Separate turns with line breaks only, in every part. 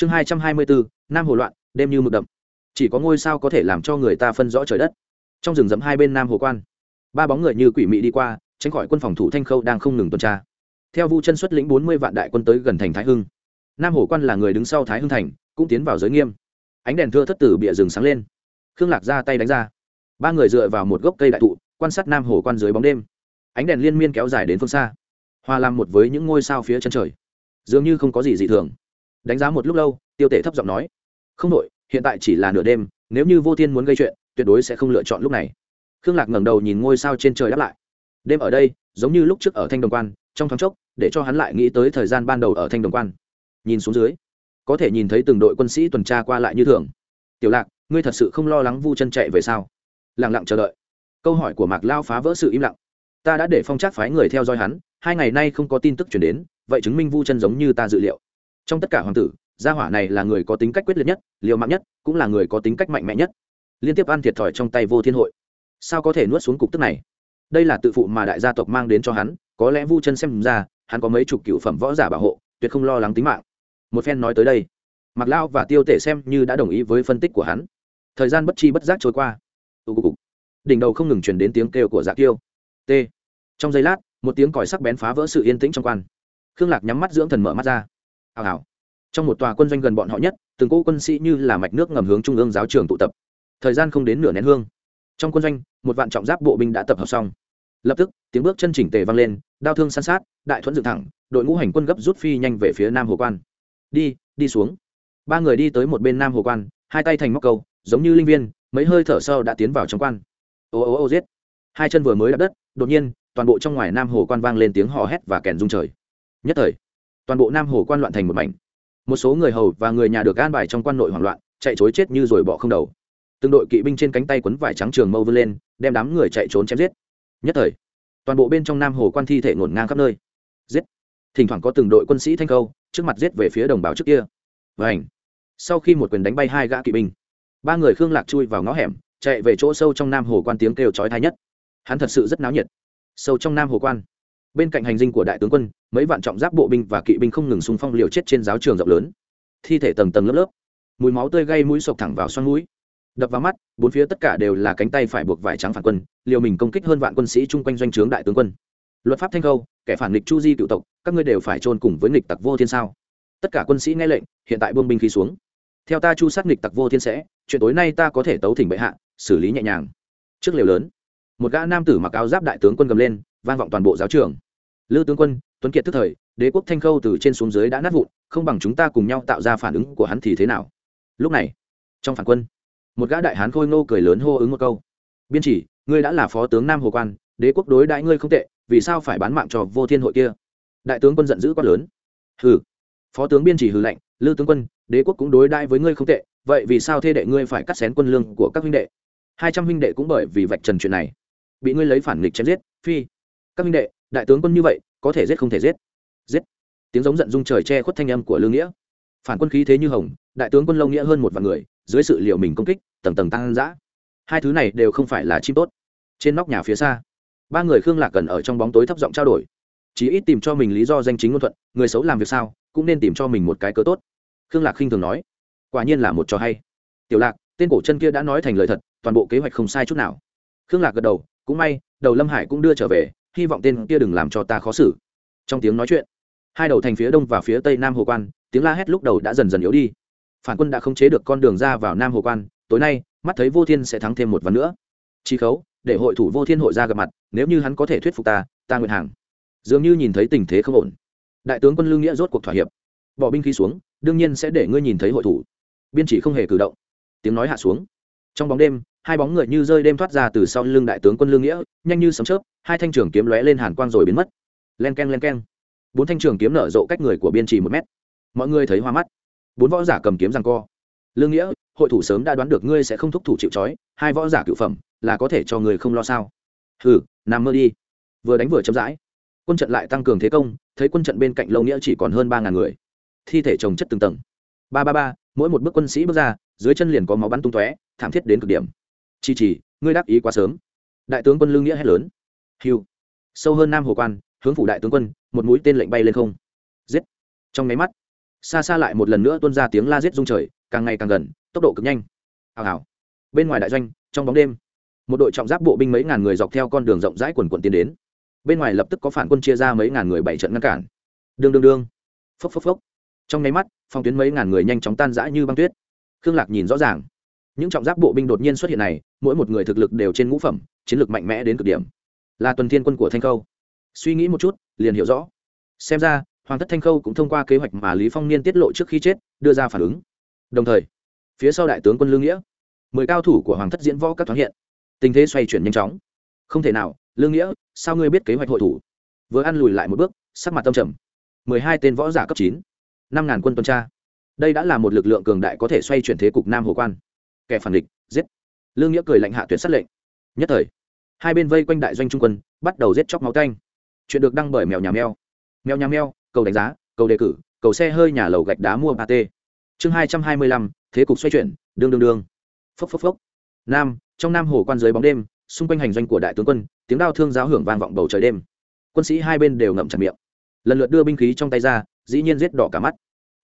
chương hai trăm hai mươi bốn nam hồ loạn, đêm như mực đậm. Chỉ có ngôi sao có thể làm cho người ta phân rõ trời đất. Trong rừng rậm hai bên nam hồ quan, ba bóng người như quỷ mị đi qua, tránh khỏi quân phòng thủ thanh khâu đang không ngừng tuần tra. Theo vu chân xuất lĩnh bốn mươi vạn đại quân tới gần thành thái hưng, nam hồ quan là người đứng sau thái hưng thành, cũng tiến vào giới nghiêm. Ánh đèn thưa thất tử bịa rừng sáng lên. Khương lạc ra tay đánh ra. Ba người dựa vào một gốc cây đại thụ, quan sát nam hồ quan dưới bóng đêm. Ánh đèn liên miên kéo dài đến phương xa, hòa làm một với những ngôi sao phía chân trời. Dường như không có gì dị thường đánh giá một lúc lâu, tiêu tể thấp giọng nói, không đội hiện tại chỉ là nửa đêm, nếu như vô thiên muốn gây chuyện, tuyệt đối sẽ không lựa chọn lúc này. Khương lạc ngẩng đầu nhìn ngôi sao trên trời đáp lại, đêm ở đây, giống như lúc trước ở thanh đồng quan, trong thoáng chốc, để cho hắn lại nghĩ tới thời gian ban đầu ở thanh đồng quan. Nhìn xuống dưới, có thể nhìn thấy từng đội quân sĩ tuần tra qua lại như thường. Tiểu lạc, ngươi thật sự không lo lắng vu chân chạy về sao? Lẳng lặng chờ đợi. Câu hỏi của mạc lao phá vỡ sự im lặng. Ta đã để phong trác phái người theo dõi hắn, hai ngày nay không có tin tức chuyển đến, vậy chứng minh vu chân giống như ta dự liệu trong tất cả hoàng tử, gia hỏa này là người có tính cách quyết liệt nhất, liều mạng nhất, cũng là người có tính cách mạnh mẽ nhất. Liên tiếp ăn thiệt thòi trong tay vô thiên hội. Sao có thể nuốt xuống cục tức này? Đây là tự phụ mà đại gia tộc mang đến cho hắn, có lẽ vu chân xem ra, hắn có mấy chục cựu phẩm võ giả bảo hộ, tuyệt không lo lắng tính mạng. Một phen nói tới đây mặc lao và tiêu tể xem như đã đồng ý với phân tích của hắn. Thời gian bất chi bất giác trôi qua. Đỉnh đầu không ngừng chuyển đến tiếng kêu của dạ tiêu t. Trong giây lát, một tiếng còi sắc bén phá vỡ sự yên tĩnh trong quan. Khương lạc nhắm mắt dưỡng thần mở mắt ra hào hào. Trong một tòa quân doanh gần bọn họ nhất, từng cỗ quân sĩ như là mạch nước ngầm hướng trung ương giáo trường tụ tập. Thời gian không đến nửa nén hương. Trong quân doanh, một vạn trọng giáp bộ binh đã tập hợp xong. Lập tức, tiếng bước chân chỉnh tề vang lên, đao thương san sát, đại thuẫn dựng thẳng, đội ngũ hành quân gấp rút phi nhanh về phía nam hồ quan. Đi đi xuống. Ba người đi tới một bên nam hồ quan, hai tay thành móc câu, giống như linh viên, mấy hơi thở sâu đã tiến vào trong quan. Ô ô ô, giết. Hai chân vừa mới đạp đất, đột nhiên, toàn bộ trong ngoài nam hồ quan vang lên tiếng hò hét và kèn rung trời. Nhất thời toàn bộ nam hồ quan loạn thành một mảnh. Một số người hầu và người nhà được an bài trong quan nội hoảng loạn, chạy chối chết như rồi bỏ không đầu. Từng đội kỵ binh trên cánh tay quấn vải trắng trường mâu vươn lên, đem đám người chạy trốn chém giết. Nhất thời, toàn bộ bên trong nam hồ quan thi thể ngổn ngang khắp nơi. Giết! Thỉnh thoảng có từng đội quân sĩ thanh câu, trước mặt giết về phía đồng bào trước kia. Và ảnh sau khi một quyền đánh bay hai gã kỵ binh, ba người khương lạc chui vào ngõ hẻm, chạy về chỗ sâu trong nam hồ quan tiếng kêu chói tai nhất. Hắn thật sự rất náo nhiệt. Sâu trong nam hồ quan. Bên cạnh hành dinh của đại tướng quân mấy vạn trọng giáp bộ binh và kỵ binh không ngừng xung phong liều chết trên giáo trường rộng lớn. Thi thể tầng tầng lớp lớp. Mùi máu tươi gây mũi sộc thẳng vào xoăn mũi. Đập vào mắt, bốn phía tất cả đều là cánh tay phải buộc vải trắng phản quân, liều mình công kích hơn vạn quân sĩ chung quanh doanh trướng đại tướng quân. Luật pháp thanh khâu, kẻ phản nghịch chu di cựu tộc, các ngươi đều phải chôn cùng với nghịch tặc vô thiên sao? Tất cả quân sĩ nghe lệnh, hiện tại buông binh khí xuống. Theo ta chu sát nghịch tặc vô thiên sẽ, chuyện tối nay ta có thể tấu thỉnh bệ hạ, xử lý nhẹ nhàng. Trước liều lớn, một gã nam tử mặc áo giáp đại tướng quân gầm lên, vang vọng toàn bộ giáo trường. Lư tướng quân tuấn kiệt tức thời, đế quốc thanh khâu từ trên xuống dưới đã nát vụn, không bằng chúng ta cùng nhau tạo ra phản ứng của hắn thì thế nào? Lúc này, trong phản quân, một gã đại hán khôi ngô cười lớn hô ứng một câu. Biên chỉ, ngươi đã là phó tướng nam hồ quan, đế quốc đối đại ngươi không tệ, vì sao phải bán mạng cho vô thiên hội kia? Đại tướng quân giận dữ quát lớn. Hừ, phó tướng biên chỉ hừ lạnh, lư tướng quân, đế quốc cũng đối đãi với ngươi không tệ, vậy vì sao thê đệ ngươi phải cắt xén quân lương của các huynh đệ? Hai trăm huynh đệ cũng bởi vì vạch trần chuyện này, bị ngươi lấy phản nghịch chém giết, phi. Các huynh đệ, đại tướng quân như vậy có thể giết không thể giết. Giết. Tiếng giống giận dung trời che khuất thanh âm của lương nghĩa. Phản quân khí thế như hồng, đại tướng quân long nghĩa hơn một vạn người, dưới sự liều mình công kích, tầng tầng tăng giã hai thứ này đều không phải là chim tốt. Trên nóc nhà phía xa, ba người khương lạc cần ở trong bóng tối thấp giọng trao đổi. Chí ít tìm cho mình lý do danh chính ngôn thuận, người xấu làm việc sao, cũng nên tìm cho mình một cái cớ tốt. Khương lạc khinh thường nói. Quả nhiên là một trò hay. Tiểu lạc, tên cổ chân kia đã nói thành lời thật, toàn bộ kế hoạch không sai chút nào. Khương lạc gật đầu, cũng may, đầu lâm hải cũng đưa trở về hy vọng tên kia đừng làm cho ta khó xử. Trong tiếng nói chuyện, hai đầu thành phía đông và phía tây nam hồ quan, tiếng la hét lúc đầu đã dần dần yếu đi. Phản quân đã không chế được con đường ra vào nam hồ quan, tối nay, mắt thấy vô thiên sẽ thắng thêm một ván nữa. Chi khấu, để hội thủ vô thiên hội ra gặp mặt, nếu như hắn có thể thuyết phục ta ta nguyện hàng. Dường như nhìn thấy tình thế không ổn. Đại tướng quân lương nghĩa rốt cuộc thỏa hiệp. Bỏ binh khí xuống, đương nhiên sẽ để ngươi nhìn thấy hội thủ. Biên chỉ không hề cử động. Tiếng nói hạ xuống. Trong bóng đêm hai bóng người như rơi đêm thoát ra từ sau lưng đại tướng quân lương nghĩa, nhanh như sấm chớp, hai thanh trường kiếm lóe lên hàn quang rồi biến mất. Len k e n len k e n bốn thanh trường kiếm nở rộ cách người của biên trì một mét. Mọi người thấy hoa mắt. Bốn võ giả cầm kiếm rằng co. Lương nghĩa, hội thủ sớm đã đoán được ngươi sẽ không thúc thủ chịu c hai võ giả cựu phẩm, là có thể cho người không lo sao. Hừ, nằm mơ đi. Vừa đánh vừa chấm dãi quân trận lại tăng cường thế công, thấy quân trận bên cạnh lâu nghĩa chỉ còn hơn ba ngàn người. Thi thể trồng chất từng tầng. Ba ba ba, mỗi một bước quân sĩ bước ra, dưới chân liền có máu bắn tung tóe, thảm thiết đến cực điểm chi chỉ ngươi đáp ý quá sớm. Đại tướng quân lương nghĩa hét lớn. Hiu sâu hơn nam hồ quan, hướng phủ đại tướng quân, một mũi tên lệnh bay lên không. Giết. Trong máy mắt, xa xa lại một lần nữa tuôn ra tiếng la giết rung trời, càng ngày càng gần, tốc độ cực nhanh. Hào hào. Bên ngoài đại doanh, trong bóng đêm, một đội trọng giáp bộ binh mấy ngàn người dọc theo con đường rộng rãi quần quận tiến đến. Bên ngoài lập tức có phản quân chia ra mấy ngàn người bảy trận ngăn cản. Đương đương đương. Phốc phốc phốc. Trong nháy mắt phong tuyến mấy ngàn người nhanh chóng tan rã như băng tuyết. Khương lạc nhìn rõ ràng những trọng giáp bộ binh đột nhiên xuất hiện này, mỗi một người thực lực đều trên ngũ phẩm, chiến lược mạnh mẽ đến cực điểm. Là tuần thiên quân của thanh khâu. Suy nghĩ một chút, liền hiểu rõ. Xem ra, hoàng thất thanh khâu cũng thông qua kế hoạch mà lý phong niên tiết lộ trước khi chết, đưa ra phản ứng. Đồng thời, phía sau đại tướng quân lương nghĩa, mười cao thủ của hoàng thất diễn võ các thoáng hiện. Tình thế xoay chuyển nhanh chóng. Không thể nào, lương nghĩa, sao ngươi biết kế hoạch hội thủ? Vừa ăn lùi lại một bước, sắc mặt tâm trầm. Mười hai tên võ giả cấp chín, năm ngàn quân tuần tra. Đây đã là một lực lượng cường đại có thể xoay chuyển thế cục nam hồ quan kẻ phản địch, giết. Lương nghĩa cười lạnh hạ tuyệt sát lệnh. Nhất thời, hai bên vây quanh đại doanh trung quân, bắt đầu giết chóc máu canh chuyện được đăng bởi mèo nhà mèo. Mèo nhà mèo, cầu đánh giá, cầu đề cử, cầu xe hơi nhà lầu gạch đá mua ba t. Chương hai trăm hai mươi lăm, thế cục xoay chuyển, đương đương đương. Phốc phốc phốc. Nam, trong nam hồ quan dưới bóng đêm, xung quanh hành doanh của đại tướng quân, tiếng đao thương giáo hưởng vang vọng bầu trời đêm. Quân sĩ hai bên đều ngậm chặt miệng. Lần lượt đưa binh khí trong tay ra, dĩ nhiên giết đỏ cả mắt.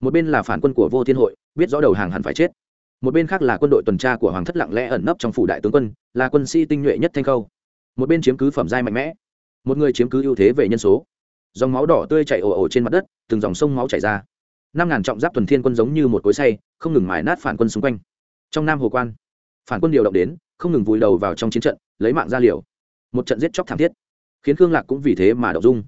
Một bên là phản quân của vô thiên hội, biết rõ đầu hàng hẳn phải chết một bên khác là quân đội tuần tra của hoàng thất lặng lẽ ẩn nấp trong phủ đại tướng quân, là quân sĩ tinh nhuệ nhất thanh khâu. Một bên chiếm cứ phẩm giai mạnh mẽ. Một người chiếm cứ ưu thế về nhân số. Dòng máu đỏ tươi chảy ồ ồ trên mặt đất, từng dòng sông máu chảy ra. Năm ngàn trọng giáp tuần thiên quân giống như một cối say không ngừng mài nát phản quân xung quanh. Trong nam hồ quan, phản quân điều động đến, không ngừng vùi đầu vào trong chiến trận, lấy mạng ra liều. Một trận giết chóc thảm thiết. Khiến khương lạc cũng vì thế mà đậu dung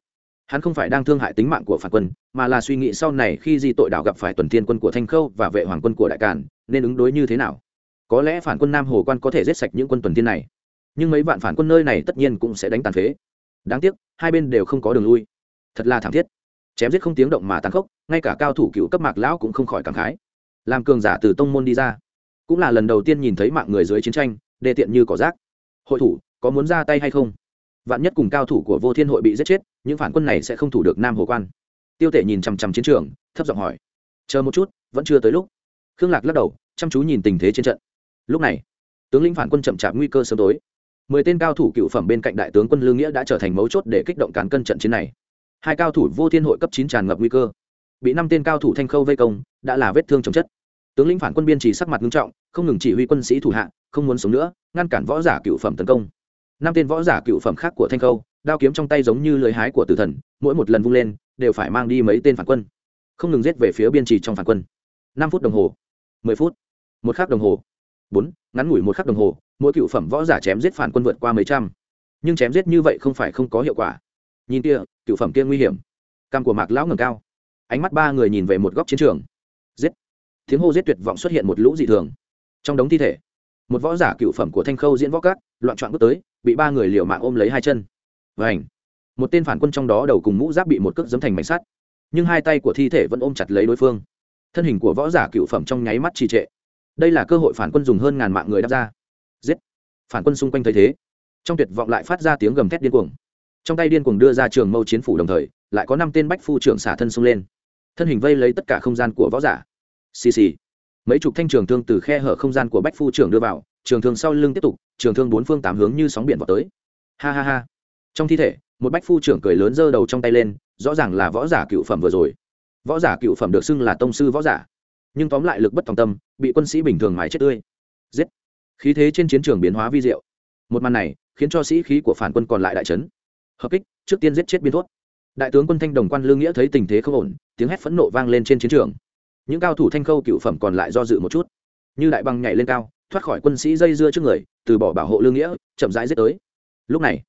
hắn không phải đang thương hại tính mạng của phản quân, mà là suy nghĩ sau này khi di tội đảo gặp phải tuần thiên quân của thanh khâu và vệ hoàng quân của đại càn, nên ứng đối như thế nào? Có lẽ phản quân nam hồ quan có thể giết sạch những quân tuần thiên này. Nhưng mấy vạn phản quân nơi này tất nhiên cũng sẽ đánh tàn phế. Đáng tiếc, hai bên đều không có đường lui. Thật là thảm thiết. Chém giết không tiếng động mà tàn khốc, ngay cả cao thủ cựu cấp mạc lão cũng không khỏi cảm khái. Làm cường giả từ tông môn đi ra. Cũng là lần đầu tiên nhìn thấy mạng người dưới chiến tranh, đê tiện như cỏ rác. Hội thủ, có muốn ra tay hay không? Vạn nhất cùng cao thủ của vô thiên hội bị giết chết, những phản quân này sẽ không thủ được nam hồ quan. Tiêu tể nhìn chằm chằm chiến trường, thấp giọng hỏi. Chờ một chút, vẫn chưa tới lúc. Khương lạc lắc đầu, chăm chú nhìn tình thế trên trận. Lúc này, tướng lĩnh phản quân chậm chạp nguy cơ sớm tối. Mười tên cao thủ cựu phẩm bên cạnh đại tướng quân lương nghĩa đã trở thành mấu chốt để kích động cán cân trận chiến này. Hai cao thủ vô thiên hội cấp chín tràn ngập nguy cơ. Bị năm tên cao thủ thanh khâu vây công, đã là vết thương chồng chất. Tướng lĩnh phản quân biên trì sắc mặt nghiêm trọng, không ngừng chỉ huy quân sĩ thủ hạ, không muốn sống nữa, ngăn cản võ giả cựu phẩm tấn công năm tên võ giả cựu phẩm khác của thanh khâu, đao kiếm trong tay giống như lưới hái của tử thần, mỗi một lần vung lên, đều phải mang đi mấy tên phản quân. Không ngừng giết về phía biên trì trong phản quân. Năm phút đồng hồ, mười phút, một khắc đồng hồ, bốn, ngắn ngủi một khắc đồng hồ, mỗi cựu phẩm võ giả chém giết phản quân vượt qua mấy trăm. Nhưng chém giết như vậy không phải không có hiệu quả. Nhìn kia, cựu phẩm kia nguy hiểm. Cam của mạc lão ngầm cao. Ánh mắt ba người nhìn về một góc chiến trường. Giết. Tiếng hô giết tuyệt vọng xuất hiện một lũ dị thường. Trong đống thi thể một võ giả cựu phẩm của thanh khâu diễn võ cát loạn trọn bước tới, bị ba người liều mạng ôm lấy hai chân. Và ảnh một tên phản quân trong đó đầu cùng mũ giáp bị một cước dấm thành mảnh sắt, nhưng hai tay của thi thể vẫn ôm chặt lấy đối phương. Thân hình của võ giả cựu phẩm trong nháy mắt trì trệ. Đây là cơ hội phản quân dùng hơn ngàn mạng người đáp ra. Giết! Phản quân xung quanh thấy thế, trong tuyệt vọng lại phát ra tiếng gầm thét điên cuồng. Trong tay điên cuồng đưa ra trường mâu chiến phủ đồng thời, lại có năm tên bách phu trưởng xả thân xông lên. Thân hình vây lấy tất cả không gian của võ giả. Xì xì mấy chục thanh trường thương từ khe hở không gian của bách phu trưởng đưa vào, trường thương sau lưng tiếp tục, trường thương bốn phương tám hướng như sóng biển vào tới. Ha ha ha. Trong thi thể, một bách phu trưởng cười lớn giơ đầu trong tay lên, rõ ràng là võ giả cựu phẩm vừa rồi. Võ giả cựu phẩm được xưng là tông sư võ giả. Nhưng tóm lại lực bất tòng tâm, bị quân sĩ bình thường mái chết tươi. Giết. Khí thế trên chiến trường biến hóa vi diệu. Một màn này, khiến cho sĩ khí của phản quân còn lại đại trấn hợp kích, trước tiên giết chết biên thuốc đại tướng quân thanh đồng quan lương nghĩa thấy tình thế không ổn, tiếng hét phẫn nộ vang lên trên chiến trường những cao thủ thanh khâu cựu phẩm còn lại do dự một chút. Như đại băng nhảy lên cao, thoát khỏi quân sĩ dây dưa trước người, từ bỏ bảo hộ lương nghĩa, chậm rãi giết tới. Lúc này,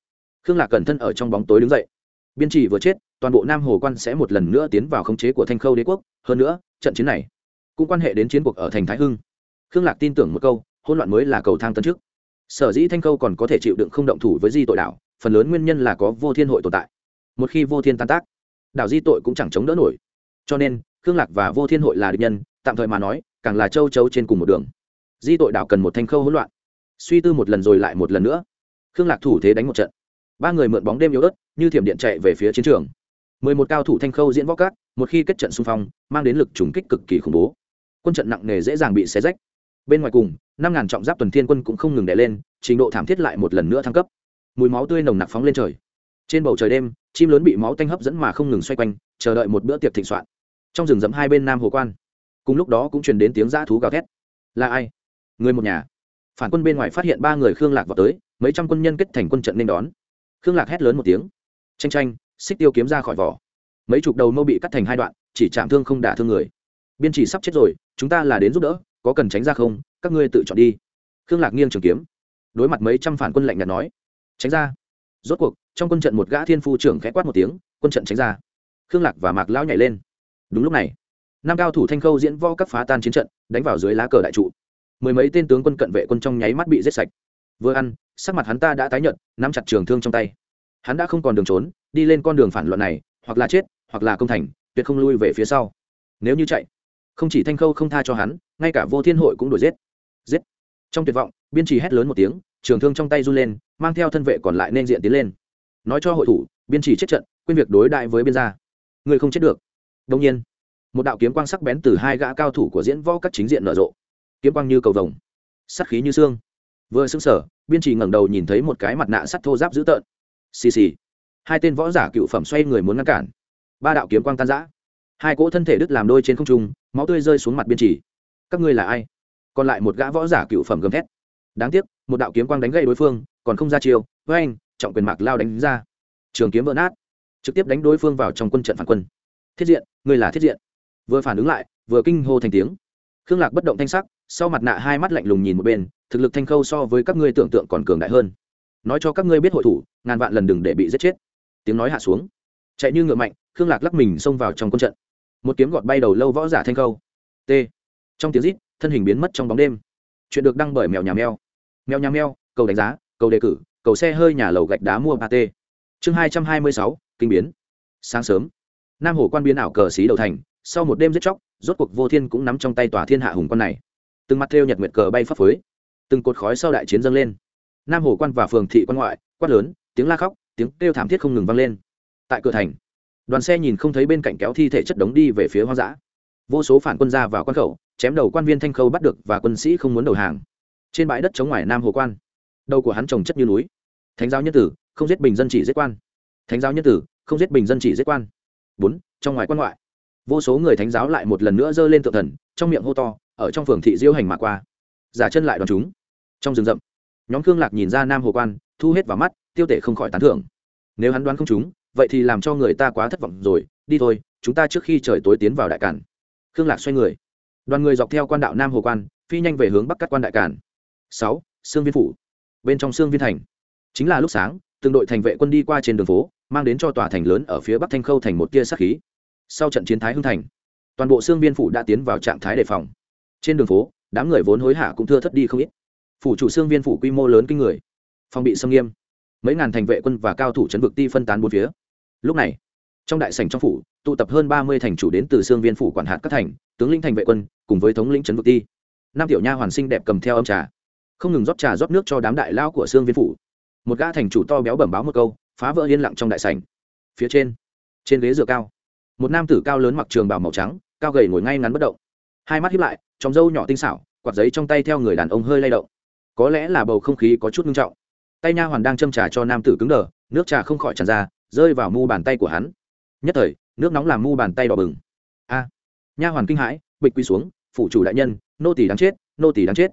khương lạc cẩn thân ở trong bóng tối đứng dậy. Biên trì vừa chết, toàn bộ nam hồ quan sẽ một lần nữa tiến vào khống chế của thanh khâu đế quốc. Hơn nữa, trận chiến này cũng quan hệ đến chiến cuộc ở thành thái hưng. Khương lạc tin tưởng một câu, hỗn loạn mới là cầu thang tân trước. Sở dĩ thanh khâu còn có thể chịu đựng không động thủ với di tội đảo phần lớn nguyên nhân là có vô thiên hội tồn tại. Một khi vô thiên tan tác đảo di tội cũng chẳng chống đỡ nổi. Cho nên khương lạc và vô thiên hội là địch nhân, tạm thời mà nói, càng là châu chấu trên cùng một đường. Di tội đảo cần một thanh khâu hỗn loạn. Suy tư một lần rồi lại một lần nữa. Khương lạc thủ thế đánh một trận. Ba người mượn bóng đêm yếu ớt, như thiểm điện chạy về phía chiến trường. Mười một cao thủ thanh khâu diễn võ cát một khi kết trận xung phong, mang đến lực trùng kích cực kỳ khủng bố. Quân trận nặng nề dễ dàng bị xé rách. Bên ngoài cùng, năm ngàn trọng giáp tuần thiên quân cũng không ngừng đè lên, trình độ thảm thiết lại một lần nữa thăng cấp. Mùi máu tươi nồng nặc phóng lên trời. Trên bầu trời đêm, chim lớn bị máu tanh hấp dẫn mà không ngừng xoay quanh, chờ đợi một bữa tiệc thịnh soạn trong rừng rậm hai bên nam hồ quan. Cùng lúc đó cũng truyền đến tiếng dã thú gào thét. Là ai? Người một nhà. Phản quân bên ngoài phát hiện ba người khương lạc vào tới, mấy trăm quân nhân kết thành quân trận nên đón. Khương lạc hét lớn một tiếng. Tranh tranh xích tiêu kiếm ra khỏi vỏ. Mấy chục đầu mâu bị cắt thành hai đoạn, chỉ chạm thương không đả thương người. Biên chỉ sắp chết rồi, chúng ta là đến giúp đỡ, có cần tránh ra không, các ngươi tự chọn đi. Khương lạc nghiêng trường kiếm. Đối mặt mấy trăm phản quân lạnh nhạt nói. Tránh ra. Rốt cuộc, trong quân trận một gã thiên phu trưởng khẽ quát một tiếng, quân trận tránh ra. Khương lạc và mạc lão nhảy lên đúng lúc này, năm cao thủ thanh khâu diễn võ các phá tan chiến trận, đánh vào dưới lá cờ đại trụ. Mười mấy tên tướng quân cận vệ quân trong nháy mắt bị giết sạch. Vừa ăn, sắc mặt hắn ta đã tái nhợt, nắm chặt trường thương trong tay. Hắn đã không còn đường trốn, đi lên con đường phản loạn này, hoặc là chết, hoặc là công thành, tuyệt không lui về phía sau. Nếu như chạy, không chỉ thanh khâu không tha cho hắn, ngay cả vô thiên hội cũng đuổi giết. Giết. Trong tuyệt vọng, biên trì hét lớn một tiếng, trường thương trong tay run lên, mang theo thân vệ còn lại nên diện tiến lên. Nói cho hội thủ, biên trì chết trận, quên việc đối đại với biên gia. Người không chết được đông nhiên, một đạo kiếm quang sắc bén từ hai gã cao thủ của diễn võ các chính diện nở rộ. Kiếm quang như cầu vồng sắt khí như xương. Vừa xứng sở biên trì ngẩng đầu nhìn thấy một cái mặt nạ sắt thô giáp dữ tợn. Xì xì. Hai tên võ giả cựu phẩm xoay người muốn ngăn cản. Ba đạo kiếm quang tan giã hai cỗ thân thể đứt làm đôi trên không trung, máu tươi rơi xuống mặt biên trì. Các ngươi là ai? Còn lại một gã võ giả cựu phẩm gầm thét. Đáng tiếc, một đạo kiếm quang đánh gây đối phương, còn không ra chiêu. Với anh trọng quyền mạc lao đánh ra. Trường kiếm vỡ nát. Trực tiếp đánh đối phương vào trong quân trận phản quân thiết diện, ngươi là thiết diện. Vừa phản ứng lại, vừa kinh hô thành tiếng. Khương lạc bất động thanh sắc, sau mặt nạ hai mắt lạnh lùng nhìn một bên, thực lực thanh khâu so với các ngươi tưởng tượng còn cường đại hơn. Nói cho các ngươi biết hội thủ, ngàn vạn lần đừng để bị giết chết. Tiếng nói hạ xuống. Chạy như ngựa mạnh, khương lạc lắc mình xông vào trong quân trận. Một kiếm gọt bay đầu lâu võ giả thanh khâu. T. Trong tiếng rít, thân hình biến mất trong bóng đêm. Chuyện được đăng bởi mèo nhà mèo. Mèo nhà mèo, cầu đánh giá, cầu đề cử, cầu xe hơi nhà lầu gạch đá mua ba t chương hai trăm hai mươi sáu, kinh biến. Sáng sớm nam hồ quan biến ảo cờ xí đầu thành, sau một đêm giết chóc, rốt cuộc vô thiên cũng nắm trong tay tòa thiên hạ hùng quan này. Từng mặt theo nhật nguyệt cờ bay phấp phới, từng cột khói sau đại chiến dâng lên. Nam hồ quan và phường thị quan ngoại, quát lớn, tiếng la khóc, tiếng kêu thảm thiết không ngừng vang lên. Tại cửa thành, đoàn xe nhìn không thấy bên cạnh kéo thi thể chất đống đi về phía hoang dã. Vô số phản quân ra vào quan khẩu, chém đầu quan viên thanh khâu bắt được và quân sĩ không muốn đầu hàng. Trên bãi đất chống ngoài nam hồ quan, đầu của hắn trồng chất như núi. Thánh giáo nhân tử, không giết bình dân chỉ giết quan. Thánh giáo nhân tử, không giết bình dân chỉ giết quan bốn, trong ngoài quan ngoại. Vô số người thánh giáo lại một lần nữa giơ lên tượng thần, trong miệng hô to, ở trong phường thị diêu hành mạ qua. Giả chân lại đoàn chúng. Trong rừng rậm, nhóm khương lạc nhìn ra nam hồ quan, thu hết vào mắt, tiêu tể không khỏi tán thưởng. Nếu hắn đoán không chúng vậy thì làm cho người ta quá thất vọng rồi, đi thôi, chúng ta trước khi trời tối tiến vào đại cản khương lạc xoay người. Đoàn người dọc theo quan đạo nam hồ quan, phi nhanh về hướng bắc cắt quan đại cản sáu, sương viên phủ. Bên trong sương viên thành. Chính là lúc sáng từng đội thành vệ quân đi qua trên đường phố, mang đến cho tòa thành lớn ở phía bắc thanh khâu thành một tia sát khí. Sau trận chiến thái hưng thành, toàn bộ xương viên phủ đã tiến vào trạng thái đề phòng. Trên đường phố, đám người vốn hối hả cũng thưa thất đi không ít. Phủ chủ xương viên phủ quy mô lớn kinh người, phòng bị xâm nghiêm. Mấy ngàn thành vệ quân và cao thủ chấn vực ti phân tán bốn phía. Lúc này, trong đại sảnh trong phủ, tụ tập hơn ba mươi thành chủ đến từ xương viên phủ quản hạt các thành, tướng lĩnh thành vệ quân, cùng với thống lĩnh trấn vực ti. Năm tiểu nha hoàn sinh đẹp cầm theo âm trà. Không ngừng rót trà rót nước cho đám đại lao của xương viên phủ một gã thành chủ to béo bẩm báo một câu, phá vỡ yên lặng trong đại sảnh. Phía trên trên ghế dựa cao, một nam tử cao lớn mặc trường bào màu trắng, cao gầy ngồi ngay ngắn bất động. Hai mắt hiếp lại, trong râu nhỏ tinh xảo, quạt giấy trong tay theo người đàn ông hơi lay động. Có lẽ là bầu không khí có chút nghiêm trọng. Tay nha hoàn đang châm trà cho nam tử cứng đờ, nước trà không khỏi tràn ra, rơi vào mu bàn tay của hắn. Nhất thời, nước nóng làm mu bàn tay đỏ bừng. A! Nha hoàn kinh hãi, bịch quy xuống, phủ chủ đại nhân, nô tỷ đáng chết, nô tỷ đáng chết.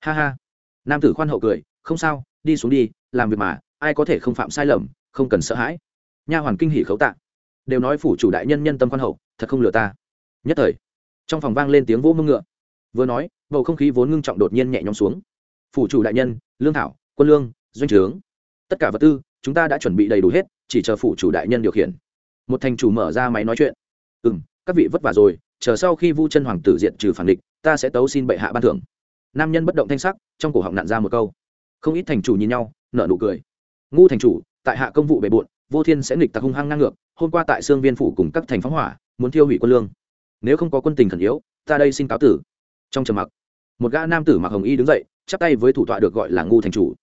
Ha ha! Nam tử khoan hậu cười, không sao, đi xuống đi làm việc mà, ai có thể không phạm sai lầm, không cần sợ hãi. Nha hoàn kinh hỉ khấu tạ. Đều nói phủ chủ đại nhân nhân tâm quan hậu, thật không lừa ta. Nhất thời, trong phòng vang lên tiếng vỗ mưng ngựa. Vừa nói, bầu không khí vốn ngưng trọng đột nhiên nhẹ nhõm xuống. Phủ chủ đại nhân, lương thảo, quân lương, doanh trướng, tất cả vật tư, chúng ta đã chuẩn bị đầy đủ hết, chỉ chờ phủ chủ đại nhân điều khiển. Một thành chủ mở ra máy nói chuyện. Ừ m các vị vất vả rồi, chờ sau khi vu chân hoàng tử diện trừ phản địch, ta sẽ tấu xin bệ hạ ban thưởng. Nam nhân bất động thanh sắc, trong cổ họng nặn ra một câu. Không ít thành chủ nhìn nhau nở nụ cười. Ngu thành chủ, tại hạ công vụ bề bộn, vô thiên sẽ nghịch tặc hung hăng ngang ngược, hôm qua tại sương viên phủ cùng các thành phóng hỏa, muốn thiêu hủy quân lương. Nếu không có quân tình khẩn yếu, ta đây xin cáo tử. Trong trầm mặc, một gã nam tử mặc hồng y đứng dậy, chắp tay với thủ tọa được gọi là ngu thành chủ.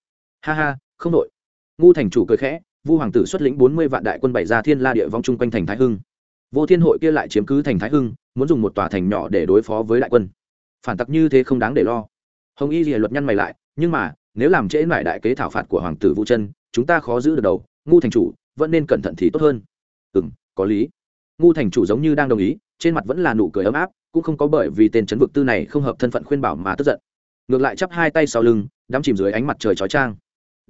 Ha ha, không đội. Ngu thành chủ cười khẽ, vu hoàng tử xuất lĩnh bốn mươi vạn đại quân bày ra thiên la địa vong chung quanh thành thái hưng. Vô thiên hội kia lại chiếm cứ thành thái hưng, muốn dùng một tòa thành nhỏ để đối phó với đại quân. Phản tặc như thế không đáng để lo. Hồng y rìa luật nhăn mày lại, nhưng mà nếu làm trễ lại đại kế thảo phạt của hoàng tử vũ chân, chúng ta khó giữ được đầu, ngu thành chủ, vẫn nên cẩn thận thì tốt hơn. Ừ m có lý. Ngu thành chủ giống như đang đồng ý, trên mặt vẫn là nụ cười ấm áp, cũng không có bởi vì tên chấn vực tư này không hợp thân phận khuyên bảo mà tức giận. Ngược lại chắp hai tay sau lưng, đắm chìm dưới ánh mặt trời chói trang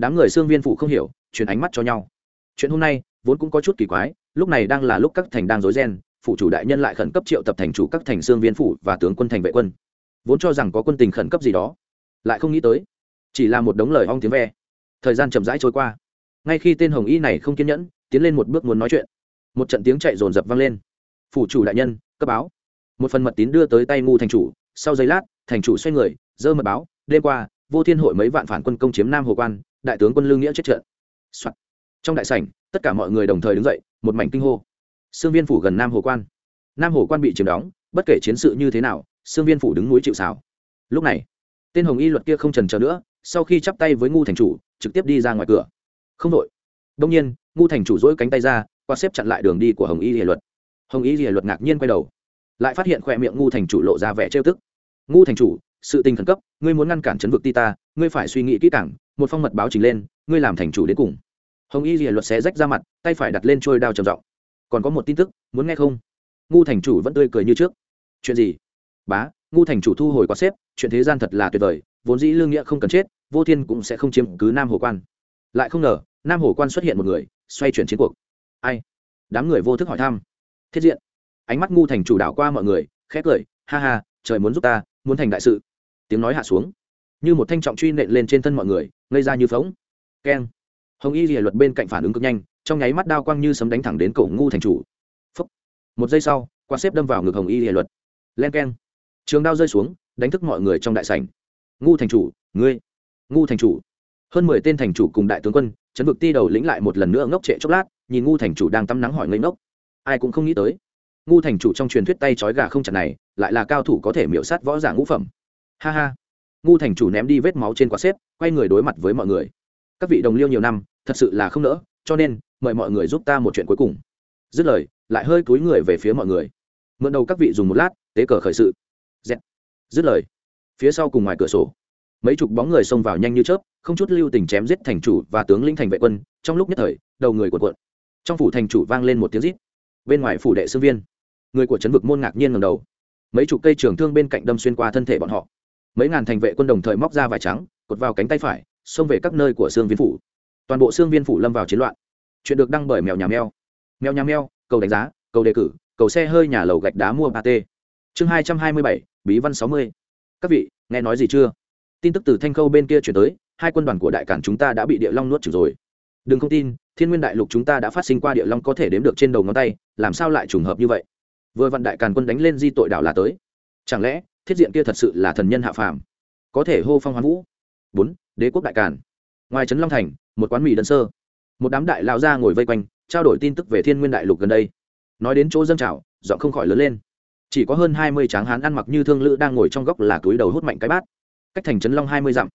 đám người xương viên phụ không hiểu chuyển ánh mắt cho nhau. Chuyện hôm nay, vốn cũng có chút kỳ quái, lúc này đang là lúc các thành đang rối ren, phụ chủ đại nhân lại khẩn cấp triệu tập thành chủ các thành xương viên phủ và tướng quân thành vệ quân. Vốn cho rằng có quân tình khẩn cấp gì đó, lại không nghĩ tới chỉ là một đống lời ong tiếng ve. Thời gian chậm rãi trôi qua. Ngay khi tên hồng y này không kiên nhẫn, tiến lên một bước muốn nói chuyện. Một trận tiếng chạy rồn rập vang lên. Phủ chủ đại nhân, cấp báo. Một phần mật tín đưa tới tay ngu thành chủ. Sau giây lát, thành chủ xoay người dơ mật báo. Đêm qua, vô thiên hội mấy vạn phản quân công chiếm nam hồ quan, đại tướng quân lương nghĩa chết trận. Soạn. trong đại sảnh, tất cả mọi người đồng thời đứng dậy, một mảnh kinh hô. Sương viên phủ gần nam hồ quan. Nam hồ quan bị chiếm đóng, bất kể chiến sự như thế nào, sương viên phủ đứng núi chịu xào lúc này tên hồng y luật kia không trần chờ nữa, sau khi chắp tay với ngu thành chủ, trực tiếp đi ra ngoài cửa. Không đội đông nhiên, ngu thành chủ dỗi cánh tay ra, qua xếp chặn lại đường đi của hồng y hiền luật. Hồng y hiền luật ngạc nhiên quay đầu, lại phát hiện khoe miệng ngu thành chủ lộ ra vẻ trêu tức. Ngu thành chủ, sự tình khẩn cấp, ngươi muốn ngăn cản chấn vực ti ta, ngươi phải suy nghĩ kỹ càng, một phong mật báo trình lên, ngươi làm thành chủ đến cùng. Hồng y hiền luật xé rách ra mặt, tay phải đặt lên trôi đao trầm giọng. Còn có một tin tức, muốn nghe không? Ngu thành chủ vẫn tươi cười như trước. Chuyện gì? Bá ngu thành chủ thu hồi quá xếp, chuyện thế gian thật là tuyệt vời, vốn dĩ lương nghĩa không cần chết, vô thiên cũng sẽ không chiếm cứ nam hồ quan. Lại không ngờ, nam hồ quan xuất hiện một người, xoay chuyển chiến cuộc. Ai? Đám người vô thức hỏi thăm. Thiết diện. Ánh mắt ngu thành chủ đảo qua mọi người khét cười, ha ha, trời muốn giúp ta, muốn thành đại sự. Tiếng nói hạ xuống. Như một thanh trọng truy nện lên trên thân mọi người, ngây ra như phóng keng. Hồng y rìa luật bên cạnh phản ứng cực nhanh, trong nháy mắt đao quang như sấm đánh thẳng đến cổ ngu thành chủ. Phốc. một giây sau quan xếp đâm vào ngực hồng y rìa luật. Len keng trường đao rơi xuống, đánh thức mọi người trong đại sảnh. Ngu thành chủ, ngươi. Ngu thành chủ. Hơn mười tên thành chủ cùng đại tướng quân chấn vực ti đầu lĩnh lại một lần nữa ngốc trệ chốc lát, nhìn ngu thành chủ đang tắm nắng hỏi ngây ngốc. Ai cũng không nghĩ tới, ngu thành chủ trong truyền thuyết tay trói gà không chặt này, lại là cao thủ có thể miễu sát võ giả ngũ phẩm. Ha ha. Ngu thành chủ ném đi vết máu trên quạt xếp, quay người đối mặt với mọi người. Các vị đồng liêu nhiều năm, thật sự là không nỡ, cho nên, mời mọi người giúp ta một chuyện cuối cùng. Dứt lời, lại hơi cúi người về phía mọi người. Mượn đầu các vị dùng một lát, tế cờ khởi sự. Dẹt. dứt lời, phía sau cùng ngoài cửa sổ, mấy chục bóng người xông vào nhanh như chớp, không chút lưu tình chém giết thành chủ và tướng lĩnh thành vệ quân, trong lúc nhất thời, đầu người cuộn cuộn. Trong phủ thành chủ vang lên một tiếng rít, bên ngoài phủ đệ sư viên. Người của trấn vực môn ngạc nhiên ngầm đầu. Mấy chục cây trường thương bên cạnh đâm xuyên qua thân thể bọn họ. Mấy ngàn thành vệ quân đồng thời móc ra vải trắng, cột vào cánh tay phải, xông về các nơi của xương viên phủ. Toàn bộ xương viên phủ lâm vào chiến loạn. Chuyện được đăng bởi mèo nhà mèo. Mèo nhà mèo, cầu đánh giá, cầu đề cử, cầu xe hơi nhà lầu gạch đá mua ba t chương hai trăm hai mươi bảy bí văn sáu mươi. Các vị, nghe nói gì chưa? Tin tức từ thanh khâu bên kia chuyển tới, hai quân đoàn của đại cản chúng ta đã bị địa long nuốt trừng rồi. Đừng không tin, thiên nguyên đại lục chúng ta đã phát sinh qua địa long có thể đếm được trên đầu ngón tay, làm sao lại trùng hợp như vậy? Vừa vạn đại càn quân đánh lên di tội đảo là tới. Chẳng lẽ, thiết diện kia thật sự là thần nhân hạ phàm? Có thể hô phong hoán vũ. Bốn, đế quốc đại càn ngoài trấn long thành, một quán mì đơn sơ. Một đám đại lao ra ngồi vây quanh, trao đổi tin tức về thiên nguyên đại lục gần đây. Nói đến chỗ dân trào dọn không khỏi lớn lên chỉ có hơn hai mươi tráng hán ăn mặc như thương lữ đang ngồi trong góc là túi đầu hút mạnh cái bát. Cách thành trấn long hai mươi dặm.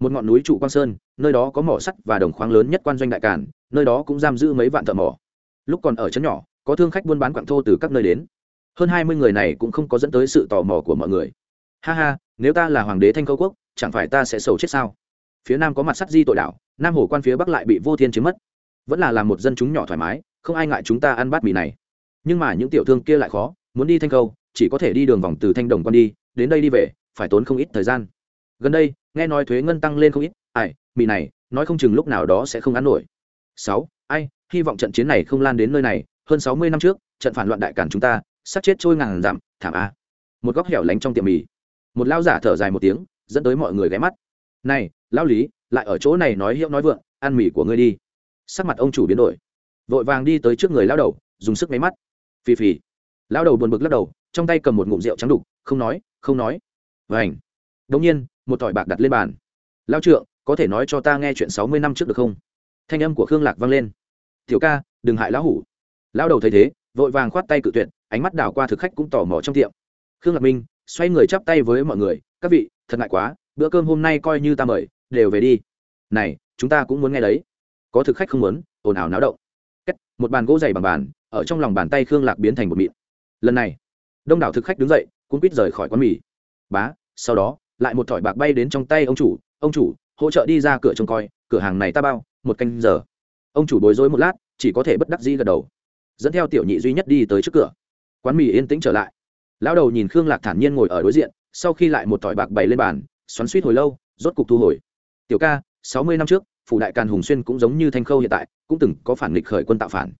Một ngọn núi trụ quang sơn, nơi đó có mỏ sắt và đồng khoáng lớn nhất quan doanh đại cản nơi đó cũng giam giữ mấy vạn thợ mỏ. Lúc còn ở trấn nhỏ, có thương khách buôn bán quặng thô từ các nơi đến. Hơn hai mươi người này cũng không có dẫn tới sự tò mò của mọi người. Ha ha, nếu ta là hoàng đế thanh câu quốc, chẳng phải ta sẽ sầu chết sao? Phía nam có mặt sắt di tội đảo nam hồ quan phía bắc lại bị vô thiên chiếm mất. Vẫn là làm một dân chúng nhỏ thoải mái, không ai ngại chúng ta ăn bát mì này. Nhưng mà những tiểu thương kia lại khó, muốn đi thanh câu chỉ có thể đi đường vòng từ thanh đồng quan đi, đến đây đi về, phải tốn không ít thời gian. Gần đây, nghe nói thuế ngân tăng lên không ít, ai, mì này, nói không chừng lúc nào đó sẽ không ăn nổi. Sáu, ai, hy vọng trận chiến này không lan đến nơi này, hơn sáu mươi năm trước, trận phản loạn đại cản chúng ta sát chết trôi ngàn dặm, thảm a. Một góc hẻo lánh trong tiệm mì. Một lao giả thở dài một tiếng, dẫn tới mọi người ghé mắt. Này lao lý, lại ở chỗ này nói hiệu nói vượng, ăn mì của ngươi đi. Sắc mặt ông chủ biến đổi. Vội vàng đi tới trước người lao đầu, dùng sức máy mắt. Phì phì. Lao đầu buồn bực lắc đầu trong tay cầm một ngụm rượu trắng đục không nói không nói. Vảnh đống nhiên một tỏi bạc đặt lên bàn. Lao trượng có thể nói cho ta nghe chuyện sáu mươi năm trước được không? Thanh âm của khương lạc vang lên. Tiểu ca đừng hại lão hủ. Lão đầu thấy thế vội vàng khoát tay cự tuyệt ánh mắt đảo qua thực khách cũng tò mò trong tiệm. Khương lạc minh xoay người chắp tay với mọi người các vị thật ngại quá bữa cơm hôm nay coi như ta mời đều về đi. Này chúng ta cũng muốn nghe đấy. Có thực khách không muốn ồn ào náo động. Kết, một bàn gỗ dày bằng bàn ở trong lòng bàn tay khương lạc biến thành một mịn. Lần này đông đảo thực khách đứng dậy cũng quýt rời khỏi quán mì. Bá, sau đó, lại một thỏi bạc bay đến trong tay ông chủ ông chủ, hỗ trợ đi ra cửa trông coi, cửa hàng này ta bao, một canh giờ. Ông chủ bối rối một lát, chỉ có thể bất đắc dĩ gật đầu. Dẫn theo tiểu nhị duy nhất đi tới trước cửa. Quán mì yên tĩnh trở lại. Lão đầu nhìn khương lạc thản nhiên ngồi ở đối diện, sau khi lại một thỏi bạc bày lên bàn, xoắn suýt hồi lâu, rốt cục thu hồi. Tiểu ca, sáu mươi năm trước, phủ đại càn hùng xuyên cũng giống như thanh khâu hiện tại, cũng từng có phản nghịch khởi quân tạo phản.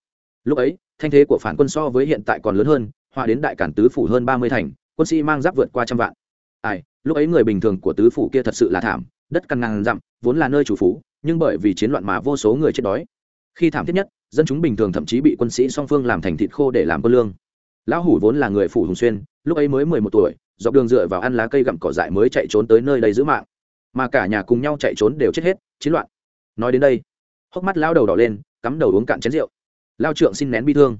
Lúc ấy, thanh thế của phản quân so với hiện tại còn lớn hơn hòa đến đại cản tứ phủ hơn ba mươi thành, quân sĩ mang giáp vượt qua trăm vạn. Ai, lúc ấy người bình thường của tứ phủ kia thật sự là thảm, đất căn ngàn dặm, vốn là nơi chủ phú, nhưng bởi vì chiến loạn mà vô số người chết đói. Khi thảm thiết nhất, dân chúng bình thường thậm chí bị quân sĩ song phương làm thành thịt khô để làm quân lương. Lão hủ vốn là người phủ hùng xuyên, lúc ấy mới mười một tuổi, dọc đường dựa vào ăn lá cây gặm cỏ dại mới chạy trốn tới nơi đây giữ mạng. Mà cả nhà cùng nhau chạy trốn đều chết hết, chiến loạn. Nói đến đây, hốc mắt lao đầu đỏ lên, cắm đầu uống cạn chén rượu. Lao trượng xin nén bi thương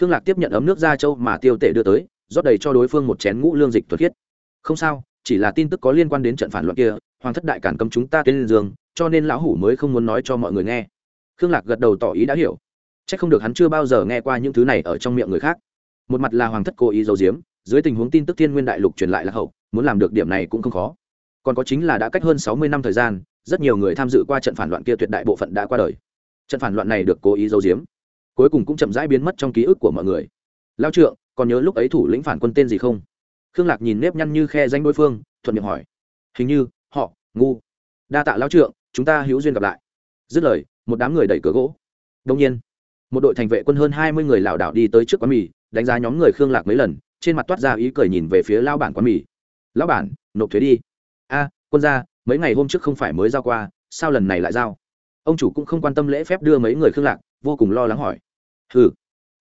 khương lạc tiếp nhận ấm nước ra châu mà tiêu tể đưa tới rót đầy cho đối phương một chén ngũ lương dịch thuật khiết. Không sao chỉ là tin tức có liên quan đến trận phản loạn kia hoàng thất đại cản cấm chúng ta tên giường cho nên lão hủ mới không muốn nói cho mọi người nghe. Khương lạc gật đầu tỏ ý đã hiểu. C h ắ c không được hắn chưa bao giờ nghe qua những thứ này ở trong miệng người khác. Một mặt là hoàng thất cố ý giấu giếm, dưới tình huống tin tức thiên nguyên đại lục truyền lại là hậu muốn làm được điểm này cũng không khó. Còn có chính là đã cách hơn sáu mươi năm thời gian rất nhiều người tham dự qua trận phản loạn kia tuyệt đại bộ phận đã qua đời. Trận phản loạn này được cố ý giấu giếm cuối cùng cũng chậm rãi biến mất trong ký ức của mọi người. Lao trượng, còn nhớ lúc ấy thủ lĩnh phản quân tên gì không? Khương lạc nhìn nếp nhăn như khe danh đối phương, thuận miệng hỏi. Hình như, họ, ngu. Đa tạ lao trượng, chúng ta hữu duyên gặp lại. Dứt lời, một đám người đẩy cửa gỗ. Đông nhiên, một đội thành vệ quân hơn hai mươi người lảo đảo đi tới trước quán mì, đánh giá nhóm người khương lạc mấy lần, trên mặt toát ra ý cười nhìn về phía lao bản quán mì. Lão bản, nộp thuế đi. A, quân gia, mấy ngày hôm trước không phải mới giao qua, sao lần này lại giao? Ông chủ cũng không quan tâm lễ phép đưa mấy người khương lạc, vô cùng lo lắng hỏi hừ.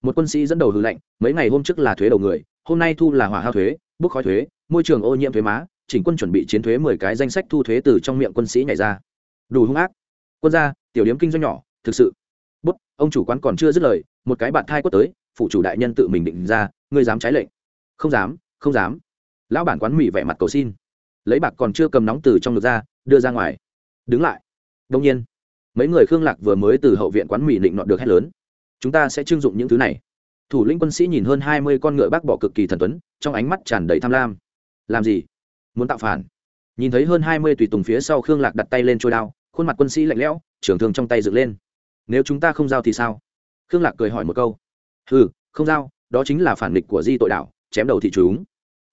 Một quân sĩ dẫn đầu hừ lệnh mấy ngày hôm trước là thuế đầu người, hôm nay thu là hỏa hao thuế, bốc khói thuế, môi trường ô nhiễm thuế má, chỉnh quân chuẩn bị chiến thuế mười cái danh sách thu thuế từ trong miệng quân sĩ nhảy ra. Đủ hung ác. Quân gia, tiểu điếm kinh doanh nhỏ, thực sự. Bút, ông chủ quán còn chưa dứt lời, một cái bạn thai quất tới phụ chủ đại nhân tự mình định ra, ngươi dám trái lệnh. Không dám không dám. Lão bản quán mỉ vẻ mặt cầu xin. Lấy bạc còn chưa cầm nóng từ trong ngực ra, đưa ra ngoài. Đứng lại. Đông nhiên, mấy người khương lạc vừa mới từ hậu viện quán mỹ định nọt được hết lớn chúng ta sẽ trưng dụng những thứ này. Thủ lĩnh quân sĩ nhìn hơn hai mươi con ngựa bác bỏ cực kỳ thần tuấn, trong ánh mắt tràn đầy tham lam. Làm gì? Muốn tạo phản? Nhìn thấy hơn hai mươi tùy tùng phía sau khương lạc đặt tay lên trôi đao, khuôn mặt quân sĩ lạnh lẽo trưởng thường trong tay dựng lên. Nếu chúng ta không giao thì sao? Khương lạc cười hỏi một câu. Ừ không giao, đó chính là phản địch của di tội đạo, chém đầu thị chúng.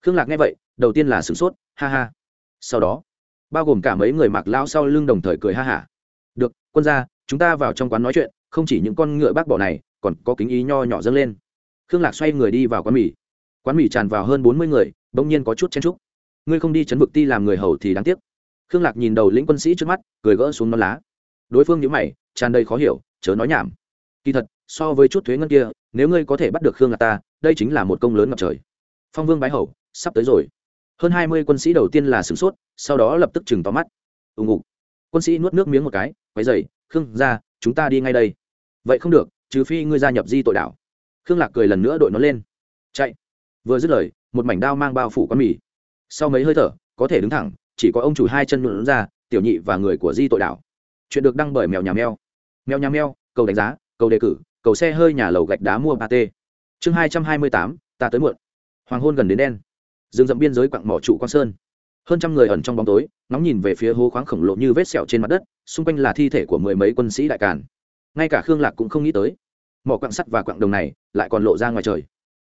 Khương lạc nghe vậy, đầu tiên là sửng sốt, ha ha. Sau đó, bao gồm cả mấy người mặc lao sau lưng đồng thời cười ha hả. Được, quân gia, chúng ta vào trong quán nói chuyện không chỉ những con ngựa bác bỏ này, còn có kính ý nho nhỏ dâng lên. Khương lạc xoay người đi vào quán mì. Quán mì tràn vào hơn bốn mươi người, bỗng nhiên có chút chen trúc ngươi không đi chấn vực ti làm người hầu thì đáng tiếc. Khương lạc nhìn đầu lĩnh quân sĩ trước mắt, cười gỡ xuống non lá. Đối phương nhữ mày, tràn đầy khó hiểu, chớ nói nhảm. Kỳ thật, so với chút thuế ngân kia, nếu ngươi có thể bắt được khương lạc ta, đây chính là một công lớn ngập trời. Phong vương bái hầu, sắp tới rồi. Hơn hai mươi quân sĩ đầu tiên là sửng sốt, sau đó lập tức chừng tóm mắt. Ùng ục quân sĩ nuốt nước miếng một cái quay dày khương ra chúng ta đi ngay đây vậy không được, trừ phi ngươi gia nhập di tội đảo. Khương lạc cười lần nữa đội nó lên. Chạy. Vừa dứt lời, một mảnh đao mang bao phủ con mì. Sau mấy hơi thở, có thể đứng thẳng, chỉ có ông chủ hai chân nhuộn ra, tiểu nhị và người của di tội đảo. Chuyện được đăng bởi mèo nhà mèo. Mèo nhà mèo, cầu đánh giá, cầu đề cử, cầu xe hơi nhà lầu gạch đá mua ba t chương hai trăm hai mươi tám, ta tới muộn. Hoàng hôn gần đến đen. Rừng rậm biên giới quặng mỏ trụ quang sơn. Hơn trăm người ẩn trong bóng tối nóng nhìn về phía hố khoáng khổng lồ như vết sẹo trên mặt đất, xung quanh là thi thể của mười mấy quân sĩ đại càn ngay cả khương lạc cũng không nghĩ tới. Mỏ quặng sắt và quặng đồng này lại còn lộ ra ngoài trời.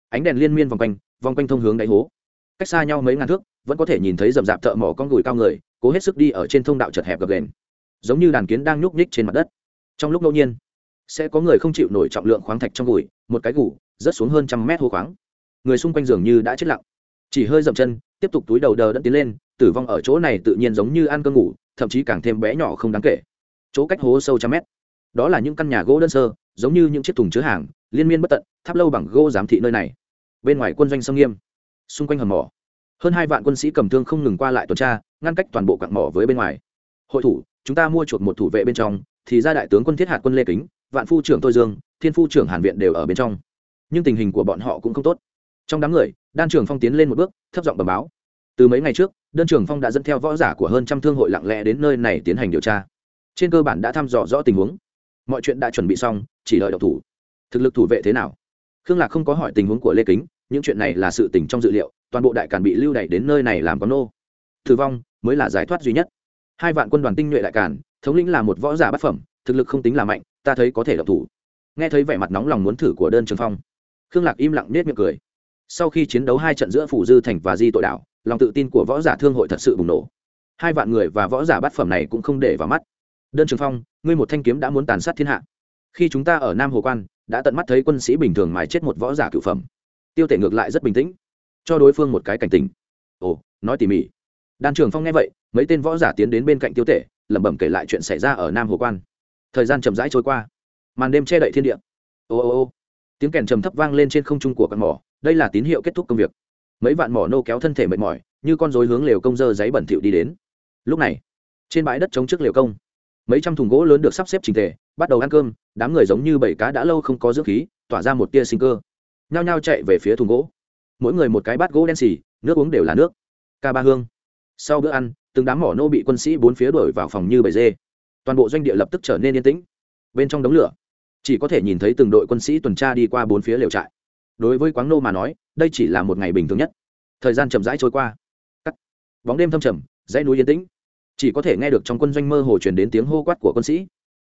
Ánh đèn liên miên vòng quanh vòng quanh thông hướng đáy hố. Cách xa nhau mấy ngàn thước, vẫn có thể nhìn thấy rậm rạp thợ mỏ con gùi cao người, cố hết sức đi ở trên thông đạo chật hẹp gập đền giống như đàn kiến đang nhúc nhích trên mặt đất. Trong lúc ngẫu nhiên, sẽ có người không chịu nổi trọng lượng khoáng thạch trong gùi, một cái gù, rớt xuống hơn trăm mét hố khoáng. Người xung quanh dường như đã chết lặng. Chỉ hơi dậm chân, tiếp tục túi đầu đờ đẫn tiến lên, tử vong ở chỗ này tự nhiên giống như ăn cơm ngủ, thậm chí càng thêm bé nhỏ không đáng kể. Chỗ cách hố sâu trăm mét đó là những căn nhà gỗ đơn sơ, giống như những chiếc thùng chứa hàng, liên miên bất tận, tháp lâu bằng gỗ giám thị nơi này. Bên ngoài quân doanh sông nghiêm, xung quanh hầm mỏ. Hơn hai vạn quân sĩ cầm thương không ngừng qua lại tuần tra, ngăn cách toàn bộ cặn mỏ với bên ngoài. Hội thủ, chúng ta mua chuộc một thủ vệ bên trong, thì ra đại tướng quân thiết hạt quân lê kính, vạn phu trưởng tôi dương, thiên phu trưởng hàn viện đều ở bên trong. Nhưng tình hình của bọn họ cũng không tốt. Trong đám người, đan trưởng phong tiến lên một bước, thấp giọng bẩm báo. Từ mấy ngày trước đơn trưởng phong đã dẫn theo võ giả của hơn trăm thương hội lặng lẽ đến nơi này tiến hành điều tra. Trên cơ bản đã thăm dò rõ tình huống mọi chuyện đã chuẩn bị xong, chỉ đợi độc thủ. Thực lực thủ vệ thế nào? Khương lạc không có hỏi tình huống của lê kính, những chuyện này là sự tình trong dự liệu, toàn bộ đại càn bị lưu đày đến nơi này làm con nô. Tử vong mới là giải thoát duy nhất. Hai vạn quân đoàn tinh nhuệ đại càn, thống lĩnh là một võ giả bát phẩm, thực lực không tính là mạnh, ta thấy có thể độc thủ. Nghe thấy vẻ mặt nóng lòng muốn thử của đơn trường phong, khương lạc im lặng nết miệng cười. Sau khi chiến đấu hai trận giữa phủ dư thành và di tội đảo, lòng tự tin của võ giả thương hội thật sự bùng nổ. Hai vạn người và võ giả bát phẩm này cũng không để vào mắt đơn trường phong, ngươi một thanh kiếm đã muốn tàn sát thiên hạ. Khi chúng ta ở nam hồ quan, đã tận mắt thấy quân sĩ bình thường mài chết một võ giả cựu phẩm. Tiêu tể ngược lại rất bình tĩnh, cho đối phương một cái cảnh tình ồ, nói tỉ mỉ. Đan trường phong nghe vậy, mấy tên võ giả tiến đến bên cạnh tiêu tể, lẩm bẩm kể lại chuyện xảy ra ở nam hồ quan. Thời gian chậm rãi trôi qua. Màn đêm che đậy thiên địa. Ô ô ô. Tiếng kèn trầm thấp vang lên trên không trung của căn mỏ, đây là tín hiệu kết thúc công việc. Mấy vạn mỏ nô kéo thân thể mệt mỏi, như con rối hướng lều công dơ giấy bẩn thỉu đi đến. Lúc này, trên bãi đất chống trước lều công mấy trăm thùng gỗ lớn được sắp xếp trình tề, bắt đầu ăn cơm, đám người giống như bảy cá đã lâu không có dưỡng khí, tỏa ra một tia sinh cơ. Nhao nhao chạy về phía thùng gỗ. Mỗi người một cái bát gỗ đen xì, nước uống đều là nước. Ca ba hương. Sau bữa ăn, từng đám mỏ nô bị quân sĩ bốn phía đuổi vào phòng như bầy dê. Toàn bộ doanh địa lập tức trở nên yên tĩnh. Bên trong đống lửa, chỉ có thể nhìn thấy từng đội quân sĩ tuần tra đi qua bốn phía lều trại. Đối với quáng nô mà nói, đây chỉ là một ngày bình thường nhất. Thời gian chậm rãi trôi qua. Cắt. Bóng đêm thâm trầm, dãy núi yên tĩnh chỉ có thể nghe được trong quân doanh mơ hồ truyền đến tiếng hô quát của quân sĩ.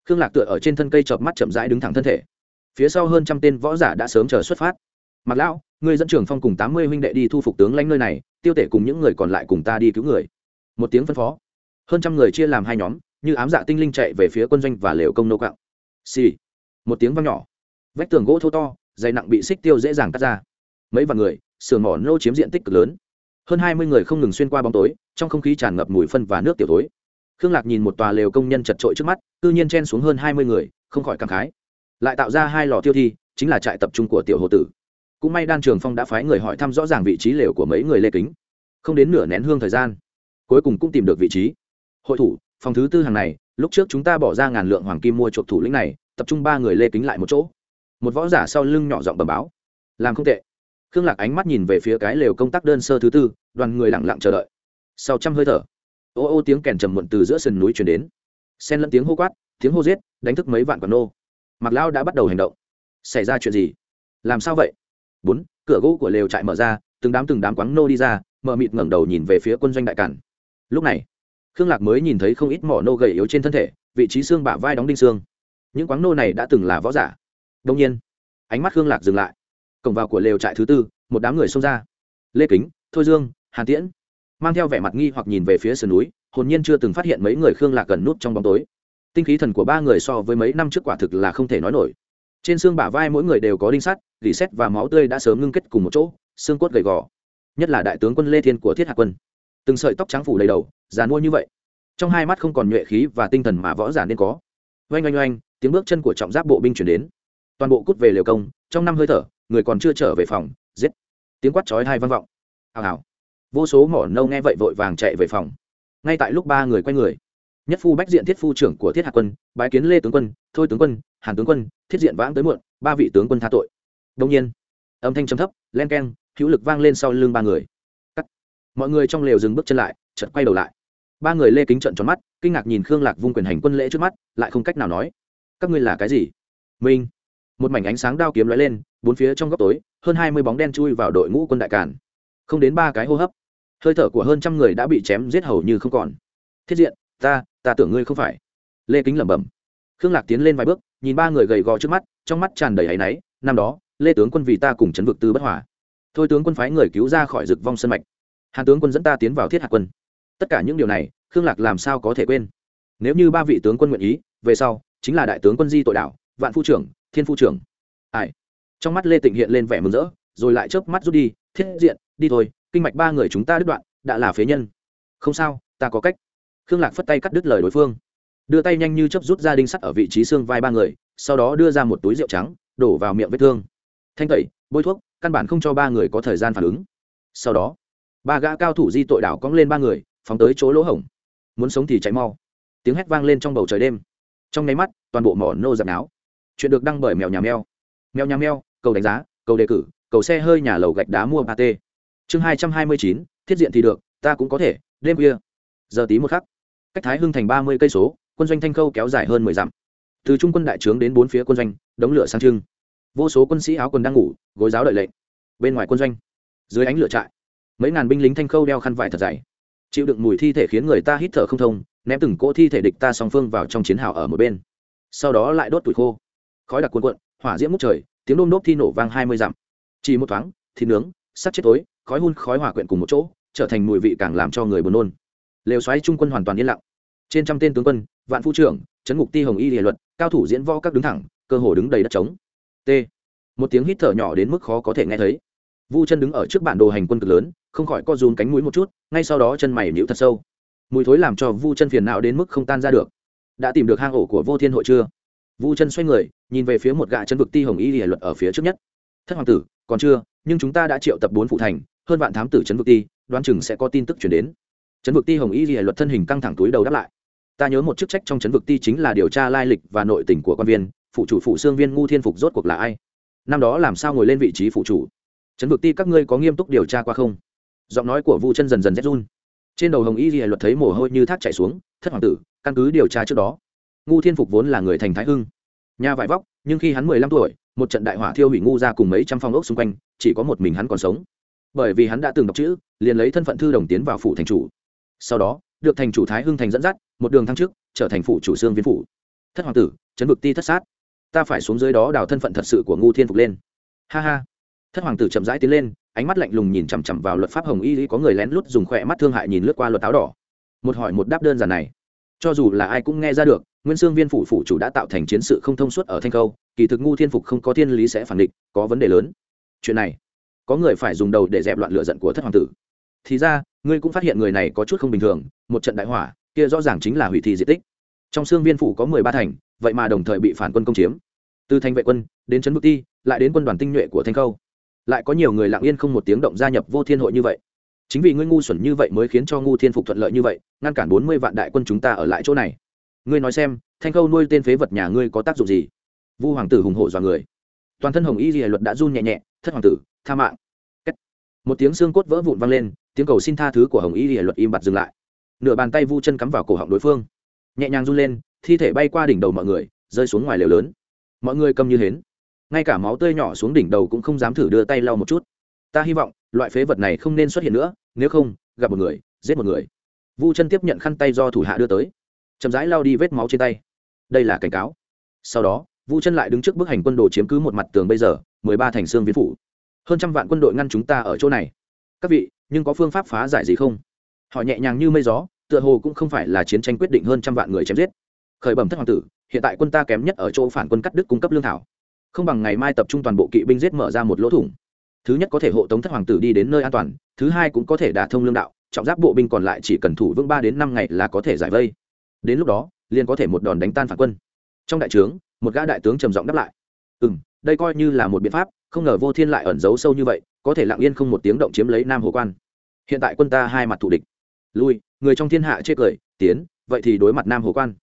Khương lạc tựa ở trên thân cây chợp mắt chậm rãi đứng thẳng thân thể. Phía sau hơn trăm tên võ giả đã sớm chờ xuất phát. Mặc lão người dẫn trưởng phong cùng tám mươi huynh đệ đi thu phục tướng lãnh nơi này, tiêu tể cùng những người còn lại cùng ta đi cứu người. Một tiếng phân phó. Hơn trăm người chia làm hai nhóm, như ám dạ tinh linh chạy về phía quân doanh và lều công nô cạo xì、sì. một tiếng văng nhỏ. Vách tường gỗ thô to, dày nặng bị xích tiêu dễ dàng cắt ra. Mấy vạn người, sườn mỏ nô chiếm diện tích cực lớn hơn hai mươi người không ngừng xuyên qua bóng tối, trong không khí tràn ngập mùi phân và nước tiểu tối khương lạc nhìn một tòa lều công nhân chật trội trước mắt, cư nhiên chen xuống hơn hai mươi người, không khỏi cảm khái. Lại tạo ra hai lò tiêu thi, chính là trại tập trung của tiểu hồ tử. Cũng may đan trường phong đã phái người hỏi thăm rõ ràng vị trí lều của mấy người lê kính. Không đến nửa nén hương thời gian, cuối cùng cũng tìm được vị trí. Hội thủ, phòng thứ tư hàng này, lúc trước chúng ta bỏ ra ngàn lượng hoàng kim mua chuộc thủ lĩnh này, tập trung ba người lê kính lại một chỗ. Một võ giả sau lưng nhỏ giọng bầm báo. Làm không tệ khương lạc ánh mắt nhìn về phía cái lều công tác đơn sơ thứ tư, đoàn người lẳng lặng chờ đợi. Sau trăm hơi thở, ô ô tiếng kèn trầm muộn từ giữa sườn núi chuyển đến. Xen lẫn tiếng hô quát, tiếng hô giết, đánh thức mấy vạn quần nô. Mặc lao đã bắt đầu hành động. Xảy ra chuyện gì? Làm sao vậy? Bốn, cửa gỗ của lều trại mở ra, từng đám từng đám quáng nô đi ra mờ mịt ngẩng đầu nhìn về phía quân doanh đại cản. Lúc này, khương lạc mới nhìn thấy không ít mỏ nô gầy yếu trên thân thể, vị trí xương bả vai đóng đinh xương. Những quáng nô này đã từng là võ giả. Đông nhiên, ánh mắt khương lạc dừng lại cổng vào của lều trại thứ tư, một đám người xông ra. Lê kính, thôi dương, hàn tiễn mang theo vẻ mặt nghi hoặc nhìn về phía sườn núi, hồn nhiên chưa từng phát hiện mấy người khương lạc gần nút trong bóng tối. Tinh khí thần của ba người so với mấy năm trước quả thực là không thể nói nổi. Trên xương bả vai mỗi người đều có đinh sắt gỉ xét và máu tươi đã sớm ngưng kết cùng một chỗ, xương cốt gầy gò. Nhất là đại tướng quân lê thiên của thiết hạ quân. Từng sợi tóc trắng phủ đầy đầu, già mua như vậy. Trong hai mắt không còn nhuệ khí và tinh thần mà võ giả nên có. Oanh oanh oanh, tiếng bước chân của trọng giáp bộ binh chuyển đến. Toàn bộ cút về liều công, trong năm hơi thở người còn chưa trở về phòng, giết. Tiếng quát chói hai vang vọng. Hào hào. Vô số mỏ nâu nghe vậy vội vàng chạy về phòng. Ngay tại lúc ba người quay người, nhất phu bách diện thiết phu trưởng của thiết hạ quân, bái kiến lê tướng quân, thôi tướng quân, hàn tướng quân, thiết diện vãng tới muộn, ba vị tướng quân tha tội. Đông nhiên, âm thanh trầm thấp, len keng, hữu lực vang lên sau lưng ba người. Cắt. mọi người trong lều dừng bước chân lại, chợt quay đầu lại. Ba người lê kính trận tròn mắt, kinh ngạc nhìn khương lạc vung quyền hành quân lễ trước mắt, lại không cách nào nói. Các ngươi là cái gì? Minh. Một mảnh ánh sáng đao kiếm lóe lên bốn phía trong góc tối, hơn hai mươi bóng đen chui vào đội ngũ quân đại cản không đến ba cái hô hấp, hơi thở của hơn trăm người đã bị chém giết hầu như không còn. Thiết diện, ta ta tưởng ngươi không phải. Lê kính lẩm bẩm. Khương lạc tiến lên vài bước, nhìn ba người gầy gò trước mắt, trong mắt tràn đầy áy náy, năm đó, lê tướng quân vì ta cùng chấn vực tư bất hòa. Thôi tướng quân phái người cứu ra khỏi rực vong sân mạch. Hàn tướng quân dẫn ta tiến vào thiết hạt quân. Tất cả những điều này, khương lạc làm sao có thể quên? Nếu như ba vị tướng quân nguyện ý, về sau, chính là đại tướng quân di tội đảo vạn phu trưởng, thiên phu trưởng. Ai? Trong mắt lê tịnh hiện lên vẻ mừng rỡ, rồi lại chớp mắt rút đi, thiết diện, đi thôi, kinh mạch ba người chúng ta đứt đoạn, đã là phế nhân. Không sao, ta có cách. Khương lạc phất tay cắt đứt lời đối phương. Đưa tay nhanh như chấp rút ra đinh sắt ở vị trí xương vai ba người, sau đó đưa ra một túi rượu trắng, đổ vào miệng vết thương. Thanh tẩy, bôi thuốc, căn bản không cho ba người có thời gian phản ứng. Sau đó, ba gã cao thủ di tội đảo cong lên ba người, phóng tới chỗ lỗ hổng. Muốn sống thì chạy mau. Tiếng hét vang lên trong bầu trời đêm. Trong nháy mắt, toàn bộ mỏ nô giặc náo. chuyện được đăng bởi mèo nhà mèo mèo nhà mèo, cầu đánh giá, cầu đề cử, cầu xe hơi nhà lầu gạch đá mua ba t chương hai trăm hai mươi chín, thiết diện thì được, ta cũng có thể, đêm khuya. Giờ tí một khắc. Cách thái hưng thành ba mươi cây số, quân doanh thanh khâu kéo dài hơn mười dặm. Từ trung quân đại trướng đến bốn phía quân doanh, đống lửa sang trưng. Vô số quân sĩ áo quần đang ngủ, gối giáo đợi lệnh. Bên ngoài quân doanh, dưới ánh lửa trại, mấy ngàn binh lính thanh khâu đeo khăn vải thật dày. Chịu đựng mùi thi thể khiến người ta hít thở không thông, ném từng cỗ thi thể địch ta song phương vào trong chiến hào ở một bên. Sau đó lại đốt tuổi khô. Khói đặc cuồn cuộn hỏa diễm múc trời, tiếng đôm đốt thi nổ vang hai mươi dặm. Chỉ một thoáng thịt nướng sắt chết tối, khói hun khói hòa quyện cùng một chỗ, trở thành mùi vị càng làm cho người buồn nôn. Lều xoáy trung quân hoàn toàn yên lặng. Trên trăm tên tướng quân, vạn phu trưởng trấn ngục ti hồng y hệ luật, cao thủ diễn võ các đứng thẳng, cơ hồ đứng đầy đất trống. T. Một tiếng hít thở nhỏ đến mức khó có thể nghe thấy. Vu chân đứng ở trước bản đồ hành quân cực lớn, không khỏi co rúm cánh mũi một chút, ngay sau đó chân mày nhũ thật sâu. Mùi thối làm cho vu chân phiền não đến mức không tan ra được. Đã tìm được hang ổ của vô thiên hội chưa? Vu chân xoay người, nhìn về phía một gã chân vực ti hồng y địa luật ở phía trước nhất. Thất hoàng tử, còn chưa, nhưng chúng ta đã triệu tập bốn phụ thành, hơn vạn thám tử trấn vực ti, đoán chừng sẽ có tin tức chuyển đến. Trấn vực ti hồng y địa luật thân hình căng thẳng túi đầu đáp lại. Ta nhớ một chức trách trong trấn vực ti chính là điều tra lai lịch và nội tình của quan viên, phụ chủ phụ xương viên ngu thiên phục rốt cuộc là ai? Năm đó làm sao ngồi lên vị trí phụ chủ? Trấn vực ti các ngươi có nghiêm túc điều tra qua không? Giọng nói của vu chân dần dần rét run. Trên đầu hồng y di luật thấy mồ hôi như thác chảy xuống, thất hoàng tử, căn cứ điều tra trước đó ngu thiên phục vốn là người thành thái hưng. Nhà vải vóc, nhưng khi hắn mười lăm tuổi, một trận đại hỏa thiêu hủy ngu ra cùng mấy trăm phong ốc xung quanh, chỉ có một mình hắn còn sống. Bởi vì hắn đã từng đọc chữ, liền lấy thân phận thư đồng tiến vào phủ thành chủ. Sau đó, được thành chủ thái hưng thành dẫn dắt, một đường thăng chức, trở thành phủ chủ xương viên phủ. Thất hoàng tử, chấn vực ti thất sát. Ta phải xuống dưới đó đào thân phận thật sự của ngu thiên phục lên. Ha ha. Thất hoàng tử chậm rãi tiến lên, ánh mắt lạnh lùng nhìn chằm chằm vào luật pháp hồng y lý có người lén lút dùng khỏe mắt thương hại nhìn lướt qua luật áo đỏ. Một hỏi một đáp đơn giản này. Cho dù là ai cũng nghe ra được Nguyễn sương viên phủ phủ chủ đã tạo thành chiến sự không thông suốt ở thanh khâu, kỳ thực ngu thiên phục không có thiên lý sẽ phản định có vấn đề lớn. Chuyện này, có người phải dùng đầu để dẹp loạn lựa giận của thất hoàng tử. Thì ra, ngươi cũng phát hiện người này có chút không bình thường, một trận đại hỏa, kia rõ ràng chính là hủy thi di tích. Trong xương viên phủ có mười ba thành, vậy mà đồng thời bị phản quân công chiếm. Từ thành vệ quân, đến trấn bực ti, lại đến quân đoàn tinh nhuệ của thanh khâu. Lại có nhiều người lặng yên không một tiếng động gia nhập vô thiên hội như vậy. Chính vì ngươi ngu xuẩn như vậy mới khiến cho ngu thiên phục thuận lợi như vậy, ngăn cản bốn mươi vạn đại quân chúng ta ở lại chỗ này ngươi nói xem, thanh khâu nuôi tên phế vật nhà ngươi có tác dụng gì? Vu hoàng tử hùng hộ dọa người. Toàn thân hồng y di luật đã run nhẹ nhẹ, thất hoàng tử, tha mạng. Một tiếng xương cốt vỡ vụn vang lên, tiếng cầu xin tha thứ của hồng y di luật im bặt dừng lại. Nửa bàn tay vu chân cắm vào cổ họng đối phương. Nhẹ nhàng run lên, thi thể bay qua đỉnh đầu mọi người, rơi xuống ngoài lều lớn. Mọi người cầm như hến. Ngay cả máu tươi nhỏ xuống đỉnh đầu cũng không dám thử đưa tay lau một chút. Ta hy vọng, loại phế vật này không nên xuất hiện nữa, nếu không, gặp một người, giết một người. Vu chân tiếp nhận khăn tay do thủ hạ đưa tới chậm rãi lao đi vết máu trên tay. Đây là cảnh cáo. Sau đó, vu chân lại đứng trước bức hành quân đồ chiếm cứ một mặt tường bây giờ, mười ba thành xương viên phủ. Hơn trăm vạn quân đội ngăn chúng ta ở chỗ này. Các vị, nhưng có phương pháp phá giải gì không? Họ nhẹ nhàng như mây gió, tựa hồ cũng không phải là chiến tranh quyết định hơn trăm vạn người chém giết. Khởi bẩm thất hoàng tử, hiện tại quân ta kém nhất ở chỗ phản quân cắt đứt cung cấp lương thảo. Không bằng ngày mai tập trung toàn bộ kỵ binh giết mở ra một lỗ thủng. Thứ nhất có thể hộ tống thất hoàng tử đi đến nơi an toàn, thứ hai cũng có thể đả thông lương đạo, trọng giáp bộ binh còn lại chỉ cần thủ vững ba đến năm ngày là có thể giải vây đến lúc đó, liền có thể một đòn đánh tan phản quân. Trong đại trướng, một gã đại tướng trầm giọng đáp lại. Ừ m đây coi như là một biện pháp, không ngờ vô thiên lại ẩn giấu sâu như vậy, có thể lặng yên không một tiếng động chiếm lấy nam hồ quan. Hiện tại quân ta hai mặt thủ địch. Lui, người trong thiên hạ chê cười, tiến, vậy thì đối mặt nam hồ quan.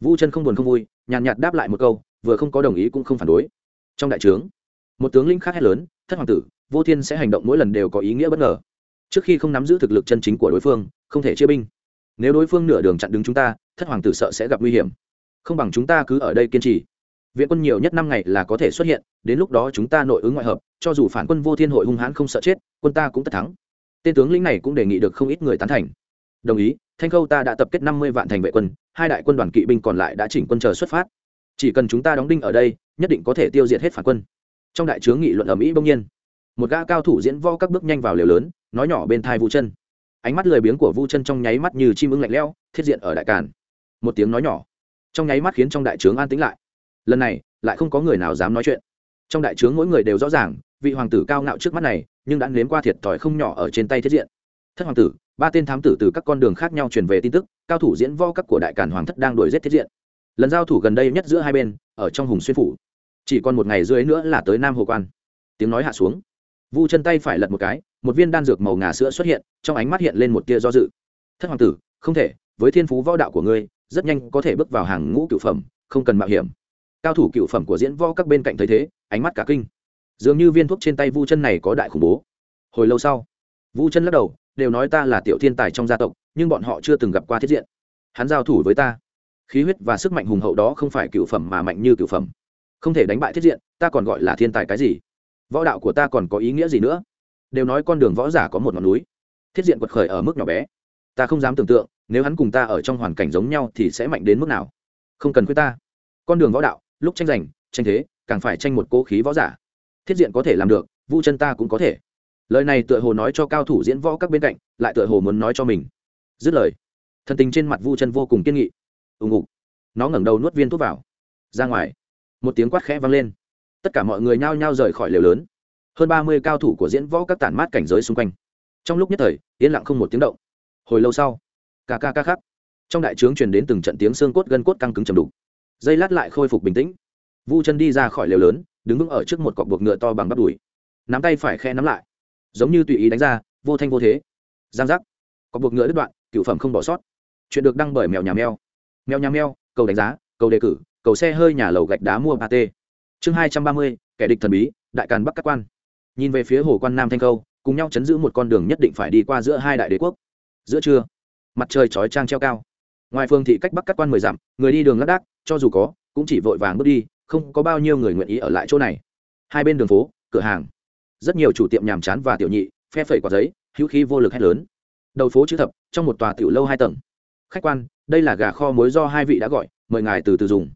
Vu chân không buồn không vui, nhàn nhạt đáp lại một câu, vừa không có đồng ý cũng không phản đối. Trong đại trướng, một tướng lĩnh khác hét lớn, thất hoàng tử, vô thiên sẽ hành động mỗi lần đều có ý nghĩa bất ngờ. Trước khi không nắm giữ thực lực chân chính của đối phương, không thể chia binh. Nếu đối phương nửa đường chặn đứng chúng ta thất hoàng tử sợ sẽ gặp nguy hiểm. Không bằng chúng ta cứ ở đây kiên trì. Viện quân nhiều nhất năm ngày là có thể xuất hiện, đến lúc đó chúng ta nội ứng ngoại hợp, cho dù phản quân vô thiên hội hung hãn không sợ chết, quân ta cũng tất thắng. Tên tướng lĩnh này cũng đề nghị được không ít người tán thành. Đồng ý, thanh khâu ta đã tập kết năm mươi vạn thành vệ quân, hai đại quân đoàn kỵ binh còn lại đã chỉnh quân chờ xuất phát. Chỉ cần chúng ta đóng đinh ở đây, nhất định có thể tiêu diệt hết phản quân. Trong đại chướng nghị luận ở mỹ bỗng nhiên, một gã cao thủ diễn vo các bước nhanh vào lều lớn, nói nhỏ bên thai vu chân. Ánh mắt lười biếng của vu chân trong nháy mắt như chim ưng lạnh leo thiết diện ở đại càn một tiếng nói nhỏ. Trong nháy mắt khiến trong đại trướng an tĩnh lại. Lần này, lại không có người nào dám nói chuyện. Trong đại trướng mỗi người đều rõ ràng, vị hoàng tử cao ngạo trước mắt này, nhưng đã nếm qua thiệt thòi không nhỏ ở trên tay thiết diện. Thất hoàng tử, ba tên thám tử từ các con đường khác nhau truyền về tin tức, cao thủ diễn vo các của đại cản hoàng thất đang đuổi giết thiết diện. Lần giao thủ gần đây nhất giữa hai bên, ở trong hùng xuyên phủ. Chỉ còn một ngày dưới nữa là tới nam hồ quan. Tiếng nói hạ xuống. Vu chân tay phải lật một cái, một viên đan dược màu ngà sữa xuất hiện, trong ánh mắt hiện lên một tia do dự. Thất hoàng tử, không thể, với thiên phú võ đạo của ngươi rất nhanh có thể bước vào hàng ngũ cựu phẩm, không cần mạo hiểm. Cao thủ cựu phẩm của diễn võ các bên cạnh thấy thế, ánh mắt cả kinh. Dường như viên thuốc trên tay vu chân này có đại khủng bố. Hồi lâu sau, vu chân lắc đầu, đều nói ta là tiểu thiên tài trong gia tộc, nhưng bọn họ chưa từng gặp qua thiết diện. Hắn giao thủ với ta. Khí huyết và sức mạnh hùng hậu đó không phải cựu phẩm mà mạnh như cựu phẩm. Không thể đánh bại thiết diện, ta còn gọi là thiên tài cái gì? Võ đạo của ta còn có ý nghĩa gì nữa? Đều nói con đường võ giả có một ngọn núi. Thiết diện quật khởi ở mức nhỏ bé ta không dám tưởng tượng, nếu hắn cùng ta ở trong hoàn cảnh giống nhau thì sẽ mạnh đến mức nào? Không cần khuyết ta. Con đường võ đạo, lúc tranh giành, tranh thế, càng phải tranh một cố khí võ giả. Thiết diện có thể làm được, vu chân ta cũng có thể. Lời này tựa hồ nói cho cao thủ diễn võ các bên cạnh, lại tựa hồ muốn nói cho mình. Dứt lời, thần tình trên mặt vu chân vô cùng kiên nghị. Ùng ục nó ngẩng đầu nuốt viên thuốc vào. Ra ngoài. Một tiếng quát khẽ vang lên. Tất cả mọi người nhao nhao rời khỏi lều lớn. Hơn ba mươi cao thủ của diễn võ các tản mát cảnh giới xung quanh. Trong lúc nhất thời, yên lặng không một tiếng động hồi lâu sau, ca ca ca khắc, trong đại trướng truyền đến từng trận tiếng xương cốt gân cốt căng cứng chầm đục. Dây lát lại khôi phục bình tĩnh. Vu chân đi ra khỏi lều lớn, đứng vững ở trước một cọc buộc ngựa to bằng bắp đùi. Nắm tay phải khe nắm lại, giống như tùy ý đánh ra, vô thanh vô thế. Giang giác. Có buộc ngựa đứt đoạn, cựu phẩm không bỏ sót. Chuyện được đăng bởi mèo nhà mèo. Mèo nhà mèo, cầu đánh giá, cầu đề cử, cầu xe hơi nhà lầu gạch đá mua ba t chương hai trăm ba mươi, kẻ địch thần bí, đại càn bắc các quan. Nhìn về phía hồ quan nam thanh khâu, cùng nhau chấn giữ một con đường nhất định phải đi qua giữa hai đại đế quốc giữa trưa, mặt trời chói trang treo cao. Ngoài phương thị cách bắc cắt quan mười dặm, người đi đường lác đác, cho dù có, cũng chỉ vội vàng bước đi, không có bao nhiêu người nguyện ý ở lại chỗ này. Hai bên đường phố, cửa hàng. Rất nhiều chủ tiệm nhàm chán và tiểu nhị, phe phẩy quả giấy, hữu khí vô lực hét lớn. Đầu phố chữ thập, trong một tòa tiểu lâu hai tầng. Khách quan, đây là gà kho muối do hai vị đã gọi, mời ngài từ từ dùng.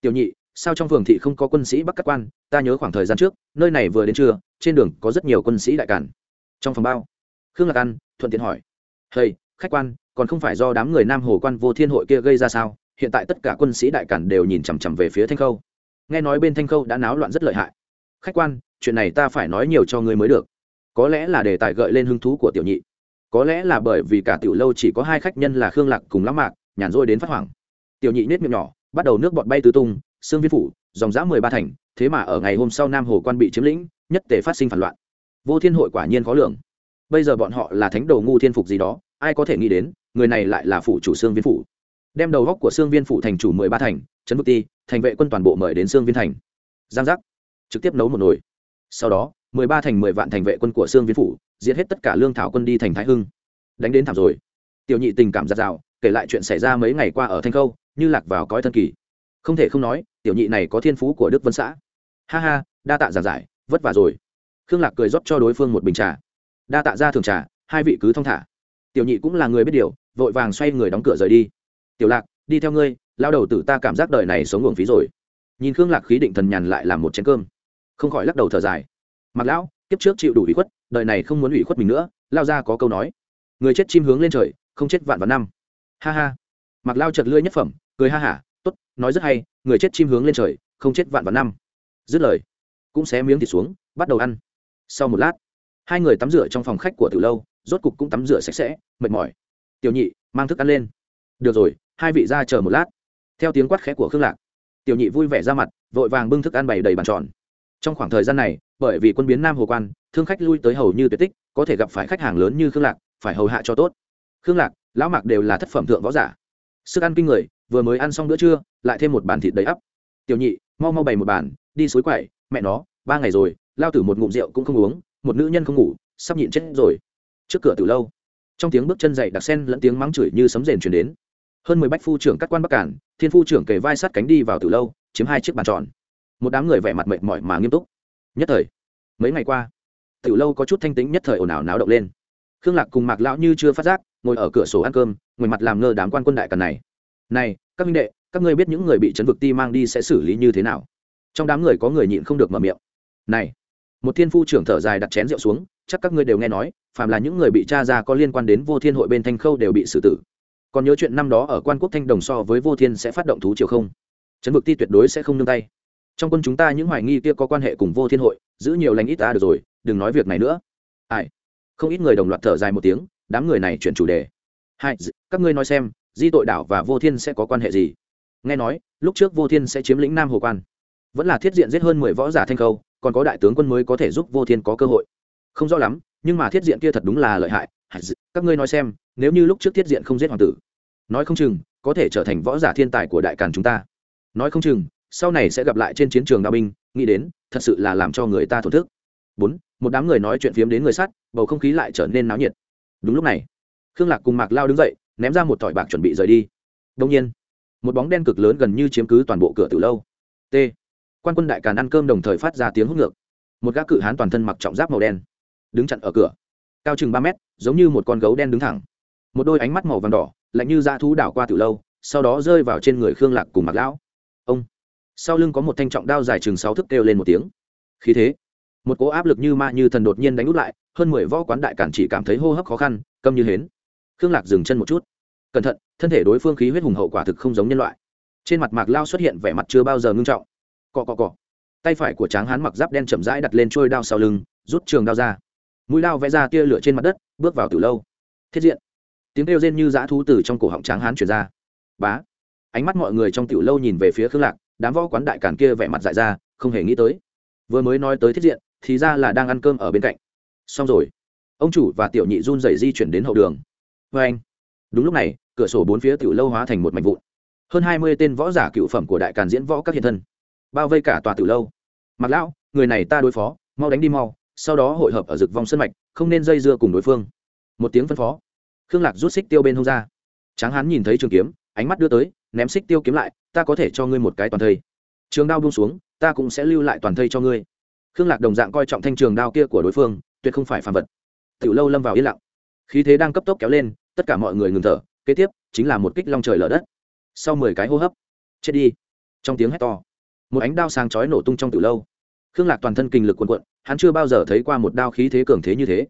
Tiểu nhị, sao trong phường thị không có quân sĩ bắc cắt quan? Ta nhớ khoảng thời gian trước, nơi này vừa đến trưa, trên đường có rất nhiều quân sĩ đại cản trong phòng bao, khương lạc ăn thuận tiện hỏi hay khách quan, còn không phải do đám người nam hồ quan vô thiên hội kia gây ra sao? Hiện tại tất cả quân sĩ đại cản đều nhìn chằm chằm về phía thanh khâu. Nghe nói bên thanh khâu đã náo loạn rất lợi hại. Khách quan, chuyện này ta phải nói nhiều cho ngươi mới được. Có lẽ là đề tài gợi lên hứng thú của tiểu nhị. Có lẽ là bởi vì cả tiểu lâu chỉ có hai khách nhân là khương lạc cùng Lão mạc, nhàn rỗi đến phát hoảng. Tiểu nhị nết miệng nhỏ, bắt đầu nước bọt bay tứ tung, xương viên phủ, dòng dã mười ba thành, thế mà ở ngày hôm sau nam hồ quan bị chiếm lĩnh, nhất tề phát sinh phản loạn. Vô thiên hội quả nhiên khó lường bây giờ bọn họ là thánh đồ ngu thiên phục gì đó, ai có thể nghĩ đến, người này lại là phủ chủ xương viên phủ. Đem đầu góc của xương viên phủ thành chủ mười ba thành, trấn vực ti, thành vệ quân toàn bộ mời đến xương viên thành. Giang giác. Trực tiếp nấu một nồi. Sau đó, mười ba thành mười vạn thành vệ quân của xương viên phủ diệt hết tất cả lương thảo quân đi thành thái hưng. Đánh đến thảm rồi. Tiểu nhị tình cảm giặt rào, kể lại chuyện xảy ra mấy ngày qua ở thanh khâu, như lạc vào cõi thân kỳ. Không thể không nói, tiểu nhị này có thiên phú của đức vân xã. Ha ha, đa tạ giản giải, vất vả rồi. Khương lạc cười rót cho đối phương một bình trà đa tạ ra thường trà, hai vị cứ thong thả. Tiểu nhị cũng là người biết điều, vội vàng xoay người đóng cửa rời đi. Tiểu lạc, đi theo ngươi, lao đầu tử ta cảm giác đời này sống uổng phí rồi. Nhìn khương lạc khí định thần nhàn lại làm một chén cơm. Không khỏi lắc đầu thở dài. Mặc lão, kiếp trước chịu đủ ủy khuất, đời này không muốn ủy khuất mình nữa, lao ra có câu nói. Người chết chim hướng lên trời, không chết vạn vạn năm. Ha ha. Mặc lao chật lưỡi nhất phẩm, cười ha hả, tốt, nói rất hay, người chết chim hướng lên trời, không chết vạn vạn năm. Dứt lời, cũng xé miếng thịt xuống, bắt đầu ăn. Sau một lát hai người tắm rửa trong phòng khách của từ lâu, rốt cục cũng tắm rửa sạch sẽ, mệt mỏi. Tiểu nhị, mang thức ăn lên. Được rồi, hai vị ra chờ một lát. Theo tiếng quát khẽ của khương lạc, tiểu nhị vui vẻ ra mặt, vội vàng bưng thức ăn bày đầy bàn tròn. Trong khoảng thời gian này, bởi vì quân biến nam hồ quan, thương khách lui tới hầu như tuyệt tích, có thể gặp phải khách hàng lớn như khương lạc, phải hầu hạ cho tốt. Khương lạc, lão mạc đều là thất phẩm thượng võ giả. Sức ăn kinh người, vừa mới ăn xong bữa trưa, lại thêm một bàn thịt đầy ắp. Tiểu nhị, mau mau bày một bàn, đi suối quậy mẹ nó, ba ngày rồi, lao tử một ngụm rượu cũng không uống một nữ nhân không ngủ, sắp nhịn chết rồi. Trước cửa từ lâu, trong tiếng bước chân dậy đặc sen lẫn tiếng mắng chửi như sấm rền chuyển đến. Hơn mười bách phu trưởng các quan bắc cản, thiên phu trưởng kề vai sát cánh đi vào từ lâu, chiếm hai chiếc bàn tròn. Một đám người vẻ mặt mệt mỏi mà nghiêm túc. Nhất thời, mấy ngày qua, từ lâu có chút thanh tĩnh nhất thời ồn ào náo động lên. Khương lạc cùng mạc lão như chưa phát giác, ngồi ở cửa sổ ăn cơm, ngồi mặt làm ngơ đám quan quân đại cần này. Này, các minh đệ, các ngươi biết những người bị chấn vực ti mang đi sẽ xử lý như thế nào? Trong đám người có người nhịn không được mở miệng. Này một thiên phu trưởng thở dài đặt chén rượu xuống, chắc các ngươi đều nghe nói, phàm là những người bị tra ra có liên quan đến vô thiên hội bên thanh khâu đều bị xử tử. Còn nhớ chuyện năm đó ở quan quốc thanh đồng so với vô thiên sẽ phát động thú triều không? Trấn vực ti tuyệt đối sẽ không nương tay. Trong quân chúng ta những hoài nghi kia có quan hệ cùng vô thiên hội, giữ nhiều lành ít ta được rồi, đừng nói việc này nữa. Ai? Không ít người đồng loạt thở dài một tiếng, đám người này chuyển chủ đề. Hai các ngươi nói xem, di tội đảo và vô thiên sẽ có quan hệ gì? Nghe nói, lúc trước vô thiên sẽ chiếm lĩnh nam hồ quan. Vẫn là thiết diện giết hơn mười võ giả thanh khâu còn có đại tướng quân mới có thể giúp vô thiên có cơ hội. Không rõ lắm, nhưng mà thiết diện kia thật đúng là lợi hại. Các ngươi nói xem, nếu như lúc trước thiết diện không giết hoàng tử, nói không chừng có thể trở thành võ giả thiên tài của đại càn chúng ta. Nói không chừng, sau này sẽ gặp lại trên chiến trường đạo binh, nghĩ đến, thật sự là làm cho người ta thổn thức. Bốn, một đám người nói chuyện phiếm đến người sát, bầu không khí lại trở nên náo nhiệt. Đúng lúc này, khương lạc cùng mạc lao đứng dậy, ném ra một tỏi bạc chuẩn bị rời đi. Đông nhiên, một bóng đen cực lớn gần như chiếm cứ toàn bộ cửa từ lâu. T quan quân đại càn ăn cơm đồng thời phát ra tiếng hút ngược. Một gã cự hán toàn thân mặc trọng giáp màu đen, đứng chặn ở cửa. Cao chừng ba mét, giống như một con gấu đen đứng thẳng. Một đôi ánh mắt màu vàng đỏ, lạnh như da thú đảo qua từ lâu, sau đó rơi vào trên người khương lạc cùng mặc lão. Ông! Sau lưng có một thanh trọng đao dài chừng sáu thước kêu lên một tiếng. Khí thế! Một cỗ áp lực như ma như thần đột nhiên đánh út lại, hơn mười võ quán đại cản chỉ cảm thấy hô hấp khó khăn, câm như hến. Khương lạc dừng chân một chút. Cẩn thận, thân thể đối phương khí huyết hùng hậu quả thực không giống nhân loại. Trên mặt mạc lao xuất hiện vẻ mặt chưa bao giờ ngưng trọng cọ cọ cọ. Tay phải của tráng hán mặc giáp đen chậm rãi đặt lên trôi đao sau lưng, rút trường đao ra. Mũi đao vẽ ra tia lửa trên mặt đất, bước vào từ lâu. Thiết diện. Tiếng kêu rên như dã thú từ trong cổ họng tráng hán chuyển ra. Bá. Ánh mắt mọi người trong tiểu lâu nhìn về phía khương lạc, đám võ quán đại cản kia vẻ mặt dại ra, không hề nghĩ tới. Vừa mới nói tới thiết diện, thì ra là đang ăn cơm ở bên cạnh. Xong rồi. Ông chủ và tiểu nhị run rẩy di chuyển đến hậu đường. Vê anh. Đúng lúc này, cửa sổ bốn phía tiểu lâu hóa thành một mảnh vụn. Hơn hai mươi tên võ giả cựu phẩm của đại càn diễn võ các hiện thân bao vây cả tòa tử lâu. Mặc lão, người này ta đối phó, mau đánh đi mau, sau đó hội hợp ở rực vòng sân mạch, không nên dây dưa cùng đối phương. Một tiếng phân phó. Khương lạc rút xích tiêu bên hông ra. Tráng hán nhìn thấy trường kiếm, ánh mắt đưa tới, ném xích tiêu kiếm lại, ta có thể cho ngươi một cái toàn thây. Trường đao buông xuống, ta cũng sẽ lưu lại toàn thây cho ngươi. Khương lạc đồng dạng coi trọng thanh trường đao kia của đối phương, tuyệt không phải phàm vật. Tiểu lâu lâm vào yên lặng. Khí thế đang cấp tốc kéo lên, tất cả mọi người ngừng thở, kế tiếp chính là một kích long trời lở đất. Sau mười cái hô hấp, chết đi. Trong tiếng hét to một ánh đao sáng chói nổ tung trong từ lâu. Khương lạc toàn thân kinh lực cuồn cuộn, hắn chưa bao giờ thấy qua một đao khí thế cường thế như thế.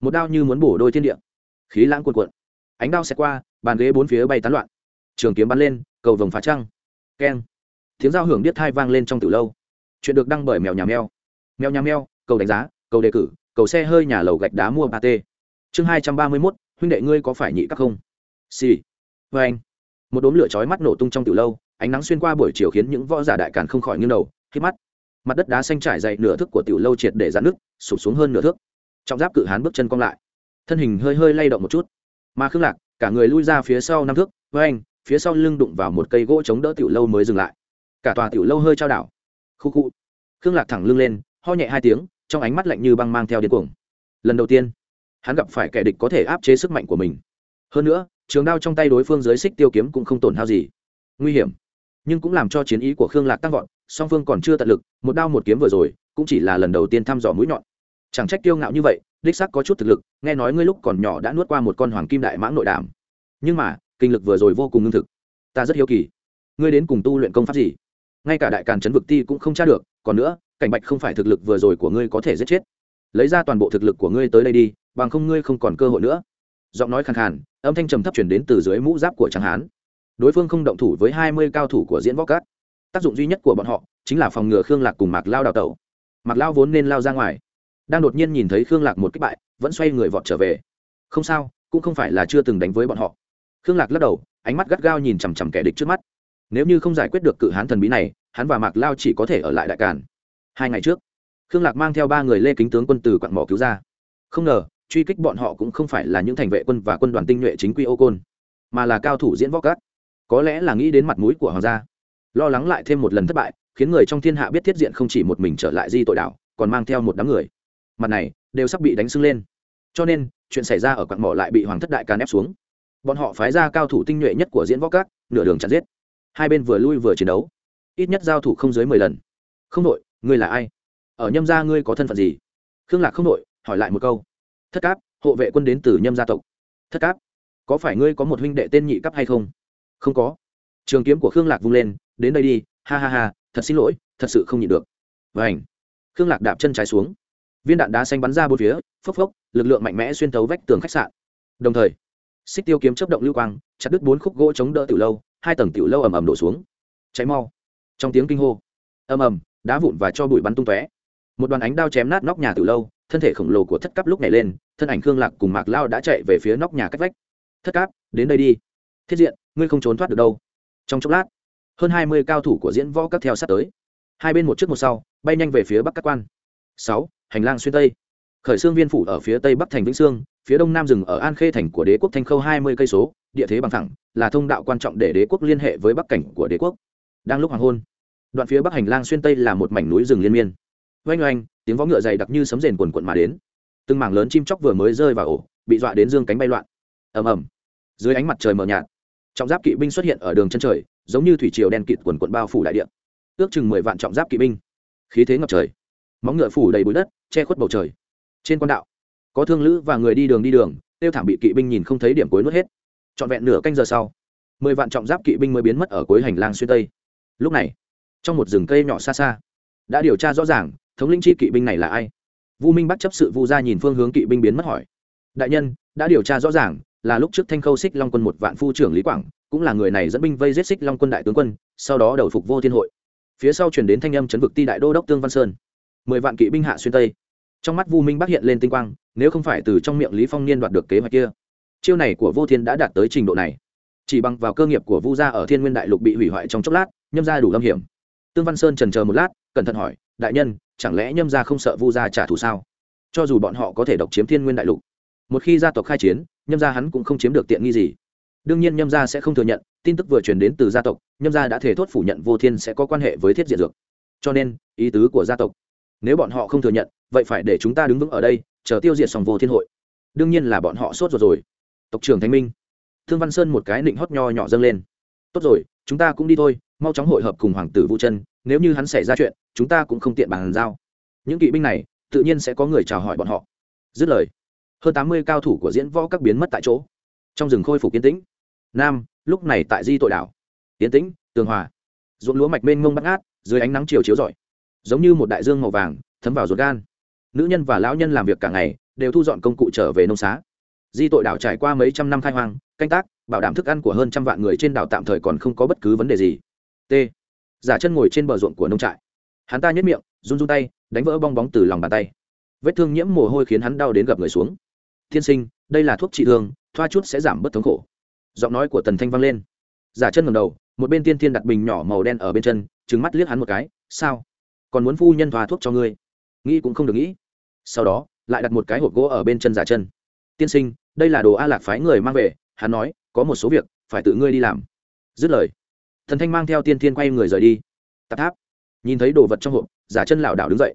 Một đao như muốn bổ đôi thiên địa. Khí lãng cuồn cuộn. Ánh đao xẹt qua, bàn ghế bốn phía bay tán loạn. Trường kiếm bắn lên, cầu vồng phá trăng. Keng. Tiếng giao hưởng điếc thai vang lên trong từ lâu. Chuyện được đăng bởi mèo nhà mèo. Mèo nhà mèo, cầu đánh giá, cầu đề cử, cầu xe hơi nhà lầu gạch đá mua ba t chương hai trăm ba mươi mốt, huynh đệ ngươi có phải nhị các không? Xì、sì. vê vâng. anh một đốm lửa chói mắt nổ tung trong từ lâu ánh nắng xuyên qua buổi chiều khiến những võ giả đại càn không khỏi nghiêng đầu khi mắt. Mặt đất đá xanh trải dày nửa thước của tiểu lâu triệt để dạn nước sụp xuống hơn nửa thước. Trọng giáp cự hán bước chân cong lại. Thân hình hơi hơi lay động một chút. Mà khương lạc, cả người lui ra phía sau năm thước, với anh, phía sau lưng đụng vào một cây gỗ chống đỡ tiểu lâu mới dừng lại. Cả tòa tiểu lâu hơi trao đảo. Khu khu. Khương lạc thẳng lưng lên, ho nhẹ hai tiếng, trong ánh mắt lạnh như băng mang theo điên cuồng. Lần đầu tiên, hắn gặp phải kẻ địch có thể áp chế sức mạnh của mình. Hơn nữa, trường đao trong tay đối phương dưới xích tiêu kiếm cũng không tổn hao gì. Nguy hiểm nhưng cũng làm cho chiến ý của khương lạc tăng vọt, song phương còn chưa tận lực, một đao một kiếm vừa rồi, cũng chỉ là lần đầu tiên thăm dò mũi nhọn. Chẳng trách kiêu ngạo như vậy, đích sắc có chút thực lực, nghe nói ngươi lúc còn nhỏ đã nuốt qua một con hoàng kim đại mãng nội đảm nhưng mà, kinh lực vừa rồi vô cùng ngưng thực. Ta rất hiếu kỳ. Ngươi đến cùng tu luyện công pháp gì? Ngay cả đại càn trấn vực ti cũng không tra được, còn nữa, cảnh bạch không phải thực lực vừa rồi của ngươi có thể giết chết. Lấy ra toàn bộ thực lực của ngươi tới đây đi, bằng không ngươi không còn cơ hội nữa. Giọng nói khàn khàn, âm thanh trầm thấp chuyển đến từ dưới mũ giáp của tráng hán đối phương không động thủ với hai mươi cao thủ của diễn võ cát tác dụng duy nhất của bọn họ chính là phòng ngừa khương lạc cùng mạc lao đào tẩu. Mạc lao vốn nên lao ra ngoài, đang đột nhiên nhìn thấy khương lạc một kích bại, vẫn xoay người vọt trở về. Không sao, cũng không phải là chưa từng đánh với bọn họ. Khương lạc lắc đầu, ánh mắt gắt gao nhìn chằm chằm kẻ địch trước mắt. Nếu như không giải quyết được cự hán thần bí này, hắn và mạc lao chỉ có thể ở lại đại càn. Hai ngày trước, khương lạc mang theo ba người lê kính tướng quân từ quặng mỏ cứu ra. Không ngờ, truy kích bọn họ cũng không phải là những thành vệ quân và quân đoàn tinh nhuệ chính quy ô côn, mà là cao thủ diễn võ cát có lẽ là nghĩ đến mặt mũi của hoàng gia. Lo lắng lại thêm một lần thất bại khiến người trong thiên hạ biết thiết diện không chỉ một mình trở lại di tội đảo còn mang theo một đám người. Mặt này đều sắp bị đánh sưng lên. Cho nên chuyện xảy ra ở quặng mỏ lại bị hoàng thất đại can ép xuống. Bọn họ phái ra cao thủ tinh nhuệ nhất của diễn võ các, nửa đường chặn giết. Hai bên vừa lui vừa chiến đấu. Ít nhất giao thủ không dưới mười lần. Không đội ngươi là ai? Ở nhâm gia ngươi có thân phận gì? Khương lạc không đội hỏi lại một câu. Thất cáp hộ vệ quân đến từ nhâm gia tộc. Thất cáp có phải ngươi có một huynh đệ tên nhị cấp hay không? Không có. Trường kiếm của khương lạc vung lên, đến đây đi, ha ha ha, thật xin lỗi, thật sự không nhịn được. Vảnh khương lạc đạp chân trái xuống. Viên đạn đá xanh bắn ra bốn phía, phốc phốc, lực lượng mạnh mẽ xuyên tấu vách tường khách sạn. Đồng thời, xích tiêu kiếm chấp động lưu quang, chặt đứt bốn khúc gỗ chống đỡ tiểu lâu, hai tầng tiểu lâu ầm ầm đổ xuống. Cháy mau. Trong tiếng kinh hô, ầm ầm, đá vụn và cho bụi bắn tung tóe. Một đoàn ánh đao chém nát nóc nhà tiểu lâu, thân thể khổng lồ của thất cấp lúc này lên, thân ảnh khương lạc cùng mạc lao đã chạy về phía nóc nhà cách vách. Thất cáp, đến đây đi. Thiết diện ngươi không trốn thoát được đâu. Trong chốc lát, hơn hai mươi cao thủ của diễn võ các theo sát tới. Hai bên một trước một sau, bay nhanh về phía bắc các quan. Sáu, hành lang xuyên tây. Khởi xương viên phủ ở phía tây bắc thành vĩnh sương, phía đông nam rừng ở an khê thành của đế quốc thanh khâu hai mươi cây số, địa thế bằng thẳng, là thông đạo quan trọng để đế quốc liên hệ với bắc cảnh của đế quốc. Đang lúc hoàng hôn, đoạn phía bắc hành lang xuyên tây là một mảnh núi rừng liên miên. Oanh oanh, tiếng võ ngựa dày đặc như sấm rền quần quận mà đến. Từng mảng lớn chim chóc vừa mới rơi vào ổ, bị dọa đến dương cánh bay loạn. Ầm ầm. Dưới ánh mặt trời mờ nhạt trọng giáp kỵ binh xuất hiện ở đường chân trời, giống như thủy triều đen kịt quần quận bao phủ đại điện ước chừng mười vạn trọng giáp kỵ binh. Khí thế ngập trời. Móng ngựa phủ đầy bụi đất, che khuất bầu trời. Trên quan đạo, có thương lữ và người đi đường đi đường, tiêu thảm bị kỵ binh nhìn không thấy điểm cuối nuốt hết. Trọn vẹn nửa canh giờ sau, mười vạn trọng giáp kỵ binh mới biến mất ở cuối hành lang xuyên tây. Lúc này, trong một rừng cây nhỏ xa xa, đã điều tra rõ ràng, thống lĩnh chi kỵ binh này là ai. Vu minh bắt chấp sự vu gia nhìn phương hướng kỵ binh biến mất hỏi. Đại nhân, đã điều tra rõ ràng là lúc trước thanh khâu xích long quân một vạn phu trưởng lý quảng, cũng là người này dẫn binh vây giết xích long quân đại tướng quân, sau đó đầu phục vô thiên hội. Phía sau chuyển đến thanh âm chấn vực ti đại đô đốc tương văn sơn. Mười vạn kỵ binh hạ xuyên tây. Trong mắt vu minh bắc hiện lên tinh quang, nếu không phải từ trong miệng lý phong niên đoạt được kế hoạch kia, chiêu này của vô thiên đã đạt tới trình độ này. Chỉ bằng vào cơ nghiệp của vu gia ở thiên nguyên đại lục bị hủy hoại trong chốc lát, nhâm gia đủ lâm hiểm. Tương văn sơn trần chờ một lát, cẩn thận hỏi, đại nhân, chẳng lẽ nhâm gia không sợ vu gia trả thù sao? Cho dù bọn họ có thể độc chiếm thiên nguyên đại lục, một khi gia tộc khai chiến nhâm gia hắn cũng không chiếm được tiện nghi gì. Đương nhiên nhâm gia sẽ không thừa nhận, tin tức vừa truyền đến từ gia tộc, nhâm gia đã thể thốt phủ nhận vô thiên sẽ có quan hệ với thiết diện dược. Cho nên, ý tứ của gia tộc, nếu bọn họ không thừa nhận, vậy phải để chúng ta đứng vững ở đây, chờ tiêu diệt sòng vô thiên hội. Đương nhiên là bọn họ sốt ruột rồi. Tộc trưởng thanh minh, thương văn sơn một cái nịnh hót nho nhỏ dâng lên. Tốt rồi, chúng ta cũng đi thôi, mau chóng hội hợp cùng hoàng tử vũ chân, nếu như hắn xảy ra chuyện, chúng ta cũng không tiện bàn giao. Những kỵ binh này, tự nhiên sẽ có người chào hỏi bọn họ. Dứt lời hơn tám mươi cao thủ của diễn võ các biến mất tại chỗ. Trong rừng khôi phục yên tĩnh. Nam, lúc này tại di tội đảo. Yên tĩnh, tường hòa. Ruộng lúa mạch mênh mông bắt ngát, dưới ánh nắng chiều chiếu rọi. Giống như một đại dương màu vàng, thấm vào ruột gan. Nữ nhân và lão nhân làm việc cả ngày, đều thu dọn công cụ trở về nông xá. Di tội đảo trải qua mấy trăm năm khai hoang, canh tác, bảo đảm thức ăn của hơn trăm vạn người trên đảo tạm thời còn không có bất cứ vấn đề gì. T. Giả chân ngồi trên bờ ruộng của nông trại. Hắn ta nhếch miệng, run run tay, đánh vỡ bong bóng từ lòng bàn tay. Vết thương nhiễm mồ hôi khiến hắn đau đến gập người xuống tiên sinh, đây là thuốc trị thương, thoa chút sẽ giảm bớt thống khổ. Giọng nói của tần thanh vang lên. Giả chân ngầm đầu, một bên tiên Thiên đặt bình nhỏ màu đen ở bên chân trứng mắt liếc hắn một cái, sao? Còn muốn phu nhân thoa thuốc cho ngươi? Nghĩ cũng không được nghĩ. Sau đó, lại đặt một cái hộp gỗ ở bên chân giả chân. Tiên sinh, đây là đồ a lạc phái người mang về, hắn nói, có một số việc, phải tự ngươi đi làm. Dứt lời thần thanh mang theo tiên Thiên quay người rời đi. Tạp tháp. Nhìn thấy đồ vật trong hộp, giả chân lảo đảo đứng dậy.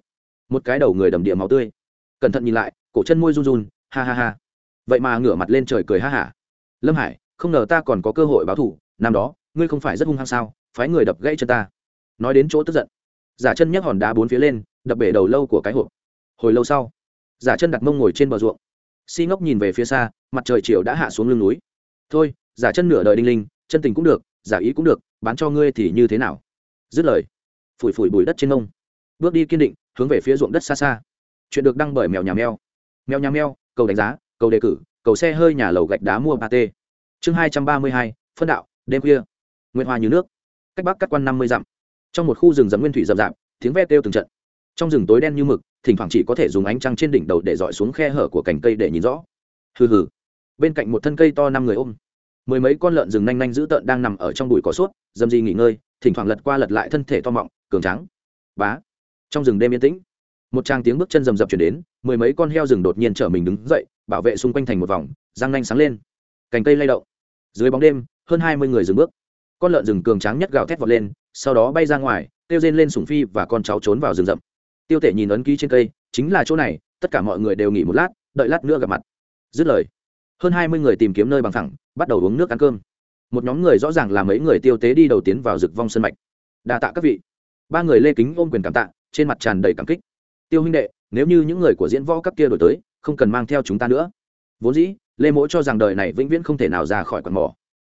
Một cái đầu người đầm địa máu tươi. Cẩn thận nhìn lại, cổ chân môi run run ha ha ha. Vậy mà ngửa mặt lên trời cười ha hả lâm hải, không ngờ ta còn có cơ hội báo thù. năm đó, ngươi không phải rất hung hăng sao? Phái người đập gãy chân ta. Nói đến chỗ tức giận. Giả chân nhấc hòn đá bốn phía lên, đập bể đầu lâu của cái hộp. Hồi lâu sau, giả chân đặt mông ngồi trên bờ ruộng. Si ngốc nhìn về phía xa, mặt trời chiều đã hạ xuống lưng núi. Thôi, giả chân nửa đời đinh linh, chân tình cũng được, giả ý cũng được, bán cho ngươi thì như thế nào? Dứt lời, phủi phủi bụi đất trên mông. Bước đi kiên định, hướng về phía ruộng đất xa xa. Chuyện được đăng bởi mèo nhà mèo. Mèo nhà mèo cầu đánh giá, cầu đề cử, cầu xe hơi nhà lầu gạch đá mua ba t. Chương hai trăm ba mươi hai, phân đạo, đêm khuya. Nguyên hoa như nước. Cách bắc cắt quan năm mươi dặm. Trong một khu rừng rậm nguyên thủy rậm rạp, tiếng ve kêu từng trận. Trong rừng tối đen như mực, thỉnh thoảng chỉ có thể dùng ánh trăng trên đỉnh đầu để dọi xuống khe hở của cành cây để nhìn rõ. Hừ hừ. Bên cạnh một thân cây to năm người ôm. Mười mấy con lợn rừng nanh nanh dữ tợn đang nằm ở trong bụi cỏ suốt, dầm gì nghỉ ngơi, thỉnh thoảng lật qua lật lại thân thể to mọng, cường trắng bá. Trong rừng đêm yên tĩnh một trang tiếng bước chân rầm rập chuyển đến, mười mấy con heo rừng đột nhiên trở mình đứng dậy, bảo vệ xung quanh thành một vòng, răng nanh sáng lên. Cành cây lay động. Dưới bóng đêm, hơn hai mươi người dừng bước. Con lợn rừng cường tráng nhất gào thét vọt lên, sau đó bay ra ngoài tiêu rên lên sùng phi và con cháu trốn vào rừng rậm. Tiêu tể nhìn ấn ký trên cây, chính là chỗ này, tất cả mọi người đều nghỉ một lát, đợi lát nữa gặp mặt. Dứt lời, hơn hai mươi người tìm kiếm nơi bằng thẳng bắt đầu uống nước ăn cơm. Một nhóm người rõ ràng là mấy người tiêu tế đi đầu tiến vào rực vong sân mạch. Đa tạ các vị. Ba người lê kính ôm quyền cảm tạ, trên mặt tràn đầy cảm kích tiêu huynh đệ, nếu như những người của diễn võ cấp kia đổi tới, không cần mang theo chúng ta nữa. Vốn dĩ, lê mỗ cho rằng đời này vĩnh viễn không thể nào ra khỏi quần mỏ.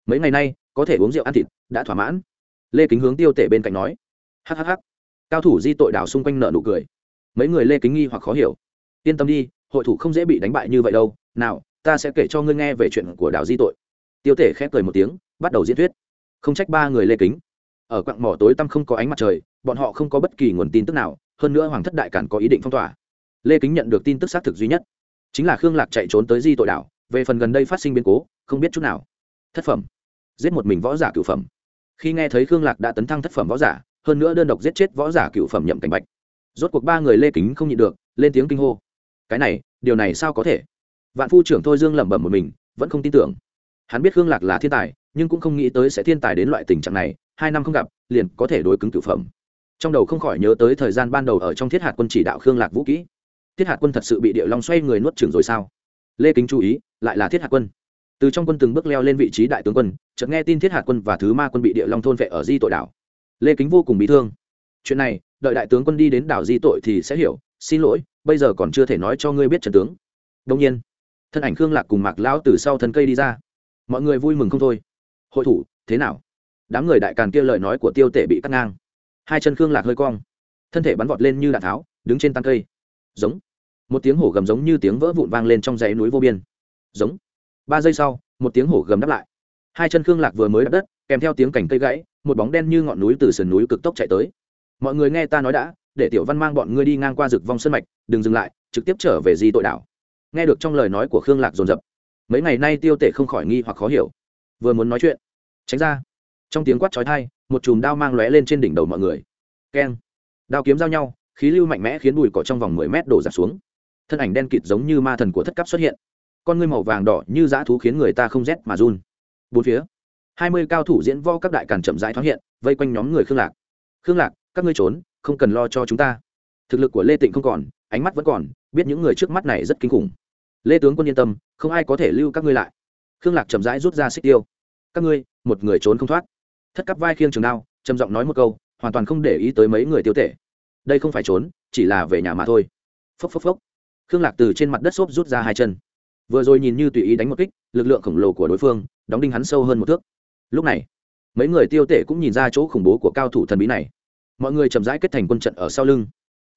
Mấy ngày nay, có thể uống rượu ăn thịt, đã thỏa mãn. Lê kính hướng tiêu tể bên cạnh nói. Hhh cao thủ di tội đảo xung quanh nợ nụ cười. Mấy người lê kính nghi hoặc khó hiểu. Yên tâm đi, hội thủ không dễ bị đánh bại như vậy đâu. Nào, ta sẽ kể cho ngươi nghe về chuyện của đảo di tội. Tiêu tể khép cười một tiếng, bắt đầu diễn thuyết. Không trách ba người lê kính. Ở quặng mỏ tối tăm không có ánh mặt trời, bọn họ không có bất kỳ nguồn tin tức nào hơn nữa hoàng thất đại cản có ý định phong tỏa. Lê kính nhận được tin tức xác thực duy nhất, chính là khương lạc chạy trốn tới di tội đảo, về phần gần đây phát sinh biến cố, không biết chút nào. Thất phẩm. Giết một mình võ giả cửu phẩm. Khi nghe thấy khương lạc đã tấn thăng thất phẩm võ giả, hơn nữa đơn độc giết chết võ giả cửu phẩm nhậm cảnh bạch. Rốt cuộc ba người lê kính không nhịn được, lên tiếng kinh hô. Cái này, điều này sao có thể? Vạn phu trưởng thôi dương lẩm bẩm một mình, vẫn không tin tưởng. Hắn biết khương lạc là thiên tài, nhưng cũng không nghĩ tới sẽ thiên tài đến loại tình trạng này, hai năm không gặp, liền có thể đối cứng cửu phẩm trong đầu không khỏi nhớ tới thời gian ban đầu ở trong thiết hạt quân chỉ đạo khương lạc vũ kỹ. Thiết hạt quân thật sự bị địa long xoay người nuốt chừng rồi sao? Lê kính chú ý, lại là thiết hạt quân. Từ trong quân từng bước leo lên vị trí đại tướng quân, chợt nghe tin thiết hạt quân và thứ ma quân bị địa long thôn vệ ở di tội đảo. Lê kính vô cùng bị thương. Chuyện này, đợi đại tướng quân đi đến đảo di tội thì sẽ hiểu, xin lỗi, bây giờ còn chưa thể nói cho ngươi biết trần tướng. Đông nhiên, thân ảnh khương lạc cùng mạc lão từ sau thân cây đi ra. Mọi người vui mừng không thôi. Hội thủ, thế nào? Đám người đại càn kia lời nói của tiêu tể bị cắt ngang hai chân khương lạc hơi cong, thân thể bắn vọt lên như đạn tháo, đứng trên tăng cây. Giống. Một tiếng hổ gầm giống như tiếng vỡ vụn vang lên trong dãy núi vô biên. Giống. Ba giây sau, một tiếng hổ gầm đáp lại. Hai chân khương lạc vừa mới đập đất, kèm theo tiếng cành cây gãy, một bóng đen như ngọn núi từ sườn núi cực tốc chạy tới. Mọi người nghe ta nói đã, để tiểu văn mang bọn ngươi đi ngang qua rực vong sân mạch, đừng dừng lại, trực tiếp trở về di tội đảo. Nghe được trong lời nói của khương lạc dồn dập, mấy ngày nay tiêu tể không khỏi nghi hoặc khó hiểu. Vừa muốn nói chuyện, tránh ra, trong tiếng quát trói thai một chùm đao mang lóe lên trên đỉnh đầu mọi người. Keng. Đao kiếm giao nhau, khí lưu mạnh mẽ khiến bụi cỏ trong vòng mười mét đổ giảm xuống. Thân ảnh đen kịt giống như ma thần của thất cấp xuất hiện. Con ngươi màu vàng đỏ như dã thú khiến người ta không rét mà run. Bốn phía, hai mươi cao thủ diễn vo các đại càn chậm rãi thoáng hiện, vây quanh nhóm người khương lạc. Khương lạc, các ngươi trốn, không cần lo cho chúng ta. Thực lực của lê tịnh không còn, ánh mắt vẫn còn, biết những người trước mắt này rất kinh khủng. Lê tướng quân yên tâm, không ai có thể lưu các ngươi lại. Khương lạc chậm rãi rút ra xích tiêu. Các ngươi, một người trốn không thoát thất cắp vai khiêng trường đao, trầm giọng nói một câu, hoàn toàn không để ý tới mấy người tiêu tể đây không phải trốn, chỉ là về nhà mà thôi. Phốc phốc phốc. Khương lạc từ trên mặt đất xốp rút ra hai chân. Vừa rồi nhìn như tùy ý đánh một kích, lực lượng khổng lồ của đối phương, đóng đinh hắn sâu hơn một thước. Lúc này, mấy người tiêu tể cũng nhìn ra chỗ khủng bố của cao thủ thần bí này. Mọi người chậm rãi kết thành quân trận ở sau lưng.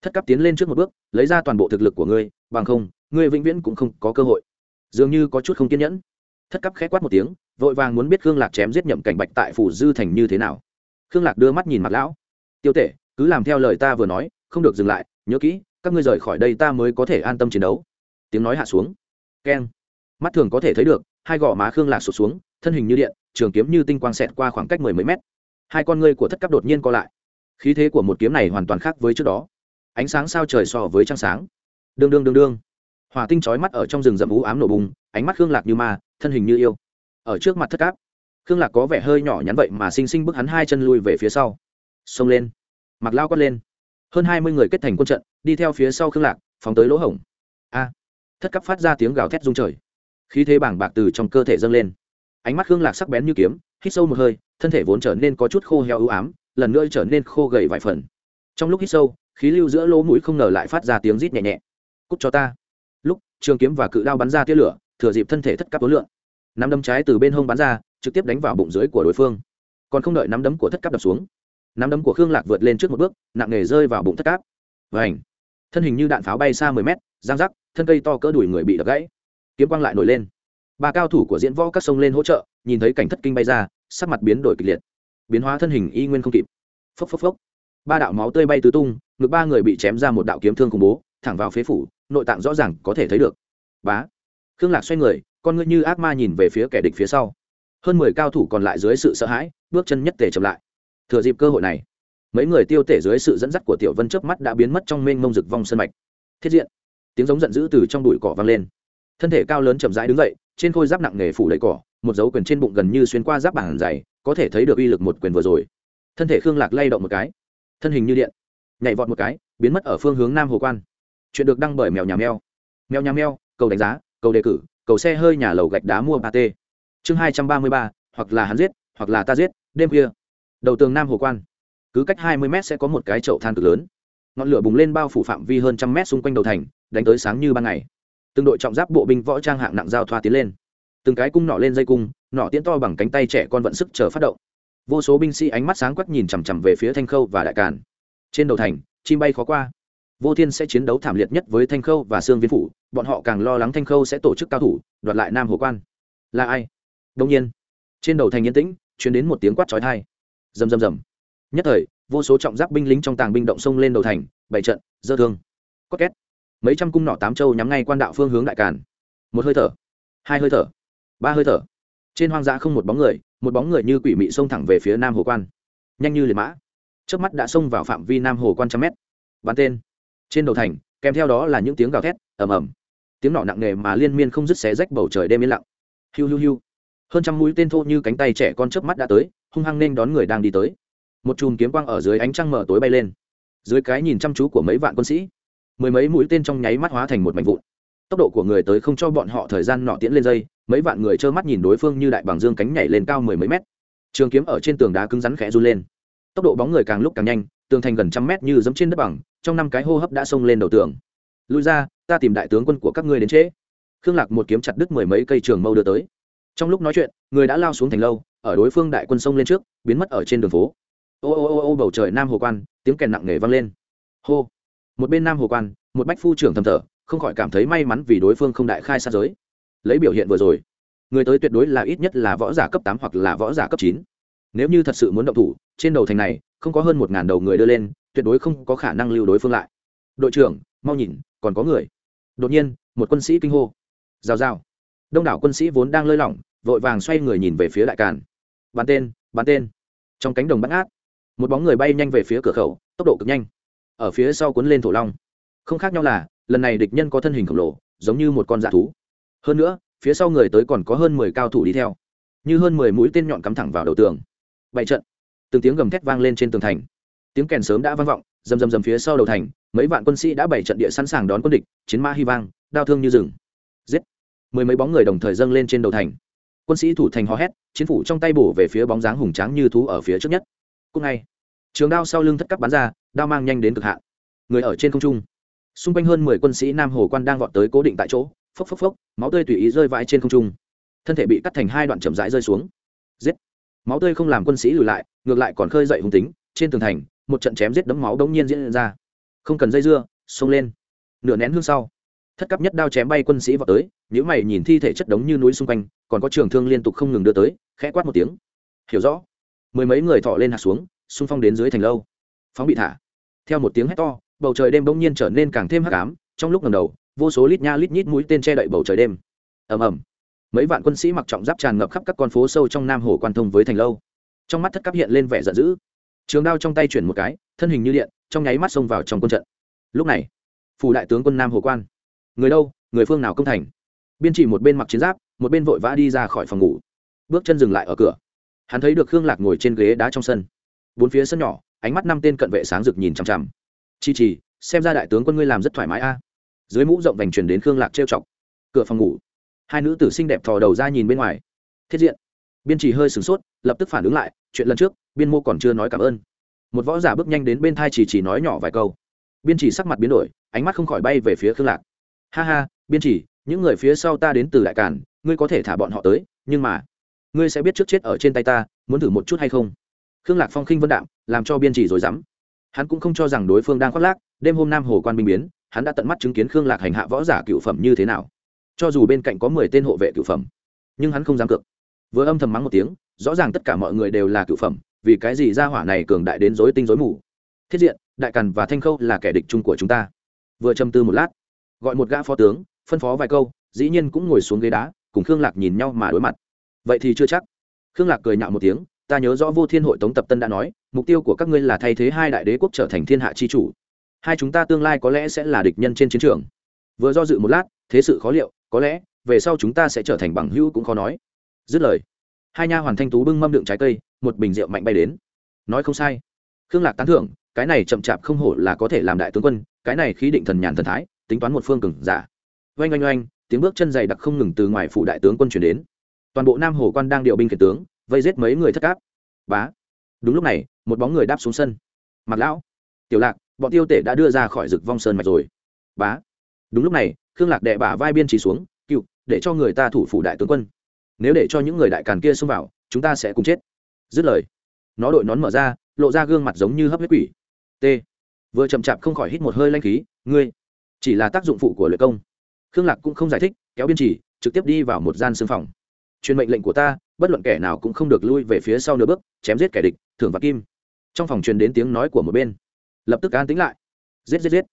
Thất cấp tiến lên trước một bước, lấy ra toàn bộ thực lực của ngươi, bằng không, ngươi vĩnh viễn cũng không có cơ hội. Dường như có chút không kiên nhẫn thất cấp khẽ quát một tiếng, vội vàng muốn biết khương lạc chém giết nhậm cảnh bạch tại phủ dư thành như thế nào. Khương lạc đưa mắt nhìn mặt lão. Tiêu tể, cứ làm theo lời ta vừa nói, không được dừng lại, nhớ kỹ, các ngươi rời khỏi đây ta mới có thể an tâm chiến đấu. Tiếng nói hạ xuống. Keng. Mắt thường có thể thấy được, hai gò má khương lạc sụt xuống, thân hình như điện, trường kiếm như tinh quang xẹt qua khoảng cách mười mấy mét. Hai con ngươi của thất cấp đột nhiên co lại. Khí thế của một kiếm này hoàn toàn khác với trước đó. Ánh sáng sao trời so với trăng sáng. Đương đương đương đương. Hỏa tinh chói mắt ở trong rừng rậm ú ám nổ bùng, ánh mắt khương lạc như ma thân hình như yêu, ở trước mặt thất cáp khương lạc có vẻ hơi nhỏ nhắn vậy mà xinh xinh bước hắn hai chân lui về phía sau. Xông lên. Mặc lao quát lên. Hơn hai mươi người kết thành quân trận, đi theo phía sau khương lạc, phóng tới lỗ hổng. A. Thất cắp phát ra tiếng gào thét rung trời. Khí thế bảng bạc từ trong cơ thể dâng lên. Ánh mắt khương lạc sắc bén như kiếm, hít sâu một hơi, thân thể vốn trở nên có chút khô heo ưu ám, lần nữa trở nên khô gầy vài phần. Trong lúc hít sâu, khí lưu giữa lỗ mũi không ngờ lại phát ra tiếng rít nhẹ nhẹ. Cúc cho ta. Lúc, trường kiếm và cự đao bắn ra tia lửa thừa dịp thân thể thất cấp tối lượng. Nắm đấm trái từ bên hông bắn ra, trực tiếp đánh vào bụng dưới của đối phương. Còn không đợi nắm đấm của thất cấp đập xuống, nắm đấm của khương lạc vượt lên trước một bước, nặng nề rơi vào bụng thất cáp và ảnh thân hình như đạn pháo bay xa mười mét, giang rắc, thân cây to cỡ đùi người bị đập gãy. Kiếm quang lại nổi lên. Ba cao thủ của diễn võ các sông lên hỗ trợ, nhìn thấy cảnh thất kinh bay ra, sắc mặt biến đổi kịch liệt. Biến hóa thân hình y nguyên không kịp. Phốc phốc phốc. Ba đạo máu tươi bay tứ tung, ngực ba người bị chém ra một đạo kiếm thương khủng bố, thẳng vào phế phủ, nội tạng rõ ràng có thể thấy được. Bá! Khương lạc xoay người, con ngươi như ác ma nhìn về phía kẻ địch phía sau. Hơn mười cao thủ còn lại dưới sự sợ hãi, bước chân nhất tề chậm lại. Thừa dịp cơ hội này, mấy người tiêu tể dưới sự dẫn dắt của tiểu vân trước mắt đã biến mất trong mênh mông rực vong sân mạch. Thiết diện, tiếng giống giận dữ từ trong bụi cỏ vang lên. Thân thể cao lớn chậm rãi đứng dậy, trên khôi giáp nặng nghề phủ đầy cỏ, một dấu quyền trên bụng gần như xuyên qua giáp bản dày, có thể thấy được uy lực một quyền vừa rồi. Thân thể khương lạc lay động một cái, thân hình như điện, nhảy vọt một cái, biến mất ở phương hướng nam hồ quan. Chuyện được đăng bởi mèo nhà mèo. Mèo nhà mèo, cầu đánh giá cầu đề cử, cầu xe hơi nhà lầu gạch đá mua ba t chương hai trăm ba mươi ba, hoặc là hắn giết, hoặc là ta giết, đêm khuya. Đầu tường nam hồ quan. Cứ cách hai mươi mét sẽ có một cái chậu than cực lớn. Ngọn lửa bùng lên bao phủ phạm vi hơn trăm mét xung quanh đầu thành, đánh tới sáng như ban ngày. Từng đội trọng giáp bộ binh võ trang hạng nặng giao thoa tiến lên. Từng cái cung nọ lên dây cung nọ tiến to bằng cánh tay trẻ con vận sức chờ phát động. Vô số binh sĩ ánh mắt sáng quắc nhìn chằm chằm về phía thanh khâu và đại càn. Trên đầu thành, chim bay khó qua vô thiên sẽ chiến đấu thảm liệt nhất với thanh khâu và sương viên phủ, bọn họ càng lo lắng thanh khâu sẽ tổ chức cao thủ, đoạt lại nam hồ quan. Là ai? Đông nhiên, trên đầu thành yên tĩnh chuyển đến một tiếng quát trói thai rầm rầm rầm. Nhất thời, vô số trọng giáp binh lính trong tàng binh động sông lên đầu thành bảy trận, dơ thương. Cốt két. Mấy trăm cung nỏ tám châu nhắm ngay quan đạo phương hướng đại càn. Một hơi thở, hai hơi thở, ba hơi thở. Trên hoang dã không một bóng người, một bóng người như quỷ mị xông thẳng về phía nam hồ quan. Nhanh như liệt mã. Trước mắt đã xông vào phạm vi nam hồ quan trăm mét. Bắn tên trên đầu thành, kèm theo đó là những tiếng gào thét, ầm ầm. Tiếng nọ nặng nề mà liên miên không dứt xé rách bầu trời đêm yên lặng. Hiu hiu hiu. Hơn trăm mũi tên thô như cánh tay trẻ con chớp mắt đã tới, hung hăng nên đón người đang đi tới. Một chùm kiếm quang ở dưới ánh trăng mở tối bay lên. Dưới cái nhìn chăm chú của mấy vạn quân sĩ, mười mấy mũi tên trong nháy mắt hóa thành một mảnh vụn. Tốc độ của người tới không cho bọn họ thời gian nọ tiễn lên dây, mấy vạn người trơ mắt nhìn đối phương như đại bằng dương cánh nhảy lên cao mười mấy mét. Trường kiếm ở trên tường đá cứng rắn khẽ run lên. Tốc độ bóng người càng lúc càng nhanh tường thành gần trăm mét như dẫm trên đất bằng, trong năm cái hô hấp đã xông lên đầu tường. Lui ra, ta tìm đại tướng quân của các ngươi đến trễ. Khương lạc một kiếm chặt đứt mười mấy cây trường mâu đưa tới. Trong lúc nói chuyện, người đã lao xuống thành lâu, ở đối phương đại quân sông lên trước, biến mất ở trên đường phố. Ô ô ô ô, bầu trời nam hồ quan, tiếng kèn nặng nề vang lên. Hô. Một bên nam hồ quan, một bách phu trưởng thầm thở, không khỏi cảm thấy may mắn vì đối phương không đại khai sát giới. Lấy biểu hiện vừa rồi, người tới tuyệt đối là ít nhất là võ giả cấp tám hoặc là võ giả cấp chín. Nếu như thật sự muốn động thủ, trên đầu thành này không có hơn một ngàn đầu người đưa lên, tuyệt đối không có khả năng lưu đối phương lại. Đội trưởng, mau nhìn, còn có người. Đột nhiên, một quân sĩ kinh hô. Rào rào. Đông đảo quân sĩ vốn đang lơi lỏng, vội vàng xoay người nhìn về phía đại càn. Bắn tên bắn tên. Trong cánh đồng bắn át một bóng người bay nhanh về phía cửa khẩu, tốc độ cực nhanh. Ở phía sau cuốn lên thổ long. Không khác nhau là, lần này địch nhân có thân hình khổng lồ, giống như một con dạ thú. Hơn nữa, phía sau người tới còn có hơn mười cao thủ đi theo. Như hơn mười mũi tên nhọn cắm thẳng vào đầu tường. Bảy trận từng tiếng gầm thét vang lên trên tường thành. Tiếng kèn sớm đã vang vọng, rầm rầm rầm phía sau đầu thành, mấy vạn quân sĩ đã bày trận địa sẵn sàng đón quân địch, chiến mã hy vang đao thương như rừng. Giết! Mười mấy bóng người đồng thời dâng lên trên đầu thành. Quân sĩ thủ thành hò hét, chiến phủ trong tay bổ về phía bóng dáng hùng tráng như thú ở phía trước nhất. Cúc ngay, trường đao sau lưng thất cấp bắn ra, đao mang nhanh đến cực hạn. Người ở trên không trung. Xung quanh hơn mười quân sĩ nam hồ quan đang vọt tới cố định tại chỗ, phốc phốc phốc, máu tươi tùy ý rơi vãi trên không trung. Thân thể bị cắt thành hai đoạn chậm rãi rơi xuống. Giết! Máu tươi không làm quân sĩ lùi lại, ngược lại còn khơi dậy hung tính, trên tường thành, một trận chém giết đấm máu đống nhiên diễn ra. Không cần dây dưa, xông lên. Nửa nén hương sau, thất cấp nhất đao chém bay quân sĩ vào tới nếu mày nhìn thi thể chất đống như núi xung quanh, còn có trường thương liên tục không ngừng đưa tới, khẽ quát một tiếng. Hiểu rõ. Mười mấy người thọ lên hạ xuống, xung phong đến dưới thành lâu. Phóng bị thả. Theo một tiếng hét to, bầu trời đêm bỗng nhiên trở nên càng thêm hắc ám, trong lúc ngầm đầu, vô số lít nha lít nhít mũi tên che đậy bầu trời đêm. Ầm ầm mấy vạn quân sĩ mặc trọng giáp tràn ngập khắp các con phố sâu trong nam hồ quan thông với thành lâu. Trong mắt thất cấp hiện lên vẻ giận dữ. Trường đao trong tay chuyển một cái, thân hình như điện, trong nháy mắt xông vào trong quân trận. Lúc này, phủ đại tướng quân nam hồ quan. Người đâu, người phương nào công thành? Biên chỉ một bên mặc chiến giáp, một bên vội vã đi ra khỏi phòng ngủ. Bước chân dừng lại ở cửa. Hắn thấy được khương lạc ngồi trên ghế đá trong sân. Bốn phía sân nhỏ, ánh mắt năm tên cận vệ sáng rực nhìn chằm chằm. Chi trì xem ra đại tướng quân ngươi làm rất thoải mái a. Dưới mũ rộng vành truyền đến khương lạc trêu chọc. Cửa phòng ngủ hai nữ tử xinh đẹp thò đầu ra nhìn bên ngoài. Thiết diện. Biên trì hơi sửng sốt, lập tức phản ứng lại, chuyện lần trước, biên mô còn chưa nói cảm ơn. Một võ giả bước nhanh đến bên thai chỉ chỉ nói nhỏ vài câu. Biên chỉ sắc mặt biến đổi, ánh mắt không khỏi bay về phía khương lạc. Ha ha, biên chỉ, những người phía sau ta đến từ đại cản ngươi có thể thả bọn họ tới, nhưng mà, ngươi sẽ biết trước chết ở trên tay ta, muốn thử một chút hay không? Khương lạc phong khinh vân đạm, làm cho biên chỉ rồi dám. Hắn cũng không cho rằng đối phương đang khoác lác, đêm hôm nam hồ quan binh biến, hắn đã tận mắt chứng kiến khương lạc hành hạ võ giả cựu phẩm như thế nào cho dù bên cạnh có mười tên hộ vệ cựu phẩm, nhưng hắn không dám cược. Vừa âm thầm mắng một tiếng, rõ ràng tất cả mọi người đều là cựu phẩm, vì cái gì ra hỏa này cường đại đến dối tinh dối mù? Thiết diện, đại càn và thanh khâu là kẻ địch chung của chúng ta. Vừa châm tư một lát, gọi một gã phó tướng, phân phó vài câu, dĩ nhiên cũng ngồi xuống ghế đá, cùng khương lạc nhìn nhau mà đối mặt. Vậy thì chưa chắc. Khương lạc cười nhạo một tiếng, ta nhớ rõ vô thiên hội tống tập tân đã nói, mục tiêu của các ngươi là thay thế hai đại đế quốc trở thành thiên hạ chi chủ. Hai chúng ta tương lai có lẽ sẽ là địch nhân trên chiến trường. Vừa do dự một lát, thế sự khó liệu có lẽ, về sau chúng ta sẽ trở thành bằng hữu cũng khó nói. Dứt lời, hai nha hoàn thanh tú bưng mâm đựng trái cây, một bình rượu mạnh bay đến. Nói không sai. Khương lạc tán thưởng, cái này chậm chạp không hổ là có thể làm đại tướng quân, cái này khí định thần nhàn thần thái, tính toán một phương cừng giả. Oanh oanh oanh, tiếng bước chân dày đặc không ngừng từ ngoài phủ đại tướng quân chuyển đến. Toàn bộ nam hồ quan đang điều binh kể tướng, vây giết mấy người thất cáp. Bá. Đúng lúc này, một bóng người đáp xuống sân. Mặc lão. Tiểu lạc, bọn tiêu tể đã đưa ra khỏi rực vong sơn mạch rồi. Bá đúng lúc này, khương lạc đệ bả vai biên chỉ xuống, cựu, để cho người ta thủ phủ đại tướng quân. Nếu để cho những người đại càn kia xông vào, chúng ta sẽ cùng chết. Dứt lời, nó đội nón mở ra, lộ ra gương mặt giống như hấp huyết quỷ. T. Vừa chậm chạp không khỏi hít một hơi lanh khí, ngươi, chỉ là tác dụng phụ của luyện công. Khương lạc cũng không giải thích, kéo biên chỉ, trực tiếp đi vào một gian xương phòng. Truyền mệnh lệnh của ta, bất luận kẻ nào cũng không được lui về phía sau nửa bước, chém giết kẻ địch, thưởng và kim. Trong phòng truyền đến tiếng nói của một bên. Lập tức an tính lại. Giết giết giết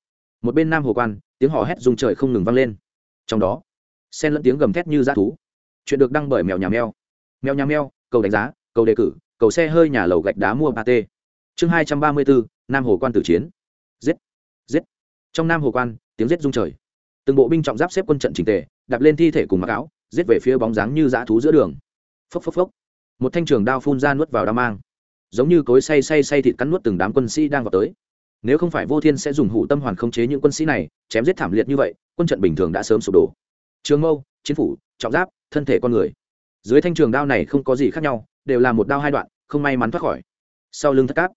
một bên nam hồ quan, tiếng hò hét rung trời không ngừng vang lên. Trong đó, xen lẫn tiếng gầm thét như dã thú. Chuyện được đăng bởi mèo nhà mèo. Mèo nhà mèo, cầu đánh giá, cầu đề cử, cầu xe hơi nhà lầu gạch đá mua ba t. Chương hai trăm ba mươi bốn, nam hồ quan tử chiến. Giết giết. Trong nam hồ quan, tiếng giết rung trời. Từng bộ binh trọng giáp xếp quân trận trình tề, đạp lên thi thể cùng mặc áo, giết về phía bóng dáng như dã thú giữa đường. Phốc phốc phốc. Một thanh trường đao phun ra nuốt vào đao mang. Giống như cối say say say thịt cắn nuốt từng đám quân sĩ đang vào tới nếu không phải vô thiên sẽ dùng hủ tâm hoàn khống chế những quân sĩ này, chém giết thảm liệt như vậy, quân trận bình thường đã sớm sụp đổ. Trường mâu, chiến phủ, trọng giáp, thân thể con người. Dưới thanh trường đao này không có gì khác nhau, đều là một đao hai đoạn, không may mắn thoát khỏi. Sau lưng thất cáp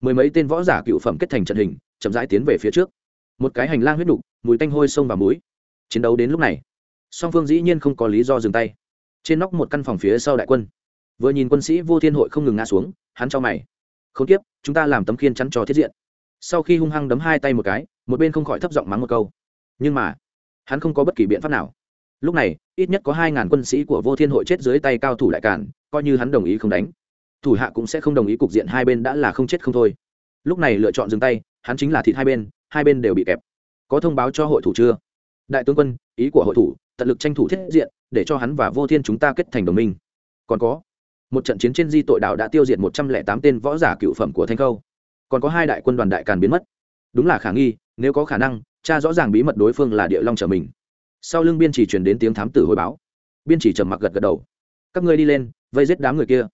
mười mấy tên võ giả cựu phẩm kết thành trận hình, chậm rãi tiến về phía trước. Một cái hành lang huyết đục mùi tanh hôi sông và mũi chiến đấu đến lúc này, song phương dĩ nhiên không có lý do dừng tay. Trên nóc một căn phòng phía sau đại quân. Vừa nhìn quân sĩ vô thiên hội không ngừng ngã xuống, hắn cho mày. Không tiếp chúng ta làm tấm khiên chắn cho thiết diện sau khi hung hăng đấm hai tay một cái, một bên không khỏi thấp giọng mắng một câu. Nhưng mà, hắn không có bất kỳ biện pháp nào. Lúc này, ít nhất có hai ngàn quân sĩ của vô thiên hội chết dưới tay cao thủ đại cản coi như hắn đồng ý không đánh, thủ hạ cũng sẽ không đồng ý cục diện hai bên đã là không chết không thôi. Lúc này lựa chọn dừng tay, hắn chính là thịt hai bên hai bên đều bị kẹp. Có thông báo cho hội thủ chưa? Đại tướng quân, ý của hội thủ, tận lực tranh thủ thiết diện, để cho hắn và vô thiên chúng ta kết thành đồng minh. Còn có, một trận chiến trên di tội đảo đã tiêu diệt một trăm lẻ tám tên võ giả cựu phẩm của thanh khâu còn có hai đại quân đoàn đại càn biến mất. Đúng là khả nghi, nếu có khả năng, cha rõ ràng bí mật đối phương là địa long trở mình. Sau lưng biên chỉ truyền đến tiếng thám tử hồi báo. Biên chỉ trầm mặc gật gật đầu. Các ngươi đi lên, vây giết đám người kia.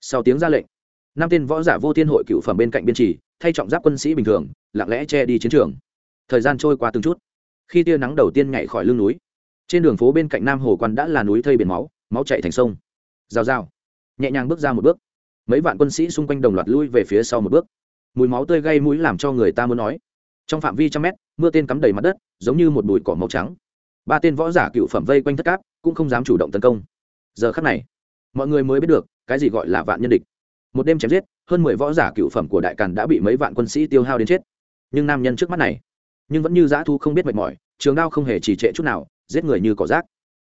Sau tiếng ra lệnh, năm tên võ giả vô thiên hội cựu phẩm bên cạnh biên chỉ, thay trọng giáp quân sĩ bình thường, lặng lẽ che đi chiến trường. Thời gian trôi qua từng chút. Khi tia nắng đầu tiên nhảy khỏi lưng núi, trên đường phố bên cạnh nam hồ quan đã là núi thây biển máu máu chạy thành sông. Rào rào. Nhẹ nhàng bước ra một bước. Mấy vạn quân sĩ xung quanh đồng loạt lui về phía sau một bước mùi máu tươi gây mũi làm cho người ta muốn nói. Trong phạm vi trăm mét, mưa tên cắm đầy mặt đất, giống như một bụi cỏ màu trắng. Ba tên võ giả cựu phẩm vây quanh thất cáp cũng không dám chủ động tấn công. Giờ khắc này, mọi người mới biết được, cái gì gọi là vạn nhân địch. Một đêm chém giết, hơn mười võ giả cựu phẩm của đại càn đã bị mấy vạn quân sĩ tiêu hao đến chết. Nhưng nam nhân trước mắt này, nhưng vẫn như dã thu không biết mệt mỏi, trường đao không hề trì trệ chút nào, giết người như cỏ rác.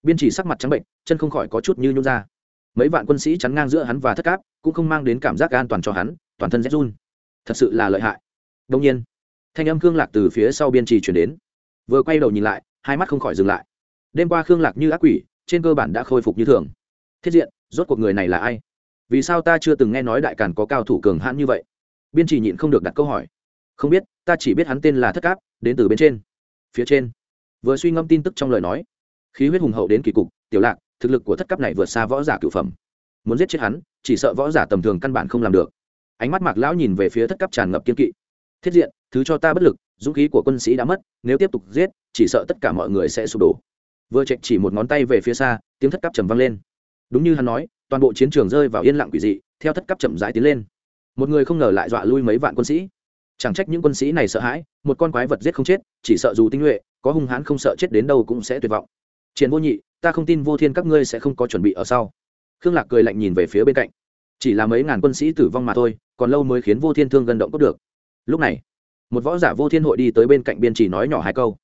Biên chỉ sắc mặt trắng bệnh, chân không khỏi có chút như nhún ra. Mấy vạn quân sĩ chắn ngang giữa hắn và thất cáp cũng không mang đến cảm giác an toàn cho hắn, toàn thân rét run thật sự là lợi hại. Đông nhiên, thanh âm khương lạc từ phía sau biên trì chuyển đến. Vừa quay đầu nhìn lại, hai mắt không khỏi dừng lại. Đêm qua khương lạc như ác quỷ, trên cơ bản đã khôi phục như thường. Thiết diện, rốt cuộc người này là ai? Vì sao ta chưa từng nghe nói đại càn có cao thủ cường hãn như vậy? Biên trì nhịn không được đặt câu hỏi. Không biết, ta chỉ biết hắn tên là thất cáp, đến từ bên trên. Phía trên. Vừa suy ngẫm tin tức trong lời nói, khí huyết hùng hậu đến kỳ cục, tiểu lạc, thực lực của thất cấp này vượt xa võ giả cửu phẩm. Muốn giết chết hắn, chỉ sợ võ giả tầm thường căn bản không làm được ánh mắt mạc lão nhìn về phía thất cấp tràn ngập kiên kỵ. Thiết diện, thứ cho ta bất lực, dũng khí của quân sĩ đã mất, nếu tiếp tục giết, chỉ sợ tất cả mọi người sẽ sụp đổ. Vừa chạy chỉ một ngón tay về phía xa, tiếng thất cấp trầm vang lên. Đúng như hắn nói, toàn bộ chiến trường rơi vào yên lặng quỷ dị, theo thất cấp chậm rãi tiến lên. Một người không ngờ lại dọa lui mấy vạn quân sĩ. Chẳng trách những quân sĩ này sợ hãi, một con quái vật giết không chết, chỉ sợ dù tinh nhuệ, có hung hãn không sợ chết đến đâu cũng sẽ tuyệt vọng. Triển vô nhị, ta không tin vô thiên các ngươi sẽ không có chuẩn bị ở sau. Khương lạc cười lạnh nhìn về phía bên cạnh. Chỉ là mấy ngàn quân sĩ tử vong mà thôi còn lâu mới khiến vô thiên thương gần động cốt được. Lúc này, một võ giả vô thiên hội đi tới bên cạnh biên chỉ nói nhỏ hai câu.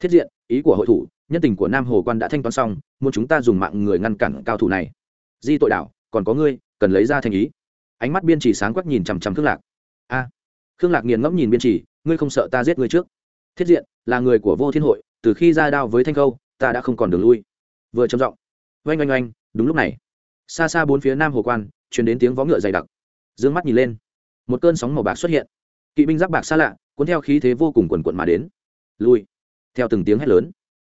Thiết diện, ý của hội thủ, nhân tình của nam hồ quan đã thanh toán xong, muốn chúng ta dùng mạng người ngăn cản cao thủ này. Di tội đảo còn có ngươi, cần lấy ra thành ý. Ánh mắt biên chỉ sáng quắc nhìn chằm chằm khương lạc. A, khương lạc nghiền ngẫm nhìn biên chỉ, ngươi không sợ ta giết ngươi trước? Thiết diện, là người của vô thiên hội, từ khi ra đao với thanh khâu, ta đã không còn đường lui. Vừa trầm giọng, oanh oanh oanh, đúng lúc này, xa xa bốn phía nam hồ quan chuyển đến tiếng vó ngựa dày đặc d ư ơ n g mắt nhìn lên. Một cơn sóng màu bạc xuất hiện. Kỵ binh giáp bạc xa lạ, cuốn theo khí thế vô cùng quần quận mà đến. Lui. Theo từng tiếng hét lớn,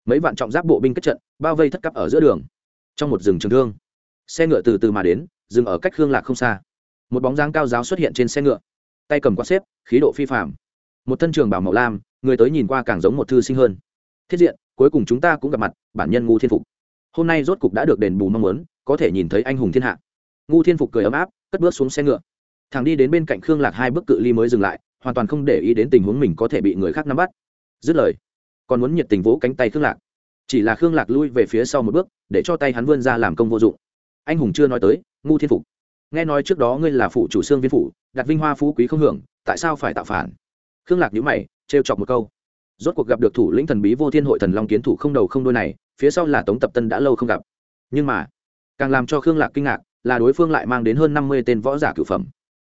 mấy vạn trọng giáp bộ binh kết trận, bao vây thất cấp ở giữa đường. Trong một rừng trường thương, xe ngựa từ từ mà đến, dừng ở cách hương lạc không xa. Một bóng dáng cao giáo xuất hiện trên xe ngựa. Tay cầm quạt xếp, khí độ phi phạm một thân trường bảo màu lam, người tới nhìn qua càng giống một thư sinh hơn. Thiết diện, cuối cùng chúng ta cũng gặp mặt, bản nhân ngu thiên phục. Hôm nay rốt cục đã được đền bù mong muốn, có thể nhìn thấy anh hùng thiên hạ. Ngu thiên phục cười ấm áp, cất bước xuống xe ngựa thằng đi đến bên cạnh khương lạc hai bước cự ly mới dừng lại, hoàn toàn không để ý đến tình huống mình có thể bị người khác nắm bắt. Dứt lời, còn muốn nhiệt tình vỗ cánh tay khương lạc. Chỉ là khương lạc lui về phía sau một bước, để cho tay hắn vươn ra làm công vô dụng. Anh hùng chưa nói tới, ngu thiên phục. Nghe nói trước đó ngươi là phụ chủ xương viên phủ, đặt vinh hoa phú quý không hưởng, tại sao phải tạo phản? Khương lạc nhữ mày, trêu chọc một câu. Rốt cuộc gặp được thủ lĩnh thần bí vô thiên hội thần long kiến thủ không đầu không đôi này, phía sau là tống tập tân đã lâu không gặp. Nhưng mà, càng làm cho khương lạc kinh ngạc, là đối phương lại mang đến hơn năm mươi tên võ giả cửu phẩm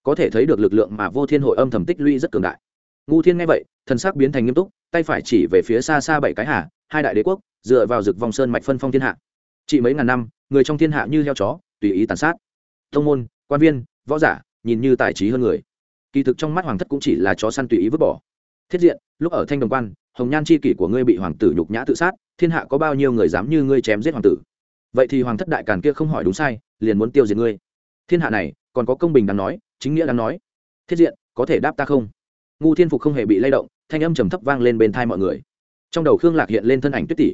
có thể thấy được lực lượng mà vô thiên hội âm thầm tích lũy rất cường đại. Ngu thiên nghe vậy, thần sắc biến thành nghiêm túc, tay phải chỉ về phía xa xa bảy cái hà, hai đại đế quốc, dựa vào rực vòng sơn mạch phân phong thiên hạ. Chỉ mấy ngàn năm, người trong thiên hạ như heo chó, tùy ý tàn sát. Thông môn, quan viên, võ giả, nhìn như tài trí hơn người. Kỳ thực trong mắt hoàng thất cũng chỉ là chó săn tùy ý vứt bỏ. Thiết diện, lúc ở thanh đồng quan, hồng nhan c h i kỷ của ngươi bị hoàng tử nhục nhã tự sát, thiên hạ có bao nhiêu người dám như ngươi chém giết hoàng tử? Vậy thì hoàng thất đại càn kia không hỏi đúng sai, liền muốn tiêu diệt ngươi. Thiên hạ này, còn có công bình đáng nói chính nghĩa đang nói. Thiết diện, có thể đáp ta không? Ngu thiên phục không hề bị lay động, thanh âm trầm thấp vang lên bên thai mọi người. Trong đầu khương lạc hiện lên thân ảnh tuyết tỷ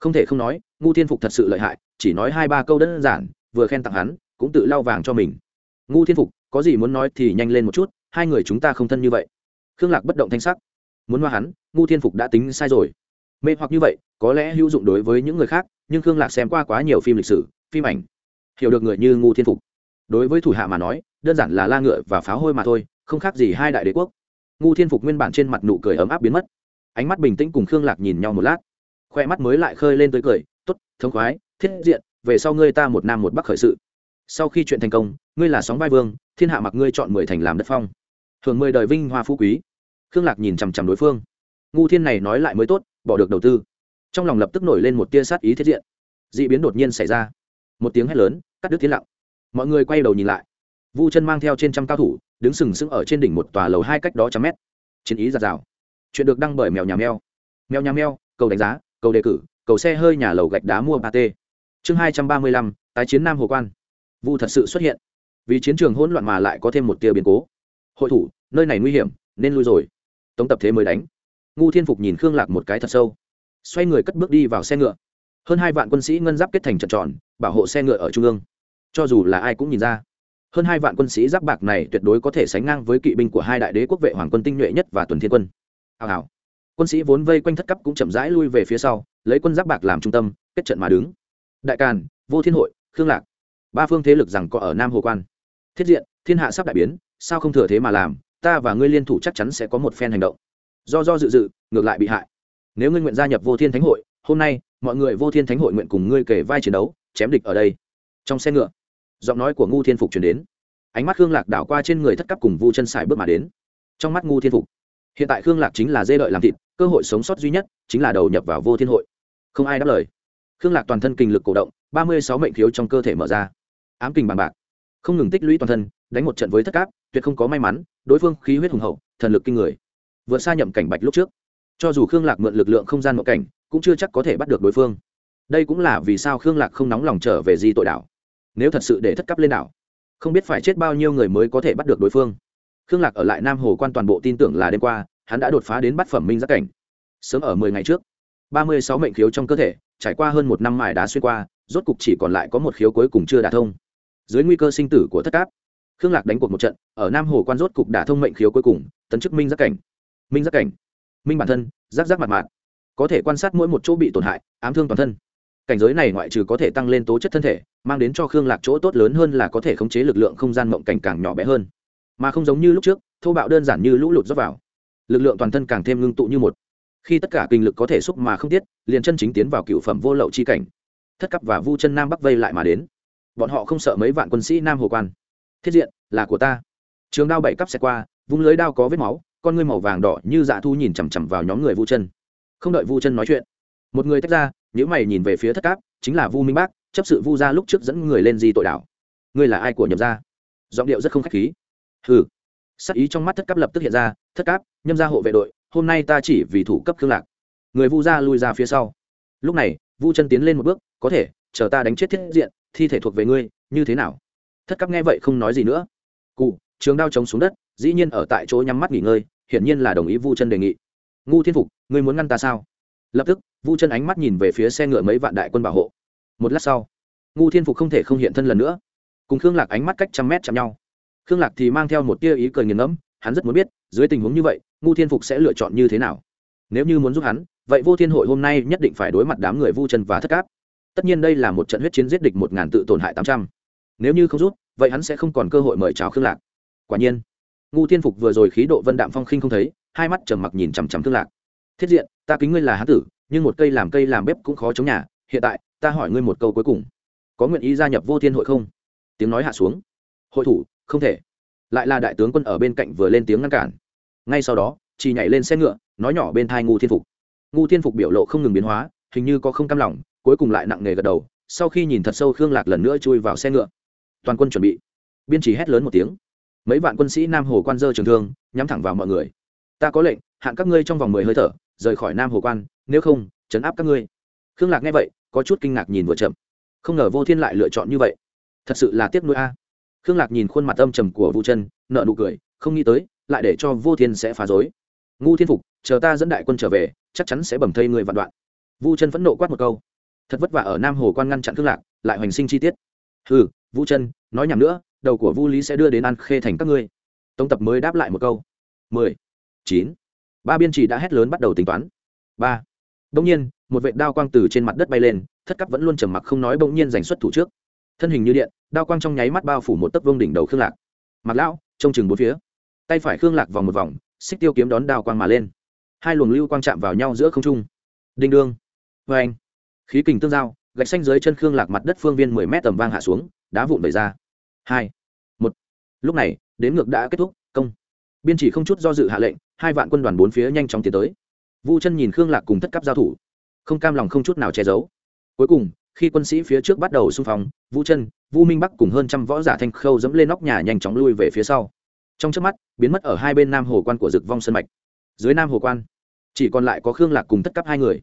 không thể không nói, ngu thiên phục thật sự lợi hại, chỉ nói hai ba câu đơn giản, vừa khen tặng hắn, cũng tự lau vàng cho mình. Ngu thiên phục, có gì muốn nói thì nhanh lên một chút, hai người chúng ta không thân như vậy. Khương lạc bất động thanh sắc. Muốn hoa hắn, ngu thiên phục đã tính sai rồi. Mê hoặc như vậy, có lẽ hữu dụng đối với những người khác, nhưng khương lạc xem qua quá nhiều phim lịch sử, phim ảnh. Hiểu được người như ngu thiên phục đối với thủ hạ mà nói, đơn giản là la ngựa và pháo hôi mà thôi, không khác gì hai đại đế quốc. Ngu thiên phục nguyên bản trên mặt nụ cười ấm áp biến mất. Ánh mắt bình tĩnh cùng khương lạc nhìn nhau một lát. Khoe mắt mới lại khơi lên tới cười t ố t thống khoái, thiết diện, về sau ngươi ta một nam một bắc khởi sự. Sau khi chuyện thành công, ngươi là sóng vai vương, thiên hạ mặc ngươi chọn mười thành làm đất phong. Thường mười đời vinh hoa phú quý. Khương lạc nhìn chằm chằm đối phương. Ngu thiên này nói lại mới tốt, bỏ được đầu tư. Trong lòng lập tức nổi lên một tia sát ý thiết diện. D ị biến đột nhiên xảy ra. Một tiếng hét lớn, cắt đứt thiên lặng mọi người quay đầu nhìn lại. Vu chân mang theo trên trăm cao thủ, đứng sừng sững ở trên đỉnh một tòa lầu hai cách đó trăm mét. Chiến ý giạt rào. Chuyện được đăng bởi mèo nhà mèo. Mèo nhà mèo, cầu đánh giá, cầu đề cử, cầu xe hơi nhà lầu gạch đá mua ba t chương hai trăm ba mươi lăm, tái chiến nam hồ quan. Vu thật sự xuất hiện. Vì chiến trường hỗn loạn mà lại có thêm một tia biến cố. Hội thủ, nơi này nguy hiểm, nên lui rồi. Tống tập thế mới đánh. Ngu thiên phục nhìn khương lạc một cái thật sâu. Xoay người cất bước đi vào xe ngựa. Hơn hai vạn quân sĩ ngân giáp kết thành trận tròn, bảo hộ xe ngựa ở trung ương cho dù là ai cũng nhìn ra. Hơn hai vạn quân sĩ giáp bạc này tuyệt đối có thể sánh ngang với kỵ binh của hai đại đế quốc vệ hoàng quân tinh nhuệ nhất và tuần thiên quân. Hào hào. Quân sĩ vốn vây quanh thất cấp cũng chậm rãi lui về phía sau, lấy quân giáp bạc làm trung tâm, kết trận mà đứng. Đại càn, vô thiên hội, khương lạc. Ba phương thế lực rằng có ở nam hồ quan. Thiết diện, thiên hạ sắp đại biến, sao không thừa thế mà làm? Ta và ngươi liên thủ chắc chắn sẽ có một phen hành động. Do do dự dự, ngược lại bị hại. Nếu ngươi nguyện gia nhập vô thiên thánh hội, hôm nay, mọi người vô thiên thánh hội nguyện cùng ngươi kể vai chiến đấu, chém địch ở đây. Trong xe ngựa giọng nói của ngu thiên phục chuyển đến. Ánh mắt khương lạc đảo qua trên người thất cấp cùng vu chân sải bước mà đến. Trong mắt ngu thiên phục, hiện tại khương lạc chính là dê đợi làm thịt, cơ hội sống sót duy nhất chính là đầu nhập vào vô thiên hội. Không ai đáp lời. Khương lạc toàn thân kinh lực cổ động, ba mươi sáu mệnh khiếu trong cơ thể mở ra. Ám kình bằng bạc. Không ngừng tích lũy toàn thân, đánh một trận với thất cáp tuyệt không có may mắn, đối phương khí huyết hùng hậu, thần lực kinh người. Vượt xa nhậm cảnh bạch lúc trước. Cho dù khương lạc mượn lực lượng không gian mậu cảnh, cũng chưa chắc có thể bắt được đối phương. Đây cũng là vì sao khương lạc không nóng lòng trở về di tội đảo nếu thật sự để thất cấp lên đảo, không biết phải chết bao nhiêu người mới có thể bắt được đối phương. Khương lạc ở lại nam hồ quan toàn bộ tin tưởng là đêm qua, hắn đã đột phá đến bát phẩm minh giác cảnh. Sớm ở mười ngày trước, ba mươi sáu mệnh khiếu trong cơ thể, trải qua hơn một năm mài đá xuyên qua, rốt cục chỉ còn lại có một khiếu cuối cùng chưa đả thông. Dưới nguy cơ sinh tử của thất cáp khương lạc đánh cuộc một trận, ở nam hồ quan rốt cục đả thông mệnh khiếu cuối cùng, tấn chức minh giác cảnh. Minh giác cảnh. Minh bản thân giác giác mặt mạn có thể quan sát mỗi một chỗ bị tổn hại, ám thương toàn thân. Cảnh giới này ngoại trừ có thể tăng lên tố chất thân thể mang đến cho khương lạc chỗ tốt lớn hơn là có thể khống chế lực lượng không gian mộng cảnh càng nhỏ bé hơn. Mà không giống như lúc trước, thô bạo đơn giản như lũ lụt dốc vào. Lực lượng toàn thân càng thêm ngưng tụ như một. Khi tất cả kinh lực có thể xúc mà không tiết, liền chân chính tiến vào cựu phẩm vô lậu chi cảnh. Thất cấp và vu chân nam bắc vây lại mà đến. Bọn họ không sợ mấy vạn quân sĩ nam hồ quan. Thiết diện, là của ta. Trường đao bảy cấp xẹt qua, vung lưới đao có vết máu, con ngươi màu vàng đỏ như dạ thu nhìn chằm chằm vào nhóm người vu chân. Không đợi vu chân nói chuyện, một người tách ra nếu mày nhìn về phía thất cáp, chính là vu minh bác chấp sự vu gia lúc trước dẫn người lên di tội đảo. Ngươi là ai của nhậm gia? Giọng điệu rất không khách khí. Hừ. Sắc ý trong mắt thất cáp lập tức hiện ra, thất cáp nhâm gia hộ vệ đội, hôm nay ta chỉ vì thủ cấp khương lạc. Người vu gia lui ra phía sau. Lúc này, vu chân tiến lên một bước, có thể, chờ ta đánh chết thiết diện, thi thể thuộc về ngươi, như thế nào? Thất cáp nghe vậy không nói gì nữa. Cụ trường đao chống xuống đất, dĩ nhiên ở tại chỗ nhắm mắt nghỉ ngơi, hiển nhiên là đồng ý vu chân đề nghị. Ngu thiên phục, ngươi muốn ngăn ta sao? Lập tức, vu chân ánh mắt nhìn về phía xe ngựa mấy vạn đại quân bảo hộ một lát sau, ngu thiên phục không thể không hiện thân lần nữa. Cùng khương lạc ánh mắt cách trăm mét chạm nhau. Khương lạc thì mang theo một tia ý cười nghiền ngẫm, hắn rất muốn biết, dưới tình huống như vậy, ngu thiên phục sẽ lựa chọn như thế nào? Nếu như muốn giúp hắn, vậy vô thiên hội hôm nay nhất định phải đối mặt đám người vu chân và thất cáp tất nhiên đây là một trận huyết chiến giết địch một ngàn tự tổn hại tám trăm. Nếu như không giúp, vậy hắn sẽ không còn cơ hội mời chào khương lạc. Quả nhiên, ngu thiên phục vừa rồi khí độ vân đạm phong khinh không thấy, hai mắt trầm mặc nhìn chằm chằm khương lạc. Thiết diện, ta kính ngươi là hán tử, nhưng một cây làm cây làm bếp cũng khó chống nhà, hiện tại ta hỏi ngươi một câu cuối cùng. Có nguyện ý gia nhập vô thiên hội không? Tiếng nói hạ xuống. Hội thủ, không thể. Lại là đại tướng quân ở bên cạnh vừa lên tiếng ngăn cản. Ngay sau đó, chỉ nhảy lên xe ngựa, nói nhỏ bên thai ngu thiên phục. Ngu thiên phục biểu lộ không ngừng biến hóa, hình như có không cam lòng, cuối cùng lại nặng nề gật đầu, sau khi nhìn thật sâu khương lạc lần nữa chui vào xe ngựa. Toàn quân chuẩn bị. Biên chỉ hét lớn một tiếng. Mấy vạn quân sĩ nam hồ quan dơ trường thương, nhắm thẳng vào mọi người. Ta có lệnh, hạn các ngươi trong vòng mười hơi thở, rời khỏi nam hồ quan, nếu không, chấn áp các ngươi. Khương lạc nghe vậy có chút kinh ngạc nhìn vừa chậm. Không ngờ vô thiên lại lựa chọn như vậy. Thật sự là tiếc nuôi a. Khương lạc nhìn khuôn mặt âm trầm của vu chân nợ nụ cười, không nghĩ tới, lại để cho vô thiên sẽ phá dối ngu thiên phục, chờ ta dẫn đại quân trở về, chắc chắn sẽ bầm thây người vạn đoạn. Vu chân phẫn nộ quát một câu. Thật vất vả ở nam hồ quan ngăn chặn khương lạc, lại hoành sinh chi tiết. Ừ vu chân, nói nhầm nữa, đầu của vu lý sẽ đưa đến ăn khê thành các ngươi. Tông tập mới đáp lại một câu. Mười, chín. Ba biên chỉ đã hét lớn bắt đầu tính toán. Ba. Đông nhiên một vệ đao quang từ trên mặt đất bay lên, thất cấp vẫn luôn trầm mặc không nói bỗng nhiên giành xuất thủ trước. Thân hình như điện, đao quang trong nháy mắt bao phủ một tấc vương đỉnh đầu khương lạc. Mặc lão, trông chừng bốn phía. Tay phải khương lạc vòng một vòng, xích tiêu kiếm đón đao quang mà lên. Hai luồng lưu quang chạm vào nhau giữa không trung. Đinh đương. Vê anh khí kình tương giao, gạch xanh dưới chân khương lạc mặt đất phương viên mười mét tầm vang hạ xuống, đá vụn vẩy ra. Hai. Một. Lúc này đến ngược đã kết thúc, công. Biên chỉ không chút do dự hạ lệnh, hai vạn quân đoàn bốn phía nhanh chóng tiến tới. Vu chân nhìn khương lạc cùng thất cấp giao thủ không cam lòng không chút nào che giấu. Cuối cùng khi quân sĩ phía trước bắt đầu xung phong vũ chân vũ minh bắc cùng hơn trăm võ giả thanh khâu dẫm lên nóc nhà nhanh chóng lui về phía sau. Trong trước mắt biến mất ở hai bên nam hồ quan của dực vong sân mạch. Dưới nam hồ quan chỉ còn lại có khương lạc cùng tất cấp hai người.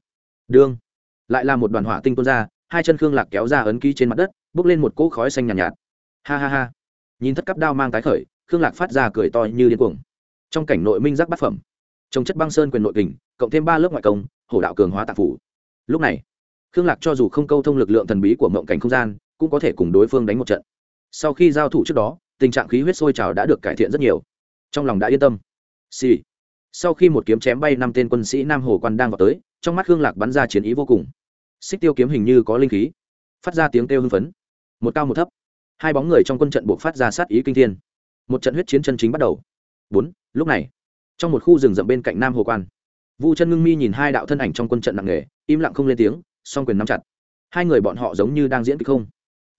Đương lại là một đoàn hỏa tinh tuôn ra hai chân khương lạc kéo ra ấn ký trên mặt đất bước lên một cỗ khói xanh nhàn nhạt, nhạt. Ha ha ha. Nhìn thất cấp đao mang tái khởi khương lạc phát ra cười to như điên cuồng. Trong cảnh nội minh giác bát phẩm trong chất băng sơn quyền nội kình cộng thêm ba lớp ngoại công hổ đạo cường hóa tạp phủ lúc này, khương lạc cho dù không câu thông lực lượng thần bí của mộng cảnh không gian, cũng có thể cùng đối phương đánh một trận. Sau khi giao thủ trước đó, tình trạng khí huyết sôi trào đã được cải thiện rất nhiều. Trong lòng đã yên tâm. Xì、sì. sau khi một kiếm chém bay năm tên quân sĩ nam hồ quan đang vào tới, trong mắt khương lạc bắn ra chiến ý vô cùng. Xích tiêu kiếm hình như có linh khí, phát ra tiếng kêu hưng phấn. Một cao một thấp. Hai bóng người trong quân trận buộc phát ra sát ý kinh thiên. Một trận huyết chiến chân chính bắt đầu. Bốn, lúc này, trong một khu rừng rậm bên cạnh nam hồ quan vu chân ngưng mi nhìn hai đạo thân ảnh trong quân trận nặng nề, im lặng không lên tiếng, song quyền nắm chặt. Hai người bọn họ giống như đang diễn kịch không?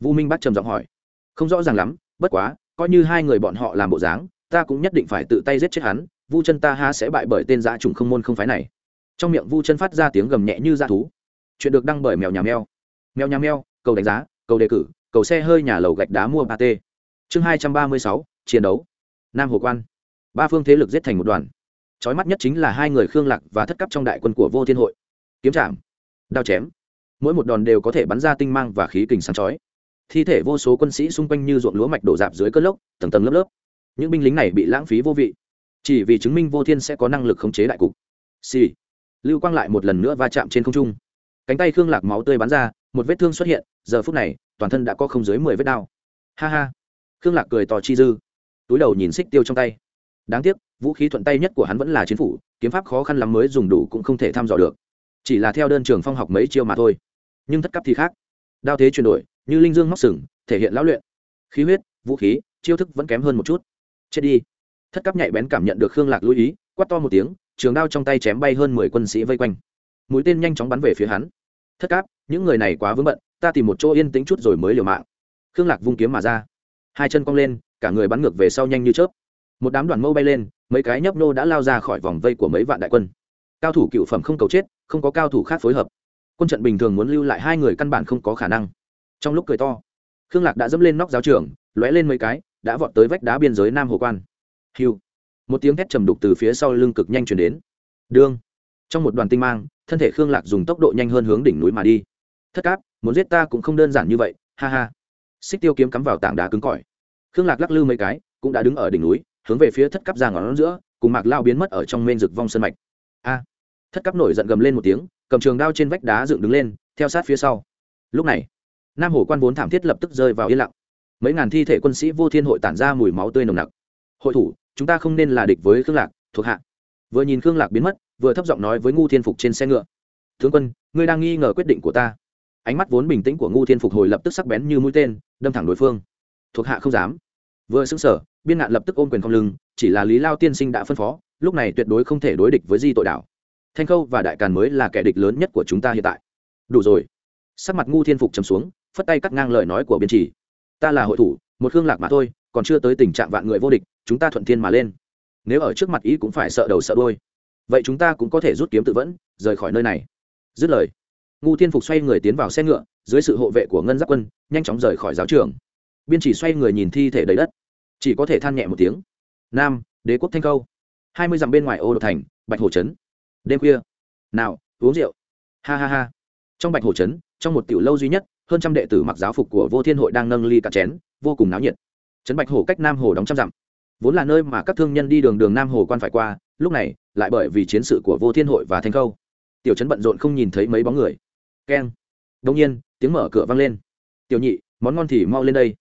Vu minh bắt trầm giọng hỏi. Không rõ ràng lắm, bất quá, coi như hai người bọn họ làm bộ dáng, ta cũng nhất định phải tự tay giết chết hắn, vu chân ta ha sẽ bại bởi tên dã trùng không môn không phái này. Trong miệng vu chân phát ra tiếng gầm nhẹ như dã thú. Chuyện được đăng bởi mèo nhà mèo. Mèo nhà mèo, cầu đánh giá, cầu đề cử, cầu xe hơi nhà lầu gạch đá mua ba t chương hai trăm ba mươi sáu, chiến đấu. Nam hồ quan. Ba phương thế lực giết thành một đoàn trói mắt nhất chính là hai người khương lạc và thất cấp trong đại quân của vô thiên hội. Kiếm chạm đao chém. Mỗi một đòn đều có thể bắn ra tinh mang và khí kình sáng chói. Thi thể vô số quân sĩ xung quanh như ruộng lúa mạch đổ dạp dưới cơn lốc, tầng tầng lớp lớp. Những binh lính này bị lãng phí vô vị. Chỉ vì chứng minh vô thiên sẽ có năng lực khống chế đại cục. Xì、sì. lưu quang lại một lần nữa va chạm trên không trung. Cánh tay khương lạc máu tươi bắn ra, một vết thương xuất hiện, giờ phút này, toàn thân đã có không dưới mười vết đao ha ha. Khương lạc cười tỏ chi dư. Túi đầu nhìn xích tiêu trong tay. Đáng tiếc vũ khí thuận tay nhất của hắn vẫn là chiến phủ, kiếm pháp khó khăn lắm mới dùng đủ cũng không thể thăm dò được. Chỉ là theo đơn trường phong học mấy chiêu mà thôi. Nhưng thất cấp thì khác. Đao thế chuyển đổi, như linh dương móc sừng, thể hiện lão luyện. Khí huyết, vũ khí, chiêu thức vẫn kém hơn một chút. Chết đi. Thất cấp nhạy bén cảm nhận được khương lạc lưu ý, quát to một tiếng, trường đao trong tay chém bay hơn mười quân sĩ vây quanh. Mũi tên nhanh chóng bắn về phía hắn. Thất cáp những người này quá vướng bận, ta tìm một chỗ yên tĩnh chút rồi mới liều mạng. Khương lạc vung kiếm mà ra. Hai chân cong lên, cả người bắn ngược về sau nhanh như chớp. Một đám đoàn mâu bay lên mấy cái nhấp nô đã lao ra khỏi vòng vây của mấy vạn đại quân. Cao thủ cựu phẩm không cầu chết, không có cao thủ khác phối hợp. Quân trận bình thường muốn lưu lại hai người căn bản không có khả năng. Trong lúc cười to, khương lạc đã dẫm lên nóc giáo trường, lóe lên mấy cái, đã vọt tới vách đá biên giới nam hồ quan. Hiu! Một tiếng thét trầm đục từ phía sau lưng cực nhanh chuyển đến. Đương! Trong một đoàn tinh mang, thân thể khương lạc dùng tốc độ nhanh hơn hướng đỉnh núi mà đi. Thất cáp, muốn giết ta cũng không đơn giản như vậy, ha ha. Xích tiêu kiếm cắm vào tảng đá cứng cỏi. Khương lạc lắc lư mấy cái, cũng đã đứng ở đỉnh núi hướng về phía thất cấp ra ngón giữa, cùng mạc lao biến mất ở trong mênh rực vong sân mạch. A, thất cấp nổi giận gầm lên một tiếng, cầm trường đao trên vách đá dựng đứng lên, theo sát phía sau. Lúc này, nam hồ quan vốn thảm thiết lập tức rơi vào yên lặng. Mấy ngàn thi thể quân sĩ vô thiên hội tản ra mùi máu tươi nồng nặc. Hội thủ, chúng ta không nên là địch với khương lạc, thuộc hạ. Vừa nhìn khương lạc biến mất, vừa thấp giọng nói với ngu thiên phục trên xe ngựa. Tướng quân, ngươi đang nghi ngờ quyết định của ta. Ánh mắt vốn bình tĩnh của ngu thiên phục hồi lập tức sắc bén như mũi tên, đâm thẳng đối phương. Thuộc hạ không dám vừa xứng sở biên ngạn lập tức ôm quyền không lưng, chỉ là lý lao tiên sinh đã phân phó, lúc này tuyệt đối không thể đối địch với di tội đảo thanh khâu và đại càn mới là kẻ địch lớn nhất của chúng ta hiện tại. Đủ rồi. Sắc mặt ngu thiên phục trầm xuống, phất tay cắt ngang lời nói của biên trì ta là hội thủ, một hương lạc mà thôi, còn chưa tới tình trạng vạn người vô địch, chúng ta thuận thiên mà lên. Nếu ở trước mặt ý cũng phải sợ đầu sợ đôi vậy chúng ta cũng có thể rút kiếm tự vẫn, rời khỏi nơi này. Dứt lời, ngu thiên phục xoay người tiến vào xe ngựa, dưới sự hộ vệ của ngân giáp quân, nhanh chóng rời khỏi giáo trường biên chỉ xoay người nhìn thi thể đầy đất. Chỉ có thể than nhẹ một tiếng. Nam, đế quốc thanh câu hai mươi dặm bên ngoài ô độc thành, bạch hồ trấn. Đêm khuya. Nào, uống rượu. Ha ha ha. Trong bạch hồ trấn, trong một tiểu lâu duy nhất, hơn trăm đệ tử mặc giáo phục của vô thiên hội đang nâng ly cạn chén, vô cùng náo nhiệt. Trấn bạch hồ cách nam hồ đóng trăm dặm. Vốn là nơi mà các thương nhân đi đường đường nam hồ quan phải qua, lúc này, lại bởi vì chiến sự của vô thiên hội và thanh khâu, tiểu trấn bận rộn không nhìn thấy mấy bóng người. Keng. Đông nhiên, tiếng mở cửa vang lên. Tiểu nhị, món ngon thì mau lên đây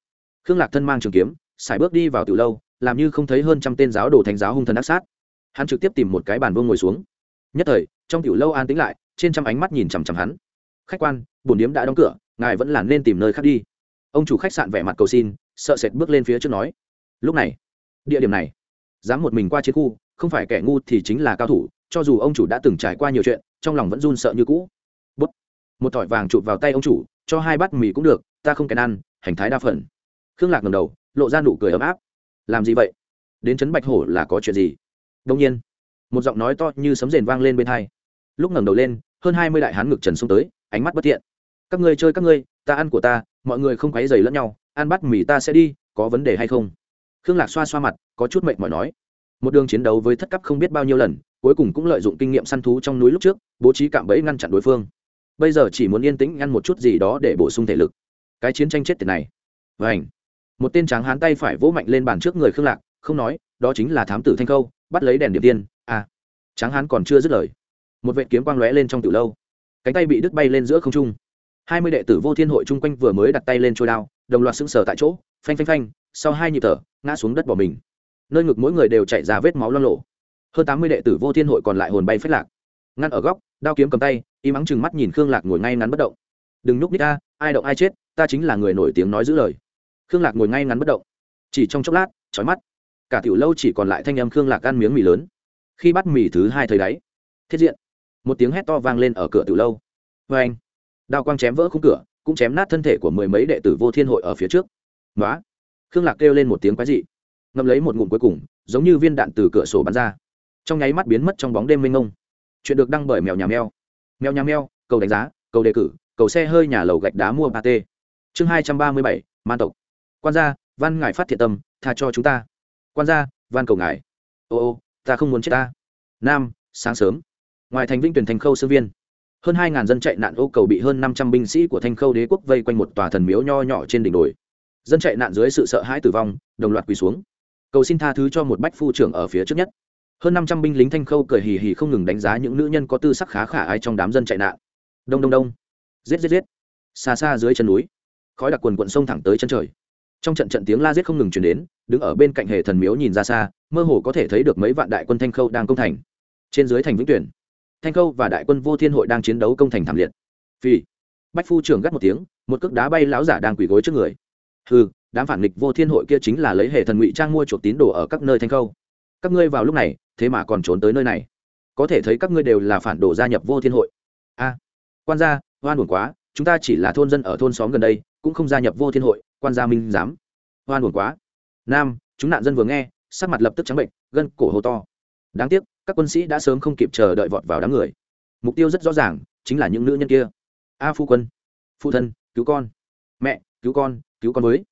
khương lạc thân mang trường kiếm, xài bước đi vào từ lâu, làm như không thấy hơn trăm tên giáo đồ thánh giáo hung thần ác sát. Hắn trực tiếp tìm một cái bàn vương ngồi xuống. Nhất thời, trong tiểu lâu an tĩnh lại, trên trăm ánh mắt nhìn chằm chằm hắn. Khách quan, bổn điếm đã đóng cửa, ngài vẫn là nên tìm nơi khác đi. Ông chủ khách sạn vẻ mặt cầu xin, sợ sệt bước lên phía trước nói. Lúc này, địa điểm này, dám một mình qua chiến khu, không phải kẻ ngu thì chính là cao thủ, cho dù ông chủ đã từng trải qua nhiều chuyện, trong lòng vẫn run sợ như cũ. Bút. một thỏi vàng chụp vào tay ông chủ, cho hai bát mì cũng được, ta không kèn ăn, hành thái đa phần khương lạc ngầm đầu, lộ ra nụ cười ấm áp. Làm gì vậy? Đến trấn bạch hổ là có chuyện gì? Đông nhiên, một giọng nói to như sấm rền vang lên bên hai. Lúc ngẩng đầu lên, hơn hai mươi đại hán ngực trần xông tới, ánh mắt bất thiện. Các ngươi chơi các ngươi, ta ăn của ta, mọi người không quấy dày lẫn nhau, ăn bắt mì ta sẽ đi, có vấn đề hay không? Khương lạc xoa xoa mặt, có chút mệt mỏi nói. Một đường chiến đấu với thất cấp không biết bao nhiêu lần, cuối cùng cũng lợi dụng kinh nghiệm săn thú trong núi lúc trước, bố trí cạm bẫy ngăn chặn đối phương. Bây giờ chỉ muốn yên tĩnh ngăn một chút gì đó để bổ sung thể lực. Cái chiến tranh chết tiệt này. Vảnh một tên tráng hán tay phải vỗ mạnh lên bàn trước người khương lạc, không nói, đó chính là thám tử thanh khâu, bắt lấy đèn điệp tiên. À tráng hán còn chưa dứt lời, một vệ kiếm quang lóe lên trong từ lâu. Cánh tay bị đứt bay lên giữa không trung. Hai mươi đệ tử vô thiên hội chung quanh vừa mới đặt tay lên trôi đao, đồng loạt sững sờ tại chỗ, phanh phanh phanh, sau hai nhịp thở, ngã xuống đất bỏ mình. Nơi ngực mỗi người đều chạy ra vết máu lo lộ. Hơn tám mươi đệ tử vô thiên hội còn lại hồn bay phết lạc. Ngăn ở góc, đao kiếm cầm tay im mắng chừng mắt nhìn khương lạc ngồi ngay ngắn bất động. Đừng núp nít ta, ai động ai chết, ta chính là người nổi tiếng nói giữ lời khương lạc ngồi ngay ngắn bất động. Chỉ trong chốc lát trói mắt. Cả tiểu lâu chỉ còn lại thanh âm khương lạc ăn miếng mì lớn. Khi bắt mì thứ hai thời đáy, thiết diện, một tiếng hét to vang lên ở cửa tiểu lâu. Vê anh, đao quang chém vỡ khung cửa, cũng chém nát thân thể của mười mấy đệ tử vô thiên hội ở phía trước. Nói khương lạc kêu lên một tiếng quái dị. Ngậm lấy một ngụm cuối cùng, giống như viên đạn từ cửa sổ bắn ra. Trong nháy mắt biến mất trong bóng đêm mênh mông. Chuyện được đăng bởi mèo nhà mèo. Mèo nhà mèo, cầu đánh giá, cầu đề cử, cầu xe hơi nhà lầu gạch đá mua ba t chương hai trăm ba mươi bảy, man tộc quan gia văn ngài phát thiện tâm, tha cho chúng ta. quan gia, van cầu ngài. ô ô, ta không muốn chết ta. nam, sáng sớm. ngoài thành vinh tuyển thành khâu sư viên. hơn hai ngàn dân chạy nạn ô cầu bị hơn năm trăm binh sĩ của thanh khâu đế quốc vây quanh một tòa thần miếu nho nhỏ trên đỉnh đồi. dân chạy nạn dưới sự sợ hãi tử vong, đồng loạt quỳ xuống. cầu xin tha thứ cho một bách phu trưởng ở phía trước nhất. hơn năm trăm binh lính thanh khâu cười hì hì không ngừng đánh giá những nữ nhân có tư sắc khá khả ai trong đám dân chạy nạn. đông đông đông. giết giết giết. xa xa dưới chân núi. khói đặc quần quận sông thẳng tới chân trời trong trận trận tiếng la giết không ngừng chuyển đến, đứng ở bên cạnh hệ thần miếu nhìn ra xa, mơ hồ có thể thấy được mấy vạn đại quân thanh khâu đang công thành. Trên dưới thành vĩnh tuyển, thanh khâu và đại quân vô thiên hội đang chiến đấu công thành thảm liệt. Phi bách phu trưởng gắt một tiếng, một cước đá bay lão giả đang quỳ gối trước người. Hư đám phản nghịch vô thiên hội kia chính là lấy hệ thần ngụy trang mua chuộc tín đồ ở các nơi thanh khâu. Các ngươi vào lúc này, thế mà còn trốn tới nơi này. Có thể thấy các ngươi đều là phản đồ gia nhập vô thiên hội. A. Quan gia hoan buồn quá, chúng ta chỉ là thôn dân ở thôn xóm gần đây, cũng không gia nhập vô thiên hội quan gia minh dám hoan buồn quá. Nam, chúng nạn dân vừa nghe, sắc mặt lập tức trắng bệnh, gân cổ hô to. Đáng tiếc, các quân sĩ đã sớm không kịp chờ đợi vọt vào đám người. Mục tiêu rất rõ ràng, chính là những nữ nhân kia. A phu quân phụ thân, cứu con. Mẹ, cứu con cứu con với.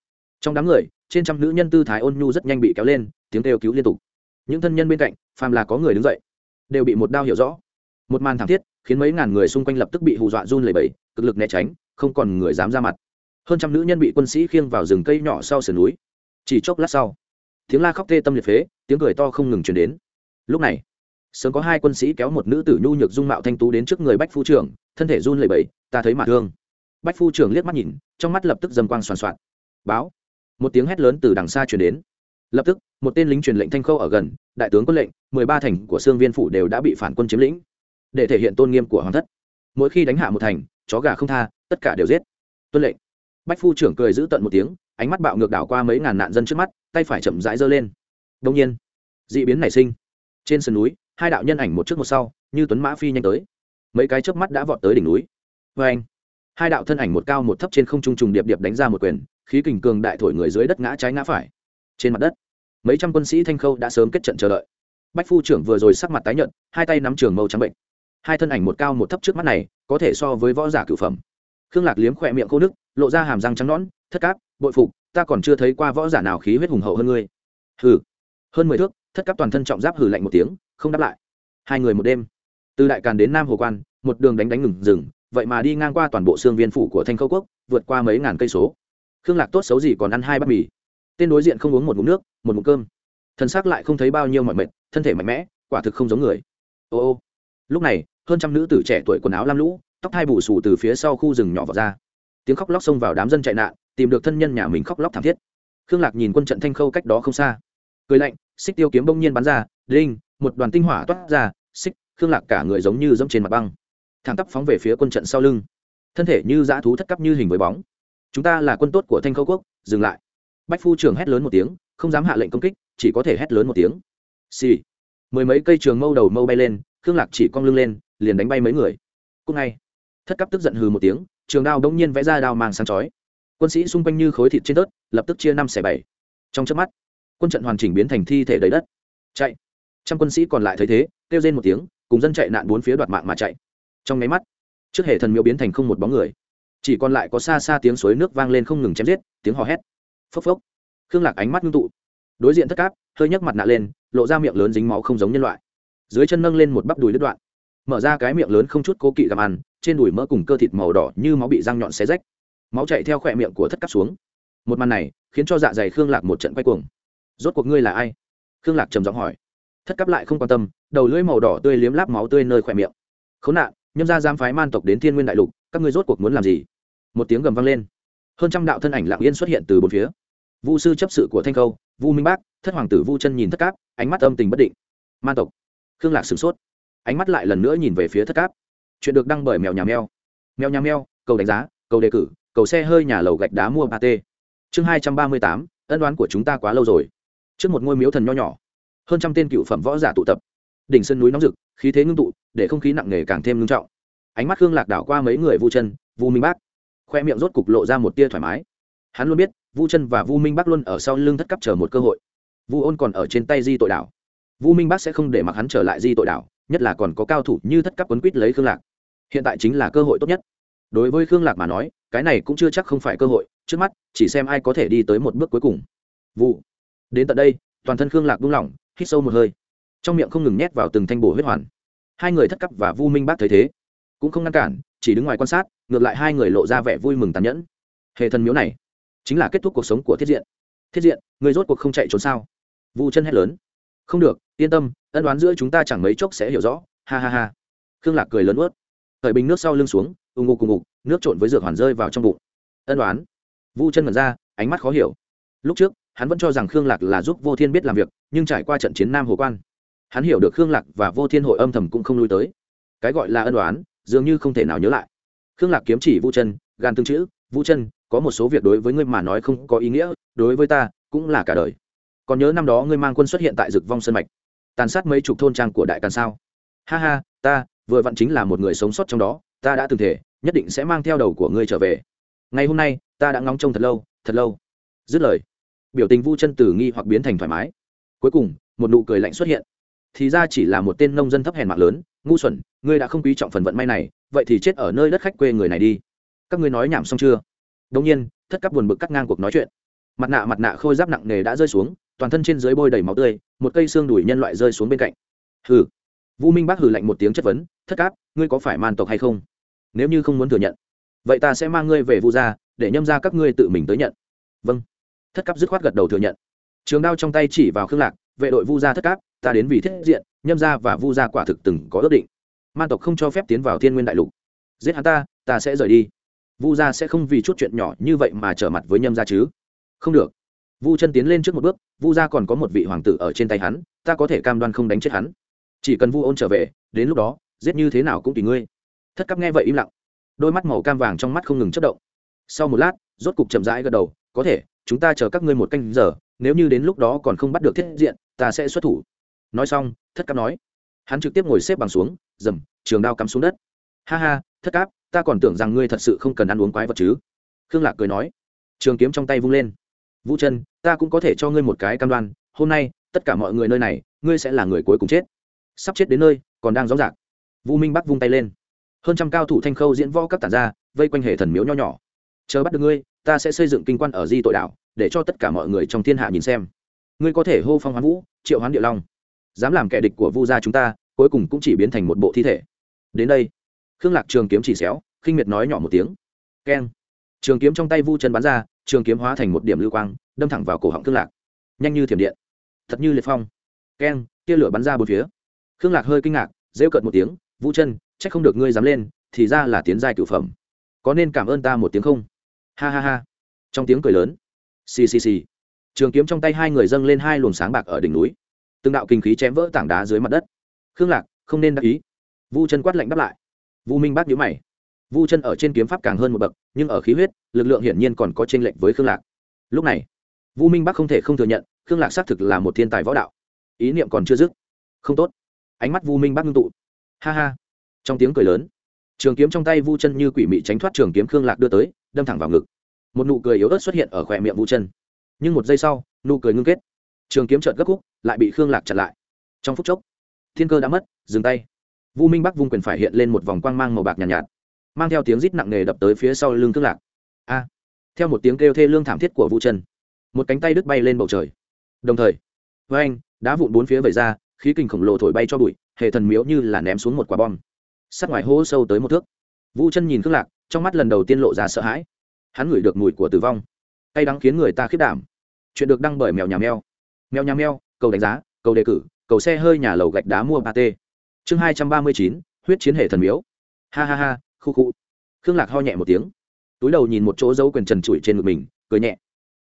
Trong đám người, trên trăm nữ nhân tư thái ôn nhu rất nhanh bị kéo lên, tiếng kêu cứu liên tục. Những thân nhân bên cạnh, phàm là có người đứng dậy, đều bị một đao hiểu rõ. Một màn thảm thiết, khiến mấy ngàn người xung quanh lập tức bị hù dọa run lẩy bẩy, cực lực né tránh, không còn người dám ra mặt hơn trăm nữ nhân bị quân sĩ khiêng vào rừng cây nhỏ sau sườn núi. Chỉ chốc lát sau, tiếng la khóc tê tâm liệt phế, tiếng cười to không ngừng chuyển đến. Lúc này, sớm có hai quân sĩ kéo một nữ tử nhu nhược dung mạo thanh tú đến trước người bách phu trưởng, thân thể run lẩy bẩy, ta thấy mà thương. Bách phu trưởng liếc mắt nhìn, trong mắt lập tức dầm quang soàn soạn. Báo, một tiếng hét lớn từ đằng xa chuyển đến. Lập tức, một tên lính truyền lệnh thanh khâu ở gần, đại tướng quân lệnh, mười ba thành của xương viên phủ đều đã bị phản quân chiếm lĩnh, để thể hiện tôn nghiêm của hoàng thất. Mỗi khi đánh hạ một thành, chó gà không tha, tất cả đều giết. Tuân lệnh bách phu trưởng cười giữ tận một tiếng, ánh mắt bạo ngược đảo qua mấy ngàn nạn dân trước mắt, tay phải chậm rãi giơ lên. Đông nhiên d ị biến nảy sinh. Trên sườn núi, hai đạo nhân ảnh một trước một sau, như tuấn mã phi nhanh tới. Mấy cái chớp mắt đã vọt tới đỉnh núi. Vê anh, hai đạo thân ảnh một cao một thấp trên không trung trùng điệp điệp đánh ra một quyền, khí kình cường đại thổi người dưới đất ngã trái ngã phải. Trên mặt đất, mấy trăm quân sĩ thanh khâu đã sớm kết trận chờ đợi. Bách phu trưởng vừa rồi sắc mặt tái nhợt, hai tay nắm trường mâu trắng bệnh. Hai thân ảnh một cao một thấp trước mắt này, có thể so với võ giả cửu phẩm. Khương lạc liếm khỏe miệng khô nước lộ ra hàm răng trắng nõn, thất cáp, bội phục, ta còn chưa thấy qua võ giả nào khí huyết hùng hậu hơn ngươi. Hừ. Hơn mười thước, thất cáp toàn thân trọng giáp hừ lạnh một tiếng, không đáp lại. Hai người một đêm, từ đại càn đến nam hồ quan, một đường đánh đánh ngừng rừng vậy mà đi ngang qua toàn bộ xương viên phủ của thanh khâu quốc, vượt qua mấy ngàn cây số. Khương lạc tốt xấu gì còn ăn hai bát mì. Tên đối diện không uống một ngụm nước, một ngụm cơm. Thân xác lại không thấy bao nhiêu mọi mệt, thân thể mạnh mẽ, quả thực không giống người. Ô ô. Lúc này, hơn trăm nữ tử trẻ tuổi quần áo lam lũ, tóc hai bù xù từ phía sau khu rừng nhỏ vào ra tiếng khóc lóc xông vào đám dân chạy nạn, tìm được thân nhân nhà mình khóc lóc thảm thiết. Khương lạc nhìn quân trận thanh khâu cách đó không xa. Cười lạnh, xích tiêu kiếm bỗng nhiên bắn ra, đinh, một đoàn tinh hỏa toát ra, xích, khương lạc cả người giống như dẫm trên mặt băng. Thẳng tắp phóng về phía quân trận sau lưng. Thân thể như dã thú thất cấp như hình với bóng. Chúng ta là quân tốt của thanh khâu quốc, dừng lại. Bách phu trưởng hét lớn một tiếng, không dám hạ lệnh công kích, chỉ có thể hét lớn một tiếng. Xì、sì. mười mấy cây trường mâu đầu mâu bay lên, khương lạc chỉ cong lưng lên, liền đánh bay mấy người. Cúc ngay, thất cấp tức giận hừ một tiếng trường đao đông nhiên vẽ ra đao mang sáng chói. Quân sĩ xung quanh như khối thịt trên tớt, lập tức chia năm xẻ bảy. Trong chớp mắt, quân trận hoàn chỉnh biến thành thi thể đầy đất. Chạy. Trăm quân sĩ còn lại thấy thế, kêu rên một tiếng, cùng dân chạy nạn bốn phía đoạt mạng mà chạy. Trong nháy mắt, trước hệ thần miếu biến thành không một bóng người. Chỉ còn lại có xa xa tiếng suối nước vang lên không ngừng chém giết, tiếng hò hét. Phốc phốc. Khương lạc ánh mắt ngưng tụ. Đối diện thất cáp hơi nhấc mặt nạ lên, lộ ra miệng lớn dính máu không giống nhân loại. Dưới chân nâng lên một bắp đùi đứt đoạn. Mở ra cái miệng lớn không chút cố kỵ gặm ăn trên đùi mỡ cùng cơ thịt màu đỏ như máu bị răng nhọn xé rách. Máu chạy theo khỏe miệng của thất cắp xuống. Một màn này khiến cho dạ dày khương lạc một trận quay cuồng. Rốt cuộc ngươi là ai? Khương lạc trầm giọng hỏi. Thất cắp lại không quan tâm, đầu lưỡi màu đỏ tươi liếm láp máu tươi nơi khỏe miệng. Khốn nạn, nhâm ra giam phái man tộc đến thiên nguyên đại lục, các ngươi rốt cuộc muốn làm gì? Một tiếng gầm vang lên. Hơn trăm đạo thân ảnh lặng yên xuất hiện từ bốn phía. Vu sư chấp sự của thanh khâu, vu minh bác, thất hoàng tử vu chân nhìn thất cáp, ánh mắt âm tình bất định. Man tộc. Khương lạc sửng sốt. Ánh mắt lại lần nữa nhìn về phía thất cáp chuyện được đăng bởi mèo nhà mèo. Mèo nhà mèo, cầu đánh giá, cầu đề cử, cầu xe hơi nhà lầu gạch đá mua ba t chương hai trăm ba mươi tám, ân đoán của chúng ta quá lâu rồi. Trước một ngôi miếu thần nho nhỏ, hơn trăm tên cựu phẩm võ giả tụ tập. Đỉnh sân núi nóng rực, khí thế ngưng tụ, để không khí nặng nề càng thêm ngưng trọng. Ánh mắt hương lạc đảo qua mấy người vu chân, vu minh bác. Khoe miệng rốt cục lộ ra một tia thoải mái. Hắn luôn biết, vu chân và vu minh bác luôn ở sau lưng thất cấp chờ một cơ hội. Vu ôn còn ở trên tay di tội đảo. Vu minh bác sẽ không để mặc hắn trở lại di tội đảo, nhất là còn có cao thủ như thất cấp quấn quýt lấy khương lạc hiện tại chính là cơ hội tốt nhất. Đối với khương lạc mà nói, cái này cũng chưa chắc không phải cơ hội, trước mắt, chỉ xem ai có thể đi tới một bước cuối cùng. Vụ. Đến tận đây, toàn thân khương lạc buông lỏng, hít sâu một hơi. Trong miệng không ngừng nhét vào từng thanh bổ huyết hoàn. Hai người thất cấp và vu minh bác thấy thế, cũng không ngăn cản, chỉ đứng ngoài quan sát, ngược lại hai người lộ ra vẻ vui mừng tàn nhẫn. Hệ thần miếu này, chính là kết thúc cuộc sống của thiết diện. Thiết diện, người rốt cuộc không chạy trốn sao? Vu chân hét lớn. Không được, yên tâm, ân đoán giữa chúng ta chẳng mấy chốc sẽ hiểu rõ. Ha ha ha. Khương lạc cười lớn ướt thời bình nước sau lưng xuống, ù ngục cùng ngục, nước trộn với dược hoàn rơi vào trong bụng. Ân đoán vu chân mật ra, ánh mắt khó hiểu. Lúc trước, hắn vẫn cho rằng khương lạc là giúp vô thiên biết làm việc, nhưng trải qua trận chiến nam hồ quan, hắn hiểu được khương lạc và vô thiên hội âm thầm cũng không lui tới. Cái gọi là ân đoán dường như không thể nào nhớ lại. Khương lạc kiếm chỉ vu chân gan tương chữ, vu chân, có một số việc đối với ngươi mà nói không có ý nghĩa, đối với ta cũng là cả đời. Còn nhớ năm đó ngươi mang quân xuất hiện tại rực vong sân mạch, tàn sát mấy chục thôn trang của đại càn sao? Ha ha, ta vừa vặn chính là một người sống sót trong đó, ta đã từng thể, nhất định sẽ mang theo đầu của ngươi trở về. Ngày hôm nay, ta đã ngóng trông thật lâu thật lâu. Dứt lời, biểu tình vu chân từ nghi hoặc biến thành thoải mái. Cuối cùng, một nụ cười lạnh xuất hiện. Thì ra chỉ là một tên nông dân thấp hèn mạng lớn, ngu xuẩn, ngươi đã không quý trọng phần vận may này, vậy thì chết ở nơi đất khách quê người này đi. Các ngươi nói nhảm xong chưa? Đông nhiên, thất cắp buồn bực cắt ngang cuộc nói chuyện. Mặt nạ mặt nạ khôi giáp nặng nề đã rơi xuống, toàn thân trên dưới bôi đầy máu tươi, một cây xương đùi nhân loại rơi xuống bên cạnh. Hừ vũ minh bác hử lạnh một tiếng chất vấn, thất cáp, ngươi có phải man tộc hay không? Nếu như không muốn thừa nhận, vậy ta sẽ mang ngươi về vu gia, để nhâm ra các ngươi tự mình tới nhận. Vâng. Thất cáp dứt khoát gật đầu thừa nhận. Trường đao trong tay chỉ vào khương lạc, vệ đội vu gia thất cáp, ta đến vì thiết diện, nhâm gia và vu gia quả thực từng có ước định. Man tộc không cho phép tiến vào thiên nguyên đại lục. Giết hắn ta ta sẽ rời đi. Vu gia sẽ không vì chút chuyện nhỏ như vậy mà trở mặt với nhâm gia chứ. Không được. Vu chân tiến lên trước một bước, vu gia còn có một vị hoàng tử ở trên tay hắn, ta có thể cam đoan không đánh chết hắn chỉ cần vu ôn trở về, đến lúc đó, giết như thế nào cũng tùy ngươi. Thất cấp nghe vậy im lặng. Đôi mắt màu cam vàng trong mắt không ngừng chất động. Sau một lát, rốt cục chậm rãi gật đầu, có thể, chúng ta chờ các ngươi một canh giờ, nếu như đến lúc đó còn không bắt được thiết diện, ta sẽ xuất thủ. Nói xong, thất cấp nói. Hắn trực tiếp ngồi xếp bằng xuống, dầm, trường đao cắm xuống đất. Ha ha, thất cáp ta còn tưởng rằng ngươi thật sự không cần ăn uống quái vật chứ. Khương lạc cười nói. Trường kiếm trong tay vung lên. Vũ chân, ta cũng có thể cho ngươi một cái cam đoan, hôm nay, tất cả mọi người nơi này, ngươi sẽ là người cuối cùng chết sắp chết đến nơi, còn đang rõ rạc vũ minh bắc vung tay lên. Hơn trăm cao thủ thanh khâu diễn võ các tản ra, vây quanh hệ thần miếu nho nhỏ. Chờ bắt được ngươi, ta sẽ xây dựng kinh quan ở di tội đảo, để cho tất cả mọi người trong thiên hạ nhìn xem. Ngươi có thể hô phong hoán vũ, triệu hoán địa long. Dám làm kẻ địch của vu gia chúng ta, cuối cùng cũng chỉ biến thành một bộ thi thể. Đến đây. Khương lạc trường kiếm chỉ xéo, khinh miệt nói nhỏ một tiếng. Keng. Trường kiếm trong tay vu chân bắn ra, trường kiếm hóa thành một điểm lưu quang, đâm thẳng vào cổ họng khương lạc. Nhanh như thiểm điện. Thật như liệt phong. Keng, tia lửa bắn ra bốn phía khương lạc hơi kinh ngạc, rêu cợt một tiếng, vũ chân c h ắ c không được ngươi dám lên, thì ra là tiến giai cửu phẩm. Có nên cảm ơn ta một tiếng không? Ha ha ha. Trong tiếng cười lớn, xì xì xì. Trường kiếm trong tay hai người dâng lên hai luồng sáng bạc ở đỉnh núi. Từng đạo kinh khí chém vỡ tảng đá dưới mặt đất. Khương lạc, không nên đắc ý. Vu chân quát lạnh đáp lại. Vu minh bác nhữ mày. Vu chân ở trên kiếm pháp càng hơn một bậc, nhưng ở khí huyết, lực lượng hiển nhiên còn có t r ê n lệch với khương lạc. Lúc này vu minh bắc không thể không thừa nhận, khương lạc xác thực là một thiên tài võ đạo. Ý niệm còn chưa dứt. Không tốt ánh mắt vu minh bắc ngưng tụ. Ha ha. Trong tiếng cười lớn trường kiếm trong tay vu chân như quỷ mị tránh thoát trường kiếm khương lạc đưa tới đâm thẳng vào ngực. Một nụ cười yếu ớt xuất hiện ở khỏe miệng vu chân. Nhưng một giây sau nụ cười ngưng kết. Trường kiếm trợt gấp khúc lại bị khương lạc chặn lại. Trong phút chốc thiên cơ đã mất dừng tay. Vu minh bắc vung quyền phải hiện lên một vòng quang mang màu bạc nhàn nhạt, nhạt mang theo tiếng rít nặng nề đập tới phía sau lưng khương lạc. A! Theo một tiếng kêu thê lương thảm thiết của vu chân một cánh tay đứt bay lên bầu trời. Đồng thời với anh đá vụn bốn phía vẩy ra khí kinh khổng lồ thổi bay cho bụi, hệ thần miếu như là ném xuống một quả bom. Sát ngoài hố sâu tới một thước. Vu chân nhìn khương lạc, trong mắt lần đầu tiên lộ ra sợ hãi. Hắn ngửi được mùi của tử vong. Tay đắng khiến người ta khiết đảm. Chuyện được đăng bởi mèo nhà mèo. Mèo nhà mèo, cầu đánh giá, cầu đề cử, cầu xe hơi nhà lầu gạch đá mua ba t. Chương hai trăm ba mươi chín, huyết chiến hệ thần miếu. Ha ha ha, khu khu. Khương lạc ho nhẹ một tiếng. Túi đầu nhìn một chỗ dấu quyền trần trụi trên ngực mình, cười nhẹ.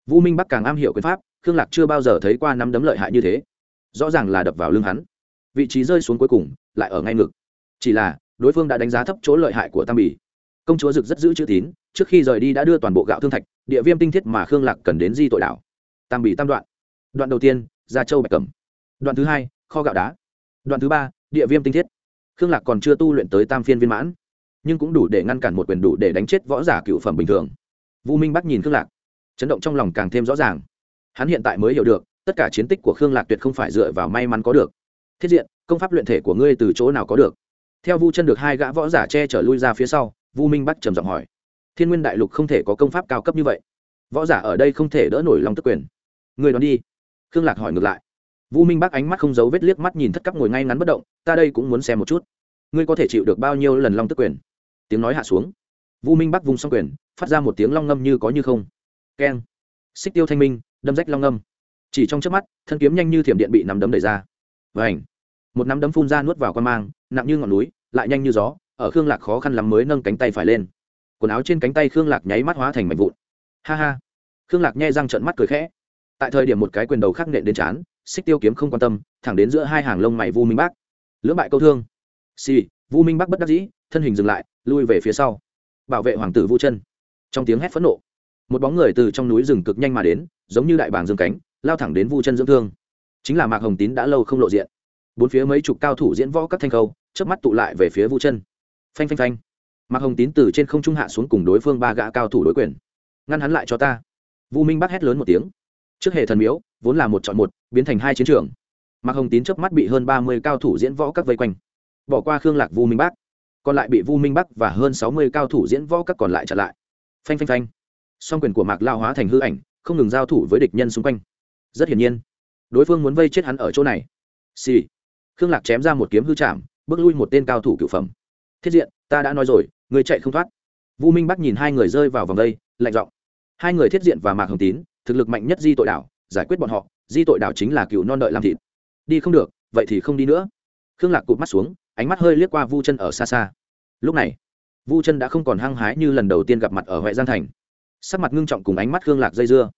Vũ minh bắc càng am hiểu quyền pháp, khương lạc chưa bao giờ thấy qua nắm đấm lợi hại như thế rõ ràng là đập vào lưng hắn. Vị trí rơi xuống cuối cùng lại ở ngay ngực. Chỉ là, đối phương đã đánh giá thấp chỗ lợi hại của tam bỉ công chúa rực rất giữ chữ tín, trước khi rời đi đã đưa toàn bộ gạo thương thạch, địa viêm tinh thiết mà khương lạc cần đến di tội đảo. Tam bỉ tam đoạn. Đoạn đầu tiên, gia châu bạch cẩm. Đoạn thứ hai, kho gạo đá. Đoạn thứ ba, địa viêm tinh thiết. Khương lạc còn chưa tu luyện tới tam phiên viên mãn, nhưng cũng đủ để ngăn cản một quyền đủ để đánh chết võ giả cựu phẩm bình thường. Vũ minh bắc nhìn khương lạc, chấn động trong lòng càng thêm rõ ràng. Hắn hiện tại mới hiểu được tất cả chiến tích của khương lạc tuyệt không phải dựa vào may mắn có được. Thiết diện, công pháp luyện thể của ngươi từ chỗ nào có được? Theo vu chân được hai gã võ giả che chở lui ra phía sau, vu minh bắc trầm giọng hỏi. Thiên nguyên đại lục không thể có công pháp cao cấp như vậy. Võ giả ở đây không thể đỡ nổi lòng tức quyền. Người đón đi. Khương lạc hỏi ngược lại. Vu minh bắc ánh mắt không giấu vết liếc mắt nhìn thất cấp ngồi ngay ngắn bất động, ta đây cũng muốn xem một chút. Ngươi có thể chịu được bao nhiêu lần long tức quyền? Tiếng nói hạ xuống. Vu minh bắc vùng xong quyền, phát ra một tiếng long ngâm như có như không. Keng. Xích tiêu thanh minh, đâm rách long ngâm chỉ trong trước mắt, thân kiếm nhanh như thiểm điện bị nắm đấm đẩy ra. Và ảnh một nắm đấm phun ra nuốt vào con mang, nặng như ngọn núi, lại nhanh như gió, ở khương lạc khó khăn lắm mới nâng cánh tay phải lên. Quần áo trên cánh tay khương lạc nháy mắt hóa thành mảnh vụn. Ha ha! Khương lạc nhai răng trợn mắt cười khẽ. Tại thời điểm một cái quyền đầu khắc nện đến chán, xích tiêu kiếm không quan tâm, thẳng đến giữa hai hàng lông mày vu minh bác. Lưỡng bại câu thương. Xì! Vu minh bắc bất đắc dĩ, thân hình dừng lại, lui về phía sau. Bảo vệ hoàng tử vu chân. Trong tiếng hét phẫn nộ, một bóng người từ trong núi rừng cực nhanh mà đến, giống như đại bàng dương cánh lao thẳng đến vu chân dưỡng thương. Chính là mạc hồng tín đã lâu không lộ diện. Bốn phía mấy chục cao thủ diễn võ các thanh khâu, chớp mắt tụ lại về phía vu chân. Phanh phanh phanh. Mạc hồng tín từ trên không trung hạ xuống cùng đối phương ba gã cao thủ đối quyền. Ngăn hắn lại cho ta. Vu minh bắc hét lớn một tiếng. Trước hệ thần miếu, vốn là một chọn một, biến thành hai chiến trường. Mạc hồng tín chớp mắt bị hơn ba mươi cao thủ diễn võ các vây quanh. Bỏ qua khương lạc vu minh bắc, còn lại bị vu minh bắc và hơn sáu mươi cao thủ diễn võ các còn lại chặn lại. Phanh phanh phanh. Song quyền của mạc lao hóa thành hư ảnh, không ngừng giao thủ với địch nhân xung quanh rất hiển nhiên, đối phương muốn vây chết hắn ở chỗ này. Xì、sì. khương lạc chém ra một kiếm hư chạm bước lui một tên cao thủ cựu phẩm. Thiết diện, ta đã nói rồi, người chạy không thoát. Vu minh bắc nhìn hai người rơi vào vòng đây, lạnh giọng. Hai người thiết diện và mạc hồng tín, thực lực mạnh nhất di tội đảo, giải quyết bọn họ, di tội đảo chính là cựu non đợi làm thịt. Đi không được, vậy thì không đi nữa. Khương lạc cụt mắt xuống, ánh mắt hơi liếc qua vu chân ở xa xa. Lúc này, vu chân đã không còn hăng hái như lần đầu tiên gặp mặt ở huệ giang thành. Sắc mặt ngưng trọng cùng ánh mắt khương lạc dây dưa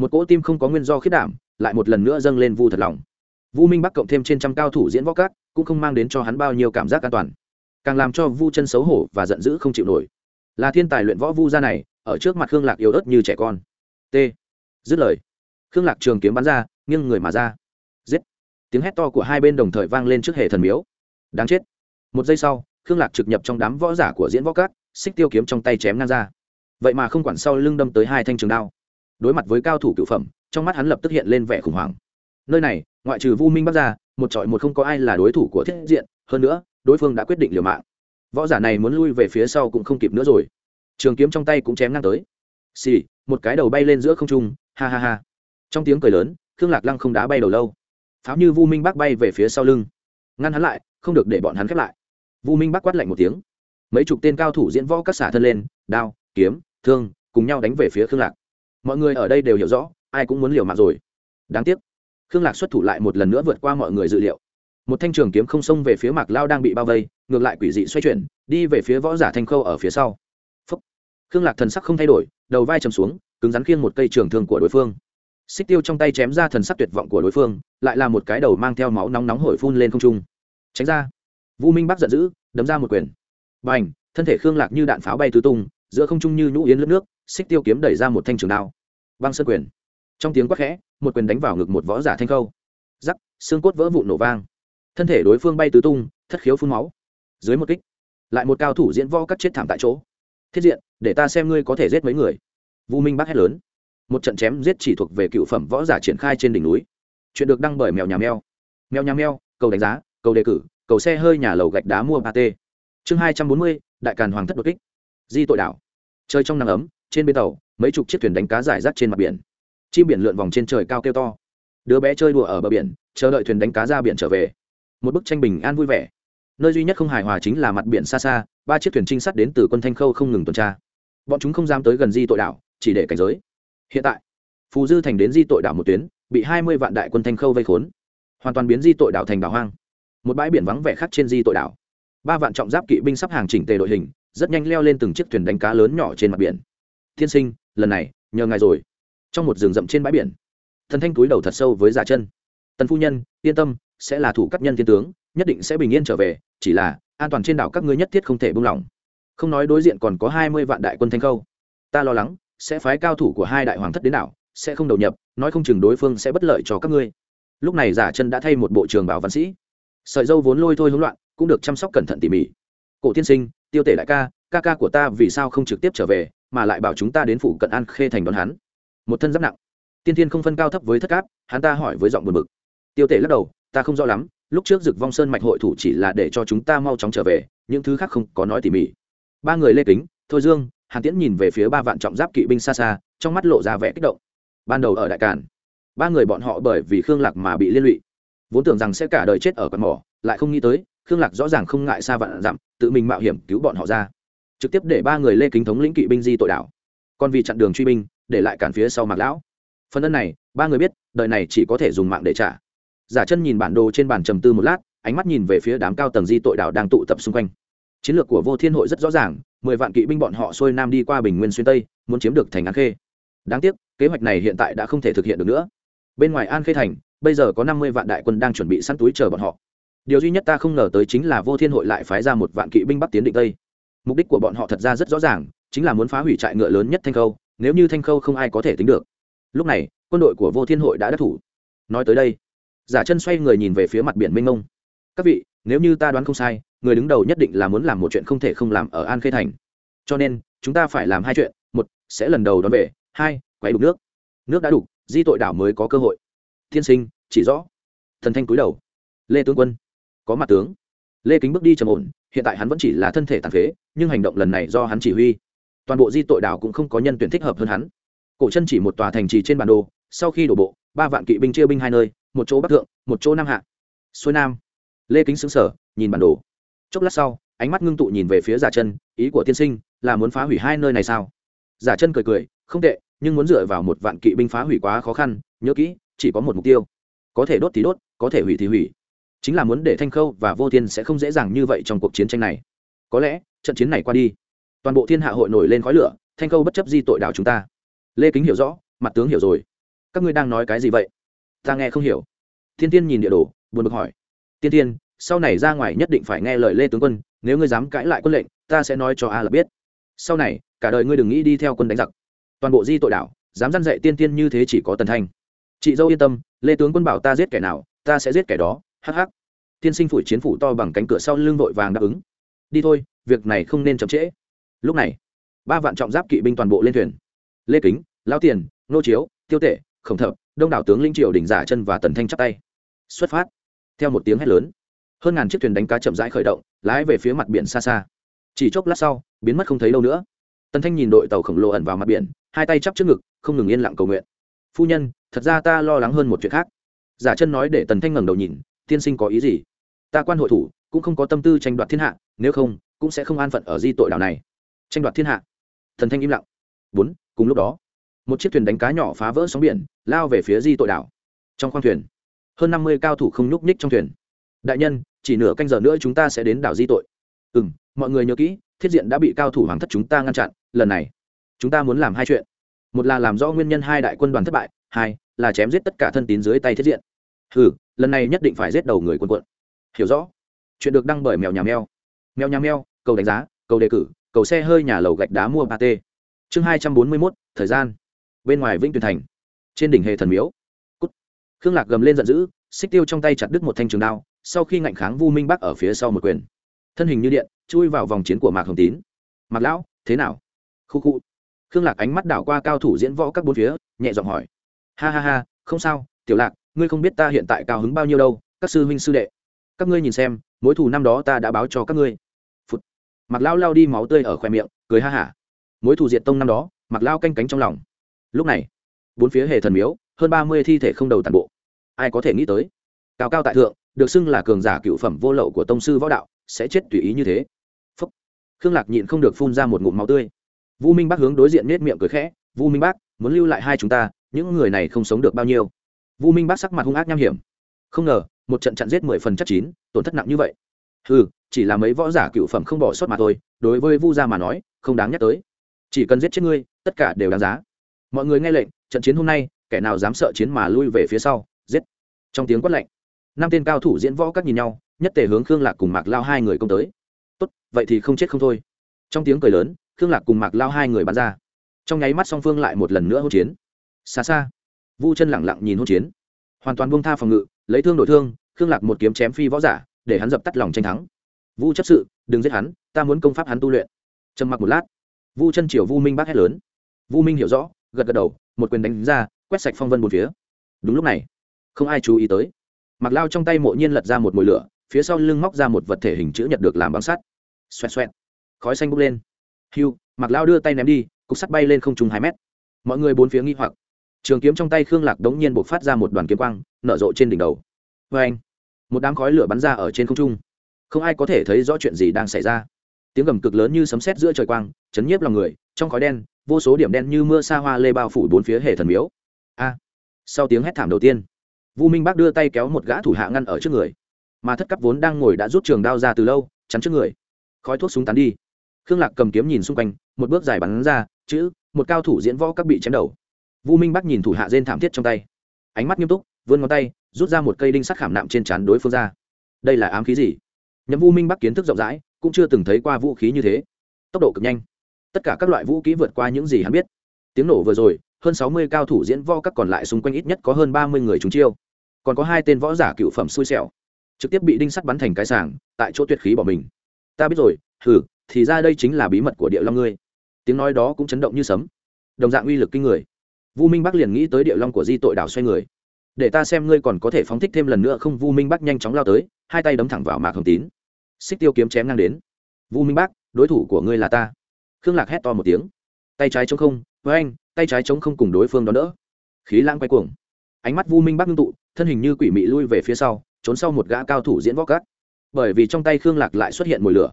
một cỗ tim không có nguyên do khiết đảm, lại một lần nữa dâng lên vu thật lòng. Vu minh bắc cộng thêm trên trăm cao thủ diễn võ cát cũng không mang đến cho hắn bao nhiêu cảm giác an toàn. Càng làm cho vu chân xấu hổ và giận dữ không chịu nổi. Là thiên tài luyện võ vu gia này, ở trước mặt khương lạc yếu ớt như trẻ con. T. Dứt lời. Khương lạc trường kiếm bắn ra, nghiêng người mà ra. Giết. Tiếng hét to của hai bên đồng thời vang lên trước hệ thần miếu. Đáng chết. Một giây sau, khương lạc trực nhập trong đám võ giả của diễn võ cát xích tiêu kiếm trong tay chém ngang ra. Vậy mà không quản sau lưng đâm tới hai thanh trường đao đối mặt với cao thủ cựu phẩm, trong mắt hắn lập tức hiện lên vẻ khủng hoảng. Nơi này, ngoại trừ vu minh bắc ra, một trọi một không có ai là đối thủ của thiết diện, hơn nữa, đối phương đã quyết định liều mạng. Võ giả này muốn lui về phía sau cũng không kịp nữa rồi. Trường kiếm trong tay cũng chém ngang tới. Xì, một cái đầu bay lên giữa không trung, ha ha ha. Trong tiếng cười lớn, khương lạc lăng không đá bay đầu lâu. Pháo như vu minh bắc bay về phía sau lưng. Ngăn hắn lại, không được để bọn hắn khép lại. Vu minh bắc quát lạnh một tiếng. Mấy chục tên cao thủ diễn võ các xả thân lên, đao, kiếm, thương, cùng nhau đánh về phía khương lạc mọi người ở đây đều hiểu rõ, ai cũng muốn liều mạng rồi. Đáng tiếc, khương lạc xuất thủ lại một lần nữa vượt qua mọi người dự liệu. Một thanh trường kiếm không xông về phía mạc lao đang bị bao vây, ngược lại quỷ dị xoay chuyển, đi về phía võ giả thanh khâu ở phía sau. Phúc. khương lạc thần sắc không thay đổi, đầu vai chầm xuống, cứng rắn khiêng một cây trường thương của đối phương. Xích tiêu trong tay chém ra thần sắc tuyệt vọng của đối phương, lại là một cái đầu mang theo máu nóng nóng hổi phun lên không trung. Tránh ra. Vũ minh bắc giận dữ, đấm ra một quyền. B à n h thân thể khương lạc như đạn pháo bay tứ tung, giữa không trung như nhũ yến lướt nước xích tiêu kiếm đẩy ra một thanh trường đao. Băng sơn quyền. Trong tiếng quát khẽ, một quyền đánh vào ngực một võ giả thanh khâu. Giắc xương cốt vỡ vụ nổ vang. Thân thể đối phương bay tứ tung, thất khiếu phun máu. Dưới một kích, lại một cao thủ diễn võ cắt chết thảm tại chỗ. Thiết diện, để ta xem ngươi có thể giết mấy người. Vu minh bác hét lớn. Một trận chém giết chỉ thuộc về cựu phẩm võ giả triển khai trên đỉnh núi. Chuyện được đăng bởi mèo nhà mèo. Mèo nhà mèo, cầu đánh giá, cầu đề cử, cầu xe hơi nhà lầu gạch đá mua ba t chương hai trăm bốn mươi, đại càn hoàng thất đột kích. Di tội đảo. Chơi trong nắng ấm trên bên tàu, mấy chục chiếc thuyền đánh cá giải rác trên mặt biển. Chim biển lượn vòng trên trời cao kêu to. Đứa bé chơi đùa ở bờ biển, chờ đợi thuyền đánh cá ra biển trở về. Một bức tranh bình an vui vẻ. Nơi duy nhất không hài hòa chính là mặt biển xa xa, ba chiếc thuyền trinh sát đến từ quân thanh khâu không ngừng tuần tra. Bọn chúng không dám tới gần di tội đảo, chỉ để cảnh giới. Hiện tại, phù dư thành đến di tội đảo một tuyến, bị hai mươi vạn đại quân thanh khâu vây khốn. Hoàn toàn biến di tội đảo thành đảo hoang. Một bãi biển vắng vẻ khác trên di tội đảo. Ba vạn trọng giáp kỵ binh sắp hàng chỉnh tề đội hình, rất nhanh leo lên từng chiếc thuyền đánh cá lớn nhỏ trên mặt biển tiên sinh, lần này, nhờ ngài rồi. Trong một rừng rậm trên bãi biển, thần thanh túi đầu thật sâu với giả chân. Tần phu nhân, yên tâm, sẽ là thủ cấp nhân thiên tướng, nhất định sẽ bình yên trở về, chỉ là, an toàn trên đảo các ngươi nhất thiết không thể buông lỏng. Không nói đối diện còn có hai mươi vạn đại quân thanh khâu. Ta lo lắng, sẽ phái cao thủ của hai đại hoàng thất đến đảo, sẽ không đầu nhập, nói không chừng đối phương sẽ bất lợi cho các ngươi. Lúc này giả chân đã thay một bộ trường bảo văn sĩ. Sợi dâu vốn lôi thôi hỗn loạn, cũng được chăm sóc cẩn thận tỉ mỉ. Cổ tiên sinh, tiêu tể đại ca ca ca của ta vì sao không trực tiếp trở về, mà lại bảo chúng ta đến phủ cận an khê thành đón hắn. Một thân giáp nặng. Tiên tiên không phân cao thấp với thất cáp, hắn ta hỏi với giọng buồn bực. Tiêu tể lắc đầu, ta không rõ lắm, lúc trước dực vong sơn mạch hội thủ chỉ là để cho chúng ta mau chóng trở về, những thứ khác không có nói tỉ mỉ. Ba người lê kính, thôi dương, hàn tiễn nhìn về phía ba vạn trọng giáp kỵ binh xa xa, trong mắt lộ ra vẻ kích động. Ban đầu ở đại càn, ba người bọn họ bởi vì khương lạc mà bị liên lụy. Vốn tưởng rằng sẽ cả đời chết ở quạt mỏ, lại không nghĩ tới, khương lạc rõ ràng không ngại xa vạn dặm, tự mình mạo hiểm cứu bọn họ ra trực tiếp để ba người lê kính thống lĩnh kỵ binh di tội đảo. Còn vì chặn đường truy binh, để lại cản phía sau mạc lão. Phần ân này, ba người biết, đời này chỉ có thể dùng mạng để trả. Giả chân nhìn bản đồ trên bàn trầm tư một lát, ánh mắt nhìn về phía đám cao tầng di tội đảo đang tụ tập xung quanh. Chiến lược của vô thiên hội rất rõ ràng, mười vạn kỵ binh bọn họ xuôi nam đi qua bình nguyên xuyên tây, muốn chiếm được thành an khê. Đáng tiếc, kế hoạch này hiện tại đã không thể thực hiện được nữa. Bên ngoài an khê thành, bây giờ có năm mươi vạn đại quân đang chuẩn bị săn túi chờ bọn họ. Điều duy nhất ta không ngờ tới chính là vô thiên hội lại phái ra một vạn kỵ binh bắc tiến định tây mục đích của bọn họ thật ra rất rõ ràng, chính là muốn phá hủy trại ngựa lớn nhất thanh khâu, nếu như thanh khâu không ai có thể tính được. Lúc này, quân đội của vô thiên hội đã đắc thủ. Nói tới đây, giả chân xoay người nhìn về phía mặt biển mênh mông. Các vị, nếu như ta đoán không sai, người đứng đầu nhất định là muốn làm một chuyện không thể không làm ở an khê thành. Cho nên, chúng ta phải làm hai chuyện. Một, sẽ lần đầu đón về. Hai quay đục nước. Nước đã đục, di tội đảo mới có cơ hội. Thiên sinh, chỉ rõ. Thần thanh cúi đầu. Lê tướng quân, có mặt tướng. Lê kính bước đi trầm ổn hiện tại hắn vẫn chỉ là thân thể tàn phế, nhưng hành động lần này do hắn chỉ huy. Toàn bộ di tội đảo cũng không có nhân tuyển thích hợp hơn hắn. Cổ chân chỉ một tòa thành trì trên bản đồ, sau khi đổ bộ, ba vạn kỵ binh chia binh hai nơi, một chỗ bắc thượng, một chỗ nam hạ. Xuôi nam. Lê kính xứng sở nhìn bản đồ. Chốc lát sau, ánh mắt ngưng tụ nhìn về phía giả chân, ý của tiên sinh là muốn phá hủy hai nơi này sao? Giả chân cười cười, không tệ, nhưng muốn dựa vào một vạn kỵ binh phá hủy quá khó khăn, nhớ kỹ, chỉ có một mục tiêu. Có thể đốt thì đốt, có thể hủy thì hủy chính là muốn để thanh khâu và vô thiên sẽ không dễ dàng như vậy trong cuộc chiến tranh này. Có lẽ, trận chiến này qua đi, toàn bộ thiên hạ hội nổi lên khói lửa, thanh khâu bất chấp di tội đảo chúng ta. Lê kính hiểu rõ, mặt tướng hiểu rồi. Các ngươi đang nói cái gì vậy? Ta nghe không hiểu. Thiên tiên nhìn địa đồ, buồn bực hỏi. Tiên tiên sau này ra ngoài nhất định phải nghe lời lê tướng quân, nếu ngươi dám cãi lại quân lệnh, ta sẽ nói cho a là biết. Sau này, cả đời ngươi đừng nghĩ đi theo quân đánh giặc. Toàn bộ di tội đảo, dám dăn dạy tiên tiên như thế chỉ có tần thanh. Chị dâu yên tâm, lê tướng quân bảo ta giết kẻ nào, ta sẽ giết kẻ đó hắc hắc. Tiên sinh phủi chiến phủ to bằng cánh cửa sau lưng vội vàng đáp ứng. Đi thôi, việc này không nên chậm trễ. Lúc này, ba vạn trọng giáp kỵ binh toàn bộ lên thuyền. Lê kính lao tiền, nô chiếu, tiêu tể, khổng thập, đông đảo tướng linh triều đỉnh giả chân và tần thanh chắp tay. Xuất phát. Theo một tiếng hét lớn, hơn ngàn chiếc thuyền đánh cá chậm rãi khởi động, lái về phía mặt biển xa xa. Chỉ chốc lát sau, biến mất không thấy đâu nữa. Tần thanh nhìn đội tàu khổng lồ ẩn vào mặt biển, hai tay chắp trước ngực, không ngừng yên lặng cầu nguyện. Phu nhân, thật ra ta lo lắng hơn một chuyện khác. Giả chân nói để tần thanh ngẩng đầu nhìn tiên sinh có ý gì? Ta quan hội thủ, cũng không có tâm tư tranh đoạt thiên hạ, nếu không, cũng sẽ không an phận ở di tội đảo này. Tranh đoạt thiên hạ. Thần thanh im lặng. Bốn, cùng lúc đó, một chiếc thuyền đánh cá nhỏ phá vỡ sóng biển, lao về phía di tội đảo. Trong khoang thuyền, hơn năm mươi cao thủ không nhúc nhích trong thuyền. Đại nhân, chỉ nửa canh giờ nữa chúng ta sẽ đến đảo di tội. Ừ m mọi người nhớ kỹ, thiết diện đã bị cao thủ hoàng thất chúng ta ngăn chặn, lần này, chúng ta muốn làm hai chuyện. Một là làm rõ nguyên nhân hai đại quân đoàn thất bại, hai là chém giết tất cả thân tín dưới tay thiết diện. Ừ lần này nhất định phải giết đầu người quân quận. Hiểu rõ. Chuyện được đăng bởi mèo nhà mèo. Mèo nhà mèo, cầu đánh giá, cầu đề cử, cầu xe hơi nhà lầu gạch đá mua ba t chương hai trăm bốn mươi mốt, thời gian. Bên ngoài vĩnh tuyền thành. Trên đỉnh hề thần miếu. Cút. Khương lạc gầm lên giận dữ, xích tiêu trong tay chặt đứt một thanh trường đao, sau khi ngạnh kháng vu minh bắc ở phía sau một quyền. Thân hình như điện, chui vào vòng chiến của mạc hồng tín. Mạc lão, thế nào? Khu khu. Khương lạc ánh mắt đảo qua cao thủ diễn võ các bốn phía, nhẹ giọng hỏi. Ha ha ha, không sao, tiểu lạc ngươi không biết ta hiện tại cao hứng bao nhiêu đâu, các sư huynh sư đệ. Các ngươi nhìn xem, mối thù năm đó ta đã báo cho các ngươi. Phút mặc lao lao đi máu tươi ở khoe miệng, cười ha hả. Mối thù diệt tông năm đó mặc lao canh cánh trong lòng. Lúc này, bốn phía hề thần miếu, hơn ba mươi thi thể không đầu tàn bộ. Ai có thể nghĩ tới? Cao cao tại thượng, được xưng là cường giả cựu phẩm vô lậu của tông sư võ đạo, sẽ chết tùy ý như thế. Phúc. Khương lạc nhịn không được phun ra một ngụm máu tươi. Vu minh bác hướng đối diện nết miệng cười khẽ. Vu minh bác, muốn lưu lại hai chúng ta, những người này không sống được bao nhiêu? Vu minh bác sắc mặt hung ác nham hiểm. Không ngờ, một trận chặn giết mười phần chắc chín, tổn thất nặng như vậy. Ừ chỉ là mấy võ giả cựu phẩm không bỏ sót mà thôi, đối với vu gia mà nói, không đáng nhắc tới. Chỉ cần giết chết ngươi, tất cả đều đáng giá. Mọi người nghe lệnh, trận chiến hôm nay, kẻ nào dám sợ chiến mà lui về phía sau, giết. Trong tiếng quát lệnh năm tên cao thủ diễn võ các nhìn nhau, nhất tề hướng khương lạc cùng mạc lao hai người công tới. Tốt, vậy thì không chết không thôi. Trong tiếng cười lớn, khương lạc cùng mạc lao hai người bắn ra. Trong nháy mắt song phương lại một lần nữa hỗn chiến. Xa xa vu chân lẳng lặng nhìn hôn chiến. Hoàn toàn buông tha phòng ngự, lấy thương đổi thương, khương lạc một kiếm chém phi võ giả, để hắn dập tắt lòng tranh thắng. Vu chấp sự, đừng giết hắn, ta muốn công pháp hắn tu luyện. Trầm mặc một lát, vu chân triều vu minh bác hét lớn. Vu minh hiểu rõ, gật gật đầu, một quyền đánh ra, quét sạch phong vân một phía. Đúng lúc này, không ai chú ý tới. Mặc lao trong tay mộ nhiên lật ra một mồi lửa, phía sau lưng móc ra một vật thể hình chữ nhật được làm bằng sắt. Xoẹt xoẹt, khói xanh bốc lên. Hiu mặc lao đưa tay ném đi, cục sắt bay lên không trùng hai mét. Mọi người bốn phía nghi hoặc trường kiếm trong tay khương lạc đống nhiên buộc phát ra một đoàn kiếm quang, nở rộ trên đỉnh đầu. Vê anh, một đám khói lửa bắn ra ở trên không trung. Không ai có thể thấy rõ chuyện gì đang xảy ra. Tiếng gầm cực lớn như sấm sét giữa trời quang, chấn nhiếp lòng người, trong khói đen, vô số điểm đen như mưa xa hoa lê bao phủ bốn phía hệ thần miếu. A! Sau tiếng hét thảm đầu tiên, vu minh bác đưa tay kéo một gã thủ hạ ngăn ở trước người. Mà thất cấp vốn đang ngồi đã rút trường đao ra từ lâu, chắn trước người. Khói thuốc súng tán đi. Khương lạc cầm kiếm nhìn xung quanh, một bước dài bắn ra, chữ, một cao thủ diễn võ các bị chém đầu vu minh bắc nhìn thủ hạ rên thảm thiết trong tay. Ánh mắt nghiêm túc, vươn ngón tay, rút ra một cây đinh sắt khảm nạm trên trán đối phương ra. Đây là ám khí gì? Nhậm vu minh bắc kiến thức rộng rãi, cũng chưa từng thấy qua vũ khí như thế. Tốc độ cực nhanh. Tất cả các loại vũ khí vượt qua những gì hắn biết. Tiếng nổ vừa rồi, hơn sáu mươi cao thủ diễn võ các còn lại xung quanh ít nhất có hơn ba mươi người trúng chiêu. Còn có hai tên võ giả cựu phẩm xui xẻo. Trực tiếp bị đinh sắt bắn thành cái sàng tại chỗ tuyệt khí bỏ mình. Ta biết rồi thử thì ra đây chính là bí mật của địa long ngươi. Tiếng nói đó cũng chấn động như sấm. Đồng dạng uy lực kinh người vu minh bắc liền nghĩ tới địa long của di tội đảo xoay người. Để ta xem ngươi còn có thể phóng thích thêm lần nữa không? Vu minh bắc nhanh chóng lao tới, hai tay đấm thẳng vào mạc hồng tín. Xích tiêu kiếm chém ngang đến. Vu minh bắc, đối thủ của ngươi là ta. Khương lạc hét to một tiếng. Tay trái chống không, với anh, tay trái chống không cùng đối phương đón đỡ. Khí lãng quay cuồng. Ánh mắt vu minh bắc ngưng tụ, thân hình như quỷ mị lui về phía sau, trốn sau một gã cao thủ diễn võ cát. Bởi vì trong tay khương lạc lại xuất hiện mồi lửa.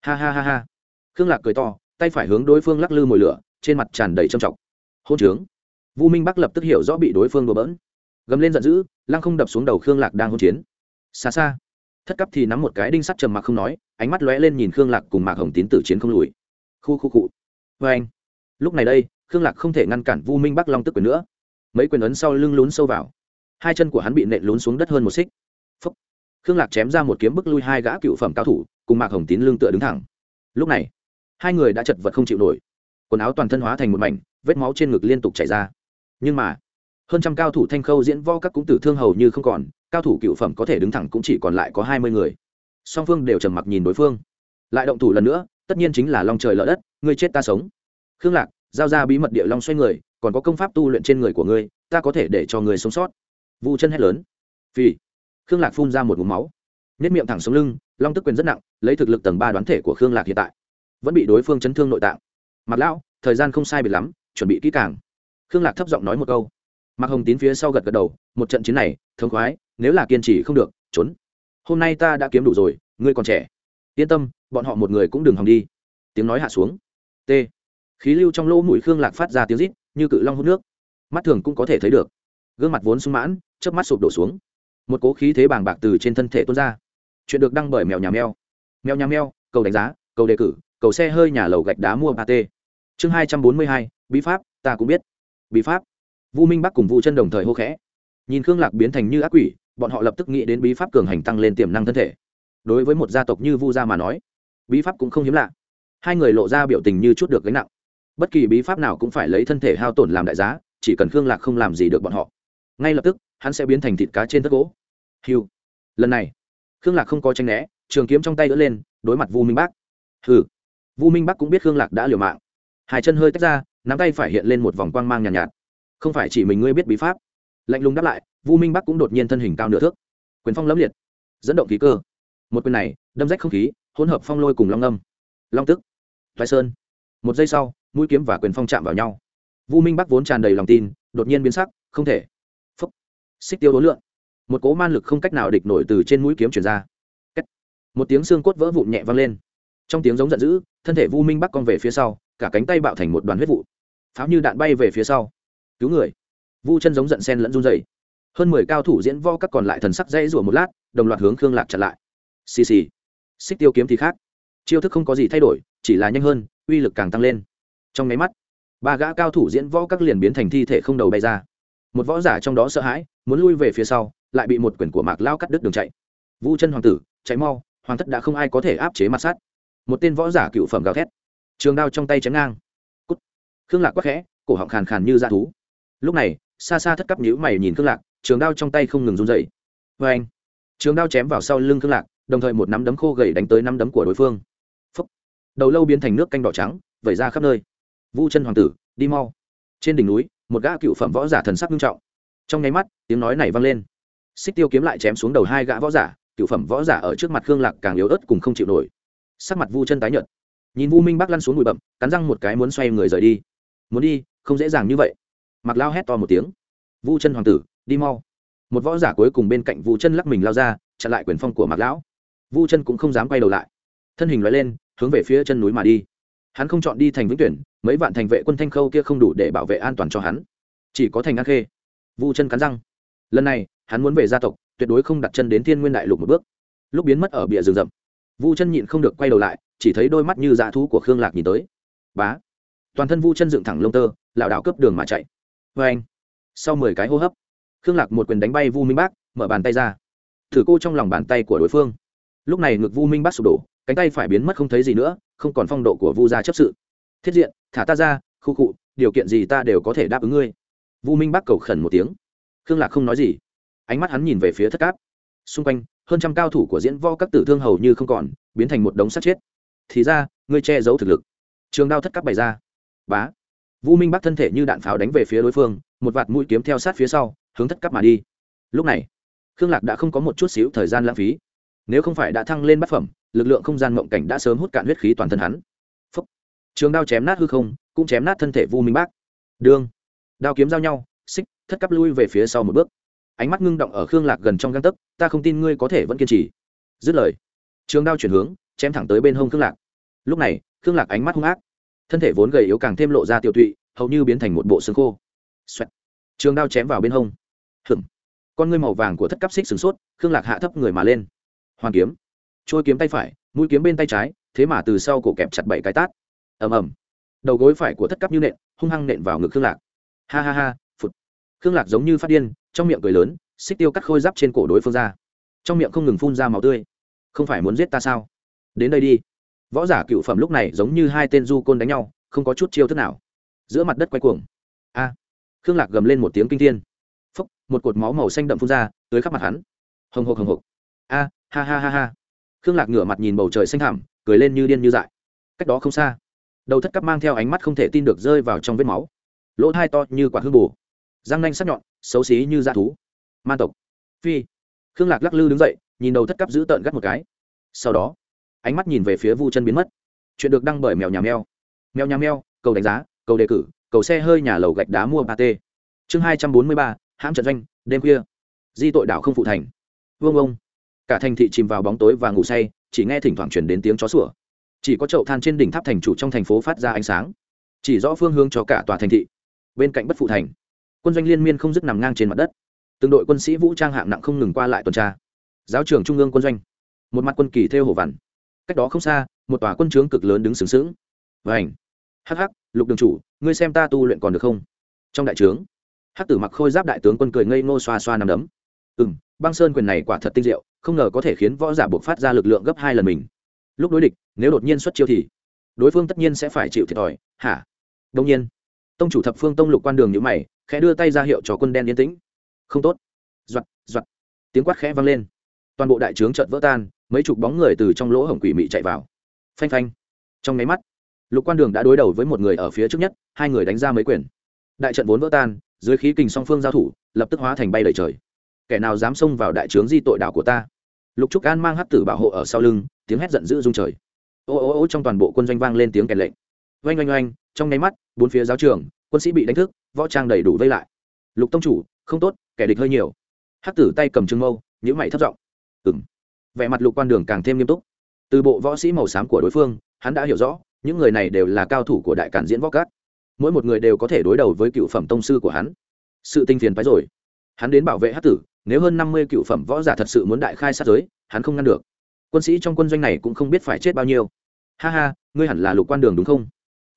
Ha ha ha ha. Khương lạc cười to, tay phải hướng đối phương lắc lư mồi lửa, trên mặt tràn đầy trầm trọng. Hôn trướng vu minh bắc lập tức hiểu rõ bị đối phương đùa bỡn. Gầm lên giận dữ, lăng không đập xuống đầu khương lạc đang hôn chiến. Xa xa, thất cấp thì nắm một cái đinh sắt trầm mặc không nói, ánh mắt lóe lên nhìn khương lạc cùng mạc hồng tín tử chiến không lùi. Khu khu cụ vê anh. Lúc này đây, khương lạc không thể ngăn cản vu minh bắc long tức quyền nữa. Mấy quyền ấn sau lưng lún sâu vào. Hai chân của hắn bị nện lún xuống đất hơn một xích. Phúc. khương lạc chém ra một kiếm bức lui hai gã cựu phẩm cao thủ, cùng mạc hồng tín lưng tựa đứng thẳng. Lúc này, hai người đã chật vật không chịu nổi. Quần áo toàn thân hóa thành một mảnh, vết máu trên ngực liên tục chảy ra nhưng mà, hơn trăm cao thủ thanh khâu diễn võ các cũng tử thương hầu như không còn, cao thủ cựu phẩm có thể đứng thẳng cũng chỉ còn lại có hai mươi người. Song phương đều trầm mặc nhìn đối phương. Lại động thủ lần nữa, tất nhiên chính là long trời lỡ đất, ngươi chết ta sống. Khương lạc, giao ra bí mật địa long xoay người, còn có công pháp tu luyện trên người của ngươi, ta có thể để cho ngươi sống sót. Vu chân hét lớn. Vì khương lạc phun ra một ngụm máu. Nếp miệng thẳng xuống lưng, long tức quyền rất nặng, lấy thực lực tầng ba đoán thể của khương lạc hiện tại, vẫn bị đối phương chấn thương nội tạng. Mặt lão, thời gian không sai biệt lắm, chuẩn bị kỹ càng khương lạc thấp giọng nói một câu. Mặc hồng tín phía sau gật gật đầu, một trận chiến này, thống khoái, nếu là kiên trì không được, trốn. Hôm nay ta đã kiếm đủ rồi, ngươi còn trẻ. Yên tâm, bọn họ một người cũng đừng hòng đi. Tiếng nói hạ xuống. T. Khí lưu trong lỗ mũi khương lạc phát ra tiếng rít, như cự long hút nước. Mắt thường cũng có thể thấy được. Gương mặt vốn sung mãn, chớp mắt sụp đổ xuống. Một cố khí thế bàng bạc từ trên thân thể tuôn ra. Chuyện được đăng bởi mèo nhà mèo. Mèo nhà mèo, cầu đánh giá, cầu đề cử, cầu xe hơi nhà lầu gạch đá mua ba t chương hai trăm bốn mươi hai, bí pháp, ta cũng biết bí pháp. Vu minh bắc cùng vu chân đồng thời hô khẽ. Nhìn khương lạc biến thành như ác quỷ, bọn họ lập tức nghĩ đến bí pháp cường hành tăng lên tiềm năng thân thể. Đối với một gia tộc như vu gia mà nói, bí pháp cũng không hiếm lạ. Hai người lộ ra biểu tình như chút được gánh nặng. Bất kỳ bí pháp nào cũng phải lấy thân thể hao tổn làm đại giá, chỉ cần khương lạc không làm gì được bọn họ. Ngay lập tức, hắn sẽ biến thành thịt cá trên tất gỗ. Hiu. Lần này, khương lạc không có tranh né, trường kiếm trong tay đỡ lên, đối mặt vu minh bắc. Hừ. Vu minh bắc cũng biết khương lạc đã liều mạng. Hai chân hơi tách ra nắm tay phải hiện lên một vòng quang mang nhàn nhạt, nhạt. Không phải chỉ mình ngươi biết bí pháp. Lạnh lùng đáp lại vu minh bắc cũng đột nhiên thân hình cao nửa thước. Quyền phong lẫm liệt dẫn động khí cơ. Một quyền này đâm rách không khí hỗn hợp phong lôi cùng long âm. Long tức thoái sơn. Một giây sau mũi kiếm và quyền phong chạm vào nhau. Vu minh bắc vốn tràn đầy lòng tin đột nhiên biến sắc không thể. Phúc. Xích tiêu đối lượng một cố man lực không cách nào địch nổi từ trên mũi kiếm chuyển ra. Một tiếng xương cốt vỡ vụn nhẹ vang lên. Trong tiếng giống giận dữ thân thể vu minh bắc cong về phía sau cả cánh tay bạo thành một đoàn huyết vụ. Pháo như đạn bay về phía sau. Cứu người. Vu chân giống giận sen lẫn run dày hơn mười cao thủ diễn vo các còn lại thần sắc dây rủa một lát, đồng loạt hướng khương lạc chặn lại. Xì xì. Xích tiêu kiếm thì khác. Chiêu thức không có gì thay đổi, chỉ là nhanh hơn, uy lực càng tăng lên. Trong máy mắt, ba gã cao thủ diễn võ các liền biến thành thi thể không đầu bay ra. Một võ giả trong đó sợ hãi, muốn lui về phía sau, lại bị một quyển của mạc lao cắt đứt đường chạy. Vu chân hoàng tử, chạy mau, hoàng thất đã không ai có thể áp chế mặt sát. Một tên võ giả cựu phẩm gào thét trường đao trong tay chém ngang. Cút. Khương lạc quắc khẽ, cổ họng khàn khàn như da thú. Lúc này, xa xa thất cấp nhữ mày nhìn khương lạc, trường đao trong tay không ngừng run dậy vê anh trường đao chém vào sau lưng khương lạc, đồng thời một nắm đấm khô gầy đánh tới nắm đấm của đối phương. Phúc. đầu lâu biến thành nước canh đỏ trắng, vẩy ra khắp nơi. Vu chân hoàng tử, đi mau. Trên đỉnh núi, một gã cựu phẩm võ giả thần sắc nghiêm trọng. Trong nháy mắt, tiếng nói này vang lên. Xích tiêu kiếm lại chém xuống đầu hai gã võ giả, cựu phẩm võ giả ở trước mặt khương lạc càng yếu ớt cùng không chịu nổi. Sắc mặt vu chân tái nhợt nhìn vu minh bắc lăn xuống bụi bậm cắn răng một cái muốn xoay người rời đi. Muốn đi, không dễ dàng như vậy. Mặc lao hét to một tiếng. Vu chân hoàng tử, đi mau. Một võ giả cuối cùng bên cạnh vu chân lắc mình lao ra, chặn lại quyền phong của Mặc lão. Vu chân cũng không dám quay đầu lại. Thân hình loại lên, hướng về phía chân núi mà đi. Hắn không chọn đi thành vĩnh tuyển, mấy vạn thành vệ quân thanh khâu kia không đủ để bảo vệ an toàn cho hắn. Chỉ có thành an khê. Vu chân cắn răng. Lần này, hắn muốn về gia tộc, tuyệt đối không đặt chân đến thiên nguyên đại lục một bước. Lúc biến mất ở bìa rừng rậm, vu chân nhịn không được quay đầu lại chỉ thấy đôi mắt như dạ thú của khương lạc nhìn tới. Bá! Toàn thân vu chân dựng thẳng lông tơ, lảo đảo cướp đường mà chạy. Vê anh, sau mười cái hô hấp, khương lạc một quyền đánh bay vu minh bác, mở bàn tay ra. Thử cô trong lòng bàn tay của đối phương. Lúc này ngực vu minh bác sụp đổ, cánh tay phải biến mất không thấy gì nữa, không còn phong độ của vu gia chấp sự. Thiết diện, thả ta ra, khu cụ, điều kiện gì ta đều có thể đáp ứng ngươi. Vu minh bác cầu khẩn một tiếng. Khương lạc không nói gì. Ánh mắt hắn nhìn về phía thất cáp. Xung quanh, hơn trăm cao thủ của diễn võ các tử thương hầu như không còn, biến thành một đống sát chết thì ra, ngươi che giấu thực lực. Trường đao thất cắp bày ra. Bá. Vũ minh bắc thân thể như đạn pháo đánh về phía đối phương, một vạt mũi kiếm theo sát phía sau, hướng thất cắp mà đi. Lúc này, khương lạc đã không có một chút xíu thời gian lãng phí. Nếu không phải đã thăng lên bát phẩm, lực lượng không gian mộng cảnh đã sớm hút cạn huyết khí toàn thân hắn. Phúc. trường đao chém nát hư không, cũng chém nát thân thể vu minh bác đương đao kiếm giao nhau, xích, thất cắp lui về phía sau một bước. Ánh mắt ngưng động ở khương lạc gần trong găng tấc, ta không tin ngươi có thể vẫn kiên trì. Dứt lời, trường đao chuyển hướng chém thẳng tới bên hông khương lạc. Lúc này, khương lạc ánh mắt hung ác, thân thể vốn gầy yếu càng thêm lộ ra tiêu tụy, hầu như biến thành một bộ xương khô、Xoẹt. trường đao chém vào bên hông. Hửng con ngươi màu vàng của thất cấp xích sửng sốt, khương lạc hạ thấp người mà lên. Hoàng kiếm. Trôi kiếm tay phải, mũi kiếm bên tay trái, thế mà từ sau cổ kẹp chặt bảy cái tát. Ầm ầm. Đầu gối phải của thất cấp như nện, hung hăng nện vào ngực khương lạc. Ha ha ha, phụt. Khương lạc giống như phát điên, trong miệng cười lớn, xích tiêu cắt khôi giáp trên cổ đối phương ra. Trong miệng không ngừng phun ra màu tươi. Không phải muốn giết ta sao? Đến đây đi. Võ giả cựu phẩm lúc này giống như hai tên du côn đánh nhau, không có chút chiêu thức nào. Giữa mặt đất quay cuồng. A. Khương lạc gầm lên một tiếng kinh thiên. Phúc một cột máu màu xanh đậm phun ra, tới khắp mặt hắn. Hồng hộc hồng hộc. A, ha ha ha ha. Khương lạc ngửa mặt nhìn bầu trời xanh thẳm, cười lên như điên như dại. Cách đó không xa, đầu thất cấp mang theo ánh mắt không thể tin được rơi vào trong vết máu. Lỗ hai to như quả hương bù. Răng nanh sắc nhọn, xấu xí như da thú. Man tộc. Phi. Khương lạc lắc lư đứng dậy, nhìn đầu thất cấp giữ tợn gắt một cái. Sau đó ánh mắt nhìn về phía vu chân biến mất. Chuyện được đăng bởi mèo nhà mèo. Mèo nhà mèo, cầu đánh giá, cầu đề cử, cầu xe hơi nhà lầu gạch đá mua ba t chương hai trăm bốn mươi ba, hãm trận doanh, đêm khuya. Di tội đảo không phụ thành. Vương ông. Cả thành thị chìm vào bóng tối và ngủ say, chỉ nghe thỉnh thoảng chuyển đến tiếng chó sủa. Chỉ có chậu than trên đỉnh tháp thành chủ trong thành phố phát ra ánh sáng. Chỉ rõ phương hướng cho cả tòa thành thị. Bên cạnh bất phụ thành, quân doanh liên miên không dứt nằm ngang trên mặt đất. Từng đội quân sĩ vũ trang hạng nặng không ngừng qua lại tuần tra. Giáo trưởng trung ương quân doanh. Một mặt quân kỳ theo hổ vằn cách đó không xa một tòa quân trướng cực lớn đứng sướng sướng và ảnh Hắc hắc, lục đường chủ ngươi xem ta tu luyện còn được không? Trong đại trướng hắc tử mặc khôi giáp đại tướng quân cười ngây ngô xoa xoa nằm đấm. Ừ m băng sơn quyền này quả thật tinh diệu không ngờ có thể khiến võ giả buộc phát ra lực lượng gấp hai lần mình. Lúc đối địch nếu đột nhiên xuất chiêu thì đối phương tất nhiên sẽ phải chịu thiệt thòi. Hả? Đông nhiên. Tông chủ thập phương tông lục quan đường nhữ mày khẽ đưa tay ra hiệu cho quân đen yên tĩnh. Không tốt. Doặt doặt tiếng quát khẽ vang lên toàn bộ đại trướng chợt vỡ tan, mấy chục bóng người từ trong lỗ hổng quỷ mị chạy vào. Phanh phanh. Trong máy mắt, lục quan đường đã đối đầu với một người ở phía trước nhất, hai người đánh ra mấy quyền. Đại trận vốn vỡ tan, dưới khí kình song phương giao thủ, lập tức hóa thành bay đầy trời. Kẻ nào dám xông vào đại trướng di tội đảo của ta? Lục trúc an mang hắc tử bảo hộ ở sau lưng, tiếng hét giận dữ rung trời. Ô ô ô trong toàn bộ quân doanh vang lên tiếng kèn lệnh. Oanh oanh oanh, trong nháy mắt, bốn phía giáo trường, quân sĩ bị đánh thức, võ trang đầy đủ vây lại. Lục tông chủ, không tốt, kẻ địch hơi nhiều. Hắc tử tay cầm trưng mâu nhữ mày thất giọng ừng vẻ mặt lục quan đường càng thêm nghiêm túc. Từ bộ võ sĩ màu xám của đối phương, hắn đã hiểu rõ, những người này đều là cao thủ của đại cản diễn võ cát mỗi một người đều có thể đối đầu với cựu phẩm tông sư của hắn. Sự tinh phiền phái rồi. Hắn đến bảo vệ hát tử, nếu hơn năm mươi cựu phẩm võ giả thật sự muốn đại khai sát giới, hắn không ngăn được. Quân sĩ trong quân doanh này cũng không biết phải chết bao nhiêu. Ha ha, ngươi hẳn là lục quan đường đúng không?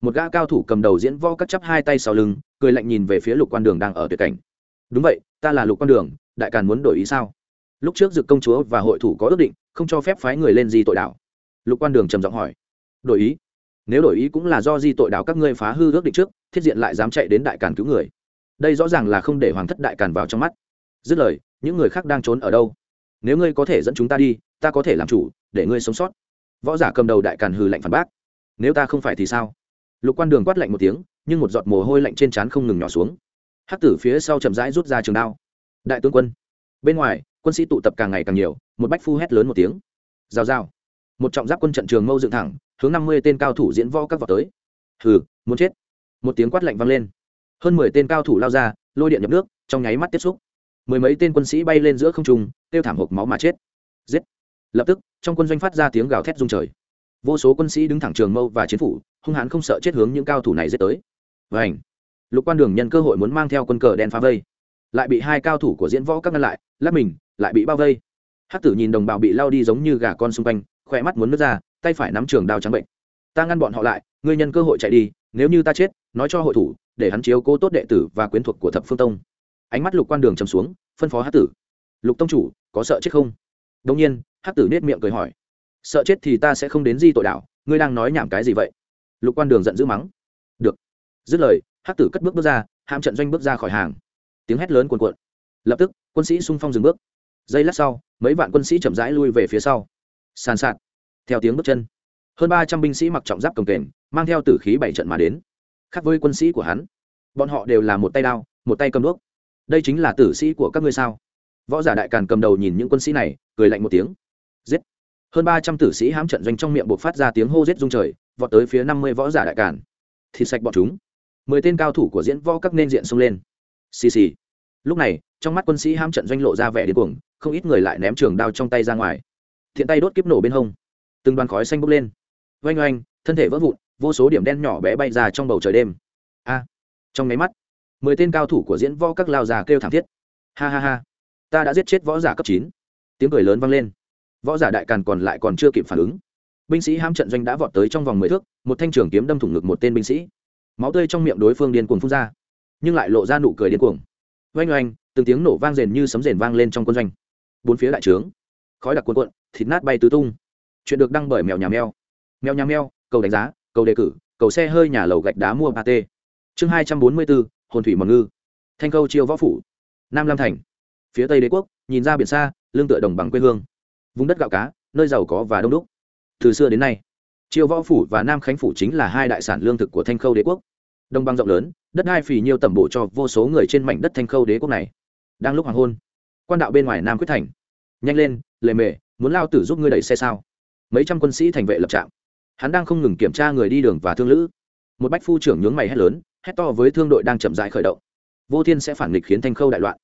Một gã cao thủ cầm đầu diễn võ cắt chắp hai tay sau lưng, cười lạnh nhìn về phía lục quan đường đang ở tuyệt cảnh. Đúng vậy, ta là lục quan đường, đại càn muốn đổi ý sao? Lúc trước dực công chúa và hội thủ có ước định, không cho phép phái người lên di tội đảo lục quan đường trầm giọng hỏi, đổi ý? Nếu đổi ý cũng là do di tội đảo các ngươi phá hư ước định trước, thiết diện lại dám chạy đến đại càn cứu người. Đây rõ ràng là không để hoàng thất đại càn vào trong mắt. Dứt lời, những người khác đang trốn ở đâu? Nếu ngươi có thể dẫn chúng ta đi, ta có thể làm chủ, để ngươi sống sót. Võ giả cầm đầu đại càn hừ lạnh phản bác, nếu ta không phải thì sao? Lục quan đường quát lạnh một tiếng, nhưng một giọt mồ hôi lạnh trên trán không ngừng nhỏ xuống. Hắc tử phía sau chậm rãi rút ra trường đao. Đại tướng quân, bên ngoài quân sĩ tụ tập càng ngày càng nhiều, một bách phu hét lớn một tiếng. Rào rào một trọng giáp quân trận trường mâu dựng thẳng, hướng năm mươi tên cao thủ diễn võ các vọt tới. Hừ, muốn chết. Một tiếng quát lạnh vang lên. Hơn mười tên cao thủ lao ra, lôi điện nhập nước, trong nháy mắt tiếp xúc. Mười mấy tên quân sĩ bay lên giữa không trung tiêu thảm hộp máu mà chết. Giết. Lập tức, trong quân doanh phát ra tiếng gào thét rung trời. Vô số quân sĩ đứng thẳng trường mâu và chiến phủ, hung hãn không sợ chết hướng những cao thủ này giết tới. Vảnh lục quan đường nhân cơ hội muốn mang theo quân cờ đen phá vây. Lại bị hai cao thủ của diễn võ các ngăn lại lắp mình lại bị bao vây. Hát tử nhìn đồng bào bị lao đi giống như gà con xung quanh, khỏe mắt muốn nước ra, tay phải nắm trường đao trắng bệnh. Ta ngăn bọn họ lại, ngươi nhân cơ hội chạy đi, nếu như ta chết, nói cho hội thủ, để hắn chiếu cố tốt đệ tử và quyến thuộc của thập phương tông. Ánh mắt lục quan đường chầm xuống, phân phó hát tử. Lục tông chủ, có sợ chết không? Đông nhiên hát tử nết miệng cười hỏi. Sợ chết thì ta sẽ không đến di tội đảo ngươi đang nói nhảm cái gì vậy? Lục quan đường giận dữ mắng. Được. Dứt lời hát tử cất bước bước ra hạm trận doanh bước ra khỏi hàng. Tiếng hét lớn cuồn cuộn. Lập tức, quân sĩ xung phong dừng bước giây lát sau, mấy vạn quân sĩ chậm rãi lui về phía sau. Sàn sạt. Theo tiếng bước chân, hơn ba trăm binh sĩ mặc trọng giáp cồng kềnh, mang theo tử khí bảy trận mà đến. Khác với quân sĩ của hắn, bọn họ đều là một tay đao, một tay cầm đuốc. Đây chính là tử sĩ của các ngươi sao? Võ giả đại càn cầm đầu nhìn những quân sĩ này, cười lạnh một tiếng. Giết. Hơn ba trăm tử sĩ hám trận doanh trong miệng buộc phát ra tiếng hô giết rung trời, vọt tới phía năm mươi võ giả đại càn. Thịt sạch bọn chúng. Mười tên cao thủ của diễn võ các nên diện xông lên. Xì xì. Lúc này trong mắt quân sĩ ham trận doanh lộ ra vẻ điên cuồng, không ít người lại ném trường đao trong tay ra ngoài. Thiện tay đốt kiếp nổ bên hông. Từng đoàn khói xanh bốc lên. Oanh oanh, thân thể vỡ vụn, vô số điểm đen nhỏ bé bay ra trong bầu trời đêm. A! Trong máy mắt, mười tên cao thủ của diễn võ các lao già kêu thảm thiết. Ha ha ha! Ta đã giết chết võ giả cấp chín. Tiếng cười lớn vang lên. Võ giả đại càn còn lại còn chưa kịp phản ứng. Binh sĩ ham trận doanh đã vọt tới trong vòng mười thước, một thanh trường kiếm đâm thủng ngực một tên binh sĩ. Máu tươi trong miệng đối phương điên cuồng phun ra, nhưng lại lộ ra nụ cười điên cuồng oanh oanh, từng tiếng nổ vang rền như sấm rền vang lên trong quân doanh. Bốn phía đại trướng, khói đặc cuộn cuộn, thịt nát bay tứ tung. Chuyện được đăng bởi mèo nhà mèo. Mèo nhà mèo, cầu đánh giá, cầu đề cử, cầu xe hơi nhà lầu gạch đá mua ba t. Chương hai trăm bốn mươi bốn, hồn thủy mòn ngư. Thanh câu chiêu võ phủ, nam lam thành. Phía tây đế quốc, nhìn ra biển xa lương tựa đồng bằng quê hương. Vùng đất gạo cá, nơi giàu có và đông đúc. Từ xưa đến nay, chiêu võ phủ và nam khánh phủ chính là hai đại sản lương thực của thanh khâu đế quốc đồng bằng rộng lớn, đất đai phì nhiều tẩm bổ cho vô số người trên mảnh đất thanh khâu đế quốc này. Đang lúc hoàng hôn, quan đạo bên ngoài nam quyết thành. Nhanh lên, lề mề, muốn lao tử giúp ngươi đẩy xe sao? Mấy trăm quân sĩ thành vệ lập trạm. Hắn đang không ngừng kiểm tra người đi đường và thương lữ. Một bách phu trưởng nhướng mày hét lớn, hét to với thương đội đang chậm dại khởi động. Vô thiên sẽ phản nghịch khiến thanh khâu đại loạn.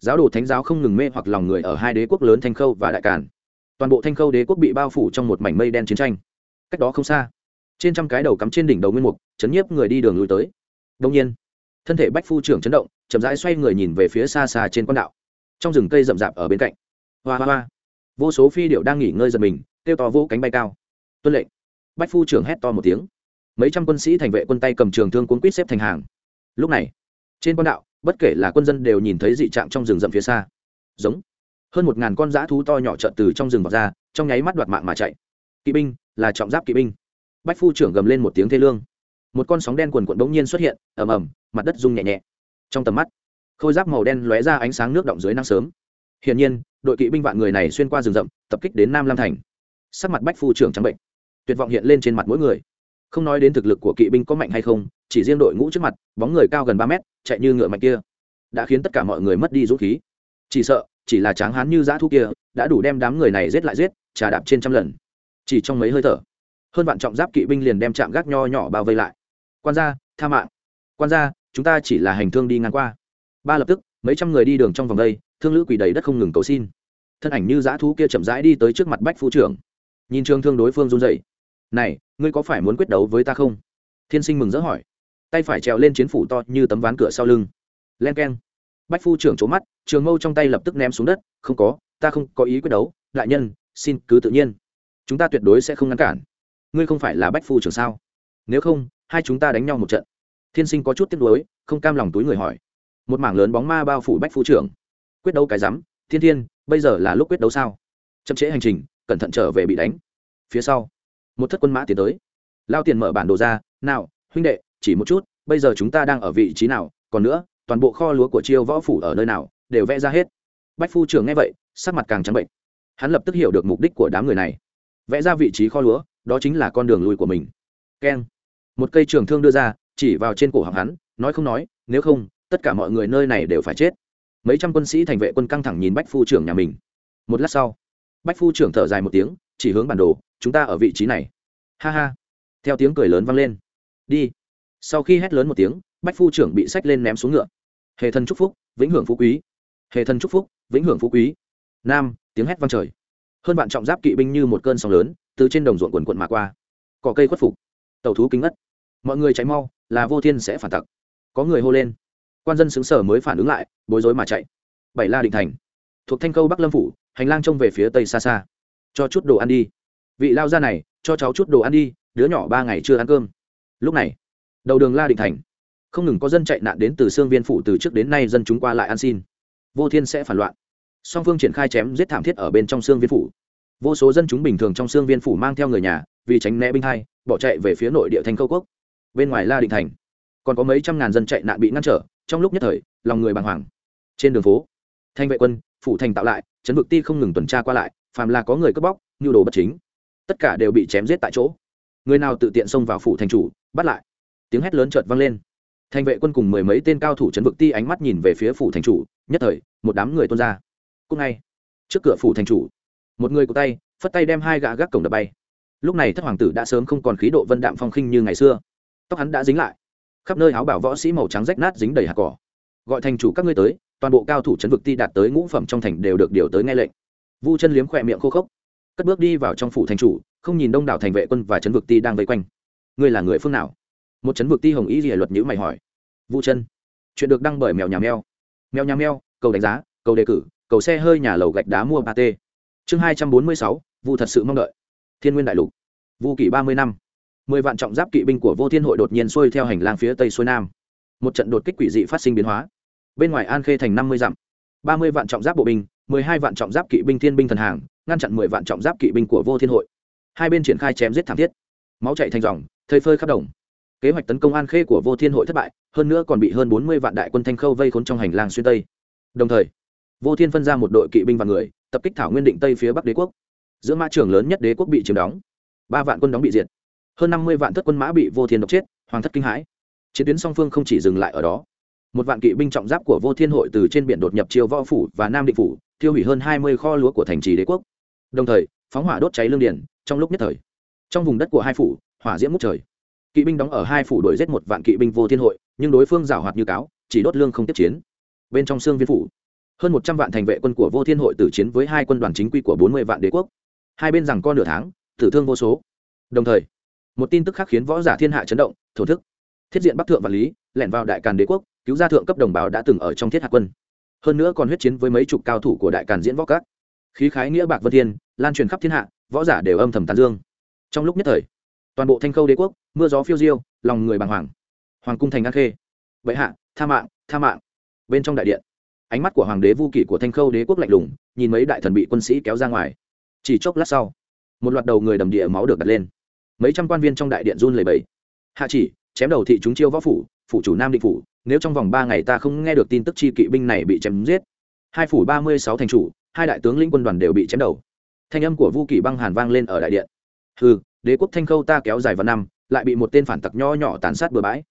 Giáo đồ thánh giáo không ngừng mê hoặc lòng người ở hai đế quốc lớn thanh khâu và đại càn. Toàn bộ thanh khâu đế quốc bị bao phủ trong một mảnh mây đen chiến tranh. Cách đó không xa trên trăm cái đầu cắm trên đỉnh đầu nguyên mục, chấn nhiếp người đi đường lui tới. Đông nhiên, thân thể bách phu trưởng chấn động, chậm rãi xoay người nhìn về phía xa xa trên quan đạo. Trong rừng cây rậm rạp ở bên cạnh. Hoa hoa hoa. Vô số phi điệu đang nghỉ ngơi giật mình, kêu to vỗ cánh bay cao. Tuân lệnh. Bách phu trưởng hét to một tiếng. Mấy trăm quân sĩ thành vệ quân tay cầm trường thương cuốn quýt xếp thành hàng. Lúc này, trên quan đạo, bất kể là quân dân đều nhìn thấy dị trạng trong rừng rậm phía xa. Giống. Hơn một ngàn con dã thú to nhỏ trợn từ trong rừng vọt ra, trong nháy mắt đoạt mạng mà chạy. Kỵ binh, là trọng giáp kỵ binh bách phu trưởng gầm lên một tiếng thê lương. Một con sóng đen quần quận bỗng nhiên xuất hiện, ầm ầm, mặt đất rung nhẹ nhẹ. Trong tầm mắt, khôi giáp màu đen lóe ra ánh sáng nước động dưới nắng sớm. Hiển nhiên, đội kỵ binh vạn người này xuyên qua rừng rậm, tập kích đến nam lam thành. Sắc mặt bách phu trưởng trắng bệnh, tuyệt vọng hiện lên trên mặt mỗi người. Không nói đến thực lực của kỵ binh có mạnh hay không, chỉ riêng đội ngũ trước mặt, bóng người cao gần ba mét, chạy như ngựa mạnh kia, đã khiến tất cả mọi người mất đi dũng khí. Chỉ sợ, chỉ là tráng hán như dã thu kia, đã đủ đem đám người này giết lại giết, trà đạp trên trăm lần. Chỉ trong mấy hơi thở hơn vạn trọng giáp kỵ binh liền đem chạm gác nho nhỏ bao vây lại. Quan gia, tha mạng. Quan gia, chúng ta chỉ là hành thương đi ngang qua. Ba lập tức, mấy trăm người đi đường trong vòng đây, thương lữ quỳ đầy đất không ngừng cầu xin. Thân ảnh như dã thú kia chậm rãi đi tới trước mặt bách phu trưởng. Nhìn trường thương đối phương run dậy này, ngươi có phải muốn quyết đấu với ta không? Thiên sinh mừng rỡ hỏi. Tay phải trèo lên chiến phủ to như tấm ván cửa sau lưng. Len k e n bách phu trưởng trố mắt, trường mâu trong tay lập tức ném xuống đất. Không có, ta không có ý quyết đấu. Đại nhân, xin cứ tự nhiên. Chúng ta tuyệt đối sẽ không ngăn cản ngươi không phải là bách phu trưởng sao? Nếu không, hai chúng ta đánh nhau một trận. Thiên sinh có chút tiếc nuối, không cam lòng túi người hỏi. Một mảng lớn bóng ma bao phủ bách phu trưởng. Quyết đấu cái rắm, thiên thiên, bây giờ là lúc quyết đấu sao? Chậm trễ hành trình, cẩn thận trở về bị đánh. Phía sau, một thất quân mã tiến tới. Lao tiền mở bản đồ ra, nào, huynh đệ, chỉ một chút, bây giờ chúng ta đang ở vị trí nào? Còn nữa, toàn bộ kho lúa của chiêu võ phủ ở nơi nào, đều vẽ ra hết. Bách phu trưởng nghe vậy, sắc mặt càng trắng bệnh. Hắn lập tức hiểu được mục đích của đám người này. Vẽ ra vị trí kho lúa đó chính là con đường lui của mình. Keng. Một cây trường thương đưa ra, chỉ vào trên cổ họng hắn, nói không nói, nếu không, tất cả mọi người nơi này đều phải chết. Mấy trăm quân sĩ thành vệ quân căng thẳng nhìn bách phu trưởng nhà mình. Một lát sau, bách phu trưởng thở dài một tiếng, chỉ hướng bản đồ, chúng ta ở vị trí này. Ha ha. Theo tiếng cười lớn vang lên. Đi. Sau khi hét lớn một tiếng, bách phu trưởng bị sách lên ném xuống ngựa. Hệ thần chúc phúc, vĩnh hưởng phú quý. Hệ thần chúc phúc, vĩnh hưởng phú quý. Nam, tiếng hét vang trời. Hơn bạn trọng giáp kỵ binh như một cơn sóng lớn từ trên đồng ruộng quần quận mà qua. Cỏ cây khuất phục, tàu thú kính ngất. Mọi người chạy mau, là vô thiên sẽ phản tặc. Có người hô lên. Quan dân xứng sở mới phản ứng lại, bối rối mà chạy. Bảy la định thành, thuộc thanh câu bắc lâm phủ, hành lang trông về phía tây xa xa. Cho chút đồ ăn đi. Vị lao gia này, cho cháu chút đồ ăn đi, đứa nhỏ ba ngày chưa ăn cơm. Lúc này, đầu đường la định thành, không ngừng có dân chạy nạn đến từ xương viên phủ từ trước đến nay dân chúng qua lại ăn xin. Vô thiên sẽ phản loạn. Song phương triển khai chém giết thảm thiết ở bên trong xương viên phủ vô số dân chúng bình thường trong xương viên phủ mang theo người nhà, vì tránh né binh hai, bỏ chạy về phía nội địa thành câu quốc. Bên ngoài la định thành, còn có mấy trăm ngàn dân chạy nạn bị ngăn trở, trong lúc nhất thời, lòng người bàng hoàng. Trên đường phố, thanh vệ quân, phủ thành tạo lại, chấn vực ti không ngừng tuần tra qua lại, phàm là có người cướp bóc, nhu đồ bất chính, tất cả đều bị chém giết tại chỗ. Người nào tự tiện xông vào phủ thành chủ, bắt lại. Tiếng hét lớn chợt vang lên. Thành vệ quân cùng mười mấy tên cao thủ chấn vực ti ánh mắt nhìn về phía phủ thành chủ, nhất thời, một đám người tuôn ra. Cùng ngay, trước cửa phủ thành chủ một người của tay, phất tay đem hai gã gác cổng đập bay. Lúc này thất hoàng tử đã sớm không còn khí độ vân đạm phong khinh như ngày xưa. Tóc hắn đã dính lại. Khắp nơi áo bảo võ sĩ màu trắng rách nát dính đầy hạt cỏ. Gọi thành chủ các ngươi tới, toàn bộ cao thủ chấn vực ti đạt tới ngũ phẩm trong thành đều được điều tới nghe lệnh. Vu chân liếm khỏe miệng khô khốc. Cất bước đi vào trong phủ thành chủ, không nhìn đông đảo thành vệ quân và chấn vực ti đang vây quanh. Ngươi là người phương nào? Một chấn vực ti hồng ý gì luật nhữ mày hỏi. Vu chân. Chuyện được đăng bởi mèo nhà mèo. Mèo nhà mèo, cầu đánh giá, cầu đề cử, cầu xe hơi nhà lầu gạch đá mua ba t chương hai trăm bốn mươi sáu, vu thật sự mong đợi. Thiên nguyên đại lục. Vu kỷ ba mươi năm. Mười vạn trọng giáp kỵ binh của vô thiên hội đột nhiên xuôi theo hành lang phía tây xuôi nam. Một trận đột kích quỷ dị phát sinh biến hóa. Bên ngoài an khê thành năm mươi dặm. Ba mươi vạn trọng giáp bộ binh, mười hai vạn trọng giáp kỵ binh thiên binh thần hàng, ngăn chặn mười vạn trọng giáp kỵ binh của vô thiên hội. Hai bên triển khai chém giết thảm thiết. Máu chạy thành dòng thơi phơi khắp đồng. Kế hoạch tấn công an khê của vô thiên hội thất bại, hơn nữa còn bị hơn bốn mươi vạn đại quân thanh khâu vây khốn trong hành lang xuyên tây. Đồng thời, vô thiên phân ra một đội kỵ binh và người tập kích thảo nguyên định tây phía bắc đế quốc giữa mã trường lớn nhất đế quốc bị chiếm đóng ba vạn quân đóng bị diệt hơn năm mươi vạn thất quân mã bị vô thiên độc chết hoàng thất kinh hãi chiến tuyến song phương không chỉ dừng lại ở đó một vạn kỵ binh trọng giáp của vô thiên hội từ trên biển đột nhập chiêu võ phủ và nam định phủ tiêu hủy hơn hai mươi kho lúa của thành trì đế quốc đồng thời phóng hỏa đốt cháy lương điển trong lúc nhất thời trong vùng đất của hai phủ hỏa diễm ngút trời kỵ binh đóng ở hai phủ đuổi giết một vạn kỵ binh vô thiên hội nhưng đối phương giảo hoạt như cáo chỉ đốt lương không tiếp chiến bên trong xương viên phủ hơn một trăm vạn thành vệ quân của vô thiên hội tử chiến với hai quân đoàn chính quy của bốn mươi vạn đế quốc. Hai bên rằng con nửa tháng, tử thương vô số. Đồng thời, một tin tức khác khiến võ giả thiên hạ chấn động, thổ thức. Thiết diện bắc thượng và lý, lẻn vào đại càn đế quốc, cứu ra thượng cấp đồng bào đã từng ở trong thiết hạ quân. Hơn nữa còn huyết chiến với mấy chục cao thủ của đại càn diễn võ các. Khí khái nghĩa bạc vân thiên, lan truyền khắp thiên hạ, võ giả đều âm thầm tán dương. Trong lúc nhất thời, toàn bộ thanh khâu đế quốc, mưa gió phiêu diêu, lòng người bàng hoàng. Hoàng cung thành an khê. Bệ hạ, tha mạng tha mạng. Bên trong đại điện ánh mắt của hoàng đế vu kỷ của thanh khâu đế quốc lạnh lùng, nhìn mấy đại thần bị quân sĩ kéo ra ngoài. Chỉ chốc lát sau, một loạt đầu người đầm địa máu được đặt lên. Mấy trăm quan viên trong đại điện run lầy bầy hạ chỉ, chém đầu thị chúng chiêu võ phủ phủ chủ nam định phủ, nếu trong vòng ba ngày ta không nghe được tin tức chi kỵ binh này bị chém giết. Hai phủ ba mươi sáu thành chủ, hai đại tướng lĩnh quân đoàn đều bị chém đầu. Thanh âm của vu kỷ băng hàn vang lên ở đại điện. Hừ, đế quốc thanh khâu ta kéo dài vào năm, lại bị một tên phản tặc nho nhỏ tàn sát bừa bãi.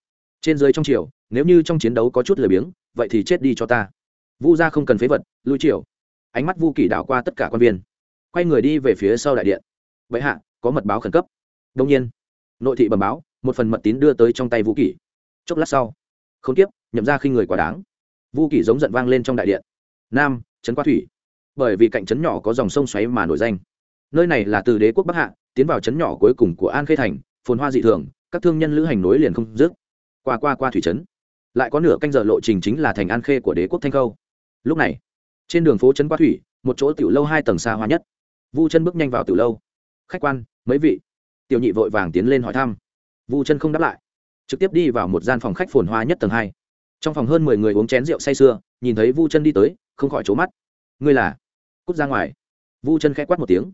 Trên dưới trong triều, nếu như trong chiến đấu có chút lười biếng, vậy thì chết đi cho ta vu gia không cần phế vật, lui triều. Ánh mắt vu kỳ đảo qua tất cả quan viên. Quay người đi về phía sau đại điện. Vậy hạ, có mật báo khẩn cấp. Đông nhiên, nội thị bẩm báo, một phần mật tín đưa tới trong tay vũ kỷ. Chốc lát sau, không tiếp, nhậm ra khi người quá đáng. Vũ kỷ giống giận vang lên trong đại điện. Nam, trấn qua thủy. Bởi vì cạnh trấn nhỏ có dòng sông xoáy mà nổi danh. Nơi này là từ đế quốc bắc hạ, tiến vào trấn nhỏ cuối cùng của an khê thành, phồn hoa dị thường, các thương nhân lữ hành nối liền không dứt. Qua qua qua thủy trấn, lại có nửa canh giờ lộ trình chính là thành an khê của đế quốc thanh khâu lúc này, trên đường phố trấn qua thủy, một chỗ tiểu lâu hai tầng xa hoa nhất. Vu chân bước nhanh vào tiểu lâu. Khách quan, mấy vị? Tiểu nhị vội vàng tiến lên hỏi thăm. Vu chân không đáp lại, trực tiếp đi vào một gian phòng khách phồn hoa nhất tầng hai. Trong phòng hơn mười người uống chén rượu say sưa, nhìn thấy vu chân đi tới, không khỏi trố mắt. Ngươi là? Cút ra ngoài. Vu chân k h ẽ quát một tiếng.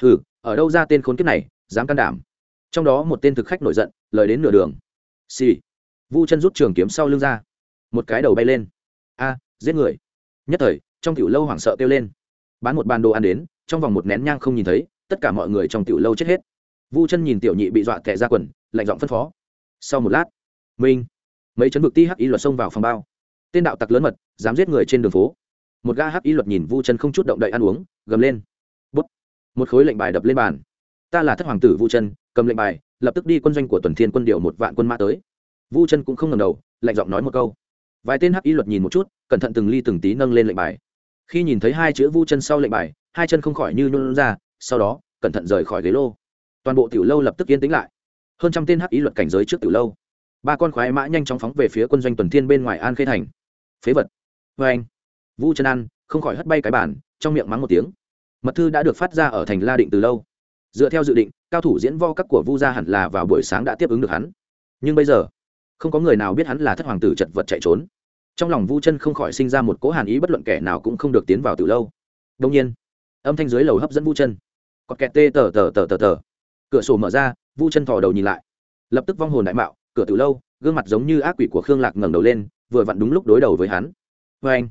Hừ, ở đâu ra tên khốn kiếp này, dám can đảm? Trong đó một tên thực khách nổi giận, lời đến nửa đường. Xì、sì. vu chân rút trường kiếm sau lưng ra, một cái đầu bay lên. A, giết người nhất thời, trong tiểu lâu hoảng sợ kêu lên. Bán một bàn đồ ăn đến, trong vòng một nén nhang không nhìn thấy, tất cả mọi người trong tiểu lâu chết hết. Vu chân nhìn tiểu nhị bị dọa tệ ra quần, lạnh giọng phân phó. Sau một lát, minh, mấy chấn vực ti hắc y luật xông vào phòng bao. Tên đạo tặc lớn mật, dám giết người trên đường phố. Một ga hắc y luật nhìn vu chân không chút động đậy ăn uống, gầm lên. Bút. Một khối lệnh bài đập lên bàn. Ta là thất hoàng tử vu chân, cầm lệnh bài, lập tức đi quân doanh của tuần thiên quân điều một vạn quân mã tới. Vu chân cũng không ngầm đầu, lạnh giọng nói một câu vài tên hắc y luật nhìn một chút, cẩn thận từng ly từng tí nâng lên lệnh bài. Khi nhìn thấy hai chữ vu chân sau lệnh bài, hai chân không khỏi như nôn ra, sau đó, cẩn thận rời khỏi ghế lô. Toàn bộ tiểu lâu lập tức yên tĩnh lại. Hơn trăm tên hắc Y luật cảnh giới trước tiểu lâu. Ba con khoái mã nhanh chóng phóng về phía quân doanh tuần thiên bên ngoài an khê thành. Phế vật. Vê anh. Vu chân ăn, không khỏi hất bay cái bản trong miệng mắng một tiếng. Mật thư đã được phát ra ở thành la định từ lâu. Dựa theo dự định, cao thủ diễn vo các của vu gia hẳn là vào buổi sáng đã tiếp ứng được hắn. Nhưng bây giờ không có người nào biết hắn là thất hoàng tử chật vật chạy trốn. Trong lòng vu chân không khỏi sinh ra một cố hàn ý, bất luận kẻ nào cũng không được tiến vào từ lâu. Đông nhiên, âm thanh dưới lầu hấp dẫn vu chân. Có kẹt tê tờ tờ tờ tờ tờ. Cửa sổ mở ra, vu chân thò đầu nhìn lại. Lập tức vong hồn đại mạo, cửa từ lâu, gương mặt giống như ác quỷ của khương lạc ngẩng đầu lên, vừa vặn đúng lúc đối đầu với hắn. Vê anh,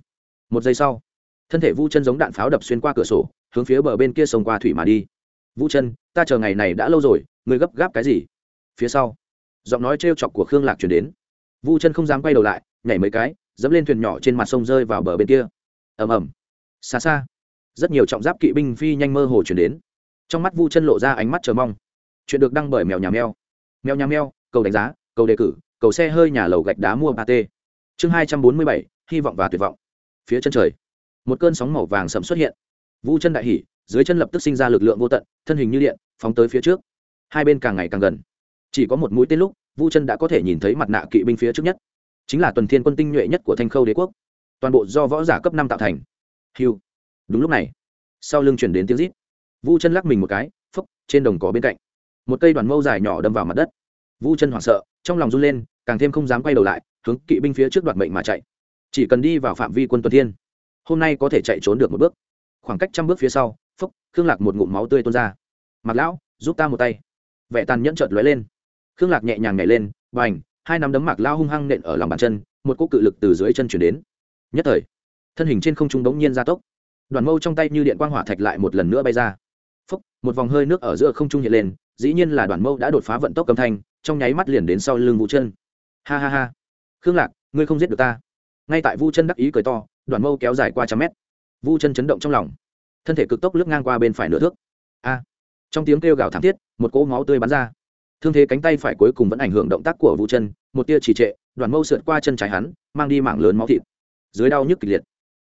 một giây sau, thân thể vu chân giống đạn pháo đập xuyên qua cửa sổ, hướng phía bờ bên kia sông qua thủy mà đi. Vu chân, ta chờ ngày này đã lâu rồi, ngươi gấp gáp cái gì? Phía sau giọng nói trêu chọc của khương lạc chuyển đến. Vu chân không dám quay đầu lại, nhảy mấy cái, dẫm lên thuyền nhỏ trên mặt sông rơi vào bờ bên kia. Ầm ầm. Xa xa, rất nhiều trọng giáp kỵ binh phi nhanh mơ hồ chuyển đến. Trong mắt vu chân lộ ra ánh mắt chờ mong. Chuyện được đăng bởi mèo nhà mèo. Mèo nhà mèo, cầu đánh giá, cầu đề cử, cầu xe hơi nhà lầu gạch đá mua ba t chương hai trăm bốn mươi bảy, hy vọng và tuyệt vọng. Phía chân trời, một cơn sóng màu vàng sầm xuất hiện. Vu chân đại hỉ, dưới chân lập tức sinh ra lực lượng vô tận, thân hình như điện, phóng tới phía trước. Hai bên càng ngày càng gần chỉ có một mũi tên lúc, vu chân đã có thể nhìn thấy mặt nạ kỵ binh phía trước nhất. Chính là tuần thiên quân tinh nhuệ nhất của thanh khâu đế quốc. Toàn bộ do võ giả cấp năm tạo thành. Hiu đúng lúc này, sau lưng chuyển đến tiếng rít. Vu chân lắc mình một cái, phốc, trên đồng cỏ bên cạnh. Một cây đoàn mâu dài nhỏ đâm vào mặt đất. Vu chân hoảng sợ, trong lòng run lên, càng thêm không dám quay đầu lại, hướng kỵ binh phía trước đoạt mệnh mà chạy. Chỉ cần đi vào phạm vi quân tuần thiên, hôm nay có thể chạy trốn được một bước. Khoảng cách trăm bước phía sau, phốc, khương lạc một ngụm máu tươi tuôn ra. Mặc lão, giúp ta một tay. Vẻ tàn nhẫn trợt lóe lên khương lạc nhẹ nhàng nhảy lên và h hai nắm đấm mạc lao hung hăng nện ở lòng bàn chân, một cỗ cự lực từ dưới chân chuyển đến. Nhất thời, thân hình trên không trung đống nhiên gia tốc. Đoàn mâu trong tay như điện quang hỏa thạch lại một lần nữa bay ra. Phúc, một vòng hơi nước ở giữa không trung hiện lên, dĩ nhiên là đoàn mâu đã đột phá vận tốc cầm thanh, trong nháy mắt liền đến sau lưng vũ chân. Ha ha ha. Khương lạc, ngươi không giết được ta. Ngay tại vu chân đắc ý cười to, đoàn mâu kéo dài qua trăm mét. Vu chân chấn động trong lòng. Thân thể cực tốc lướt ngang qua bên phải nửa thước. A. Trong tiếng kêu gào thảm thiết, một cỗ máu tươi bắn ra thương thế cánh tay phải cuối cùng vẫn ảnh hưởng động tác của vu chân, một tia trì trệ, đoàn mâu sượt qua chân trái hắn, mang đi mảng lớn máu thịt. Dưới đau nhức kịch liệt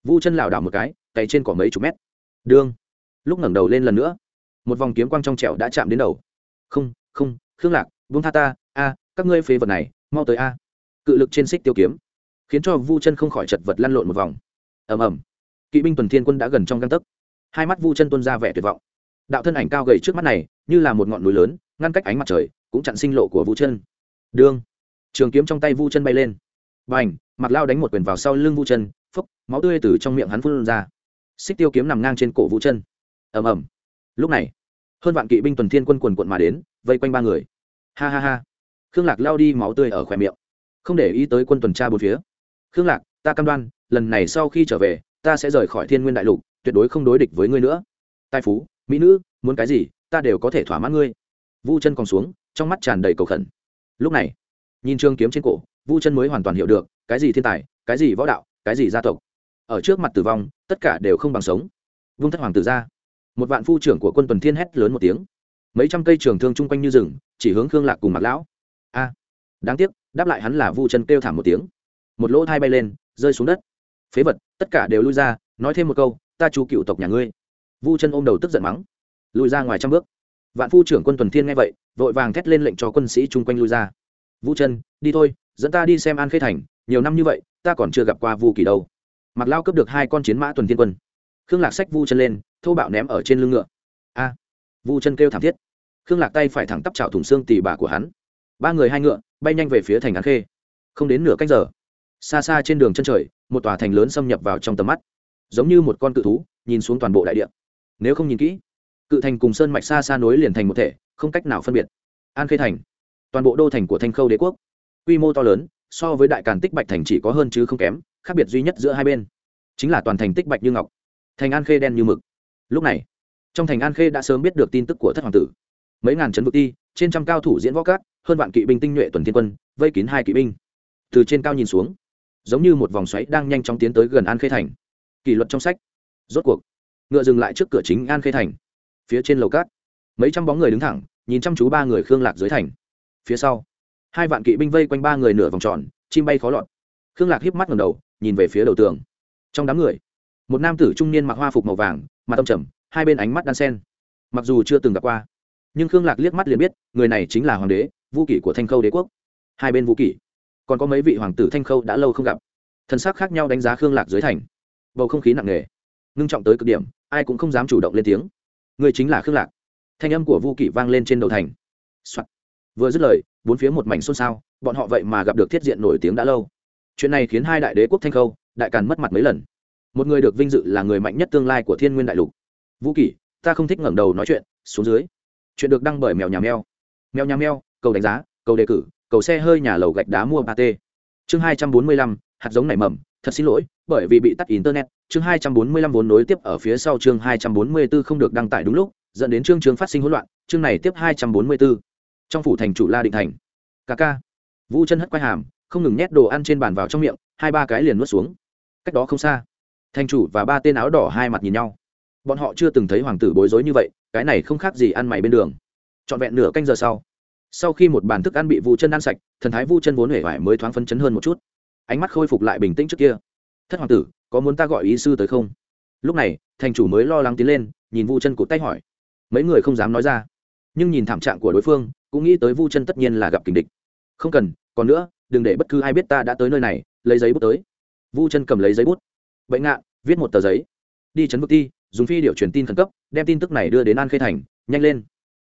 vu chân lảo đảo một cái cày trên cỏ mấy chục mét. Đương. Lúc ngẩng đầu lên lần nữa, một vòng kiếm quang trong trẻo đã chạm đến đầu. Không không, khương lạc vung tha ta, a, các ngươi phế vật này, mau tới a. Cự lực trên xích tiêu kiếm, khiến cho vu chân không khỏi chật vật lăn lộn một vòng. Ầm ầm. Kỵ binh tuần thiên quân đã gần trong găng tấc. Hai mắt vu chân tuân ra vẻ tuyệt vọng. Đạo thân ảnh cao gầy trước mắt này, như là một ngọn núi lớn, ngăn cách ánh mặt trời cũng chặn sinh lộ của vu chân. Đương, trường kiếm trong tay vu chân bay lên. B à n h mặc lao đánh một quyền vào sau lưng vu chân, phốc, máu tươi từ trong miệng hắn phun ra. Xích tiêu kiếm nằm ngang trên cổ vu chân. Ầm ầm. Lúc này, hơn vạn kỵ binh tuần thiên quân quần quận mà đến, vây quanh ba người. Ha ha ha. Khương lạc lao đi máu tươi ở khỏe miệng. Không để ý tới quân tuần tra bốn phía. Khương lạc, ta cam đoan, lần này sau khi trở về, ta sẽ rời khỏi thiên nguyên đại lục, tuyệt đối không đối địch với ngươi nữa. Tài phú, mỹ nữ, muốn cái gì, ta đều có thể thỏa mãn ngươi vu chân còn xuống, trong mắt tràn đầy cầu khẩn. Lúc này, nhìn trương kiếm trên cổ, vu chân mới hoàn toàn hiểu được, cái gì thiên tài, cái gì võ đạo, cái gì gia tộc. Ở trước mặt tử vong, tất cả đều không bằng sống. Vung thất hoàng tử ra. Một vạn phu trưởng của quân tuần thiên hét lớn một tiếng. Mấy trăm cây trường thương chung quanh như rừng, chỉ hướng khương lạc cùng mặc lão. A! Đáng tiếc, đáp lại hắn là vu chân kêu thảm một tiếng. Một lỗ thai bay lên, rơi xuống đất. Phế vật, tất cả đều lui ra, nói thêm một câu, ta chú cựu tộc nhà ngươi. Vu chân ôm đầu tức giận mắng. Lùi ra ngoài trăm bước vạn phu trưởng quân tuần thiên nghe vậy, vội vàng thét lên lệnh cho quân sĩ chung quanh lui ra. Vu chân đi thôi, dẫn ta đi xem an khê thành, nhiều năm như vậy, ta còn chưa gặp qua vu kỳ đâu. Mặc lao cướp được hai con chiến mã tuần thiên quân. Khương lạc xách vu chân lên, thô bạo ném ở trên lưng ngựa. A! Vu chân kêu thảm thiết. Khương lạc tay phải thẳng tắp chảo thủng xương tỉ bà của hắn. Ba người hai ngựa, bay nhanh về phía thành an khê. Không đến nửa cách giờ, xa xa trên đường chân trời, một tòa thành lớn xâm nhập vào trong tầm mắt. Giống như một con cự thú, nhìn xuống toàn bộ đại địa. Nếu không nhìn kỹ cự thành cùng sơn mạch xa xa nối liền thành một thể, không cách nào phân biệt. An khê thành, toàn bộ đô thành của thanh khâu đế quốc, quy mô to lớn, so với đại càn tích bạch thành chỉ có hơn chứ không kém, khác biệt duy nhất giữa hai bên, chính là toàn thành tích bạch như ngọc, thành an khê đen như mực. Lúc này, trong thành an khê đã sớm biết được tin tức của thất hoàng tử. Mấy ngàn trấn vực ti, trên trăm cao thủ diễn võ cát hơn vạn kỵ binh tinh nhuệ tuần thiên quân, vây kín hai kỵ binh. Từ trên cao nhìn xuống, giống như một vòng xoáy đang nhanh chóng tiến tới gần an khê thành. Kỷ luật trong sách, rốt cuộc, ngựa dừng lại trước cửa chính an khê thành phía trên lầu cát. Mấy trăm bóng người đứng thẳng, nhìn chăm chú ba người khương lạc dưới thành. Phía sau, hai vạn kỵ binh vây quanh ba người nửa vòng tròn, chim bay khó lọt. Khương lạc híp mắt ngầm đầu, nhìn về phía đầu tường. Trong đám người, một nam tử trung niên mặc hoa phục màu vàng, mặt tâm trầm, hai bên ánh mắt đan sen. Mặc dù chưa từng gặp qua, nhưng khương lạc liếc mắt liền biết, người này chính là hoàng đế, vũ kỷ của thanh khâu đế quốc. Hai bên vũ kỷ, còn có mấy vị hoàng tử thanh khâu đã lâu không gặp. Thân xác khác nhau đánh giá khương lạc dưới thành. Bầu không khí nặng nề, ngưng trọng tới cực điểm, ai cũng không dám chủ động lên tiếng người chính là khương lạc. Thanh âm của vu kỷ vang lên trên đầu thành、Soạn. vừa dứt lời, bốn phía một mảnh xôn xao, bọn họ vậy mà gặp được thiết diện nổi tiếng đã lâu. Chuyện này khiến hai đại đế quốc thanh khâu, đại càn mất mặt mấy lần. Một người được vinh dự là người mạnh nhất tương lai của thiên nguyên đại lục. Vũ kỷ, ta không thích ngẩng đầu nói chuyện, xuống dưới. Chuyện được đăng bởi mèo nhà mèo. Mèo nhà mèo, cầu đánh giá, cầu đề cử, cầu xe hơi nhà lầu gạch đá mua ba t chương hai trăm bốn mươi lăm, hạt giống nảy mầm, thật xin lỗi, bởi vì bị tắt internet chương hai trăm bốn mươi lăm vốn nối tiếp ở phía sau chương hai trăm bốn mươi 244 không được đăng tải đúng lúc, dẫn đến chương chương phát sinh hỗn loạn, chương này tiếp hai trăm bốn mươi 244. trong phủ thành chủ la định thành. Kaka ca. Vũ chân hất quay hàm, không ngừng nhét đồ ăn trên bàn vào trong miệng, hai ba cái liền nuốt xuống. Cách đó không xa, thành chủ và ba tên áo đỏ hai mặt nhìn nhau. Bọn họ chưa từng thấy hoàng tử bối rối như vậy, cái này không khác gì ăn mày bên đường. Trọn vẹn nửa canh giờ sau sau khi một bàn thức ăn bị vu chân ăn sạch, thần thái vu chân vốn hể vải mới thoáng phấn chấn hơn một chút. Ánh mắt khôi phục lại bình tĩnh trước kia. Thất hoàng tử có muốn ta gọi ý sư tới không? Lúc này, thành chủ mới lo lắng tiến lên, nhìn vu chân cụt tay hỏi. Mấy người không dám nói ra, nhưng nhìn thảm trạng của đối phương, cũng nghĩ tới vu chân tất nhiên là gặp kình địch. Không cần, còn nữa, đừng để bất cứ ai biết ta đã tới nơi này, lấy giấy bút tới. Vu chân cầm lấy giấy bút. Bệnh ngạn, viết một tờ giấy. Đi chấn vực ti, dùng phi điệu truyền tin khẩn cấp, đem tin tức này đưa đến an khê thành, nhanh lên.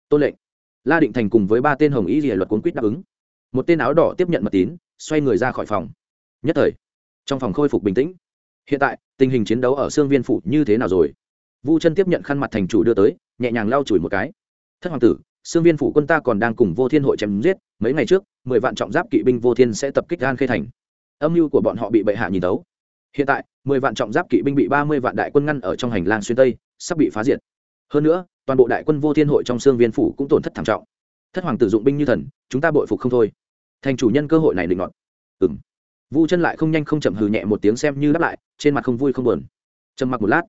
Tôn lệnh. La định thành cùng với ba tên hồng ý rìa luật cuốn quýt đáp ứng. Một tên áo đỏ tiếp nhận mật tín, xoay người ra khỏi phòng. Nhất thời, trong phòng khôi phục bình tĩnh hiện tại, tình hình chiến đấu ở xương viên phủ như thế nào rồi? Vu chân tiếp nhận khăn mặt thành chủ đưa tới, nhẹ nhàng lau chùi một cái. Thất hoàng tử, xương viên phủ quân ta còn đang cùng vô thiên hội chém giết, mấy ngày trước, mười vạn trọng giáp kỵ binh vô thiên sẽ tập kích gan khê thành. Âm mưu của bọn họ bị bệ hạ nhìn tấu hiện tại, mười vạn trọng giáp kỵ binh bị ba mươi vạn đại quân ngăn ở trong hành lang xuyên tây, sắp bị phá diệt. Hơn nữa, toàn bộ đại quân vô thiên hội trong xương viên phủ cũng tổn thất thảm trọng. Thất hoàng tử dụng binh như thần, chúng ta bội phục không thôi. Thành chủ nhân cơ hội này định ngọn ừng vu chân lại không nhanh không chậm hừ nhẹ một tiếng xem như đáp lại, trên mặt không vui không buồn. Trầm mặc một lát,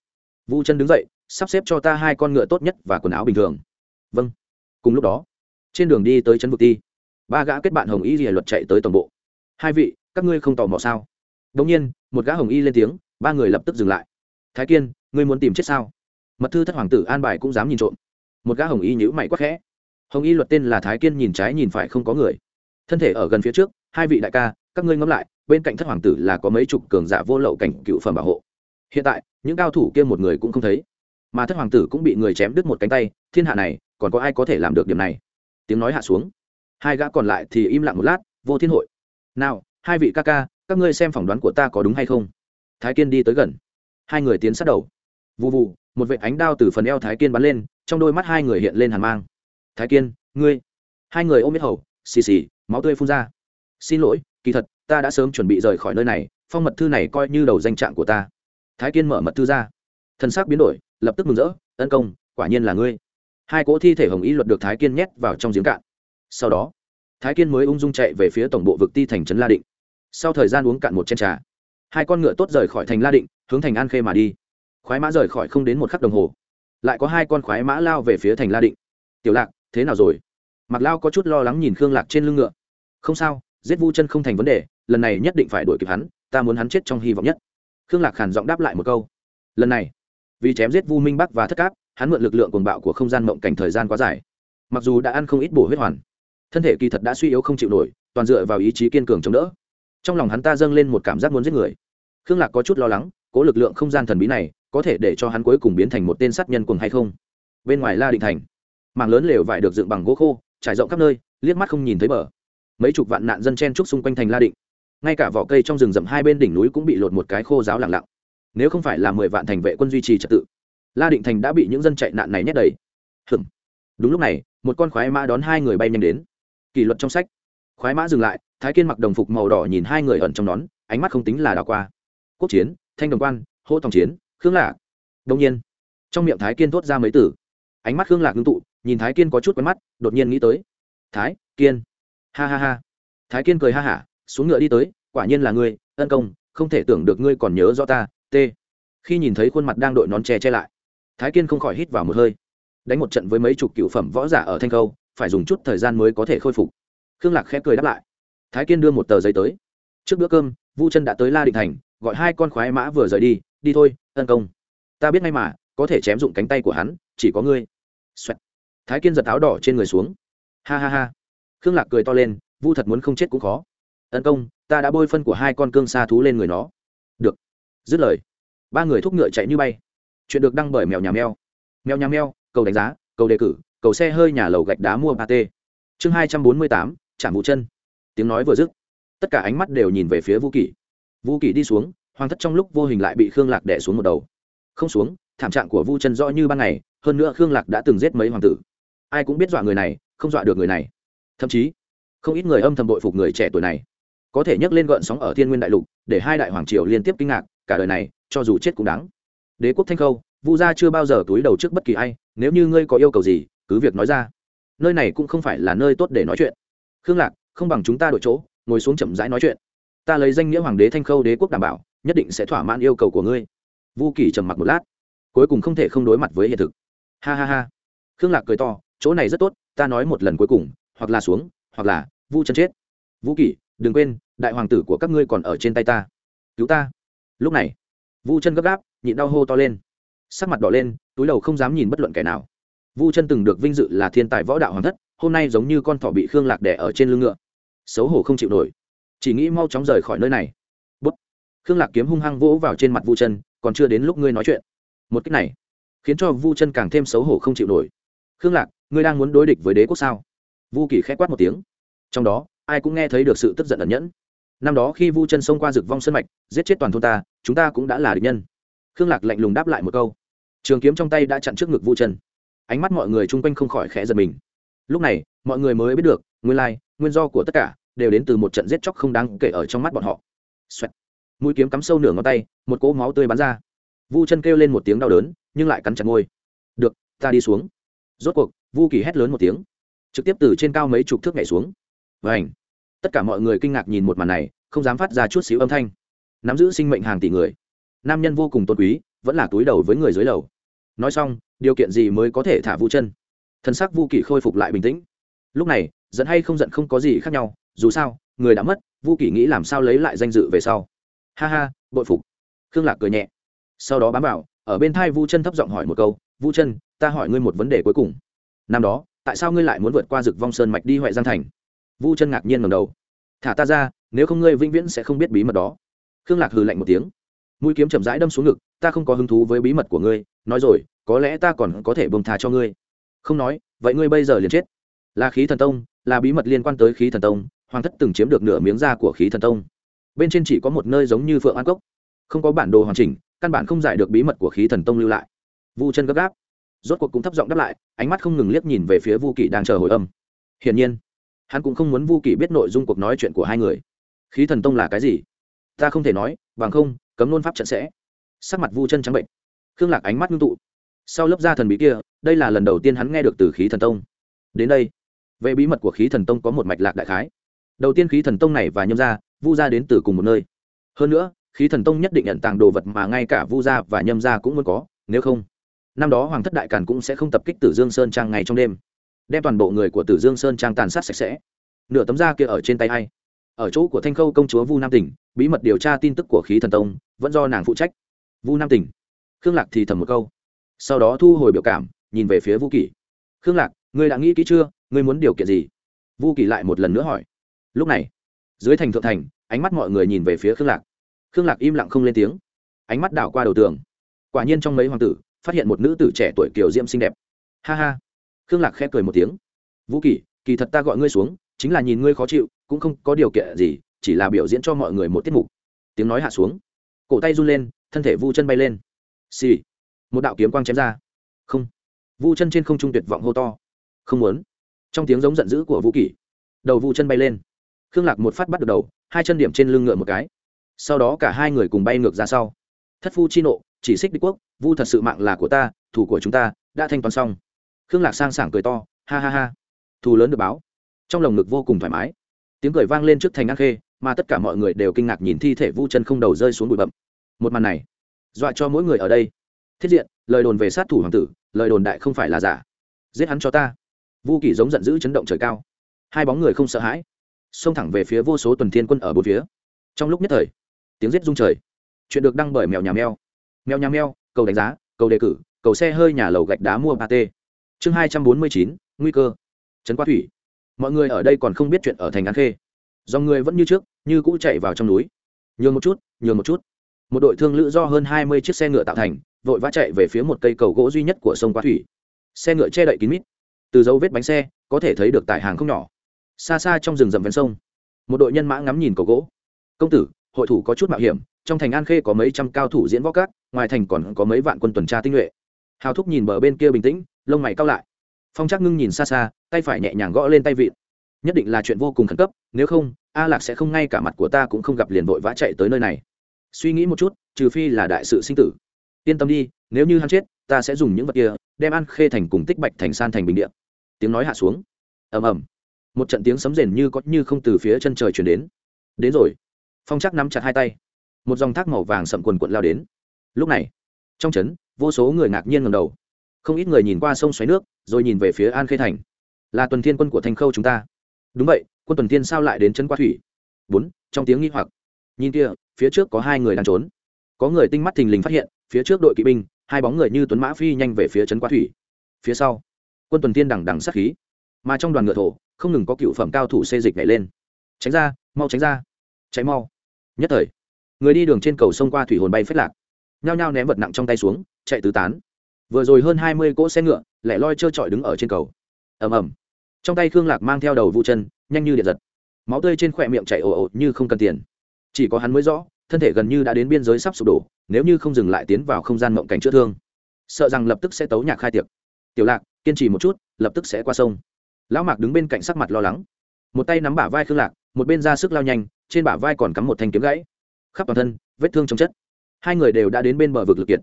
vu chân đứng dậy, sắp xếp cho ta hai con ngựa tốt nhất và quần áo bình thường. Vâng. Cùng lúc đó, trên đường đi tới chân vực ti, ba gã kết bạn hồng y rìa luật chạy tới tổng bộ. Hai vị, các ngươi không tò mò sao? Đông nhiên, một gã hồng y lên tiếng, ba người lập tức dừng lại. Thái kiên, ngươi muốn tìm chết sao? Mật thư thất hoàng tử an bài cũng dám nhìn trộm. Một gã hồng y nhữ mày quắc khẽ. Hồng y luật tên là thái kiên nhìn trái nhìn phải không có người. Thân thể ở gần phía trước, hai vị đại ca, các ngươi ngẫm lại bên cạnh thất hoàng tử là có mấy chục cường giả vô lậu cảnh cựu phẩm bảo hộ. Hiện tại, những cao thủ kia một người cũng không thấy. Mà thất hoàng tử cũng bị người chém đứt một cánh tay, thiên hạ này, còn có ai có thể làm được điểm này? Tiếng nói hạ xuống. Hai gã còn lại thì im lặng một lát, vô thiên hội. Nào, hai vị ca ca, các ngươi xem phỏng đoán của ta có đúng hay không? Thái kiên đi tới gần. Hai người tiến sát đầu. Vụ vụ một vệ ánh đao từ phần eo thái kiên bắn lên, trong đôi mắt hai người hiện lên hàn mang. Thái kiên, ngươi. Hai người ôm biết hầu, xì xì, máu tươi phun ra. Xin lỗi, kỳ thật ta đã sớm chuẩn bị rời khỏi nơi này, phong mật thư này coi như đầu danh trạng của ta. Thái kiên mở mật thư ra. Thân xác biến đổi, lập tức mừng rỡ, tấn công, quả nhiên là ngươi. Hai cỗ thi thể hồng y luật được thái kiên nhét vào trong giếng cạn. Sau đó, thái kiên mới ung dung chạy về phía tổng bộ vực ti thành trấn la định. Sau thời gian uống cạn một chén trà, hai con ngựa tốt rời khỏi thành la định, hướng thành an khê mà đi. Khoái mã rời khỏi không đến một khắc đồng hồ, lại có hai con khoái mã lao về phía thành la định. Tiểu lạc, thế nào rồi? Mặc lao có chút lo lắng nhìn khương lạc trên lưng ngựa. Không sao, giết vu chân không thành vấn đề lần này nhất định phải đuổi kịp hắn, ta muốn hắn chết trong hy vọng nhất. Khương lạc khản giọng đáp lại một câu. Lần này, vì chém giết vu minh bắc và thất cáp hắn mượn lực lượng cuồng bạo của không gian mộng cảnh thời gian quá dài. Mặc dù đã ăn không ít bổ huyết hoàn, thân thể kỳ thật đã suy yếu không chịu nổi, toàn dựa vào ý chí kiên cường chống đỡ. Trong lòng hắn ta dâng lên một cảm giác muốn giết người. Khương lạc có chút lo lắng, cố lực lượng không gian thần bí này có thể để cho hắn cuối cùng biến thành một tên sát nhân cuồng hay không? Bên ngoài la định thành, mảng lớn lều vải được dựng bằng gỗ khô, trải rộng khắp nơi, liếc mắt không nhìn thấy bờ. Mấy chục vạn nạn dân chen trúc xung quanh thành la định ngay cả vỏ cây trong rừng rậm hai bên đỉnh núi cũng bị lột một cái khô giáo lặng lặng. Nếu không phải là mười vạn thành vệ quân duy trì trật tự, la định thành đã bị những dân chạy nạn này nhét đầy. Hừm đúng lúc này, một con khoái mã đón hai người bay nhanh đến. Kỷ luật trong sách. Khoái mã dừng lại, thái kiên mặc đồng phục màu đỏ nhìn hai người ẩn trong nón, ánh mắt không tính là đảo qua. Quốc chiến, thanh đồng quan, hô tòng chiến, khương lạc. Đông nhiên, trong miệng thái kiên thốt ra mấy từ. Ánh mắt khương lạc ngưng tụ, nhìn thái kiên có chút quen mắt, đột nhiên nghĩ tới. Thái kiên. Ha ha ha. Thái kiên cười ha hả xuống ngựa đi tới quả nhiên là ngươi ân công không thể tưởng được ngươi còn nhớ rõ ta t khi nhìn thấy khuôn mặt đang đội nón che che lại thái kiên không khỏi hít vào một hơi. Đánh một trận với mấy chục cựu phẩm võ giả ở thanh khâu phải dùng chút thời gian mới có thể khôi phục. Khương lạc khẽ cười đáp lại. Thái kiên đưa một tờ giấy tới. Trước bữa cơm vu chân đã tới la định thành gọi hai con khoái mã vừa rời đi đi thôi ân công. Ta biết ngay mà có thể chém dụng cánh tay của hắn chỉ có ngươi. xoẹt, thái kiên giật áo đỏ trên người xuống. Ha ha ha. Khương lạc cười to lên vu thật muốn không chết cũng khó tấn công, ta đã bôi phân của hai con cương xa thú lên người nó. Được. Dứt lời, ba người thúc ngựa chạy như bay. Chuyện được đăng bởi mèo nhà mèo. Mèo nhà mèo, cầu đánh giá, cầu đề cử, cầu xe hơi nhà lầu gạch đá mua ba t. Chương hai trăm bốn mươi tám chạm mũ chân. Tiếng nói vừa dứt, tất cả ánh mắt đều nhìn về phía vũ kỷ. Vũ kỷ đi xuống, hoàng thất trong lúc vô hình lại bị khương lạc đẻ xuống một đầu. Không xuống, thảm trạng của vu chân rõ như ban ngày, hơn nữa khương lạc đã từng giết mấy hoàng tử. Ai cũng biết dọa người này, không dọa được người này. Thậm chí, không ít người âm thầm bội phục người trẻ tuổi này có thể nhấc lên gợn sóng ở thiên nguyên đại lục, để hai đại hoàng triều liên tiếp kinh ngạc, cả đời này, cho dù chết cũng đáng. Đế quốc thanh khâu, vu gia chưa bao giờ túi đầu trước bất kỳ ai, nếu như ngươi có yêu cầu gì, cứ việc nói ra. Nơi này cũng không phải là nơi tốt để nói chuyện. Khương lạc, không bằng chúng ta đổi chỗ, ngồi xuống chậm rãi nói chuyện. Ta lấy danh nghĩa hoàng đế thanh khâu đế quốc đảm bảo, nhất định sẽ thỏa mãn yêu cầu của ngươi. Vu kỳ trầm mặc một lát, cuối cùng không thể không đối mặt với hiện thực. Ha ha ha. Khương lạc cười to, chỗ này rất tốt, ta nói một lần cuối cùng, hoặc là xuống, hoặc là vu chân chết. Vũ kỷ đừng quên, đại hoàng tử của các ngươi còn ở trên tay ta. Cứu ta. Lúc này, vu chân gấp gáp, nhịn đau hô to lên. Sắc mặt đỏ lên, túi đầu không dám nhìn bất luận kẻ nào. Vu chân từng được vinh dự là thiên tài võ đạo hoàng thất, hôm nay giống như con thỏ bị khương lạc đẻ ở trên lưng ngựa. Xấu hổ không chịu nổi. Chỉ nghĩ mau chóng rời khỏi nơi này. Bút. Khương lạc kiếm hung hăng vỗ vào trên mặt vu chân, còn chưa đến lúc ngươi nói chuyện. Một cách này, khiến cho vu chân càng thêm xấu hổ không chịu nổi. Khương lạc, ngươi đang muốn đối địch với đế quốc sao? Vu kỳ k h ẽ quát một tiếng. Trong đó ai cũng nghe thấy được sự tức giận ẩn nhẫn. Năm đó khi vu chân xông qua rực vong sân mạch, giết chết toàn thôn ta, chúng ta cũng đã là địch nhân. Khương lạc lạnh lùng đáp lại một câu. Trường kiếm trong tay đã chặn trước ngực vu chân. Ánh mắt mọi người chung quanh không khỏi khẽ giật mình. Lúc này, mọi người mới biết được, nguyên lai, nguyên do của tất cả đều đến từ một trận giết chóc không đáng kể ở trong mắt bọn họ. Xoẹt. mũi kiếm cắm sâu nửa ngón tay, một cỗ máu tươi bắn ra. Vu chân kêu lên một tiếng đau đớn, nhưng lại cắn chặt môi. Được, ta đi xuống. Rốt cuộc, vu kỳ hét lớn một tiếng, trực tiếp từ trên cao mấy chục thước nhảy xuống và ảnh. Tất cả mọi người kinh ngạc nhìn một màn này, không dám phát ra chút xíu âm thanh. Nắm giữ sinh mệnh hàng tỷ người. Nam nhân vô cùng tôn quý, vẫn là túi đầu với người dưới lầu. Nói xong, điều kiện gì mới có thể thả vu chân? Thân xác vu kỳ khôi phục lại bình tĩnh. Lúc này, giận hay không giận không có gì khác nhau, dù sao, người đã mất, vu kỳ nghĩ làm sao lấy lại danh dự về sau. Ha ha, bội phục. Khương lạc cười nhẹ. Sau đó bám vào, ở bên thai vu chân thấp giọng hỏi một câu, vu chân, ta hỏi ngươi một vấn đề cuối cùng. Năm đó, tại sao ngươi lại muốn vượt qua rực vong sơn mạch đi huệ giang thành? Vu chân ngạc nhiên ngầm đầu. Thả ta ra, nếu không ngươi vĩnh viễn sẽ không biết bí mật đó. Khương lạc hừ lạnh một tiếng. Mũi kiếm chậm rãi đâm xuống ngực, ta không có hứng thú với bí mật của ngươi, nói rồi, có lẽ ta còn có thể bông thà cho ngươi. Không nói, vậy ngươi bây giờ liền chết. Là khí thần tông, là bí mật liên quan tới khí thần tông, hoàng thất từng chiếm được nửa miếng da của khí thần tông. Bên trên chỉ có một nơi giống như phượng an cốc. Không có bản đồ hoàn chỉnh, căn bản không giải được bí mật của khí thần tông lưu lại. Vu chân gấp gáp. Rốt cuộc cũng thấp giọng đáp lại, ánh mắt không ngừng liếc nhìn về phía vu Kỵ đang chờ hồi âm. Hiển nhiên hắn cũng không muốn vu kỷ biết nội dung cuộc nói chuyện của hai người. Khí thần tông là cái gì? Ta không thể nói, bằng không, cấm nôn pháp trận sẽ. Sắc mặt vu chân trắng bệnh. Khương lạc ánh mắt ngưng tụ. Sau lớp da thần bí kia, đây là lần đầu tiên hắn nghe được từ khí thần tông. Đến đây, về bí mật của khí thần tông có một mạch lạc đại khái. Đầu tiên khí thần tông này và nhâm gia, vu gia đến từ cùng một nơi. Hơn nữa, khí thần tông nhất định nhận tàng đồ vật mà ngay cả vu gia và nhâm gia cũng muốn có, nếu không, năm đó hoàng thất đại càn cũng sẽ không tập kích tử dương sơn trang ngày trong đêm đem toàn bộ người của tử dương sơn trang tàn sát sạch sẽ. Nửa tấm da kia ở trên tay hay ở chỗ của thanh khâu công chúa vu nam tỉnh, bí mật điều tra tin tức của khí thần tông, vẫn do nàng phụ trách. Vu nam tỉnh. Khương lạc thì thầm một câu. Sau đó thu hồi biểu cảm, nhìn về phía vu kỷ. Khương lạc, ngươi đã nghĩ kỹ chưa? Ngươi muốn điều kiện gì? Vu kỷ lại một lần nữa hỏi. Lúc này, dưới thành thượng thành, ánh mắt mọi người nhìn về phía khương lạc. Khương lạc im lặng không lên tiếng. Ánh mắt đảo qua đầu tường. Quả nhiên trong mấy hoàng tử, phát hiện một nữ tử trẻ tuổi kiều diễm xinh đẹp. Ha ha khương lạc khẽ cười một tiếng. Vũ kỳ kỳ thật ta gọi ngươi xuống, chính là nhìn ngươi khó chịu, cũng không có điều kiện gì, chỉ là biểu diễn cho mọi người một tiết mục. Tiếng nói hạ xuống. Cổ tay run lên, thân thể vu chân bay lên. Xì、sì. một đạo kiếm quang chém ra. Không. Vu chân trên không trung tuyệt vọng hô to. Không muốn. Trong tiếng giống giận dữ của vũ kỷ, đầu vu chân bay lên. Khương lạc một phát bắt được đầu, hai chân điểm trên lưng ngựa một cái. Sau đó cả hai người cùng bay ngược ra sau. Thất phu chi nộ, chỉ xích đế quốc, vu thật sự mạng là của ta, thủ của chúng ta, đã thanh toán xong khương lạc sang sảng cười to, ha ha ha, thù lớn được báo. Trong lồng ngực vô cùng thoải mái. Tiếng cười vang lên trước thành an khê, mà tất cả mọi người đều kinh ngạc nhìn thi thể vu chân không đầu rơi xuống bụi bậm một màn này, dọa cho mỗi người ở đây. Thiết diện, lời đồn về sát thủ hoàng tử, lời đồn đại không phải là giả. Giết hắn cho ta. Vu kỷ giống giận dữ chấn động trời cao. Hai bóng người không sợ hãi, xông thẳng về phía vô số tuần thiên quân ở bốn phía. Trong lúc nhất thời, tiếng giết rung trời. Chuyện được đăng bởi mèo nhà mèo. Mèo nhà mèo, cầu đánh giá, cầu đề cử, cầu xe hơi nhà lầu gạch đá mua ba t chương hai trăm bốn mươi chín, nguy cơ. Trấn quá thủy. Mọi người ở đây còn không biết chuyện ở thành an khê. Do người vẫn như trước, như cũ chạy vào trong núi. Nhường một chút, nhường một chút. Một đội thương lữ do hơn hai mươi chiếc xe ngựa tạo thành, vội vã chạy về phía một cây cầu gỗ duy nhất của sông quá thủy. Xe ngựa che đậy kín mít. Từ dấu vết bánh xe, có thể thấy được tải hàng không nhỏ. Xa xa trong rừng rậm ven sông, một đội nhân mã ngắm nhìn cầu gỗ. Công tử, hội thủ có chút mạo hiểm, trong thành an khê có mấy trăm cao thủ diễn võ cát ngoài thành còn có mấy vạn quân tuần tra tinh nhuệ. Hào thúc nhìn bờ bên kia bình tĩnh lông mày cao lại. Phong trác ngưng nhìn xa xa, tay phải nhẹ nhàng gõ lên tay vịn. Nhất định là chuyện vô cùng khẩn cấp, nếu không, a lạc sẽ không ngay cả mặt của ta cũng không gặp liền vội vã chạy tới nơi này. Suy nghĩ một chút, trừ phi là đại sự sinh tử. Yên tâm đi, nếu như hắn chết, ta sẽ dùng những vật kia, đem an khê thành cùng tích bạch thành san thành bình điện tiếng nói hạ xuống. Ầm ầm. Một trận tiếng sấm rền như có như không từ phía chân trời chuyển đến. Đến rồi. Phong chắc nắm chặt hai tay. Một dòng thác màu vàng sậm quần quận lao đến. Lúc này, trong trấn, vô số người ngạc nhiên ngầm đầu không ít người nhìn qua sông xoáy nước, rồi nhìn về phía an khê thành. Là tuần thiên quân của thanh khâu chúng ta. Đúng vậy, quân tuần thiên sao lại đến chân qua thủy? Bốn, trong tiếng nghi hoặc. Nhìn kia, phía trước có hai người đang trốn. Có người tinh mắt thình lình phát hiện, phía trước đội kỵ binh, hai bóng người như tuấn mã phi nhanh về phía trấn qua thủy. Phía sau, quân tuần thiên đằng đằng sát khí. Mà trong đoàn ngựa thổ, không ngừng có cựu phẩm cao thủ xê dịch nhảy lên. Tránh ra, mau tránh ra. Cháy mau. Nhất thời, người đi đường trên cầu sông qua thủy hồn bay phết lạc. Nhao nhao ném vật nặng trong tay xuống, chạy tứ tán vừa rồi hơn hai mươi cỗ xe ngựa, lẻ loi trơ trọi đứng ở trên cầu. Ầm ầm. Trong tay khương lạc mang theo đầu vụ chân, nhanh như điện giật. Máu tươi trên khỏe miệng chạy ồ ồ như không cần tiền. Chỉ có hắn mới rõ, thân thể gần như đã đến biên giới sắp sụp đổ, nếu như không dừng lại tiến vào không gian mộng cảnh chữa thương. Sợ rằng lập tức sẽ tấu nhạc khai tiệc. Tiểu lạc, kiên trì một chút, lập tức sẽ qua sông. Lão mạc đứng bên cạnh sắc mặt lo lắng. Một tay nắm bả vai khương lạc, một bên ra sức lao nhanh, trên bả vai còn cắm một thanh kiếm gãy. Khắp toàn thân, vết thương trong chất. Hai người đều đã đến bên bờ vực lực kiệt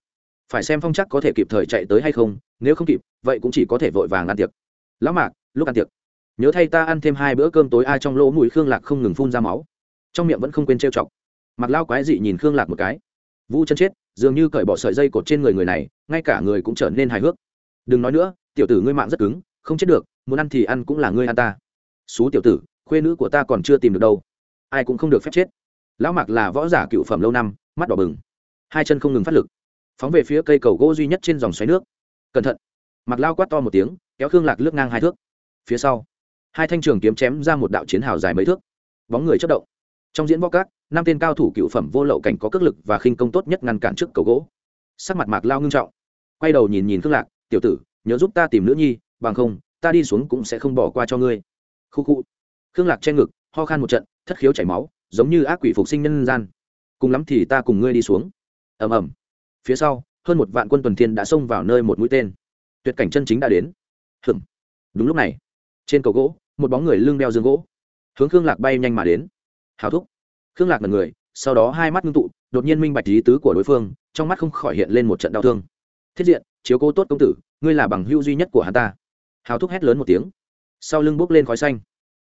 phải xem phong chắc có thể kịp thời chạy tới hay không, nếu không kịp, vậy cũng chỉ có thể vội vàng ăn tiệc. Lão mạc, lúc ăn tiệc, nhớ thay ta ăn thêm hai bữa cơm tối, ai trong lỗ mùi khương lạc không ngừng phun ra máu. Trong miệng vẫn không quên trêu chọc. Mặc lao quái dị nhìn khương lạc một cái. Vu chân chết, dường như cởi bỏ sợi dây cột trên người người này, ngay cả người cũng trở nên hài hước. Đừng nói nữa, tiểu tử ngươi mạng rất cứng, không chết được, muốn ăn thì ăn cũng là ngươi ăn ta. Xú tiểu tử, khuê nữ của ta còn chưa tìm được đâu. Ai cũng không được phép chết. Lão mạc là võ giả cựu phẩm lâu năm, mắt đỏ bừng. Hai chân không ngừng phát lực phóng về phía cây cầu gỗ duy nhất trên dòng xoáy nước. Cẩn thận. Mặc lao quát to một tiếng, kéo khương lạc lướt ngang hai thước. Phía sau, hai thanh trường kiếm chém ra một đạo chiến hào dài mấy thước. Bóng người chất động. Trong diễn võ các, năm tên cao thủ cựu phẩm vô lậu cảnh có cước lực và khinh công tốt nhất ngăn cản trước cầu gỗ. Sắc mặt mạc lao ngưng trọng. Quay đầu nhìn nhìn khương lạc, tiểu tử, nhớ giúp ta tìm nữ nhi, bằng không, ta đi xuống cũng sẽ không bỏ qua cho ngươi. Khu khu. Khương lạc che ngực, ho khan một trận, thất khiếu chảy máu, giống như ác quỷ phục sinh nhân gian. Cùng lắm thì ta cùng ngươi đi xuống. Ầm ầm phía sau, hơn một vạn quân tuần thiên đã xông vào nơi một mũi tên. Tuyệt cảnh chân chính đã đến. Hừm đúng lúc này, trên cầu gỗ, một bóng người lưng đeo dương gỗ. Hướng khương lạc bay nhanh mà đến. Hào thúc. Khương lạc là người, sau đó hai mắt ngưng tụ, đột nhiên minh bạch lý tứ của đối phương, trong mắt không khỏi hiện lên một trận đau thương. Thiết diện, chiếu cố tốt công tử, ngươi là bằng hữu duy nhất của hắn ta. Hào thúc hét lớn một tiếng. Sau lưng bốc lên khói xanh.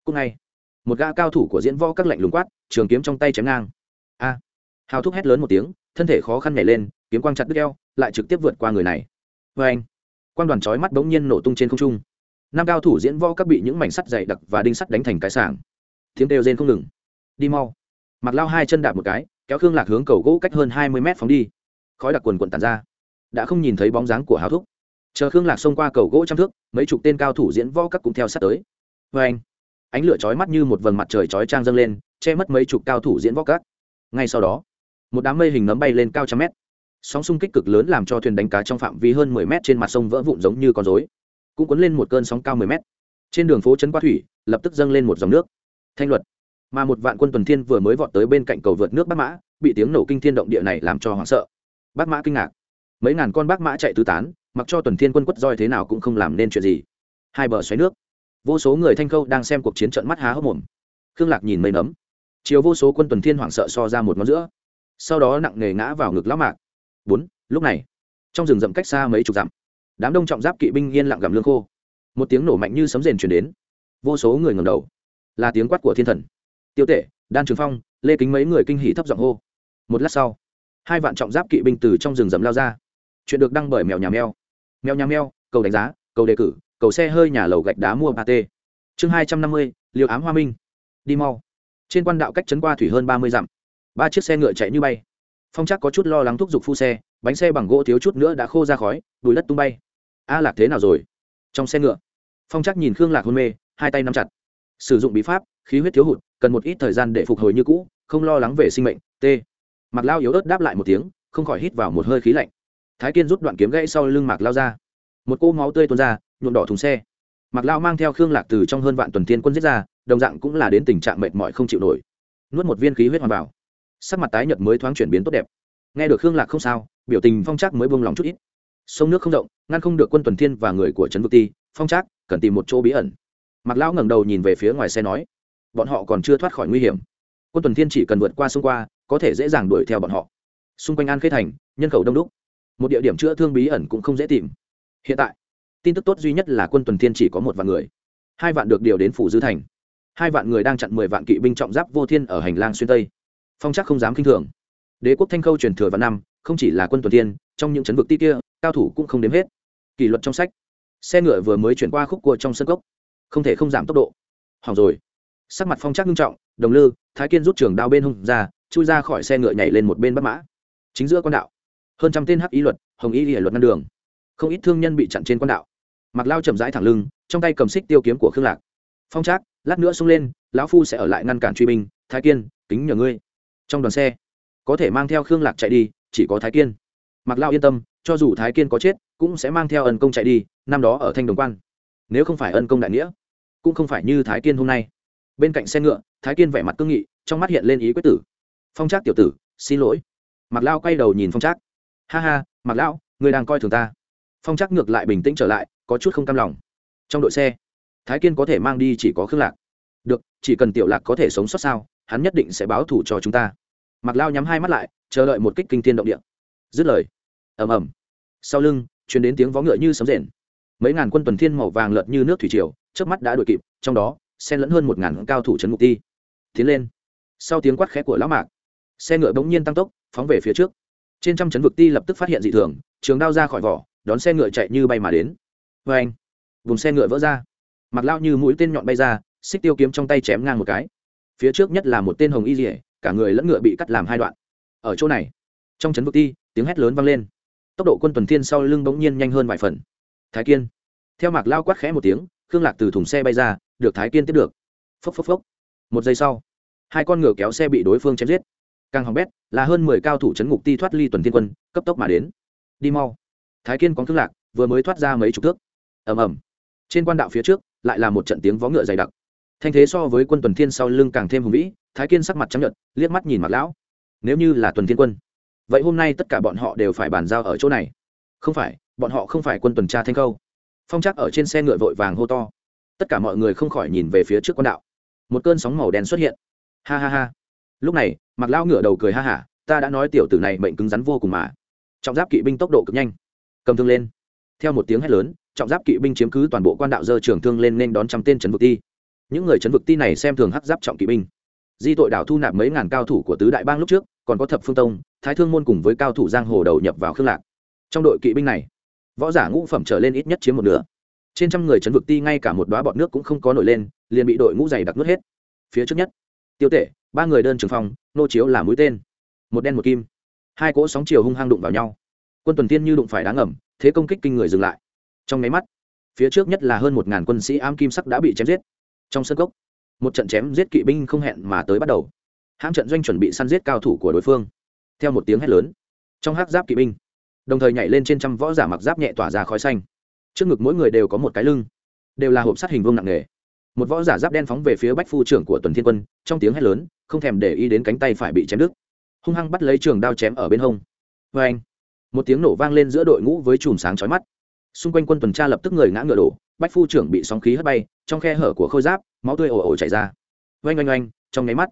Cúc ngay một gã cao thủ của diễn võ các lạnh lùng quát, trường kiếm trong tay chém ngang. A. Hào thúc hét lớn một tiếng, thân thể khó khăn nhảy lên kiếm quang chặt đứt eo, lại trực tiếp vượt qua người này. Vê anh quan đoàn chói mắt bỗng nhiên nổ tung trên không trung. Năm cao thủ diễn võ các bị những mảnh sắt dày đặc và đinh sắt đánh thành cái sảng. Tiếng kêu rên không ngừng. Đi mau. Mặc lao hai chân đạp một cái, kéo khương lạc hướng cầu gỗ cách hơn hai mươi mét phóng đi. Khói đặc quần quần tàn ra. Đã không nhìn thấy bóng dáng của hào thúc. Chờ khương lạc xông qua cầu gỗ trăm thước, mấy chục tên cao thủ diễn võ các cũng theo sát tới. Vê anh, ánh lửa chói mắt như một vầng mặt trời chói trang dâng lên, che mất mấy chục cao thủ diễn võ các. Ngay sau đó, một đám mây hình nấm bay lên cao trăm mét sóng xung kích cực lớn làm cho thuyền đánh cá trong phạm vi hơn mười mét trên mặt sông vỡ vụn giống như con rối. Cũng cuốn lên một cơn sóng cao mười mét. Trên đường phố trấn qua thủy, lập tức dâng lên một dòng nước. Thanh luật. Mà một vạn quân tuần thiên vừa mới vọt tới bên cạnh cầu vượt nước bắc mã, bị tiếng nổ kinh thiên động địa này làm cho hoảng sợ. Bắc mã kinh ngạc. Mấy ngàn con bắc mã chạy tứ tán, mặc cho tuần thiên quân quất roi thế nào cũng không làm nên chuyện gì. Hai bờ xoáy nước. Vô số người thanh khâu đang xem cuộc chiến trận mắt há hốc mồm. Khương lạc nhìn mây nấm. Chiều vô số quân tuần thiên hoảng sợ so ra một ngón giữa. Sau đó nặng nề ngã vào ngực lão mạc bốn, lúc này, trong rừng rậm cách xa mấy chục dặm, đám đông trọng giáp kỵ binh yên lặng gặm lương khô. Một tiếng nổ mạnh như sấm rền chuyển đến. Vô số người ngầm đầu. Là tiếng quát của thiên thần. Tiêu tể, đan trường phong, lê kính mấy người kinh hỉ thấp giọng hô. Một lát sau, hai vạn trọng giáp kỵ binh từ trong rừng rậm lao ra. Chuyện được đăng bởi mèo nhà mèo. Mèo nhà mèo, cầu đánh giá, cầu đề cử, cầu xe hơi nhà lầu gạch đá mua ba t. Chương hai trăm năm mươi, liều ám hoa minh. Đi mau. Trên quan đạo cách trấn qua thủy hơn ba mươi dặm, ba chiếc xe ngựa chạy như bay phong chắc có chút lo lắng thúc giục phu xe, bánh xe bằng gỗ thiếu chút nữa đã khô ra khói, đùi đất tung bay. A lạc thế nào rồi? Trong xe ngựa. Phong chắc nhìn khương lạc hôn mê, hai tay nắm chặt. Sử dụng bí pháp, khí huyết thiếu hụt, cần một ít thời gian để phục hồi như cũ, không lo lắng về sinh mệnh t mặc lao yếu ớt đáp lại một tiếng, không khỏi hít vào một hơi khí lạnh. Thái kiên rút đoạn kiếm gãy sau lưng mạc lao ra. Một cô máu tươi tuôn ra, nhuộm đỏ thùng xe. Mạc lao mang theo khương lạc từ trong hơn vạn tuần tiên quân giết ra, đồng dạng cũng là đến tình trạng mệt mỏi không chịu nổi. Nuốt một viên khí huyết hoàn vào sắc mặt tái nhợt mới thoáng chuyển biến tốt đẹp. Nghe được khương lạc không sao, biểu tình phong trác mới buông lòng chút ít. Sông nước không rộng, ngăn không được quân tuần thiên và người của trấn vực ti, phong trác, cần tìm một chỗ bí ẩn. Mặc lão ngẩng đầu nhìn về phía ngoài xe nói, bọn họ còn chưa thoát khỏi nguy hiểm. Quân tuần thiên chỉ cần vượt qua sông qua, có thể dễ dàng đuổi theo bọn họ. Xung quanh an khê thành, nhân khẩu đông đúc. Một địa điểm chữa thương bí ẩn cũng không dễ tìm. Hiện tại, tin tức tốt duy nhất là quân tuần thiên chỉ có một vạn người. Hai vạn được điều đến phủ dư thành. Hai vạn người đang chặn mười vạn kỵ binh trọng giáp vô thiên ở hành lang xuyên tây phong chắc không dám k i n h thường. Đế quốc thanh khâu truyền thừa vào năm, không chỉ là quân tuần tiên trong những chấn vực ti kia, cao thủ cũng không đếm hết. Kỷ luật trong sách. Xe ngựa vừa mới chuyển qua khúc cua trong sân cốc. Không thể không giảm tốc độ. Hỏng rồi. Sắc mặt phong chắc nghiêm trọng, đồng lư, thái kiên rút trường đao bên hông ra, chui ra khỏi xe ngựa nhảy lên một bên bắt mã. Chính giữa con đạo. Hơn trăm tên hắc ý luật, hồng ý hệ luật ngăn đường. Không ít thương nhân bị chặn trên con đạo. Mặc lao chậm rãi thẳng lưng, trong tay cầm xích tiêu kiếm của khương lạc. Phong trác lát nữa xông lên, lão phu sẽ ở lại ngăn cản truy binh, thái kiên, kính nhờ ngươi trong đoàn xe, có thể mang theo khương lạc chạy đi, chỉ có thái kiên. Mặc lao yên tâm, cho dù thái kiên có chết, cũng sẽ mang theo ân công chạy đi, năm đó ở thanh đồng quan. Nếu không phải ân công đại nghĩa, cũng không phải như thái kiên hôm nay. Bên cạnh xe ngựa, thái kiên vẻ mặt cương nghị, trong mắt hiện lên ý quyết tử. Phong trác tiểu tử, xin lỗi. Mặc lao quay đầu nhìn phong trác. Ha ha mặc lao người đang coi thường ta. Phong trác ngược lại bình tĩnh trở lại, có chút không cam lòng. Trong đội xe, thái kiên có thể mang đi chỉ có khương lạc. Được, chỉ cần tiểu lạc có thể sống sót sao hắn nhất định sẽ báo thủ cho chúng ta. Mặc lao nhắm hai mắt lại, chờ đợi một kích kinh thiên động địa. Dứt lời, ầm ầm. Sau lưng chuyển đến tiếng vó ngựa như sấm rền. Mấy ngàn quân tuần thiên màu vàng lợt như nước thủy triều trước mắt đã đuổi kịp, trong đó, xen lẫn hơn một ngàn cao thủ trấn ngục ti. Tiến lên. Sau tiếng quát khẽ của lão mạc, xe ngựa bỗng nhiên tăng tốc, phóng về phía trước. Trên trăm trấn vực ti lập tức phát hiện dị thường, trường đao ra khỏi vỏ, đón xe ngựa chạy như bay mà đến. Vê anh vùng xe ngựa vỡ ra. Mặc lao như mũi tên nhọn bay ra, xích tiêu kiếm trong tay chém ngang một cái phía trước nhất là một tên hồng y rỉa, cả người lẫn ngựa bị cắt làm hai đoạn. Ở chỗ này, trong trấn vực ti, tiếng hét lớn vang lên. Tốc độ quân tuần thiên sau lưng bỗng nhiên nhanh hơn vài phần. Thái kiên. Theo mạc lao quát khẽ một tiếng, khương lạc từ thùng xe bay ra, được thái kiên tiếp được. Phốc phốc phốc. Một giây sau, hai con ngựa kéo xe bị đối phương chém giết. Càng hỏng bét, là hơn mười cao thủ chấn ngục ti thoát ly tuần thiên quân, cấp tốc mà đến. Đi mau. Thái kiên có khương lạc, vừa mới thoát ra mấy chục thước. Ầm ầm. Trên quan đạo phía trước, lại là một trận tiếng vó ngựa dày đặc thanh thế so với quân tuần thiên sau lưng càng thêm hùng vĩ, thái kiên sắc mặt chấp nhận liếc mắt nhìn mặt lão. Nếu như là tuần thiên quân, vậy hôm nay tất cả bọn họ đều phải bàn giao ở chỗ này. Không phải, bọn họ không phải quân tuần tra thanh khâu. Phong trác ở trên xe ngựa vội vàng hô to. Tất cả mọi người không khỏi nhìn về phía trước quan đạo. Một cơn sóng màu đen xuất hiện. Ha ha ha. Lúc này mặc lao ngựa đầu cười ha hả, ta đã nói tiểu tử này mệnh cứng rắn vô cùng mà. Trọng giáp kỵ binh tốc độ cực nhanh. Cầm thương lên. Theo một tiếng hét lớn, trọng giáp kỵ binh chiếm cứ toàn bộ quan đạo dơ trường thương lên nên đón trăm tên trấn vực ti những người trấn vực ti này xem thường hắc giáp trọng kỵ binh. Di tội đảo thu nạp mấy ngàn cao thủ của tứ đại bang lúc trước, còn có thập phương tông, thái thương môn cùng với cao thủ giang hồ đầu nhập vào khương lạc. Trong đội kỵ binh này, võ giả ngũ phẩm trở lên ít nhất chiếm một nửa. Trên trăm người trấn vực ti ngay cả một đoá bọt nước cũng không có nổi lên, liền bị đội ngũ dày đặc nước hết. Phía trước nhất, tiêu tể, ba người đơn trường phong, nô chiếu là mũi tên. Một đen một kim. Hai cỗ sóng chiều hung hăng đụng vào nhau. Quân tuần tiên như đụng phải đá ngầm, thế công kích kinh người dừng lại. Trong nháy mắt, phía trước nhất là hơn một ngàn quân sĩ am kim sắc đã bị chém giết trong sân cốc. Một trận chém giết kỵ binh không hẹn mà tới bắt đầu. Hãm trận doanh chuẩn bị săn giết cao thủ của đối phương. Theo một tiếng hét lớn, trong hắc giáp kỵ binh, đồng thời nhảy lên trên trăm võ giả mặc giáp nhẹ tỏa ra khói xanh. Trước ngực mỗi người đều có một cái lưng, đều là hộp sắt hình vương nặng nề. Một võ giả giáp đen phóng về phía bách phu trưởng của tuần thiên quân, trong tiếng hét lớn, không thèm để ý đến cánh tay phải bị chém đứt. Hung hăng bắt lấy trường đao chém ở bên hông. Vê anh một tiếng nổ vang lên giữa đội ngũ với chùm sáng chói mắt. Xung quanh quân tuần tra lập tức người ngã ngựa đổ bách phu trưởng bị sóng khí hất bay, trong khe hở của khôi giáp, máu tươi ồ ồ chảy ra. Oanh oanh oanh, trong nháy mắt.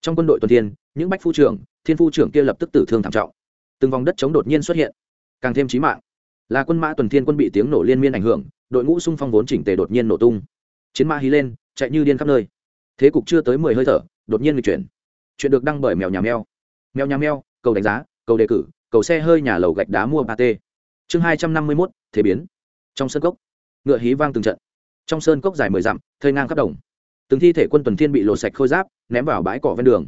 Trong quân đội tuần thiên, những bách phu trưởng, thiên phu trưởng kia lập tức tử thương thảm trọng. Từng vòng đất chống đột nhiên xuất hiện. Càng thêm chí mạng. Là quân mã tuần thiên quân bị tiếng nổ liên miên ảnh hưởng, đội ngũ xung phong vốn chỉnh tề đột nhiên nổ tung. Chiến mã hí lên, chạy như điên khắp nơi. Thế cục chưa tới mười hơi thở, đột nhiên lịch chuyển. Chuyện được đăng bởi mèo nhà mèo. Mèo nhà mèo, cầu đánh giá, cầu đề cử, cầu xe hơi nhà lầu gạch đá mua ba t chương hai trăm năm mươi mốt, thế biến. Trong sân cốc ngựa hí vang từng trận. Trong sơn cốc dài mười dặm thơi ngang khắp đồng. Từng thi thể quân tuần thiên bị lộ sạch khôi giáp ném vào bãi cỏ ven đường.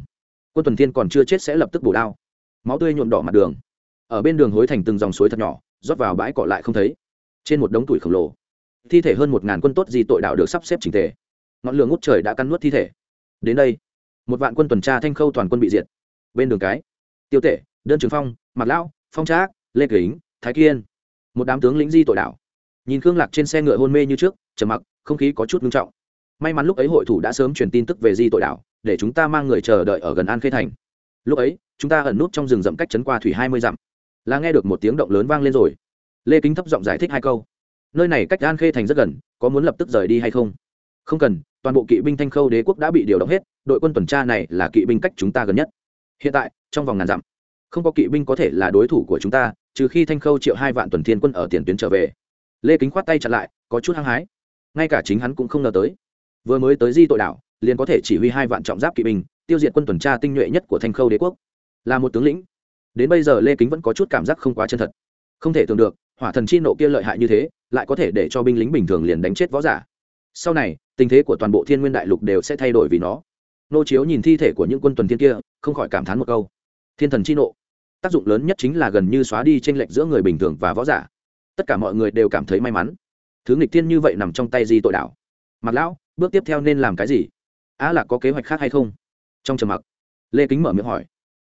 Quân tuần thiên còn chưa chết sẽ lập tức bổ đao. Máu tươi nhuộm đỏ mặt đường. Ở bên đường hối thành từng dòng suối thật nhỏ rót vào bãi cỏ lại không thấy. Trên một đống tuổi khổng lồ. Thi thể hơn một ngàn quân tốt gì tội đạo được sắp xếp trình thể, ngọn lửa ngút trời đã căn nuốt thi thể. Đến đây một vạn quân tuần tra thanh khâu toàn quân bị diệt. Bên đường cái tiêu tể đơn trường phong mặt lão phong trác lê kính thái kiên. Một đám tướng lĩnh di tội đảo nhìn khương lạc trên xe ngựa hôn mê như trước, trầm mặc, không khí có chút ngưng trọng. May mắn lúc ấy hội thủ đã sớm truyền tin tức về di tội đảo, để chúng ta mang người chờ đợi ở gần an khê thành. Lúc ấy, chúng ta ẩn nút trong rừng rậm cách chấn qua thủy hai mươi dặm. Là nghe được một tiếng động lớn vang lên rồi. Lê kính thấp giọng giải thích hai câu. Nơi này cách an khê thành rất gần, có muốn lập tức rời đi hay không? Không cần, toàn bộ kỵ binh thanh khâu đế quốc đã bị điều động hết, đội quân tuần tra này là kỵ binh cách chúng ta gần nhất. Hiện tại, trong vòng ngàn dặm, không có kỵ binh có thể là đối thủ của chúng ta, trừ khi thanh khâu triệu hai vạn tuần thiên quân ở tiền tuyến trở về lê kính khoát tay chặn lại, có chút hăng hái. Ngay cả chính hắn cũng không ngờ tới. Vừa mới tới di tội đảo, liền có thể chỉ huy hai vạn trọng giáp kỵ binh, tiêu diệt quân tuần tra tinh nhuệ nhất của thanh khâu đế quốc. Là một tướng lĩnh. Đến bây giờ lê kính vẫn có chút cảm giác không quá chân thật. Không thể tưởng được, hỏa thần chi nộ kia lợi hại như thế, lại có thể để cho binh lính bình thường liền đánh chết võ giả. Sau này, tình thế của toàn bộ thiên nguyên đại lục đều sẽ thay đổi vì nó. Nô chiếu nhìn thi thể của những quân tuần thiên kia, không khỏi cảm thán một câu. Thiên thần chi nộ. Tác dụng lớn nhất chính là gần như xóa đi tranh lệch giữa người bình thường và võ giả tất cả mọi người đều cảm thấy may mắn. Thứ nghịch tiên như vậy nằm trong tay di tội đảo mặc lão, bước tiếp theo nên làm cái gì? Á lạc có kế hoạch khác hay không? Trong trầm mặc, lê kính mở miệng hỏi.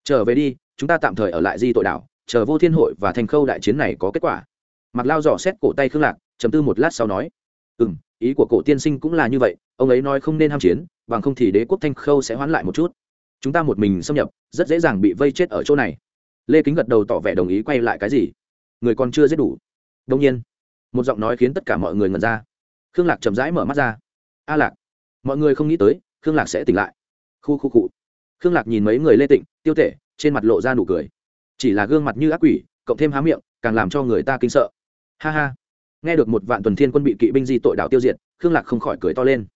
Trở về đi, chúng ta tạm thời ở lại di tội đảo chờ vô thiên hội và thành khâu đại chiến này có kết quả. Mặc lao dò xét cổ tay khương lạc chấm tư một lát sau nói. Ừ m ý của cổ tiên sinh cũng là như vậy, ông ấy nói không nên ham chiến, bằng không thì đế quốc thanh khâu sẽ hoãn lại một chút. Chúng ta một mình xâm nhập, rất dễ dàng bị vây chết ở chỗ này. Lê kính gật đầu tỏ vẻ đồng ý quay lại cái gì? Người còn chưa giết đủ đông nhiên, một giọng nói khiến tất cả mọi người ngẩn ra. Khương lạc chậm rãi mở mắt ra. A lạc, mọi người không nghĩ tới, khương lạc sẽ tỉnh lại. Khu khu cụ khương lạc nhìn mấy người lê tịnh, tiêu tể, trên mặt lộ ra nụ cười. Chỉ là gương mặt như ác quỷ, cộng thêm há miệng, càng làm cho người ta kinh sợ. Ha ha. Nghe được một vạn tuần thiên quân bị kỵ binh di tội đạo tiêu diệt, khương lạc không khỏi cười to lên.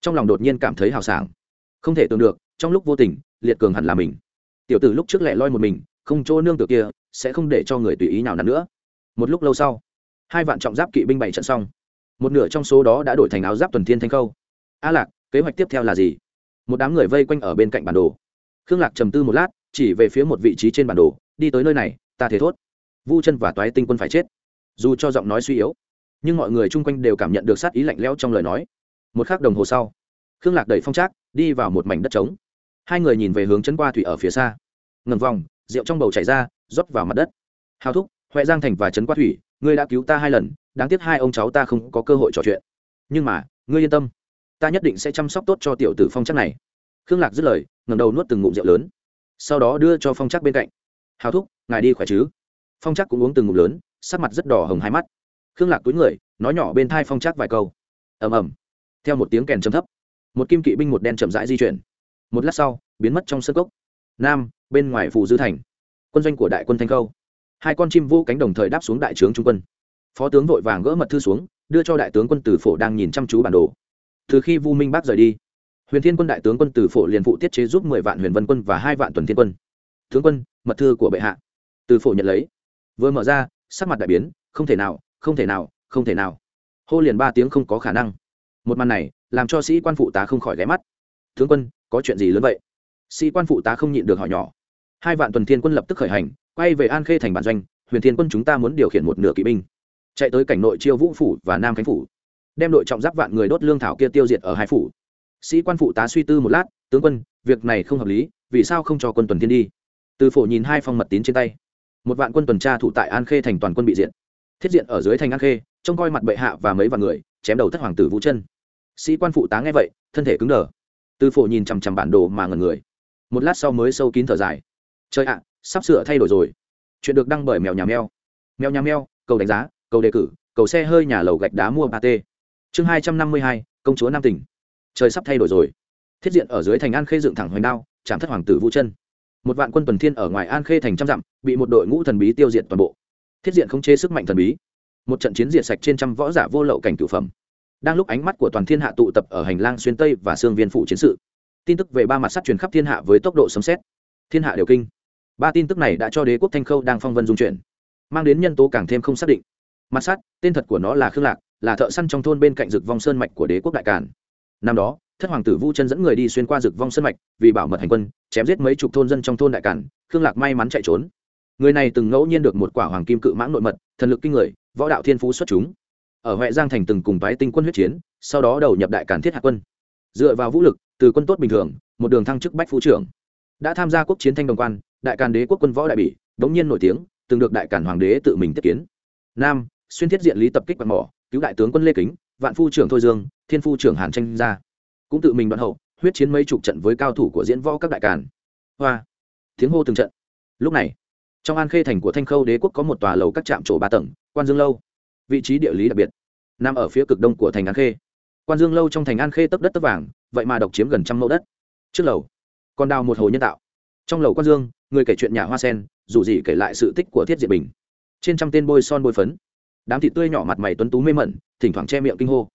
Trong lòng đột nhiên cảm thấy hào sảng. Không thể tưởng được, trong lúc vô tình, liệt cường hẳn là mình. Tiểu tử lúc trước lẻ loi một mình, không chỗ nương tựa kia, sẽ không để cho người tùy ý nào nặn nữa. Một lúc lâu sau hai vạn trọng giáp kỵ binh bảy trận xong. Một nửa trong số đó đã đổi thành áo giáp tuần thiên thanh khâu. A lạc, kế hoạch tiếp theo là gì? Một đám người vây quanh ở bên cạnh bản đồ. Khương lạc trầm tư một lát, chỉ về phía một vị trí trên bản đồ, đi tới nơi này, ta thế thốt. Vu chân và toái tinh quân phải chết. Dù cho giọng nói suy yếu, nhưng mọi người chung quanh đều cảm nhận được sát ý lạnh lẽo trong lời nói. Một k h ắ c đồng hồ sau, khương lạc đẩy phong trác, đi vào một mảnh đất trống. Hai người nhìn về hướng chân qua thủy ở phía xa. Ngầm vòng, rượu trong bầu chảy ra, rót vào mặt đất. Hào thúc huệ giang thành và trấn Quát thủy, ngươi đã cứu ta hai lần, đáng tiếc hai ông cháu ta không có cơ hội trò chuyện. Nhưng mà, ngươi yên tâm. Ta nhất định sẽ chăm sóc tốt cho tiểu tử phong chắc này. Khương lạc dứt lời ngầm đầu nuốt từng ngụm rượu lớn. Sau đó đưa cho phong chắc bên cạnh. Hào thúc, ngài đi khỏe chứ? Phong chắc cũng uống từng ngụm lớn, sắc mặt rất đỏ hồng hai mắt. Khương lạc túi người, nói nhỏ bên thai phong chắc vài câu. Ầm ầm. Theo một tiếng kèn chấm thấp, một kim kỵ binh một đen chậm rãi di chuyển. Một lát sau, biến mất trong sơ cốc. Nam, bên ngoài phủ dư thành. Quân doanh của đại quân thanh khâu hai con chim vô cánh đồng thời đáp xuống đại trướng trung quân. Phó tướng vội vàng gỡ mật thư xuống, đưa cho đại tướng quân tử phổ đang nhìn chăm chú bản đồ. Từ khi vu minh bác rời đi, huyền thiên quân đại tướng quân tử phổ liền phụ tiết chế giúp mười vạn huyền vân quân và hai vạn tuần thiên quân. Tướng quân, mật thư của bệ hạ. Tử phổ nhận lấy. Vừa mở ra, sắc mặt đại biến, không thể nào, không thể nào, không thể nào. Hô liền ba tiếng không có khả năng. Một màn này, làm cho sĩ quan phụ tá không khỏi ghé mắt. Tướng quân, có chuyện gì lớn vậy? Sĩ quan phụ tá không nhịn được hỏi nhỏ. Hai vạn tuần thiên quân lập tức khởi hành quay về an khê thành bản doanh, huyền thiên quân chúng ta muốn điều khiển một nửa kỵ binh. Chạy tới cảnh nội chiêu vũ phủ và nam khánh phủ. Đem đội trọng giáp vạn người đốt lương thảo kia tiêu diệt ở hai phủ. Sĩ quan phụ tá suy tư một lát, tướng quân, việc này không hợp lý, vì sao không cho quân tuần thiên đi? Từ phổ nhìn hai phong mật tín trên tay. Một vạn quân tuần tra thủ tại an khê thành toàn quân bị diện thiết diện ở dưới thành an khê, trông coi mặt bệ hạ và mấy vạn người, chém đầu thất hoàng tử vũ chân. Sĩ quan phụ tá nghe vậy, thân thể cứng đờ. Từ phổ nhìn chằm chằm bản đồ mà ngần người. Một lát sau mới sâu kín thở dài. Trời ạ sắp sửa thay đổi rồi. Chuyện được đăng bởi mèo nhà mèo. Mèo nhà mèo, cầu đánh giá, cầu đề cử, cầu xe hơi nhà lầu gạch đá mua ba t chương hai trăm năm mươi hai, công chúa nam tỉnh. Trời sắp thay đổi rồi. Thiết diện ở dưới thành an khê dựng thẳng hoành đao, chạm thất hoàng tử vũ chân. Một vạn quân tuần thiên ở ngoài an khê thành trăm dặm, bị một đội ngũ thần bí tiêu diệt toàn bộ. Thiết diện không chê sức mạnh thần bí. Một trận chiến diệt sạch trên trăm võ giả vô lậu cảnh cửu phẩm. Đang lúc ánh mắt của toàn thiên hạ tụ tập ở hành lang xuyên tây và xương viên phụ chiến sự. Tin tức về ba mặt sắt truyền khắp thiên hạ với tốc độ sấm xét thiên hạ đều kinh ba tin tức này đã cho đế quốc thanh khâu đang phong vân dung chuyển, mang đến nhân tố càng thêm không xác định. Mặt sắt, tên thật của nó là khương lạc, là thợ săn trong thôn bên cạnh rực vong sơn mạch của đế quốc đại càn. Năm đó, thất hoàng tử vu chân dẫn người đi xuyên qua rực vong sơn mạch, vì bảo mật hành quân, chém giết mấy chục thôn dân trong thôn đại càn, khương lạc may mắn chạy trốn. Người này từng ngẫu nhiên được một quả hoàng kim cự mãng nội mật, thần lực kinh người, võ đạo thiên phú xuất chúng. Ở huệ giang thành từng cùng tái tinh quân huyết chiến, sau đó đầu nhập đại cản thiết hạ quân. Dựa vào vũ lực, từ quân tốt bình thường, một đường thăng chức bách phú trưởng. Đã tham gia quốc chiến thanh đồng quan đại càn đế quốc quân võ đại bỉ, đống nhiên nổi tiếng, từng được đại càn hoàng đế tự mình tiếp kiến. Nam, xuyên thiết diện lý tập kích bằng mỏ, cứu đại tướng quân lê kính, vạn phu trưởng thôi dương, thiên phu trưởng hàn tranh ra cũng tự mình đoạn hậu, huyết chiến mấy chục trận với cao thủ của diễn võ các đại càn. Hoa. Tiếng hô từng trận. Lúc này, trong an khê thành của thanh khâu đế quốc có một tòa lầu các trạm trổ ba tầng, quan dương lâu. Vị trí địa lý đặc biệt. Nằm ở phía cực đông của thành an khê. Quan dương lâu trong thành an khê tấp đất tấp vàng, vậy mà độc chiếm gần trăm mẫu đất. Trước lầu, còn đào một hồ nhân tạo. Trong lầu quan dương người kể chuyện nhà hoa sen, dù gì kể lại sự tích của thiết diệt bình. Trên trăm tên bôi son bôi phấn. Đám thịt tươi nhỏ mặt mày tuấn tú mê mẩn, thỉnh thoảng che miệng kinh hô.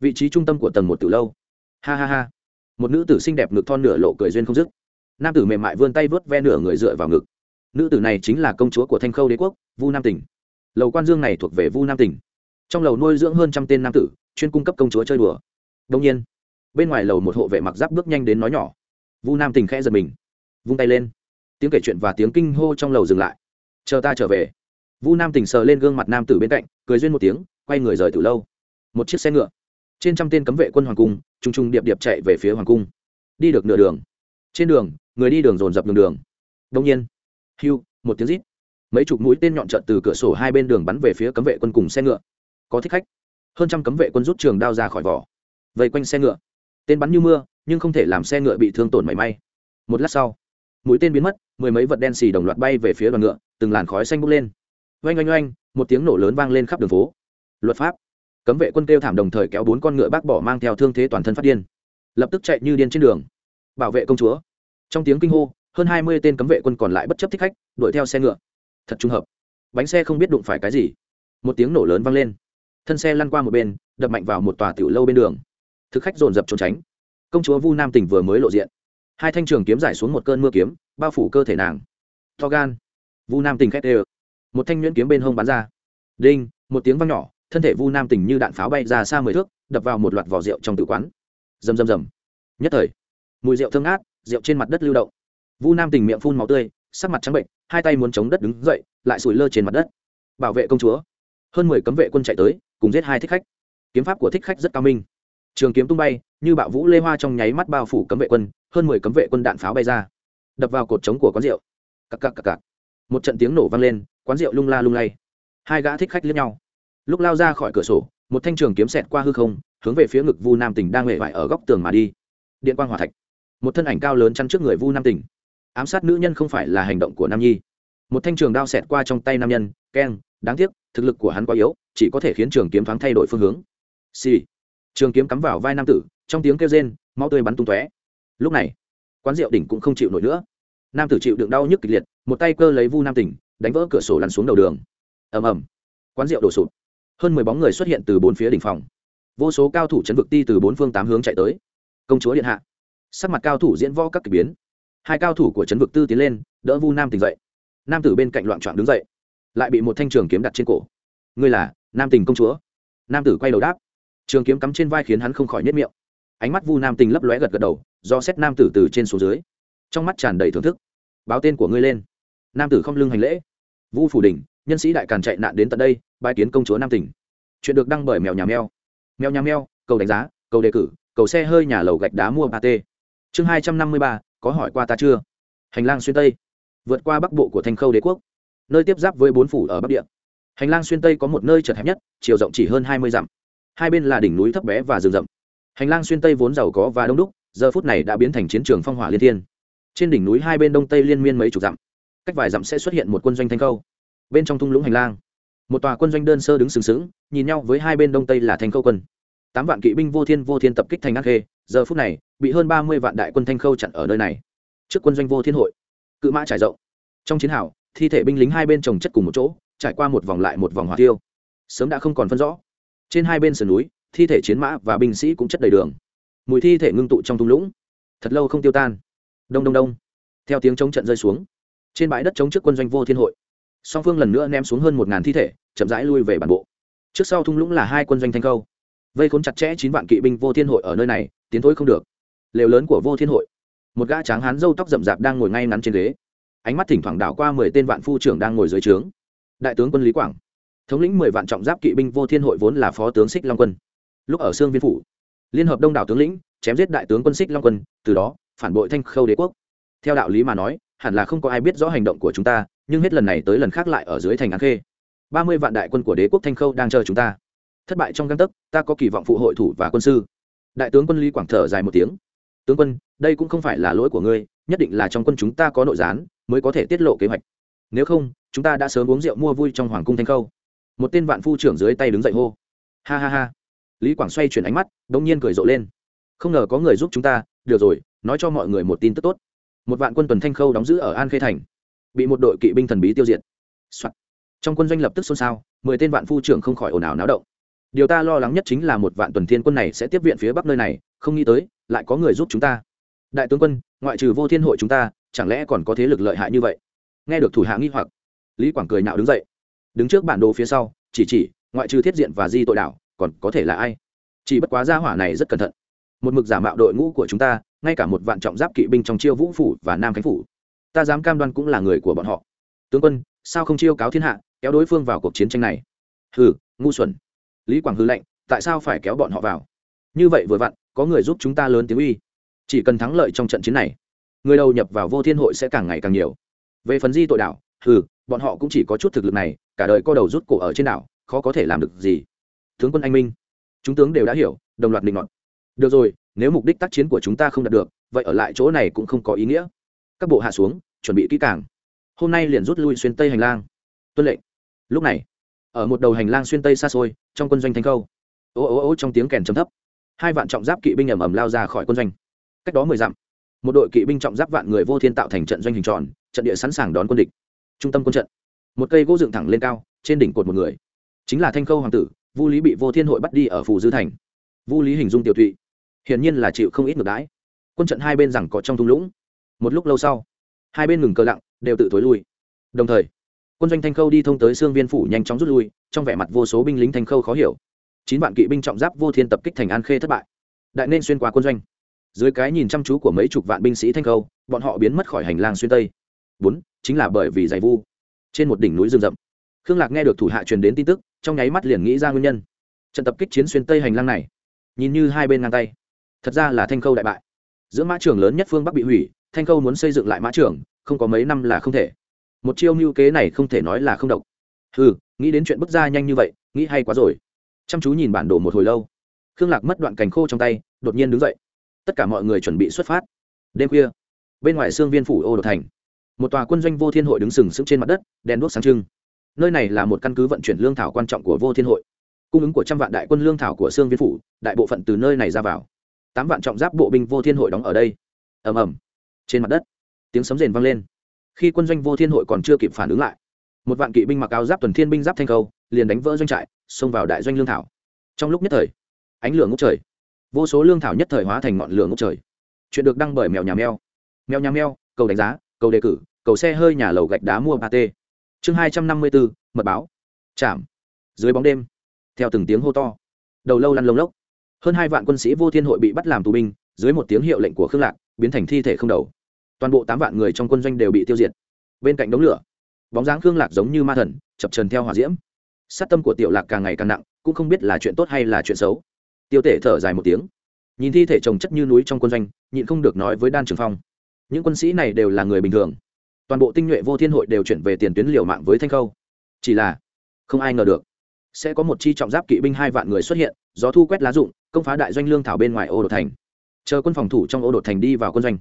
Vị trí trung tâm của tầng một từ lâu. Ha ha ha. Một nữ tử xinh đẹp ngực thon nửa lộ cười duyên không dứt. Nam tử mềm mại vươn tay vớt ve nửa người dựa vào ngực. Nữ tử này chính là công chúa của thanh khâu đế quốc, vu nam tỉnh. Lầu quan dương này thuộc về vu nam tỉnh. Trong lầu nuôi dưỡng hơn trăm tên nam tử, chuyên cung cấp công chúa chơi đùa. Đông nhiên, bên ngoài lầu một hộ vệ mặc giáp bước nhanh đến nói nhỏ. Vu nam tỉnh khẽ giật mình, vung tay lên tiếng kể chuyện và tiếng kinh hô trong lầu dừng lại. Chờ ta trở về. Vu nam tỉnh sờ lên gương mặt nam tử bên cạnh, cười duyên một tiếng, quay người rời từ lâu. Một chiếc xe ngựa. Trên trăm tên cấm vệ quân hoàng cung t r u n g t r u n g điệp điệp chạy về phía hoàng cung. Đi được nửa đường. Trên đường, người đi đường dồn dập đường đường. Đông nhiên, hiu, một tiếng rít. Mấy chục mũi tên nhọn trợn từ cửa sổ hai bên đường bắn về phía cấm vệ quân cùng xe ngựa. Có thích khách. Hơn trăm cấm vệ quân rút trường đao ra khỏi vỏ. Vây quanh xe ngựa. Tên bắn như mưa, nhưng không thể làm xe ngựa bị thương tổn mảy may. Một lát sau, mũi tên biến mất mười mấy vật đen xì đồng loạt bay về phía đoàn ngựa, từng làn khói xanh bốc lên. Oanh oanh oanh, một tiếng nổ lớn vang lên khắp đường phố. Luật pháp. Cấm vệ quân kêu thảm đồng thời kéo bốn con ngựa bác bỏ mang theo thương thế toàn thân phát điên. Lập tức chạy như điên trên đường. Bảo vệ công chúa. Trong tiếng kinh hô, hơn hai mươi tên cấm vệ quân còn lại bất chấp thích khách, đuổi theo xe ngựa. Thật trùng hợp. Bánh xe không biết đụng phải cái gì. Một tiếng nổ lớn vang lên. Thân xe lăn qua một bên, đập mạnh vào một tòa tiểu lâu bên đường. Thực khách dồn dập trốn tránh. Công chúa vu nam tỉnh vừa mới lộ diện. Hai thanh trường kiếm giải xuống một cơn mưa kiếm bao phủ cơ thể nàng. To gan. Vu nam tỉnh khét đê một thanh nhuyễn kiếm bên hông bắn ra. Đinh, một tiếng văng nhỏ, thân thể vu nam tỉnh như đạn pháo bay ra xa mười thước, đập vào một loạt vỏ rượu trong tử quán. Rầm rầm rầm. Nhất thời, mùi rượu thơm ác rượu trên mặt đất lưu động. Vu nam tình miệng phun màu tươi, sắc mặt trắng bệnh, hai tay muốn chống đất đứng dậy, lại sủi lơ trên mặt đất. Bảo vệ công chúa. Hơn mười cấm vệ quân chạy tới, cùng giết hai thích khách. Kiếm pháp của thích khách rất cao minh. Trường kiếm tung bay, như bạo vũ lê hoa trong nháy mắt bao phủ cấm vệ quân, hơn mười cấm vệ quân đạn pháo bay ra đập vào cột trống của quán rượu. Cặc cặc cặc cặc. Một trận tiếng nổ vang lên, quán rượu lung la lung lay. Hai gã thích khách liếc nhau. Lúc lao ra khỏi cửa sổ, một thanh trường kiếm xẹt qua hư không, hướng về phía ngực vu nam tỉnh đang huệ vải ở góc tường mà đi. Điện quang Hòa thạch. Một thân ảnh cao lớn chăn trước người vu nam tỉnh ám sát nữ nhân không phải là hành động của nam nhi. Một thanh trường đao xẹt qua trong tay nam nhân, keng, đáng tiếc, thực lực của hắn quá yếu, chỉ có thể khiến trường kiếm thoáng thay đổi phương hướng. Xì、sì. trường kiếm cắm vào vai nam tử, trong tiếng kêu rên mau tươi bắn tung tóe. Lúc này quán rượu đỉnh cũng không chịu nổi nữa. Nam tử chịu đựng đau nhức kịch liệt, một tay cơ lấy vu nam tỉnh, đánh vỡ cửa sổ lăn xuống đầu đường. Ầm ầm. Quán rượu đổ sụp. Hơn mười bóng người xuất hiện từ bốn phía đỉnh phòng. Vô số cao thủ chấn vực ti từ bốn phương tám hướng chạy tới. Công chúa điện hạ. Sắc mặt cao thủ diễn võ các k ỳ biến. Hai cao thủ của chấn vực tư tiến lên, đỡ vu nam tỉnh dậy. Nam tử bên cạnh loạn trọn đứng dậy. Lại bị một thanh trường kiếm đặt trên cổ. Ngươi là nam tình công chúa. Nam tử quay đầu đáp. Trường kiếm cắm trên vai khiến hắn không khỏi nhất miệng. Ánh mắt vu nam tình lấp lóe gật gật đầu do xét nam tử từ trên xuống dưới. Trong mắt tràn đầy thưởng thức. Báo tên của ngươi lên. Nam tử không lưng hành lễ. Vu phủ đình nhân sĩ đại càn chạy nạn đến tận đây bãi kiến công chúa nam tỉnh. Chuyện được đăng bởi mèo nhà mèo. Mèo nhà mèo, cầu đánh giá, cầu đề cử, cầu xe hơi nhà lầu gạch đá mua ba t chương hai trăm năm mươi ba, có hỏi qua ta chưa? Hành lang xuyên tây. Vượt qua bắc bộ của thanh khâu đế quốc. Nơi tiếp giáp với bốn phủ ở bắc địa. Hành lang xuyên tây có một nơi chật hẹp nhất, chiều rộng chỉ hơn hai mươi dặm. Hai bên là đỉnh núi thấp bé và rừng rậm. Hành lang xuyên tây vốn giàu có và đông đúc giờ phút này đã biến thành chiến trường phong hỏa liên thiên. Trên đỉnh núi hai bên đông tây liên miên mấy chục dặm, cách vài dặm sẽ xuất hiện một quân doanh thanh khâu. Bên trong thung lũng hành lang, một tòa quân doanh đơn sơ đứng sừng sững, nhìn nhau với hai bên đông tây là thanh khâu quân. Tám vạn kỵ binh vô thiên vô thiên tập kích thành ác khê, giờ phút này, bị hơn ba mươi vạn đại quân thanh khâu chặn ở nơi này. Trước quân doanh vô thiên hội, cự mã trải rộng. Trong chiến hào, thi thể binh lính hai bên trồng chất cùng một chỗ, trải qua một vòng lại một vòng hỏa tiêu. Sớm đã không còn phân rõ. Trên hai bên sườn núi, thi thể chiến mã và binh sĩ cũng chất đầy đường mùi thi thể ngưng tụ trong thung lũng. Thật lâu không tiêu tan. Đông đông đông. Theo tiếng chống trận rơi xuống, trên bãi đất chống trước quân doanh vô thiên hội. Song phương lần nữa ném xuống hơn một ngàn thi thể, chậm rãi lui về bản bộ. Trước sau thung lũng là hai quân doanh thanh câu vây khốn chặt chẽ chín vạn kỵ binh vô thiên hội ở nơi này, tiến thối không được. Lều lớn của vô thiên hội. Một gã tráng hán râu tóc rậm rạp đang ngồi ngay ngắn trên ghế. Ánh mắt thỉnh thoảng đảo qua mười tên vạn phu trưởng đang ngồi dưới trướng. Đại tướng quân lý quảng. Thống lĩnh mười vạn trọng giáp kỵ binh vô thiên hội vốn là phó tướng xích long quân. Lúc ở sương viên phủ liên hợp đông đảo tướng lĩnh, chém giết đại tướng quân xích long quân, từ đó, phản bội thanh khâu đế quốc. Theo đạo lý mà nói, hẳn là không có ai biết rõ hành động của chúng ta, nhưng hết lần này tới lần khác lại ở dưới thành an khê. Ba mươi vạn đại quân của đế quốc thanh khâu đang chờ chúng ta. Thất bại trong găng tấc, ta có kỳ vọng phụ hội thủ và quân sư. Đại tướng quân lý quảng thở dài một tiếng. Tướng quân, đây cũng không phải là lỗi của ngươi, nhất định là trong quân chúng ta có nội gián, mới có thể tiết lộ kế hoạch. Nếu không, chúng ta đã sớm uống rượu mua vui trong hoàng cung thanh khâu. Một tên vạn phu trưởng dưới tay đứng dậy hô. Ha ha ha lý quảng xoay chuyển ánh mắt đ ỗ n g nhiên cười rộ lên. Không ngờ có người giúp chúng ta, được rồi, nói cho mọi người một tin tức tốt. Một vạn quân tuần thanh khâu đóng giữ ở an khê thành, bị một đội kỵ binh thần bí tiêu diệt、Soạn. trong quân doanh lập tức xôn xao, mười tên vạn phu trưởng không khỏi ồn ào náo động. Điều ta lo lắng nhất chính là một vạn tuần thiên quân này sẽ tiếp viện phía bắc nơi này, không nghĩ tới, lại có người giúp chúng ta. Đại tướng quân, ngoại trừ vô thiên hội chúng ta, chẳng lẽ còn có thế lực lợi hại như vậy? Nghe được thủ hạ nghi hoặc, lý quảng cười nhạo đứng dậy. Đứng trước bản đồ phía sau, chỉ chỉ, ngoại trừ thiết diện và di tội đảo còn có thể là ai? Chỉ bất quá gia hỏa này rất cẩn thận. Một mực giả mạo đội ngũ của chúng ta, ngay cả một vạn trọng giáp kỵ binh trong chiêu vũ phủ và nam khánh phủ. Ta dám cam đoan cũng là người của bọn họ. Tướng quân, sao không chiêu cáo thiên hạ, kéo đối phương vào cuộc chiến tranh này? Hừ, ngu xuẩn. Lý quảng hư lệnh tại sao phải kéo bọn họ vào? Như vậy vừa vặn, có người giúp chúng ta lớn tiếng uy. Chỉ cần thắng lợi trong trận chiến này, người đầu nhập vào vô thiên hội sẽ càng ngày càng nhiều. Về phần di tội đảo hừ, bọn họ cũng chỉ có chút thực lực này, cả đời co đầu rút cổ ở trên đảo, khó có thể làm được gì tướng quân anh minh. Chúng tướng đều đã hiểu, đồng loạt định ngọn được rồi, nếu mục đích tác chiến của chúng ta không đạt được, vậy ở lại chỗ này cũng không có ý nghĩa. Các bộ hạ xuống, chuẩn bị kỹ càng. Hôm nay liền rút lui xuyên tây hành lang. Tuân lệnh. Lúc này, ở một đầu hành lang xuyên tây xa xôi, trong quân doanh thanh khâu. Ô ô ô, trong tiếng kèn chấm thấp. Hai vạn trọng giáp kỵ binh ẩm ẩm lao ra khỏi quân doanh. Cách đó mười dặm, một đội kỵ binh trọng giáp vạn người vô thiên tạo thành trận doanh hình tròn, trận địa sẵn sàng đón quân địch. Trung tâm quân trận. Một cây gỗ dựng thẳng lên cao, trên đỉnh cột một người. Chính là thanh khâu hoàng tử vu lý bị vô thiên hội bắt đi ở phủ dư thành. Vu lý hình dung tiểu thụy, hiển nhiên là chịu không ít ngược đãi. Quân trận hai bên rằng có trong thung lũng. Một lúc lâu sau, hai bên ngừng cơ lặng, đều tự thối lui. Đồng thời, quân doanh thanh khâu đi thông tới xương viên phủ nhanh chóng rút lui, trong vẻ mặt vô số binh lính thanh khâu khó hiểu. Chín vạn kỵ binh trọng giáp vô thiên tập kích thành an khê thất bại. Đại nên xuyên qua quân doanh. Dưới cái nhìn chăm chú của mấy chục vạn binh sĩ thanh khâu, bọn họ biến mất khỏi hành lang xuyên tây. Bốn, chính là bởi vì giày vu. Trên một đỉnh núi rừng rậm khương lạc nghe được thủ hạ truyền đến tin tức, trong nháy mắt liền nghĩ ra nguyên nhân. Trận tập kích chiến xuyên tây hành lang này, nhìn như hai bên ngang tay. Thật ra là thanh khâu đại bại. Giữa mã trường lớn nhất phương bắc bị hủy, thanh khâu muốn xây dựng lại mã trường không có mấy năm là không thể. Một chiêu mưu kế này không thể nói là không độc. Ừ nghĩ đến chuyện bước ra nhanh như vậy, nghĩ hay quá rồi. Chăm chú nhìn bản đồ một hồi lâu. Khương lạc mất đoạn cành khô trong tay, đột nhiên đứng dậy. Tất cả mọi người chuẩn bị xuất phát. Đêm khuya, bên ngoài xương viên phủ ô đột thành. Một tòa quân doanh vô thiên hội đứng sừng sững trên mặt đất, đèn đuốc sáng trưng nơi này là một căn cứ vận chuyển lương thảo quan trọng của vô thiên hội. Cung ứng của trăm vạn đại quân lương thảo của Sương viên phủ, đại bộ phận từ nơi này ra vào. Tám vạn trọng giáp bộ binh vô thiên hội đóng ở đây. Ầm ầm. Trên mặt đất, tiếng sấm rền vang lên. Khi quân doanh vô thiên hội còn chưa kịp phản ứng lại, một vạn kỵ binh mặc áo giáp tuần thiên binh giáp thanh khâu liền đánh vỡ doanh trại, xông vào đại doanh lương thảo. Trong lúc nhất thời, ánh lửa ngốc trời. Vô số lương thảo nhất thời hóa thành ngọn lửa ngốc trời. Chuyện được đăng bởi mèo nhà mèo. Mèo nhà mèo, cầu đánh giá, cầu đề cử, cầu xe hơi nhà lầu gạch đá mua ba t chương hai trăm năm mươi bốn mật báo. Chạm dưới bóng đêm, theo từng tiếng hô to, đầu lâu lăn lông lốc. Hơn hai vạn quân sĩ vô thiên hội bị bắt làm tù binh, dưới một tiếng hiệu lệnh của khương lạc, biến thành thi thể không đầu. Toàn bộ tám vạn người trong quân doanh đều bị tiêu diệt. Bên cạnh đống lửa, bóng dáng khương lạc giống như ma thần, chập trần theo hòa diễm. Sát tâm của tiểu lạc càng ngày càng nặng, cũng không biết là chuyện tốt hay là chuyện xấu. Tiêu tể thở dài một tiếng. Nhìn thi thể trồng chất như núi trong quân doanh, nhịn không được nói với đan trường phong. Những quân sĩ này đều là người bình thường toàn bộ tinh nhuệ vô thiên hội đều chuyển về tiền tuyến liều mạng với thanh khâu chỉ là không ai ngờ được sẽ có một chi trọng giáp kỵ binh hai vạn người xuất hiện gió thu quét lá rụng công phá đại doanh lương thảo bên ngoài ô đột thành chờ quân phòng thủ trong ô đột thành đi vào quân doanh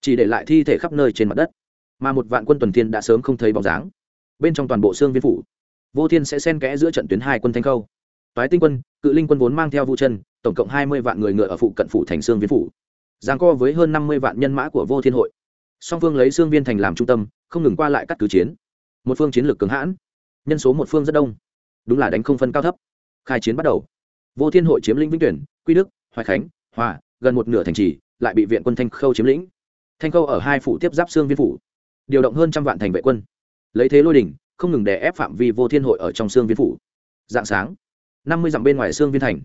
chỉ để lại thi thể khắp nơi trên mặt đất mà một vạn quân tuần thiên đã sớm không thấy bóng dáng bên trong toàn bộ xương viên phủ vô thiên sẽ xen kẽ giữa trận tuyến hai quân thanh khâu toái tinh quân cự linh quân vốn mang theo vũ chân tổng cộng hai mươi vạn người ngựa ở phụ cận phủ thành xương viên phủ giang co với hơn năm mươi vạn nhân mã của vô thiên hội song phương lấy xương viên thành làm trung tâm, không ngừng qua lại các cứ chiến. Một phương chiến lược cứng hãn, nhân số một phương rất đông. Đúng là đánh không phân cao thấp. Khai chiến bắt đầu. Vô thiên hội chiếm lĩnh vĩnh tuyển, quy đức, hoài khánh, hòa, gần một nửa thành trì, lại bị viện quân thanh khâu chiếm lĩnh. Thanh khâu ở hai phủ tiếp giáp xương viên phủ, điều động hơn trăm vạn thành vệ quân. Lấy thế lôi đỉnh, không ngừng đè ép phạm vi vô thiên hội ở trong xương viên phủ. Dạng sáng, năm mươi dặm bên ngoài xương viên thành,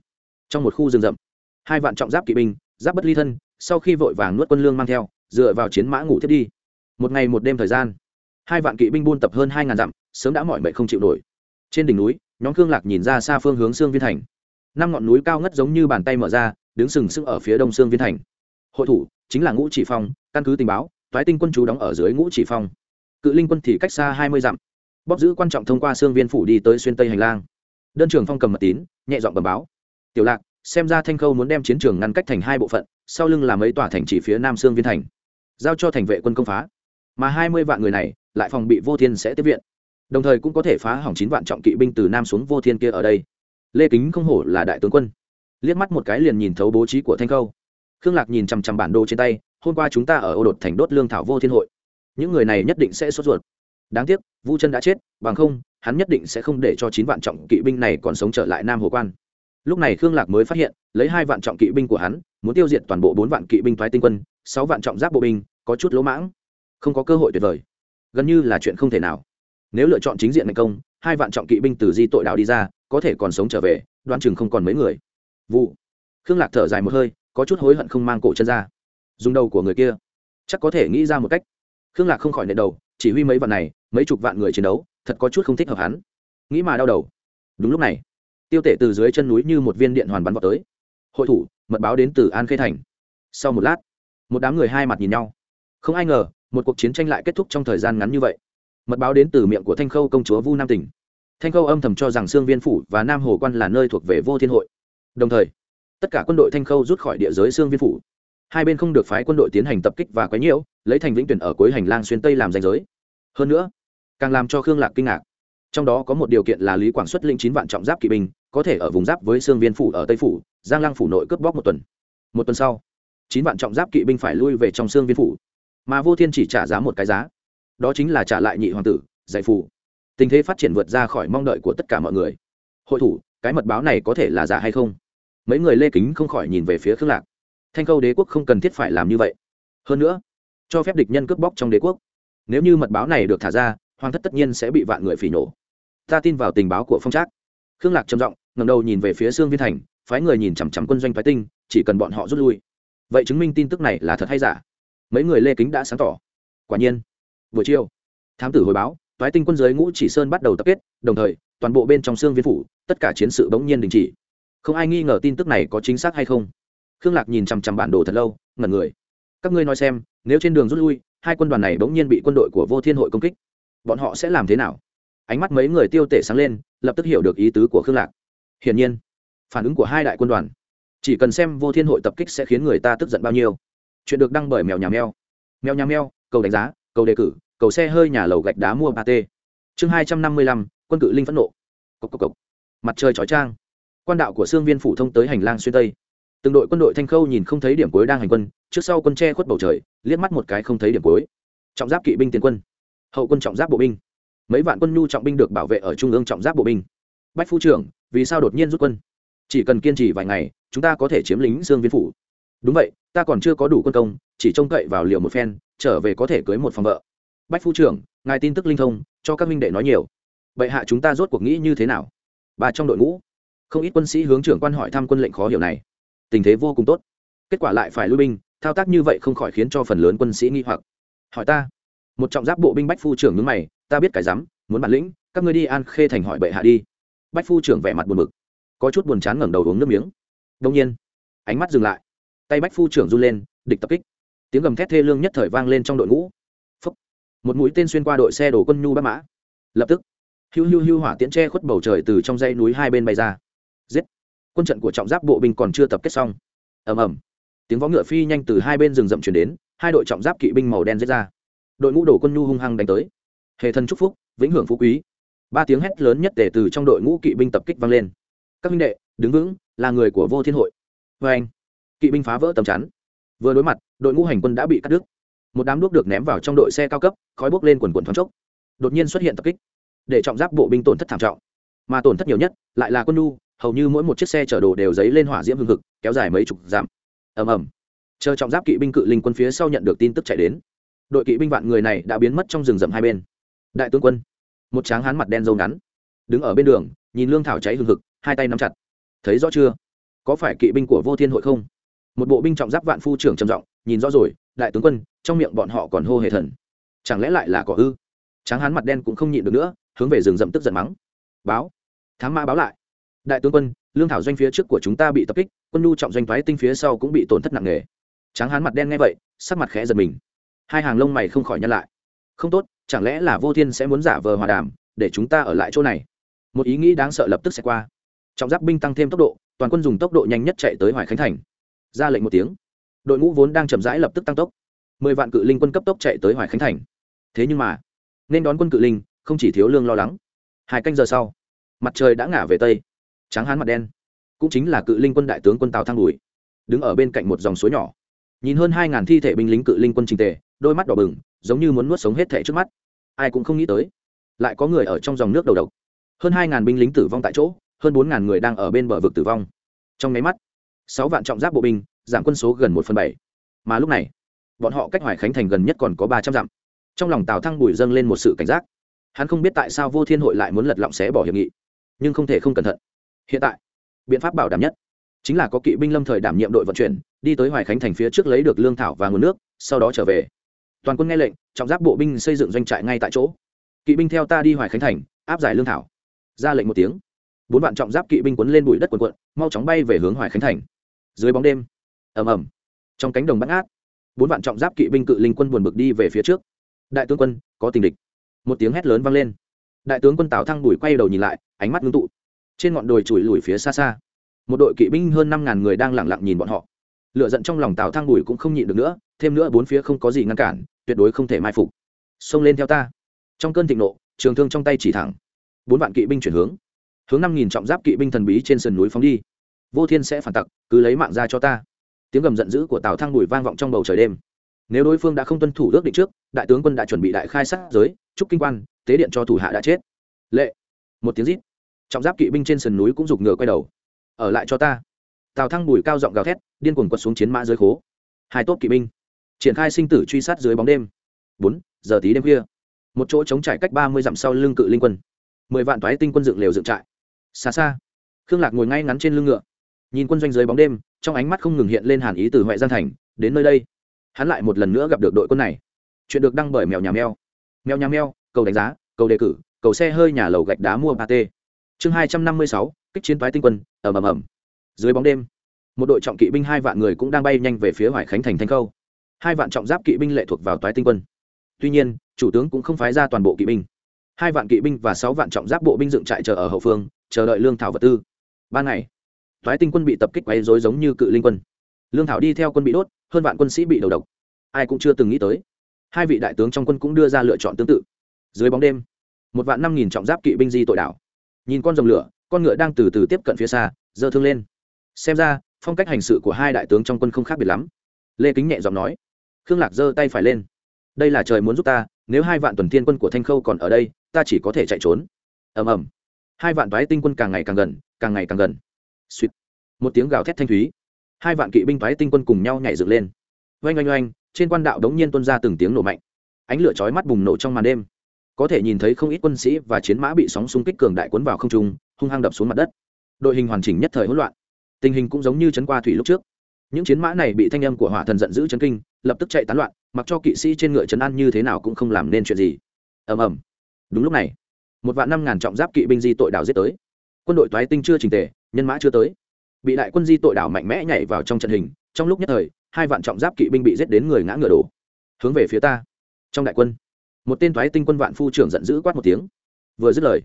trong một khu rừng rậm, hai vạn trọng giáp kỵ binh, giáp bất ly thân, sau khi vội vàng nuốt quân lương mang theo dựa vào chiến mã ngủ thiết đi. Một ngày một đêm thời gian, hai vạn kỵ binh buôn tập hơn hai ngàn dặm, sớm đã mọi mệnh không chịu nổi. Trên đỉnh núi, nhóm khương lạc nhìn ra xa phương hướng xương viên thành. Năm ngọn núi cao ngất giống như bàn tay mở ra, đứng sừng sững ở phía đông xương viên thành. Hội thủ chính là ngũ chỉ phong, căn cứ tình báo toái tinh quân chú đóng ở dưới ngũ chỉ phong. Cự linh quân thì cách xa hai mươi dặm. Bóp giữ quan trọng thông qua xương viên phủ đi tới xuyên tây hành lang. Đơn trường phong cầm mật tín, nhẹ dọn bầm báo. Tiểu lạc, xem ra thanh khâu muốn đem chiến trường ngăn cách thành hai bộ phận, sau lưng là mấy tòa thành chỉ phía nam xương viên thành giao cho thành vệ quân công phá. Mà hai mươi vạn người này, lại phòng bị vô thiên sẽ tiếp viện. Đồng thời cũng có thể phá hỏng chín vạn trọng kỵ binh từ nam xuống vô thiên kia ở đây. Lê kính không hổ là đại tướng quân. Liếc mắt một cái liền nhìn thấu bố trí của thanh khâu. Khương lạc nhìn chằm chằm bản đồ trên tay, hôm qua chúng ta ở ô đột thành đốt lương thảo vô thiên hội. Những người này nhất định sẽ sốt ruột. Đáng tiếc, vu chân đã chết, bằng không, hắn nhất định sẽ không để cho chín vạn trọng kỵ binh này còn sống trở lại nam hồ quan. Lúc này khương lạc mới phát hiện, lấy hai vạn trọng kỵ binh của hắn muốn tiêu diệt toàn bộ bốn vạn kỵ binh thoái tinh quân, sáu vạn trọng giáp bộ binh, có chút lỗ mãng. Không có cơ hội tuyệt vời. Gần như là chuyện không thể nào. Nếu lựa chọn chính diện thành công, hai vạn trọng kỵ binh từ di tội đảo đi ra, có thể còn sống trở về, đoán chừng không còn mấy người. Vụ. Khương lạc thở dài một hơi, có chút hối hận không mang cổ chân ra. Dùng đầu của người kia. Chắc có thể nghĩ ra một cách. Khương lạc không khỏi nệ đầu, chỉ huy mấy vạn này, mấy chục vạn người chiến đấu, thật có chút không thích hợp hắn. Nghĩ mà đau đầu. Đúng lúc này, tiêu tể từ dưới chân núi như một viên điện hoàn bắn vào tới hội thủ, mật báo đến từ an khê thành. Sau một lát, một đám người hai mặt nhìn nhau. Không ai ngờ, một cuộc chiến tranh lại kết thúc trong thời gian ngắn như vậy. Mật báo đến từ miệng của thanh khâu công chúa vu nam tỉnh. Thanh khâu âm thầm cho rằng sương viên phủ và nam hồ quan là nơi thuộc về vô thiên hội. Đồng thời, tất cả quân đội thanh khâu rút khỏi địa giới sương viên phủ. Hai bên không được phái quân đội tiến hành tập kích và quấy nhiễu, lấy thành vĩnh tuyển ở cuối hành lang xuyên tây làm danh giới. Hơn nữa, càng làm cho khương lạc kinh ngạc trong đó có một điều kiện là lý quảng xuất linh chín vạn trọng giáp kỵ binh, có thể ở vùng giáp với sương viên phủ ở tây phủ, giang lăng phủ nội cướp bóc một tuần. Một tuần sau, chín vạn trọng giáp kỵ binh phải lui về trong sương viên phủ. Mà vô thiên chỉ trả giá một cái giá. Đó chính là trả lại nhị hoàng tử, giải phủ tình thế phát triển vượt ra khỏi mong đợi của tất cả mọi người. Hội thủ, cái mật báo này có thể là giả hay không? Mấy người lê kính không khỏi nhìn về phía khương lạc. Thanh khâu đế quốc không cần thiết phải làm như vậy. Hơn nữa, cho phép địch nhân cướp bóc trong đế quốc. Nếu như mật báo này được thả ra, hoàng thất tất nhiên sẽ bị vạn người phỉ nổ ta tin vào tình báo của phong trác. Khương lạc trầm giọng ngầm đầu nhìn về phía sương viên thành, phái người nhìn chằm chằm quân doanh phái tinh, chỉ cần bọn họ rút lui. Vậy chứng minh tin tức này là thật hay giả? Mấy người lê kính đã sáng tỏ. Quả nhiên, buổi chiều, thám tử hồi báo, phái tinh quân giới ngũ chỉ sơn bắt đầu tập kết, đồng thời, toàn bộ bên trong xương viên phủ, tất cả chiến sự bỗng nhiên đình chỉ. Không ai nghi ngờ tin tức này có chính xác hay không. Khương lạc nhìn chằm chằm bản đồ thật lâu, ngẩn người. Các ngươi nói xem, nếu trên đường rút lui, hai quân đoàn này bỗng nhiên bị quân đội của vô thiên hội công kích, bọn họ sẽ làm thế nào? Ánh mắt mấy người tiêu tể sáng lên, lập tức hiểu được ý tứ của khương lạc. Hiển nhiên, phản ứng của hai đại quân đoàn, chỉ cần xem vô thiên hội tập kích sẽ khiến người ta tức giận bao nhiêu. Chuyện được đăng bởi mèo nhà mèo. Mèo nhà mèo, cầu đánh giá, cầu đề cử, cầu xe hơi nhà lầu gạch đá mua ba t chương hai trăm năm mươi lăm, quân cự linh phẫn nộ. Cốc cốc cốc. mặt trời chói trang quan đạo của xương viên phủ thông tới hành lang xuyên tây. Từng đội quân đội thanh khâu nhìn không thấy điểm cuối đang hành quân, trước sau quân tre khuất bầu trời, liếc mắt một cái không thấy điểm cuối. Trọng giáp kỵ binh tiến quân. Hậu quân trọng giáp bộ binh mấy vạn quân nhu trọng binh được bảo vệ ở trung ương trọng giáp bộ binh. Bách phu trưởng, vì sao đột nhiên rút quân? Chỉ cần kiên trì vài ngày, chúng ta có thể chiếm lính dương viên phủ. Đúng vậy, ta còn chưa có đủ quân công, chỉ trông cậy vào liều một phen, trở về có thể cưới một phòng vợ. Bách phu trưởng, ngài tin tức linh thông, cho các minh đệ nói nhiều. Vậy hạ chúng ta rốt cuộc nghĩ như thế nào? Bà trong đội ngũ, không ít quân sĩ hướng trưởng quan hỏi thăm quân lệnh khó hiểu này. Tình thế vô cùng tốt. Kết quả lại phải lui binh, thao tác như vậy không khỏi khiến cho phần lớn quân sĩ nghi hoặc. Hỏi ta một trọng giáp bộ binh bách phu trưởng nhướng mày, ta biết cái rắm, muốn bản lĩnh, các ngươi đi an khê thành hỏi bệ hạ đi. Bách phu trưởng vẻ mặt buồn bực, có chút buồn chán ngẩng đầu uống nước miếng. Đông nhiên, ánh mắt dừng lại, tay bách phu trưởng run lên, địch tập kích. Tiếng gầm thét thê lương nhất thời vang lên trong đội ngũ. Phúc. một mũi tên xuyên qua đội xe đổ quân nhu bát mã. Lập tức hưu hưu hưu hỏa tiễn tre khuất bầu trời từ trong dãy núi hai bên bay ra. Giết! Quân trận của trọng giáp bộ binh còn chưa tập kết xong. Ầm ầm, tiếng võ ngựa phi nhanh từ hai bên rừng rậm chuyển đến, hai đội trọng giáp kỵ binh màu đen giết ra đội ngũ đổ quân nhu hung hăng đánh tới. Hề thần chúc phúc, vĩnh hưởng phú quý. Ba tiếng hét lớn nhất tể từ trong đội ngũ kỵ binh tập kích vang lên. Các minh đệ, đứng vững, là người của vô thiên hội. Vê anh, kỵ binh phá vỡ tầm chắn. Vừa đối mặt, đội ngũ hành quân đã bị cắt đứt. Một đám đuốc được ném vào trong đội xe cao cấp, khói bốc lên quần quần thoáng chốc. Đột nhiên xuất hiện tập kích, để trọng giáp bộ binh tổn thất thảm trọng. Mà tổn thất nhiều nhất, lại là quân nhu, hầu như mỗi một chiếc xe chở đồ đều dấy lên hỏa diễm hương thực kéo dài mấy chục dặm. Ầm ầm. Chờ trọng giáp kỵ binh cự linh quân phía sau nhận được tin tức chạy đến đội kỵ binh vạn người này đã biến mất trong rừng rậm hai bên. Đại tướng quân, một tráng hán mặt đen dâu ngắn, đứng ở bên đường, nhìn lương thảo cháy hừng hực, hai tay nắm chặt. Thấy rõ chưa? Có phải kỵ binh của vô thiên hội không? Một bộ binh trọng giáp vạn phu trưởng trầm giọng, nhìn rõ rồi, đại tướng quân, trong miệng bọn họ còn hô hề thần. Chẳng lẽ lại là cỏ ư? Tráng hán mặt đen cũng không nhịn được nữa, hướng về rừng rậm tức giận mắng. Báo, thám ma báo lại. Đại tướng quân, lương thảo doanh phía trước của chúng ta bị tập kích, quân nhu trọng doanh thoái tinh phía sau cũng bị tổn thất nặng nề. Tráng hán mặt đen nghe vậy, sắc mặt khẽ giật mình hai hàng lông mày không khỏi nhăn lại. Không tốt, chẳng lẽ là vô thiên sẽ muốn giả vờ hòa đàm, để chúng ta ở lại chỗ này? Một ý nghĩ đáng sợ lập tức sẽ qua. Trọng giáp binh tăng thêm tốc độ, toàn quân dùng tốc độ nhanh nhất chạy tới hoài khánh thành. Ra lệnh một tiếng. Đội ngũ vốn đang chậm rãi lập tức tăng tốc. Mười vạn cự linh quân cấp tốc chạy tới hoài khánh thành. Thế nhưng mà, nên đón quân cự linh, không chỉ thiếu lương lo lắng. Hai canh giờ sau, mặt trời đã ngả về tây. Trắng hán mặt đen, cũng chính là cự linh quân đại tướng quân tào thăng bùi đứng ở bên cạnh một dòng suối nhỏ nhìn hơn hai ngàn thi thể binh lính cự linh quân trình tề, đôi mắt đỏ bừng, giống như muốn nuốt sống hết thể trước mắt. Ai cũng không nghĩ tới, lại có người ở trong dòng nước đầu độc. Hơn hai ngàn binh lính tử vong tại chỗ, hơn bốn ngàn người đang ở bên bờ vực tử vong. Trong nháy mắt, sáu vạn trọng giáp bộ binh, giảm quân số gần một phần bảy. Mà lúc này, bọn họ cách hoài khánh thành gần nhất còn có ba trăm dặm. Trong lòng tào thăng bùi dâng lên một sự cảnh giác. Hắn không biết tại sao vô thiên hội lại muốn lật lọng xé bỏ hiệp nghị, nhưng không thể không cẩn thận. Hiện tại, biện pháp bảo đảm nhất chính là có kỵ binh lâm thời đảm nhiệm đội vận chuyển, đi tới hoài khánh thành phía trước lấy được lương thảo và nguồn nước, sau đó trở về. Toàn quân nghe lệnh, trọng giáp bộ binh xây dựng doanh trại ngay tại chỗ. Kỵ binh theo ta đi hoài khánh thành, áp giải lương thảo. Ra lệnh một tiếng. Bốn vạn trọng giáp kỵ binh quấn lên bụi đất quần quận mau chóng bay về hướng hoài khánh thành. Dưới bóng đêm, ầm ầm, trong cánh đồng bắt ngát, bốn vạn trọng giáp kỵ binh cự linh quân buồn bực đi về phía trước. Đại tướng quân, có tình địch. Một tiếng hét lớn vang lên. Đại tướng quân tào thăng bùi quay đầu nhìn lại, ánh mắt ngưng tụ. Trên ngọn đồi chùi lùi phía xa xa một đội kỵ binh hơn năm ngàn người đang lẳng lặng nhìn bọn họ. Lựa giận trong lòng tào thăng bùi cũng không nhịn được nữa, thêm nữa bốn phía không có gì ngăn cản, tuyệt đối không thể mai phục. Xông lên theo ta. Trong cơn thịnh nộ, trường thương trong tay chỉ thẳng. Bốn vạn kỵ binh chuyển hướng. Hướng năm nghìn trọng giáp kỵ binh thần bí trên sườn núi phóng đi. Vô thiên sẽ phản tặc, cứ lấy mạng ra cho ta. Tiếng gầm giận dữ của tào thăng bùi vang vọng trong bầu trời đêm. Nếu đối phương đã không tuân thủ ước định trước, đại tướng quân đã chuẩn bị đại khai sát giới, chúc kinh quan, tế điện cho thủ hạ đã chết. Lệ. Một tiếng rít. Trọng giáp kỵ binh trên sườn núi cũng giục ngựa quay đầu ở lại cho ta. Tào thăng bùi cao giọng gào thét, điên cuồng quật xuống chiến mã dưới khố. Hai tốt kỵ binh triển khai sinh tử truy sát dưới bóng đêm. Bốn, giờ tí đêm khuya. Một chỗ chống trải cách ba mươi dặm sau lưng cự linh quân. Mười vạn toái tinh quân dựng lều dựng trại. Xa xa, khương lạc ngồi ngay ngắn trên lưng ngựa. Nhìn quân doanh dưới bóng đêm, trong ánh mắt không ngừng hiện lên hàn ý từ huệ giang thành, đến nơi đây. Hắn lại một lần nữa gặp được đội quân này. Chuyện được đăng bởi mèo nhà mèo. Mèo nhà mèo, cầu đánh giá, cầu đề cử, cầu xe hơi nhà lầu gạch đá mua ba t chương hai trăm năm mươi sáu kích chiến toái tinh quân, ầm ầm ầm. Dưới bóng đêm, một đội trọng kỵ binh hai vạn người cũng đang bay nhanh về phía hoài khánh thành thanh khâu. Hai vạn trọng giáp kỵ binh lệ thuộc vào toái tinh quân. Tuy nhiên, chủ tướng cũng không phái ra toàn bộ kỵ binh. Hai vạn kỵ binh và sáu vạn trọng giáp bộ binh dựng trại chờ ở hậu phương, chờ đợi lương thảo vật tư. Ban ngày, toái tinh quân bị tập kích quấy rối giống như cự linh quân. Lương thảo đi theo quân bị đốt, hơn vạn quân sĩ bị đầu độc. Ai cũng chưa từng nghĩ tới, hai vị đại tướng trong quân cũng đưa ra lựa chọn tương tự. Dưới bóng đêm, một vạn năm nghìn trọng giáp kỵ binh di tội đảo. Nhìn con rồng lửa con ngựa đang từ từ tiếp cận phía xa, dơ thương lên. Xem ra, phong cách hành sự của hai đại tướng trong quân không khác biệt lắm. Lê kính nhẹ giọng nói. Khương lạc giơ tay phải lên. Đây là trời muốn giúp ta, nếu hai vạn tuần thiên quân của thanh khâu còn ở đây, ta chỉ có thể chạy trốn. Ầm ầm. Hai vạn toái tinh quân càng ngày càng gần, càng ngày càng gần. Suýt. Một tiếng gào thét thanh thúy. Hai vạn kỵ binh toái tinh quân cùng nhau nhảy dựng lên. Oanh oanh oanh, trên quan đạo đống nhiên tuân ra từng tiếng nổ mạnh. Ánh lửa chói mắt bùng nổ trong màn đêm có thể nhìn thấy không ít quân sĩ và chiến mã bị sóng xung kích cường đại cuốn vào không trung, hung hăng đập xuống mặt đất. Đội hình hoàn chỉnh nhất thời hỗn loạn. Tình hình cũng giống như chấn qua thủy lúc trước. Những chiến mã này bị thanh âm của hỏa thần giận dữ chấn kinh, lập tức chạy tán loạn, mặc cho kỵ sĩ trên ngựa chấn an như thế nào cũng không làm nên chuyện gì. Ầm ầm. Đúng lúc này, một vạn năm ngàn trọng giáp kỵ binh di tội đảo giết tới. Quân đội toái tinh chưa trình tề, nhân mã chưa tới. Bị đại quân di tội đảo mạnh mẽ nhảy vào trong trận hình, trong lúc nhất thời, hai vạn trọng giáp kỵ binh bị giết đến người ngã ngựa đổ. Hướng về phía ta. Trong đại quân một tên thoái tinh quân vạn phu trưởng giận dữ quát một tiếng. Vừa dứt lời,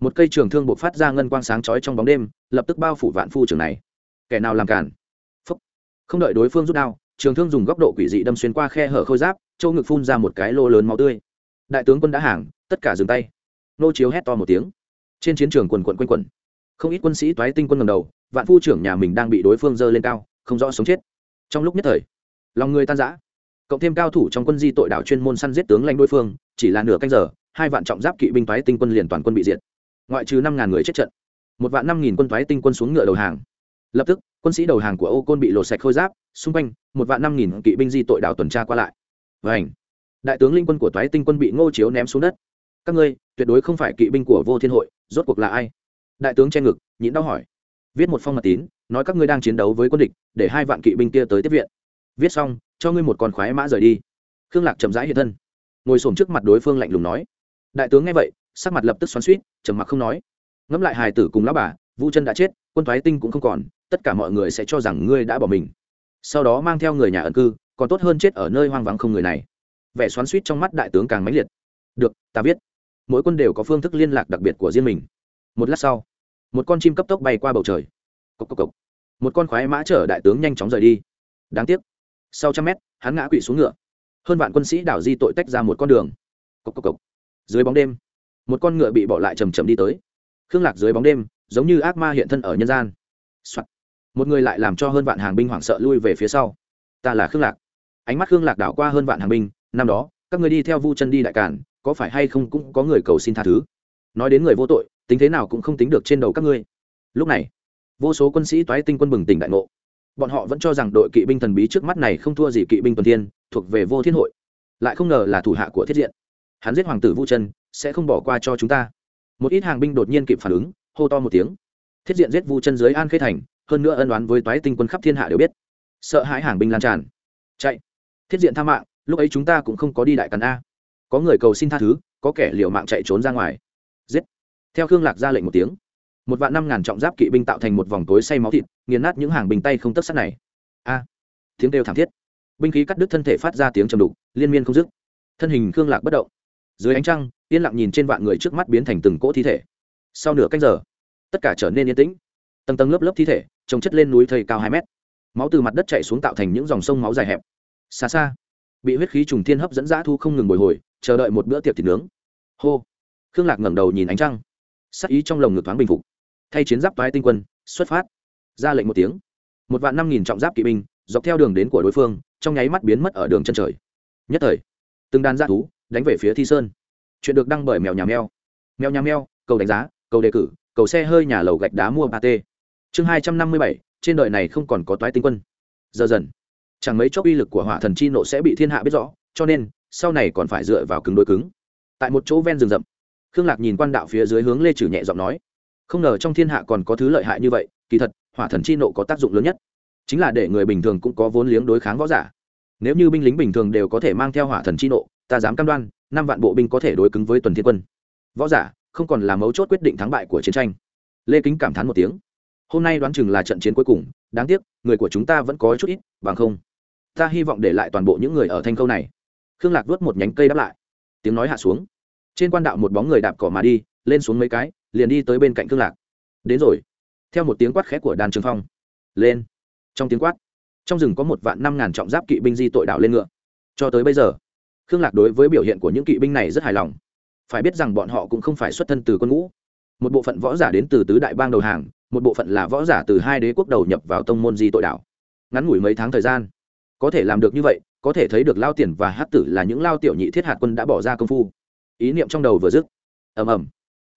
một cây trường thương buộc phát ra ngân quang sáng chói trong bóng đêm, lập tức bao phủ vạn phu trưởng này. Kẻ nào làm cản Phúc. không đợi đối phương rút đao, trường thương dùng góc độ quỷ dị đâm xuyên qua khe hở khôi giáp, châu ngực phun ra một cái lô lớn máu tươi. Đại tướng quân đã hàng, tất cả dừng tay. Nô chiếu hét to một tiếng. Trên chiến trường quần quận quanh quẩn. Không ít quân sĩ toái tinh quân ngầm đầu, vạn phu trưởng nhà mình đang bị đối phương dơ lên cao, không rõ sống chết. Trong lúc nhất thời, lòng người tan rã. Cộng thêm cao thủ trong quân di tội đảo chuyên môn săn giết tướng lãnh đối phương chỉ là nửa canh giờ, hai vạn trọng giáp kỵ binh toái tinh quân liền toàn quân bị diệt. Ngoại trừ năm ngàn người chết trận, một vạn năm nghìn quân toái tinh quân xuống ngựa đầu hàng. Lập tức, quân sĩ đầu hàng của ô côn bị lột sạch khôi giáp, xung quanh, một vạn năm nghìn kỵ binh di tội đảo tuần tra qua lại. Vảnh đại tướng linh quân của toái tinh quân bị ngô chiếu ném xuống đất. Các ngươi, tuyệt đối không phải kỵ binh của vô thiên hội, rốt cuộc là ai? Đại tướng che ngực, nhịn đau hỏi. Viết một phong mật tín, nói các ngươi đang chiến đấu với quân địch, để hai vạn kỵ binh kia tới tiếp viện. Viết xong, cho ngươi một con khoái mã rời đi. Khương lạc chậm rãi hiện thân ngồi xổm trước mặt đối phương lạnh lùng nói. Đại tướng nghe vậy, sắc mặt lập tức xoắn suýt trầm mặc không nói. Ngẫm lại hài tử cùng lão bà vu chân đã chết, quân thoái tinh cũng không còn, tất cả mọi người sẽ cho rằng ngươi đã bỏ mình. Sau đó mang theo người nhà ẩn cư, còn tốt hơn chết ở nơi hoang vắng không người này. Vẻ xoắn suýt trong mắt đại tướng càng mãnh liệt. Được, ta biết. Mỗi quân đều có phương thức liên lạc đặc biệt của riêng mình. Một lát sau, một con chim cấp tốc bay qua bầu trời. Cốc cốc cốc. một con khoái mã chở đại tướng nhanh chóng rời đi. Đáng tiếc, sau trăm mét, hắn ngã quỵ xuống ngựa hơn vạn quân sĩ đảo di tội tách ra một con đường. Cốc cốc cốc. dưới bóng đêm, một con ngựa bị bỏ lại chầm chầm đi tới. Khương lạc dưới bóng đêm, giống như ác ma hiện thân ở nhân gian、Soạn. một người lại làm cho hơn vạn hàng binh hoảng sợ lui về phía sau. Ta là khương lạc. Ánh mắt khương lạc đảo qua hơn vạn hàng binh, năm đó, các người đi theo vu chân đi đại cản, có phải hay không cũng có người cầu xin tha thứ? Nói đến người vô tội, tính thế nào cũng không tính được trên đầu các ngươi. Lúc này, vô số quân sĩ toái tinh quân bừng tỉnh đại ngộ bọn họ vẫn cho rằng đội kỵ binh thần bí trước mắt này không thua gì kỵ binh tuần thiên, thuộc về vô thiên hội. Lại không ngờ là thủ hạ của thiết diện. Hắn giết hoàng tử vu chân, sẽ không bỏ qua cho chúng ta. Một ít hàng binh đột nhiên kịp phản ứng, hô to một tiếng. Thiết diện giết vu chân dưới an khê thành, hơn nữa ân đoán với toái tinh quân khắp thiên hạ đều biết. Sợ hãi hàng binh lan tràn. Chạy. Thiết diện tha mạng, lúc ấy chúng ta cũng không có đi đại cắn a. Có người cầu xin tha thứ, có kẻ liều mạng chạy trốn ra ngoài. Giết. Theo khương lạc ra lệnh một tiếng một vạn năm ngàn trọng giáp kỵ binh tạo thành một vòng tối say máu thịt, nghiền nát những hàng bình tay không tất sắt này. A. Tiếng kêu thảm thiết. Binh khí cắt đứt thân thể phát ra tiếng trầm đục, liên miên không dứt. Thân hình khương lạc bất động. Dưới ánh trăng, yên lặng nhìn trên vạn người trước mắt biến thành từng cỗ thi thể. Sau nửa canh giờ, tất cả trở nên yên tĩnh. Tầng tầng lớp lớp thi thể, trồng chất lên núi thầy cao hai mét. Máu từ mặt đất chạy xuống tạo thành những dòng sông máu dài hẹp. Xa xa, bị huyết khí trùng thiên hấp dẫn dã thu không ngừng bồi hồi, chờ đợi một bữa tiệc thịt nướng. Hô. Khương lạc ngẩng đầu nhìn ánh trăng. Sắc ý trong lồng ngực thoáng bình phục thay chiến giáp toái tinh quân, xuất phát. Ra lệnh một tiếng. Một vạn năm nghìn trọng giáp kỵ binh, dọc theo đường đến của đối phương, trong nháy mắt biến mất ở đường chân trời. Nhất thời, từng đàn g thú đánh về phía thi sơn. Chuyện được đăng bởi mèo nhà mèo. Mèo nhà mèo, cầu đánh giá, cầu đề cử, cầu xe hơi nhà lầu gạch đá mua ba t chương hai trăm năm mươi bảy, trên đời này không còn có toái tinh quân. Giờ dần, chẳng mấy chốc uy lực của hỏa thần chi nộ sẽ bị thiên hạ biết rõ, cho nên, sau này còn phải dựa vào cứng đối cứng. Tại một chỗ ven rừng rậm, khương lạc nhìn quan đạo phía dưới hướng lê trừ nhẹ giọng nói không ngờ trong thiên hạ còn có thứ lợi hại như vậy, kỳ thật, hỏa thần chi nộ có tác dụng lớn nhất. Chính là để người bình thường cũng có vốn liếng đối kháng võ giả. Nếu như binh lính bình thường đều có thể mang theo hỏa thần chi nộ, ta dám cam đoan, năm vạn bộ binh có thể đối cứng với tuần thiên quân. Võ giả, không còn là mấu chốt quyết định thắng bại của chiến tranh. Lê kính cảm thán một tiếng. Hôm nay đoán chừng là trận chiến cuối cùng, đáng tiếc, người của chúng ta vẫn có chút ít, bằng không, ta hy vọng để lại toàn bộ những người ở thanh câu này. Khương lạc vớt một nhánh cây đáp lại. Tiếng nói hạ xuống. Trên quan đạo một bóng người đạp cỏ mà đi, lên xuống mấy cái liền đi tới bên cạnh khương lạc. Đến rồi. Theo một tiếng quát khẽ của đàn trường phong. Lên. Trong tiếng quát, trong rừng có một vạn năm ngàn trọng giáp kỵ binh di tội đạo lên ngựa. Cho tới bây giờ, khương lạc đối với biểu hiện của những kỵ binh này rất hài lòng. Phải biết rằng bọn họ cũng không phải xuất thân từ quân ngũ. Một bộ phận võ giả đến từ tứ đại bang đầu hàng, một bộ phận là võ giả từ hai đế quốc đầu nhập vào tông môn di tội đảo. Ngắn ngủi mấy tháng thời gian, có thể làm được như vậy, có thể thấy được lao tiền và hát tử là những lao tiểu nhị thiết hạt quân đã bỏ ra công phu. Ý niệm trong đầu vừa dứt. Ầm ầm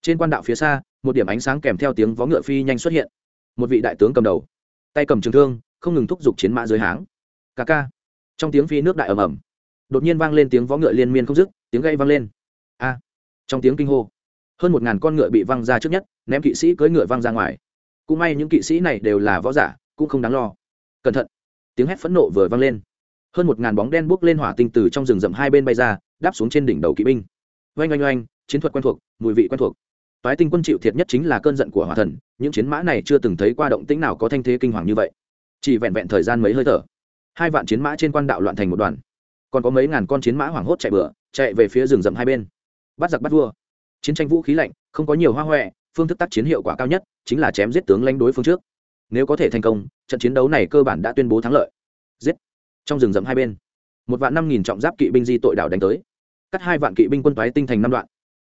trên quan đạo phía xa, một điểm ánh sáng kèm theo tiếng vó ngựa phi nhanh xuất hiện. Một vị đại tướng cầm đầu, tay cầm trường thương, không ngừng thúc giục chiến mã dưới háng. Ca ca. Trong tiếng phi nước đại ầm ầm, đột nhiên vang lên tiếng vó ngựa liên miên không dứt, tiếng gây vang lên. A. Trong tiếng kinh hô, hơn một ngàn con ngựa bị văng ra trước nhất, ném kỵ sĩ cưỡi ngựa văng ra ngoài. Cũng may những kỵ sĩ này đều là võ giả, cũng không đáng lo. Cẩn thận. Tiếng hét phẫn nộ vừa vang lên. Hơn một ngàn bóng đen bốc lên hỏa tinh từ trong rừng rậm hai bên bay ra, đáp xuống trên đỉnh đầu kỵ binh. Oanh oanh oanh, chiến thuật quen thuộc, mùi vị quen thuộc toái tinh quân chịu thiệt nhất chính là cơn giận của hỏa thần, những chiến mã này chưa từng thấy qua động tĩnh nào có thanh thế kinh hoàng như vậy. Chỉ vẹn vẹn thời gian mấy hơi thở, hai vạn chiến mã trên quan đạo loạn thành một đoàn. Còn có mấy ngàn con chiến mã hoảng hốt chạy bừa, chạy về phía rừng rậm hai bên. Bắt giặc bắt vua. Chiến tranh vũ khí lạnh, không có nhiều hoa huệ phương thức tác chiến hiệu quả cao nhất chính là chém giết tướng lãnh đối phương trước. Nếu có thể thành công, trận chiến đấu này cơ bản đã tuyên bố thắng lợi. Giết. Trong rừng rậm hai bên, một vạn năm nghìn trọng giáp kỵ binh di tội đảo đánh tới. Cắt hai vạn kỵ binh quân toái tinh thành năm đoạn.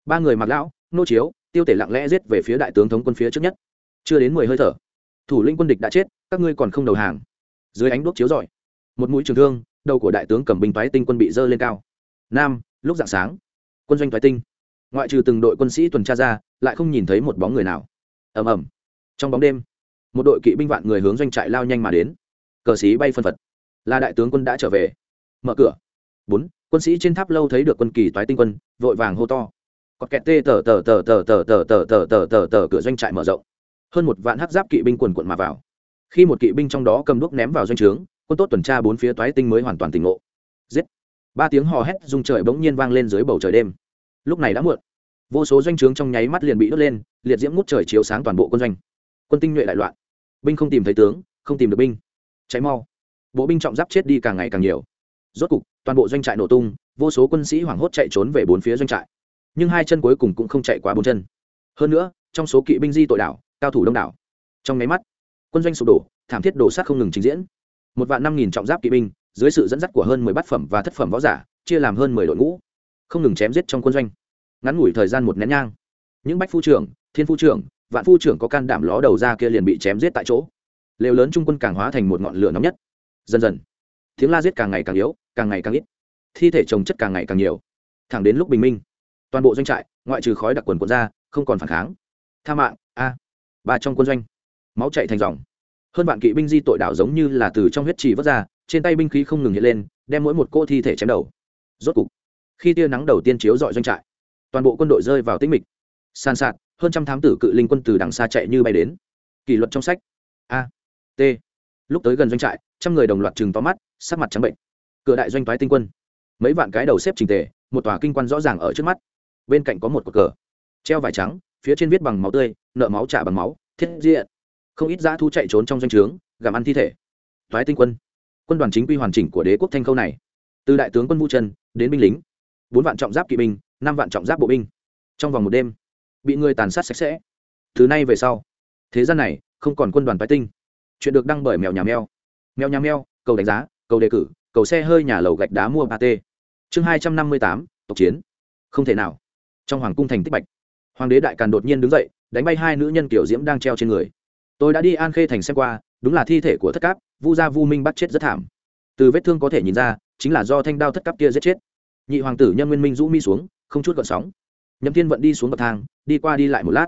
Ba người mặc lão, nô chiếu tiêu tể lặng lẽ giết về phía đại tướng thống quân phía trước nhất. Chưa đến mười hơi thở, thủ lĩnh quân địch đã chết, các ngươi còn không đầu hàng. Dưới ánh đuốc chiếu rọi, một mũi trường thương, đầu của đại tướng cầm binh toái tinh quân bị dơ lên cao. Nam, lúc dạng sáng, quân doanh toái tinh. Ngoại trừ từng đội quân sĩ tuần tra ra, lại không nhìn thấy một bóng người nào. Ầm ầm. Trong bóng đêm, một đội kỵ binh vạn người hướng doanh trại lao nhanh mà đến. Cờ sĩ bay phân phật. Là đại tướng quân đã trở về. Mở cửa. Bốn, quân sĩ trên tháp lâu thấy được quân kỳ toái tinh quân, vội vàng hô to có kẹt tê tờ tờ tờ tờ tờ tờ tờ tờ tờ tờ tờ cửa doanh trại mở rộng hơn một vạn hắc giáp kỵ binh quần quận mà vào khi một kỵ binh trong đó cầm đuốc ném vào doanh trướng quân tốt tuần tra bốn phía toái tinh mới hoàn toàn tỉnh ngộ giết ba tiếng hò hét rung trời bỗng nhiên vang lên dưới bầu trời đêm lúc này đã muộn vô số doanh trướng trong nháy mắt liền bị đốt lên liệt diễm ngút trời chiếu sáng toàn bộ quân doanh quân tinh nhuệ đại loạn binh không tìm thấy tướng không tìm được binh cháy mau bộ binh trọng giáp chết đi càng ngày càng nhiều rốt cục toàn bộ doanh trại nổ tung vô số quân sĩ hoảng hốt chạy trốn về bốn phía doanh trại nhưng hai chân cuối cùng cũng không chạy quá bốn chân. Hơn nữa, trong số kỵ binh di tội đảo, cao thủ đông đảo. Trong máy mắt, quân doanh sụp đổ, thảm thiết đổ sát không ngừng trình diễn. Một vạn năm nghìn trọng giáp kỵ binh, dưới sự dẫn dắt của hơn mười bát phẩm và thất phẩm võ giả, chia làm hơn mười đội ngũ, không ngừng chém giết trong quân doanh. Ngắn ngủi thời gian một nén nhang, những bách phu trưởng, thiên phu trưởng, vạn phu trưởng có can đảm ló đầu ra kia liền bị chém giết tại chỗ. Lều lớn trung quân càng hóa thành một ngọn lửa nóng nhất. Dần dần, tiếng la giết càng ngày càng yếu, càng ngày càng ít. Thi thể trồng chất càng ngày càng nhiều. Thẳng đến lúc bình minh toàn bộ doanh trại, ngoại trừ khói đặc quần quần ra, không còn phản kháng. Tha mạng, a. Ba trong quân doanh, máu chạy thành dòng. Hơn vạn kỵ binh di tội đảo giống như là từ trong huyết trì vớt ra, trên tay binh khí không ngừng hiện lên, đem mỗi một cô thi thể chém đầu. Rốt cục, khi tia nắng đầu tiên chiếu dọi doanh trại, toàn bộ quân đội rơi vào tĩnh mịch. San sạt, hơn trăm thám tử cự linh quân từ đằng xa chạy như bay đến. Kỷ luật trong sách, a, t. Lúc tới gần doanh trại, trăm người đồng loạt chừng to mắt, sắc mặt trắng bệnh. Cửa đại doanh toái tinh quân, mấy vạn cái đầu xếp trình tề, một tòa kinh quan rõ ràng ở trước mắt bên cạnh có một cột cờ. Treo vải trắng, phía trên viết bằng máu tươi, nợ máu trả bằng máu, thiết diện. Không ít dã thu chạy trốn trong doanh trướng, gặm ăn thi thể. Toái tinh quân. Quân đoàn chính quy hoàn chỉnh của đế quốc thanh khâu này. Từ đại tướng quân vũ trần đến binh lính. Bốn vạn trọng giáp kỵ binh, năm vạn trọng giáp bộ binh. Trong vòng một đêm, bị người tàn sát sạch sẽ. Thứ nay về sau, thế gian này không còn quân đoàn toái tinh. Chuyện được đăng bởi mèo nhà mèo. Mèo nhà mèo, cầu đánh giá, cầu đề cử, cầu xe hơi nhà lầu gạch đá mua ba t chương hai trăm năm mươi tám, tộc chiến. Không thể nào trong hoàng cung thành tích bạch. Hoàng đế đại càn đột nhiên đứng dậy, đánh bay hai nữ nhân kiểu diễm đang treo trên người. Tôi đã đi an khê thành xem qua, đúng là thi thể của thất cáp, vu gia vu minh bắt chết rất thảm. Từ vết thương có thể nhìn ra, chính là do thanh đao thất cáp kia giết chết. Nhị hoàng tử nhân nguyên minh rũ mi xuống, không chút gợn sóng. Nhậm thiên vận đi xuống bậc thang, đi qua đi lại một lát.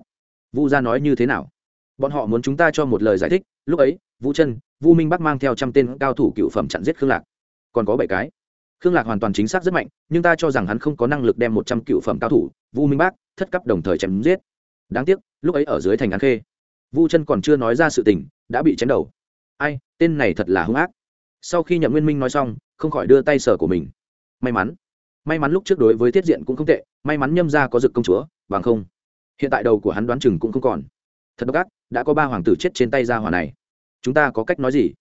Vu gia nói như thế nào? Bọn họ muốn chúng ta cho một lời giải thích, lúc ấy, vũ chân, vu minh bắc mang theo trăm tên cao thủ cựu phẩm chặn giết khương lạc. Còn có bảy cái. Khương lạc hoàn toàn chính xác rất mạnh, nhưng ta cho rằng hắn không có năng lực đem một trăm cựu phẩm cao thủ vu minh Bác, thất cấp đồng thời chém giết. Đáng tiếc lúc ấy ở dưới thành án khê vu chân còn chưa nói ra sự tình đã bị chém đầu. Ai tên này thật là hung ác. Sau khi nhậm nguyên minh nói xong không khỏi đưa tay sở của mình. May mắn may mắn lúc trước đối với tiết diện cũng không tệ may mắn nhâm ra có dực công chúa bằng không hiện tại đầu của hắn đoán chừng cũng không còn. Thật độc ác đã có ba hoàng tử chết trên tay gia hỏa này. Chúng ta có cách nói gì?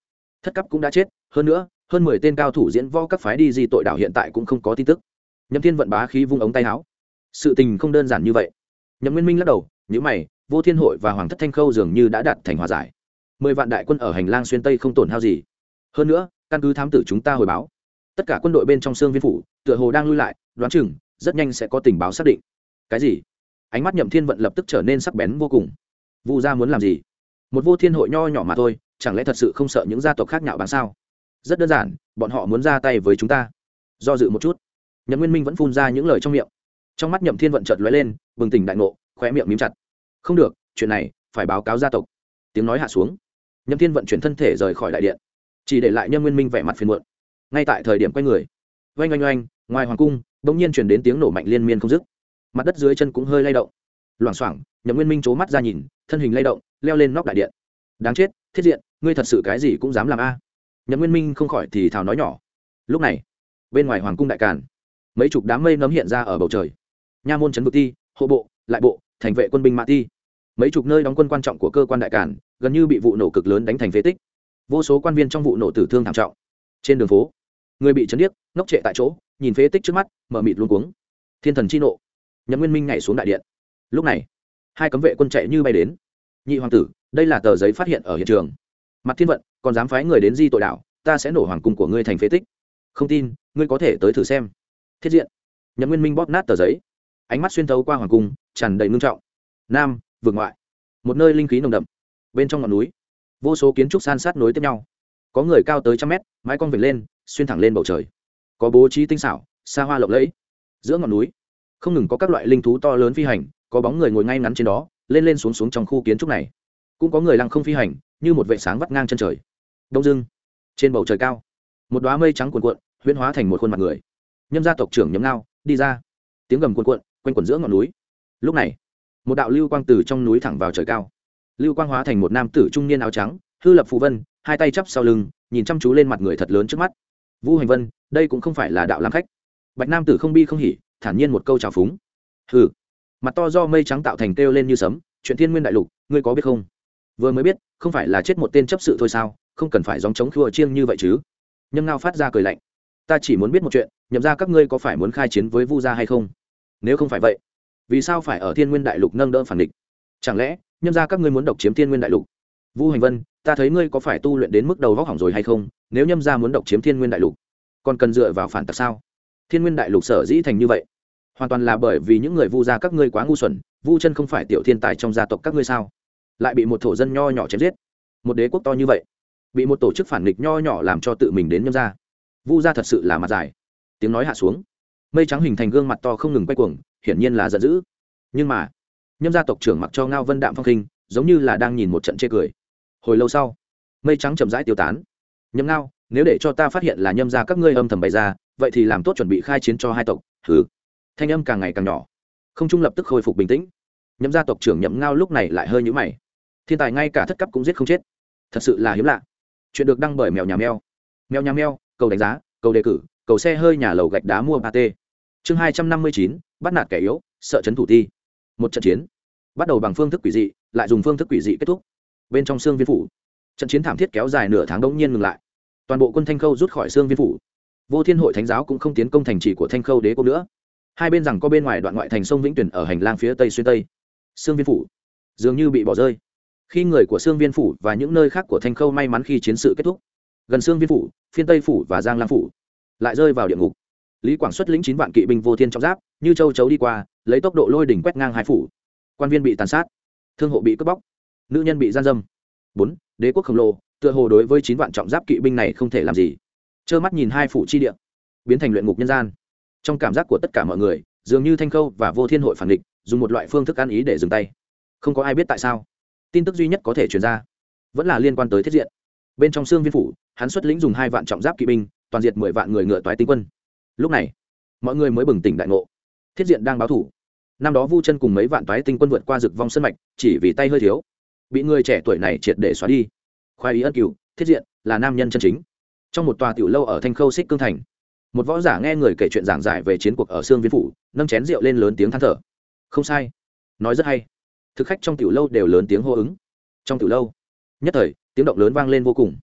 Thất cấp cũng đã chết hơn nữa hơn mười tên cao thủ diễn võ các phái đi di tội đảo hiện tại cũng không có tin tức. Nhậm thiên vận bá khí vung ống tay áo sự tình không đơn giản như vậy. Nhậm nguyên minh lắc đầu nhữ mày, vô thiên hội và hoàng thất thanh khâu dường như đã đạt thành hòa giải. Mười vạn đại quân ở hành lang xuyên tây không tổn hao gì. Hơn nữa, căn cứ thám tử chúng ta hồi báo, tất cả quân đội bên trong xương viên phủ, tựa hồ đang lui lại, đoán chừng, rất nhanh sẽ có tình báo xác định. Cái gì? Ánh mắt nhậm thiên vận lập tức trở nên sắc bén vô cùng. Vu gia muốn làm gì? Một vô thiên hội nho nhỏ mà thôi, chẳng lẽ thật sự không sợ những gia tộc khác nhạo bán sao? Rất đơn giản, bọn họ muốn ra tay với chúng ta. Do dự một chút, nhậm nguyên minh vẫn phun ra những lời trong miệng trong mắt nhậm thiên vận chợt lóe lên, bừng tỉnh đại ngộ, khóe miệng mím chặt. Không được, chuyện này phải báo cáo gia tộc. Tiếng nói hạ xuống. Nhậm thiên vận chuyển thân thể rời khỏi đại điện. Chỉ để lại nhâm nguyên minh vẻ mặt phiền muộn. Ngay tại thời điểm quay người, oanh oanh oanh, ngoài hoàng cung, bỗng nhiên chuyển đến tiếng nổ mạnh liên miên không dứt. Mặt đất dưới chân cũng hơi lay động. Loảng xoảng, nhậm nguyên minh c mắt ra nhìn, thân hình lay động, leo lên nóc đại điện. Đáng chết, thiết diện, ngươi thật sự cái gì cũng dám làm a? Nhậm nguyên minh không khỏi thì thào nói nhỏ. Lúc này, bên ngoài hoàng cung đại càn, mấy chục đám mây nấm hiện ra ở bầu trời nha môn trấn vực ti, hộ bộ, lại bộ, thành vệ quân binh mã ti. Mấy chục nơi đóng quân quan trọng của cơ quan đại cản, gần như bị vụ nổ cực lớn đánh thành phế tích. Vô số quan viên trong vụ nổ tử thương thảm trọng. Trên đường phố, người bị chấn điếc, ngốc trệ tại chỗ, nhìn phế tích trước mắt, mở mịt luôn cuống. Thiên thần chi nộ. Nhậm nguyên minh nhảy xuống đại điện. Lúc này, hai cấm vệ quân chạy như bay đến. Nhị hoàng tử, đây là tờ giấy phát hiện ở hiện trường. Mặt thiên vận, còn dám phái người đến di tội đảo ta sẽ nổ hoàng cung của ngươi thành phế tích. Không tin, ngươi có thể tới thử xem. Thiết diện. Nhậm nguyên minh bóp nát tờ giấy ánh mắt xuyên thấu qua hoàng cung, tràn đầy ngưng trọng. Nam vượt ngoại. Một nơi linh khí nồng đậm. Bên trong ngọn núi, vô số kiến trúc san sát nối tiếp nhau. Có người cao tới trăm mét, mái con vệt lên, xuyên thẳng lên bầu trời. Có bố trí tinh xảo, xa hoa lộng lẫy. Giữa ngọn núi, không ngừng có các loại linh thú to lớn phi hành, có bóng người ngồi ngay ngắn trên đó, lên lên xuống xuống trong khu kiến trúc này. Cũng có người lăng không phi hành, như một vệ sáng vắt ngang chân trời. Đông dưng trên bầu trời cao, một đoá mây trắng cuồn cuộn, huyễn hóa thành một khuôn mặt người. Nhâm gia tộc trưởng nhấm ngao, đi ra. Tiếng gầm cuồn cuộn quanh quẩn giữa ngọn núi. Lúc này, một đạo lưu quang từ trong núi thẳng vào trời cao. Lưu quang hóa thành một nam tử trung niên áo trắng, hư lập phù vân, hai tay chắp sau lưng, nhìn chăm chú lên mặt người thật lớn trước mắt. Vu hành vân, đây cũng không phải là đạo làm khách. Bạch nam tử không bi không hỉ, thản nhiên một câu trào phúng. Hừ. Mặt to do mây trắng tạo thành kêu lên như sấm, chuyện thiên nguyên đại lục, ngươi có biết không? Vừa mới biết, không phải là chết một tên chấp sự thôi sao, không cần phải dòng chống khua chiêng như vậy chứ. Nhâm ngao phát ra cười lạnh. Ta chỉ muốn biết một chuyện, nhậm ra các ngươi có phải muốn khai chiến với vu gia hay không? Nếu không phải vậy, vì sao phải ở thiên nguyên đại lục nâng đỡ phản địch? Chẳng lẽ, nhâm ra các ngươi muốn độc chiếm thiên nguyên đại lục? Vu hành vân, ta thấy ngươi có phải tu luyện đến mức đầu vóc hỏng rồi hay không? Nếu nhâm ra muốn độc chiếm thiên nguyên đại lục, còn cần dựa vào phản tặc sao? Thiên nguyên đại lục sở dĩ thành như vậy, hoàn toàn là bởi vì những người vu gia các ngươi quá ngu xuẩn, vu chân không phải tiểu thiên tài trong gia tộc các ngươi sao? Lại bị một thổ dân nho nhỏ chém giết. Một đế quốc to như vậy, bị một tổ chức phản nghịch nho nhỏ làm cho tự mình đến nhâm ra vu gia thật sự là mặt dài. Tiếng nói hạ xuống mây trắng hình thành gương mặt to không ngừng quay cuồng hiển nhiên là giận dữ. Nhưng mà nhâm gia tộc trưởng mặc cho ngao vân đạm phong khinh giống như là đang nhìn một trận chê cười. Hồi lâu sau mây trắng chậm rãi tiêu tán. Nhâm ngao nếu để cho ta phát hiện là nhâm gia các ngươi âm thầm bày ra vậy thì làm tốt chuẩn bị khai chiến cho hai tộc thứ, thanh âm càng ngày càng nhỏ. Không trung lập tức khôi phục bình tĩnh. Nhâm gia tộc trưởng nhậm ngao lúc này lại hơi nhũ mày. Thiên tài ngay cả thất cấp cũng giết không chết. Thật sự là hiếm lạ. Chuyện được đăng bởi mèo nhà mèo. Mèo nhà mèo cầu đánh giá cầu đề cử cầu xe hơi nhà lầu gạch đá mua ba t. Chương hai trăm năm mươi chín, bắt nạt kẻ yếu, sợ chấn thủ ti một trận chiến. Bắt đầu bằng phương thức quỷ dị, lại dùng phương thức quỷ dị kết thúc. Bên trong xương viên phủ. Trận chiến thảm thiết kéo dài nửa tháng đống nhiên ngừng lại. Toàn bộ quân thanh khâu rút khỏi xương viên phủ. Vô thiên hội thánh giáo cũng không tiến công thành trì của thanh khâu đế quốc nữa. Hai bên rằng có bên ngoài đoạn ngoại thành sông vĩnh tuyển ở hành lang phía tây xuyên tây. Xương viên phủ. Dường như bị bỏ rơi. Khi người của xương viên phủ và những nơi khác của thanh khâu may mắn khi chiến sự kết thúc. Gần xương viên phủ, phiên tây phủ và giang lang phủ lại rơi vào địa ngục. Lý quảng xuất lĩnh chín vạn kỵ binh vô thiên trong giáp, như châu chấu đi qua, lấy tốc độ lôi đỉnh quét ngang hai phủ. Quan viên bị tàn sát, thương hộ bị cướp bóc, nữ nhân bị gian dâm. Bốn, đế quốc khổng lồ, tựa hồ đối với chín vạn trọng giáp kỵ binh này không thể làm gì. Trơ mắt nhìn hai phủ chi địa, biến thành luyện ngục nhân gian. Trong cảm giác của tất cả mọi người, dường như thanh khâu và vô thiên hội phản địch, dùng một loại phương thức ăn ý để dừng tay. Không có ai biết tại sao. Tin tức duy nhất có thể chuyển ra, vẫn là liên quan tới thiết diện. Bên trong xương viên phủ, hắn xuất lĩnh dùng hai vạn trọng giáp kỵ binh toàn diệt mười vạn người ngựa toái tinh quân. Lúc này, mọi người mới bừng tỉnh đại ngộ. Thiết diện đang báo thủ. Năm đó vu chân cùng mấy vạn toái tinh quân vượt qua rực vong sân mạch, chỉ vì tay hơi thiếu, bị người trẻ tuổi này triệt để xóa đi. Khoái ý ân cửu, thiết diện là nam nhân chân chính. Trong một tòa tiểu lâu ở thanh khâu xích cương thành, một võ giả nghe người kể chuyện giảng giải về chiến cuộc ở sương viên phủ, nâng chén rượu lên lớn tiếng than thở. Không sai. Nói rất hay. Thực khách trong tiểu lâu đều lớn tiếng hô ứng. Trong tiểu lâu, nhất thời, tiếng động lớn vang lên vô cùng.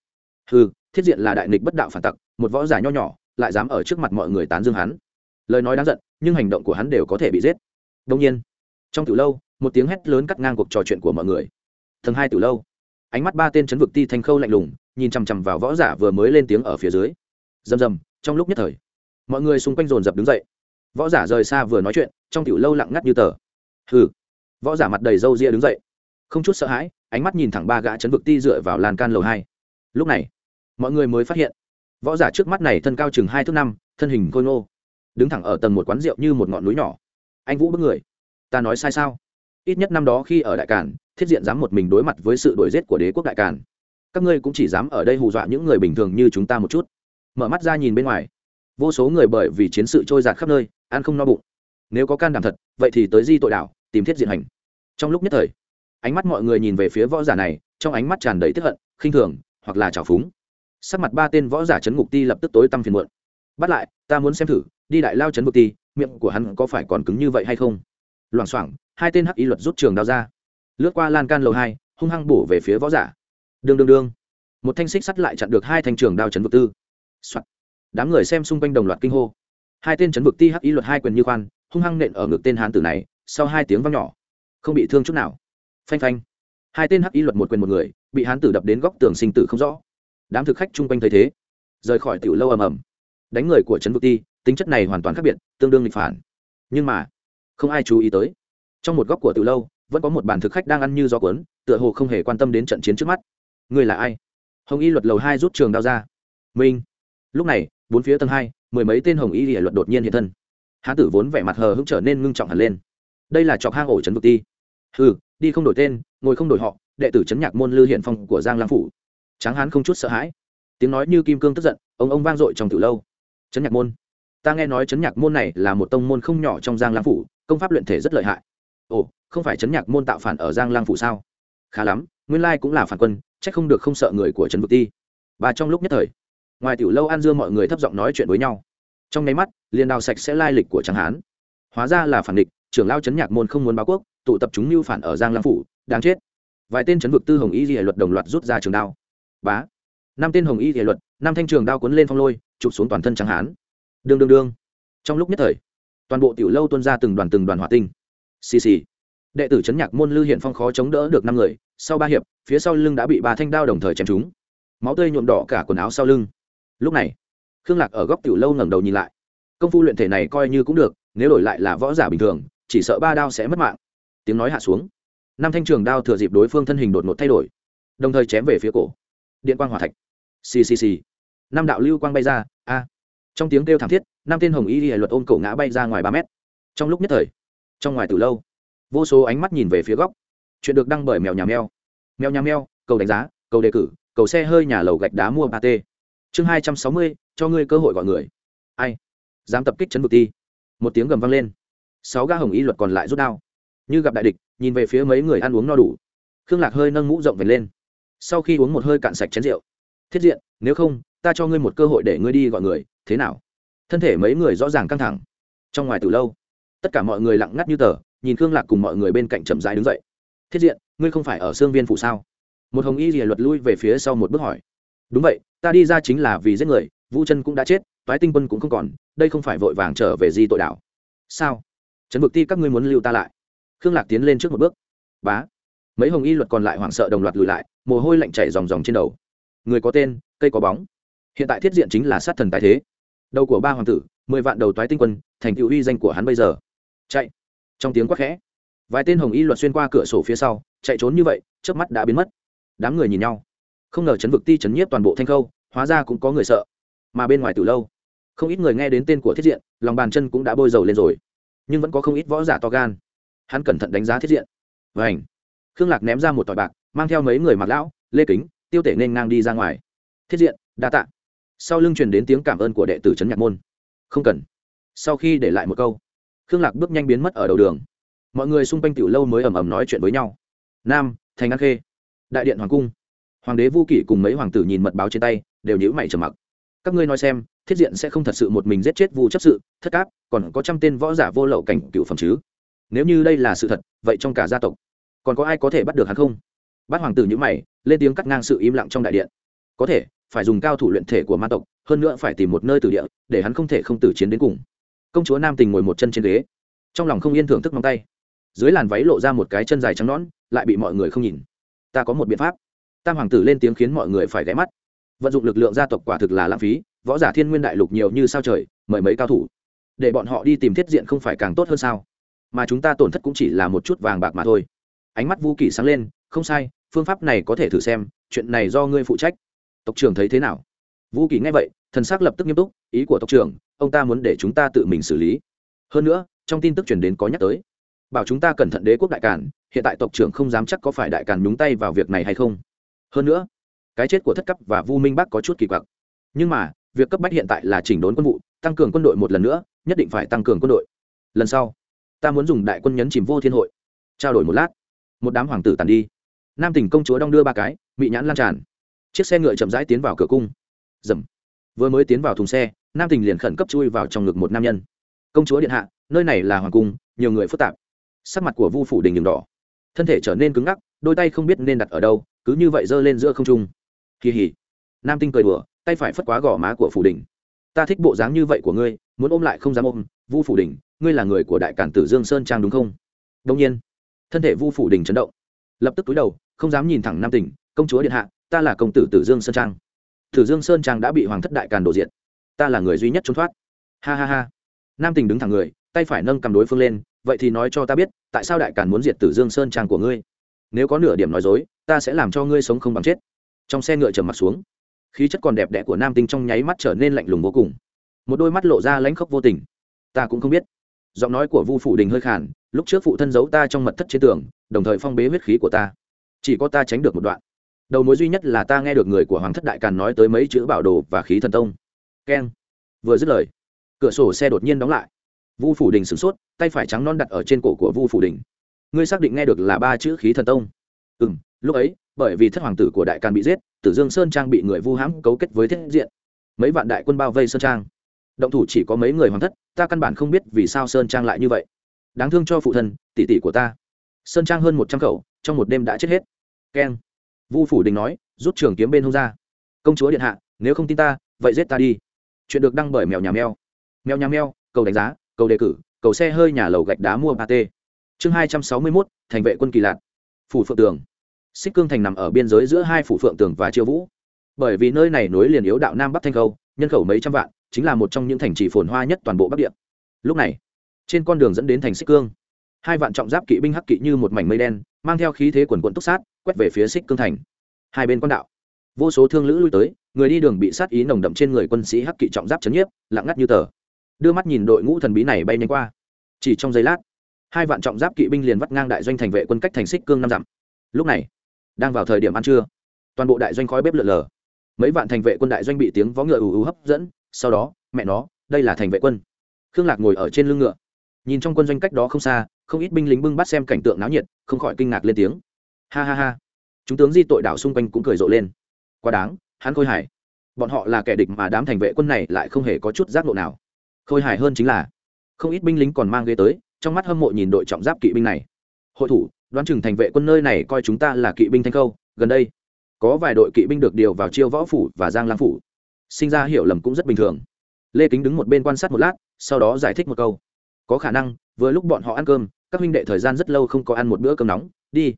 Hừ, thiết diện là đại nghịch bất đạo phản tặc một võ giả nho nhỏ, lại dám ở trước mặt mọi người tán dương hắn. Lời nói đáng giận, nhưng hành động của hắn đều có thể bị giết. Đông nhiên, trong tiểu lâu, một tiếng hét lớn cắt ngang cuộc trò chuyện của mọi người. Tầng hai tiểu lâu, ánh mắt ba tên chấn vực ti thanh khâu lạnh lùng, nhìn chằm chằm vào võ giả vừa mới lên tiếng ở phía dưới. Rầm rầm, trong lúc nhất thời, mọi người xung quanh dồn dập đứng dậy. Võ giả rời xa vừa nói chuyện, trong tiểu lâu lặng ngắt như tờ. Hừ, võ giả mặt đầy râu ria đứng dậy. Không chút sợ hãi, ánh mắt nhìn thẳng ba gã chấn vực ti dựa vào lan can lầu hai. Lúc này, mọi người mới phát hiện võ giả trước mắt này thân cao chừng hai thước năm, thân hình khôi ngô. Đứng thẳng ở tầng một quán rượu như một ngọn núi nhỏ. Anh vũ bước người. Ta nói sai sao? Ít nhất năm đó khi ở đại cản thiết diện dám một mình đối mặt với sự đổi giết của đế quốc đại cản các ngươi cũng chỉ dám ở đây hù dọa những người bình thường như chúng ta một chút. Mở mắt ra nhìn bên ngoài. Vô số người bởi vì chiến sự trôi giạt khắp nơi, ăn không no bụng. Nếu có can đảm thật, vậy thì tới di tội đảo tìm thiết diện hành. Trong lúc nhất thời, ánh mắt mọi người nhìn về phía võ giả này, trong ánh mắt tràn đầy tức hận, khinh thường, hoặc là trào phúng sắc mặt ba tên võ giả chấn ngục ti lập tức tối tăm phiền muộn. Bắt lại, ta muốn xem thử, đi đại lao chấn ngục ti, miệng của hắn có phải còn cứng như vậy hay không? Loảng xoảng, hai tên hắc y luật rút trường đao ra. Lướt qua lan can lầu hai, hung hăng bổ về phía võ giả. Đương đương đương. Một thanh xích sắt lại chặn được hai thanh trường đao chấn vực tư、Soạn. đám người xem xung quanh đồng loạt kinh hô. Hai tên chấn vực ti hắc y luật hai quyền như khoan, hung hăng nện ở ngực tên hán tử này, sau hai tiếng văng nhỏ. Không bị thương chút nào. Phanh phanh. Hai tên hắc y luật một quyền một người, bị hán tử đập đến góc tường sinh tử không rõ đám thực khách chung quanh thấy thế, rời khỏi tiểu lâu ầm ầm. Đánh người của trấn vực ti, tính chất này hoàn toàn khác biệt, tương đương nghịch phản. Nhưng mà, không ai chú ý tới. Trong một góc của tiểu lâu, vẫn có một bàn thực khách đang ăn như gió cuốn, tựa hồ không hề quan tâm đến trận chiến trước mắt. Người là ai? Hồng y luật lầu hai rút trường đao ra. Minh. Lúc này, bốn phía tầng hai, mười mấy tên hồng y luật đột nhiên hiện thân. Hán tử vốn vẻ mặt hờ hững trở nên ngưng trọng hẳn lên. Đây là chọc hang ổ trấn vực ti. Ừ đi không đổi tên, ngồi không đổi họ, đệ tử trấn nhạc môn lư hiện phong của giang lang phủ tráng hán không chút sợ hãi. Tiếng nói như kim cương tức giận, ông ông vang dội trong từ lâu. Trấn nhạc môn. Ta nghe nói trấn nhạc môn này là một tông môn không nhỏ trong giang lang phủ, công pháp luyện thể rất lợi hại. Ồ, không phải trấn nhạc môn tạo phản ở giang lang phủ sao? Khá lắm, nguyên lai cũng là phản quân c h ắ c không được không sợ người của trấn vực ti. Và trong lúc nhất thời, ngoài tiểu lâu an dưa mọi người thấp giọng nói chuyện với nhau. Trong nháy mắt, liền đào sạch sẽ lai lịch của tráng hán. Hóa ra là phản địch, trưởng lao trấn nhạc môn không muốn báo quốc, tụ tập chúng mưu phản ở giang lang phủ, đáng chết. Vài tên chấn vực tư hồng y di luật đồng loạt rút ra trường đao bá. Năm tên hồng y thể luật, năm thanh trường đao cuốn lên phong lôi, chụp xuống toàn thân trắng hán. Đương đương đương. Trong lúc nhất thời, toàn bộ tiểu lâu tuôn ra từng đoàn từng đoàn hỏa tinh. Xì xì. Đệ tử chấn nhạc môn lư hiện phong khó chống đỡ được năm người, sau ba hiệp, phía sau lưng đã bị ba thanh đao đồng thời chém trúng. Máu tươi nhuộm đỏ cả quần áo sau lưng. Lúc này, khương lạc ở góc tiểu lâu ngẩng đầu nhìn lại. Công phu luyện thể này coi như cũng được, nếu đổi lại là võ giả bình thường, chỉ sợ ba đao sẽ mất mạng. Tiếng nói hạ xuống. Năm thanh trường đao thừa dịp đối phương thân hình đột ngột thay đổi, đồng thời chém về phía cổ điện quang hỏa thạch. Ccc năm đạo lưu quang bay ra, a. Trong tiếng kêu thảm thiết, năm tên hồng y hệ luật ôm cổ ngã bay ra ngoài ba mét. Trong lúc nhất thời, trong ngoài từ lâu, vô số ánh mắt nhìn về phía góc. Chuyện được đăng bởi mèo nhà mèo. Mèo nhà mèo, cầu đánh giá, cầu đề cử, cầu xe hơi nhà lầu gạch đá mua ba t chương hai trăm sáu mươi, cho ngươi cơ hội gọi người. Ai? Dám tập kích chấn vực ti. Một tiếng gầm vang lên. Sáu ga hồng y luật còn lại rút đao. Như gặp đại địch, nhìn về phía mấy người ăn uống no đủ. Khương lạc hơi nâng mũ rộng về lên sau khi uống một hơi cạn sạch chén rượu, thiết diện, nếu không, ta cho ngươi một cơ hội để ngươi đi gọi người, thế nào? Thân thể mấy người rõ ràng căng thẳng. Trong ngoài từ lâu, tất cả mọi người lặng ngắt như tờ, nhìn khương lạc cùng mọi người bên cạnh chậm rãi đứng dậy. Thiết diện, ngươi không phải ở xương viên phủ sao? Một hồng y rìa luật lui về phía sau một bước hỏi. Đúng vậy, ta đi ra chính là vì giết người, vũ chân cũng đã chết, toái tinh quân cũng không còn, đây không phải vội vàng trở về di tội đảo sao? Trấn vực ti, các ngươi muốn lưu ta lại? Khương lạc tiến lên trước một bước. Bá mấy hồng y luật còn lại hoảng sợ đồng loạt lùi lại, mồ hôi lạnh chảy ròng ròng trên đầu. Người có tên, cây có bóng. Hiện tại thiết diện chính là sát thần tài thế. Đầu của ba hoàng tử, mười vạn đầu toái tinh quân, thành tựu uy danh của hắn bây giờ. Chạy. Trong tiếng quát khẽ, vài tên hồng y luật xuyên qua cửa sổ phía sau, chạy trốn như vậy trước mắt đã biến mất. Đám người nhìn nhau. Không ngờ chấn vực ti chấn nhiếp toàn bộ thanh khâu, hóa ra cũng có người sợ. Mà bên ngoài từ lâu, không ít người nghe đến tên của thiết diện, lòng bàn chân cũng đã bôi dầu lên rồi. Nhưng vẫn có không ít võ giả to gan. Hắn cẩn thận đánh giá thiết diện. Vảnh khương lạc ném ra một tỏi bạc, mang theo mấy người mặc lão, lê kính, tiêu tể nên ngang đi ra ngoài. Thiết diện, đa tạ. Sau lưng truyền đến tiếng cảm ơn của đệ tử trấn nhạc môn. Không cần. Sau khi để lại một câu, khương lạc bước nhanh biến mất ở đầu đường. Mọi người xung quanh tiểu lâu mới ầm ầm nói chuyện với nhau. Nam, thành an khê, đại điện hoàng cung. Hoàng đế vu kỷ cùng mấy hoàng tử nhìn mật báo trên tay, đều nhữ mày trầm mặc. Các ngươi nói xem, thiết diện sẽ không thật sự một mình giết chết vu chấp sự, thất cáp, còn có trăm tên võ giả vô lậu cảnh cựu phẩm chứ? Nếu như đây là sự thật, vậy trong cả gia tộc còn có ai có thể bắt được hắn không? Bát hoàng tử nhữ mày, lên tiếng cắt ngang sự im lặng trong đại điện. Có thể, phải dùng cao thủ luyện thể của ma tộc, hơn nữa phải tìm một nơi từ địa, để hắn không thể không tử chiến đến cùng. Công chúa nam tình ngồi một chân trên ghế. Trong lòng không yên thưởng thức móng tay. Dưới làn váy lộ ra một cái chân dài trắng nõn, lại bị mọi người không nhìn. Ta có một biện pháp. Tam hoàng tử lên tiếng khiến mọi người phải ghé mắt. Vận dụng lực lượng gia tộc quả thực là lãng phí, võ giả thiên nguyên đại lục nhiều như sao trời, mời mấy cao thủ. Để bọn họ đi tìm thiết diện không phải càng tốt hơn sao? Mà chúng ta tổn thất cũng chỉ là một chút vàng bạc mà thôi ánh mắt vũ kỳ sáng lên, không sai, phương pháp này có thể thử xem, chuyện này do ngươi phụ trách. Tộc trưởng thấy thế nào? Vũ kỳ nghe vậy, thần s ắ c lập tức nghiêm túc, ý của tộc trưởng, ông ta muốn để chúng ta tự mình xử lý. Hơn nữa, trong tin tức chuyển đến có nhắc tới, bảo chúng ta cẩn thận đế quốc đại càn, hiện tại tộc trưởng không dám chắc có phải đại càn nhúng tay vào việc này hay không. Hơn nữa, cái chết của thất cấp và vu minh bắc có chút kỳ quặc. Nhưng mà, việc cấp bách hiện tại là chỉnh đốn quân vụ, tăng cường quân đội một lần nữa, nhất định phải tăng cường quân đội. Lần sau, ta muốn dùng đại quân nhấn chìm vô thiên hội. Trao đổi một lát một đám hoàng tử tàn đi. Nam tỉnh công chúa đong đưa ba cái bị nhãn lan tràn. Chiếc xe ngựa chậm rãi tiến vào cửa cung. Dầm. Vừa mới tiến vào thùng xe, nam tỉnh liền khẩn cấp chui vào trong ngực một nam nhân. Công chúa điện hạ, nơi này là hoàng cung, nhiều người phức tạp. Sắc mặt của vu phủ đình đường đỏ. Thân thể trở nên cứng ngắc, đôi tay không biết nên đặt ở đâu, cứ như vậy giơ lên giữa không trung. Kỳ hỉ. Nam tinh cười đùa, tay phải phất quá gò má của phủ đình. Ta thích bộ dáng như vậy của ngươi, muốn ôm lại không dám ôm, vu phủ đình, ngươi là người của đại cản tử dương sơn trang đúng không? Đông nhiên thân thể vu phủ đình chấn động. Lập tức túi đầu, không dám nhìn thẳng nam tỉnh, công chúa điện hạ, ta là công tử tử dương sơn trang. Tử dương sơn trang đã bị hoàng thất đại càn đổ diện ta là người duy nhất trốn thoát. Ha ha ha. Nam tình đứng thẳng người, tay phải nâng cầm đối phương lên, vậy thì nói cho ta biết, tại sao đại càn muốn diệt tử dương sơn trang của ngươi? Nếu có nửa điểm nói dối, ta sẽ làm cho ngươi sống không bằng chết. Trong xe ngựa trầm mặt xuống, khí chất còn đẹp đẽ của nam tinh trong nháy mắt trở nên lạnh lùng vô cùng. Một đôi mắt lộ ra lãnh khốc vô tình. Ta cũng không biết. Giọng nói của vu phụ đình hơi khàn lúc trước phụ thân giấu ta trong mật thất trên tường, đồng thời phong bế huyết khí của ta. Chỉ có ta tránh được một đoạn. Đầu mối duy nhất là ta nghe được người của hoàng thất đại càn nói tới mấy chữ bảo đồ và khí thần tông. Keng. Vừa dứt lời, cửa sổ xe đột nhiên đóng lại. Vu phủ đình sửng sốt, tay phải trắng non đặt ở trên cổ của vu phủ đình. Ngươi xác định nghe được là ba chữ khí thần tông? Ừ m lúc ấy, bởi vì thất hoàng tử của đại càn bị giết, tử dương sơn trang bị người vu hãm cấu kết với thiết diện. Mấy vạn đại quân bao vây sơn trang. Động thủ chỉ có mấy người hoàng thất, ta căn bản không biết vì sao sơn trang lại như vậy đáng thương cho phụ thân, tỷ tỷ của ta. Sơn trang hơn một trăm khẩu trong một đêm đã chết hết. Keng. Vu phủ đình nói, rút trường kiếm bên hông ra. Công chúa điện hạ, nếu không tin ta, vậy giết ta đi. Chuyện được đăng bởi mèo nhà mèo. Mèo nhà mèo, cầu đánh giá, cầu đề cử, cầu xe hơi nhà lầu gạch đá mua ba t. Chương hai trăm sáu mươi mốt, thành vệ quân kỳ lạt phủ phượng tường. Xích cương thành nằm ở biên giới giữa hai phủ phượng tường và chiêu vũ. Bởi vì nơi này nối liền yếu đạo nam bắc thanh khâu, nhân khẩu mấy trăm vạn, chính là một trong những thành trì phồn hoa nhất toàn bộ bắc địa. Lúc này trên con đường dẫn đến thành xích cương. Hai vạn trọng giáp kỵ binh hắc kỵ như một mảnh mây đen, mang theo khí thế quần quận túc sát, quét về phía xích cương thành. Hai bên con đạo. Vô số thương lữ lui tới, người đi đường bị sát ý nồng đậm trên người quân sĩ hắc kỵ trọng giáp chấn nhiếp, lặng ngắt như tờ. Đưa mắt nhìn đội ngũ thần bí này bay nhanh qua. Chỉ trong giây lát, hai vạn trọng giáp kỵ binh liền vắt ngang đại doanh thành vệ quân cách thành xích cương năm dặm. Lúc này, đang vào thời điểm ăn trưa, toàn bộ đại doanh khói bếp lượn lờ. Mấy vạn thành vệ quân đại doanh bị tiếng vó ngựa ù ù hấp dẫn, sau đó, mẹ nó, đây là thành vệ quân. Khương lạc ngồi ở trên lưng ngựa nhìn trong quân doanh cách đó không xa, không ít binh lính bưng bắt xem cảnh tượng náo nhiệt, không khỏi kinh ngạc lên tiếng. Ha ha ha. Chúng tướng di tội đảo xung quanh cũng cười rộ lên. Quá đáng, hắn khôi hải. Bọn họ là kẻ địch mà đám thành vệ quân này lại không hề có chút giác ngộ nào. Khôi hài hơn chính là, không ít binh lính còn mang ghế tới, trong mắt hâm mộ nhìn đội trọng giáp kỵ binh này. Hội thủ, đoán chừng thành vệ quân nơi này coi chúng ta là kỵ binh thanh câu gần đây, có vài đội kỵ binh được điều vào chiêu võ phủ và giang lang phủ. Sinh ra hiểu lầm cũng rất bình thường. Lê kính đứng một bên quan sát một lát, sau đó giải thích một câu có khả năng, vừa lúc bọn họ ăn cơm, các huynh đệ thời gian rất lâu không có ăn một bữa cơm nóng, đi.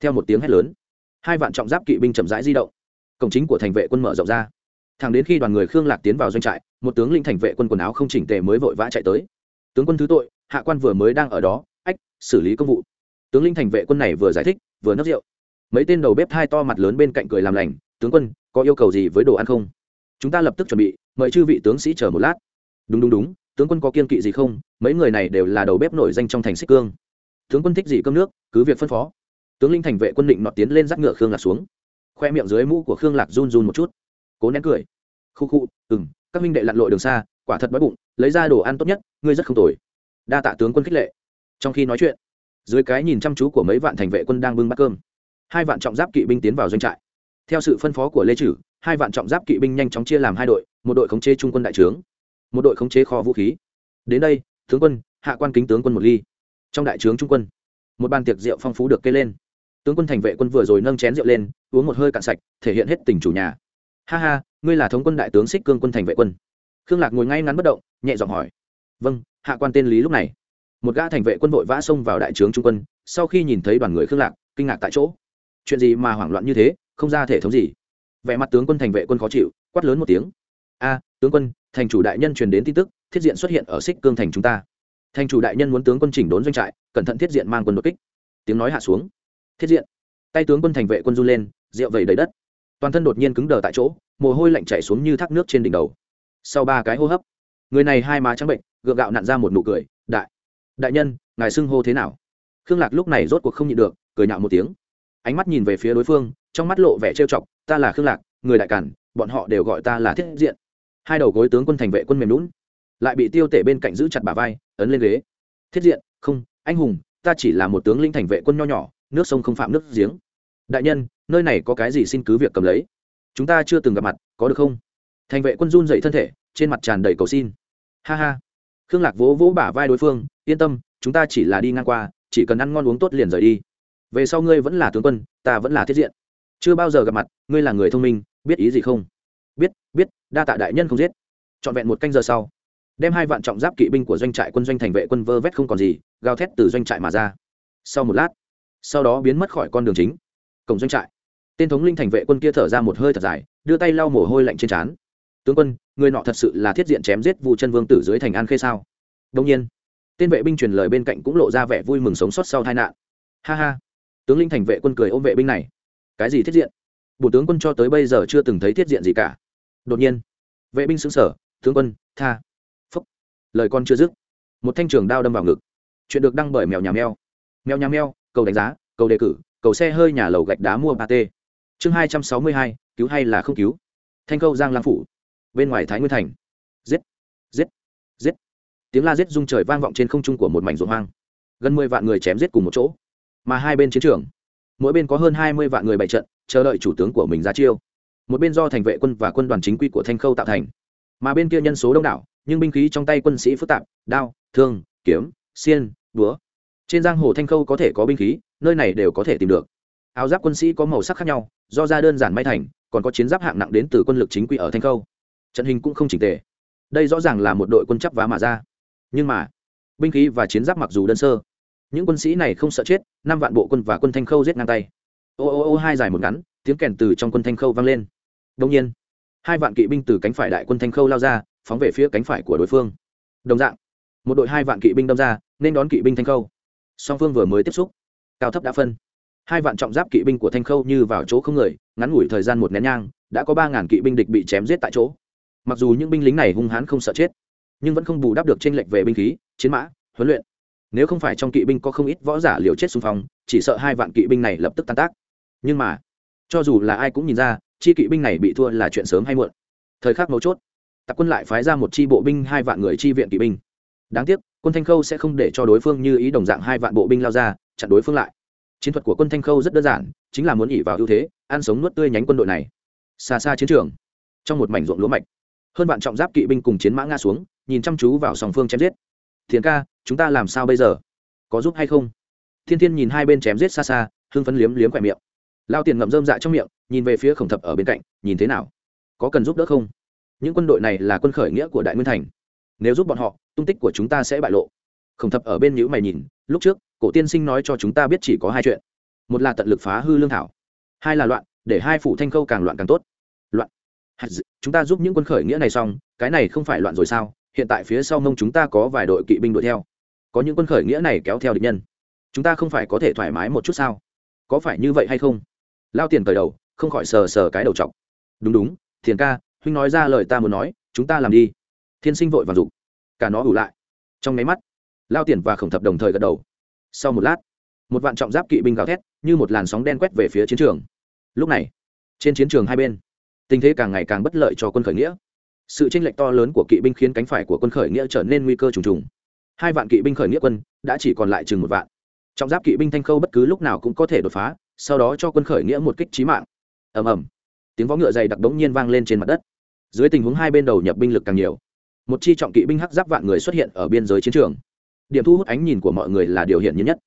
Theo một tiếng hét lớn, hai vạn trọng giáp kỵ binh chậm rãi di động. Cổng chính của thành vệ quân mở rộng ra. Thẳng đến khi đoàn người khương lạc tiến vào doanh trại, một tướng lĩnh thành vệ quân quần áo không chỉnh tề mới vội vã chạy tới. Tướng quân thứ tội, hạ quan vừa mới đang ở đó, ách, xử lý công vụ. Tướng lĩnh thành vệ quân này vừa giải thích, vừa nấp rượu. Mấy tên đầu bếp hai to mặt lớn bên cạnh cười làm lành, tướng quân, có yêu cầu gì với đồ ăn không? Chúng ta lập tức chuẩn bị, mời chư vị tướng sĩ chờ một lát. Đúng đúng đúng tướng quân có kiên kỵ gì không? Mấy người này đều là đầu bếp nổi danh trong thành xích cương. Tướng quân thích gì cơm nước, cứ việc phân phó. Tướng linh thành vệ quân định nọ tiến lên dắt ngựa khương lạc xuống. Khoe miệng dưới mũ của khương lạc run run một chút. Cố nén cười. Khu khu ừng các minh đệ lặn lội đường xa, quả thật đói bụng, lấy ra đồ ăn tốt nhất, ngươi rất không tồi. Đa tạ tướng quân khích lệ. Trong khi nói chuyện, dưới cái nhìn chăm chú của mấy vạn thành vệ quân đang bưng bát cơm, hai vạn trọng giáp kỵ binh tiến vào doanh trại. Theo sự phân phó của lê trừ hai vạn trọng giáp kỵ binh nhanh chóng chia làm hai đội, một đội khống chế trung quân đại trướng một đội khống chế kho vũ khí. Đến đây, tướng quân, hạ quan kính tướng quân một ly. Trong đại trướng trung quân, một bàn tiệc rượu phong phú được kê lên. Tướng quân thành vệ quân vừa rồi nâng chén rượu lên, uống một hơi cạn sạch, thể hiện hết tình chủ nhà. Ha ha, ngươi là thống quân đại tướng xích cương quân thành vệ quân. Khương lạc ngồi ngay ngắn bất động, nhẹ giọng hỏi. Vâng hạ quan tên lý lúc này. Một gã thành vệ quân vội vã xông vào đại trướng trung quân, sau khi nhìn thấy đoàn người khương lạc, kinh ngạc tại chỗ. Chuyện gì mà hoảng loạn như thế, không ra thể thống gì. Vẻ mặt tướng quân thành vệ quân khó chịu, quát lớn một tiếng. A, tướng quân thành chủ đại nhân truyền đến tin tức, thiết diện xuất hiện ở xích cương thành chúng ta. Thành chủ đại nhân muốn tướng quân chỉnh đốn doanh trại, cẩn thận thiết diện mang quân đột kích. Tiếng nói hạ xuống. Thiết diện. Tay tướng quân thành vệ quân run lên, rượu vẩy đầy đất. Toàn thân đột nhiên cứng đờ tại chỗ, mồ hôi lạnh chảy xuống như thác nước trên đỉnh đầu. Sau ba cái hô hấp, người này hai má trắng bệnh, gượng gạo nặn ra một nụ cười, đại đại nhân, ngài xưng hô thế nào? Khương lạc lúc này rốt cuộc không nhịn được, cười nhạo một tiếng. Ánh mắt nhìn về phía đối phương, trong mắt lộ vẻ trêu chọc, ta là khương lạc, người đại cản, bọn họ đều gọi ta là thiết diện hai đầu gối tướng quân thành vệ quân mềm lún lại bị tiêu tể bên cạnh giữ chặt bà vai, ấn lên ghế. Thiết diện, không, anh hùng, ta chỉ là một tướng linh thành vệ quân nho nhỏ, nước sông không phạm nước giếng. Đại nhân, nơi này có cái gì xin cứ việc cầm lấy? Chúng ta chưa từng gặp mặt, có được không? Thành vệ quân run dậy thân thể, trên mặt tràn đầy cầu xin. Ha ha. Khương lạc vỗ vỗ bả vai đối phương, yên tâm, chúng ta chỉ là đi ngang qua, chỉ cần ăn ngon uống tốt liền rời đi. Về sau ngươi vẫn là tướng quân, ta vẫn là thiết diện. Chưa bao giờ gặp mặt, ngươi là người thông minh, biết ý gì không? Biết biết, đa tạ đại nhân không giết. Trọn vẹn một canh giờ sau, đem hai vạn trọng giáp kỵ binh của doanh trại quân doanh thành vệ quân vơ vét không còn gì, gào thét từ doanh trại mà ra. Sau một lát, sau đó biến mất khỏi con đường chính, cổng doanh trại. Tên thống linh thành vệ quân kia thở ra một hơi thật dài, đưa tay lau mồ hôi lạnh trên trán. Tướng quân, người nọ thật sự là thiết diện chém giết vụ chân vương tử dưới thành an khê sao? Đông nhiên, tên vệ binh truyền lời bên cạnh cũng lộ ra vẻ vui mừng sống sót sau tai nạn. Ha ha. Tướng linh thành vệ quân cười ôm vệ binh này. Cái gì thiết diện? Bộ tướng quân cho tới bây giờ chưa từng thấy thiết diện gì cả đột nhiên. Vệ binh xứng sở tướng quân, tha. Phúc. Lời con chưa dứt, một thanh trường đao đâm vào ngực. Chuyện được đăng bởi mèo nhà mèo. Mèo nhà mèo, cầu đánh giá, cầu đề cử, cầu xe hơi nhà lầu gạch đá mua ba t chương hai trăm sáu mươi hai, cứu hay là không cứu? Thanh câu giang lang phủ. Bên ngoài thái nguyên thành. Giết giết giết. Tiếng la giết rung trời vang vọng trên không trung của một mảnh ruộng hoang. Gần mười vạn người chém giết cùng một chỗ. Mà hai bên chiến trường. Mỗi bên có hơn hai mươi vạn người bày trận, chờ đợi chủ tướng của mình ra chiêu một bên do thành vệ quân và quân đoàn chính quy của thanh khâu tạo thành. Mà bên kia nhân số đông đảo, nhưng binh khí trong tay quân sĩ phức tạp, đao, thương, kiếm, xiên, búa. Trên giang hồ thanh khâu có thể có binh khí, nơi này đều có thể tìm được. Áo giáp quân sĩ có màu sắc khác nhau, do ra đơn giản may thành, còn có chiến giáp hạng nặng đến từ quân lực chính quy ở thanh khâu. Trận hình cũng không chỉnh tề. Đây rõ ràng là một đội quân chấp vá mà ra. Nhưng mà, binh khí và chiến giáp mặc dù đơn sơ, những quân sĩ này không sợ chết, năm vạn bộ quân và quân thanh khâu giết ngang tay. Ô ô ô hai dài một ngắn, tiếng kèn từ trong quân thanh khâu vang lên đồng nhiên, hai vạn kỵ binh từ cánh phải đại quân thanh khâu lao ra, phóng về phía cánh phải của đối phương. Đồng dạng, một đội hai vạn kỵ binh đâm ra, nên đón kỵ binh thanh khâu. Song phương vừa mới tiếp xúc, cao thấp đã phân. Hai vạn trọng giáp kỵ binh của thanh khâu như vào chỗ không người, ngắn ngủi thời gian một nén nhang, đã có ba ngàn kỵ binh địch bị chém giết tại chỗ. Mặc dù những binh lính này hung hãn không sợ chết, nhưng vẫn không bù đắp được chênh lệch về binh khí, chiến mã, huấn luyện. Nếu không phải trong kỵ binh có không ít võ giả liều chết xung phong, chỉ sợ hai vạn kỵ binh này lập tức tan tác. Nhưng mà, cho dù là ai cũng nhìn ra chi kỵ binh này bị thua là chuyện sớm hay muộn. Thời khắc mấu chốt tặc quân lại phái ra một chi bộ binh hai vạn người chi viện kỵ binh. Đáng tiếc, quân thanh khâu sẽ không để cho đối phương như ý đồng dạng hai vạn bộ binh lao ra, chặn đối phương lại. Chiến thuật của quân thanh khâu rất đơn giản, chính là muốn ỉ vào ưu thế, ăn sống nuốt tươi nhánh quân đội này. Xa xa chiến trường, trong một mảnh ruộng lúa mạch, hơn vạn trọng giáp kỵ binh cùng chiến mã nga xuống, nhìn chăm chú vào sòng phương chém giết. Thiền ca, chúng ta làm sao bây giờ? Có giúp hay không? Thiên thiên nhìn hai bên chém giết xa xa, hưng phấn liếm liếm khỏe miệng. Lao tiền ngậm rơm dạ trong miệng nhìn về phía khổng thập ở bên cạnh, nhìn thế nào? Có cần giúp đỡ không? Những quân đội này là quân khởi nghĩa của đại nguyên thành. Nếu giúp bọn họ, tung tích của chúng ta sẽ bại lộ. Khổng thập ở bên nhữ mày nhìn, lúc trước, cổ tiên sinh nói cho chúng ta biết chỉ có hai chuyện. Một là tận lực phá hư lương thảo. Hai là loạn, để hai phủ thanh khâu càng loạn càng tốt. Loạn. Chúng ta giúp những quân khởi nghĩa này xong, cái này không phải loạn rồi sao? Hiện tại phía sau mông chúng ta có vài đội kỵ binh đuổi theo. Có những quân khởi nghĩa này kéo theo địch nhân. Chúng ta không phải có thể thoải mái một chút sao? Có phải như vậy hay không? Lao tiền cởi đầu không khỏi sờ sờ cái đầu chọc. Đúng đúng, thiền ca, huynh nói ra lời ta muốn nói, chúng ta làm đi. Thiên sinh vội vàng dục. Cả nó ủ lại. Trong máy mắt, lao tiền và khổng thập đồng thời gật đầu. Sau một lát, một vạn trọng giáp kỵ binh gào thét, như một làn sóng đen quét về phía chiến trường. Lúc này, trên chiến trường hai bên, tình thế càng ngày càng bất lợi cho quân khởi nghĩa. Sự tranh lệch to lớn của kỵ binh khiến cánh phải của quân khởi nghĩa trở nên nguy cơ trùng trùng. Hai vạn kỵ binh khởi nghĩa quân đã chỉ còn lại chừng một vạn. Trọng giáp kỵ binh thanh khâu bất cứ lúc nào cũng có thể đột phá, sau đó cho quân khởi nghĩa một kích trí mạng ầm ầm. Tiếng võ ngựa dày đặc đống nhiên vang lên trên mặt đất. Dưới tình huống hai bên đầu nhập binh lực càng nhiều, một chi trọng kỵ binh hắc giáp vạn người xuất hiện ở biên giới chiến trường. Điểm thu hút ánh nhìn của mọi người là điều hiển nhiên nhất.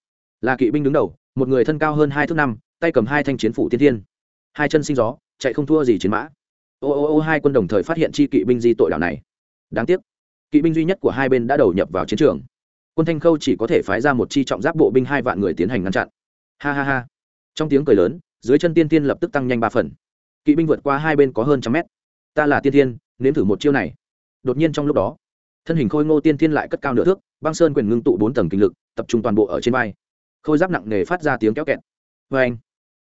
Là kỵ binh đứng đầu, một người thân cao hơn hai thước năm, tay cầm hai thanh chiến phủ tiên thiên. Hai chân sinh gió, chạy không thua gì chiến mã. Ô ô ô, hai quân đồng thời phát hiện chi kỵ binh di tội đảo này. Đáng tiếc, kỵ binh duy nhất của hai bên đã đầu nhập vào chiến trường. Quân thanh khâu chỉ có thể phái ra một chi trọng giáp bộ binh hai vạn người tiến hành ngăn chặn. Ha ha ha. Trong tiếng cười lớn dưới chân tiên tiên lập tức tăng nhanh ba phần. Kỵ binh vượt qua hai bên có hơn trăm mét. Ta là tiên tiên, nếm thử một chiêu này. Đột nhiên trong lúc đó, thân hình khôi ngô tiên tiên lại cất cao nửa thước, băng sơn quyền ngưng tụ bốn tầng kinh lực, tập trung toàn bộ ở trên vai. Khôi giáp nặng nề phát ra tiếng kéo kẹt. Vê anh,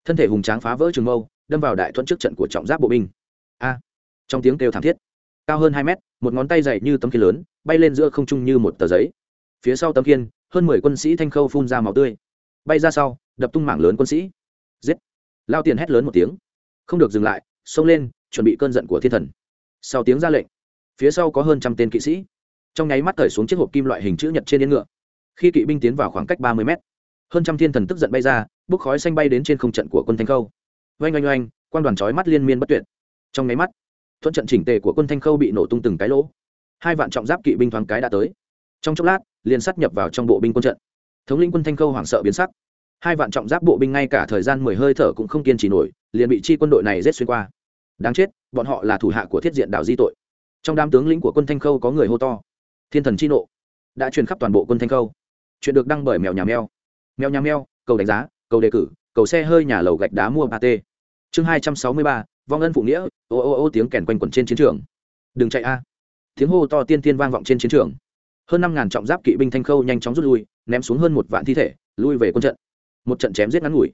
thân thể hùng tráng phá vỡ trường mâu, đâm vào đại thuận trước trận của trọng giáp bộ binh. A, trong tiếng kêu thảm thiết, cao hơn hai mét, một ngón tay dày như tấm kiên lớn, bay lên giữa không trung như một tờ giấy. Phía sau tấm kiên hơn mười quân sĩ thanh khâu phun ra màu tươi. Bay ra sau, đập tung mảng lớn quân sĩ lao tiền hét lớn một tiếng. Không được dừng lại, xông lên, chuẩn bị cơn giận của thiên thần. Sau tiếng ra lệnh, phía sau có hơn trăm tên kỵ sĩ. Trong nháy mắt cởi xuống chiếc hộp kim loại hình chữ nhật trên yên ngựa. Khi kỵ binh tiến vào khoảng cách ba mươi mét, hơn trăm thiên thần tức giận bay ra, bốc khói xanh bay đến trên không trận của quân thanh khâu. Oanh oanh oanh quan đoàn trói mắt liên miên bất tuyệt. Trong nháy mắt, thuận trận chỉnh tề của quân thanh khâu bị nổ tung từng cái lỗ. Hai vạn trọng giáp kỵ binh thoáng cái đã tới. Trong chốc lát, liền sát nhập vào trong bộ binh quân trận. Thống lĩnh quân thanh khâu hoảng sợ biến sắc hai vạn trọng giáp bộ binh ngay cả thời gian mười hơi thở cũng không kiên trì nổi, liền bị chi quân đội này rết xuyên qua. Đáng chết, bọn họ là thủ hạ của thiết diện đảo di tội. Trong đám tướng lĩnh của quân thanh khâu có người hô to. Thiên thần chi nộ. Đã truyền khắp toàn bộ quân thanh khâu. Chuyện được đăng bởi mèo nhà mèo. Mèo nhà mèo, cầu đánh giá, cầu đề cử, cầu xe hơi nhà lầu gạch đá mua ba t. Chương hai trăm sáu mươi ba, vong ân phụ nghĩa, ô ô ô tiếng kèn quanh quẩn trên chiến trường. Đừng chạy a. Tiếng hô to tiên tiên vang vọng trên chiến trường. Hơn năm ngàn trọng giáp kỵ binh thanh khâu nhanh chóng rút lui, ném xuống hơn một vạn thi thể, lui về quân trận một trận chém giết ngắn ngủi.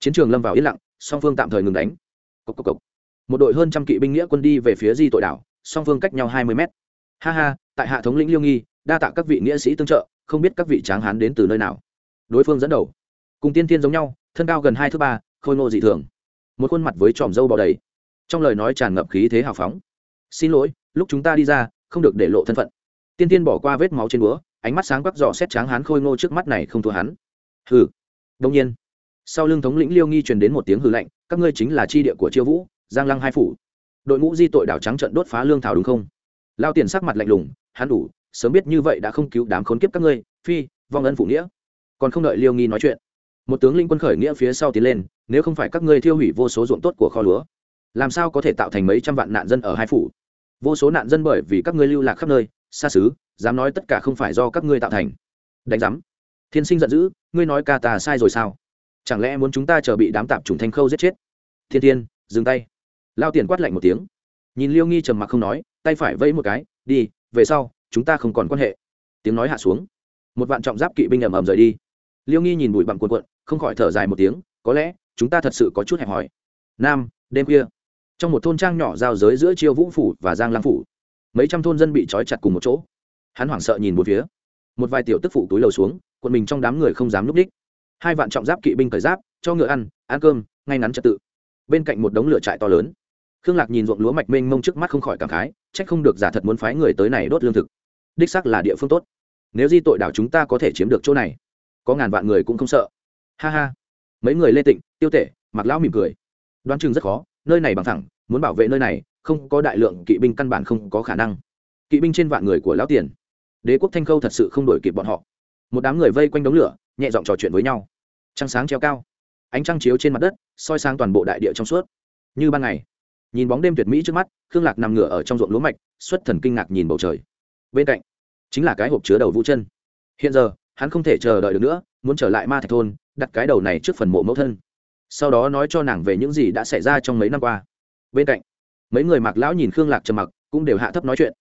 Chiến trường lâm vào yên lặng, song phương tạm thời ngừng đánh. Cốc cốc cốc. một đội hơn trăm kỵ binh nghĩa quân đi về phía di tội đảo, song phương cách nhau hai mươi mét. Ha ha, tại hạ thống lĩnh liêu nghi, đa tạ các vị nghĩa sĩ tương trợ, không biết các vị tráng hán đến từ nơi nào. Đối phương dẫn đầu. Cùng tiên tiên giống nhau, thân cao gần hai thứ ba, khôi ngô dị thường. Một khuôn mặt với tròm râu bò đầy. Trong lời nói tràn ngập khí thế hào phóng. Xin lỗi, lúc chúng ta đi ra, không được để lộ thân phận. Tiên tiên bỏ qua vết máu trên búa, ánh mắt sáng quắc dò xét tráng hán khôi ngô trước mắt này không thua hắn. Hừ đông nhiên, sau lưng thống lĩnh liêu nghi truyền đến một tiếng hư lạnh, các ngươi chính là tri địa của chiêu vũ, giang lăng hai phủ. Đội ngũ di tội đảo trắng trận đốt phá lương thảo đúng không? Lao tiền sắc mặt lạnh lùng, hắn đủ, sớm biết như vậy đã không cứu đám khốn kiếp các ngươi, phi, vong ân phụ nghĩa. Còn không đợi liêu nghi nói chuyện, một tướng linh quân khởi nghĩa phía sau tiến lên, nếu không phải các ngươi thiêu hủy vô số ruộng tốt của kho lúa, làm sao có thể tạo thành mấy trăm vạn nạn dân ở hai phủ? Vô số nạn dân bởi vì các ngươi lưu lạc khắp nơi, xa xứ, dám nói tất cả không phải do các ngươi tạo thành. Đánh giám thiên sinh giận dữ, ngươi nói ca ta sai rồi sao? Chẳng lẽ muốn chúng ta chờ bị đám tạp chủng thanh khâu giết chết? Thiên thiên, dừng tay. Lao tiền quát lạnh một tiếng. Nhìn liêu nghi trầm mặc không nói, tay phải vẫy một cái, đi, về sau, chúng ta không còn quan hệ. Tiếng nói hạ xuống. Một vạn trọng giáp kỵ binh ầm ầm rời đi. Liêu nghi nhìn bụi bặm cuộn cuộn, không khỏi thở dài một tiếng, có lẽ, chúng ta thật sự có chút hẹp hòi. Nam, đêm khuya. Trong một thôn trang nhỏ giao giới giữa chiêu vũ phủ và giang lang phủ, mấy trăm thôn dân bị trói chặt cùng một chỗ. Hắn hoảng sợ nhìn một phía. Một vài tiểu tức phụ túi lầu xuống quần mình trong đám người không dám núp đích hai vạn trọng giáp kỵ binh cởi giáp, cho ngựa ăn ăn cơm, ngay ngắn trật tự. Bên cạnh một đống lửa trại to lớn. Khương lạc nhìn ruộng lúa mạch mênh mông trước mắt không khỏi cảm khái trách không được giả thật muốn phái người tới này đốt lương thực. Đích xác là địa phương tốt. Nếu di tội đảo chúng ta có thể chiếm được chỗ này, có ngàn vạn người cũng không sợ. Ha ha. Mấy người lê tịnh, tiêu tể mặc lão mỉm cười. Đoán chừng rất khó, nơi này bằng thẳng, muốn bảo vệ nơi này, không có đại lượng kỵ binh căn bản không có khả năng. Kỵ binh trên vạn người của lão tiền. Đế quốc thanh khâu thật sự không đổi kịp bọn họ một đám người vây quanh đống lửa, nhẹ giọng trò chuyện với nhau. Trăng sáng treo cao, ánh trăng chiếu trên mặt đất, soi sáng toàn bộ đại địa trong suốt. Như ban ngày, nhìn bóng đêm tuyệt mỹ trước mắt, khương lạc nằm ngửa ở trong ruộng lúa mạch, xuất thần kinh ngạc nhìn bầu trời. Bên cạnh, chính là cái hộp chứa đầu vũ chân. Hiện giờ, hắn không thể chờ đợi được nữa, muốn trở lại ma thạch thôn, đặt cái đầu này trước phần mộ mẫu thân. Sau đó nói cho nàng về những gì đã xảy ra trong mấy năm qua. Bên cạnh, mấy người mặc lão nhìn khương lạc trầm mặc, cũng đều hạ thấp nói chuyện.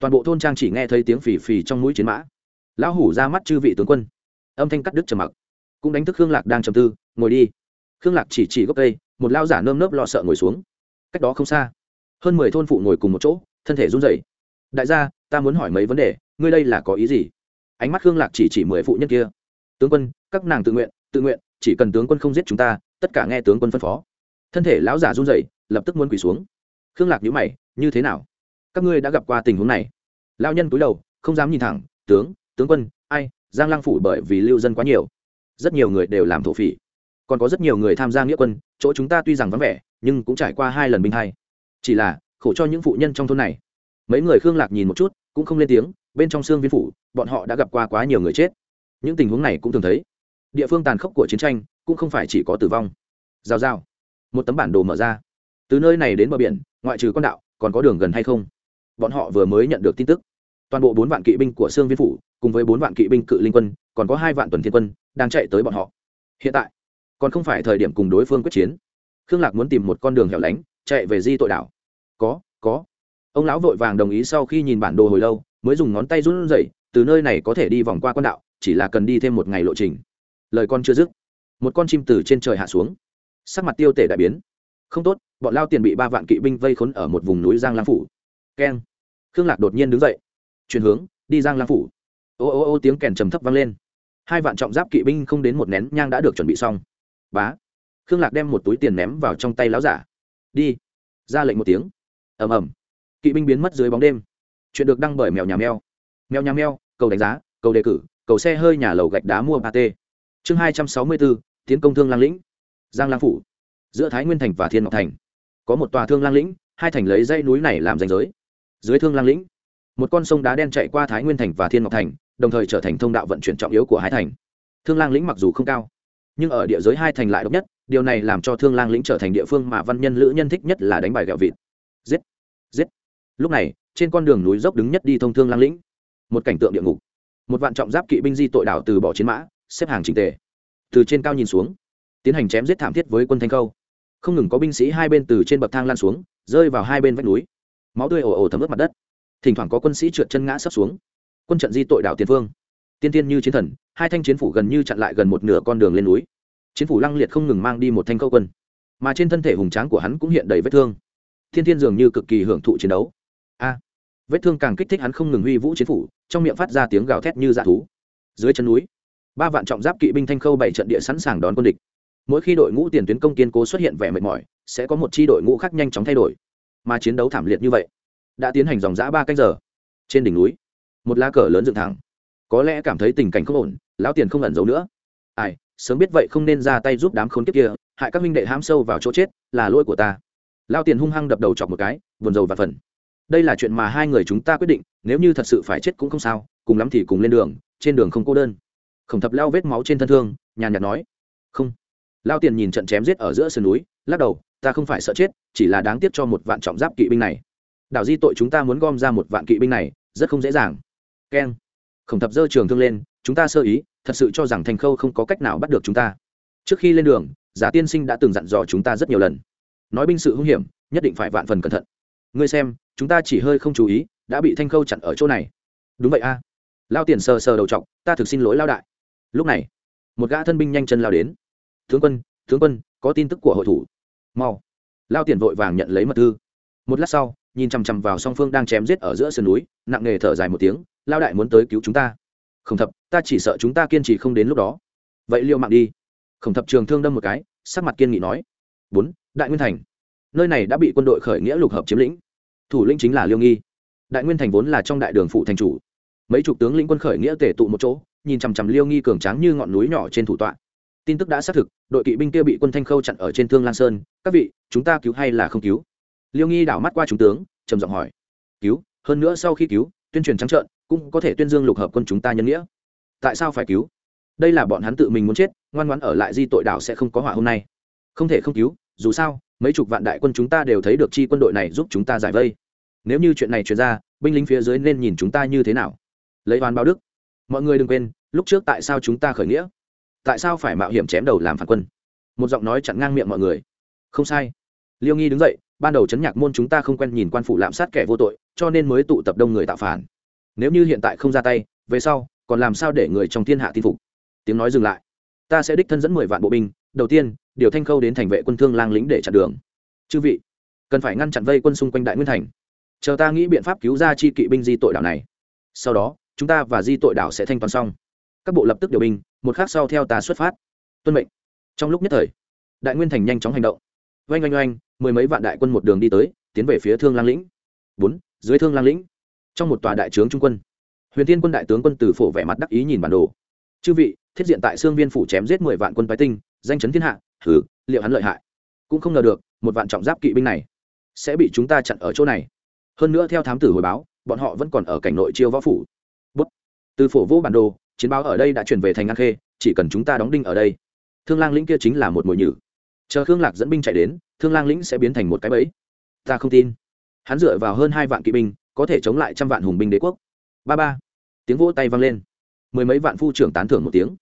Toàn bộ thôn trang chỉ nghe thấy tiếng phì phì trong mũi chiến mã lão hủ ra mắt chư vị tướng quân. Âm thanh cắt đứt trầm mặc. Cũng đánh thức khương lạc đang trầm tư, ngồi đi. Khương lạc chỉ chỉ gốc cây, một lao giả nơm nớp lo sợ ngồi xuống. Cách đó không xa, hơn mười thôn phụ ngồi cùng một chỗ, thân thể run rẩy. Đại gia, ta muốn hỏi mấy vấn đề, ngươi đây là có ý gì? Ánh mắt khương lạc chỉ chỉ mười phụ nhân kia. Tướng quân, các nàng tự nguyện tự nguyện, chỉ cần tướng quân không giết chúng ta, tất cả nghe tướng quân phân phó. Thân thể lão giả run rẩy, lập tức muốn quỳ xuống. Khương lạc nhíu mày, như thế nào? Các ngươi đã gặp qua tình huống này? Lao nhân cúi đầu, không dám nhìn thẳng, tướng tướng quân, ai, giang lang phủ bởi vì lưu dân quá nhiều. Rất nhiều người đều làm thổ phỉ. Còn có rất nhiều người tham gia nghĩa quân, chỗ chúng ta tuy rằng vắng vẻ, nhưng cũng trải qua hai lần binh hay. chỉ là, khổ cho những phụ nhân trong thôn này. Mấy người khương lạc nhìn một chút, cũng không lên tiếng, bên trong xương viên phủ, bọn họ đã gặp qua quá nhiều người chết. Những tình huống này cũng thường thấy. Địa phương tàn khốc của chiến tranh, cũng không phải chỉ có tử vong. Giao giao một tấm bản đồ mở ra. Từ nơi này đến bờ biển, ngoại trừ con đạo, còn có đường gần hay không? Bọn họ vừa mới nhận được tin tức toàn bộ bốn vạn kỵ binh của sương viên phủ, cùng với bốn vạn kỵ binh cự linh quân, còn có hai vạn tuần thiên quân, đang chạy tới bọn họ. Hiện tại, còn không phải thời điểm cùng đối phương quyết chiến. Khương lạc muốn tìm một con đường hẻo lánh, chạy về di tội đảo. Có có. Ông lão vội vàng đồng ý sau khi nhìn bản đồ hồi lâu, mới dùng ngón tay run rẩy, từ nơi này có thể đi vòng qua con đạo, chỉ là cần đi thêm một ngày lộ trình. Lời con chưa dứt, một con chim từ trên trời hạ xuống. Sắc mặt tiêu tể đại biến. Không tốt, bọn lao tiền bị ba vạn kỵ binh vây khốn ở một vùng núi giang lang phủ. Keng. Khương lạc đột nhiên đứng dậy chuyển hướng, đi giang lang phủ. Ô ô ô, tiếng kèn trầm thấp vang lên. Hai vạn trọng giáp kỵ binh không đến một nén nhang đã được chuẩn bị xong. Bá. Khương lạc đem một túi tiền ném vào trong tay láo giả. Đi. Ra lệnh một tiếng. Ầm ầm. Kỵ binh biến mất dưới bóng đêm. Chuyện được đăng bởi mèo nhà mèo. Mèo nhà mèo, cầu đánh giá, cầu đề cử, cầu xe hơi nhà lầu gạch đá mua ba t chương hai trăm sáu mươi bốn, tiến công thương lang lĩnh. Giang lang phủ. Giữa thái nguyên thành và thiên ngọc thành. Có một tòa thương lang lĩnh, hai thành lấy dãy núi này làm danh giới. Dưới thương lang lĩnh một con sông đá đen chạy qua thái nguyên thành và thiên ngọc thành, đồng thời trở thành thông đạo vận chuyển trọng yếu của hai thành. Thương lang lĩnh mặc dù không cao, nhưng ở địa giới hai thành lại độc nhất, điều này làm cho thương lang lĩnh trở thành địa phương mà văn nhân lữ nhân thích nhất là đánh bài gạo vịt. Giết giết. Lúc này, trên con đường núi dốc đứng nhất đi thông thương lang lĩnh. Một cảnh tượng địa ngục. Một vạn trọng giáp kỵ binh di tội đảo từ bỏ chiến mã, xếp hàng trình tề. Từ trên cao nhìn xuống, tiến hành chém giết thảm thiết với quân thanh khâu. Không ngừng có binh sĩ hai bên từ trên bậc thang lan xuống, rơi vào hai bên vách núi. Máu tươi ồ ồ thấm ướt mặt đất thỉnh thoảng có quân sĩ trượt chân ngã sấp xuống. Quân trận di tội đảo tiền phương. Tiên tiên như chiến thần, hai thanh chiến phủ gần như chặn lại gần một nửa con đường lên núi. Chiến phủ lăng liệt không ngừng mang đi một thanh câu quân. Mà trên thân thể hùng tráng của hắn cũng hiện đầy vết thương. Thiên thiên dường như cực kỳ hưởng thụ chiến đấu. A! Vết thương càng kích thích hắn không ngừng huy vũ chiến phủ, trong miệng phát ra tiếng gào thét như dạ thú. Dưới chân núi, ba vạn trọng giáp kỵ binh thanh khâu bảy trận địa sẵn sàng đón quân địch. Mỗi khi đội ngũ tiền tuyến công kiên cố xuất hiện vẻ mệt mỏi, sẽ có một chi đội ngũ khác nhanh chóng thay đổi. Mà chiến đấu thảm liệt như vậy đã tiến hành dòng g ba canh giờ. Trên đỉnh núi, một lá cờ lớn dựng thẳng. Có lẽ cảm thấy tình cảnh không ổn, lão tiền không ẩn giấu nữa. Ai, sớm biết vậy không nên ra tay giúp đám khốn kiếp kia, hại các minh đệ hãm sâu vào chỗ chết, là lỗi của ta. Lao tiền hung hăng đập đầu chọc một cái, buồn rầu và phần đây là chuyện mà hai người chúng ta quyết định, nếu như thật sự phải chết cũng không sao, cùng lắm thì cùng lên đường, trên đường không cô đơn. Khổng thập lao vết máu trên thân thương, nhàn nhạt nói. Không. Lao tiền nhìn trận chém giết ở giữa sườn núi, lắc đầu, ta không phải sợ chết, chỉ là đáng tiếc cho một vạn trọng giáp kỵ binh này đảo di tội chúng ta muốn gom ra một vạn kỵ binh này, rất không dễ dàng. Keng. Khổng thập dơ trường thương lên, chúng ta sơ ý, thật sự cho rằng thành khâu không có cách nào bắt được chúng ta. Trước khi lên đường, giả tiên sinh đã từng dặn dò chúng ta rất nhiều lần. Nói binh sự hung hiểm, nhất định phải vạn phần cẩn thận. Ngươi xem, chúng ta chỉ hơi không chú ý, đã bị thanh khâu chặn ở chỗ này. Đúng vậy a. Lao tiền sờ sờ đầu t ta thực xin lỗi lao đại. Lúc này, một gã thân binh nhanh chân lao đến. Tướng quân tướng quân, có tin tức của hội thủ. Mau. Lao tiền vội vàng nhận lấy mật thư. Một lát sau nhìn chằm chằm vào song phương đang chém giết ở giữa sườn núi, nặng nề thở dài một tiếng lao đại muốn tới cứu chúng ta. Không thập, ta chỉ sợ chúng ta kiên trì không đến lúc đó. Vậy liệu mạng đi. Khổng thập trường thương đâm một cái, sắc mặt kiên nghị nói. Bốn, đại nguyên thành. Nơi này đã bị quân đội khởi nghĩa lục hợp chiếm lĩnh. Thủ lĩnh chính là liêu nghi. Đại nguyên thành vốn là trong đại đường phụ thành chủ. Mấy chục tướng lĩnh quân khởi nghĩa tể tụ một chỗ, nhìn chằm chằm liêu nghi cường tráng như ngọn núi nhỏ trên thủ tọa. Tin tức đã xác thực, đội kỵ binh kia bị quân thanh khâu chặn ở trên thương lan sơn. Các vị, chúng ta cứu hay là không cứu? Liêu nghi đảo mắt qua chúng tướng, trầm giọng hỏi, cứu, hơn nữa sau khi cứu, tuyên truyền trắng trợn, cũng có thể tuyên dương lục hợp quân chúng ta nhân nghĩa. Tại sao phải cứu? Đây là bọn hắn tự mình muốn chết, ngoan ngoãn ở lại di tội đảo sẽ không có họa hôm nay. Không thể không cứu, dù sao, mấy chục vạn đại quân chúng ta đều thấy được chi quân đội này giúp chúng ta giải vây. Nếu như chuyện này truyền ra, binh lính phía dưới nên nhìn chúng ta như thế nào? Lấy oan báo đức. Mọi người đừng quên, lúc trước tại sao chúng ta khởi nghĩa? Tại sao phải mạo hiểm chém đầu làm phản quân? Một giọng nói chặn ngang miệng mọi người. Không sai. Liêu nghi đứng dậy ban đầu chấn nhạc môn chúng ta không quen nhìn quan phủ lạm sát kẻ vô tội, cho nên mới tụ tập đông người tạo phản. Nếu như hiện tại không ra tay, về sau, còn làm sao để người trong thiên hạ tin phục? Tiếng nói dừng lại. Ta sẽ đích thân dẫn mười vạn bộ binh, đầu tiên, điều thanh khâu đến thành vệ quân thương lang lính để chặn đường. Chư vị, cần phải ngăn chặn vây quân xung quanh đại nguyên thành. Chờ ta nghĩ biện pháp cứu ra chi kỵ binh di tội đảo này. Sau đó, chúng ta và di tội đảo sẽ thanh toán xong. Các bộ lập tức điều binh, một khác sau theo ta xuất phát. Tuân mệnh. Trong lúc nhất thời, đại nguyên thành nhanh chóng hành động oanh oanh oanh, mười mấy vạn đại quân một đường đi tới, tiến về phía thương lang lĩnh. Bốn, dưới thương lang lĩnh. Trong một tòa đại trướng trung quân, huyền thiên quân đại tướng quân từ phổ vẻ mặt đắc ý nhìn bản đồ. Chư vị, thiết diện tại xương viên phủ chém giết mười vạn quân phái tinh, danh chấn thiên hạ thử liệu hắn lợi hại? Cũng không ngờ được, một vạn trọng giáp kỵ binh này sẽ bị chúng ta chặn ở chỗ này. Hơn nữa theo thám tử hồi báo, bọn họ vẫn còn ở cảnh nội chiêu võ phủ. Bút. từ phổ vô bản đồ, chiến báo ở đây đã chuyển về thành an khê, chỉ cần chúng ta đóng đinh ở đây. Thương lang lĩnh kia chính là một mồi nhử chờ khương lạc dẫn binh chạy đến, thương lang lĩnh sẽ biến thành một cái bẫy. Ta không tin. Hắn dựa vào hơn hai vạn kỵ binh, có thể chống lại trăm vạn hùng binh đế quốc. Ba ba. Tiếng vỗ tay vang lên. Mười mấy vạn phu trưởng tán thưởng một tiếng.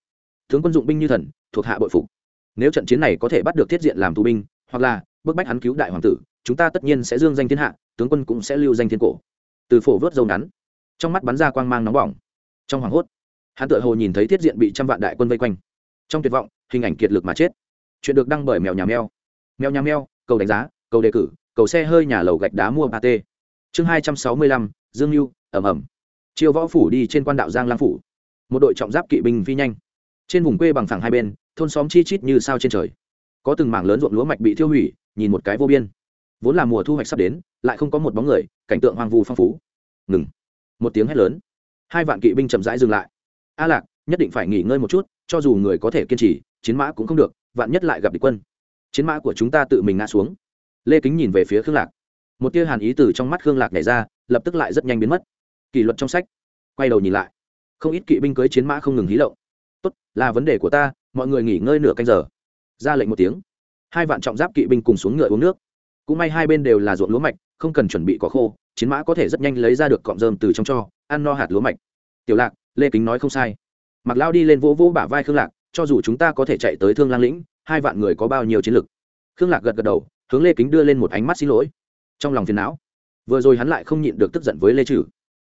Tướng quân dụng binh như thần, thuộc hạ bội phục. Nếu trận chiến này có thể bắt được thiết diện làm tù binh, hoặc là bức bách hắn cứu đại hoàng tử, chúng ta tất nhiên sẽ dương danh thiên hạ, tướng quân cũng sẽ lưu danh thiên cổ. Từ phổ vớt dâu ngắn, trong mắt bắn ra quang mang nóng bỏng. Trong hoảng hốt, hắn tự hồ nhìn thấy thiết diện bị trăm vạn đại quân vây quanh. Trong tuyệt vọng, hình ảnh kiệt lực mà chết chuyện được đăng bởi mèo nhà mèo. Mèo nhà mèo, cầu đánh giá, cầu đề cử, cầu xe hơi nhà lầu gạch đá mua ba t chương hai trăm sáu mươi lăm, dương mưu ẩm ẩm chiêu võ phủ đi trên quan đạo giang lang phủ. Một đội trọng giáp kỵ binh phi nhanh. Trên vùng quê bằng phẳng hai bên, thôn xóm chi chít như sao trên trời. Có từng mảng lớn ruộng lúa mạch bị thiêu hủy, nhìn một cái vô biên. Vốn là mùa thu hoạch sắp đến, lại không có một bóng người, cảnh tượng hoang vu phong phú. Ngừng. Một tiếng hét lớn. Hai vạn kỵ binh chậm rãi dừng lại. A lạc, nhất định phải nghỉ ngơi một chút, cho dù người có thể kiên trì, chiến mã cũng không được vạn nhất lại gặp địch quân. Chiến mã của chúng ta tự mình ngã xuống. Lê kính nhìn về phía khương lạc. Một tia hàn ý từ trong mắt khương lạc nhảy ra, lập tức lại rất nhanh biến mất. Kỷ luật trong sách. Quay đầu nhìn lại. Không ít kỵ binh cưới chiến mã không ngừng hí lộng. Tốt, là vấn đề của ta, mọi người nghỉ ngơi nửa canh giờ. Ra lệnh một tiếng. Hai vạn trọng giáp kỵ binh cùng xuống ngựa uống nước. Cũng may hai bên đều là ruộng lúa mạch, không cần chuẩn bị có khô, chiến mã có thể rất nhanh lấy ra được cọng rơm từ trong cho, ăn no hạt lúa mạch. Tiểu lạc, lê kính nói không sai. Mặc lao đi lên vỗ vỗ bả vai khương lạc cho dù chúng ta có thể chạy tới thương lang lĩnh, hai vạn người có bao nhiêu chiến lực? Khương lạc gật gật đầu, hướng lê kính đưa lên một ánh mắt xin lỗi. Trong lòng phiền não, vừa rồi hắn lại không nhịn được tức giận với lê trừ.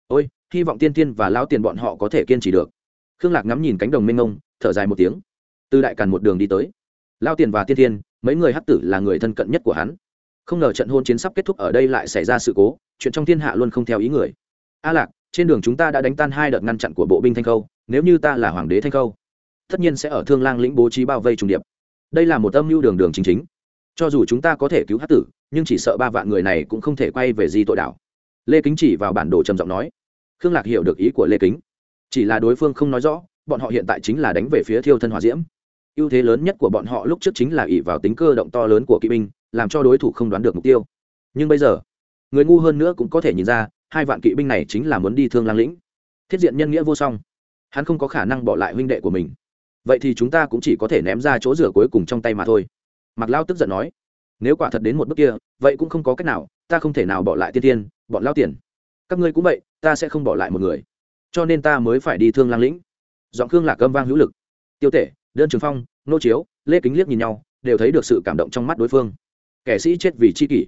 Ôi, hy vọng tiên tiên và lao tiền bọn họ có thể kiên trì được. Khương lạc ngắm nhìn cánh đồng mênh mông, thở dài một tiếng. Từ đại càn một đường đi tới lao tiền và tiên tiên, mấy người hắc tử là người thân cận nhất của hắn. Không ngờ trận hôn chiến sắp kết thúc ở đây lại xảy ra sự cố, chuyện trong thiên hạ luôn không theo ý người. A lạc, trên đường chúng ta đã đánh tan hai đợt ngăn chặn của bộ binh thanh khâu, nếu như ta là hoàng đế thanh khâu tất nhiên sẽ ở thương lang lĩnh bố trí bao vây trùng điệp. Đây là một âm mưu đường đường chính chính. Cho dù chúng ta có thể cứu hát tử, nhưng chỉ sợ ba vạn người này cũng không thể quay về di tội đảo. Lê kính chỉ vào bản đồ trầm giọng nói. Khương lạc hiểu được ý của lê kính. Chỉ là đối phương không nói rõ, bọn họ hiện tại chính là đánh về phía thiêu thân hòa diễm. Ưu thế lớn nhất của bọn họ lúc trước chính là ỷ vào tính cơ động to lớn của kỵ binh, làm cho đối thủ không đoán được mục tiêu. Nhưng bây giờ, người ngu hơn nữa cũng có thể nhìn ra, hai vạn kỵ binh này chính là muốn đi thương lang lĩnh. Thiết diện nhân nghĩa vô song. Hắn không có khả năng bỏ lại huynh đệ của mình vậy thì chúng ta cũng chỉ có thể ném ra chỗ rửa cuối cùng trong tay mà thôi. Mặc lao tức giận nói, nếu quả thật đến một bước kia, vậy cũng không có cách nào, ta không thể nào bỏ lại tiên tiên, bọn lao tiền. Các ngươi cũng vậy, ta sẽ không bỏ lại một người. Cho nên ta mới phải đi thương lang lĩnh. Giọng khương lạc âm vang hữu lực. Tiêu tể, đơn trường phong, nô chiếu, lê kính liếc nhìn nhau, đều thấy được sự cảm động trong mắt đối phương. Kẻ sĩ chết vì chi kỷ.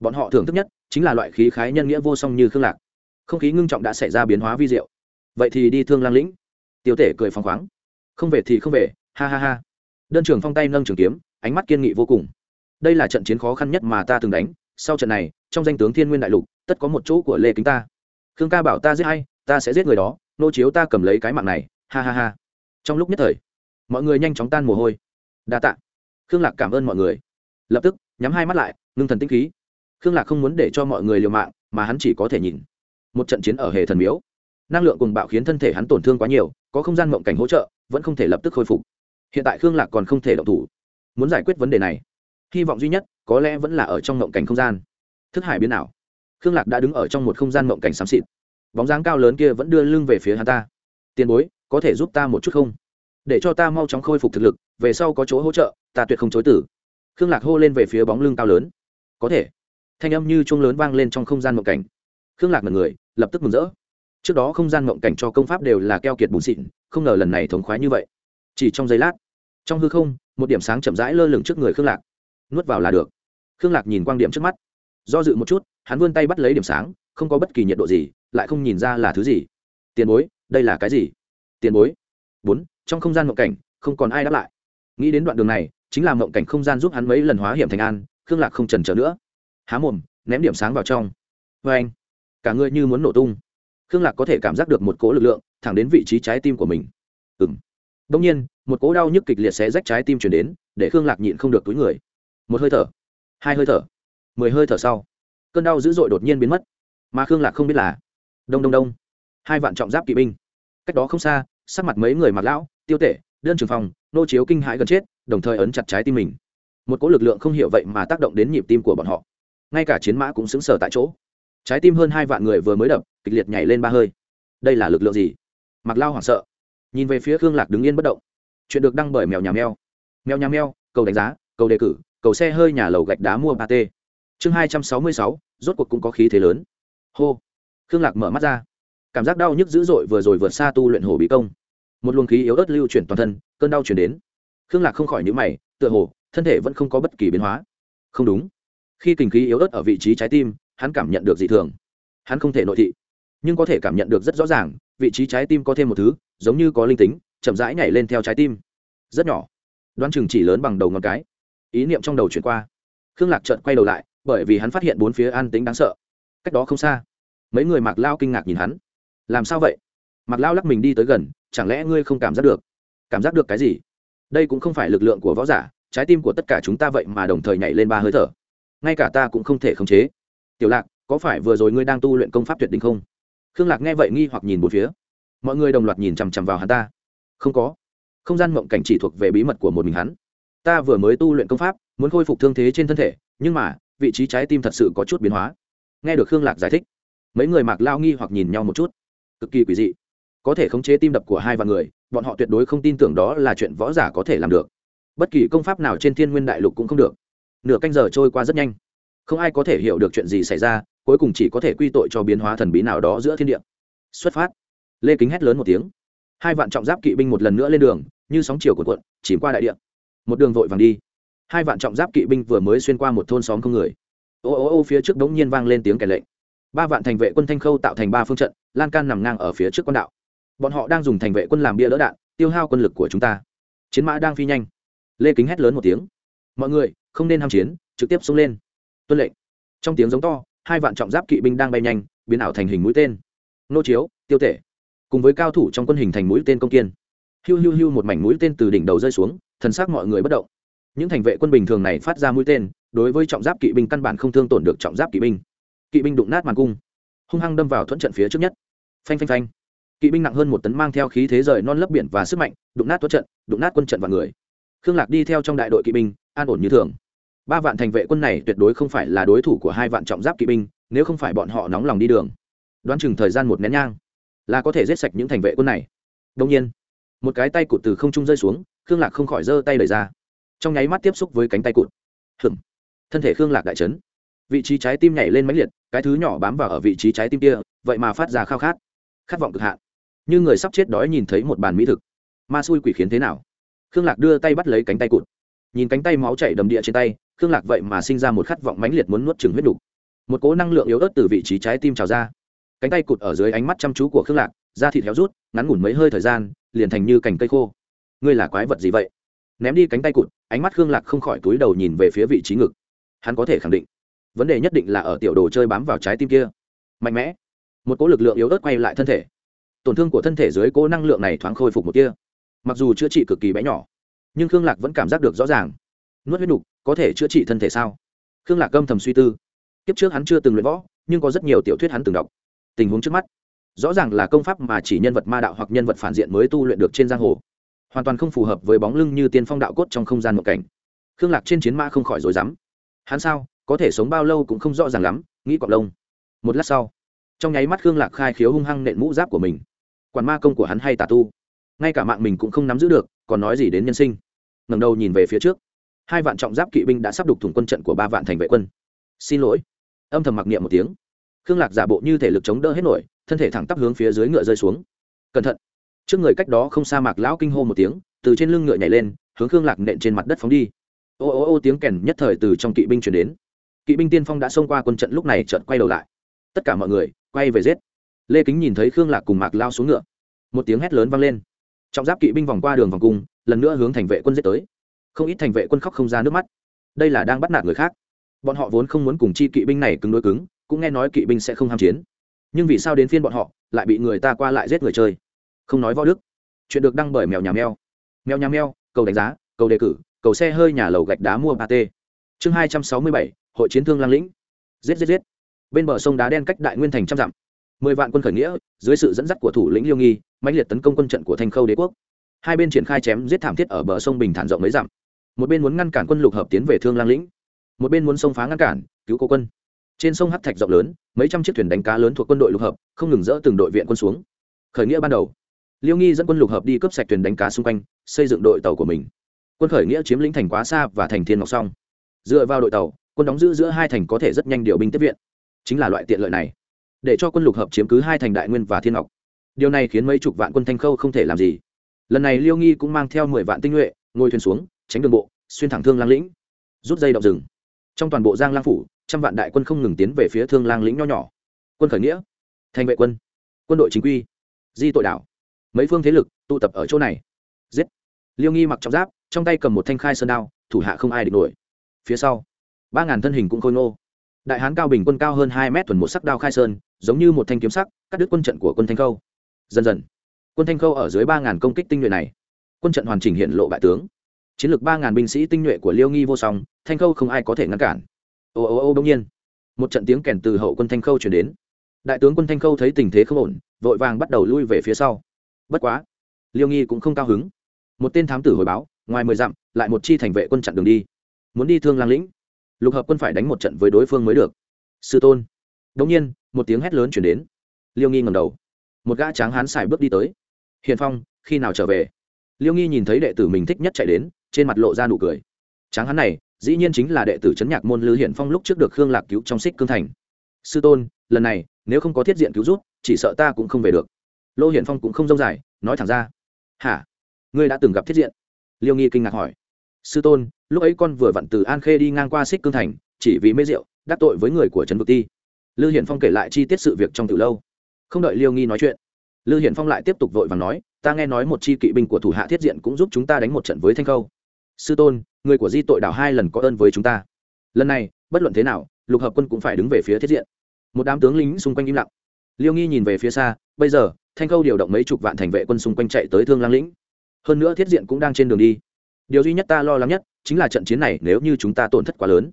Bọn họ thưởng thức nhất chính là loại khí khái nhân nghĩa vô song như khương lạc. Không khí ngưng trọng đã xảy ra biến hóa vi diệu. Vậy thì đi thương lang lĩnh. Tiêu tể cười phăng khoáng không về thì không về, ha ha ha. Đơn trường phong tay nâng trường kiếm, ánh mắt kiên nghị vô cùng. Đây là trận chiến khó khăn nhất mà ta từng đánh, sau trận này, trong danh tướng thiên nguyên đại lục, tất có một chỗ của lê kính ta. Khương ca bảo ta giết hay ta sẽ giết người đó, nô chiếu ta cầm lấy cái mạng này, ha ha ha. Trong lúc nhất thời, mọi người nhanh chóng tan mồ hôi. Đa tạ. Khương lạc cảm ơn mọi người. Lập tức, nhắm hai mắt lại, ngưng thần tinh khí. Khương lạc không muốn để cho mọi người liều mạng, mà hắn chỉ có thể nhìn. Một trận chiến ở hề thần miếu năng lượng cùng bạo khiến thân thể hắn tổn thương quá nhiều, có không gian mộng cảnh hỗ trợ, vẫn không thể lập tức khôi phục. Hiện tại khương lạc còn không thể động thủ. Muốn giải quyết vấn đề này, hy vọng duy nhất có lẽ vẫn là ở trong mộng cảnh không gian. Thức hải biến ảo. Khương lạc đã đứng ở trong một không gian mộng cảnh xám xịt. Bóng dáng cao lớn kia vẫn đưa lưng về phía hắn ta. Tiền bối, có thể giúp ta một chút không? Để cho ta mau chóng khôi phục thực lực, về sau có chỗ hỗ trợ, ta tuyệt không chối tử khương lạc hô lên về phía bóng lưng cao lớn. Có thể. Thanh âm như chuông lớn vang lên trong không gian mộng cảnh. Khương lạc mật người, lập tức mừng rỡ trước đó không gian mộng cảnh cho công pháp đều là keo kiệt bùn xịn, không ngờ lần này thống khoái như vậy. Chỉ trong giây lát, trong hư không, một điểm sáng chậm rãi lơ lửng trước người khương lạc. Nuốt vào là được. Khương lạc nhìn quang điểm trước mắt, do dự một chút, hắn vươn tay bắt lấy điểm sáng, không có bất kỳ nhiệt độ gì, lại không nhìn ra là thứ gì. Tiền bối, đây là cái gì? Tiền bối. Bốn, trong không gian mộng cảnh, không còn ai đáp lại. Nghĩ đến đoạn đường này, chính là mộng cảnh không gian giúp hắn mấy lần hóa hiểm thành an, khương lạc không trần trở nữa. Há mồm, ném điểm sáng vào trong. Vê anh cả người như muốn nổ tung khương lạc có thể cảm giác được một cỗ lực lượng thẳng đến vị trí trái tim của mình. Ừ m đông nhiên, một cỗ đau nhức kịch liệt sẽ rách trái tim chuyển đến, để khương lạc nhịn không được túi người. Một hơi thở, hai hơi thở, mười hơi thở sau, cơn đau dữ dội đột nhiên biến mất. Mà khương lạc không biết là đông đông đông, hai vạn trọng giáp kỵ binh. Cách đó không xa, sắc mặt mấy người mặc lão, tiêu tể, đơn trường phòng, nô chiếu kinh hãi gần chết, đồng thời ấn chặt trái tim mình. Một cỗ lực lượng không hiểu vậy mà tác động đến nhịp tim của bọn họ. Ngay cả chiến mã cũng xứng sở tại chỗ trái tim hơn hai vạn người vừa mới đập, kịch liệt nhảy lên ba hơi. Đây là lực lượng gì? Mặc lao hoảng sợ. Nhìn về phía khương lạc đứng yên bất động. Chuyện được đăng bởi mèo nhà mèo. Mèo nhà mèo, cầu đánh giá, cầu đề cử, cầu xe hơi nhà lầu gạch đá mua ba t chương hai trăm sáu mươi sáu, rốt cuộc cũng có khí thế lớn. Hô. Khương lạc mở mắt ra. Cảm giác đau nhức dữ dội vừa rồi vượt xa tu luyện hồ bí công. Một luồng khí yếu ớt lưu chuyển toàn thân, cơn đau chuyển đến. Khương lạc không khỏi nhữ mày, tựa hồ, thân thể vẫn không có bất kỳ biến hóa. Không đúng. Khi kinh khí yếu ớt ở vị trí trái tim hắn cảm nhận được dị thường. Hắn không thể nội thị, nhưng có thể cảm nhận được rất rõ ràng, vị trí trái tim có thêm một thứ, giống như có linh tính, chậm rãi nhảy lên theo trái tim. Rất nhỏ. Đoán chừng chỉ lớn bằng đầu ngón cái. Ý niệm trong đầu chuyển qua. Khương lạc trợn quay đầu lại, bởi vì hắn phát hiện bốn phía an tính đáng sợ. Cách đó không xa, mấy người mặc lao kinh ngạc nhìn hắn. Làm sao vậy? Mặc lao lắc mình đi tới gần, chẳng lẽ ngươi không cảm giác được? Cảm giác được cái gì? Đây cũng không phải lực lượng của võ giả, trái tim của tất cả chúng ta vậy mà đồng thời nhảy lên ba hơi thở. Ngay cả ta cũng không thể khống chế tiểu lạc, có phải vừa rồi ngươi đang tu luyện công pháp tuyệt đỉnh không? Khương lạc nghe vậy nghi hoặc nhìn một phía. Mọi người đồng loạt nhìn chằm chằm vào hắn ta. Không có. Không gian mộng cảnh chỉ thuộc về bí mật của một mình hắn. Ta vừa mới tu luyện công pháp, muốn khôi phục thương thế trên thân thể, nhưng mà, vị trí trái tim thật sự có chút biến hóa. Nghe được khương lạc giải thích, mấy người mạc lao nghi hoặc nhìn nhau một chút. Cực kỳ quỷ dị. Có thể khống chế tim đập của hai vạn người, bọn họ tuyệt đối không tin tưởng đó là chuyện võ giả có thể làm được. Bất kỳ công pháp nào trên thiên nguyên đại lục cũng không được. Nửa canh giờ trôi qua rất nhanh không ai có thể hiểu được chuyện gì xảy ra, cuối cùng chỉ có thể quy tội cho biến hóa thần bí nào đó giữa thiên địa. Xuất phát. Lê kính hét lớn một tiếng. Hai vạn trọng giáp kỵ binh một lần nữa lên đường, như sóng chiều của quận chìm qua đại địa. Một đường vội vàng đi. Hai vạn trọng giáp kỵ binh vừa mới xuyên qua một thôn xóm không người. Ô ô ô, phía trước đống nhiên vang lên tiếng kẻ lệnh. Ba vạn thành vệ quân thanh khâu tạo thành ba phương trận, lan can nằm ngang ở phía trước quân đạo. Bọn họ đang dùng thành vệ quân làm bia đỡ đạn, tiêu hao quân lực của chúng ta. Chiến mã đang phi nhanh. Lê kính hét lớn một tiếng. Mọi người, không nên ham chiến, trực tiếp xông lên tuân lệnh. Trong tiếng giống to, hai vạn trọng giáp kỵ binh đang bay nhanh, biến ảo thành hình mũi tên. Nô chiếu, tiêu tể, cùng với cao thủ trong quân hình thành mũi tên công kiên. Hiu hiu hiu một mảnh mũi tên từ đỉnh đầu rơi xuống, thần xác mọi người bất động. Những thành vệ quân bình thường này phát ra mũi tên, đối với trọng giáp kỵ binh căn bản không thương tổn được trọng giáp kỵ binh. Kỵ binh đụng nát màn cung, hung hăng đâm vào thuận trận phía trước nhất. Phanh phanh phanh. Kỵ binh nặng hơn một tấn mang theo khí thế rời non lấp biển và sức mạnh, đụng nát thuẫn trận, đụng nát quân trận và người. Khương lạc đi theo trong đại đội kỵ binh, an ổn như thường ba vạn thành vệ quân này tuyệt đối không phải là đối thủ của hai vạn trọng giáp kỵ binh, nếu không phải bọn họ nóng lòng đi đường. Đoán chừng thời gian một nén nhang là có thể giết sạch những thành vệ quân này. Đông nhiên, một cái tay cụt từ không trung rơi xuống, khương lạc không khỏi giơ tay đẩy ra. Trong nháy mắt tiếp xúc với cánh tay cụt. Hừng thân thể khương lạc đại trấn vị trí trái tim nhảy lên mãnh liệt, cái thứ nhỏ bám vào ở vị trí trái tim kia, vậy mà phát ra khao khát. Khát vọng cực hạn. Như người sắp chết đói nhìn thấy một bàn mỹ thực. Ma xui quỷ khiến thế nào? Khương lạc đưa tay bắt lấy cánh tay cụt. Nhìn cánh tay máu chảy đầm địa trên tay khương lạc vậy mà sinh ra một khát vọng mãnh liệt muốn nuốt chửng huyết đục. Một cố năng lượng yếu ớt từ vị trí trái tim trào ra. Cánh tay cụt ở dưới ánh mắt chăm chú của khương lạc, da thịt héo rút, ngắn ngủn mấy hơi thời gian, liền thành như cành cây khô. Ngươi là quái vật gì vậy? Ném đi cánh tay cụt, ánh mắt khương lạc không khỏi túi đầu nhìn về phía vị trí ngực. Hắn có thể khẳng định, vấn đề nhất định là ở tiểu đồ chơi bám vào trái tim kia. Mạnh mẽ. Một cỗ lực lượng yếu ớt quay lại thân thể. Tổn thương của thân thể dưới cỗ năng lượng này thoáng khôi phục một kia mặc dù chữa trị cực kỳ bé nhỏ, nhưng khương lạc vẫn cảm giác được rõ ràng nuốt huyết đục có thể chữa trị thân thể sao? Khương lạc âm thầm suy tư. Kiếp trước hắn chưa từng luyện võ, nhưng có rất nhiều tiểu thuyết hắn từng đọc. Tình huống trước mắt, rõ ràng là công pháp mà chỉ nhân vật ma đạo hoặc nhân vật phản diện mới tu luyện được trên giang hồ. Hoàn toàn không phù hợp với bóng lưng như tiên phong đạo cốt trong không gian một cảnh. Khương lạc trên chiến mã không khỏi rối rắm. Hắn sao, có thể sống bao lâu cũng không rõ ràng lắm, nghĩ cọc lông. Một lát sau, trong nháy mắt khương lạc khai khiếu hung hăng nện mũ giáp của mình. Quản ma công của hắn hay tà tu. Ngay cả mạng mình cũng không nắm giữ được, còn nói gì đến nhân sinh. Ngầm đầu nhìn về phía trước hai vạn trọng giáp kỵ binh đã sắp đục thủng quân trận của ba vạn thành vệ quân. Xin lỗi. Âm thầm mặc niệm một tiếng. Khương lạc giả bộ như thể lực chống đỡ hết nổi, thân thể thẳng tắp hướng phía dưới ngựa rơi xuống. Cẩn thận. Trước người cách đó không xa mạc lão kinh hô một tiếng, từ trên lưng ngựa nhảy lên, hướng khương lạc nện trên mặt đất phóng đi. Ô ô ô tiếng kèn nhất thời từ trong kỵ binh chuyển đến. Kỵ binh tiên phong đã xông qua quân trận lúc này trận quay đầu lại. Tất cả mọi người, quay về giết. Lê kính nhìn thấy khương lạc cùng mạc lao xuống ngựa. Một tiếng hét lớn vang lên. Trọng giáp kỵ binh vòng qua đường vòng cung, lần nữa hướng thành vệ quân giết tới không ít thành vệ quân khóc không ra nước mắt. Đây là đang bắt nạt người khác. Bọn họ vốn không muốn cùng chi kỵ binh này cứng đối cứng, cũng nghe nói kỵ binh sẽ không ham chiến. Nhưng vì sao đến phiên bọn họ, lại bị người ta qua lại giết người chơi? Không nói võ đức. Chuyện được đăng bởi mèo nhà mèo. Mèo nhà mèo, cầu đánh giá, cầu đề cử, cầu xe hơi nhà lầu gạch đá mua ba t. Chương hai trăm sáu mươi bảy, hội chiến thương lang lĩnh. Giết giết giết. Bên bờ sông đá đen cách đại nguyên thành trăm dặm. Mười vạn quân khởi nghĩa, dưới sự dẫn dắt của thủ lĩnh liêu nghi, mãnh liệt tấn công quân trận của thanh khâu đế quốc. Hai bên triển khai chém giết thảm thiết ở bờ sông bình thản rộng mấy dặm một bên muốn ngăn cản quân lục hợp tiến về thương lang lĩnh, một bên muốn xông phá ngăn cản, cứu cố quân. Trên sông Hát thạch rộng lớn, mấy trăm chiếc thuyền đánh cá lớn thuộc quân đội lục hợp, không ngừng dỡ từng đội viện quân xuống. Khởi nghĩa ban đầu, liêu nghi dẫn quân lục hợp đi cướp sạch thuyền đánh cá xung quanh, xây dựng đội tàu của mình. Quân khởi nghĩa chiếm lĩnh thành quá xa và thành thiên ngọc song. Dựa vào đội tàu, quân đóng giữ giữa hai thành có thể rất nhanh điều binh tiếp viện. Chính là loại tiện lợi này, để cho quân lục hợp chiếm cứ hai thành đại nguyên và thiên ngọc. Điều này khiến mấy chục vạn quân thanh khâu không thể làm gì. Lần này liêu nghi cũng mang theo mười vạn tinh nhuệ, ngồi thuyền xuống tránh đường bộ, xuyên thẳng thương lang lĩnh, rút dây động rừng. Trong toàn bộ giang lang phủ, trăm vạn đại quân không ngừng tiến về phía thương lang lĩnh nho nhỏ. Quân khởi nghĩa, thành vệ quân quân đội chính quy, di tội đảo. Mấy phương thế lực tụ tập ở chỗ này. Giết. Liêu nghi mặc trọng giáp, trong tay cầm một thanh khai sơn đao, thủ hạ không ai địch nổi. Phía sau, ba ngàn thân hình cũng khôi ngô. Đại hán cao bình quân cao hơn hai mét thuần một sắc đao khai sơn, giống như một thanh kiếm sắc, cắt đứt quân trận của quân thanh khâu. Dần dần, quân thanh khâu ở dưới ba ngàn công kích tinh nhuệ này, quân trận hoàn chỉnh hiện lộ bại tướng chiến lược ba ngàn binh sĩ tinh nhuệ của liêu nghi vô song, thanh khâu không ai có thể ngăn cản. Ô ô ô đông nhiên, một trận tiếng kèn từ hậu quân thanh khâu chuyển đến. Đại tướng quân thanh khâu thấy tình thế không ổn, vội vàng bắt đầu lui về phía sau. Bất quá, liêu nghi cũng không cao hứng. Một tên thám tử hồi báo, ngoài mười dặm, lại một chi thành vệ quân chặn đường đi. Muốn đi thương lang lĩnh, lục hợp quân phải đánh một trận với đối phương mới được. Sư tôn. Đông nhiên, một tiếng hét lớn chuyển đến. Liêu nghi ngầm đầu. Một gã tráng hán xài bước đi tới. Hiền phong, khi nào trở về? Liêu nghi nhìn thấy đệ tử mình thích nhất chạy đến trên mặt lộ ra nụ cười. Tráng hắn này, dĩ nhiên chính là đệ tử trấn nhạc môn lư hiển phong lúc trước được khương lạc cứu trong xích cương thành. Sư tôn, lần này, nếu không có thiết diện cứu rút, chỉ sợ ta cũng không về được. Lô hiển phong cũng không rông dài, nói thẳng ra. Hả? Ngươi đã từng gặp thiết diện? Liêu nghi kinh ngạc hỏi. Sư tôn, lúc ấy con vừa vặn từ an khê đi ngang qua xích cương thành, chỉ vì mê rượu, đắc tội với người của trần vực ti. Lư hiển phong kể lại chi tiết sự việc trong từ lâu. Không đợi liêu nghi nói chuyện, lư hiển phong lại tiếp tục vội và nói, ta nghe nói một chi kỵ binh của thủ hạ thiết diện cũng giúp chúng ta đánh một trận với thanh khâu sư tôn, người của di tội đảo hai lần có ơn với chúng ta. Lần này, bất luận thế nào, lục hợp quân cũng phải đứng về phía thiết diện. Một đám tướng lính xung quanh im lặng. Liêu nghi nhìn về phía xa, bây giờ, thanh khâu điều động mấy chục vạn thành vệ quân xung quanh chạy tới thương lang lĩnh. Hơn nữa thiết diện cũng đang trên đường đi. Điều duy nhất ta lo lắng nhất, chính là trận chiến này nếu như chúng ta tổn thất quá lớn,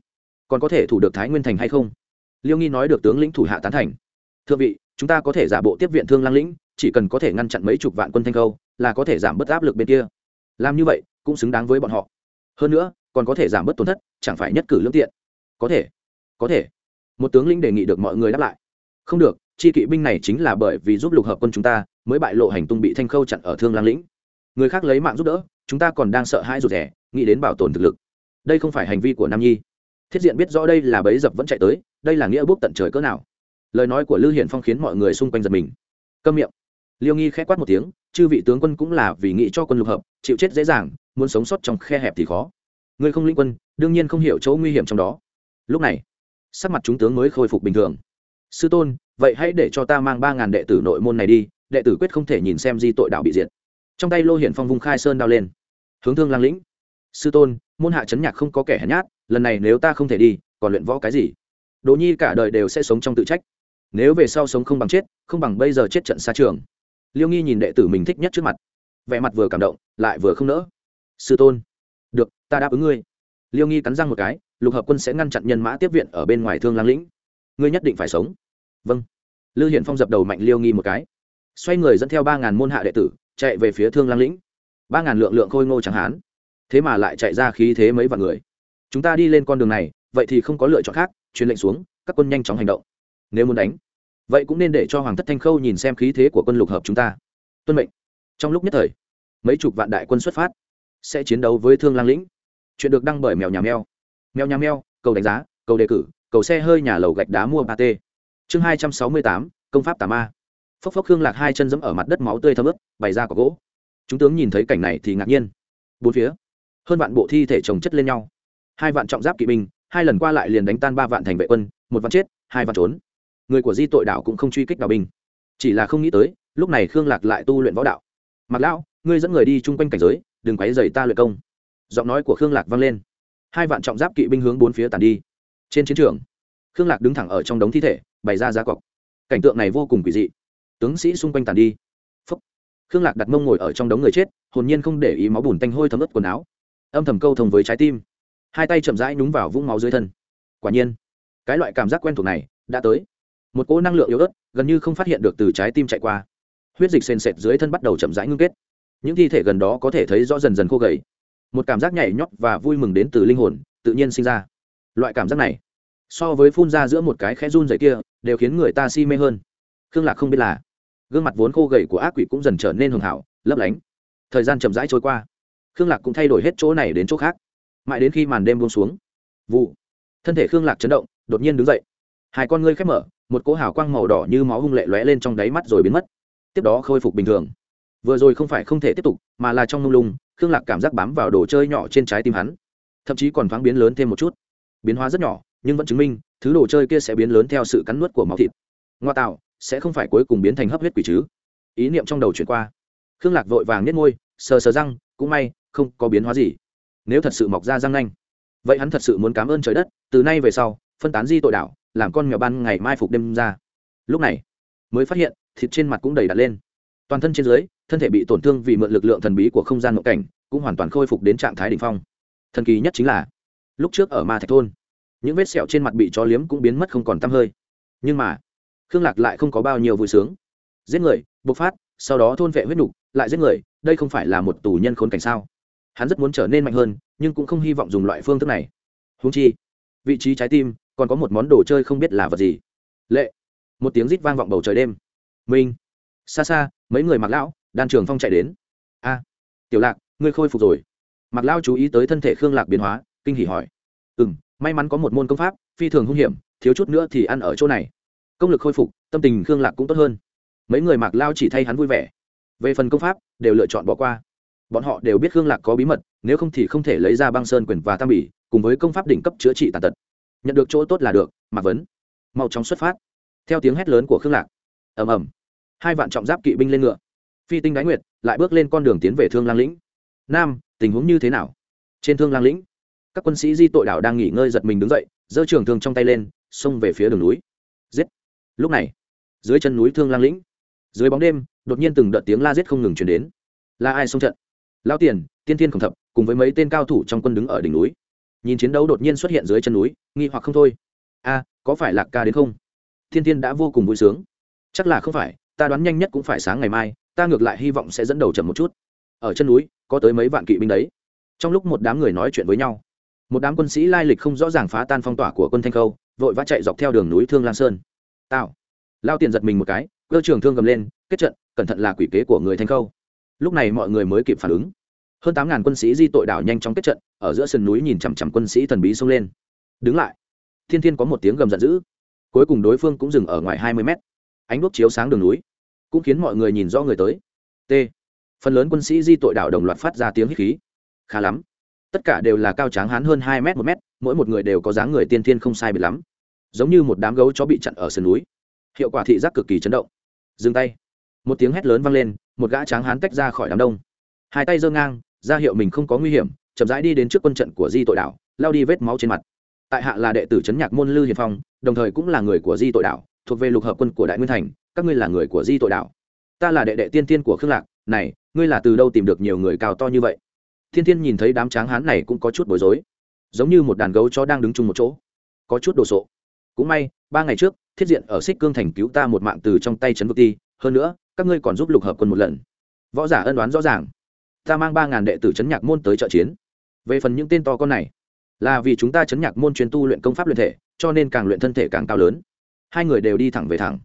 còn có thể thủ được thái nguyên thành hay không? Liêu nghi nói được tướng lĩnh thủ hạ tán thành. Thưa vị, chúng ta có thể giả bộ tiếp viện thương lang lĩnh, chỉ cần có thể ngăn chặn mấy chục vạn quân thanh khâu, là có thể giảm bớt áp lực bên kia. Làm như vậy cũng xứng đáng với bọn họ. Hơn nữa, còn có thể giảm bớt tổn thất, chẳng phải nhất cử lương tiện. Có thể có thể. Một tướng lĩnh đề nghị được mọi người đáp lại. Không được, chi kỵ binh này chính là bởi vì giúp lục hợp quân chúng ta, mới bại lộ hành tung bị thanh khâu chặn ở thương lang lĩnh. Người khác lấy mạng giúp đỡ, chúng ta còn đang sợ hãi rụt rẻ nghĩ đến bảo tồn thực lực. Đây không phải hành vi của nam nhi. Thiết diện biết rõ đây là bấy dập vẫn chạy tới, đây là nghĩa bước tận trời cỡ nào. Lời nói của lư hiển phong khiến mọi người xung quanh giật mình. Câm miệng. Liêu nghi k h ẽ quát một tiếng, chư vị tướng quân cũng là vì nghĩ cho quân lục hợp, chịu chết dễ dàng muốn sống sót trong khe hẹp thì khó. Ngươi không linh quân, đương nhiên không hiểu chỗ nguy hiểm trong đó. Lúc này, sắc mặt chúng tướng mới khôi phục bình thường. Sư tôn, vậy hãy để cho ta mang ba ngàn đệ tử nội môn này đi, đệ tử quyết không thể nhìn xem di tội đạo bị diệt. Trong tay lô hiển phong vung khai sơn đao lên. Hướng thương lang lĩnh. Sư tôn, môn hạ chấn nhạc không có kẻ hèn nhát, lần này nếu ta không thể đi, còn luyện võ cái gì? Đỗ nhi cả đời đều sẽ sống trong tự trách. Nếu về sau sống không bằng chết, không bằng bây giờ chết trận xa trường. Liêu nghi nhìn đệ tử mình thích nhất trước mặt. Vẻ mặt vừa cảm động, lại vừa không nỡ sư tôn. Được, ta đáp ứng ngươi. Liêu nghi cắn răng một cái, lục hợp quân sẽ ngăn chặn nhân mã tiếp viện ở bên ngoài thương lang lĩnh. Ngươi nhất định phải sống. Vâng. Lư hiển phong dập đầu mạnh liêu nghi một cái. Xoay người dẫn theo ba ngàn môn hạ đệ tử, chạy về phía thương lang lĩnh. Ba ngàn lượng lượng khôi ngô chẳng hán thế mà lại chạy ra khí thế mấy vạn người. Chúng ta đi lên con đường này, vậy thì không có lựa chọn khác, truyền lệnh xuống, các quân nhanh chóng hành động. Nếu muốn đánh, vậy cũng nên để cho hoàng thất thanh khâu nhìn xem khí thế của quân lục hợp chúng ta. Tuân mệnh. Trong lúc nhất thời, mấy chục vạn đại quân xuất phát sẽ chiến đấu với thương lang lĩnh. Chuyện được đăng bởi mèo nhà mèo. Mèo nhà mèo, cầu đánh giá, cầu đề cử, cầu xe hơi nhà lầu gạch đá mua ba t chương hai trăm sáu mươi tám, công pháp tà ma. Phốc phốc hương lạc hai chân dẫm ở mặt đất máu tươi thấm ướt, bày ra có gỗ. Chúng tướng nhìn thấy cảnh này thì ngạc nhiên. Bốn phía, hơn vạn bộ thi thể chồng chất lên nhau. Hai vạn trọng giáp kỵ binh, hai lần qua lại liền đánh tan ba vạn thành vệ quân, một vạn chết, hai vạn trốn. Người của di tội đạo cũng không truy kích đạo binh. Chỉ là không nghĩ tới, lúc này khương lạc lại tu luyện võ đạo. Mặc lão, ngươi dẫn người đi chung quanh cảnh giới đừng quấy dày ta luyện công. Giọng nói của khương lạc vang lên. Hai vạn trọng giáp kỵ binh hướng bốn phía tàn đi. Trên chiến trường, khương lạc đứng thẳng ở trong đống thi thể, bày ra giá cọc. Cảnh tượng này vô cùng quỷ dị. Tướng sĩ xung quanh tàn đi. Phúc. khương lạc đặt mông ngồi ở trong đống người chết, hồn nhiên không để ý máu bùn tanh hôi thấm ướt quần áo. Âm thầm câu thông với trái tim. Hai tay chậm rãi nhúng vào vũng máu dưới thân. Quả nhiên, cái loại cảm giác quen thuộc này đã tới. Một cỗ năng lượng yếu ớt gần như không phát hiện được từ trái tim chạy qua. Huyết dịch sền sệt dưới thân bắt đầu chậm rãi ngưng kết những thi thể gần đó có thể thấy rõ dần dần khô gầy. Một cảm giác nhảy nhót và vui mừng đến từ linh hồn tự nhiên sinh ra. Loại cảm giác này, so với phun ra giữa một cái khẽ run dày kia, đều khiến người ta si mê hơn. Khương lạc không biết là, gương mặt vốn khô gầy của ác quỷ cũng dần trở nên hường hảo, lấp lánh. Thời gian chậm rãi trôi qua, khương lạc cũng thay đổi hết chỗ này đến chỗ khác. Mãi đến khi màn đêm buông xuống, vụ, thân thể khương lạc chấn động, đột nhiên đứng dậy. Hai con ngươi khép mở, một cỗ hào quang màu đỏ như máu hung lệ lóe lên trong đáy mắt rồi biến mất. Tiếp đó khôi phục bình thường vừa rồi không phải không thể tiếp tục, mà là trong mông lung, khương lạc cảm giác bám vào đồ chơi nhỏ trên trái tim hắn. Thậm chí còn thoáng biến lớn thêm một chút. Biến hóa rất nhỏ, nhưng vẫn chứng minh, thứ đồ chơi kia sẽ biến lớn theo sự cắn nuốt của máu thịt. Ngoa tạo, sẽ không phải cuối cùng biến thành hấp huyết quỷ chứ. Ý niệm trong đầu chuyển qua. Khương lạc vội vàng nhét môi, sờ sờ răng, cũng may, không có biến hóa gì. Nếu thật sự mọc ra răng nanh, vậy hắn thật sự muốn cảm ơn trời đất, từ nay về sau, phân tán di tội đảo làm con mèo ban ngày mai phục đêm ra. Lúc này, mới phát hiện, thịt trên mặt cũng đầy đặt lên. Toàn thân trên dưới thân thể bị tổn thương vì mượn lực lượng thần bí của không gian mộng cảnh, cũng hoàn toàn khôi phục đến trạng thái đ ỉ n h phong. Thần kỳ nhất chính là, lúc trước ở ma thạch thôn, những vết sẹo trên mặt bị chó liếm cũng biến mất không còn t hơi. Nhưng mà, khương lạc lại không có bao nhiêu vui sướng. Giết người, bộc phát, sau đó thôn vệ huyết nục, lại giết người, đây không phải là một tù nhân khốn cảnh sao? Hắn rất muốn trở nên mạnh hơn, nhưng cũng không hy vọng dùng loại phương thức này. Húng chi, vị trí trái tim, còn có một món đồ chơi không biết là vật gì. Lệ, một tiếng rít vang vọng bầu trời đêm. Minh xa xa, mấy người mặc lão đan trường phong chạy đến. A, tiểu lạc, ngươi khôi phục rồi. Mặc lão chú ý tới thân thể khương lạc biến hóa, kinh hỉ hỏi. Ừ m may mắn có một môn công pháp, phi thường hung hiểm, thiếu chút nữa thì ăn ở chỗ này. Công lực khôi phục, tâm tình khương lạc cũng tốt hơn. Mấy người mặc lao chỉ thay hắn vui vẻ. Về phần công pháp, đều lựa chọn bỏ qua. Bọn họ đều biết khương lạc có bí mật, nếu không thì không thể lấy ra băng sơn quyền và tam bỉ, cùng với công pháp đỉnh cấp chữa trị tàn tật. Nhận được chỗ tốt là được, mạc vấn. Mau chóng xuất phát. Theo tiếng hét lớn của khương lạc. Ầm ầm. Hai vạn trọng giáp kỵ binh lên ngựa phi tinh đái nguyệt, lại bước lên con đường tiến về thương lang lĩnh. Nam, tình huống như thế nào? Trên thương lang lĩnh, các quân sĩ di tội đảo đang nghỉ ngơi giật mình đứng dậy, giơ trường thương trong tay lên, xông về phía đường núi. Giết! Lúc này, dưới chân núi thương lang lĩnh, dưới bóng đêm, đột nhiên từng đợt tiếng la giết không ngừng chuyển đến. Là ai xông trận? Lao tiền, tiên thiên khổng thập, cùng với mấy tên cao thủ trong quân đứng ở đỉnh núi. Nhìn chiến đấu đột nhiên xuất hiện dưới chân núi, nghi hoặc không thôi. A, có phải lạc ca đến không? Thiên thiên đã vô cùng vui sướng. Chắc là không phải, ta đoán nhanh nhất cũng phải sáng ngày mai ta ngược lại hy vọng sẽ dẫn đầu chậm một chút. Ở chân núi, có tới mấy vạn kỵ binh đấy. Trong lúc một đám người nói chuyện với nhau, một đám quân sĩ lai lịch không rõ ràng phá tan phong tỏa của quân thanh khâu, vội vã chạy dọc theo đường núi thương lan sơn. Tao lao tiền giật mình một cái, cơ trường thương gầm lên, kết trận, cẩn thận là quỷ kế của người thanh khâu. Lúc này mọi người mới kịp phản ứng. Hơn tám ngàn quân sĩ di tội đảo nhanh chóng kết trận, ở giữa sườn núi nhìn chằm chằm quân sĩ thần bí xông lên. Đứng lại. Thiên thiên có một tiếng gầm giận dữ. Cuối cùng đối phương cũng dừng ở ngoài hai mươi mét. Ánh đuốc chiếu sáng đường núi cũng khiến mọi người nhìn rõ người tới. T. Phần lớn quân sĩ di tội đảo đồng loạt phát ra tiếng hít khí. Khá lắm. Tất cả đều là cao tráng hán hơn hai m một m mỗi một người đều có dáng người tiên thiên không sai biệt lắm. Giống như một đám gấu chó bị chặn ở sườn núi. Hiệu quả thị giác cực kỳ chấn động. Dừng tay. Một tiếng hét lớn vang lên, một gã tráng hán tách ra khỏi đám đông. Hai tay giơ ngang, ra hiệu mình không có nguy hiểm, chậm rãi đi đến trước quân trận của di tội đảo, lao đi vết máu trên mặt. Tại hạ là đệ tử trấn nhạc môn lư hiền phong, đồng thời cũng là người của di tội đảo thuộc về lục hợp quân của đại nguyên thành, các ngươi là người của di tội Đạo. ta là đệ đệ tiên tiên của khương lạc, này, ngươi là từ đâu tìm được nhiều người cao to như vậy? Thiên tiên nhìn thấy đám tráng hán này cũng có chút bối rối. Giống như một đàn gấu chó đang đứng chung một chỗ. Có chút đồ sộ. Cũng may, ba ngày trước, thiết diện ở xích cương thành cứu ta một mạng từ trong tay trấn vực ti. Hơn nữa, các ngươi còn giúp lục hợp quân một lần. Võ giả ân đoán rõ ràng. Ta mang ba ngàn đệ tử Trấn nhạc môn tới trợ chiến. Về phần những tên to con này, là vì chúng ta chấn nhạc môn chuyên tu luyện công pháp luyện thể, cho nên càng luyện thân thể càng cao lớn hai người đều đi thẳng về thẳng.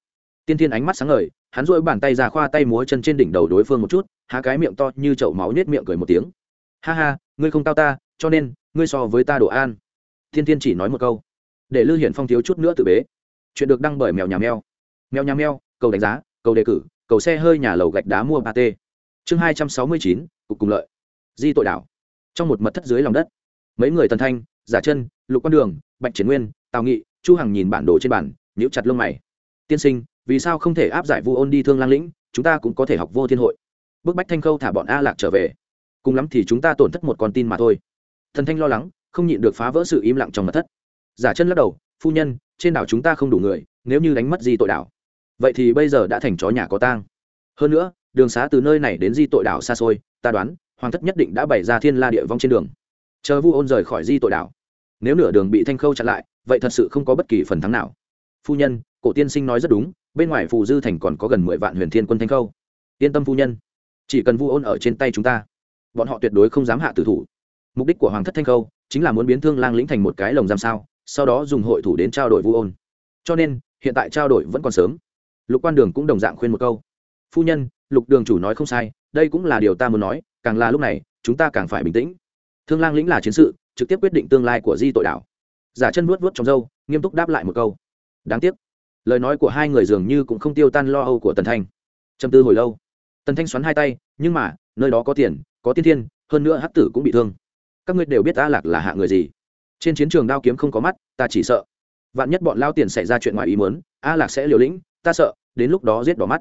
Tiên thiên ánh mắt sáng ngời, hắn dội bàn tay ra khoa tay múa chân trên đỉnh đầu đối phương một chút, há cái miệng to như chậu máu nhét miệng cười một tiếng. Ha ha, ngươi không cao ta, cho nên, ngươi so với ta đồ an. Thiên thiên chỉ nói một câu. Để lư hiển phong thiếu chút nữa tự bế. Chuyện được đăng bởi mèo nhà mèo. Mèo nhà mèo, cầu đánh giá, cầu đề cử, cầu xe hơi nhà lầu gạch đá mua ba t chương hai trăm sáu mươi chín, cục cùng lợi. Di tội đảo. Trong một mật thất dưới lòng đất, mấy người tần thanh, giả chân, lục quan đường, bạch triển nguyên, tào nghị, chu hằng nhìn bản đồ trên bản nhíu chặt lông mày. Tiên sinh, vì sao không thể áp giải vu ôn đi thương lang lĩnh? Chúng ta cũng có thể học vô thiên hội. Bức bách thanh khâu thả bọn a lạc trở về. Cùng lắm thì chúng ta tổn thất một con tin mà thôi. Thần thanh lo lắng, không nhịn được phá vỡ sự im lặng trong mật thất. Giả chân lắc đầu, phu nhân, trên đảo chúng ta không đủ người, nếu như đánh mất di tội đảo, vậy thì bây giờ đã thành chó nhà có tang. Hơn nữa, đường xá từ nơi này đến di tội đảo xa xôi, ta đoán, hoàng thất nhất định đã bày ra thiên la địa vong trên đường. Chờ vu ôn rời khỏi di tội đảo. Nếu nửa đường bị thanh khâu chặn lại, vậy thật sự không có bất kỳ phần thắng nào phu nhân cổ tiên sinh nói rất đúng bên ngoài phù dư thành còn có gần mười vạn huyền thiên quân thanh khâu. Yên tâm phu nhân chỉ cần vu ôn ở trên tay chúng ta bọn họ tuyệt đối không dám hạ tử thủ. Mục đích của hoàng thất thanh khâu chính là muốn biến thương lang lĩnh thành một cái lồng giam sao sau đó dùng hội thủ đến trao đổi vu ôn. Cho nên hiện tại trao đổi vẫn còn sớm. Lục quan đường cũng đồng dạng khuyên một câu. Phu nhân lục đường chủ nói không sai đây cũng là điều ta muốn nói càng là lúc này chúng ta càng phải bình tĩnh. Thương lang lĩnh là chiến sự trực tiếp quyết định tương lai của di tội đảo giả chân vuốt vuốt trong dâu, nghiêm túc đáp lại một câu đáng tiếc. Lời nói của hai người dường như cũng không tiêu tan lo âu của tần thanh. Châm tư hồi lâu, tần thanh xoắn hai tay, nhưng mà, nơi đó có tiền, có tiên thiên, hơn nữa hắc tử cũng bị thương. Các ngươi đều biết a lạc là hạ người gì. Trên chiến trường đao kiếm không có mắt, ta chỉ sợ. Vạn nhất bọn lao tiền xảy ra chuyện ngoài ý muốn, a lạc sẽ liều lĩnh, ta sợ, đến lúc đó giết bỏ mắt.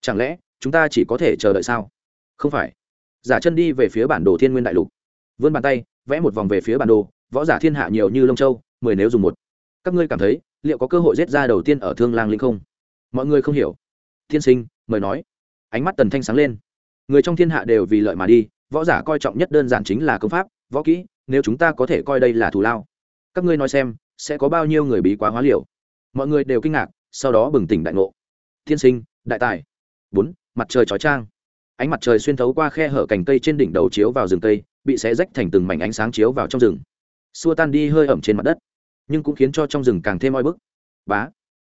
Chẳng lẽ, chúng ta chỉ có thể chờ đợi sao? Không phải. Giả chân đi về phía bản đồ thiên nguyên đại lục. Vươn bàn tay, vẽ một vòng về phía bản đồ, võ giả thiên hạ nhiều như lông châu, mười nếu dùng một. Các ngươi cảm thấy liệu có cơ hội giết ra đầu tiên ở thương lang linh không? Mọi người không hiểu. Thiên sinh, mời nói. Ánh mắt tần thanh sáng lên. Người trong thiên hạ đều vì lợi mà đi, võ giả coi trọng nhất đơn giản chính là công pháp, võ kỹ, nếu chúng ta có thể coi đây là thù lao. Các ngươi nói xem, sẽ có bao nhiêu người bí quá hóa liều? Mọi người đều kinh ngạc, sau đó bừng tỉnh đại ngộ. Thiên sinh, đại tài. Bốn, mặt trời chói trang ánh mặt trời xuyên thấu qua khe hở cành cây trên đỉnh đầu chiếu vào rừng cây, bị xé rách thành từng mảnh ánh sáng chiếu vào trong rừng. Xua tan đi hơi ẩm trên mặt đất nhưng cũng khiến cho trong rừng càng thêm oi bức. Bá.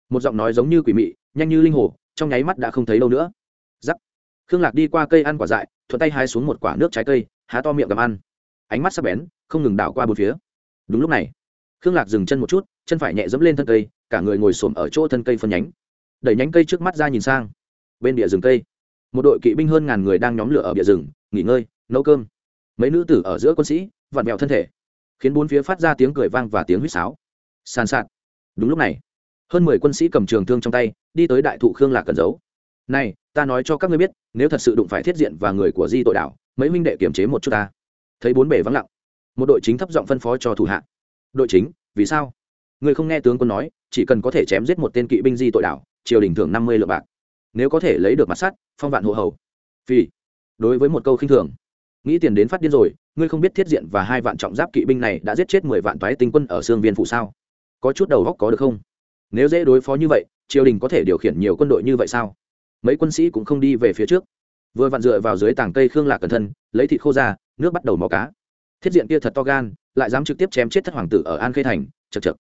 Một giọng nói giống như quỷ mị, nhanh như linh hồ, trong nháy mắt đã không thấy đâu nữa. Giắc khương lạc đi qua cây ăn quả dại, thuận tay hái xuống một quả nước trái cây, há to miệng gặm ăn. Ánh mắt sắc bén, không ngừng đảo qua bốn phía. Đúng lúc này, khương lạc dừng chân một chút, chân phải nhẹ dẫm lên thân cây, cả người ngồi xổm ở chỗ thân cây phân nhánh. Đẩy nhánh cây trước mắt ra nhìn sang. Bên địa rừng cây. Một đội kỵ binh hơn ngàn người đang nhóm lửa ở bìa rừng, nghỉ ngơi, nấu cơm. Mấy nữ tử ở giữa quân sĩ, vặn mèo thân thể, khiến bốn phía phát ra tiếng cười vang và tiếng huýt sáo sàn sạt. Đúng lúc này, hơn mười quân sĩ cầm trường thương trong tay, đi tới đại thụ khương lạc cần giấu. Này, ta nói cho các ngươi biết, nếu thật sự đụng phải thiết diện và người của di tội đảo, mấy minh đệ kiềm chế một chút ta. Thấy bốn bể vắng lặng, một đội chính thấp giọng phân phó cho thủ hạ. Đội chính, vì sao? Người không nghe tướng quân nói, chỉ cần có thể chém giết một tên kỵ binh di tội đảo, triều đình thưởng năm mươi lượng bạc. Nếu có thể lấy được mặt sắt, phong vạn hộ hầu. Vì đối với một câu khinh thường. Nghĩ tiền đến phát điên rồi, ngươi không biết thiết diện và hai vạn trọng giáp kỵ binh này đã giết chết mười vạn toái tinh quân ở xương viên phụ sao? Có chút đầu góc có được không? Nếu dễ đối phó như vậy, triều đình có thể điều khiển nhiều quân đội như vậy sao? Mấy quân sĩ cũng không đi về phía trước. Vừa vặn dựa vào dưới tảng cây khương lạc cẩn thân, lấy thịt khô ra, nước bắt đầu mò cá. Thiết diện kia thật to gan, lại dám trực tiếp chém chết thất hoàng tử ở an khê thành chật chật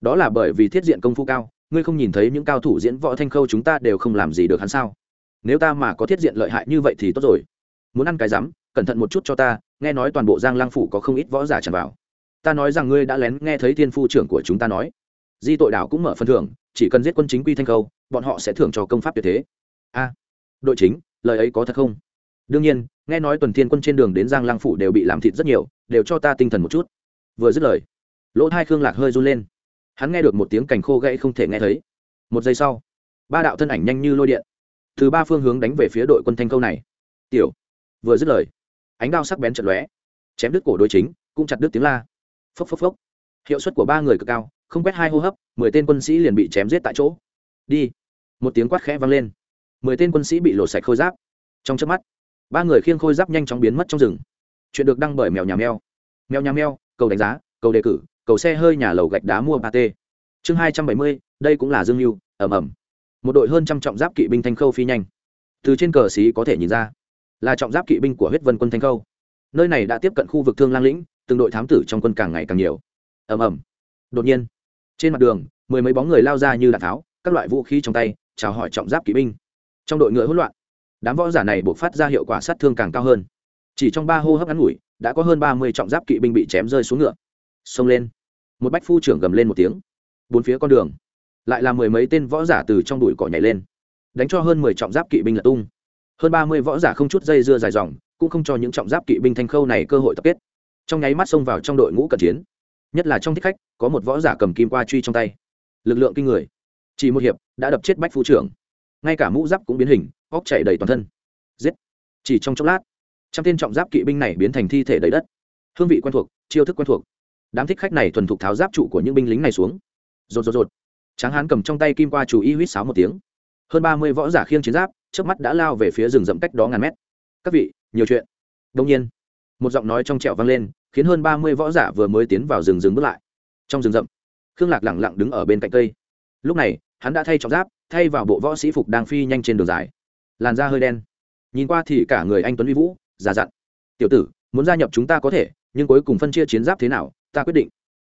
đó là bởi vì thiết diện công phu cao, ngươi không nhìn thấy những cao thủ diễn võ thanh khâu chúng ta đều không làm gì được hắn sao? Nếu ta mà có thiết diện lợi hại như vậy thì tốt rồi. Muốn ăn cái rắm, cẩn thận một chút cho ta, nghe nói toàn bộ giang lang phủ có không ít võ giả tràn vào ta nói rằng ngươi đã lén nghe thấy thiên phu trưởng của chúng ta nói. Di tội đảo cũng mở phần thưởng, chỉ cần giết quân chính quy thanh khâu, bọn họ sẽ thưởng cho công pháp tuyệt thế. A, đội chính, lời ấy có thật không? Đương nhiên, nghe nói tuần thiên quân trên đường đến giang lang phủ đều bị làm thịt rất nhiều, đều cho ta tinh thần một chút. Vừa dứt lời, lỗ hai khương lạc hơi run lên. Hắn nghe được một tiếng cành khô gãy không thể nghe thấy. Một giây sau, ba đạo thân ảnh nhanh như lôi điện, từ ba phương hướng đánh về phía đội quân thanh khâu này. Tiểu, vừa dứt lời, ánh đao sắc bén chật lóe, chém đứt cổ đối chính, cũng chặt đứt tiếng la phốc phốc phốc. Hiệu suất của ba người cực cao, không quét hai hô hấp, mười tên quân sĩ liền bị chém giết tại chỗ. Đi. Một tiếng quát khẽ vang lên. Mười tên quân sĩ bị lột sạch khôi giáp. Trong chớp mắt, ba người khiêng khôi giáp nhanh chóng biến mất trong rừng. Chuyện được đăng bởi mèo nhà mèo. Mèo nhà mèo, cầu đánh giá, cầu đề cử, cầu xe hơi nhà lầu gạch đá mua ba t. Chương hai trăm bảy mươi, đây cũng là dương mưu ẩm ẩm một đội hơn trăm trọng giáp kỵ binh thanh khâu phi nhanh. Từ trên cờ xí có thể nhìn ra là trọng giáp kỵ binh của huyết vân quân thanh khâu. Nơi này đã tiếp cận khu vực thương lang lĩnh từng đội thám tử trong quân càng ngày càng nhiều. Ầm ầm, đột nhiên trên mặt đường mười mấy bóng người lao ra như đạn tháo các loại vũ khí trong tay chào hỏi trọng giáp kỵ binh. Trong đội ngựa hỗn loạn đám võ giả này buộc phát ra hiệu quả sát thương càng cao hơn. Chỉ trong ba hô hấp ngắn ngủi đã có hơn ba mươi trọng giáp kỵ binh bị chém rơi xuống ngựa. Xông lên. Một bách phu trưởng gầm lên một tiếng. Bốn phía con đường lại là mười mấy tên võ giả từ trong đùi cỏ nhảy lên. Đánh cho hơn mười trọng giáp kỵ binh lật tung. Hơn ba mươi võ giả không chút dây dưa dài dòng cũng không cho những trọng giáp kỵ binh thanh khâu này cơ hội tập kết trong nháy mắt xông vào trong đội ngũ cận chiến. Nhất là trong thích khách, có một võ giả cầm kim qua truy trong tay. Lực lượng kinh người. Chỉ một hiệp, đã đập chết bách phu trưởng. Ngay cả mũ giáp cũng biến hình, óc chạy đầy toàn thân. Giết. Chỉ trong chốc lát, trăm tên trọng giáp kỵ binh này biến thành thi thể đầy đất. Hương vị quen thuộc, chiêu thức quen thuộc. Đám thích khách này thuần thục tháo giáp trụ của những binh lính này xuống. Rột rột rột. Tráng hán cầm trong tay kim qua chủ y huýt sáo một tiếng. Hơn ba mươi võ giả khiêng chiến giáp trước mắt đã lao về phía rừng rậm cách đó ngàn mét. Các vị, nhiều chuyện. Đông nhiên, một giọng nói trong trẹo vang lên khiến hơn ba mươi võ giả vừa mới tiến vào rừng rừng bước lại. Trong rừng rậm, khương lạc lẳng lặng đứng ở bên cạnh cây. Lúc này, hắn đã thay trọng giáp, thay vào bộ võ sĩ phục đang phi nhanh trên đường dài. Làn da hơi đen. Nhìn qua thì cả người anh tuấn uy vũ, già dặn. Tiểu tử, muốn gia nhập chúng ta có thể, nhưng cuối cùng phân chia chiến giáp thế nào, ta quyết định.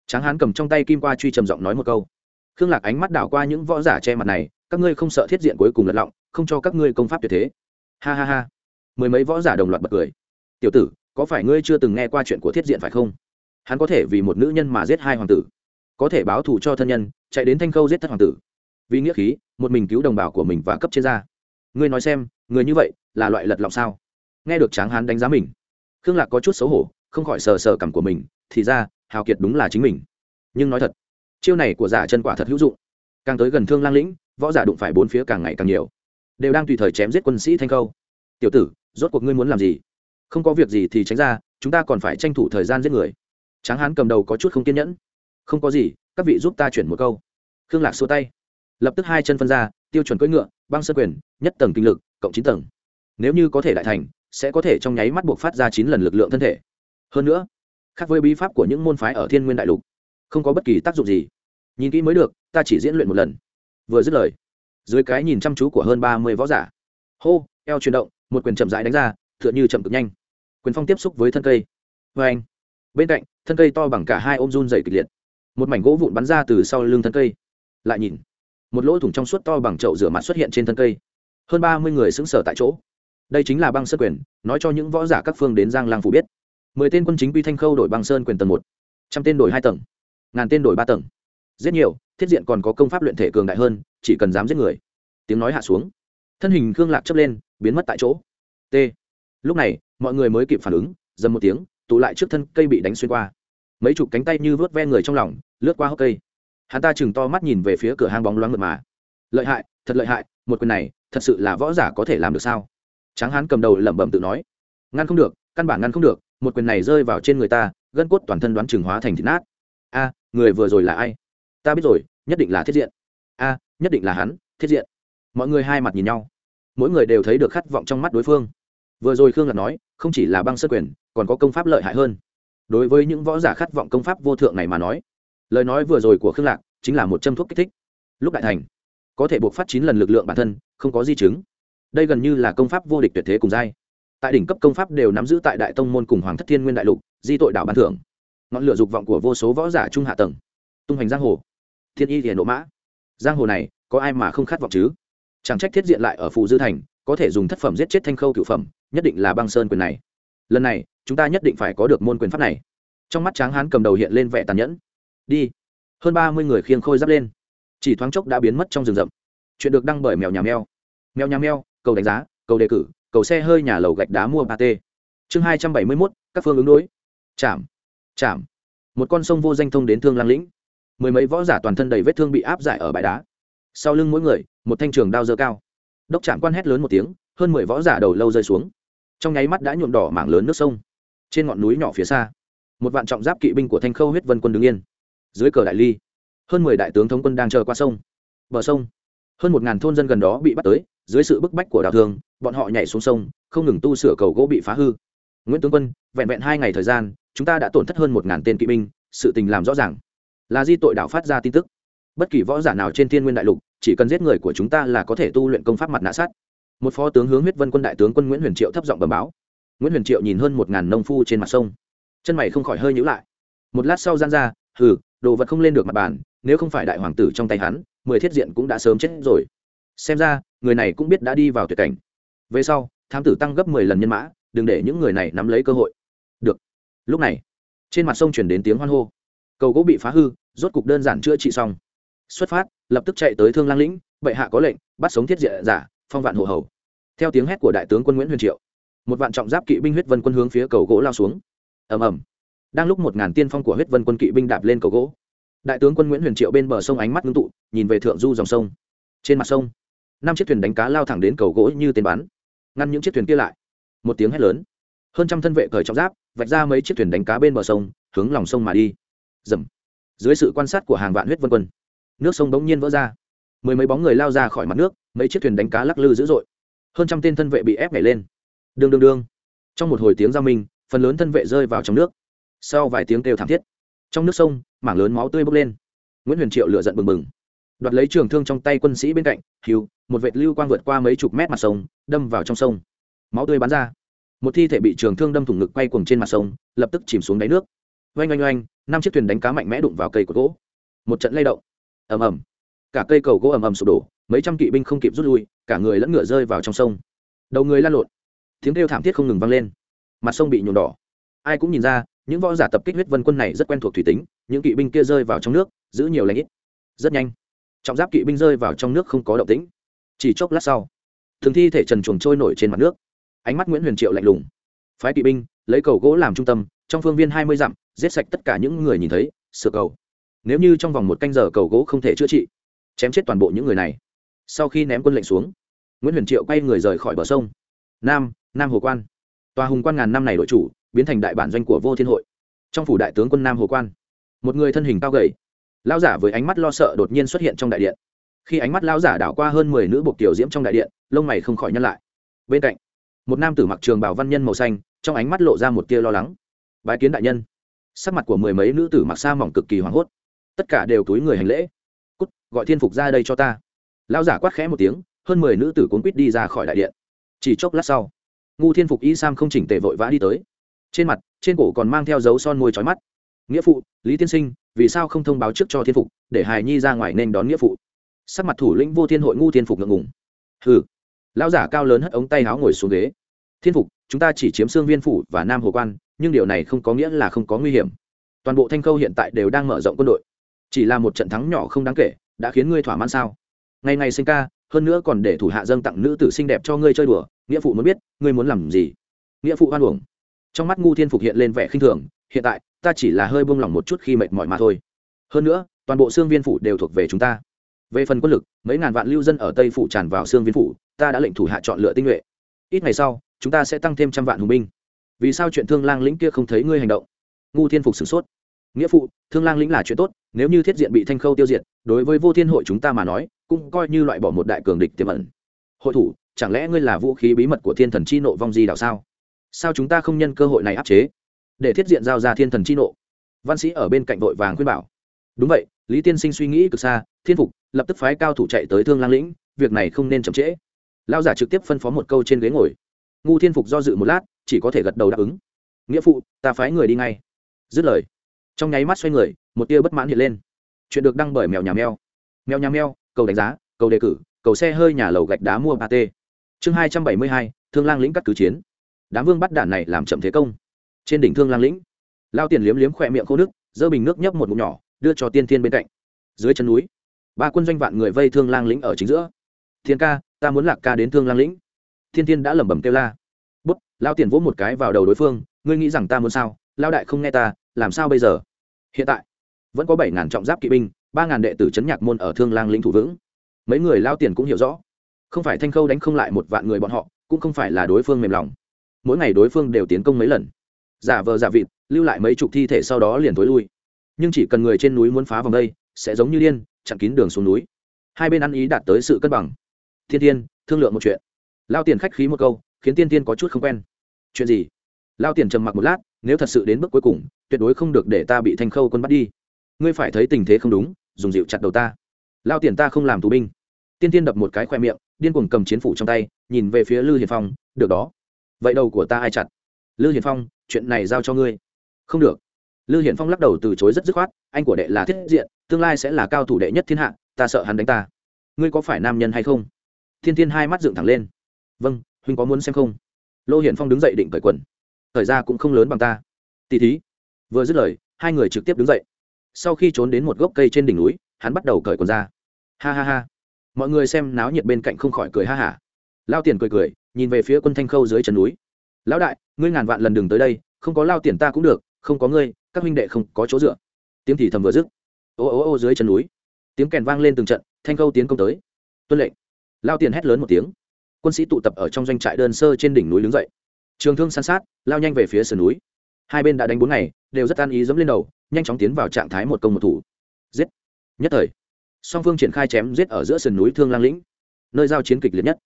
Tráng hán cầm trong tay kim qua truy trầm giọng nói một câu. Khương lạc ánh mắt đảo qua những võ giả che mặt này, các ngươi không sợ thiết diện cuối cùng lật lọng, không cho các ngươi công pháp tuyệt thế. Ha ha ha. Mười mấy võ giả đồng loạt bật cười. Tiểu tử có phải ngươi chưa từng nghe qua chuyện của thiết diện phải không? Hắn có thể vì một nữ nhân mà giết hai hoàng tử. Có thể báo thù cho thân nhân, chạy đến thanh khâu giết thất hoàng tử. Vì nghĩa khí, một mình cứu đồng bào của mình và cấp trên ra. ngươi nói xem, người như vậy là loại lật lọng sao? Nghe được tráng hán đánh giá mình, khương lạc có chút xấu hổ, không khỏi sờ sờ cằm của mình, thì ra, hào kiệt đúng là chính mình. Nhưng nói thật, chiêu này của giả chân quả thật hữu dụng. Càng tới gần thương lang lĩnh, võ giả đụng phải bốn phía càng ngày càng nhiều. Đều đang tùy thời chém giết quân sĩ thanh khâu. Tiểu tử, rốt cuộc ngươi muốn làm gì? Không có việc gì thì tránh ra, chúng ta còn phải tranh thủ thời gian giết người. Tráng hán cầm đầu có chút không kiên nhẫn. Không có gì, các vị giúp ta chuyển một câu. Khương lạc xua tay. Lập tức hai chân phân ra, tiêu chuẩn cưỡi ngựa, băng sơ quyền, nhất tầng kinh lực, cộng chín tầng. Nếu như có thể đại thành, sẽ có thể trong nháy mắt buộc phát ra chín lần lực lượng thân thể. Hơn nữa, khác với bí pháp của những môn phái ở thiên nguyên đại lục, không có bất kỳ tác dụng gì. Nhìn kỹ mới được, ta chỉ diễn luyện một lần. Vừa dứt lời, dưới cái nhìn chăm chú của hơn ba mươi võ giả, hô, eo chuyển động, một quyền chậm rãi đánh ra t h ư ợ n như chậm cực nhanh quyền phong tiếp xúc với thân cây. Vê anh, bên cạnh, thân cây to bằng cả hai ôm run dày kịch liệt. Một mảnh gỗ vụn bắn ra từ sau lưng thân cây. Lại nhìn, một lỗ thủng trong suốt to bằng chậu rửa mặt xuất hiện trên thân cây. Hơn ba mươi người xứng sở tại chỗ. Đây chính là băng sơn quyền, nói cho những võ giả các phương đến giang lang phủ biết. Mười tên quân chính quy thanh khâu đổi băng sơn quyền tầng một. Trăm tên đổi hai tầng. Ngàn tên đổi ba tầng. Rất nhiều, thiết diện còn có công pháp luyện thể cường đại hơn, chỉ cần dám giết người. Tiếng nói hạ xuống. Thân hình khương lạc chấp lên, biến mất tại chỗ. T. Lúc này mọi người mới kịp phản ứng, dầm một tiếng, tụ lại trước thân cây bị đánh xuyên qua. Mấy chục cánh tay như vớt ve người trong lòng, lướt qua hốc cây. Hắn ta chừng to mắt nhìn về phía cửa hang bóng loáng mượt mà. Lợi hại, thật lợi hại, một quyền này, thật sự là võ giả có thể làm được sao? Tráng hán cầm đầu lẩm bẩm tự nói. Ngăn không được, căn bản ngăn không được, một quyền này rơi vào trên người ta, gân cốt toàn thân đoán chừng hóa thành thịt nát. A, người vừa rồi là ai? Ta biết rồi, nhất định là thiết diện. A, nhất định là hắn, thiết diện. Mọi người hai mặt nhìn nhau. Mỗi người đều thấy được khát vọng trong mắt đối phương. Vừa rồi khương ngật nói không chỉ là băng sơ quyền, còn có công pháp lợi hại hơn. Đối với những võ giả khát vọng công pháp vô thượng này mà nói, lời nói vừa rồi của khương lạc chính là một châm thuốc kích thích. Lúc đại thành, có thể buộc phát chín lần lực lượng bản thân, không có di chứng. Đây gần như là công pháp vô địch tuyệt thế cùng giai. Tại đỉnh cấp công pháp đều nắm giữ tại đại tông môn cùng hoàng thất thiên nguyên đại lục, di tội đảo ban thưởng. Ngọn lửa dục vọng của vô số võ giả trung hạ tầng. Tung hoành giang hồ. Thiên y thiền nộ mã. Giang hồ này, có ai mà không khát vọng chứ? Chẳng trách thiết diện lại ở phù dư thành, có thể dùng thất phẩm giết chết thanh khâu cựu phẩm nhất định là băng sơn quyền này. Lần này, chúng ta nhất định phải có được môn quyền pháp này. Trong mắt tráng hán cầm đầu hiện lên vẻ tàn nhẫn. Đi. Hơn ba mươi người khiêng khôi giáp lên. Chỉ thoáng chốc đã biến mất trong rừng rậm. Chuyện được đăng bởi mèo nhà mèo. Mèo nhà mèo, cầu đánh giá, cầu đề cử, cầu xe hơi nhà lầu gạch đá mua ba t chương hai trăm bảy mươi mốt, các phương ứng đối. Chạm. Chạm. Một con sông vô danh thông đến thương lang lĩnh. Mười mấy võ giả toàn thân đầy vết thương bị áp giải ở bãi đá. Sau lưng mỗi người, một thanh trường đao dơ cao. Đốc trạm quan hét lớn một tiếng, hơn mười võ giả đầu lâu rơi xuống trong nháy mắt đã nhuộm đỏ mảng lớn nước sông. Trên ngọn núi nhỏ phía xa, một vạn trọng giáp kỵ binh của thanh khâu huyết vân quân đứng yên. Dưới cờ đại ly, hơn mười đại tướng thống quân đang chờ qua sông. Bờ sông, hơn một ngàn thôn dân gần đó bị bắt tới, dưới sự bức bách của đào thương, bọn họ nhảy xuống sông, không ngừng tu sửa cầu gỗ bị phá hư. Nguyễn tướng quân, vẹn vẹn hai ngày thời gian, chúng ta đã tổn thất hơn một ngàn tên kỵ binh, sự tình làm rõ ràng. Là di tội đảo phát ra tin tức. Bất kỳ võ giả nào trên thiên nguyên đại lục, chỉ cần giết người của chúng ta là có thể tu luyện công pháp mặt nạ sát một phó tướng hướng huyết vân quân đại tướng quân nguyễn huyền triệu thấp giọng bẩm báo nguyễn huyền triệu nhìn hơn một ngàn nông phu trên mặt sông chân mày không khỏi hơi nhữ lại một lát sau gian ra hừ, đồ vật không lên được mặt bàn, nếu không phải đại hoàng tử trong tay hắn, mười thiết diện cũng đã sớm chết rồi. Xem ra, người này cũng biết đã đi vào tuyệt cảnh. Về sau, thám tử tăng gấp mười lần nhân mã, đừng để những người này nắm lấy cơ hội. Được. Lúc này, trên mặt sông chuyển đến tiếng hoan hô. Cầu gỗ bị phá hư, rốt cục đơn giản chữa trị xong. Xuất phát, lập tức chạy tới thương lang lĩnh, bệ hạ có lệnh, bắt sống thiết diện giả phong vạn hộ hầu. Theo tiếng hét của đại tướng quân nguyễn huyền triệu, một vạn trọng giáp kỵ binh huyết vân quân hướng phía cầu gỗ lao xuống. Ầm ầm. Đang lúc một ngàn tiên phong của huyết vân quân kỵ binh đạp lên cầu gỗ, đại tướng quân nguyễn huyền triệu bên bờ sông ánh mắt ngưng tụ, nhìn về thượng du dòng sông. Trên mặt sông, năm chiếc thuyền đánh cá lao thẳng đến cầu gỗ như tên bắn, ngăn những chiếc thuyền kia lại. Một tiếng hét lớn, hơn trăm thân vệ cởi trọng giáp, vạch ra mấy chiếc thuyền đánh cá bên bờ sông, hướng lòng sông mà đi. Dầm. Dưới sự quan sát của hàng vạn huyết vân quân, nước sông bỗng nhiên vỡ ra. Mười mấy bóng người lao ra khỏi mặt nước mấy chiếc thuyền đánh cá lắc lư dữ dội. Hơn trăm tên thân vệ bị ép nhảy lên. Đương đương đương. Trong một hồi tiếng giao minh, phần lớn thân vệ rơi vào trong nước. Sau vài tiếng kêu thảm thiết, trong nước sông, mảng lớn máu tươi bốc lên. Nguyễn huyền triệu lựa giận bừng bừng. Đoạt lấy trường thương trong tay quân sĩ bên cạnh hiu một vệt lưu quang vượt qua mấy chục mét mặt sông, đâm vào trong sông. Máu tươi bắn ra. Một thi thể bị trường thương đâm thủng ngực quay cuồng trên mặt sông, lập tức chìm xuống đáy nước. Oanh oanh oanh, năm chiếc thuyền đánh cá mạnh mẽ đụng vào cây cột gỗ. Một trận lay động. Ầm ầm. Cả cây cầu gỗ ầm ầm sụp đổ mấy trăm kỵ binh không kịp rút lui, cả người lẫn ngựa rơi vào trong sông. Đầu người lan lộn, tiếng kêu thảm thiết không ngừng vang lên. Mặt sông bị nhuộm đỏ. Ai cũng nhìn ra, những võ giả tập kích huyết vân quân này rất quen thuộc thủy tính, những kỵ binh kia rơi vào trong nước, giữ nhiều lãnh ít. Rất nhanh, trọng giáp kỵ binh rơi vào trong nước không có động tĩnh. Chỉ chốc lát sau, thường thi thể trần chuồng trôi nổi trên mặt nước. Ánh mắt nguyễn huyền triệu lạnh lùng. Phái kỵ binh, lấy cầu gỗ làm trung tâm, trong phương viên hai mươi dặm, giết sạch tất cả những người nhìn thấy, sửa cầu. Nếu như trong vòng một canh giờ cầu gỗ không thể chữa trị, chém chết toàn bộ những người này sau khi ném quân lệnh xuống, nguyễn huyền triệu quay người rời khỏi bờ sông. Nam nam hồ quan. Tòa hùng quan ngàn năm này đội chủ, biến thành đại bản doanh của vô thiên hội. Trong phủ đại tướng quân nam hồ quan, một người thân hình cao gầy lao giả với ánh mắt lo sợ đột nhiên xuất hiện trong đại điện. Khi ánh mắt lao giả đảo qua hơn mười nữ buộc tiểu diễm trong đại điện, lông mày không khỏi nhăn lại. Bên cạnh, một nam tử mặc trường bảo văn nhân màu xanh, trong ánh mắt lộ ra một tia lo lắng. Bái kiến đại nhân. Sắc mặt của mười mấy nữ tử mặc sa mỏng cực kỳ hoảng hốt. Tất cả đều túi người hành lễ. Cút, gọi thiên phục ra đây cho ta lão giả quát khẽ một tiếng, hơn mười nữ tử cuốn quýt đi ra khỏi đại điện. Chỉ chốc lát sau, ngu thiên phục y sam không chỉnh tề vội vã đi tới. Trên mặt, trên cổ còn mang theo dấu son môi trói mắt. Nghĩa phụ, lý tiên sinh, vì sao không thông báo trước cho thiên phục, để hài nhi ra ngoài nên đón nghĩa phụ? Sắc mặt thủ lĩnh vô thiên hội ngu thiên phục ngượng ngùng. Hừ. Lão giả cao lớn hất ống tay áo ngồi xuống ghế. Thiên phục, chúng ta chỉ chiếm xương viên phủ và nam hồ quan, nhưng điều này không có nghĩa là không có nguy hiểm. Toàn bộ thanh khâu hiện tại đều đang mở rộng quân đội. Chỉ là một trận thắng nhỏ không đáng kể, đã khiến ngươi thỏa mãn sao? Ngày ngày sinh ca, hơn nữa còn để thủ hạ dâng tặng nữ tử xinh đẹp cho ngươi chơi đùa, nghĩa phụ muốn biết, ngươi muốn làm gì? Nghĩa phụ hoan uổng. Trong mắt ngu thiên phục hiện lên vẻ khinh thường, hiện tại, ta chỉ là hơi buông lỏng một chút khi mệt mỏi mà thôi. Hơn nữa, toàn bộ xương viên phủ đều thuộc về chúng ta. Về phần quân lực, mấy ngàn vạn lưu dân ở tây phủ tràn vào xương viên phủ, ta đã lệnh thủ hạ chọn lựa tinh nhuệ. Ít ngày sau, chúng ta sẽ tăng thêm trăm vạn hùng binh. Vì sao chuyện thương lang lĩnh kia không thấy ngươi hành động? Ngu thiên phục sửng sốt. Nghĩa phụ, thương lang lĩnh là chuyện tốt, nếu như thiết diện bị thanh khâu tiêu diệt, đối với vô thiên hội chúng ta mà nói cũng coi như loại bỏ một đại cường địch tiềm ẩn. Hội thủ, chẳng lẽ ngươi là vũ khí bí mật của thiên thần chi nộ vong di đạo sao? Sao chúng ta không nhân cơ hội này áp chế? Để thiết diện giao ra thiên thần chi nộ. Văn sĩ ở bên cạnh vội vàng khuyên bảo. Đúng vậy, lý tiên sinh suy nghĩ cực xa, thiên phục, lập tức phái cao thủ chạy tới thương lang lĩnh, việc này không nên chậm trễ. Lao giả trực tiếp phân phó một câu trên ghế ngồi. Ngu thiên phục do dự một lát, chỉ có thể gật đầu đáp ứng. Nghĩa phụ, ta phái người đi ngay. Dứt lời, trong nháy mắt xoay người, một tia bất mãn hiện lên. Chuyện được đăng bởi mèo nhà mèo. Mèo nhà mèo cầu đánh giá, cầu đề cử, cầu xe hơi nhà lầu gạch đá mua ba t. Chương hai trăm bảy mươi hai, thương lang lĩnh cắt cứ chiến. Đám vương bắt đạn này làm chậm thế công. Trên đỉnh thương lang lĩnh, lao tiền liếm liếm khỏe miệng khô nước dơ bình nước nhấp một mụn nhỏ, đưa cho tiên thiên bên cạnh. Dưới chân núi, ba quân doanh vạn người vây thương lang lĩnh ở chính giữa. Thiên ca, ta muốn lạc ca đến thương lang lĩnh. Thiên thiên đã lẩm bẩm kêu la. Bút. Lao tiền vỗ một cái vào đầu đối phương, ngươi nghĩ rằng ta muốn sao? Lao đại không nghe ta, làm sao bây giờ? Hiện tại, vẫn có bảy ngàn trọng giáp kỵ binh ba ngàn đệ tử c nhạc môn ở thương lang lĩnh thủ vững. Mấy người lao tiền cũng hiểu rõ. Không phải thanh khâu đánh không lại một vạn người bọn họ, cũng không phải là đối phương mềm lòng. Mỗi ngày đối phương đều tiến công mấy lần. Giả vờ giả vịt, lưu lại mấy chục thi thể sau đó liền t ố i lui. Nhưng chỉ cần người trên núi muốn phá vòng đây, sẽ giống như điên, chặn kín đường xuống núi. Hai bên ăn ý đạt tới sự cân bằng. Thiên tiên thương lượng một chuyện. Lao tiền khách khí một câu, khiến tiên tiên có chút không quen. Chuyện gì? Lao tiền trầm mặc một lát, nếu thật sự đến bước cuối cùng, tuyệt đối không được để ta bị thanh khâu quân bắt đi. Ngươi phải thấy tình thế không đúng dùng dịu chặt đầu ta. Lao tiền ta không làm tù binh. Tiên tiên đập một cái khoe miệng, điên cuồng cầm chiến phủ trong tay, nhìn về phía lư hiền phong, được đó. Vậy đầu của ta ai chặt? Lư hiền phong, chuyện này giao cho ngươi. Không được. Lư hiền phong lắc đầu từ chối rất dứt khoát, anh của đệ là thiết diện, tương lai sẽ là cao thủ đệ nhất thiên hạ, ta sợ hắn đánh ta. Ngươi có phải nam nhân hay không? Thiên thiên hai mắt dựng thẳng lên. Vâng huynh có muốn xem không? Lô hiển phong đứng dậy định cởi quần. Thời ra cũng không lớn bằng ta. Tỉ thí. Vừa dứt lời, hai người trực tiếp đứng dậy sau khi trốn đến một gốc cây trên đỉnh núi, hắn bắt đầu cởi quần ra. Ha ha ha. Mọi người xem náo nhiệt bên cạnh không khỏi cười ha hả. Lao tiền cười cười, nhìn về phía quân thanh khâu dưới chân núi. Lão đại, ngươi ngàn vạn lần đừng tới đây, không có lao tiền ta cũng được, không có ngươi, các huynh đệ không có chỗ dựa. Tiếng thì thầm vừa dứt. Ô ô ô dưới chân núi. Tiếng kèn vang lên từng trận, thanh khâu tiến công tới. Tuân lệnh. Lao tiền hét lớn một tiếng. Quân sĩ tụ tập ở trong doanh trại đơn sơ trên đỉnh núi đứng dậy. Trường thương san sát, lao nhanh về phía sườn núi hai bên đã đánh bốn ngày, đều rất an ý dẫm lên đầu, nhanh chóng tiến vào trạng thái một công một thủ. Giết. Nhất thời, song phương triển khai chém giết ở giữa sườn núi thương lang lĩnh, nơi giao chiến kịch liệt nhất.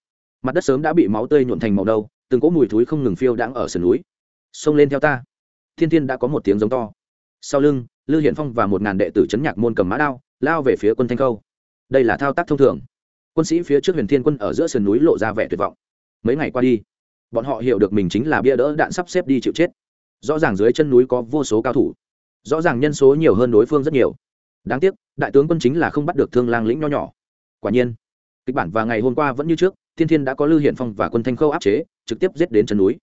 Mặt đất sớm đã bị máu tươi nhuộn thành màu đâu từng cỗ mùi thúi không ngừng phiêu đãng ở sườn núi. Xông lên theo ta. Thiên thiên đã có một tiếng giống to. Sau lưng, lư hiển phong và một ngàn đệ tử c nhạc môn cầm mã đao, lao về phía quân thanh khâu. Đây là thao tác thông thường. Quân sĩ phía trước huyền thiên quân ở giữa sườn núi lộ ra vẻ tuyệt vọng. Mấy ngày qua đi, bọn họ hiểu được mình chính là bia đỡ đạn sắp xếp đi chịu chết rõ ràng dưới chân núi có vô số cao thủ. Rõ ràng nhân số nhiều hơn đối phương rất nhiều. Đáng tiếc, đại tướng quân chính là không bắt được thương lang lĩnh nho nhỏ. Quả nhiên, kịch bản và ngày hôm qua vẫn như trước, thiên thiên đã có lưu hiển phong và quân thanh khâu áp chế, trực tiếp giết đến chân núi.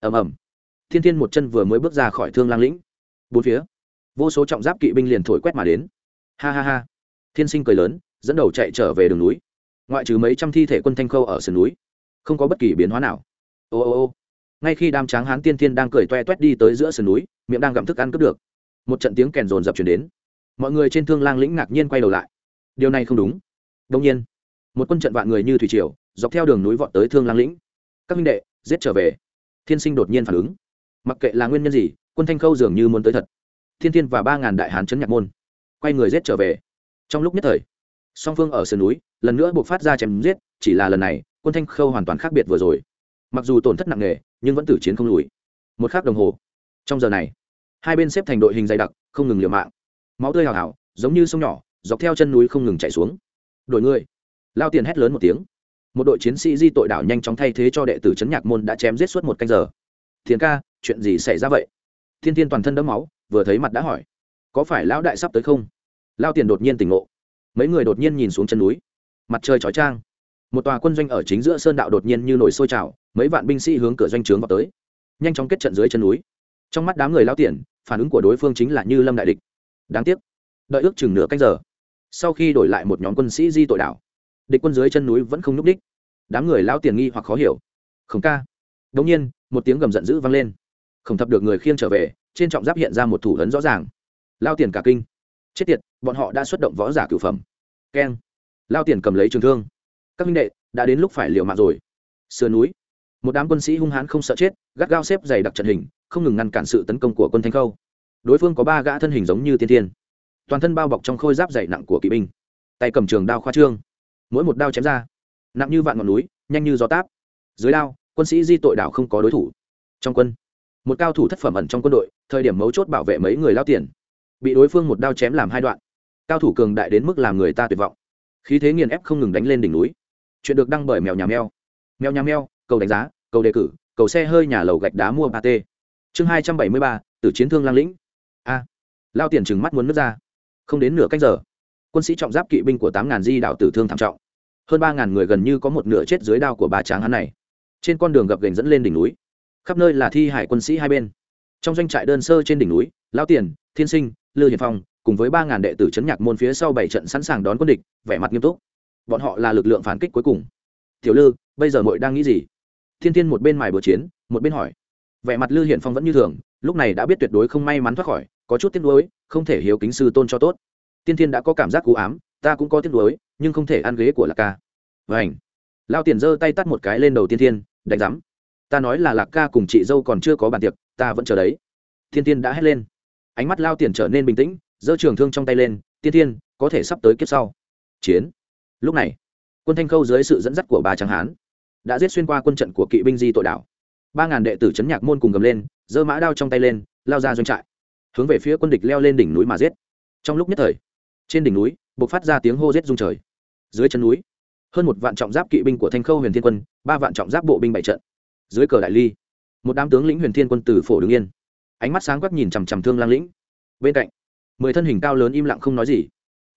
Ầm ầm. Thiên thiên một chân vừa mới bước ra khỏi thương lang lĩnh. Bốn phía, vô số trọng giáp kỵ binh liền thổi quét mà đến. Ha ha ha. Thiên sinh cười lớn, dẫn đầu chạy trở về đường núi. Ngoại trừ mấy trăm thi thể quân thanh khâu ở sườn núi, không có bất kỳ biến hóa nào. Ô ô ô ngay khi đám tráng hán tiên thiên đang cười toe toét đi tới giữa sườn núi, miệng đang gặm thức ăn cướp được. Một trận tiếng kèn rồn rập chuyển đến. Mọi người trên thương lang lĩnh ngạc nhiên quay đầu lại. Điều này không đúng. Đông nhiên, một quân trận vạn người như thủy triều, dọc theo đường núi vọt tới thương lang lĩnh. Các minh đệ, giết trở về. Thiên sinh đột nhiên phản ứng. Mặc kệ là nguyên nhân gì, quân thanh khâu dường như muốn tới thật. Thiên thiên và ba ngàn đại hán chấn nhạc môn. Quay người giết trở về. Trong lúc nhất thời, song phương ở sườn núi, lần nữa buộc phát ra chém giết, chỉ là lần này, quân thanh khâu hoàn toàn khác biệt vừa rồi mặc dù tổn thất nặng nề, nhưng vẫn tử chiến không lùi. Một k h ắ c đồng hồ. Trong giờ này, hai bên xếp thành đội hình dày đặc, không ngừng liều mạng. Máu tươi hào hào, giống như sông nhỏ, dọc theo chân núi không ngừng chạy xuống. Đội ngươi lao tiền hét lớn một tiếng. Một đội chiến sĩ di tội đảo nhanh chóng thay thế cho đệ tử trấn nhạc môn đã chém giết suốt một canh giờ. Thiền ca, chuyện gì xảy ra vậy? Thiên thiên toàn thân đẫm máu, vừa thấy mặt đã hỏi. Có phải lão đại sắp tới không? Lao tiền đột nhiên tỉnh ngộ. Mấy người đột nhiên nhìn xuống chân núi. Mặt trời chói trang một tòa quân doanh ở chính giữa sơn đạo đột nhiên như nổi sôi trào, mấy vạn binh sĩ hướng cửa doanh trướng vào tới. Nhanh chóng kết trận dưới chân núi. Trong mắt đám người lao tiền, phản ứng của đối phương chính là như lâm đại địch. Đáng tiếc, đợi ước chừng nửa cách giờ, sau khi đổi lại một nhóm quân sĩ di tội đảo địch quân dưới chân núi vẫn không n ú c đích. Đám người lao tiền nghi hoặc khó hiểu. Khổng ca. Đ ỗ n g nhiên, một tiếng gầm giận dữ vang lên. Khổng thập được người khiêng trở về, trên trọng giáp hiện ra một thủ ấn rõ ràng. Lao tiền cả kinh. Chết tiệt, bọn họ đã xuất động võ giả cửu phẩm. Keng. Lao tiền cầm lấy trường thương các minh đệ, đã đến lúc phải liều mạng rồi. Sườn núi. Một đám quân sĩ hung hãn không sợ chết, gắt gao xếp dày đặc trận hình, không ngừng ngăn cản sự tấn công của quân thanh khâu. Đối phương có ba gã thân hình giống như tiên tiên toàn thân bao bọc trong khôi giáp dày nặng của kỵ binh. Tay cầm trường đao khoa trương. Mỗi một đao chém ra, nặng như vạn ngọn núi, nhanh như gió táp. Dưới đao, quân sĩ di tội đảo không có đối thủ. Trong quân, một cao thủ thất phẩm ẩn trong quân đội, thời điểm mấu chốt bảo vệ mấy người lao tiền. Bị đối phương một đao chém làm hai đoạn. Cao thủ cường đại đến mức làm người ta tuyệt vọng. Khí thế nghiền ép không ngừng đánh lên đỉnh núi chuyện được đăng bởi mèo nhà mèo. Mèo nhà mèo, cầu đánh giá, cầu đề cử, cầu xe hơi nhà lầu gạch đá mua ba t. Chương hai trăm bảy mươi ba từ chiến thương lang lĩnh. A. Lao tiền chừng mắt muốn nước ra. Không đến nửa cách giờ, quân sĩ trọng giáp kỵ binh của tám ngàn di đạo tử thương thảm trọng. Hơn ba ngàn người gần như có một nửa chết dưới đao của bà tráng hắn này. Trên con đường gập gành dẫn lên đỉnh núi. Khắp nơi là thi hải quân sĩ hai bên. Trong doanh trại đơn sơ trên đỉnh núi, lao tiền, thiên sinh, lư hiền phong cùng với ba ngàn đệ tử chấn nhạc môn phía sau bảy trận sẵn sàng đón quân địch, vẻ mặt nghiêm túc bọn họ là lực lượng phản kích cuối cùng. Tiểu lư, bây giờ mội đang nghĩ gì? Thiên thiên một bên mài bờ chiến, một bên hỏi. Vẻ mặt lư hiển phong vẫn như thường, lúc này đã biết tuyệt đối không may mắn thoát khỏi, có chút tiếc nuối, không thể hiếu kính sư tôn cho tốt. Tiên thiên đã có cảm giác cú ám, ta cũng có tiếc nuối, nhưng không thể ăn ghế của lạc ca. Vảnh lao tiền giơ tay tắt một cái lên đầu tiên thiên, đánh giám ta nói là lạc ca cùng chị dâu còn chưa có bàn tiệc, ta vẫn chờ đấy. Thiên thiên đã hét lên. Ánh mắt lao tiền trở nên bình tĩnh, giơ trường thương trong tay lên tiên thiên, có thể sắp tới kiếp sau. Chiến lúc này, quân thanh khâu dưới sự dẫn dắt của bà tráng hán đã giết xuyên qua quân trận của kỵ binh di tội đảo. Ba ngàn đệ tử trấn nhạc môn cùng gầm lên, giơ mã đao trong tay lên, lao ra doanh trại, hướng về phía quân địch leo lên đỉnh núi mà giết. Trong lúc nhất thời, trên đỉnh núi buộc phát ra tiếng hô giết rung trời. Dưới chân núi, hơn một vạn trọng giáp kỵ binh của thanh khâu huyền thiên quân, ba vạn trọng giáp bộ binh bảy trận. Dưới cờ đại ly, một đám tướng lĩnh huyền thiên quân từ phổ đứng yên. Ánh mắt sáng quắc nhìn chằm chằm thương lang lĩnh. Bên cạnh, mười thân hình cao lớn im lặng không nói gì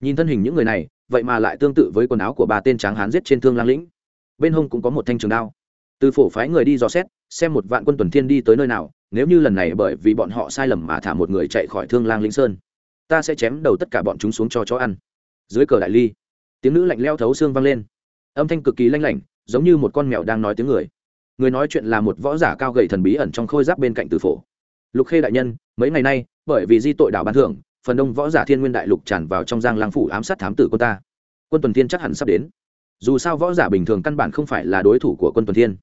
nhìn thân hình những người này, vậy mà lại tương tự với quần áo của ba tên tráng hán giết trên thương lang lĩnh. Bên hông cũng có một thanh trường đao. Từ phổ phái người đi dò xét, xem một vạn quân tuần thiên đi tới nơi nào, nếu như lần này bởi vì bọn họ sai lầm mà thả một người chạy khỏi thương lang lĩnh sơn, ta sẽ chém đầu tất cả bọn chúng xuống cho chó ăn. Dưới cờ đại ly, tiếng nữ lạnh leo thấu xương vang lên. Âm thanh cực kỳ lanh lảnh, giống như một con mèo đang nói tiếng người. Người nói chuyện là một võ giả cao gầy thần bí ẩn trong khôi giáp bên cạnh từ phổ. Lục khê đại nhân, mấy ngày nay, bởi vì di tội đảo ban thưởng phần đông võ giả thiên nguyên đại lục tràn vào trong giang lang phủ ám sát thám tử quân ta. Quân tuần thiên chắc hẳn sắp đến. Dù sao võ giả bình thường căn bản không phải là đối thủ của quân tuần thiên.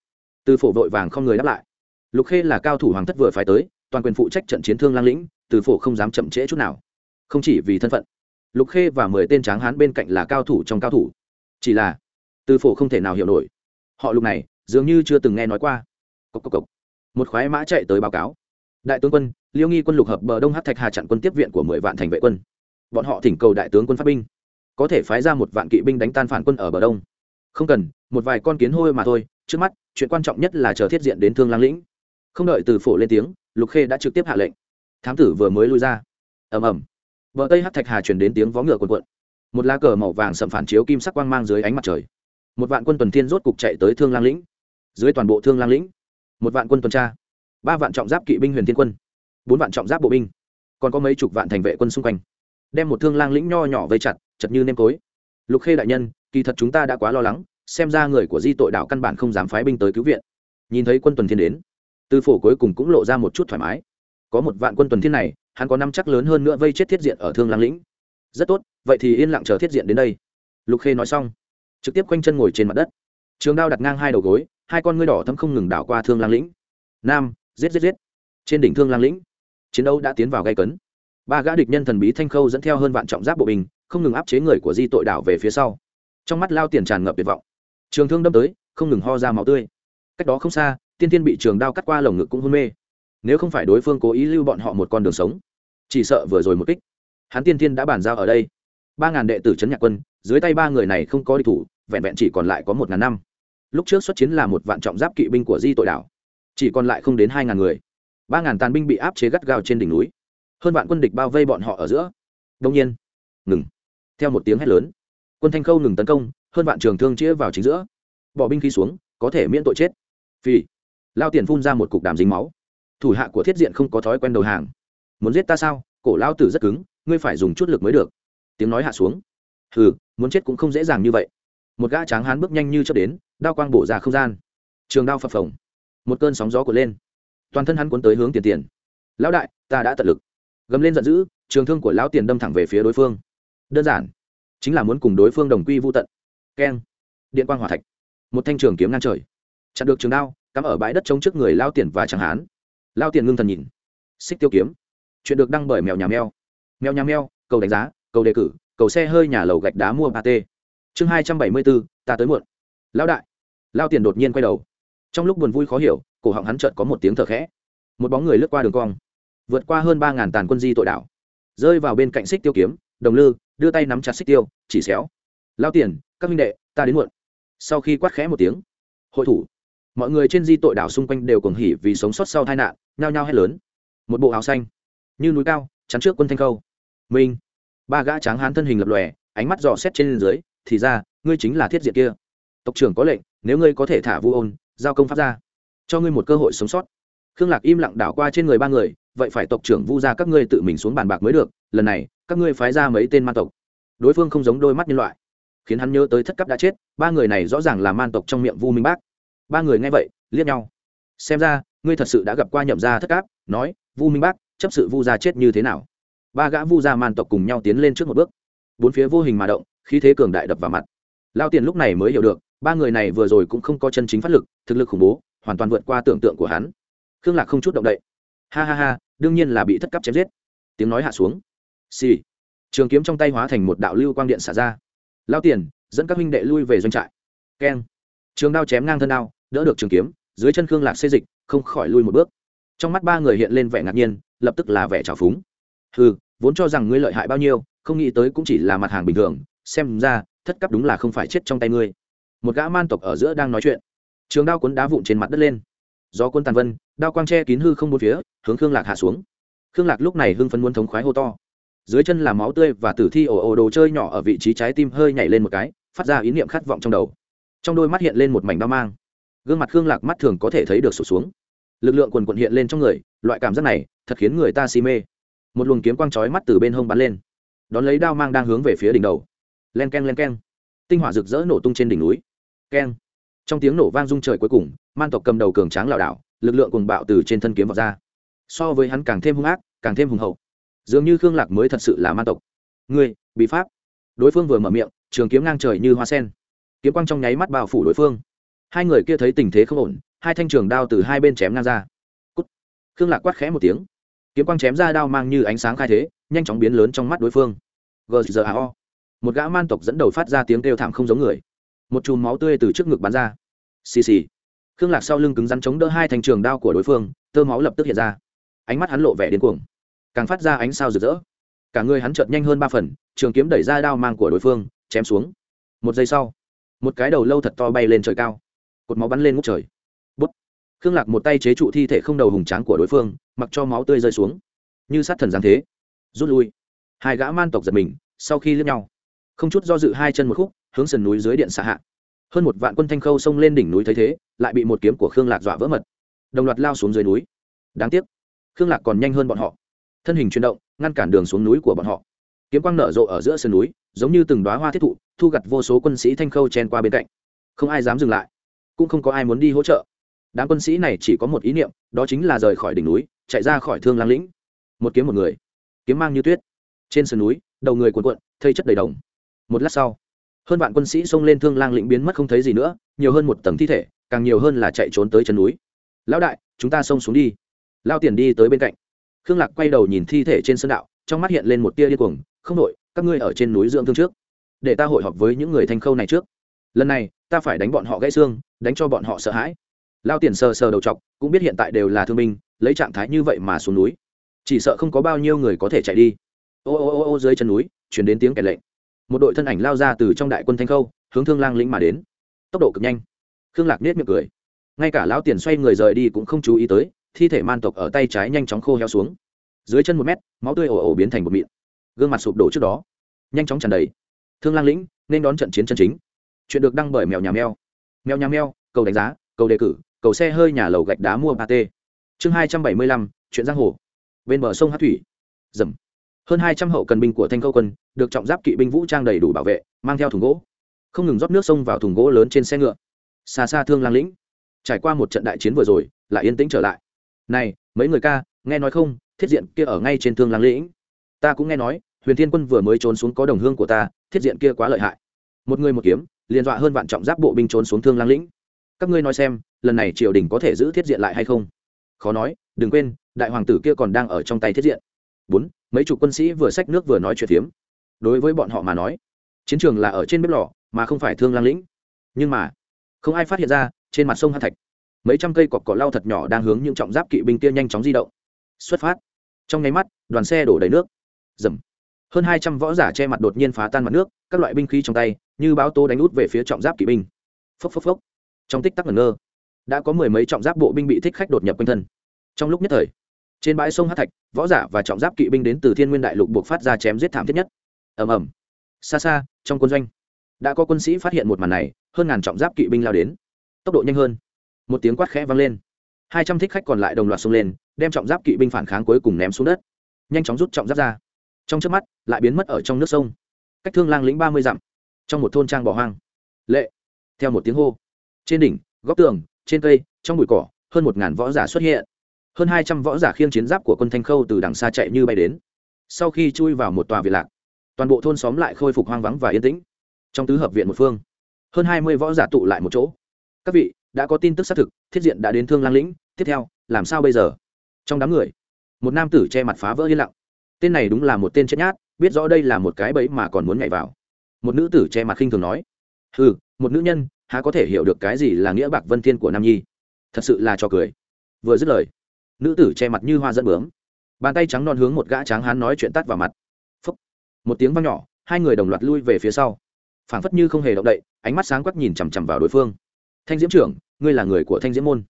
Từ phổ vội vàng không người đáp lại. Lục khê là cao thủ hoàng thất vừa phải tới, toàn quyền phụ trách trận chiến thương lang lĩnh, từ phổ không dám chậm trễ chút nào. Không chỉ vì thân phận, lục khê và mười tên tráng hán bên cạnh là cao thủ trong cao thủ. Chỉ là, từ phổ không thể nào hiểu nổi. Họ lục này, dường như chưa từng nghe nói qua. Cốc cốc cốc. một khoái mã chạy tới báo cáo đại tướng quân, liêu nghi quân lục hợp bờ đông hát thạch hà chặn quân tiếp viện của mười vạn thành vệ quân. Bọn họ thỉnh cầu đại tướng quân phát binh. Có thể phái ra một vạn kỵ binh đánh tan phản quân ở bờ đông. Không cần, một vài con kiến hôi mà thôi. Trước mắt, chuyện quan trọng nhất là chờ thiết diện đến thương lang lĩnh. Không đợi từ phổ lên tiếng, lục khê đã trực tiếp hạ lệnh. Thám tử vừa mới lui ra. Ầm ầm. Bờ tây hát thạch hà chuyển đến tiếng vó ngựa quần quận một lá cờ màu vàng sậm phản chiếu kim sắc quang mang dưới ánh mặt trời. Một vạn quân tuần thiên rốt cục chạy tới thương lang lĩnh. Dưới toàn bộ thương lang lĩnh, một vạn quân tuần tra ba vạn trọng giáp kỵ binh huyền thiên quân, bốn vạn trọng giáp bộ binh, còn có mấy chục vạn thành vệ quân xung quanh, đem một thương lang lĩnh nho nhỏ vây chặt, chật như nêm cối. Lục khê đại nhân, kỳ thật chúng ta đã quá lo lắng, xem ra người của di tội đạo căn bản không dám phái binh tới cứu viện. Nhìn thấy quân tuần thiên đến, tư phổ cuối cùng cũng lộ ra một chút thoải mái. Có một vạn quân tuần thiên này, hắn có năm chắc lớn hơn nữa vây chết thiết diện ở thương lang lĩnh. Rất tốt, vậy thì yên lặng chờ thiết diện đến đây. Lục khê nói xong, trực tiếp quanh chân ngồi trên mặt đất. Trường đao đặt ngang hai đầu gối, hai con ngươi đỏ thấm không ngừng đảo qua thương lang lĩnh. Nam giết giết giết. Trên đỉnh thương lang lĩnh, chiến đấu đã tiến vào gây cấn. Ba gã địch nhân thần bí thanh khâu dẫn theo hơn vạn trọng giáp bộ binh, không ngừng áp chế người của di tội đảo về phía sau. Trong mắt lao tiền tràn ngập tuyệt vọng. Trường thương đâm tới, không ngừng ho ra máu tươi. Cách đó không xa, tiên tiên bị trường đao cắt qua lồng ngực cũng hôn mê. Nếu không phải đối phương cố ý lưu bọn họ một con đường sống, chỉ sợ vừa rồi một kích. Hắn tiên tiên đã bàn giao ở đây. Ba ngàn đệ tử trấn nhạc quân, dưới tay ba người này không có địch thủ, vẹn vẹn chỉ còn lại có một ngàn năm. Lúc trước xuất chiến là một vạn trọng giáp kỵ binh của di tội đảo chỉ còn lại không đến hai ngàn người. Ba ngàn tàn binh bị áp chế gắt gao trên đỉnh núi. Hơn vạn quân địch bao vây bọn họ ở giữa. Đông nhiên, ngừng. Theo một tiếng hét lớn, quân thanh khâu ngừng tấn công, hơn vạn trường thương chĩa vào chính giữa. Bỏ binh khí xuống, có thể miễn tội chết. Vì lao tiền phun ra một cục đàm dính máu. Thủ hạ của thiết diện không có thói quen đầu hàng. Muốn giết ta sao? Cổ lao tử rất cứng, ngươi phải dùng chút lực mới được. Tiếng nói hạ xuống. Hừ, muốn chết cũng không dễ dàng như vậy. Một gã tráng hán bước nhanh như chớp đến, đao quang bổ ra không gian. Trường đao phập phồng một cơn sóng gió cuộn lên. Toàn thân hắn cuốn tới hướng tiền tiền. Lão đại, ta đã tận lực. Gầm lên giận dữ, trường thương của lão tiền đâm thẳng về phía đối phương. Đơn giản, chính là muốn cùng đối phương đồng quy vô tận. Keng. Điện quang hỏa thạch. Một thanh trường kiếm ngang trời. Chặn được trường đao, cắm ở bãi đất trống trước người lao tiền và chẳng hán. Lao tiền ngưng thần nhìn. Xích tiêu kiếm. Chuyện được đăng bởi mèo nhà mèo. Mèo nhà mèo, cầu đánh giá, cầu đề cử, cầu xe hơi nhà lầu gạch đá mua ba t chương hai trăm bảy mươi bốn, ta tới muộn. Lão đại. Lao tiền đột nhiên quay đầu trong lúc buồn vui khó hiểu, cổ họng hắn chợt có một tiếng thở khẽ. Một bóng người lướt qua đường cong, vượt qua hơn ba ngàn tàn quân di tội đảo rơi vào bên cạnh xích tiêu kiếm, đồng lư, đưa tay nắm chặt xích tiêu, chỉ xéo. Lao tiền, các minh đệ, ta đến muộn. Sau khi quát khẽ một tiếng, hội thủ. Mọi người trên di tội đảo xung quanh đều cuồng hỉ vì sống sót sau tai nạn, nhao nhao hét lớn. Một bộ áo xanh, như núi cao, chắn trước quân thanh khâu. Minh. Ba gã tráng hán thân hình lập lòe, ánh mắt dò xét trên dưới, thì ra, ngươi chính là thiết diện kia. Tộc trưởng có lệnh, nếu ngươi có thể thả vu ôn giao công pháp ra. Cho ngươi một cơ hội sống sót. Khương lạc im lặng đảo qua trên người ba người, vậy phải tộc trưởng vu ra các ngươi tự mình xuống bàn bạc mới được, lần này, các ngươi phái ra mấy tên man tộc. Đối phương không giống đôi mắt nhân loại. Khiến hắn nhớ tới thất cấp đã chết, ba người này rõ ràng là man tộc trong miệng vu minh bác. Ba người nghe vậy, liếc nhau. Xem ra, ngươi thật sự đã gặp qua nhậm gia thất cấp nói, vu minh bác, chấp sự vu gia chết như thế nào? Ba gã vu gia man tộc cùng nhau tiến lên trước một bước. Bốn phía vô hình mà động, khí thế cường đại đập vào mặt. Lao tiền lúc này mới hiểu được ba người này vừa rồi cũng không có chân chính phát lực, thực lực khủng bố, hoàn toàn vượt qua tưởng tượng của hắn. Khương lạc không chút động đậy. Ha ha ha, đương nhiên là bị thất cấp chém giết. Tiếng nói hạ xuống. Xì、sì. trường kiếm trong tay hóa thành một đạo lưu quang điện xả ra. Lao tiền, dẫn các huynh đệ lui về doanh trại. Keng. Trường đao chém ngang thân đao, đỡ được trường kiếm, dưới chân khương lạc xê dịch, không khỏi lui một bước. Trong mắt ba người hiện lên vẻ ngạc nhiên, lập tức là vẻ trào phúng. Ừ vốn cho rằng ngươi lợi hại bao nhiêu, không nghĩ tới cũng chỉ là mặt hàng bình thường, xem ra, thất cấp đúng là không phải chết trong tay ngươi một gã man tộc ở giữa đang nói chuyện. Trường đao cuốn đá vụn trên mặt đất lên. Do quân tàn vân, đao quang tre kín hư không bốn phía, hướng khương lạc hạ xuống. Khương lạc lúc này hưng phấn muốn thống khoái hô to. Dưới chân là máu tươi và tử thi ồ ồ đồ chơi nhỏ ở vị trí trái tim hơi nhảy lên một cái, phát ra ý niệm khát vọng trong đầu. Trong đôi mắt hiện lên một mảnh đao mang. Gương mặt khương lạc mắt thường có thể thấy được sụt xuống. Lực lượng quần quận hiện lên trong người, loại cảm giác này thật khiến người ta si mê. Một luồng kiếm quang trói mắt từ bên hông bắn lên. Đón lấy đao mang đang hướng về phía đỉnh đầu. Len k e n len k e n tinh hỏa rực rỡ nổ tung trên đỉnh núi keng. Trong tiếng nổ vang rung trời cuối cùng, man tộc cầm đầu cường tráng lảo đảo, lực lượng cùng bạo từ trên thân kiếm vào ra. So với hắn càng thêm hung ác, càng thêm hùng hậu. Dường như khương lạc mới thật sự là man tộc. Người bị pháp. Đối phương vừa mở miệng, trường kiếm ngang trời như hoa sen. Kiếm quang trong nháy mắt bao phủ đối phương. Hai người kia thấy tình thế không ổn, hai thanh trường đao từ hai bên chém ngang ra. Cút. khương lạc quát khẽ một tiếng. Kiếm quang chém ra đao mang như ánh sáng khai thế, nhanh chóng biến lớn trong mắt đối phương. Gzao một gã man tộc dẫn đầu phát ra tiếng kêu thảm không giống người một chùm máu tươi từ trước ngực bắn ra. Xì xì. Khương lạc sau lưng cứng rắn chống đỡ hai thành trường đao của đối phương, tơ máu lập tức hiện ra. Ánh mắt hắn lộ vẻ điên cuồng, càng phát ra ánh sao rực rỡ. Cả người hắn chợt nhanh hơn ba phần, trường kiếm đẩy ra đao mang của đối phương, chém xuống. Một giây sau, một cái đầu lâu thật to bay lên trời cao. Cột máu bắn lên ngút trời. Bút. Khương lạc một tay chế trụ thi thể không đầu hùng tráng của đối phương, mặc cho máu tươi rơi xuống. Như sát thần giáng thế. Rút lui. Hai gã man tộc giật mình, sau khi lướt nhau, không chút do dự hai chân một khúc hướng sườn núi dưới điện xạ hạ. Hơn một vạn quân thanh khâu xông lên đỉnh núi thấy thế, lại bị một kiếm của khương lạc dọa vỡ mật. Đồng loạt lao xuống dưới núi. Đáng tiếc, khương lạc còn nhanh hơn bọn họ. Thân hình chuyển động, ngăn cản đường xuống núi của bọn họ. Kiếm quang nở rộ ở giữa sườn núi, giống như từng đoá hoa thiết thụ, thu gặt vô số quân sĩ thanh khâu chen qua bên cạnh. Không ai dám dừng lại, cũng không có ai muốn đi hỗ trợ. Đám quân sĩ này chỉ có một ý niệm, đó chính là rời khỏi đỉnh núi, chạy ra khỏi thương lang lĩnh. Một kiếm một người, kiếm mang như tuyết. Trên sườn núi, đầu người cuộn cuộn, thây chất đầy đồng. Một lát sau hơn vạn quân sĩ xông lên thương lang lĩnh biến mất không thấy gì nữa, nhiều hơn một tầng thi thể, càng nhiều hơn là chạy trốn tới chân núi. Lão đại, chúng ta xông xuống đi. Lao tiền đi tới bên cạnh. Khương lạc quay đầu nhìn thi thể trên sân đạo, trong mắt hiện lên một tia điên cuồng, không đội, các ngươi ở trên núi dưỡng thương trước, để ta hội họp với những người thanh khâu này trước. Lần này, ta phải đánh bọn họ gãy xương, đánh cho bọn họ sợ hãi. Lao tiền sờ sờ đầu chọc, cũng biết hiện tại đều là thương binh, lấy trạng thái như vậy mà xuống núi. Chỉ sợ không có bao nhiêu người có thể chạy đi. Ô ô ô ô, dưới chân núi, chuyển đến tiếng kẻ lệnh một đội thân ảnh lao ra từ trong đại quân thanh khâu, hướng thương lang lĩnh mà đến. Tốc độ cực nhanh. Khương lạc nết miệng cười. Ngay cả lão tiền xoay người rời đi cũng không chú ý tới, thi thể man tộc ở tay trái nhanh chóng khô heo xuống. Dưới chân một mét, máu tươi ồ ồ biến thành một mịn. Gương mặt sụp đổ trước đó. Nhanh chóng tràn đầy. Thương lang lĩnh, nên đón trận chiến chân chính. Chuyện được đăng bởi mèo nhà mèo. Mèo nhà mèo, cầu đánh giá, cầu đề cử, cầu xe hơi nhà lầu gạch đá mua ba t chương hai trăm bảy mươi lăm, chuyện giang hồ. Bên bờ sông hát thủy. Dầm hơn hai trăm hậu cần binh của thanh câu quân được trọng giáp kỵ binh vũ trang đầy đủ bảo vệ, mang theo thùng gỗ. Không ngừng rót nước sông vào thùng gỗ lớn trên xe ngựa. Xa xa thương lang lĩnh. Trải qua một trận đại chiến vừa rồi, lại yên tĩnh trở lại. Này, mấy người ca, nghe nói không? Thiết diện kia ở ngay trên thương lang lĩnh. Ta cũng nghe nói, huyền thiên quân vừa mới trốn xuống có đồng hương của ta, thiết diện kia quá lợi hại. Một người một kiếm, liền dọa hơn vạn trọng giáp bộ binh trốn xuống thương lang lĩnh. Các ngươi nói xem, lần này triều đình có thể giữ thiết diện lại hay không? Khó nói, đừng quên, đại hoàng tử kia còn đang ở trong tay thiết diện bốn, mấy chục quân sĩ vừa xách nước vừa nói chuyện phiếm. Đối với bọn họ mà nói, chiến trường là ở trên bếp lò, mà không phải thương lang lĩnh. Nhưng mà, không ai phát hiện ra, trên mặt sông hát thạch, mấy trăm cây cọc cỏ lau thật nhỏ đang hướng những trọng giáp kỵ binh kia nhanh chóng di động. Xuất phát. Trong nháy mắt, đoàn xe đổ đầy nước. Dầm. Hơn hai trăm võ giả che mặt đột nhiên phá tan mặt nước, các loại binh khí trong tay, như báo tố đánh út về phía trọng giáp kỵ binh. Phốc phốc phốc. Trong tích tắc ngẩn ngơ, đã có mười mấy trọng giáp bộ binh bị thích khách đột nhập quanh thân. Trong lúc nhất thời trên bãi sông hát thạch, võ giả và trọng giáp kỵ binh đến từ thiên nguyên đại lục buộc phát ra chém giết thảm thiết nhất. Ầm ầm. Xa xa, trong quân doanh, đã có quân sĩ phát hiện một màn này, hơn ngàn trọng giáp kỵ binh lao đến. Tốc độ nhanh hơn. Một tiếng quát khẽ vang lên. Hai trăm thích khách còn lại đồng loạt xông lên, đem trọng giáp kỵ binh phản kháng cuối cùng ném xuống đất. Nhanh chóng rút trọng giáp ra. Trong trước mắt, lại biến mất ở trong nước sông. Cách thương lang lĩnh ba mươi dặm, trong một thôn trang bỏ hoang. Lệ. Theo một tiếng hô. Trên đỉnh, góc tường, trên cây, trong bụi cỏ, hơn một ngàn võ giả xuất hiện hơn hai trăm võ giả khiêng chiến giáp của quân thanh khâu từ đằng xa chạy như bay đến. Sau khi chui vào một tòa viện lạc, toàn bộ thôn xóm lại khôi phục hoang vắng và yên tĩnh. Trong tứ hợp viện một phương, hơn hai mươi võ giả tụ lại một chỗ. Các vị, đã có tin tức xác thực, thiết diện đã đến thương lang lĩnh. Tiếp theo, làm sao bây giờ? Trong đám người, một nam tử che mặt phá vỡ yên lặng. Tên này đúng là một tên chết nhát, biết rõ đây là một cái bẫy mà còn muốn nhảy vào. Một nữ tử che mặt khinh thường nói ừ một nữ nhân, há có thể hiểu được cái gì là nghĩa bạc vân thiên của nam nhi? Thật sự là cho cười. Vừa dứt lời nữ tử che mặt như hoa dẫn bướm. Bàn tay trắng non hướng một gã tráng hán nói chuyện tắt vào mặt. Phúc. một tiếng vang nhỏ, hai người đồng loạt lui về phía sau. Phảng phất như không hề động đậy, ánh mắt sáng quắc nhìn chằm chằm vào đối phương. Thanh diễm trưởng, ngươi là người của thanh diễm môn.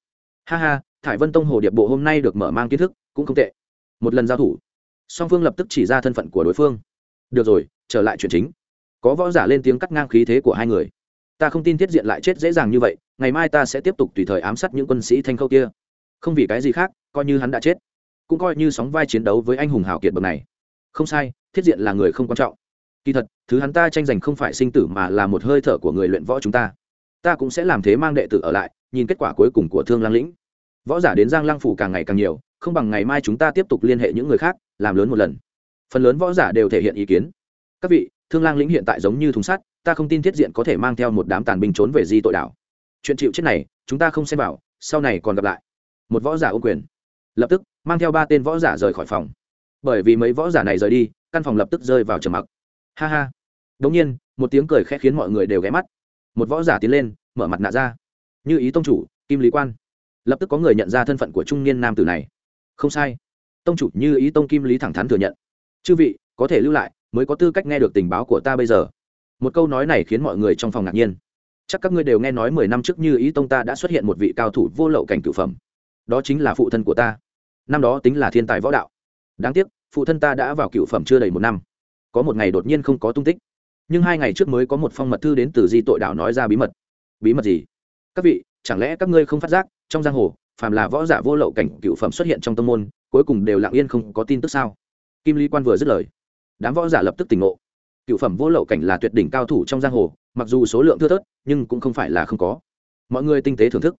Ha ha, thải vân tông hồ điệp bộ hôm nay được mở mang kiến thức, cũng không tệ. Một lần giao thủ, song phương lập tức chỉ ra thân phận của đối phương. Được rồi, trở lại chuyện chính. Có võ giả lên tiếng cắt ngang khí thế của hai người. Ta không tin thiết diện lại chết dễ dàng như vậy, ngày mai ta sẽ tiếp tục tùy thời ám sát những quân sĩ thanh khâu kia không vì cái gì khác, coi như hắn đã chết, cũng coi như sóng vai chiến đấu với anh hùng hào kiệt bậc này. Không sai, thiết diện là người không quan trọng. Kỳ thật, thứ hắn ta tranh giành không phải sinh tử mà là một hơi thở của người luyện võ chúng ta. Ta cũng sẽ làm thế mang đệ tử ở lại, nhìn kết quả cuối cùng của thương lang lĩnh. Võ giả đến giang lang phủ càng ngày càng nhiều, không bằng ngày mai chúng ta tiếp tục liên hệ những người khác, làm lớn một lần. Phần lớn võ giả đều thể hiện ý kiến. Các vị, thương lang lĩnh hiện tại giống như thùng sắt, ta không tin thiết diện có thể mang theo một đám tàn binh trốn về di tội đảo. Chuyện chịu chết này, chúng ta không xem vào, sau này còn gặp lại một võ giả ô quyền. Lập tức, mang theo ba tên võ giả rời khỏi phòng. Bởi vì mấy võ giả này rời đi, căn phòng lập tức rơi vào trầm mặc. Ha ha. Đống nhiên, một tiếng cười khẽ khiến mọi người đều ghé mắt. Một võ giả tiến lên, mở mặt nạ ra. Như ý tông chủ, kim lý quan. Lập tức có người nhận ra thân phận của trung niên nam tử này. Không sai. Tông chủ như ý tông kim lý thẳng thắn thừa nhận. Chư vị, có thể lưu lại, mới có tư cách nghe được tình báo của ta bây giờ. Một câu nói này khiến mọi người trong phòng ngạc nhiên. Chắc các ngươi đều nghe nói mười năm trước như ý tông ta đã xuất hiện một vị cao thủ vô lậu cảnh cửu phẩm đó chính là phụ thân của ta. Năm đó tính là thiên tài võ đạo. Đáng tiếc, phụ thân ta đã vào cựu phẩm chưa đầy một năm. Có một ngày đột nhiên không có tung tích. Nhưng hai ngày trước mới có một phong mật thư đến từ di tội đảo nói ra bí mật. Bí mật gì? Các vị, chẳng lẽ các ngươi không phát giác, trong giang hồ, phàm là võ giả vô lậu cảnh cựu phẩm xuất hiện trong tâm môn, cuối cùng đều lặng yên không có tin tức sao? Kim lý quan vừa dứt lời. Đám võ giả lập tức tỉnh ngộ. Cựu phẩm vô lậu cảnh là tuyệt đỉnh cao thủ trong giang hồ, mặc dù số lượng thưa thớt, nhưng cũng không phải là không có. Mọi người tinh tế thưởng thức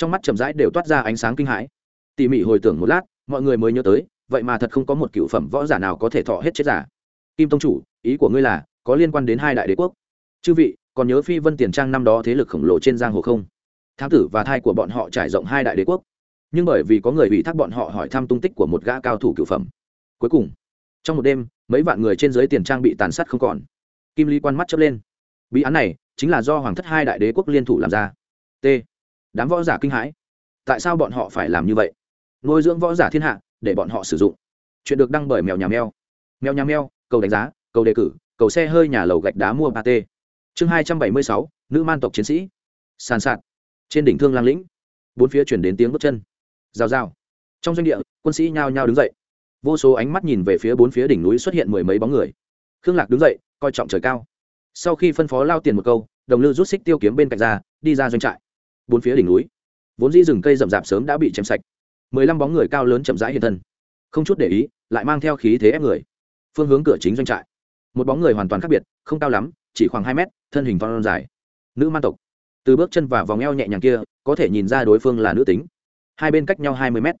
trong mắt chậm rãi đều toát ra ánh sáng kinh hãi. Tỉ mỉ hồi tưởng một lát, mọi người mới nhớ tới, vậy mà thật không có một cựu phẩm võ giả nào có thể thọ hết chết giả. Kim tông chủ, ý của ngươi là, có liên quan đến hai đại đế quốc. Chư vị, còn nhớ phi vân tiền trang năm đó thế lực khổng lồ trên giang hồ không? Thám tử và thai của bọn họ trải rộng hai đại đế quốc. Nhưng bởi vì có người ủy thác bọn họ hỏi thăm tung tích của một gã cao thủ cựu phẩm. Cuối cùng, trong một đêm, mấy vạn người trên dưới tiền trang bị tàn sát không còn. Kim lý quan mắt chớp lên. Bí án này chính là do hoàng thất hai đại đế quốc liên thủ làm ra. T đám võ giả kinh hãi. Tại sao bọn họ phải làm như vậy? Nuôi dưỡng võ giả thiên hạ, để bọn họ sử dụng. Chuyện được đăng bởi mèo nhà mèo. Mèo nhà mèo, cầu đánh giá, cầu đề cử, cầu xe hơi nhà lầu gạch đá mua ba t. Chương hai trăm bảy mươi sáu, nữ man tộc chiến sĩ. Sàn sạt. Trên đỉnh thương lang lĩnh. Bốn phía chuyển đến tiếng bước chân. Rào rào. Trong doanh địa, quân sĩ nhao nhao đứng dậy. Vô số ánh mắt nhìn về phía bốn phía đỉnh núi xuất hiện mười mấy bóng người. Khương lạc đứng dậy, coi trọng trời cao. Sau khi phân phó lao tiền một câu, đồng lư rút xích tiêu kiếm bên cạnh ra, đi ra doanh trại bốn phía đỉnh núi. Vốn dĩ rừng cây rậm rạp sớm đã bị chém sạch. Mười lăm bóng người cao lớn chậm rãi hiện thân. Không chút để ý, lại mang theo khí thế ép người. Phương hướng cửa chính doanh trại. Một bóng người hoàn toàn khác biệt, không cao lắm, chỉ khoảng hai mét, thân hình phong dài. Nữ man tộc. Từ bước chân và vòng eo nhẹ nhàng kia, có thể nhìn ra đối phương là nữ tính. Hai bên cách nhau hai mươi mét.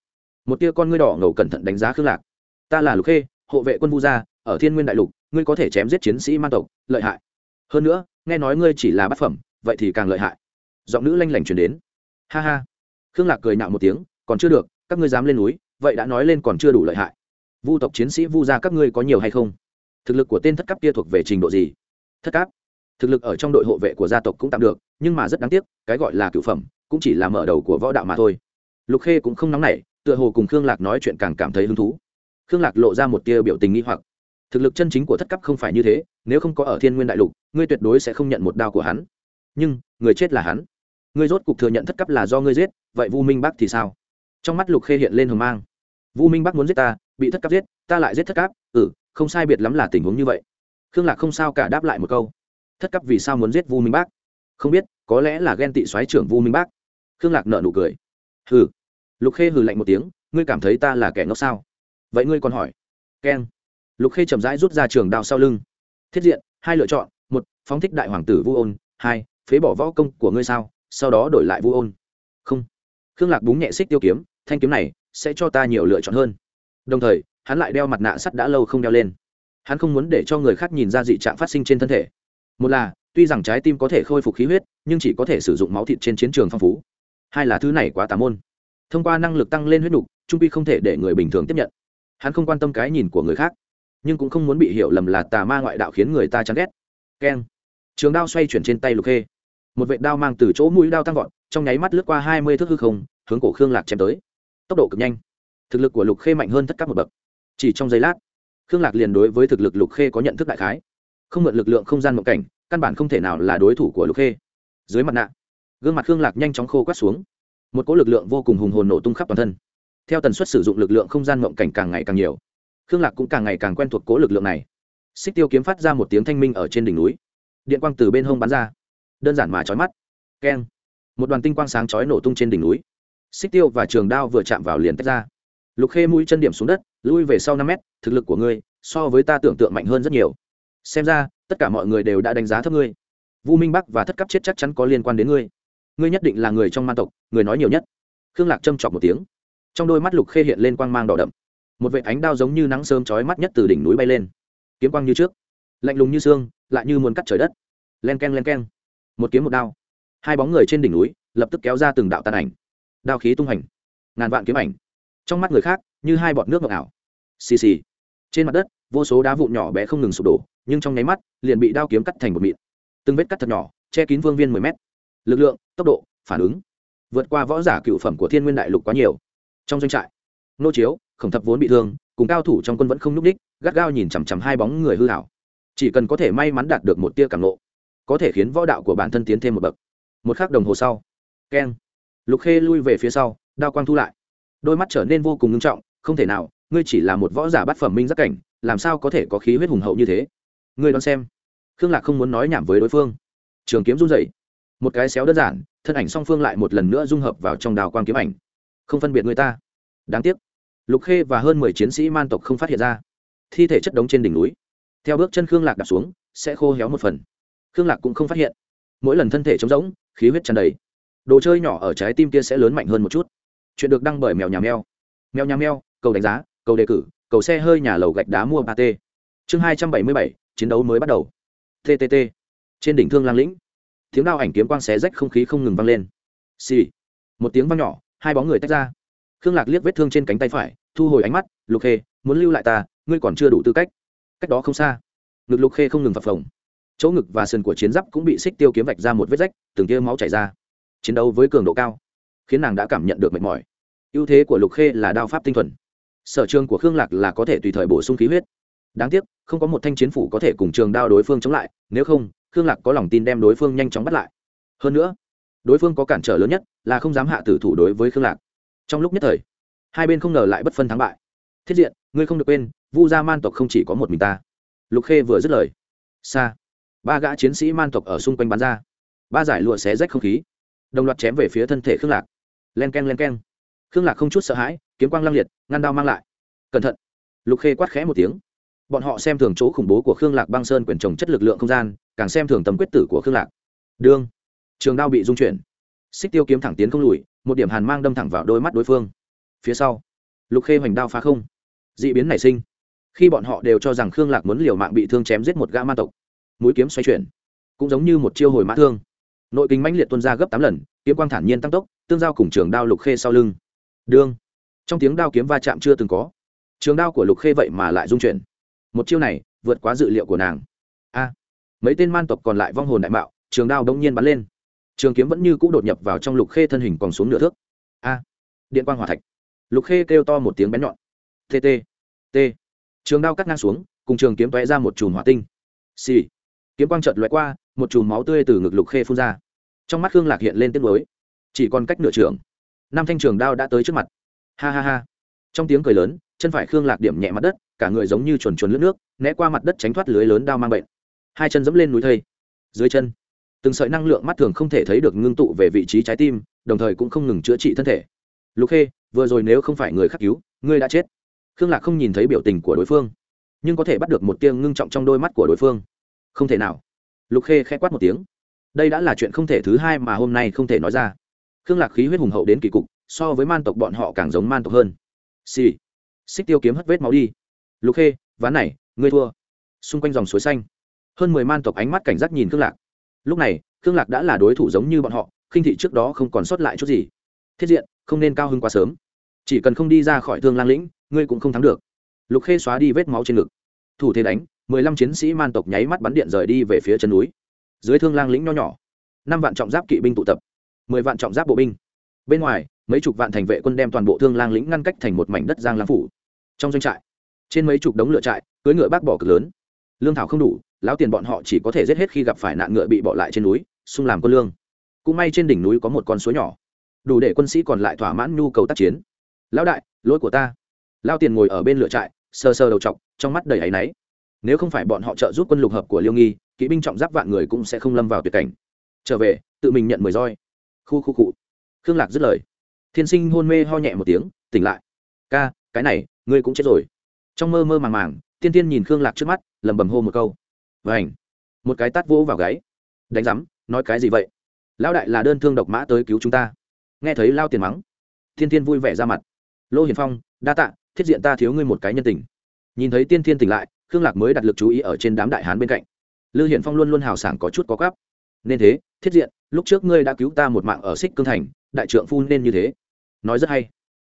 Một tia con ngươi đỏ ngầu cẩn thận đánh giá khương lạc. Ta là lục khê, hộ vệ quân vu gia, ở thiên nguyên đại lục, ngươi có thể chém giết chiến sĩ man tộc, lợi hại. Hơn nữa, nghe nói ngươi chỉ là bát phẩm, vậy thì càng lợi hại giọng nữ lanh lảnh truyền đến. Ha ha. Khương lạc cười nạo một tiếng, còn chưa được, các ngươi dám lên núi, vậy đã nói lên còn chưa đủ lợi hại. Vu tộc chiến sĩ vu gia các ngươi có nhiều hay không? Thực lực của tên thất cấp kia thuộc về trình độ gì? Thất cấp. Thực lực ở trong đội hộ vệ của gia tộc cũng tạm được, nhưng mà rất đáng tiếc, cái gọi là cựu phẩm, cũng chỉ là mở đầu của võ đạo mà thôi. Lục khê cũng không nóng nảy, tựa hồ cùng khương lạc nói chuyện càng cảm thấy hứng thú. Khương lạc lộ ra một tia biểu tình nghi hoặc. Thực lực chân chính của thất cấp không phải như thế, nếu không có ở thiên nguyên đại lục, ngươi tuyệt đối sẽ không nhận một đao của hắn. Nhưng, người chết là hắn ngươi rốt cục thừa nhận thất cấp là do ngươi giết, vậy vu minh bắc thì sao? Trong mắt lục khê hiện lên hờn mang. Vu minh bắc muốn giết ta, bị thất cấp giết, ta lại giết thất cấp ừ không sai biệt lắm là tình huống như vậy. Khương lạc không sao cả đáp lại một câu. Thất cấp vì sao muốn giết vu minh bắc? Không biết, có lẽ là ghen tị xoáy trưởng vu minh bắc. Khương lạc nợ nụ cười. Hừ. Lục khê hừ lạnh một tiếng, ngươi cảm thấy ta là kẻ ngốc sao? Vậy ngươi còn hỏi. Keng. Lục khê chậm rãi rút ra trường đao sau lưng. Thiết diện, hai lựa chọn, một, phóng thích đại hoàng tử vu ôn, hai, phế bỏ võ công của ngươi sao? Sau đó đổi lại vu ôn. Không. Khương lạc búng nhẹ xích tiêu kiếm, thanh kiếm này sẽ cho ta nhiều lựa chọn hơn. Đồng thời, hắn lại đeo mặt nạ sắt đã lâu không đeo lên. Hắn không muốn để cho người khác nhìn ra dị trạng phát sinh trên thân thể. Một là, tuy rằng trái tim có thể khôi phục khí huyết, nhưng chỉ có thể sử dụng máu thịt trên chiến trường phong phú. Hai là thứ này quá tà môn. Thông qua năng lực tăng lên huyết nục trung pi không thể để người bình thường tiếp nhận. Hắn không quan tâm cái nhìn của người khác, nhưng cũng không muốn bị hiểu lầm là tà ma ngoại đạo khiến người ta chán ghét. Keng. Trường đao xoay chuyển trên tay lục khê một vệ đao mang từ chỗ mũi đao tăng vọt, trong nháy mắt lướt qua hai mươi thước hư không, hướng cổ khương lạc chém tới. Tốc độ cực nhanh. Thực lực của lục khê mạnh hơn tất cả một bậc. Chỉ trong giây lát, khương lạc liền đối với thực lực lục khê có nhận thức đại khái. Không mượn lực lượng không gian mộng cảnh, căn bản không thể nào là đối thủ của lục khê. Dưới mặt nạ, gương mặt khương lạc nhanh chóng khô quát xuống. Một cỗ lực lượng vô cùng hùng hồn nổ tung khắp toàn thân. Theo tần suất sử dụng lực lượng không gian mộng cảnh càng ngày càng nhiều, khương lạc cũng càng ngày càng quen thuộc cỗ lực lượng này. Xích tiêu kiếm phát ra một tiếng thanh minh ở trên đỉnh núi. Điện quang từ bên hông bắn ra đơn giản mà trói mắt. Keng. Một đoàn tinh quang sáng chói nổ tung trên đỉnh núi. Xích tiêu và trường đao vừa chạm vào liền tách ra. Lục khê mũi chân điểm xuống đất, lui về sau năm mét, thực lực của ngươi so với ta tưởng tượng mạnh hơn rất nhiều. Xem ra, tất cả mọi người đều đã đánh giá thấp ngươi. Vu minh bắc và thất cấp chết chắc chắn có liên quan đến ngươi. Ngươi nhất định là người trong man tộc, người nói nhiều nhất. Khương lạc châm chọc một tiếng. Trong đôi mắt lục khê hiện lên quang mang đỏ đậm. Một vệ ánh đao giống như nắng sớm chói mắt nhất từ đỉnh núi bay lên. Kiếm quang như trước, lạnh lùng như xương, lại như muốn cắt trời đất. Len k e n len k e n một kiếm một đao. Hai bóng người trên đỉnh núi lập tức kéo ra từng đạo tàn ảnh. Đao khí tung hành ngàn vạn kiếm ảnh. Trong mắt người khác, như hai bọt nước ngọc ảo. Xì xì. Trên mặt đất, vô số đá vụn nhỏ bé không ngừng sụp đổ, nhưng trong nháy mắt, liền bị đao kiếm cắt thành một mịn. Từng vết cắt thật nhỏ, che kín vương viên mười mét. Lực lượng, tốc độ, phản ứng. Vượt qua võ giả cựu phẩm của thiên nguyên đại lục quá nhiều. Trong doanh trại, nô chiếu, khổng thập vốn bị thương, cùng cao thủ trong quân vẫn không n ú c đích gắt gao nhìn chằm chằm hai bóng người hư hảo chỉ cần có thể may mắn đạt được một tia cảm lộ có thể khiến võ đạo của bản thân tiến thêm một bậc. Một k h ắ c đồng hồ sau, keng, lục khê lui về phía sau, đao quang thu lại. Đôi mắt trở nên vô cùng ngưng trọng, không thể nào, ngươi chỉ là một võ giả bát phẩm minh giác cảnh, làm sao có thể có khí huyết hùng hậu như thế? Ngươi đón xem. Khương lạc không muốn nói nhảm với đối phương. Trường kiếm run dậy một cái xéo đơn giản, thân ảnh song phương lại một lần nữa dung hợp vào trong đào quang kiếm ảnh. Không phân biệt người ta. Đáng tiếc. Lục khê và hơn mười chiến sĩ man tộc không phát hiện ra. Thi thể chất đống trên đỉnh núi. Theo bước chân khương lạc đặt xuống, sẽ khô héo một phần khương lạc cũng không phát hiện. Mỗi lần thân thể trống rỗng, khí huyết tràn đầy. Đồ chơi nhỏ ở trái tim kia sẽ lớn mạnh hơn một chút. Chuyện được đăng bởi mèo nhà mèo. Mèo nhà mèo, cầu đánh giá, cầu đề cử, cầu xe hơi nhà lầu gạch đá mua ba t chương hai trăm bảy mươi bảy, chiến đấu mới bắt đầu. Ttt trên đỉnh thương lang lĩnh, tiếng đao ảnh kiếm quang xé rách không khí không ngừng vang lên. Xì. Một tiếng vang nhỏ, hai bóng người tách ra. Khương lạc liếc vết thương trên cánh tay phải, thu hồi ánh mắt, lục khê, muốn lưu lại ta, ngươi còn chưa đủ tư cách. Cách đó không xa, ngực lục khê không ngừng phập phồng chỗ ngực và sườn của chiến giáp cũng bị xích tiêu kiếm vạch ra một vết rách, từng tia máu chảy ra. Chiến đấu với cường độ cao, khiến nàng đã cảm nhận được mệt mỏi. Ưu thế của lục khê là đao pháp tinh thuần. Sở trường của khương lạc là có thể tùy thời bổ sung khí huyết. Đáng tiếc, không có một thanh chiến phủ có thể cùng trường đao đối phương chống lại, nếu không, khương lạc có lòng tin đem đối phương nhanh chóng bắt lại. Hơn nữa, đối phương có cản trở lớn nhất là không dám hạ tử thủ đối với khương lạc. Trong lúc nhất thời, hai bên không ngờ lại bất phân thắng bại. Thiết diện, ngươi không được quên, vu gia man tộc không chỉ có một mình ta. Lục khê vừa dứt lời. Xa ba gã chiến sĩ man tộc ở xung quanh bắn ra. Ba giải lụa xé rách không khí. Đồng loạt chém về phía thân thể khương lạc. Len k e n len k e n khương lạc không chút sợ hãi, kiếm quang lăng liệt, ngăn đao mang lại. Cẩn thận. Lục khê quát khẽ một tiếng. Bọn họ xem thường chỗ khủng bố của khương lạc băng sơn quyển trồng chất lực lượng không gian, càng xem thường tầm quyết tử của khương lạc. Đương. Trường đao bị dung chuyển. Xích tiêu kiếm thẳng tiến không lùi, một điểm hàn mang đâm thẳng vào đôi mắt đối phương. Phía sau, lục khê hoành đao phá không. D ị biến nảy sinh. Khi bọn họ đều cho rằng khương lạc muốn liều mạng bị thương chém giết một gã ma tộc mũi kiếm xoay chuyển. Cũng giống như một chiêu hồi mã thương. Nội kinh mãnh liệt tuân ra gấp tám lần, kiếm quang thản nhiên tăng tốc, tương giao cùng trường đao lục khê sau lưng. Đương. Trong tiếng đao kiếm va chạm chưa từng có. Trường đao của lục khê vậy mà lại dung chuyển. Một chiêu này, vượt quá dự liệu của nàng. A. Mấy tên man tộc còn lại vong hồn đại mạo, trường đao đông nhiên bắn lên. Trường kiếm vẫn như cũ đột nhập vào trong lục khê thân hình còn xuống nửa thước. A. Điện quang hỏa thạch. Lục khê kêu to một tiếng bén nhọn. Tt t. Trường đao cắt ngang xuống, cùng trường kiếm vẽ ra một chùm hỏa tinh. Xì、sì kiếm quang trợt loại qua, một chùm máu tươi từ ngực lục khê phun ra. Trong mắt khương lạc hiện lên tiếng mới chỉ còn cách nửa trường. Năm thanh trường đao đã tới trước mặt. Ha ha ha. Trong tiếng cười lớn, chân phải khương lạc điểm nhẹ mặt đất, cả người giống như chuồn chuồn lướt nước, né qua mặt đất tránh thoát lưới lớn đao mang bệnh. Hai chân dẫm lên núi thây. Dưới chân, từng sợi năng lượng mắt thường không thể thấy được ngưng tụ về vị trí trái tim, đồng thời cũng không ngừng chữa trị thân thể. Lục khê, vừa rồi nếu không phải người khắc cứu, ngươi đã chết. Khương lạc không nhìn thấy biểu tình của đối phương, nhưng có thể bắt được một tia ngưng trọng trong đôi mắt của đối phương không thể nào. Lục khê khẽ quát một tiếng. Đây đã là chuyện không thể thứ hai mà hôm nay không thể nói ra. Khương lạc khí huyết hùng hậu đến kỳ cục, so với man tộc bọn họ càng giống man tộc hơn. Xì、sì. xích tiêu kiếm hất vết máu đi. Lục khê, ván này, ngươi thua. Xung quanh dòng suối xanh. Hơn mười man tộc ánh mắt cảnh giác nhìn khương lạc. Lúc này, khương lạc đã là đối thủ giống như bọn họ, khinh thị trước đó không còn sót lại chút gì. Thiết diện, không nên cao hơn quá sớm. Chỉ cần không đi ra khỏi thương lang lĩnh, ngươi cũng không thắng được. Lục khê xóa đi vết máu trên ngực. Thủ thế đánh mười lăm chiến sĩ man tộc nháy mắt bắn điện rời đi về phía chân núi. Dưới thương lang lĩnh nho nhỏ, năm vạn trọng giáp kỵ binh tụ tập, mười vạn trọng giáp bộ binh. Bên ngoài, mấy chục vạn thành vệ quân đem toàn bộ thương lang lĩnh ngăn cách thành một mảnh đất giang lang phủ. Trong doanh trại, trên mấy chục đống lựa trại cưới ngựa bác bỏ cực lớn. Lương thảo không đủ, lão tiền bọn họ chỉ có thể giết hết khi gặp phải nạn ngựa bị bỏ lại trên núi, xung làm quân lương. Cũng may trên đỉnh núi có một con suối nhỏ, đủ để quân sĩ còn lại thỏa mãn nhu cầu tác chiến. Lão đại, lỗi của ta. Lao tiền ngồi ở bên lửa trại, sờ sờ đầu t trong mắt đầy áy náy nếu không phải bọn họ trợ giúp quân lục hợp của liêu nghi, kỵ binh trọng giáp vạn người cũng sẽ không lâm vào tuyệt cảnh. Trở về, tự mình nhận mười roi. Khu khu cụ khương lạc dứt lời. Thiên sinh hôn mê ho nhẹ một tiếng, tỉnh lại. Ca, cái này, ngươi cũng chết rồi. Trong mơ mơ màng màng, tiên tiên nhìn khương lạc trước mắt, lẩm bẩm hô một câu. Vảnh ảnh một cái tát vỗ vào gáy. Đánh rắm nói cái gì vậy? Lão đại là đơn thương độc mã tới cứu chúng ta. Nghe thấy lao tiền mắng, thiên tiên vui vẻ ra mặt. Lô hiền phong, đa tạ, thiết diện ta thiếu ngươi một cái nhân tình. Nhìn thấy tiên thiên tỉnh lại khương lạc mới đặt lực chú ý ở trên đám đại hán bên cạnh. Lư hiển phong luôn luôn hào sảng có chút có gáp nên thế, thiết diện, lúc trước ngươi đã cứu ta một mạng ở xích cương thành, đại trượng phu nên như thế. Nói rất hay.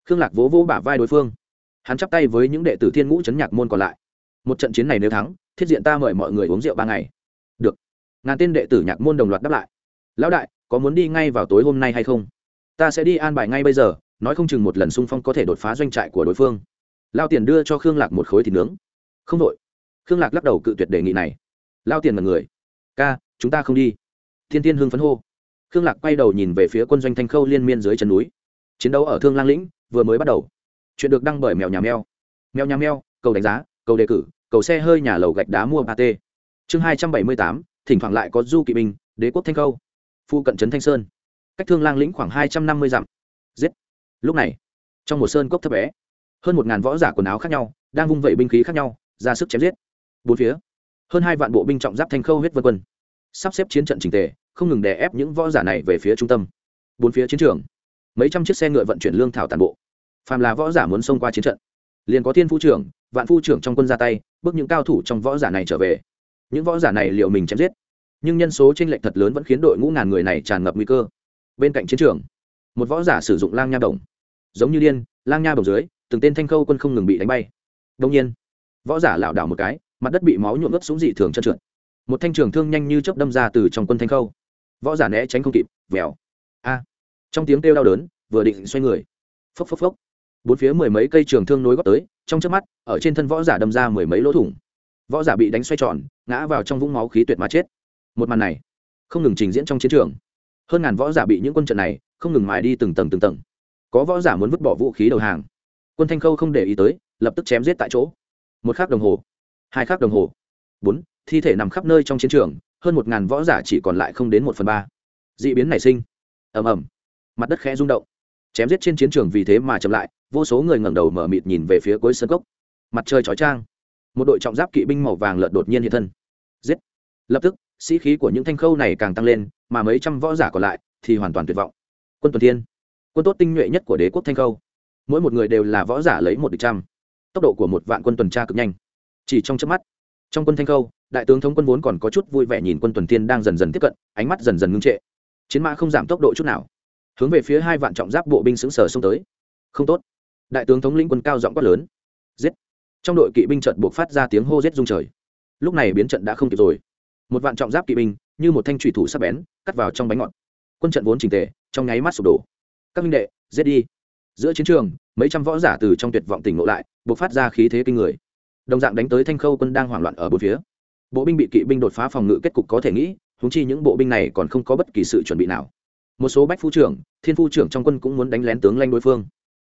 Khương lạc vỗ vỗ bả vai đối phương. Hắn chắp tay với những đệ tử thiên ngũ trấn nhạc môn còn lại. Một trận chiến này nếu thắng, thiết diện ta mời mọi người uống rượu ba ngày. Được. Ngàn tên đệ tử nhạc môn đồng loạt đáp lại. Lão đại, có muốn đi ngay vào tối hôm nay hay không? Ta sẽ đi an bài ngay bây giờ, nói không chừng một lần xung phong có thể đột phá doanh trại của đối phương. Lao tiền đưa cho khương lạc một khối thịt nướng. Không đội khương lạc lắc đầu cự tuyệt đề nghị này. Lao tiền mật người. Ca, chúng ta không đi. Thiên tiên hưng phấn hô. Khương lạc quay đầu nhìn về phía quân doanh thanh khâu liên miên dưới chân núi. Chiến đấu ở thương lang lĩnh vừa mới bắt đầu. Chuyện được đăng bởi mèo nhà mèo. Mèo nhà mèo, cầu đánh giá, cầu đề cử, cầu xe hơi nhà lầu gạch đá mua ba t. Chương hai trăm bảy mươi tám, thỉnh thoảng lại có du kỵ binh, đế quốc thanh khâu. Phu cận trấn thanh sơn. Cách thương lang lĩnh khoảng hai trăm năm mươi dặm. Giết. Lúc này, trong một sơn cốc thấp bé, hơn một ngàn võ giả quần áo khác nhau, đang vung vẩy binh khí khác nhau, ra sức chém giết bốn phía. Hơn hai vạn bộ binh trọng giáp thanh khâu huyết vân quân. Sắp xếp chiến trận trình tề, không ngừng đè ép những võ giả này về phía trung tâm. Bốn phía chiến trường. Mấy trăm chiếc xe ngựa vận chuyển lương thảo tàn bộ. Phàm là võ giả muốn xông qua chiến trận, liền có thiên phu trưởng, vạn phu trưởng trong quân ra tay, bước những cao thủ trong võ giả này trở về. Những võ giả này liệu mình chém giết. Nhưng nhân số tranh lệch thật lớn vẫn khiến đội ngũ ngàn người này tràn ngập nguy cơ. Bên cạnh chiến trường, một võ giả sử dụng lang nha đồng. Giống như điên, lang nha đồng dưới, từng tên thanh khâu quân không ngừng bị đánh bay. Đông nhiên, võ giả lảo đảo một cái mặt đất bị máu nhuộm ướt xuống dị thường chân trượt. Một thanh trường thương nhanh như chớp đâm ra từ trong quân thanh khâu. Võ giả né tránh không kịp, vèo. A. Trong tiếng kêu đau đớn, vừa định xoay người. Phốc phốc phốc. Bốn phía mười mấy cây trường thương nối góp tới, trong chớp mắt, ở trên thân võ giả đâm ra mười mấy lỗ thủng. Võ giả bị đánh xoay tròn, ngã vào trong vũng máu khí tuyệt mà chết. Một màn này, không ngừng trình diễn trong chiến trường. Hơn ngàn võ giả bị những quân trận này, không ngừng mài đi từng tầng từng tầng. Có võ giả muốn vứt bỏ vũ khí đầu hàng. Quân thanh khâu không để ý tới, lập tức chém giết tại chỗ. Một khắc đồng hồ hai khắc đồng hồ. Bốn, thi thể nằm khắp nơi trong chiến trường, hơn một ngàn võ giả chỉ còn lại không đến một phần ba. D ị biến nảy sinh. Ầm ầm. Mặt đất khẽ rung động. Chém giết trên chiến trường vì thế mà chậm lại, vô số người ngẩng đầu mở mịt nhìn về phía cuối sân cốc. Mặt trời chói trang một đội trọng giáp kỵ binh màu vàng lợn đột nhiên hiện thân. Giết. Lập tức, sĩ khí của những thanh khâu này càng tăng lên, mà mấy trăm võ giả còn lại thì hoàn toàn tuyệt vọng. Quân tuần thiên. Quân tốt tinh nhuệ nhất của đế quốc thanh khâu. Mỗi một người đều là võ giả lấy một địch trăm. Tốc độ của một vạn quân tuần tra cực nhanh chỉ trong chớp mắt, trong quân thanh khâu, đại tướng thống quân vốn còn có chút vui vẻ nhìn quân tuần thiên đang dần dần tiếp cận, ánh mắt dần dần ngưng trệ. Chiến mã không giảm tốc độ chút nào. Hướng về phía hai vạn trọng giáp bộ binh xứng sở xông tới. Không tốt. Đại tướng thống lĩnh quân cao giọng quát lớn. Giết. Trong đội kỵ binh trận buộc phát ra tiếng hô giết rung trời. Lúc này biến trận đã không kịp rồi. Một vạn trọng giáp kỵ binh, như một thanh trùy thủ sắp bén, cắt vào trong bánh ngọt. Quân trận vốn trình tề, trong nháy mắt sụp đổ. Các minh đệ, giết đi. Giữa chiến trường, mấy trăm võ giả từ trong tuyệt vọng tỉnh ngộ lại, buộc phát ra khí thế kinh người đồng dạng đánh tới thanh khâu quân đang hoảng loạn ở bốn phía. Bộ binh bị kỵ binh đột phá phòng ngự kết cục có thể nghĩ húng chi những bộ binh này còn không có bất kỳ sự chuẩn bị nào. Một số bách phu trưởng, thiên phu trưởng trong quân cũng muốn đánh lén tướng lanh đối phương.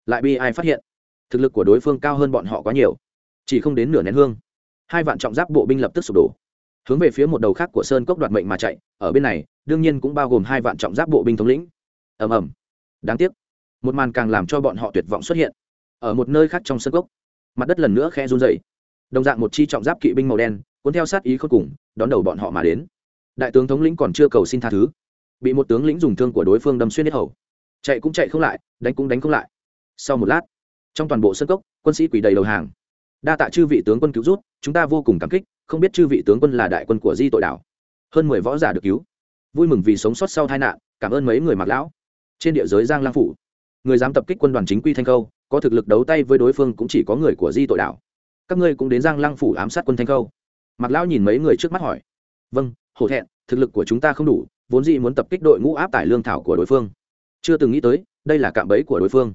Lại bị ai phát hiện? Thực lực của đối phương cao hơn bọn họ quá nhiều, chỉ không đến nửa nén hương. Hai vạn trọng giáp bộ binh lập tức sụp đổ. Hướng về phía một đầu khác của sơn cốc đoạt mệnh mà chạy, ở bên này, đương nhiên cũng bao gồm hai vạn trọng giáp bộ binh thống lĩnh. Ầm ầm. Đáng tiếc, một màn càng làm cho bọn họ tuyệt vọng xuất hiện. Ở một nơi khác trong sơn cốc, mặt đất lần nữa khe run dày đồng dạng một chi trọng giáp kỵ binh màu đen, cuốn theo sát ý khôn cùng, đón đầu bọn họ mà đến. Đại tướng thống lĩnh còn chưa cầu xin tha thứ, bị một tướng lĩnh dùng thương của đối phương đâm xuyên hết hầu. Chạy cũng chạy không lại, đánh cũng đánh không lại. Sau một lát, trong toàn bộ sân cốc, quân sĩ quỷ đầy đầu hàng. Đa tạ chư vị tướng quân cứu rút chúng ta vô cùng cảm kích, không biết chư vị tướng quân là đại quân của di tội đảo. Hơn mười võ giả được cứu. Vui mừng vì sống sót sau tai nạn, cảm ơn mấy người mặc lão. Trên địa giới giang lang phủ, người dám tập kích quân đoàn chính quy thanh khâu, có thực lực đấu tay với đối phương cũng chỉ có người của di tội đảo các ngươi cũng đến giang lăng phủ ám sát quân thanh khâu. Mặc lão nhìn mấy người trước mắt hỏi. Vâng hổ thẹn, thực lực của chúng ta không đủ, vốn dĩ muốn tập kích đội ngũ áp tải lương thảo của đối phương. Chưa từng nghĩ tới, đây là cạm bẫy của đối phương.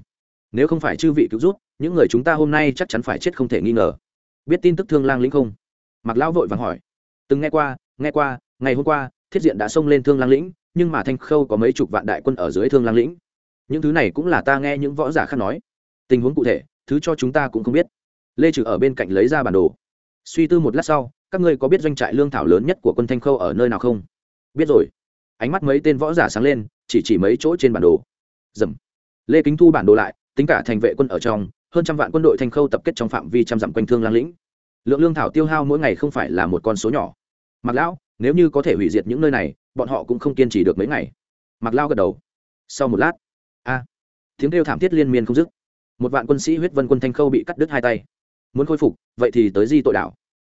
Nếu không phải chư vị cứu rút những người chúng ta hôm nay chắc chắn phải chết không thể nghi ngờ. Biết tin tức thương lang lĩnh không? Mặc lão vội vàng hỏi. Từng nghe qua nghe qua, ngày hôm qua, thiết diện đã xông lên thương lang lĩnh, nhưng mà thanh khâu có mấy chục vạn đại quân ở dưới thương lang lĩnh. Những thứ này cũng là ta nghe những võ giả khác nói. Tình huống cụ thể, thứ cho chúng ta cũng không biết lê trừ ở bên cạnh lấy ra bản đồ. Suy tư một lát sau, các ngươi có biết doanh trại lương thảo lớn nhất của quân thanh khâu ở nơi nào không? Biết rồi. Ánh mắt mấy tên võ giả sáng lên, chỉ chỉ mấy chỗ trên bản đồ. Dầm. Lê kính thu bản đồ lại, tính cả thành vệ quân ở trong, hơn trăm vạn quân đội thanh khâu tập kết trong phạm vi trăm dặm quanh thương lang lĩnh. Lượng lương thảo tiêu hao mỗi ngày không phải là một con số nhỏ. Mặc lão, nếu như có thể hủy diệt những nơi này, bọn họ cũng không kiên trì được mấy ngày. Mặc lao gật đầu. Sau một lát, a, tiếng kêu thảm thiết liên miên không dứt. Một vạn quân sĩ huyết vân quân thanh khâu bị cắt đứt hai tay muốn khôi phục, vậy thì tới di tội đảo.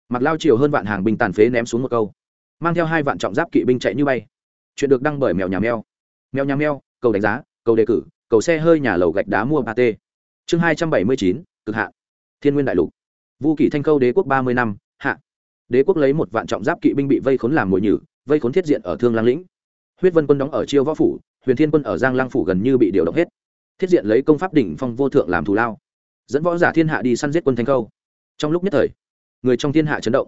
Mặc lao chiều hơn vạn hàng binh tàn phế ném xuống một câu. Mang theo hai vạn trọng giáp kỵ binh chạy như bay. Chuyện được đăng bởi mèo nhà mèo. Mèo nhà mèo, cầu đánh giá, cầu đề cử, cầu xe hơi nhà lầu gạch đá mua ba t chương hai trăm bảy mươi chín, cực hạ. Thiên nguyên đại lục. Vu kỷ thanh câu đế quốc ba mươi năm, hạ. Đế quốc lấy một vạn trọng giáp kỵ binh bị vây khốn làm mồi nhử, vây khốn thiết diện ở thương lang lĩnh. Huyết vân quân đóng ở chiêu võ phủ, huyền thiên quân ở giang lang phủ gần như bị điều động hết. Thiết diện lấy công pháp đỉnh phong vô thượng làm thù lao dẫn võ giả thiên hạ đi săn giết quân thanh khâu. Trong lúc nhất thời, người trong thiên hạ chấn động.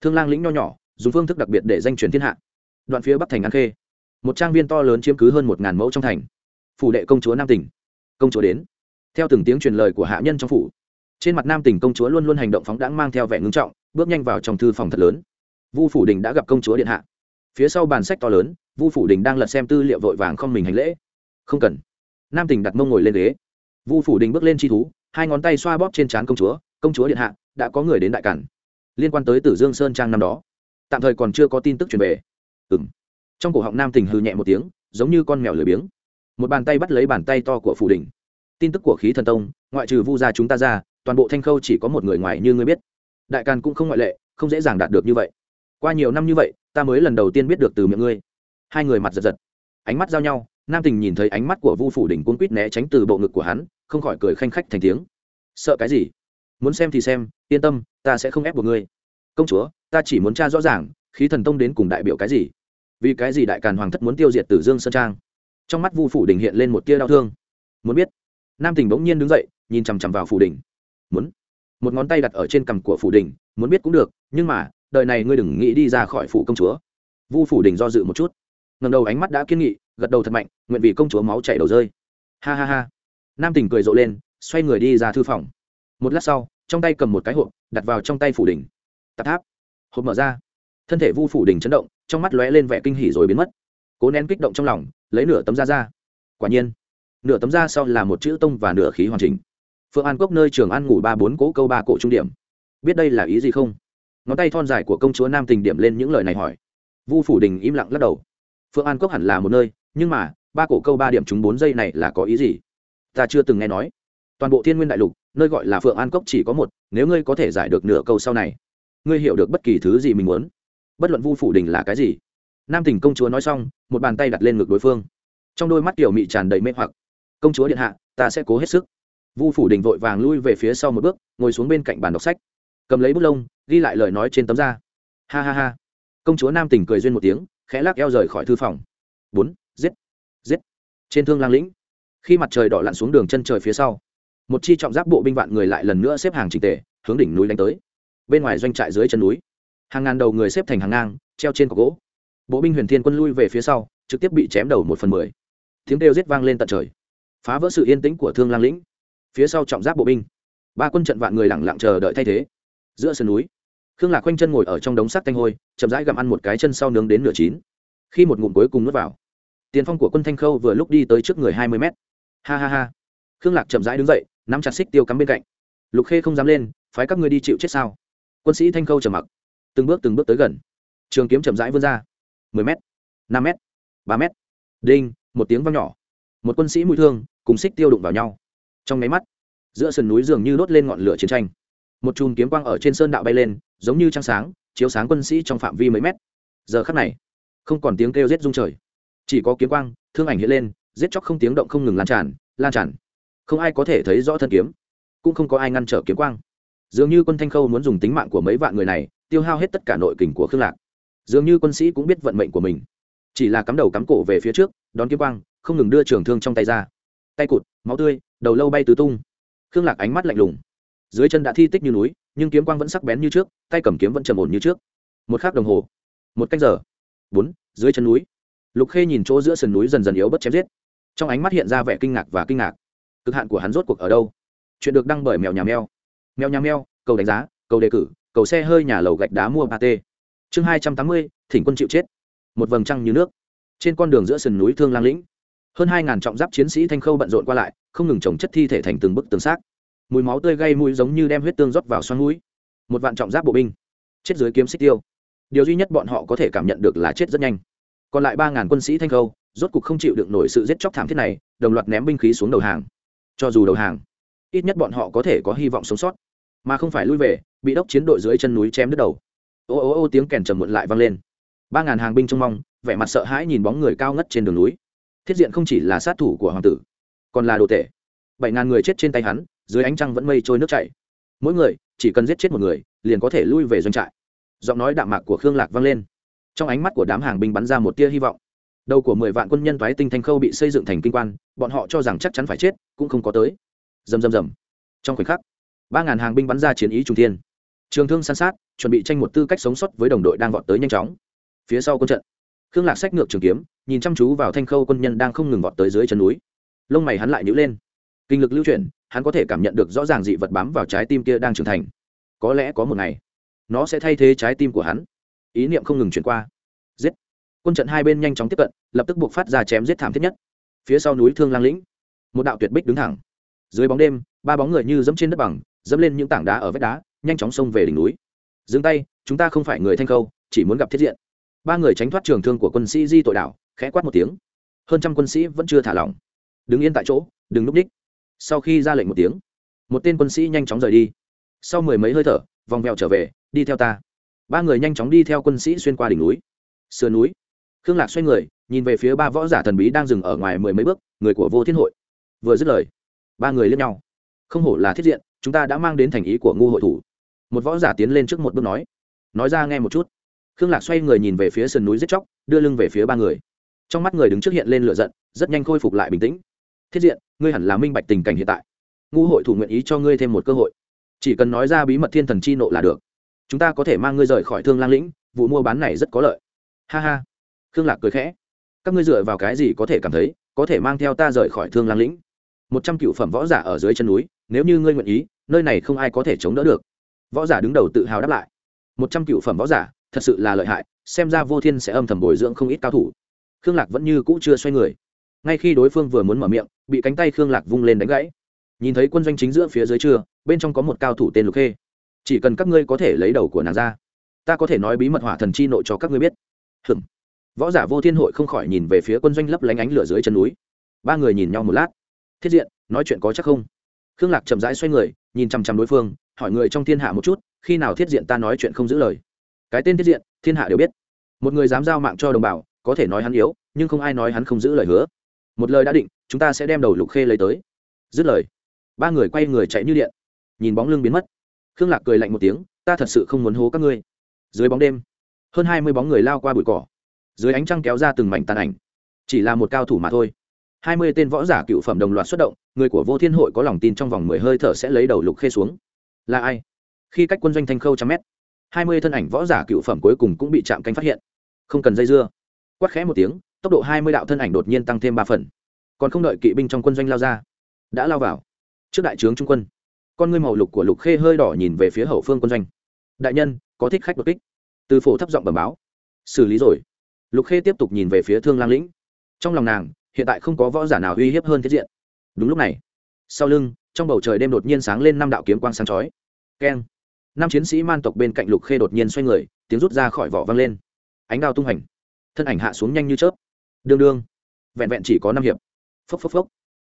Thương lang lĩnh nho nhỏ, dùng phương thức đặc biệt để danh truyền thiên hạ. Đoạn phía bắc thành an khê, một trang viên to lớn chiếm cứ hơn một ngàn mẫu trong thành. Phủ đệ công chúa nam tỉnh, công chúa đến. Theo từng tiếng truyền lời của hạ nhân trong phủ, trên mặt nam tỉnh công chúa luôn luôn hành động phóng đãng mang theo vẻ ngưng trọng, bước nhanh vào trong thư phòng thật lớn. Vu phủ đình đã gặp công chúa điện hạ. Phía sau bàn sách to lớn, vu phủ đình đang lật xem tư liệu vội vàng không mình hành lễ. Không cần. Nam tỉnh đặt mông ngồi lên ghế. Vu phủ đình bước lên tri thú hai ngón tay xoa bóp trên trán công chúa công chúa điện hạ, đã có người đến đại cản. Liên quan tới tử dương sơn trang năm đó. Tạm thời còn chưa có tin tức truyền về. Ừ m trong cổ họng nam tình hư nhẹ một tiếng, giống như con mèo lười biếng. Một bàn tay bắt lấy bàn tay to của phủ đình tin tức của khí thần tông, ngoại trừ vu gia chúng ta ra, toàn bộ thanh khâu chỉ có một người ngoài như ngươi biết. Đại càn cũng không ngoại lệ, không dễ dàng đạt được như vậy. Qua nhiều năm như vậy, ta mới lần đầu tiên biết được từ miệng ngươi. Hai người mặt giật giật. Ánh mắt giao nhau, nam tình nhìn thấy ánh mắt của vu phủ đỉnh cuốn quýt né tránh từ bộ ngực của hắn không khỏi cười khanh khách thành tiếng. Sợ cái gì? Muốn xem thì xem, yên tâm, ta sẽ không ép buộc ngươi. Công chúa, ta chỉ muốn tra rõ ràng, khí thần tông đến cùng đại biểu cái gì? Vì cái gì đại càn hoàng thất muốn tiêu diệt tử dương sơn trang? Trong mắt vu phủ đình hiện lên một tia đau thương. Muốn biết? Nam tình bỗng nhiên đứng dậy, nhìn chằm chằm vào phủ đình. Muốn? Một ngón tay đặt ở trên cằm của phủ đình, muốn biết cũng được, nhưng mà, đời này ngươi đừng nghĩ đi ra khỏi phủ công chúa. Vu phủ đình do dự một chút. Ngầm đầu ánh mắt đã kiên nghị, gật đầu thật mạnh, nguyện vì công chúa máu chảy đầu rơi. Ha ha ha nam tình cười rộ lên, xoay người đi ra thư phòng. Một lát sau, trong tay cầm một cái hộp, đặt vào trong tay phủ đình tạp tháp. Hộp mở ra. Thân thể vu phủ đình chấn động, trong mắt lóe lên vẻ kinh hỉ rồi biến mất. Cố nén kích động trong lòng, lấy nửa tấm da ra. Quả nhiên, nửa tấm da sau là một chữ tông và nửa khí hoàn chỉnh. Phượng an cốc nơi trường an ngủ ba bốn cố câu ba cổ trung điểm. Biết đây là ý gì không? Ngón tay thon dài của công chúa nam tình điểm lên những lời này hỏi. Vu phủ đình im lặng lắc đầu. Phượng an cốc hẳn là một nơi, nhưng mà, ba cổ câu ba điểm chúng bốn giây này là có ý gì? Ta chưa từng nghe nói. Toàn bộ thiên nguyên đại lục, nơi gọi là phượng an cốc chỉ có một, nếu ngươi có thể giải được nửa câu sau này, ngươi hiểu được bất kỳ thứ gì mình muốn. Bất luận vu phủ đình là cái gì. Nam tỉnh công chúa nói xong, một bàn tay đặt lên ngực đối phương. Trong đôi mắt tiểu mị tràn đầy mê hoặc. Công chúa điện hạ, ta sẽ cố hết sức. Vu phủ đình vội vàng lui về phía sau một bước, ngồi xuống bên cạnh bàn đọc sách. Cầm lấy bút lông, ghi lại lời nói trên tấm da. Ha ha ha. Công chúa nam tỉnh cười duyên một tiếng, khẽ lắc eo rời khỏi thư phòng. Bốn, giết giết. Trên thương lang lĩnh khi mặt trời đỏ lặn xuống đường chân trời phía sau, một chi trọng giáp bộ binh vạn người lại lần nữa xếp hàng trình tề, hướng đỉnh núi đánh tới. Bên ngoài doanh trại dưới chân núi, hàng ngàn đầu người xếp thành hàng ngang, treo trên cọc gỗ. Bộ binh huyền thiên quân lui về phía sau, trực tiếp bị chém đầu một phần mười. Tiếng đều giết vang lên tận trời, phá vỡ sự yên tĩnh của thương lang lĩnh. Phía sau trọng giáp bộ binh, ba quân trận vạn người lẳng lặng chờ đợi thay thế. Giữa sườn núi, khương lạc quanh chân ngồi ở trong đống sắt tanh hôi, chậm rãi gặm ăn một cái chân sau nướng đến nửa chín. Khi một ngụm cuối cùng nuốt vào, tiền phong của quân thanh khâu vừa lúc đi tới trước người hai mươi mét ha ha ha. Khương lạc chậm rãi đứng dậy, nắm chặt xích tiêu cắm bên cạnh. Lục khê không dám lên, phái các người đi chịu chết sao? Quân sĩ thanh khâu trầm mặc. Từng bước từng bước tới gần. Trường kiếm chậm rãi vươn ra. mười m năm m ba m đinh, một tiếng vang nhỏ. Một quân sĩ mũi thương cùng xích tiêu đụng vào nhau. Trong máy mắt, giữa sườn núi dường như đốt lên ngọn lửa chiến tranh. Một chùm kiếm quang ở trên sơn đạo bay lên, giống như trăng sáng, chiếu sáng quân sĩ trong phạm vi mấy mét. Giờ khắc này, không còn tiếng kêu giết rung trời. Chỉ có kiếm quang, thương ảnh hiện lên giết chóc không tiếng động không ngừng lan tràn lan tràn. Không ai có thể thấy rõ thân kiếm, cũng không có ai ngăn trở kiếm quang. Dường như quân thanh khâu muốn dùng tính mạng của mấy vạn người này tiêu hao hết tất cả nội kình của khương lạc. Dường như quân sĩ cũng biết vận mệnh của mình. Chỉ là cắm đầu cắm cổ về phía trước, đón kiếm quang, không ngừng đưa trường thương trong tay ra. Tay cụt, máu tươi, đầu lâu bay tứ tung. Khương lạc ánh mắt lạnh lùng. Dưới chân đã thi tích như núi, nhưng kiếm quang vẫn sắc bén như trước, tay cầm kiếm vẫn trầm ổn như trước. Một k h ắ c đồng hồ, một cách giờ. Bốn, dưới chân núi. Lục khê nhìn chỗ giữa sườn núi dần dần yếu bất chém giết trong ánh mắt hiện ra vẻ kinh ngạc và kinh ngạc. Cực hạn của hắn rốt cuộc ở đâu? Chuyện được đăng bởi mèo nhà mèo. Mèo nhà mèo, cầu đánh giá, cầu đề cử, cầu xe hơi nhà lầu gạch đá mua ba t chương hai trăm tám mươi, thỉnh quân chịu chết. Một vầng trăng như nước. Trên con đường giữa sườn núi thương lang lĩnh, hơn hai ngàn trọng giáp chiến sĩ thanh khâu bận rộn qua lại, không ngừng trồng chất thi thể thành từng bức tường xác. Mùi máu tươi gây mũi giống như đem huyết tương rót vào xoăn mũi. Một vạn trọng giáp bộ binh, chết dưới kiếm xích tiêu. Điều duy nhất bọn họ có thể cảm nhận được là chết rất nhanh còn lại ba ngàn quân sĩ thanh khâu, rốt cục không chịu được nổi sự giết chóc thảm thiết này, đồng loạt ném binh khí xuống đầu hàng. Cho dù đầu hàng, ít nhất bọn họ có thể có hy vọng sống sót, mà không phải lui về, bị đốc chiến đội dưới chân núi chém đứt đầu. Ô ô ô, tiếng kèn trầm muộn lại vang lên. Ba ngàn hàng binh trông mong, vẻ mặt sợ hãi nhìn bóng người cao ngất trên đường núi. Thiết diện không chỉ là sát thủ của hoàng tử, còn là đồ tể. Bảy ngàn người chết trên tay hắn, dưới ánh trăng vẫn mây trôi nước chảy. Mỗi người, chỉ cần giết chết một người, liền có thể lui về doanh trại. Giọng nói đạm mạc của khương lạc vang lên trong ánh mắt của đám hàng binh bắn ra một tia hy vọng. Đầu của mười vạn quân nhân thoái tinh thanh khâu bị xây dựng thành kinh quan, bọn họ cho rằng chắc chắn phải chết, cũng không có tới. Dầm dầm dầm trong khoảnh khắc, ba ngàn hàng binh bắn ra chiến ý trung thiên. Trường thương san sát, chuẩn bị tranh một tư cách sống sót với đồng đội đang vọt tới nhanh chóng. Phía sau quân trận, khương lạc sách ngược trường kiếm, nhìn chăm chú vào thanh khâu quân nhân đang không ngừng vọt tới dưới chân núi. Lông mày hắn lại nhữ lên. Kinh lực lưu chuyển, hắn có thể cảm nhận được rõ ràng dị vật bám vào trái tim kia đang trưởng thành. Có lẽ có một ngày, nó sẽ thay thế trái tim của hắn ý niệm không ngừng chuyển qua. Giết. Quân trận hai bên nhanh chóng tiếp cận, lập tức buộc phát ra chém giết thảm thiết nhất. Phía sau núi thương lang lĩnh, một đạo tuyệt bích đứng thẳng. Dưới bóng đêm, ba bóng người như dẫm trên đất bằng, dẫm lên những tảng đá ở vách đá, nhanh chóng xông về đỉnh núi. Dừng tay, chúng ta không phải người thanh khâu, chỉ muốn gặp thiết diện. Ba người tránh thoát trường thương của quân sĩ di tội đảo khẽ quát một tiếng. Hơn trăm quân sĩ vẫn chưa thả lỏng. Đứng yên tại chỗ, đừng núp ních sau khi ra lệnh một tiếng, một tên quân sĩ nhanh chóng rời đi. Sau mười mấy hơi thở, vòng vèo trở về, đi theo ta ba người nhanh chóng đi theo quân sĩ xuyên qua đỉnh núi. Sườn núi. Khương lạc xoay người, nhìn về phía ba võ giả thần bí đang dừng ở ngoài mười mấy bước, người của vô thiên hội. Vừa dứt lời, ba người lên nhau. Không hổ là thiết diện, chúng ta đã mang đến thành ý của ngu hội thủ. Một võ giả tiến lên trước một bước nói. Nói ra nghe một chút. Khương lạc xoay người nhìn về phía sườn núi giết chóc, đưa lưng về phía ba người. Trong mắt người đứng trước hiện lên lửa giận, rất nhanh khôi phục lại bình tĩnh. Thiết diện, ngươi hẳn là minh bạch tình cảnh hiện tại. Ngũ hội thủ nguyện ý cho ngươi thêm một cơ hội. Chỉ cần nói ra bí mật thiên thần chi nộ là được chúng ta có thể mang ngươi rời khỏi thương lang lĩnh, vụ mua bán này rất có lợi. Ha ha. Khương lạc cười khẽ. Các ngươi dựa vào cái gì có thể cảm thấy, có thể mang theo ta rời khỏi thương lang lĩnh? Một trăm cựu phẩm võ giả ở dưới chân núi, nếu như ngươi nguyện ý, nơi này không ai có thể chống đỡ được. Võ giả đứng đầu tự hào đáp lại. Một trăm cựu phẩm võ giả, thật sự là lợi hại, xem ra vô thiên sẽ âm thầm bồi dưỡng không ít cao thủ. Khương lạc vẫn như cũ chưa xoay người. Ngay khi đối phương vừa muốn mở miệng, bị cánh tay khương lạc vung lên đánh gãy. Nhìn thấy quân doanh chính giữa phía dưới chưa, bên trong có một cao thủ tên lục khê chỉ cần các ngươi có thể lấy đầu của nàng ra, ta có thể nói bí mật hỏa thần chi nội cho các ngươi biết. Hừng võ giả vô thiên hội không khỏi nhìn về phía quân doanh lấp lánh ánh lửa dưới chân núi. Ba người nhìn nhau một lát. Thiết diện, nói chuyện có chắc không? Khương lạc chậm rãi xoay người, nhìn chằm chằm đối phương, hỏi người trong thiên hạ một chút, khi nào thiết diện ta nói chuyện không giữ lời? Cái tên thiết diện, thiên hạ đều biết. Một người dám giao mạng cho đồng bào, có thể nói hắn yếu, nhưng không ai nói hắn không giữ lời hứa. Một lời đã định, chúng ta sẽ đem đầu lục khê lấy tới. Dứt lời, ba người quay người chạy như điện. Nhìn bóng lưng biến mất khương lạc cười lạnh một tiếng, ta thật sự không muốn hố các ngươi. Dưới bóng đêm, hơn hai mươi bóng người lao qua bụi cỏ. Dưới ánh trăng kéo ra từng mảnh tàn ảnh. Chỉ là một cao thủ mà thôi. Hai mươi tên võ giả cựu phẩm đồng loạt xuất động, người của vô thiên hội có lòng tin trong vòng mười hơi thở sẽ lấy đầu lục khê xuống. Là ai? Khi cách quân doanh thanh khâu trăm mét, hai mươi thân ảnh võ giả cựu phẩm cuối cùng cũng bị chạm canh phát hiện. Không cần dây dưa. Quát khẽ một tiếng, tốc độ hai mươi đạo thân ảnh đột nhiên tăng thêm ba phần. Còn không đợi kỵ binh trong quân doanh lao ra, đã lao vào. Trước đại trướng trung quân con ngươi màu lục của lục khê hơi đỏ nhìn về phía hậu phương quân doanh. Đại nhân, có thích khách đột kích. Từ phổ thấp giọng bẩm báo. Xử lý rồi. Lục khê tiếp tục nhìn về phía thương lang lĩnh. Trong lòng nàng, hiện tại không có võ giả nào uy hiếp hơn thiết diện. Đúng lúc này, sau lưng, trong bầu trời đêm đột nhiên sáng lên năm đạo kiếm quang sáng chói. Keng. Năm chiến sĩ man tộc bên cạnh lục khê đột nhiên xoay người, tiếng rút ra khỏi vỏ văng lên. Ánh đao tung hành. Thân ảnh hạ xuống nhanh như chớp. Đương đương. Vẹn vẹn chỉ có năm hiệp. Phốc phốc phốc.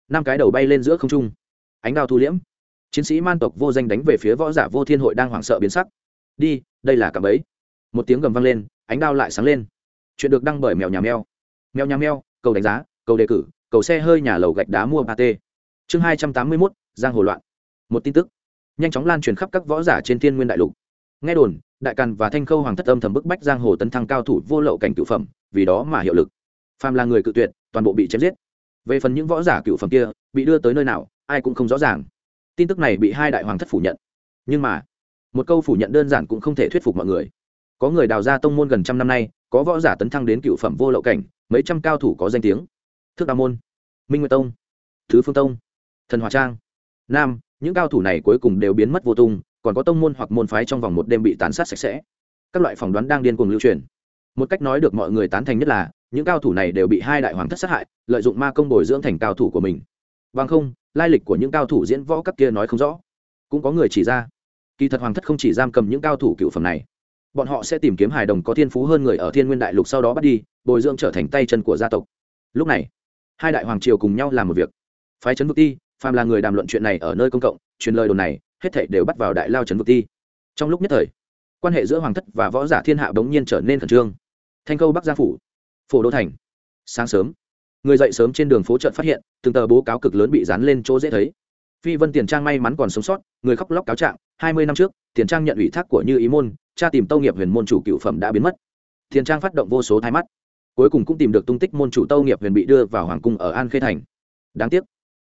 Năm cái đầu bay lên giữa không trung. Ánh đao thu liễm chiến sĩ man tộc vô danh đánh về phía võ giả vô thiên hội đang hoảng sợ biến sắc. Đi, đây là cạm ấy một tiếng gầm vang lên, ánh đao lại sáng lên. Chuyện được đăng bởi mèo nhà mèo. Mèo nhà mèo, cầu đánh giá, cầu đề cử, cầu xe hơi nhà lầu gạch đá mua ba t chương hai trăm tám mươi mốt, giang hồ loạn. Một tin tức. Nhanh chóng lan truyền khắp các võ giả trên thiên nguyên đại lục. Nghe đồn, đại càn và thanh khâu hoàng thất âm thầm bức bách giang hồ tấn thăng cao thủ vô lậu cảnh cựu phẩm, vì đó mà hiệu lực. Phàm là người cự tuyệt, toàn bộ bị chém giết. Về phần những võ giả cựu phẩm kia, bị đưa tới nơi nào, ai cũng không rõ ràng tin tức này bị hai đại hoàng thất phủ nhận. Nhưng mà, một câu phủ nhận đơn giản cũng không thể thuyết phục mọi người. Có người đào ra tông môn gần trăm năm nay, có võ giả tấn thăng đến cựu phẩm vô lậu cảnh, mấy trăm cao thủ có danh tiếng. Thước đa môn, minh nguyệt tông, thứ phương tông, thần hòa trang, nam, những cao thủ này cuối cùng đều biến mất vô tung, còn có tông môn hoặc môn phái trong vòng một đêm bị tán sát sạch sẽ. Các loại phỏng đoán đang điên cuồng lưu truyền. Một cách nói được mọi người tán thành nhất là, những cao thủ này đều bị hai đại hoàng thất sát hại, lợi dụng ma công bồi dưỡng thành cao thủ của mình bằng không, lai lịch của những cao thủ diễn võ cấp kia nói không rõ. Cũng có người chỉ ra. Kỳ thật hoàng thất không chỉ giam cầm những cao thủ cựu phẩm này. Bọn họ sẽ tìm kiếm hài đồng có thiên phú hơn người ở thiên nguyên đại lục sau đó bắt đi, bồi dưỡng trở thành tay chân của gia tộc. Lúc này, hai đại hoàng triều cùng nhau làm một việc. Phái trấn vực ti, phàm là người đàm luận chuyện này ở nơi công cộng, truyền lời đồn này, hết thảy đều bắt vào đại lao trấn vực ti. Trong lúc nhất thời, quan hệ giữa hoàng thất và võ giả thiên hạ bỗng nhiên trở nên khẩn trương. Thanh câu bắc gia phủ, phổ đô thành. Sáng sớm người dậy sớm trên đường phố trận phát hiện, từng tờ bố cáo cực lớn bị dán lên chỗ dễ thấy. Phi vân tiền trang may mắn còn sống sót, người khóc lóc cáo trạng, hai mươi năm trước, tiền trang nhận ủy thác của như ý môn, cha tìm tâu nghiệp huyền môn chủ cựu phẩm đã biến mất. Tiền trang phát động vô số thái mắt. Cuối cùng cũng tìm được tung tích môn chủ tâu nghiệp huyền bị đưa vào hoàng cung ở an khê thành. Đáng tiếc,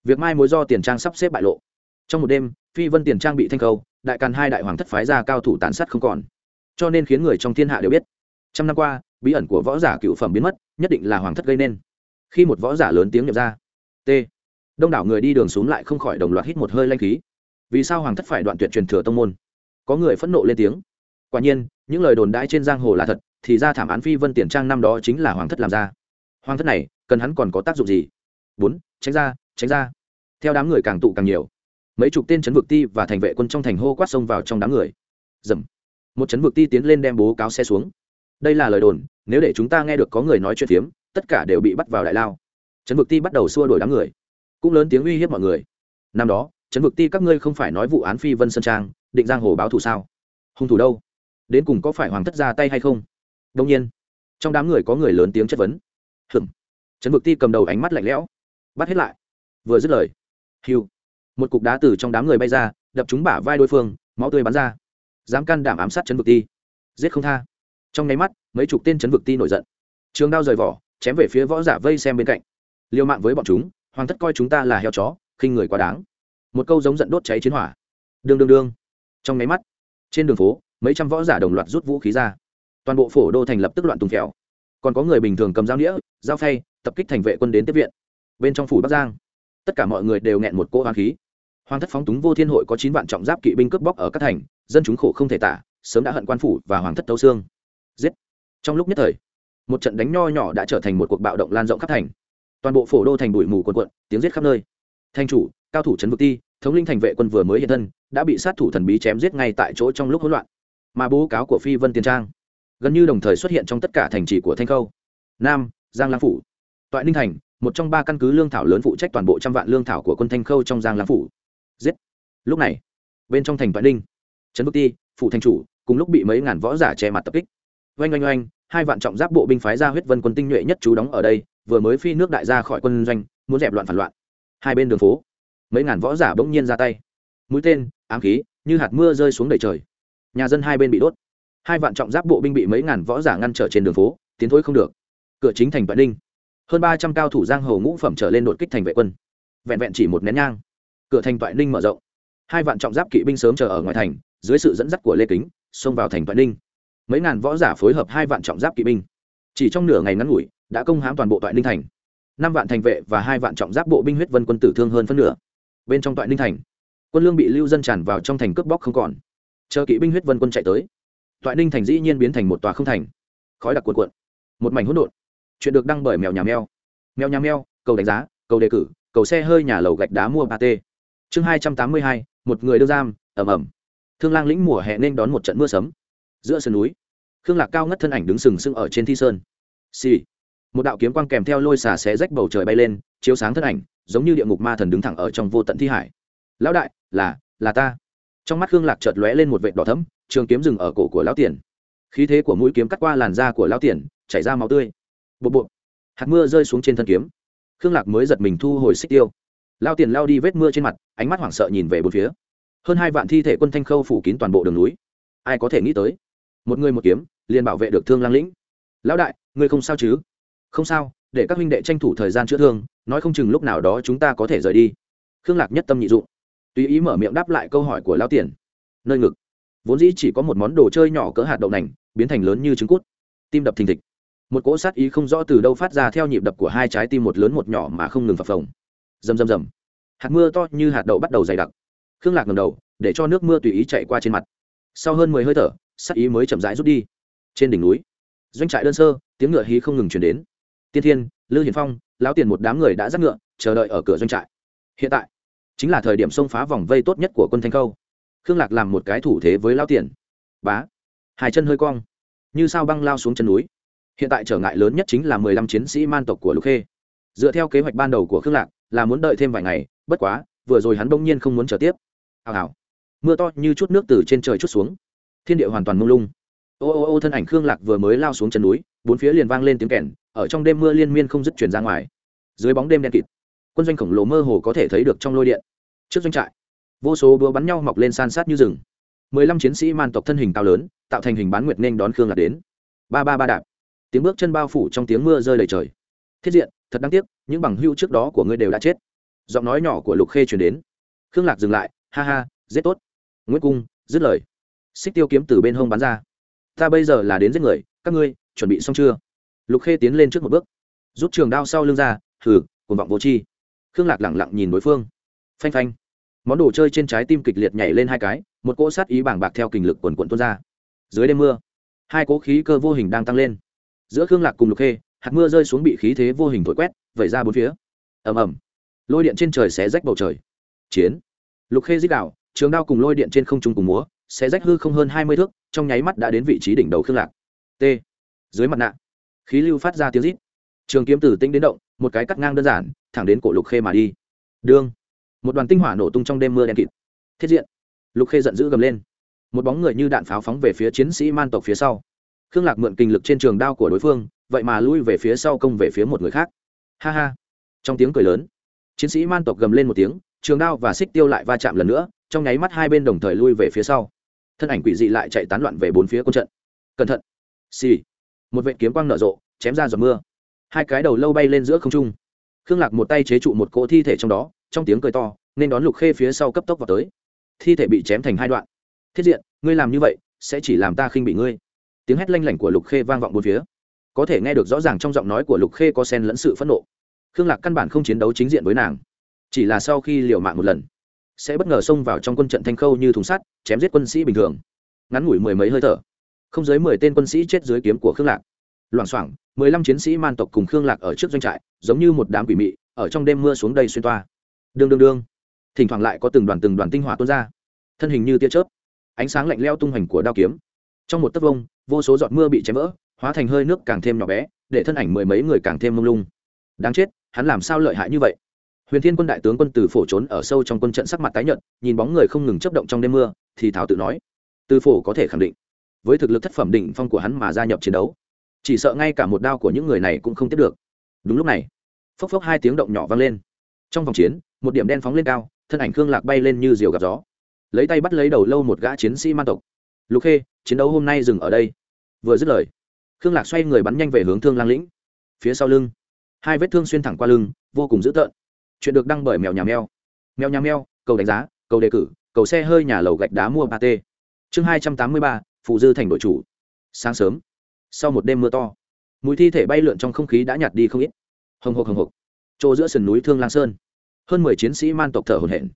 việc mai mối do tiền trang sắp xếp bại lộ. Trong một đêm, phi vân tiền trang bị thanh khâu, đại càn hai đại hoàng thất phái ra cao thủ tàn sát không còn. Cho nên khiến người trong thiên hạ đều biết, trăm năm qua, bí ẩn của võ giả cựu phẩm biến mất, nhất định là hoàng thất gây nên khi một võ giả lớn tiếng nhập ra. T. Đông đảo người đi đường xuống lại không khỏi đồng loạt hít một hơi lanh khí. Vì sao hoàng thất phải đoạn tuyệt truyền thừa tông môn? Có người phẫn nộ lên tiếng. Quả nhiên, những lời đồn đãi trên giang hồ là thật, thì ra thảm án phi vân tiền trang năm đó chính là hoàng thất làm ra. Hoàng thất này, cần hắn còn có tác dụng gì? Bốn, tránh ra tránh ra. Theo đám người càng tụ càng nhiều. Mấy chục tên chấn vực ti và thành vệ quân trong thành hô quát xông vào trong đám người. Dầm. Một chấn vực ti tiến lên đem bố cáo xe xuống. Đây là lời đồn, nếu để chúng ta nghe được có người nói chuyện phiếm tất cả đều bị bắt vào đại lao. Chấn vực ti bắt đầu xua đuổi đám người. Cũng lớn tiếng uy hiếp mọi người. Năm đó chấn vực ti các ngươi không phải nói vụ án phi vân sơn trang, định giang hồ báo thù sao? Hung thủ đâu? Đến cùng có phải hoàng thất ra tay hay không? Đông nhiên, trong đám người có người lớn tiếng chất vấn. Hừng chấn vực ti cầm đầu ánh mắt lạnh lẽo. Bắt hết lại. Vừa dứt lời. Hiu. Một cục đá từ trong đám người bay ra, đập trúng bả vai đối phương, máu tươi bắn ra. Dám can đảm ám sát chấn vực ti. Giết không tha. Trong nháy mắt, mấy chục tên chấn vực ti nổi giận. Trường đao rời vỏ chém về phía võ giả vây xem bên cạnh. Liều mạng với bọn chúng, hoàng thất coi chúng ta là heo chó, khinh người quá đáng. Một câu giống giận đốt cháy chiến hỏa. Đương đương đương. Trong nháy mắt, trên đường phố, mấy trăm võ giả đồng loạt rút vũ khí ra. Toàn bộ phổ đô thành lập tức loạn tùng phèo. Còn có người bình thường cầm dao đĩa, dao phay, tập kích thành vệ quân đến tiếp viện. Bên trong phủ bắc giang, tất cả mọi người đều nghẹn một cỗ hoàng khí. Hoàng thất phóng túng vô thiên hội có chín vạn trọng giáp kỵ binh cướp bóc ở các thành, dân chúng khổ không thể tả, sớm đã hận quan phủ và hoàng thất tấu xương. Giết. Trong lúc nhất thời một trận đánh nho nhỏ đã trở thành một cuộc bạo động lan rộng khắp thành. Toàn bộ phổ đô thành bụi mù quần quận tiếng giết khắp nơi. Thanh chủ, cao thủ trấn vực ti, thống linh thành vệ quân vừa mới hiện thân, đã bị sát thủ thần bí chém giết ngay tại chỗ trong lúc hỗn loạn. Mà bố cáo của phi vân tiền trang, gần như đồng thời xuất hiện trong tất cả thành trì của thanh khâu. Nam, giang lang phủ. Toại ninh thành, một trong ba căn cứ lương thảo lớn phụ trách toàn bộ trăm vạn lương thảo của quân thanh khâu trong giang lang phủ. Giết. Lúc này, bên trong thành toại ninh, trấn vực ti phụ thanh chủ, cùng lúc bị mấy ngàn võ giả che mặt tập kích. Oanh oanh oanh hai vạn trọng giáp bộ binh phái ra huyết vân quân tinh nhuệ nhất chú đóng ở đây, vừa mới phi nước đại ra khỏi quân doanh, muốn dẹp loạn phản loạn. Hai bên đường phố, mấy ngàn võ giả bỗng nhiên ra tay. Mũi tên, ám khí, như hạt mưa rơi xuống đầy trời. Nhà dân hai bên bị đốt. Hai vạn trọng giáp bộ binh bị mấy ngàn võ giả ngăn trở trên đường phố, tiến thối không được. Cửa chính thành vạn ninh. Hơn ba trăm cao thủ giang hồ ngũ phẩm trở lên đột kích thành vệ quân. Vẹn vẹn chỉ một nén nhang. Cửa thành toại ninh mở rộng. Hai vạn trọng giáp kỵ binh sớm chờ ở ngoài thành, dưới sự dẫn dắt của lê kính, xông vào thành toại ninh mấy ngàn võ giả phối hợp hai vạn trọng giáp kỵ binh. Chỉ trong nửa ngày ngắn ngủi, đã công hãm toàn bộ toại ninh thành. Năm vạn thành vệ và hai vạn trọng giáp bộ binh huyết vân quân tử thương hơn phân nửa. Bên trong toại ninh thành, quân lương bị lưu dân tràn vào trong thành cướp bóc không còn. Chờ kỵ binh huyết vân quân chạy tới, toại ninh thành dĩ nhiên biến thành một tòa không thành. Khói đặc cuộn cuộn, một mảnh hỗn độn. Chuyện được đăng bởi mèo nhà mèo. Mèo nhà mèo, cầu đánh giá, cầu đề cử, cầu xe hơi nhà lầu gạch đá mua ba t chương hai trăm tám mươi hai, một người đưa giam ẩm ẩm thương lang lĩnh mùa hè nên đón một trận mưa sấm. Giữa sườn núi khương lạc cao ngất thân ảnh đứng sừng sững ở trên thi sơn. Xì、sì. một đạo kiếm quang kèm theo lôi xà xé rách bầu trời bay lên, chiếu sáng thân ảnh, giống như địa ngục ma thần đứng thẳng ở trong vô tận thi hải. Lão đại, là là ta. Trong mắt khương lạc chợt lóe lên một vệt đỏ thấm trường kiếm dừng ở cổ của lão tiền. Khí thế của mũi kiếm cắt qua làn da của lão tiền, chảy ra máu tươi. Bột bột hạt mưa rơi xuống trên thân kiếm. Khương lạc mới giật mình thu hồi xích tiêu. Lao tiền lao đi vết mưa trên mặt, ánh mắt hoảng sợ nhìn về bốn phía. Hơn hai vạn thi thể quân thanh khâu phủ kín toàn bộ đường núi. Ai có thể nghĩ tới? Một người một kiếm, liền bảo vệ được thương lang lĩnh. Lão đại, ngươi không sao chứ? Không sao, để các huynh đệ tranh thủ thời gian chữa thương, nói không chừng lúc nào đó chúng ta có thể rời đi. Khương lạc nhất tâm nhị dụng, tùy ý mở miệng đáp lại câu hỏi của lão tiền. Nơi ngực, vốn dĩ chỉ có một món đồ chơi nhỏ cỡ hạt đậu nành, biến thành lớn như trứng cút, tim đập thình thịch. Một cỗ sát ý không rõ từ đâu phát ra theo nhịp đập của hai trái tim một lớn một nhỏ mà không ngừng phập phồng. Rầm rầm rầm. Hạt mưa to như hạt đậu bắt đầu dày đặc. Khương lạc ngầm đầu, để cho nước mưa tùy ý chạy qua trên mặt. Sau hơn mười hơi thở sắc ý mới chậm rãi rút đi. Trên đỉnh núi, doanh trại đơn sơ, tiếng ngựa hí không ngừng chuyển đến. Tiên thiên, lư hiền phong, lão tiền một đám người đã dắt ngựa, chờ đợi ở cửa doanh trại. Hiện tại, chính là thời điểm xông phá vòng vây tốt nhất của quân thanh khâu. Khương lạc làm một cái thủ thế với lão tiền. Bá, hai chân hơi cong, như sao băng lao xuống chân núi. Hiện tại trở ngại lớn nhất chính là mười lăm chiến sĩ man tộc của lục khê. Dựa theo kế hoạch ban đầu của khương lạc, là muốn đợi thêm vài ngày, bất quá, vừa rồi hắn bỗng nhiên không muốn chờ tiếp. Hào hào, mưa to như chút nước từ trên trời chút xuống thiên địa hoàn toàn mông lung. Ô ô ô, thân ảnh khương lạc vừa mới lao xuống chân núi, bốn phía liền vang lên tiếng kèn, ở trong đêm mưa liên miên không dứt chuyển ra ngoài. Dưới bóng đêm đen kịt, quân doanh khổng lồ mơ hồ có thể thấy được trong lôi điện. Trước doanh trại, vô số búa bắn nhau mọc lên san sát như rừng. Mười lăm chiến sĩ man tộc thân hình cao lớn, tạo thành hình bán nguyệt nên đón khương lạc đến. Ba ba ba đạp. Tiếng bước chân bao phủ trong tiếng mưa rơi đầy trời. Thiết diện, thật đáng tiếc, những bằng hưu trước đó của ngươi đều đã chết. Giọng nói nhỏ của lục khê chuyển đến. Khương lạc dừng lại, ha ha, giết tốt. Nguyễn cung, dứt lời xích tiêu kiếm từ bên hông bắn ra. Ta bây giờ là đến giết người, các ngươi, chuẩn bị xong chưa? Lục khê tiến lên trước một bước. Rút trường đao sau lưng ra, thử, cuồng vọng vô chi khương lạc lẳng lặng nhìn đối phương. Phanh phanh. Món đồ chơi trên trái tim kịch liệt nhảy lên hai cái, một cỗ sát ý bảng bạc theo kình lực quần quận tuôn ra. Dưới đêm mưa, hai cỗ khí cơ vô hình đang tăng lên. Giữa khương lạc cùng lục khê, hạt mưa rơi xuống bị khí thế vô hình thổi quét, vẩy ra bốn phía. Ầm ầm. Lôi điện trên trời xé rách bầu trời. Chiến. Lục khê dích đạo trường đao cùng lôi điện trên không trung cùng múa sẽ rách hư không hơn hai mươi thước, trong nháy mắt đã đến vị trí đỉnh đầu khương lạc. T. Dưới mặt nạ, khí lưu phát ra tiếng rít. Trường kiếm từ tinh đến động, một cái cắt ngang đơn giản, thẳng đến cổ lục khê mà đi. Đương một đoàn tinh hỏa nổ tung trong đêm mưa đen kịt. Thiết diện. Lục khê giận dữ gầm lên. Một bóng người như đạn pháo phóng về phía chiến sĩ man tộc phía sau. Khương lạc mượn kinh lực trên trường đao của đối phương, vậy mà lui về phía sau công về phía một người khác. Ha ha. Trong tiếng cười lớn, chiến sĩ man tộc gầm lên một tiếng, trường đao và xích tiêu lại va chạm lần nữa, trong nháy mắt hai bên đồng thời lui về phía sau thân ảnh quỷ dị lại chạy tán loạn về bốn phía quân trận. Cẩn thận. Xì、sì. một vệ kiếm quang nở rộ, chém ra giọt mưa. Hai cái đầu lâu bay lên giữa không trung. Khương lạc một tay chế trụ một cỗ thi thể trong đó, trong tiếng cười to, nên đón lục khê phía sau cấp tốc vào tới. Thi thể bị chém thành hai đoạn. Thiết diện, ngươi làm như vậy, sẽ chỉ làm ta khinh bị ngươi. Tiếng hét lanh lảnh của lục khê vang vọng bốn phía. Có thể nghe được rõ ràng trong giọng nói của lục khê có sen lẫn sự phẫn nộ. Khương lạc căn bản không chiến đấu chính diện với nàng. Chỉ là sau khi liều mạng một lần sẽ bất ngờ xông vào trong quân trận thanh khâu như thùng sắt, chém giết quân sĩ bình thường. Ngắn ngủi mười mấy hơi thở, không dưới mười tên quân sĩ chết dưới kiếm của khương lạc. Loảng xoảng, mười lăm chiến sĩ man tộc cùng khương lạc ở trước doanh trại, giống như một đám quỷ mị, ở trong đêm mưa xuống đây xuyên toa. Đương đương đương. Thỉnh thoảng lại có từng đoàn từng đoàn tinh hỏa tuôn ra. Thân hình như tia chớp, ánh sáng lạnh leo tung hoành của đao kiếm. Trong một tấc vông, vô số giọt mưa bị chém vỡ, hóa thành hơi nước càng thêm nhỏ bé, để thân ảnh mười mấy người càng thêm mông lung. Đáng chết, hắn làm sao lợi hại như vậy? Huyền thiên quân đại tướng quân từ phổ trốn ở sâu trong quân trận sắc mặt tái nhợt, nhìn bóng người không ngừng chấp động trong đêm mưa, thì thảo tự nói, từ phổ có thể khẳng định, với thực lực thất phẩm đỉnh phong của hắn mà gia nhập chiến đấu, chỉ sợ ngay cả một đao của những người này cũng không tiếp được. Đúng lúc này, phốc phốc hai tiếng động nhỏ vang lên. Trong vòng chiến, một điểm đen phóng lên cao, thân ảnh khương lạc bay lên như diều gặp gió. Lấy tay bắt lấy đầu lâu một gã chiến sĩ man tộc. Lục khê, chiến đấu hôm nay dừng ở đây. Vừa dứt lời, khương lạc xoay người bắn nhanh về hướng thương lang lĩnh. Phía sau lưng, hai vết thương xuyên thẳng qua lưng, vô cùng dữ tợn chuyện được đăng bởi mèo nhà mèo. Mèo nhà mèo, cầu đánh giá, cầu đề cử, cầu xe hơi nhà lầu gạch đá mua ba t chương hai trăm tám mươi ba phụ dư thành đội chủ. Sáng sớm, sau một đêm mưa to, mùi thi thể bay lượn trong không khí đã nhạt đi không ít. Hồng hộc hồng hộc, chỗ giữa sườn núi thương lang sơn, hơn mười chiến sĩ man tộc thở hồn hển.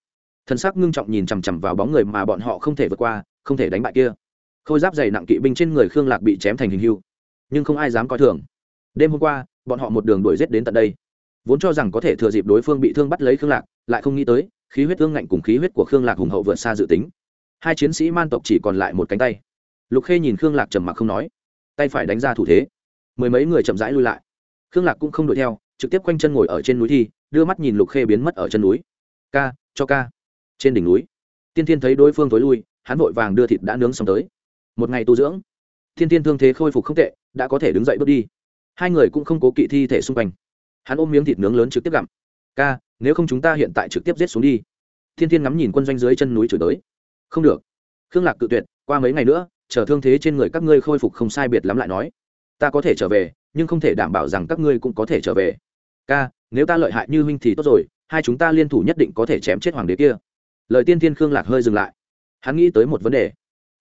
Thân xác ngưng trọng nhìn chằm chằm vào bóng người mà bọn họ không thể vượt qua, không thể đánh bại kia. Khôi giáp dày nặng kỵ binh trên người khương lạc bị chém thành hình hưu, nhưng không ai dám coi thường. Đêm hôm qua, bọn họ một đường đuổi rết đến tận đây vốn cho rằng có thể thừa dịp đối phương bị thương bắt lấy khương lạc, lại không nghĩ tới, khí huyết thương ngạnh cùng khí huyết của khương lạc hùng hậu vượt xa dự tính. Hai chiến sĩ man tộc chỉ còn lại một cánh tay. Lục khê nhìn khương lạc trầm mặc không nói. Tay phải đánh ra thủ thế. Mười mấy người chậm rãi lui lại. Khương lạc cũng không đuổi theo, trực tiếp quanh chân ngồi ở trên núi thi, đưa mắt nhìn lục khê biến mất ở chân núi. Ca, cho ca. Trên đỉnh núi tiên thiên thấy đối phương tối lui, hắn vội vàng đưa thịt đã nướng xong tới. Một ngày tu dưỡng, thiên thiên thương thế khôi phục không tệ, đã có thể đứng dậy bước đi. Hai người cũng không cố kỵ thi thể xung quanh hắn ôm miếng thịt nướng lớn trực tiếp gặm. Ca, nếu không chúng ta hiện tại trực tiếp giết xuống đi. Thiên Thiên ngắm nhìn quân doanh dưới chân núi chửi tới. Không được. Khương lạc cự tuyệt, qua mấy ngày nữa, chờ thương thế trên người các ngươi khôi phục không sai biệt lắm lại nói. Ta có thể trở về, nhưng không thể đảm bảo rằng các ngươi cũng có thể trở về. Ca, nếu ta lợi hại như huynh thì tốt rồi, hai chúng ta liên thủ nhất định có thể chém chết hoàng đế kia. Lời tiên thiên khương lạc hơi dừng lại. Hắn nghĩ tới một vấn đề.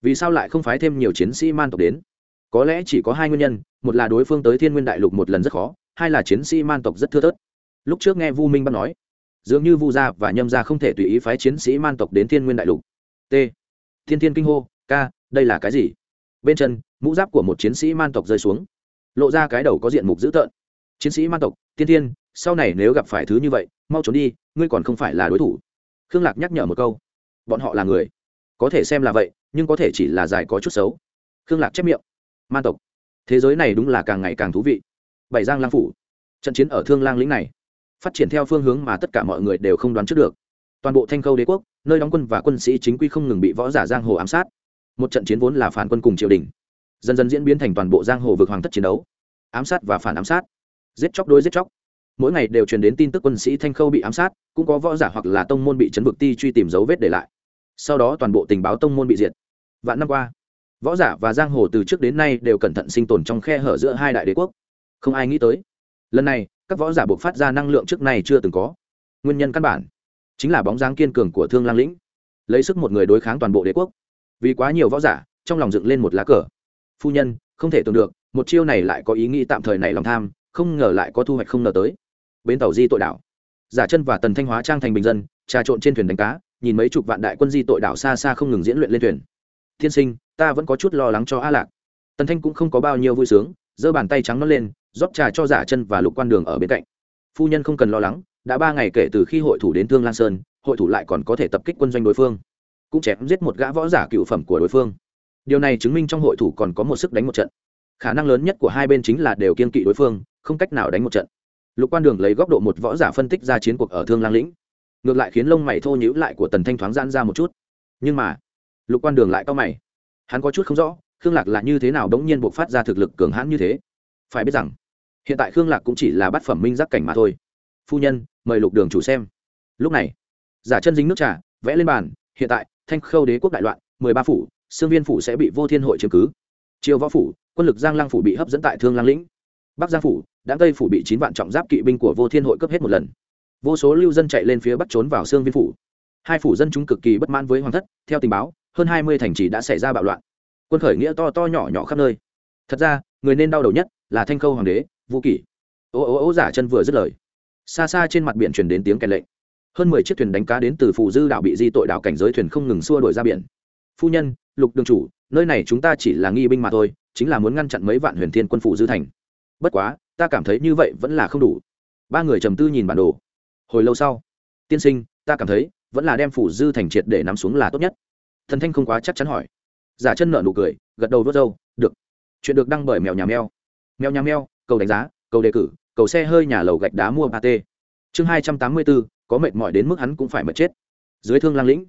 Vì sao lại không phái thêm nhiều chiến sĩ man tộc đến? Có lẽ chỉ có hai nguyên nhân, một là đối phương tới thiên nguyên đại lục một lần rất khó hai là chiến sĩ man tộc rất thưa thớt. Lúc trước nghe vu minh bắt nói, dường như vu gia và nhâm gia không thể tùy ý phái chiến sĩ man tộc đến thiên nguyên đại lục. T. Thiên thiên kinh hô ca đây là cái gì? Bên chân, mũ giáp của một chiến sĩ man tộc rơi xuống. Lộ ra cái đầu có diện mục dữ tợn. Chiến sĩ man tộc tiên thiên, sau này nếu gặp phải thứ như vậy, mau trốn đi, ngươi còn không phải là đối thủ. Khương lạc nhắc nhở một câu, bọn họ là người. Có thể xem là vậy, nhưng có thể chỉ là dài có chút xấu. Khương lạc chép miệng, man tộc, thế giới này đúng là càng ngày càng thú vị bảy giang lang phủ. Trận chiến ở thương lang lĩnh này, phát triển theo phương hướng mà tất cả mọi người đều không đoán trước được. Toàn bộ thanh khâu đế quốc, nơi đóng quân và quân sĩ chính quy không ngừng bị võ giả giang hồ ám sát. Một trận chiến vốn là phản quân cùng triều đình, dần dần diễn biến thành toàn bộ giang hồ vực hoàng thất chiến đấu. Ám sát và phản ám sát. Giết chóc đôi giết chóc. Mỗi ngày đều truyền đến tin tức quân sĩ thanh khâu bị ám sát, cũng có võ giả hoặc là tông môn bị chấn vực ti truy tìm dấu vết để lại. Sau đó toàn bộ tình báo tông môn bị diệt. Vạn năm qua, võ giả và giang hồ từ trước đến nay đều cẩn thận sinh tồn trong khe hở giữa hai đại đế quốc không ai nghĩ tới. Lần này, các võ giả buộc phát ra năng lượng trước nay chưa từng có. Nguyên nhân căn bản chính là bóng dáng kiên cường của thương lang lĩnh, lấy sức một người đối kháng toàn bộ đế quốc. Vì quá nhiều võ giả, trong lòng dựng lên một lá cờ. Phu nhân, không thể tưởng được, một chiêu này lại có ý nghĩ tạm thời này lòng tham, không ngờ lại có thu hoạch không ngờ tới. Bến tàu di tội đảo. Giả chân và tần thanh hóa trang thành bình dân, trà trộn trên thuyền đánh cá, nhìn mấy chục vạn đại quân di tội đảo xa xa không ngừng diễn luyện lên thuyền. Thiên sinh, ta vẫn có chút lo lắng cho a lạc. Tần thanh cũng không có bao nhiêu vui sướng, giơ bàn tay trắng nó lên rót trà cho giả chân và lục quan đường ở bên cạnh. Phu nhân không cần lo lắng, đã ba ngày kể từ khi hội thủ đến thương lan sơn, hội thủ lại còn có thể tập kích quân doanh đối phương, cũng chém giết một gã võ giả cựu phẩm của đối phương. Điều này chứng minh trong hội thủ còn có một sức đánh một trận. Khả năng lớn nhất của hai bên chính là đều kiên kỵ đối phương, không cách nào đánh một trận. Lục quan đường lấy góc độ một võ giả phân tích ra chiến cuộc ở thương lang lĩnh. Ngược lại khiến lông mày thô nhữ lại của tần thanh thoáng giãn ra một chút. Nhưng mà, lục quan đường lại cao mày. Hắn có chút không rõ, khương lạc là như thế nào đống nhiên buộc phát ra thực lực cường hãn như thế. Phải biết rằng hiện tại khương lạc cũng chỉ là bát phẩm minh giác cảnh mà thôi. Phu nhân, mời lục đường chủ xem. Lúc này, giả chân dính nước trà, vẽ lên bàn, hiện tại, thanh khâu đế quốc đại loạn, mười ba phủ, xương viên phủ sẽ bị vô thiên hội chiếm cứ. Triều võ phủ, quân lực giang lăng phủ bị hấp dẫn tại thương lang lĩnh. Bắc giang phủ đã tây phủ bị chín vạn trọng giáp kỵ binh của vô thiên hội cấp hết một lần. Vô số lưu dân chạy lên phía bắc trốn vào xương viên phủ. Hai phủ dân chúng cực kỳ bất mãn với hoàng thất, theo tình báo, hơn hai mươi thành trì đã xảy ra bạo loạn. Quân khởi nghĩa to to nhỏ nhỏ khắp nơi. Thật ra, người nên đau đầu nhất là thanh khâu hoàng đế vũ kỷ. Ô ô ô, giả chân vừa dứt lời. Xa xa trên mặt biển truyền đến tiếng kèn lệnh. Hơn mười chiếc thuyền đánh cá đến từ phù dư đảo bị di tội đảo cảnh giới thuyền không ngừng xua đổi ra biển. Phu nhân, lục đường chủ, nơi này chúng ta chỉ là nghi binh mà thôi, chính là muốn ngăn chặn mấy vạn huyền thiên quân phủ dư thành. Bất quá, ta cảm thấy như vậy vẫn là không đủ. Ba người trầm tư nhìn bản đồ. Hồi lâu sau, tiên sinh, ta cảm thấy vẫn là đem phủ dư thành triệt để nắm xuống là tốt nhất. Thần thanh không quá chắc chắn hỏi. Giả chân nợ nụ cười, gật đầu vớt râu, được. Chuyện được đăng bởi mèo nhà mèo. Mèo nhà mèo cầu đánh giá, cầu đề cử, cầu xe hơi nhà lầu gạch đá mua ba t chương hai trăm tám mươi bốn, có mệt mỏi đến mức hắn cũng phải mệt chết. Dưới thương lang lĩnh,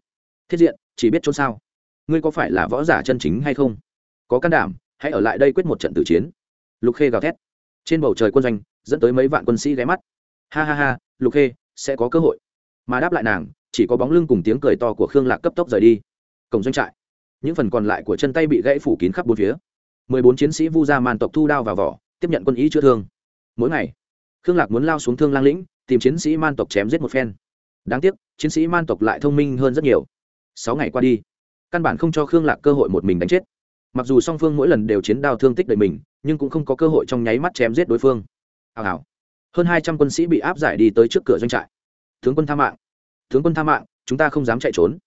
thiết diện, chỉ biết trốn sao. Ngươi có phải là võ giả chân chính hay không? Có can đảm, hãy ở lại đây quyết một trận tử chiến. Lục khê gào thét. Trên bầu trời quân doanh, dẫn tới mấy vạn quân sĩ ghé mắt. Ha ha ha, lục khê, sẽ có cơ hội. Mà đáp lại nàng, chỉ có bóng lưng cùng tiếng cười to của khương lạc cấp tốc rời đi. Cổng doanh trại. Những phần còn lại của chân tay bị gãy phủ kín khắp bốn phía. Mười bốn chiến sĩ vu gia màn tộc thu đao vào vỏ tiếp nhận quân ý chữa thương. Mỗi ngày, khương lạc muốn lao xuống thương lang lĩnh, tìm chiến sĩ man tộc chém giết một phen. Đáng tiếc, chiến sĩ man tộc lại thông minh hơn rất nhiều. Sáu ngày qua đi, căn bản không cho khương lạc cơ hội một mình đánh chết. Mặc dù song phương mỗi lần đều chiến đao thương tích đầy mình, nhưng cũng không có cơ hội trong nháy mắt chém giết đối phương. Hào hào. Hơn hai trăm quân sĩ bị áp giải đi tới trước cửa doanh trại. Tướng quân tha mạng. Tướng quân tha mạng, chúng ta không dám chạy trốn.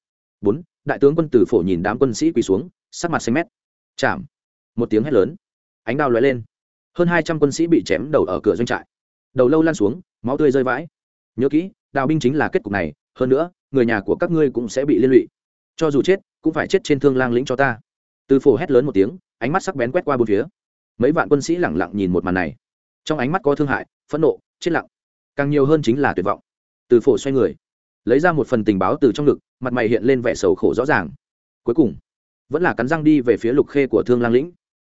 Bốn, đại tướng quân tử phổ nhìn đám quân sĩ quỳ xuống, sắc mặt xanh mét. Chạm. Một tiếng hét lớn. Ánh đao lóe lên hơn hai trăm quân sĩ bị chém đầu ở cửa doanh trại. Đầu lâu lan xuống, máu tươi rơi vãi. Nhớ kỹ, đào binh chính là kết cục này, hơn nữa, người nhà của các ngươi cũng sẽ bị liên lụy. Cho dù chết, cũng phải chết trên thương lang lĩnh cho ta. Từ phổ hét lớn một tiếng, ánh mắt sắc bén quét qua bốn phía. Mấy vạn quân sĩ lẳng lặng nhìn một màn này. Trong ánh mắt có thương hại, phẫn nộ, chết lặng. Càng nhiều hơn chính là tuyệt vọng. Từ phổ xoay người, lấy ra một phần tình báo từ trong ngực, mặt mày hiện lên vẻ sầu khổ rõ ràng. Cuối cùng, vẫn là cắn răng đi về phía lục khê của thương lang lĩnh.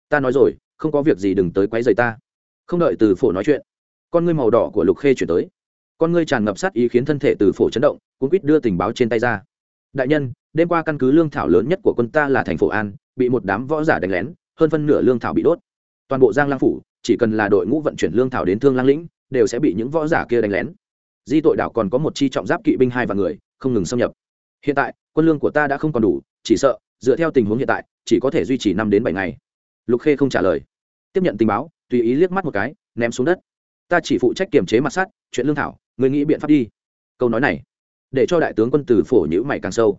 Ta nói rồi không có việc gì đừng tới quấy rầy ta. Không đợi từ phổ nói chuyện, con ngươi màu đỏ của lục khê chuyển tới. Con ngươi tràn ngập sát ý khiến thân thể từ phổ chấn động cũng quýt đưa tình báo trên tay ra. Đại nhân, đêm qua căn cứ lương thảo lớn nhất của quân ta là thành phố an, bị một đám võ giả đánh lén, hơn phân nửa lương thảo bị đốt. Toàn bộ giang lang phủ, chỉ cần là đội ngũ vận chuyển lương thảo đến thương lang lĩnh, đều sẽ bị những võ giả kia đánh lén. Di tội đảo còn có một chi trọng giáp kỵ binh hai và người, không ngừng xâm nhập. Hiện tại, quân lương của ta đã không còn đủ, chỉ sợ, dựa theo tình huống hiện tại, chỉ có thể duy trì năm đến bảy ngày lục khê không trả lời. Tiếp nhận tình báo tùy ý liếc mắt một cái ném xuống đất. Ta chỉ phụ trách kiềm chế mặt sắt, chuyện lương thảo người nghĩ biện pháp đi. Câu nói này để cho đại tướng quân tử phổ nhữ mày càng sâu.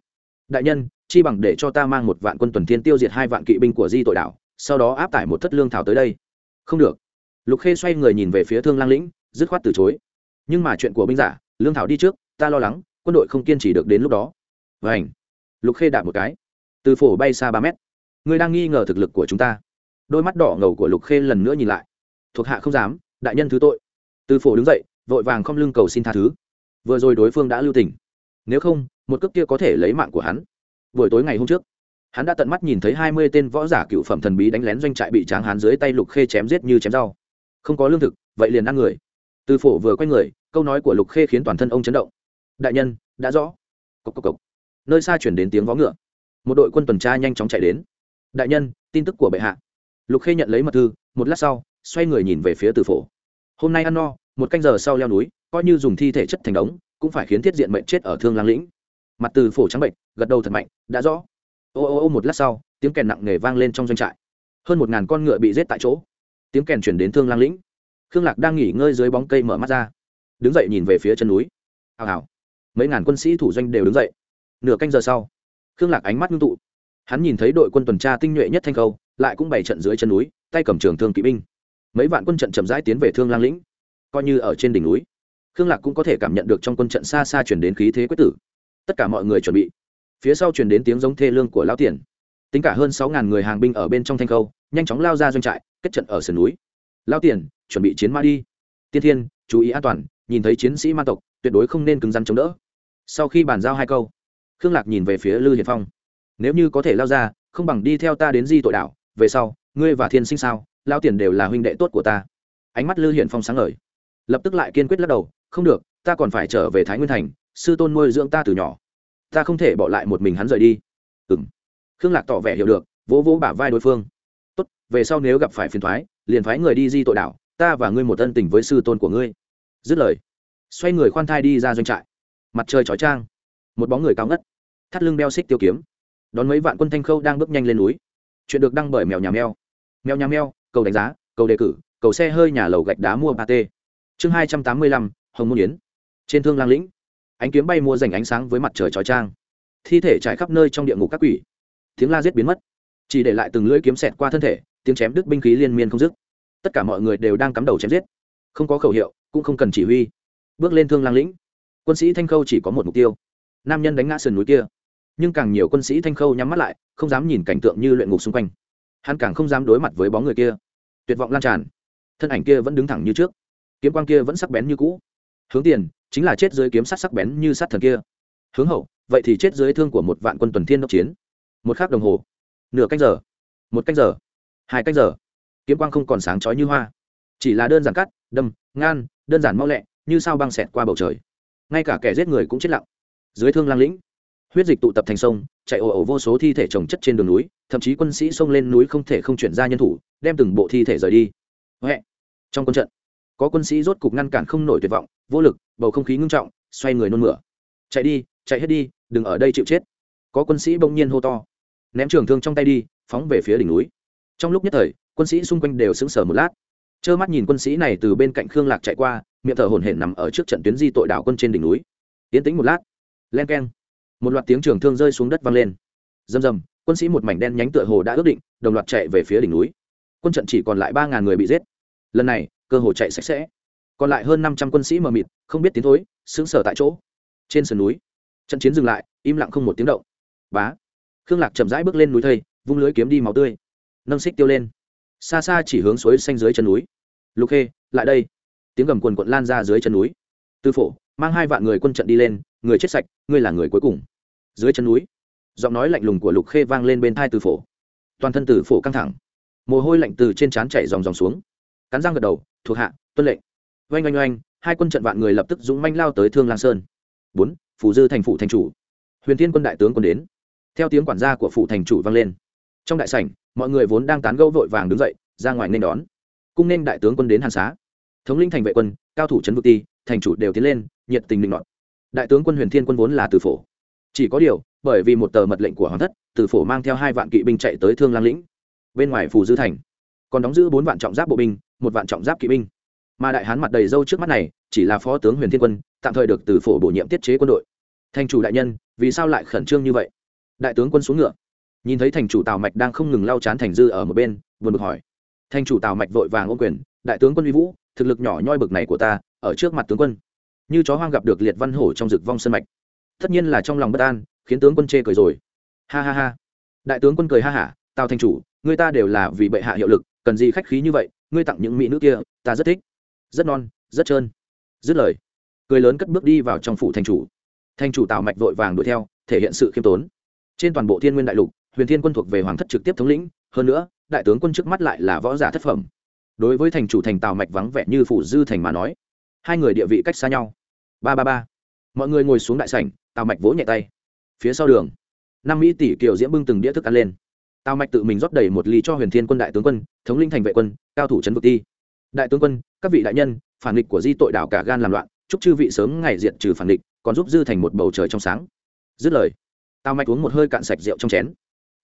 Đại nhân chi bằng để cho ta mang một vạn quân tuần thiên tiêu diệt hai vạn kỵ binh của di tội đảo sau đó áp tải một thất lương thảo tới đây. Không được. Lục khê xoay người nhìn về phía thương lang lĩnh dứt khoát từ chối. Nhưng mà chuyện của binh giả lương thảo đi trước ta lo lắng quân đội không kiên trì được đến lúc đó. Vảnh lục khê đạp một cái. Từ phổ bay xa ba mét. Người đang nghi ngờ thực lực của chúng ta đôi mắt đỏ ngầu của lục khê lần nữa nhìn lại. Thuộc hạ không dám, đại nhân thứ tội. Từ phổ đứng dậy, vội vàng không lưng cầu xin tha thứ. Vừa rồi đối phương đã lưu tình. Nếu không, một cước kia có thể lấy mạng của hắn. Buổi tối ngày hôm trước, hắn đã tận mắt nhìn thấy hai mươi tên võ giả cựu phẩm thần bí đánh lén doanh trại bị tráng hán dưới tay lục khê chém giết như chém rau. Không có lương thực, vậy liền ăn người. Từ phổ vừa quay người, câu nói của lục khê khiến toàn thân ông chấn động. Đại nhân, đã rõ. Cốc cốc cốc. nơi xa chuyển đến tiếng vó ngựa. Một đội quân tuần tra nhanh chóng chạy đến. Đại nhân, tin tức của bệ hạ lục khê nhận lấy mật thư, một lát sau, xoay người nhìn về phía từ phổ. Hôm nay ăn no, một canh giờ sau leo núi, coi như dùng thi thể chất thành đống, cũng phải khiến thiết diện mệnh chết ở thương lang lĩnh. Mặt từ phổ trắng bệnh gật đầu thật mạnh, đã rõ. Ô ô ô, một lát sau, tiếng kèn nặng nề vang lên trong doanh trại. Hơn một ngàn con ngựa bị giết tại chỗ. Tiếng kèn chuyển đến thương lang lĩnh. Khương lạc đang nghỉ ngơi dưới bóng cây mở mắt ra. Đứng dậy nhìn về phía chân núi. Hào hào. Mấy ngàn quân sĩ thủ doanh đều đứng dậy. Nửa canh giờ sau, khương lạc ánh mắt ngưng tụ hắn nhìn thấy đội quân tuần tra tinh nhuệ nhất thanh khâu, lại cũng bày trận dưới chân núi, tay cầm trường thương kỵ binh. Mấy vạn quân trận chậm rãi tiến về thương lang lĩnh, coi như ở trên đỉnh núi. Khương lạc cũng có thể cảm nhận được trong quân trận xa xa chuyển đến khí thế quyết tử. Tất cả mọi người chuẩn bị. Phía sau chuyển đến tiếng giống thê lương của lão tiền. Tính cả hơn sáu ngàn người hàng binh ở bên trong thanh khâu, nhanh chóng lao ra doanh trại, kết trận ở sườn núi. Lao tiền, chuẩn bị chiến ma đi. Tiên thiên, chú ý an toàn, nhìn thấy chiến sĩ ma tộc, tuyệt đối không nên cứng rắn chống đỡ. Sau khi bàn giao hai câu, khương lạc nhìn về phía lư hiền phong nếu như có thể lao ra, không bằng đi theo ta đến di tội đảo, về sau, ngươi và thiên sinh sao, lao tiền đều là huynh đệ tốt của ta. Ánh mắt lư hiển phong sáng ngời. Lập tức lại kiên quyết lắc đầu, không được, ta còn phải trở về thái nguyên thành, sư tôn nuôi dưỡng ta từ nhỏ. Ta không thể bỏ lại một mình hắn rời đi. Ừng khương lạc tỏ vẻ hiểu được, vỗ vỗ bả vai đối phương. Tốt, về sau nếu gặp phải phiền thoái, liền phái người đi di tội đảo, ta và ngươi một ân tình với sư tôn của ngươi. Dứt lời, xoay người khoan thai đi ra doanh trại. Mặt trời chói trang một bóng người cao ngất, thắt lưng đeo xích tiêu kiếm đón mấy vạn quân thanh khâu đang bước nhanh lên núi. Chuyện được đăng bởi mèo nhà mèo. Mèo nhà mèo, cầu đánh giá, cầu đề cử, cầu xe hơi nhà lầu gạch đá mua ba t. Chương hai trăm tám mươi lăm, hồng môn yến. Trên thương lang lĩnh, ánh kiếm bay mua dành ánh sáng với mặt trời trói trang. Thi thể trải khắp nơi trong địa ngục các quỷ. Tiếng la giết biến mất. Chỉ để lại từng lưỡi kiếm xẹt qua thân thể, tiếng chém đứt binh khí liên miên không dứt. Tất cả mọi người đều đang cắm đầu chém giết. Không có khẩu hiệu, cũng không cần chỉ huy. Bước lên thương lang lĩnh, quân sĩ thanh khâu chỉ có một mục tiêu. Nam nhân đánh ngã sườn núi kia nhưng càng nhiều quân sĩ thanh khâu nhắm mắt lại, không dám nhìn cảnh tượng như luyện ngục xung quanh. Hắn càng không dám đối mặt với bóng người kia. Tuyệt vọng lan tràn. Thân ảnh kia vẫn đứng thẳng như trước. Kiếm quang kia vẫn sắc bén như cũ. Hướng tiền, chính là chết dưới kiếm sắt sắc bén như sắt thần kia. Hướng hậu, vậy thì chết dưới thương của một vạn quân tuần thiên đốc chiến. Một khắc đồng hồ. Nửa canh giờ. Một canh giờ. Hai canh giờ. Kiếm quang không còn sáng chói như hoa. Chỉ là đơn giản cắt, đâm, ngan, đơn giản mau lẹ, như sao băng xẹt qua bầu trời. Ngay cả kẻ giết người cũng chết lặng. Dưới thương lang lĩnh huyết dịch tụ tập thành sông, chạy ồ ồ vô số thi thể trồng chất trên đường núi, thậm chí quân sĩ xông lên núi không thể không chuyển ra nhân thủ, đem từng bộ thi thể rời đi. Huệ. trong quân trận, có quân sĩ rốt cục ngăn cản không nổi tuyệt vọng, vô lực, bầu không khí ngưng trọng, xoay người nôn mửa. Chạy đi, chạy hết đi, đừng ở đây chịu chết. Có quân sĩ bỗng nhiên hô to. Ném trường thương trong tay đi, phóng về phía đỉnh núi. Trong lúc nhất thời, quân sĩ xung quanh đều sững sờ một lát. Trơ mắt nhìn quân sĩ này từ bên cạnh khương lạc chạy qua, miệng thở hổn hển nằm ở trước trận tuyến di tội đảo quân trên đỉnh núi. Tiến tĩnh một lát. Len keng một loạt tiếng trường thương rơi xuống đất vang lên. Rầm rầm, quân sĩ một mảnh đen nhánh tựa hồ đã ước định, đồng loạt chạy về phía đỉnh núi. Quân trận chỉ còn lại ba ngàn người bị giết. Lần này, cơ hồ chạy sạch sẽ. Còn lại hơn năm trăm quân sĩ mờ mịt, không biết tiến thối xứng sở tại chỗ. Trên sườn núi, trận chiến dừng lại, im lặng không một tiếng động. Bá. Khương lạc chậm rãi bước lên núi thây, vung lưới kiếm đi máu tươi. Nâng xích tiêu lên. Xa xa chỉ hướng suối xanh dưới chân núi. Lục khê, lại đây. Tiếng gầm quần quận lan ra dưới chân núi. Tư phổ, mang hai vạn người quân trận đi lên người chết sạch, ngươi là người cuối cùng. Dưới chân núi, giọng nói lạnh lùng của lục khê vang lên bên thai từ phổ. Toàn thân tử phổ căng thẳng, mồ hôi lạnh từ trên trán chảy dòng dòng xuống. Cắn răng gật đầu, thuộc hạ, tuân lệnh. Oanh oanh oanh, hai quân trận vạn người lập tức dũng manh lao tới thương lang sơn. Bốn, phủ dư thành phủ thành chủ. Huyền thiên quân đại tướng quân đến. Theo tiếng quản gia của phủ thành chủ vang lên. Trong đại sảnh, mọi người vốn đang tán gẫu vội vàng đứng dậy, ra ngoài nên đón. Cung nên đại tướng quân đến hàn xá. Thống linh thành vệ quân, cao thủ trấn vực ti, thành chủ đều tiến lên, nhiệt tình linh nọt đại tướng quân huyền thiên quân vốn là từ phổ. Chỉ có điều, bởi vì một tờ mật lệnh của hoàng thất, từ phổ mang theo hai vạn kỵ binh chạy tới thương lang lĩnh. Bên ngoài phù dư thành, còn đóng giữ bốn vạn trọng giáp bộ binh, một vạn trọng giáp kỵ binh. Mà đại hán mặt đầy râu trước mắt này, chỉ là phó tướng huyền thiên quân, tạm thời được từ phổ bổ nhiệm tiết chế quân đội. Thành chủ đại nhân, vì sao lại khẩn trương như vậy? Đại tướng quân xuống ngựa. Nhìn thấy thành chủ tào mạch đang không ngừng lau chán thành dư ở một bên, buồn bực hỏi. Thành chủ tào mạch vội vàng ôm quyền, đại tướng quân uy vũ, thực lực nhỏ nhoi bực này của ta, ở trước mặt tướng quân như chó hoang gặp được liệt văn hổ trong rực vong sân mạch. Tất nhiên là trong lòng bất an, khiến tướng quân chê cười rồi. Ha ha ha. Đại tướng quân cười ha hả, tào thành chủ, người ta đều là vì bệ hạ hiệu lực, cần gì khách khí như vậy, ngươi tặng những mỹ nữ kia, ta rất thích. Rất non, rất trơn. Dứt lời, cười lớn cất bước đi vào trong phủ thành chủ. Thành chủ tào mạch vội vàng đuổi theo, thể hiện sự khiêm tốn. Trên toàn bộ thiên nguyên đại lục, huyền thiên quân thuộc về hoàng thất trực tiếp thống lĩnh, hơn nữa, đại tướng quân trước mắt lại là võ giả thất phẩm. Đối với thành chủ thành tào mạch vắng vẻ như phủ dư thành mà nói hai người địa vị cách xa nhau. Ba ba ba. Mọi người ngồi xuống đại sảnh tào mạch vỗ nhẹ tay. Phía sau đường năm mỹ tỷ kiều diễm bưng từng đĩa thức ăn lên. Tào mạch tự mình rót đầy một ly cho huyền thiên quân đại tướng quân thống linh thành vệ quân cao thủ trấn vực ti đại tướng quân các vị đại nhân phản nghịch của di tội đảo cả gan làm loạn chúc chư vị sớm ngày diện trừ phản nghịch, còn giúp dư thành một bầu trời trong sáng. Dứt lời tào mạch uống một hơi cạn sạch rượu trong chén.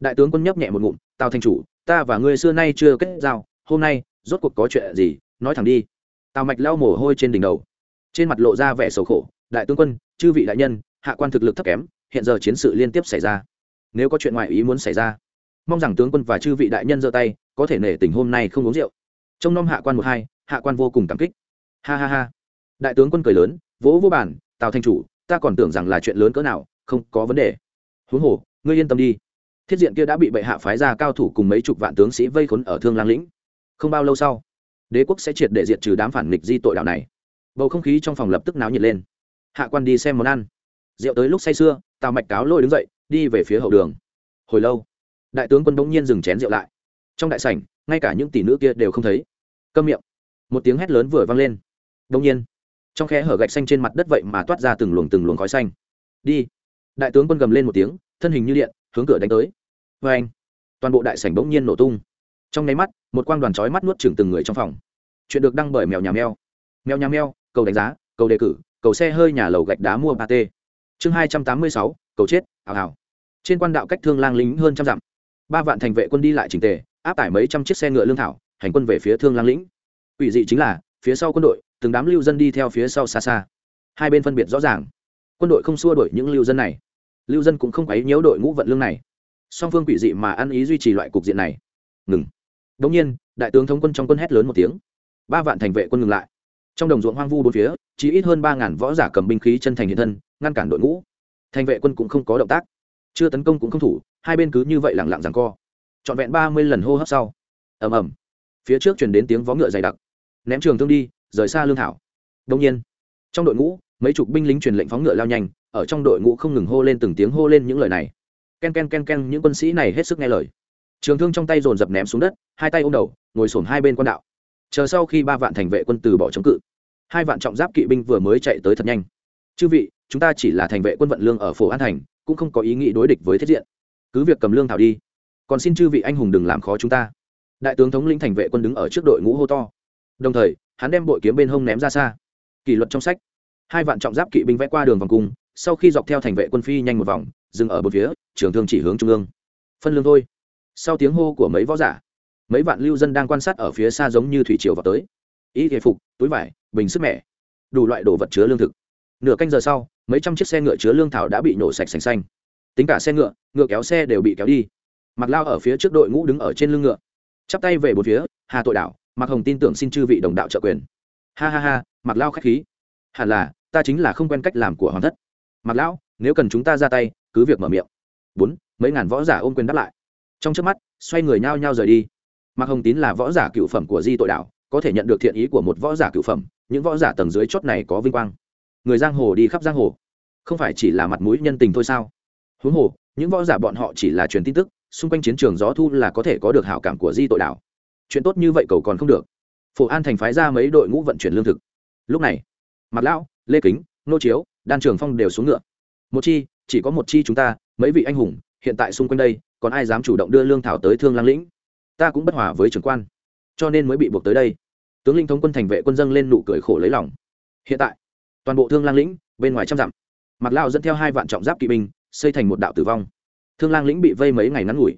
Đại tướng quân nhấp nhẹ một ngụm tào thanh chủ ta và ngươi xưa nay chưa kết giao hôm nay rốt cuộc có chuyện gì nói thẳng đi tào mạch lau mồ hôi trên đỉnh đầu. Trên mặt lộ ra vẻ sầu khổ, đại tướng quân, chư vị đại nhân, hạ quan thực lực thấp kém, hiện giờ chiến sự liên tiếp xảy ra. Nếu có chuyện ngoại ý muốn xảy ra, mong rằng tướng quân và chư vị đại nhân giơ tay, có thể nể tình hôm nay không uống rượu. Trong năm hạ quan một hai, hạ quan vô cùng cảm kích. Ha ha ha. Đại tướng quân cười lớn, vỗ vô bản tào thanh chủ, ta còn tưởng rằng là chuyện lớn cỡ nào, không có vấn đề. Huống hồ, ngươi yên tâm đi. Thiết diện kia đã bị bệ hạ phái ra cao thủ cùng mấy chục vạn tướng sĩ vây khốn ở thương lang lĩnh. Không bao lâu sau đế quốc sẽ triệt để diệt trừ đám phản nghịch di tội đạo này. Bầu không khí trong phòng lập tức náo nhiệt lên. Hạ quan đi xem món ăn. Rượu tới lúc say sưa, tào mạch cáo lôi đứng dậy, đi về phía hậu đường. Hồi lâu, đại tướng quân bỗng nhiên dừng chén rượu lại. Trong đại sảnh, ngay cả những tỷ nữ kia đều không thấy. Câm miệng. Một tiếng hét lớn vừa vang lên. Bỗng nhiên, trong khe hở gạch xanh trên mặt đất vậy mà toát ra từng luồng từng luồng khói xanh. Đi. Đại tướng quân gầm lên một tiếng, thân hình như điện, hướng cửa đánh tới. Vê anh toàn bộ đại sảnh bỗng nhiên nổ tung trong nháy mắt, một quang đoàn chói mắt nuốt chừng từng người trong phòng. Chuyện được đăng bởi mèo nhà mèo. Mèo nhà mèo, cầu đánh giá, cầu đề cử, cầu xe hơi nhà lầu gạch đá mua ba t chương hai trăm tám mươi sáu, cầu chết, hào hào. Trên quan đạo cách thương lang lính hơn trăm dặm. Ba vạn thành vệ quân đi lại trình tề, áp tải mấy trăm chiếc xe ngựa lương thảo, hành quân về phía thương lang lĩnh ủy dị chính là, phía sau quân đội, từng đám lưu dân đi theo phía sau xa xa. Hai bên phân biệt rõ ràng. Quân đội không xua đuổi những lưu dân này. Lưu dân cũng không quấy nhiễu đội ngũ vận lương này. Song phương quỷ dị mà ăn ý duy trì loại cục diện này. Ngừng đống nhiên, đại tướng thống quân trong quân hét lớn một tiếng. Ba vạn thành vệ quân ngừng lại. Trong đồng ruộng hoang vu bốn phía, chỉ ít hơn ba ngàn võ giả cầm binh khí chân thành hiện thân, ngăn cản đội ngũ. Thành vệ quân cũng không có động tác. Chưa tấn công cũng không thủ, hai bên cứ như vậy lặng lặng giằng co. Trọn vẹn ba mươi lần hô hấp sau. Ầm ầm. Phía trước truyền đến tiếng vó ngựa dày đặc. Ném trường thương đi, rời xa lương thảo. Đồng nhiên, trong đội ngũ, mấy chục binh lính truyền lệnh phóng ngựa lao nhanh, ở trong đội ngũ không ngừng hô lên từng tiếng hô lên những lời này. Ken ken ken ken, những quân sĩ này hết sức nghe lời trường thương trong tay dồn dập ném xuống đất, hai tay ôm đầu, ngồi sổm hai bên quan đạo. Chờ sau khi ba vạn thành vệ quân từ bỏ chống cự, hai vạn trọng giáp kỵ binh vừa mới chạy tới thật nhanh. Chư vị, chúng ta chỉ là thành vệ quân vận lương ở phố an thành, cũng không có ý nghĩ đối địch với thiết diện. Cứ việc cầm lương thảo đi, còn xin chư vị anh hùng đừng làm khó chúng ta. Đại tướng thống lĩnh thành vệ quân đứng ở trước đội ngũ hô to. Đồng thời, hắn đem bội kiếm bên hông ném ra xa. Kỷ luật trong sách, hai vạn trọng giáp kỵ binh vẽ qua đường vòng cung, sau khi dọc theo thành vệ quân phi nhanh một vòng, dừng ở một phía, trường thương chỉ hướng trung ương. Phân lương thôi sau tiếng hô của mấy võ giả, mấy vạn lưu dân đang quan sát ở phía xa giống như thủy triều vào tới. Y thể phục, túi vải, bình sức mẻ, đủ loại đồ vật chứa lương thực. Nửa canh giờ sau, mấy trăm chiếc xe ngựa chứa lương thảo đã bị nổ sạch sành xanh. Tính cả xe ngựa ngựa kéo xe đều bị kéo đi. Mặc lao ở phía trước đội ngũ đứng ở trên lưng ngựa, chắp tay về một phía, hà tội đảo mặc hồng tin tưởng xin chư vị đồng đạo trợ quyền. Ha ha ha mặc lao k h á c h khí. Hẳn là, ta chính là không quen cách làm của hoàng thất. Mặc lão nếu cần chúng ta ra tay, cứ việc mở miệng. Bốn, mấy ngàn võ giả ôm quyền đáp lại trong trước mắt, xoay người nhao nhao rời đi. Mạc hồng tín là võ giả cựu phẩm của di tội đạo, có thể nhận được thiện ý của một võ giả cựu phẩm, những võ giả tầng dưới chót này có vinh quang. Người giang hồ đi khắp giang hồ, không phải chỉ là mặt mũi nhân tình thôi sao? Huống hồ, những võ giả bọn họ chỉ là truyền tin tức, xung quanh chiến trường gió thu là có thể có được hảo cảm của di tội đạo. Chuyện tốt như vậy cầu còn không được. Phổ an thành phái ra mấy đội ngũ vận chuyển lương thực. Lúc này mặt lão, lê kính, nô chiếu, đan trường phong đều xuống ngựa. Một chi, chỉ có một chi chúng ta, mấy vị anh hùng, hiện tại xung quanh đây còn ai dám chủ động đưa lương thảo tới thương lang lĩnh? Ta cũng bất hòa với trưởng quan, cho nên mới bị buộc tới đây. Tướng linh thống quân thành vệ quân dân lên nụ cười khổ lấy lòng. Hiện tại, toàn bộ thương lang lĩnh, bên ngoài trăm dặm mặt lao dẫn theo hai vạn trọng giáp kỵ binh, xây thành một đạo tử vong. Thương lang lĩnh bị vây mấy ngày ngắn ngủi,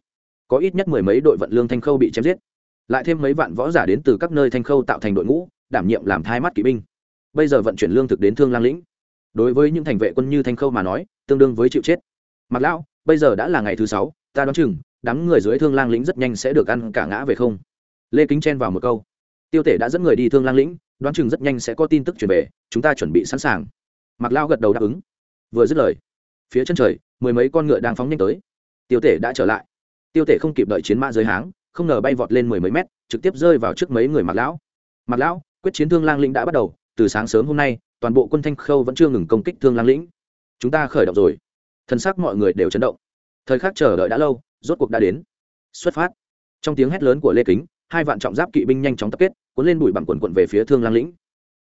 có ít nhất mười mấy đội vận lương thanh khâu bị chém giết, lại thêm mấy vạn võ giả đến từ các nơi thanh khâu tạo thành đội ngũ, đảm nhiệm làm thai mắt kỵ binh. Bây giờ vận chuyển lương thực đến thương lang lĩnh. Đối với những thành vệ quân như thanh khâu mà nói, tương đương với chịu chết. Mặt lão bây giờ đã là ngày thứ sáu, ta đoán chừng, đám người dưới thương lang lĩnh rất nhanh sẽ được ăn cả ngã về không. Lê kính chen vào một câu. Tiêu tể đã dẫn người đi thương lang lĩnh, đoán chừng rất nhanh sẽ có tin tức truyền về, chúng ta chuẩn bị sẵn sàng. Mặc lao gật đầu đáp ứng. Vừa dứt lời, phía chân trời, mười mấy con ngựa đang phóng nhanh tới. Tiêu tể đã trở lại. Tiêu tể không kịp đợi chiến mã dưới háng, không ngờ bay vọt lên mười mấy mét, trực tiếp rơi vào trước mấy người mặc lão. Mặc lão, quyết chiến thương lang lĩnh đã bắt đầu, từ sáng sớm hôm nay, toàn bộ quân thanh khâu vẫn chưa ngừng công kích thương lang lĩnh. Chúng ta khởi động rồi thân xác mọi người đều chấn động. Thời khắc chờ đợi đã lâu, rốt cuộc đã đến. Xuất phát. Trong tiếng hét lớn của lê kính, hai vạn trọng giáp kỵ binh nhanh chóng tập kết, cuốn lên bụi bằng quần quận về phía thương lang lĩnh.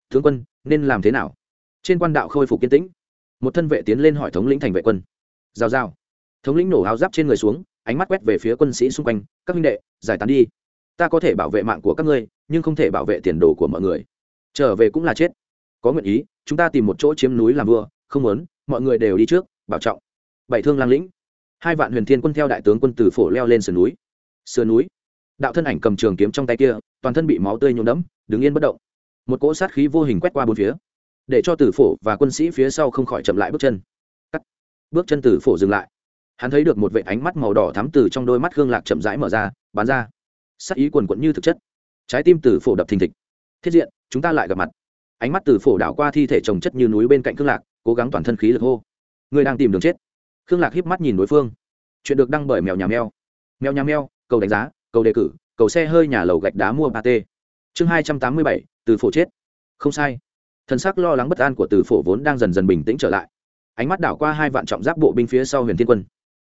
Tướng quân, nên làm thế nào? Trên quan đạo khôi phục kiên tĩnh. Một thân vệ tiến lên hỏi thống lĩnh thành vệ quân. Giao giao. Thống lĩnh nổ áo giáp trên người xuống, ánh mắt quét về phía quân sĩ xung quanh, các minh đệ, giải tán đi. Ta có thể bảo vệ mạng của các ngươi, nhưng không thể bảo vệ tiền đồ của mọi người. Trở về cũng là chết. Có nguyện ý, chúng ta tìm một chỗ chiếm núi làm vua, không muốn, mọi người đều đi trước, bảo trọng bảy thương lang lĩnh. Hai vạn huyền thiên quân theo đại tướng quân từ phổ leo lên sườn núi. Sườn núi. Đạo thân ảnh cầm trường kiếm trong tay kia, toàn thân bị máu tươi nhuộm đẫm, đứng yên bất động. Một cỗ sát khí vô hình quét qua bốn phía, để cho tử phổ và quân sĩ phía sau không khỏi chậm lại bước chân. Cắt. Bước chân tử phổ dừng lại. Hắn thấy được một vệ ánh mắt màu đỏ thắm từ trong đôi mắt gương lạc chậm rãi mở ra bán ra. Sắc ý quần quẫn như thực chất. Trái tim tử phổ đập thình thịch. Thiết diện, chúng ta lại gặp mặt. Ánh mắt tử phổ đảo qua thi thể trồng chất như núi bên cạnh gương lạc, cố gắng toàn thân khí lực hô. Người đang tìm đường chết khương lạc híp mắt nhìn đối phương. Chuyện được đăng bởi mèo nhà mèo. Mèo nhà mèo, cầu đánh giá, cầu đề cử, cầu xe hơi nhà lầu gạch đá mua ba t chương hai trăm tám mươi bảy, từ phổ chết. Không sai. Thân xác lo lắng bất an của từ phổ vốn đang dần dần bình tĩnh trở lại. Ánh mắt đảo qua hai vạn trọng giáp bộ binh phía sau huyền thiên quân.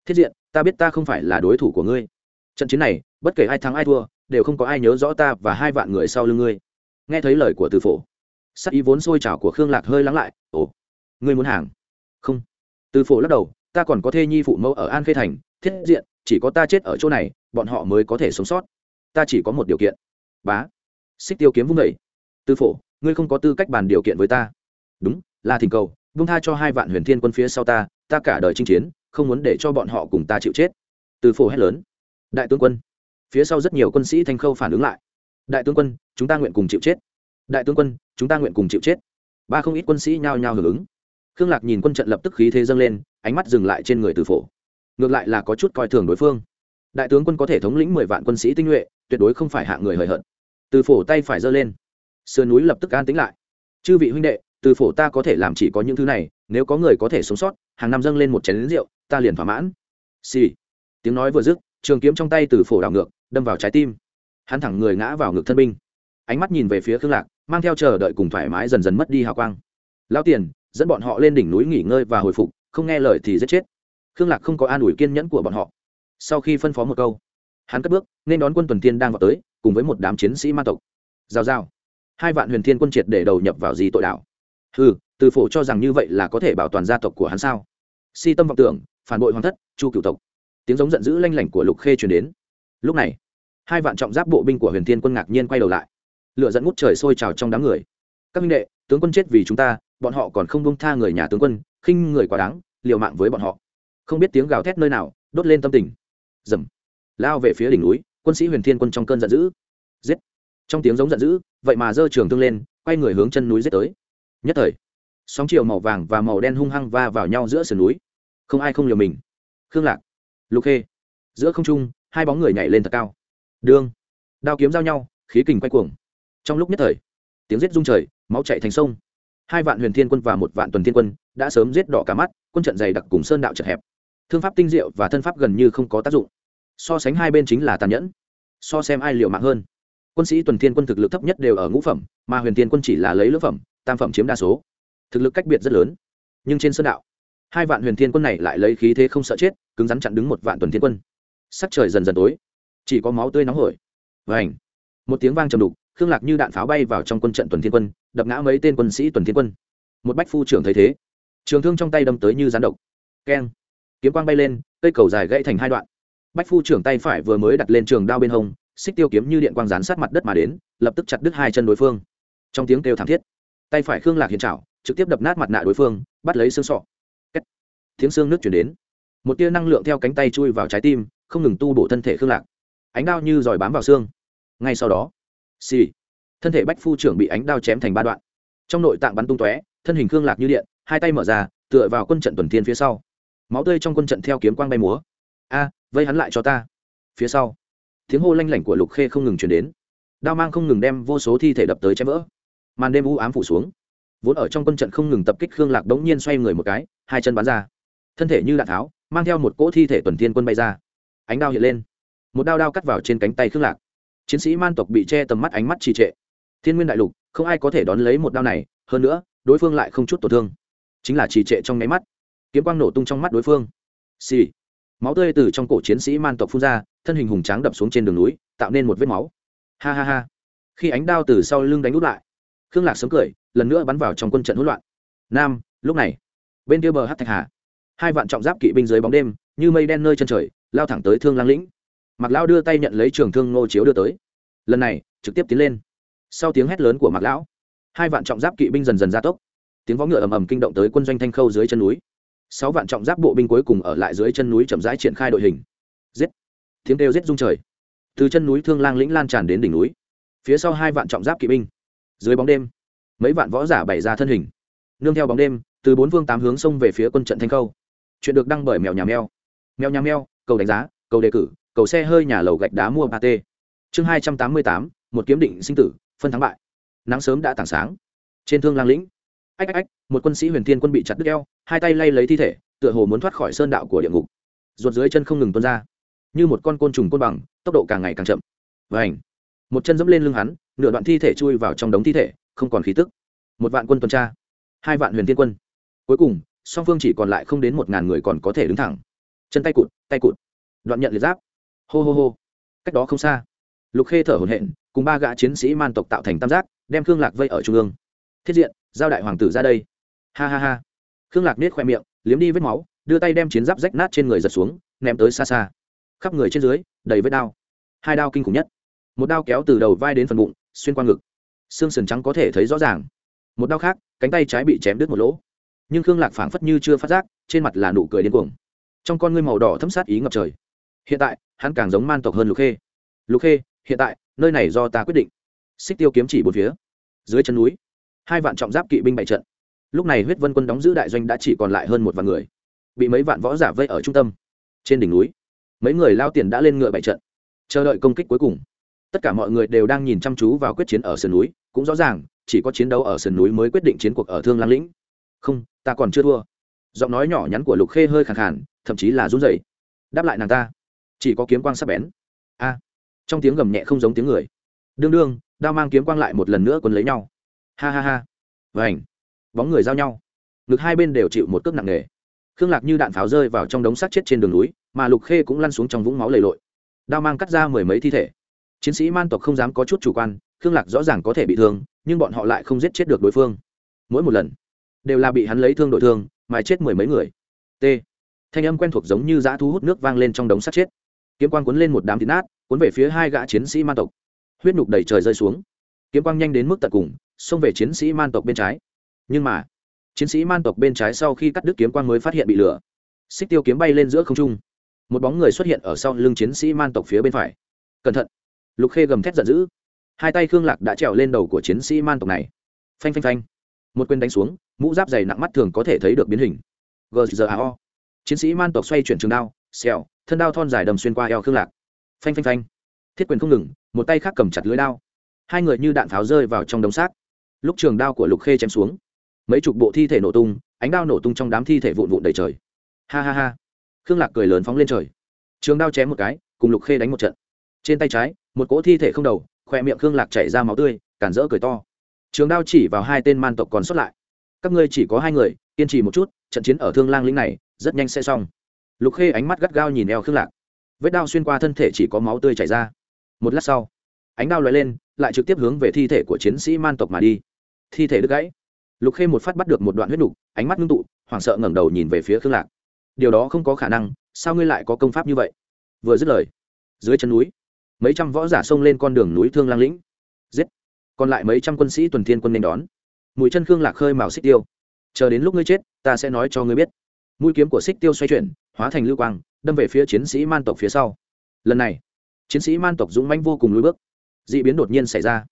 Thiết diện, ta biết ta không phải là đối thủ của ngươi. Trận chiến này, bất kể ai thắng ai thua, đều không có ai nhớ rõ ta và hai vạn người sau lưng ngươi. Nghe thấy lời của từ phổ, sắc ý vốn sôi trào của khương lạc hơi lắng lại. Ồ, ngươi muốn hàng? Không. Từ phổ lắc đầu ta còn có thê nhi phụ mẫu ở an khê thành thiết diện chỉ có ta chết ở chỗ này bọn họ mới có thể sống sót. Ta chỉ có một điều kiện. Bá. Xích tiêu kiếm vung vẩy tư phổ ngươi không có tư cách bàn điều kiện với ta. Đúng là thỉnh cầu vung tha cho hai vạn huyền thiên quân phía sau ta ta cả đời chinh chiến không muốn để cho bọn họ cùng ta chịu chết. Từ phổ hét lớn. Đại tướng quân. Phía sau rất nhiều quân sĩ thanh khâu phản ứng lại. Đại tướng quân chúng ta nguyện cùng chịu chết. Đại tướng quân chúng ta nguyện cùng chịu chết. Ba không ít quân sĩ nhao nhao hưởng ứng khương lạc nhìn quân trận lập tức khí thế dâng lên, ánh mắt dừng lại trên người từ phổ. Ngược lại là có chút coi thường đối phương. Đại tướng quân có thể thống lĩnh mười vạn quân sĩ tinh nhuệ, tuyệt đối không phải hạ người hời hợt. Từ phổ tay phải giơ lên. Sườn núi lập tức an tính lại. Chư vị huynh đệ, từ phổ ta có thể làm chỉ có những thứ này, nếu có người có thể sống sót, hàng năm dâng lên một chén lính rượu, ta liền thỏa mãn. Xì、sì. tiếng nói vừa dứt, trường kiếm trong tay từ phổ đảo ngược, đâm vào trái tim. Hắn thẳng người ngã vào ngực thân binh. Ánh mắt nhìn về phía khương lạc, mang theo chờ đợi cùng thoải mái dần dần mất đi hào quang. Lao tiền dẫn bọn họ lên đỉnh núi nghỉ ngơi và hồi phục, không nghe lời thì giết chết. Khương lạc không có an ủi kiên nhẫn của bọn họ. Sau khi phân phó một câu, hắn cất bước, nên đón quân tuần tiên đang vào tới, cùng với một đám chiến sĩ ma tộc. Giao giao. Hai vạn huyền thiên quân triệt để đầu nhập vào gì tội đạo ừ từ phổ cho rằng như vậy là có thể bảo toàn gia tộc của hắn sao? Si tâm vọng tưởng, phản bội hoàng thất, chu cựu tộc. Tiếng giống giận dữ lanh lảnh của lục khê truyền đến. Lúc này, hai vạn trọng giáp bộ binh của huyền thiên quân ngạc nhiên quay đầu lại. Lựa dẫn ngút trời sôi trào trong đám người các minh đệ, tướng quân chết vì chúng ta, bọn họ còn không bông tha người nhà tướng quân, khinh người quá đáng, liều mạng với bọn họ. Không biết tiếng gào thét nơi nào, đốt lên tâm tình. Dầm. Lao về phía đỉnh núi, quân sĩ huyền thiên quân trong cơn giận dữ. Giết. Trong tiếng giống giận dữ, vậy mà giơ trường thương lên, quay người hướng chân núi giết tới. Nhất thời, sóng chiều màu vàng và màu đen hung hăng va vào nhau giữa sườn núi. Không ai không liều mình. Khương lạc, lục khê, giữa không trung, hai bóng người nhảy lên thật cao. Đương đao kiếm giao nhau, khí kình quay cuồng. Trong lúc nhất thời tiếng giết rung trời, máu chạy thành sông. Hai vạn huyền thiên quân và một vạn tuần thiên quân đã sớm giết đỏ cả mắt, quân trận dày đặc cùng sơn đạo chật hẹp. Thương pháp tinh diệu và thân pháp gần như không có tác dụng. So sánh hai bên chính là tàn nhẫn. So xem ai liều mạng hơn. Quân sĩ tuần thiên quân thực lực thấp nhất đều ở ngũ phẩm, mà huyền thiên quân chỉ là lấy lưỡng phẩm, tam phẩm chiếm đa số. Thực lực cách biệt rất lớn. Nhưng trên sơn đạo, hai vạn huyền thiên quân này lại lấy khí thế không sợ chết, cứng rắn chặn đứng một vạn tuần thiên quân. Sắc trời dần dần tối. Chỉ có máu tươi nóng hổi. Và ảnh một tiếng vang trầm đục khương lạc như đạn pháo bay vào trong quân trận tuần thiên quân, đập ngã mấy tên quân sĩ tuần thiên quân. Một bách phu trưởng thấy thế, trường thương trong tay đâm tới như rán độc. Keng. Kiếm quang bay lên, cây cầu dài gãy thành hai đoạn. Bách phu trưởng tay phải vừa mới đặt lên trường đao bên hông, xích tiêu kiếm như điện quang rán sát mặt đất mà đến, lập tức chặt đứt hai chân đối phương. Trong tiếng kêu thảm thiết, tay phải khương lạc hiền trảo, trực tiếp đập nát mặt nạ đối phương, bắt lấy xương sọ. Kết. tiếng xương nước chuyển đến. Một tia năng lượng theo cánh tay chui vào trái tim, không ngừng tu bổ thân thể khương lạc. Ánh đao như giỏi bám vào xương. Ngay sau đó xì. Thân thể bách phu trưởng bị ánh đao chém thành ba đoạn. Trong nội tạng bắn tung tóe, thân hình khương lạc như điện, hai tay mở ra, tựa vào quân trận tuần thiên phía sau. Máu tươi trong quân trận theo kiếm quang bay múa. A, vây hắn lại cho ta. Phía sau, tiếng hô lanh lảnh của lục khê không ngừng chuyển đến. Đao mang không ngừng đem vô số thi thể đập tới chém vỡ. Màn đêm u ám phủ xuống. Vốn ở trong quân trận không ngừng tập kích khương lạc đống nhiên xoay người một cái, hai chân bắn ra. Thân thể như đạn tháo, mang theo một cỗ thi thể tuần thiên quân bay ra. Ánh đao hiện lên. Một đao đao cắt vào trên cánh tay khương lạc chiến sĩ man tộc bị che tầm mắt ánh mắt trì trệ. Thiên nguyên đại lục, không ai có thể đón lấy một đao này, hơn nữa, đối phương lại không chút tổn thương. Chính là trì trệ trong nháy mắt. Kiếm quang nổ tung trong mắt đối phương. Xì、sì. máu tươi từ trong cổ chiến sĩ man tộc phun ra, thân hình hùng tráng đập xuống trên đường núi, tạo nên một vết máu. Ha ha ha. Khi ánh đao từ sau lưng đánh út lại, khương lạc sớm cười, lần nữa bắn vào trong quân trận hỗn loạn. Nam, lúc này. Bên kia bờ hát thạch hà. Hai vạn trọng giáp kỵ binh dưới bóng đêm, như mây đen nơi chân trời, lao thẳng tới thương lang lĩnh mặc lão đưa tay nhận lấy trường thương ngô chiếu đưa tới. Lần này, trực tiếp tiến lên. Sau tiếng hét lớn của mặc lão, hai vạn trọng giáp kỵ binh dần dần gia tốc. Tiếng võ ngựa ầm ầm kinh động tới quân doanh thanh khâu dưới chân núi. Sáu vạn trọng giáp bộ binh cuối cùng ở lại dưới chân núi chậm rãi triển khai đội hình. Giết! Tiếng kêu giết rung trời. Từ chân núi thương lang lĩnh lan tràn đến đỉnh núi. Phía sau hai vạn trọng giáp kỵ binh. Dưới bóng đêm, mấy vạn võ giả bày ra thân hình. Nương theo bóng đêm, từ bốn phương tám hướng xông về phía quân trận thanh khâu. Chuyện được đăng bởi mèo nhà mèo. Mèo nhà mèo, cầu đánh giá, cầu đề cử cầu xe hơi nhà lầu gạch đá mua ba t chương hai trăm tám mươi tám, một kiếm định sinh tử, phân thắng bại. Nắng sớm đã tảng sáng. Trên thương lang lĩnh. Ách ách ách, một quân sĩ huyền thiên quân bị chặt đứt eo, hai tay lay lấy thi thể, tựa hồ muốn thoát khỏi sơn đạo của địa ngục. Ruột dưới chân không ngừng tuôn ra. Như một con côn trùng côn bằng, tốc độ càng ngày càng chậm. Và ảnh một chân dẫm lên lưng hắn, nửa đoạn thi thể chui vào trong đống thi thể, không còn khí tức. Một vạn quân tuần tra, hai vạn huyền thiên quân. Cuối cùng, song phương chỉ còn lại không đến một ngàn người còn có thể đứng thẳng. Chân tay cụt tay cụt. Đoạn nhận liệt giáp hô hô hô. Cách đó không xa. Lục khê thở hổn hển, cùng ba gã chiến sĩ man tộc tạo thành tam giác, đem khương lạc vây ở trung ương. Thiết diện, giao đại hoàng tử ra đây. Ha ha ha. Khương lạc nết khoe miệng, liếm đi vết máu, đưa tay đem chiến giáp rách nát trên người giật xuống, ném tới xa xa. Khắp người trên dưới, đầy vết đao. Hai đao kinh khủng nhất. Một đao kéo từ đầu vai đến phần bụng, xuyên qua ngực. Xương sườn trắng có thể thấy rõ ràng. Một đao khác, cánh tay trái bị chém đứt một lỗ. Nhưng khương lạc phảng phất như chưa phát giác, trên mặt là nụ cười điên cuồng. Trong con ngươi màu đỏ thấm sát ý ngập trời hiện tại, hắn càng giống man tộc hơn lục khê. Lục khê, hiện tại, nơi này do ta quyết định. Xích tiêu kiếm chỉ bốn phía. Dưới chân núi, hai vạn trọng giáp kỵ binh bại trận. Lúc này huyết vân quân đóng giữ đại doanh đã chỉ còn lại hơn một vạn người. Bị mấy vạn võ giả vây ở trung tâm. Trên đỉnh núi, mấy người lao tiền đã lên ngựa bại trận, chờ đợi công kích cuối cùng. Tất cả mọi người đều đang nhìn chăm chú vào quyết chiến ở sườn núi, cũng rõ ràng, chỉ có chiến đấu ở sườn núi mới quyết định chiến cuộc ở thương lang lĩnh. Không, ta còn chưa thua. Giọng nói nhỏ nhắn của lục khê hơi khẳng khản thậm chí là run rẩy. Đáp lại nàng ta chỉ có kiếm quang sắp bén. A. Trong tiếng gầm nhẹ không giống tiếng người. Đương đương, đao mang kiếm quang lại một lần nữa quấn lấy nhau. Ha ha ha. Vảnh bóng người giao nhau. Ngực hai bên đều chịu một cước nặng nề. Khương lạc như đạn pháo rơi vào trong đống xác chết trên đường núi, mà lục khê cũng lăn xuống trong vũng máu lầy lội. Đao mang cắt ra mười mấy thi thể. Chiến sĩ man tộc không dám có chút chủ quan, khương lạc rõ ràng có thể bị thương, nhưng bọn họ lại không giết chết được đối phương. Mỗi một lần, đều là bị hắn lấy thương đội thương, mà chết mười mấy người. T. Thanh âm quen thuộc giống như dã thu hút nước vang lên trong đống sắt chết kiếm quang cuốn lên một đám thịt nát, cuốn về phía hai gã chiến sĩ man tộc. Huyết nhục đầy trời rơi xuống. Kiếm quang nhanh đến mức tận cùng, xông về chiến sĩ man tộc bên trái. Nhưng mà, chiến sĩ man tộc bên trái sau khi cắt đứt kiếm quang mới phát hiện bị lửa. Xích tiêu kiếm bay lên giữa không trung. Một bóng người xuất hiện ở sau lưng chiến sĩ man tộc phía bên phải. Cẩn thận. Lục khê gầm thét giận dữ. Hai tay khương lạc đã trèo lên đầu của chiến sĩ man tộc này. Phanh phanh phanh. Một quyền đánh xuống, mũ giáp dày nặng mắt thường có thể thấy được biến hình. Gzao chiến sĩ man tộc xoay chuyển trường đao, xèo thân đao thon dài đầm xuyên qua eo khương lạc. Phanh phanh phanh. Thiết quyền không ngừng, một tay khác cầm chặt lưới đao. Hai người như đạn pháo rơi vào trong đống xác. Lúc trường đao của lục khê chém xuống, mấy chục bộ thi thể nổ tung, ánh đao nổ tung trong đám thi thể vụn vụn đầy trời. Ha ha ha. Khương lạc cười lớn phóng lên trời. Trường đao chém một cái, cùng lục khê đánh một trận. Trên tay trái, một cỗ thi thể không đầu khoe miệng khương lạc chảy ra máu tươi, cản rỡ cười to. Trường đao chỉ vào hai tên man tộc còn sót lại. Các ngươi chỉ có hai người, kiên trì một chút, trận chiến ở thương lang lĩnh này, rất nhanh sẽ xong lục khê ánh mắt gắt gao nhìn eo khương lạc. Vết đao xuyên qua thân thể chỉ có máu tươi chảy ra. Một lát sau, ánh đao lóe lên, lại trực tiếp hướng về thi thể của chiến sĩ man tộc mà đi. Thi thể đứt gãy. Lục khê một phát bắt được một đoạn huyết nục, ánh mắt ngưng tụ, hoảng sợ ngẩng đầu nhìn về phía khương lạc. Điều đó không có khả năng, sao ngươi lại có công pháp như vậy? Vừa dứt lời, dưới chân núi, mấy trăm võ giả xông lên con đường núi thương lang lĩnh. Giết! Còn lại mấy trăm quân sĩ tuần thiên quân nên đón. Mùi chân khương lạc khơi màu xích tiêu. Chờ đến lúc ngươi chết, ta sẽ nói cho ngươi biết mũi kiếm của xích tiêu xoay chuyển, hóa thành lưu quang, đâm về phía chiến sĩ man tộc phía sau. Lần này, chiến sĩ man tộc dũng manh vô cùng lùi bước. D ị biến đột nhiên xảy ra.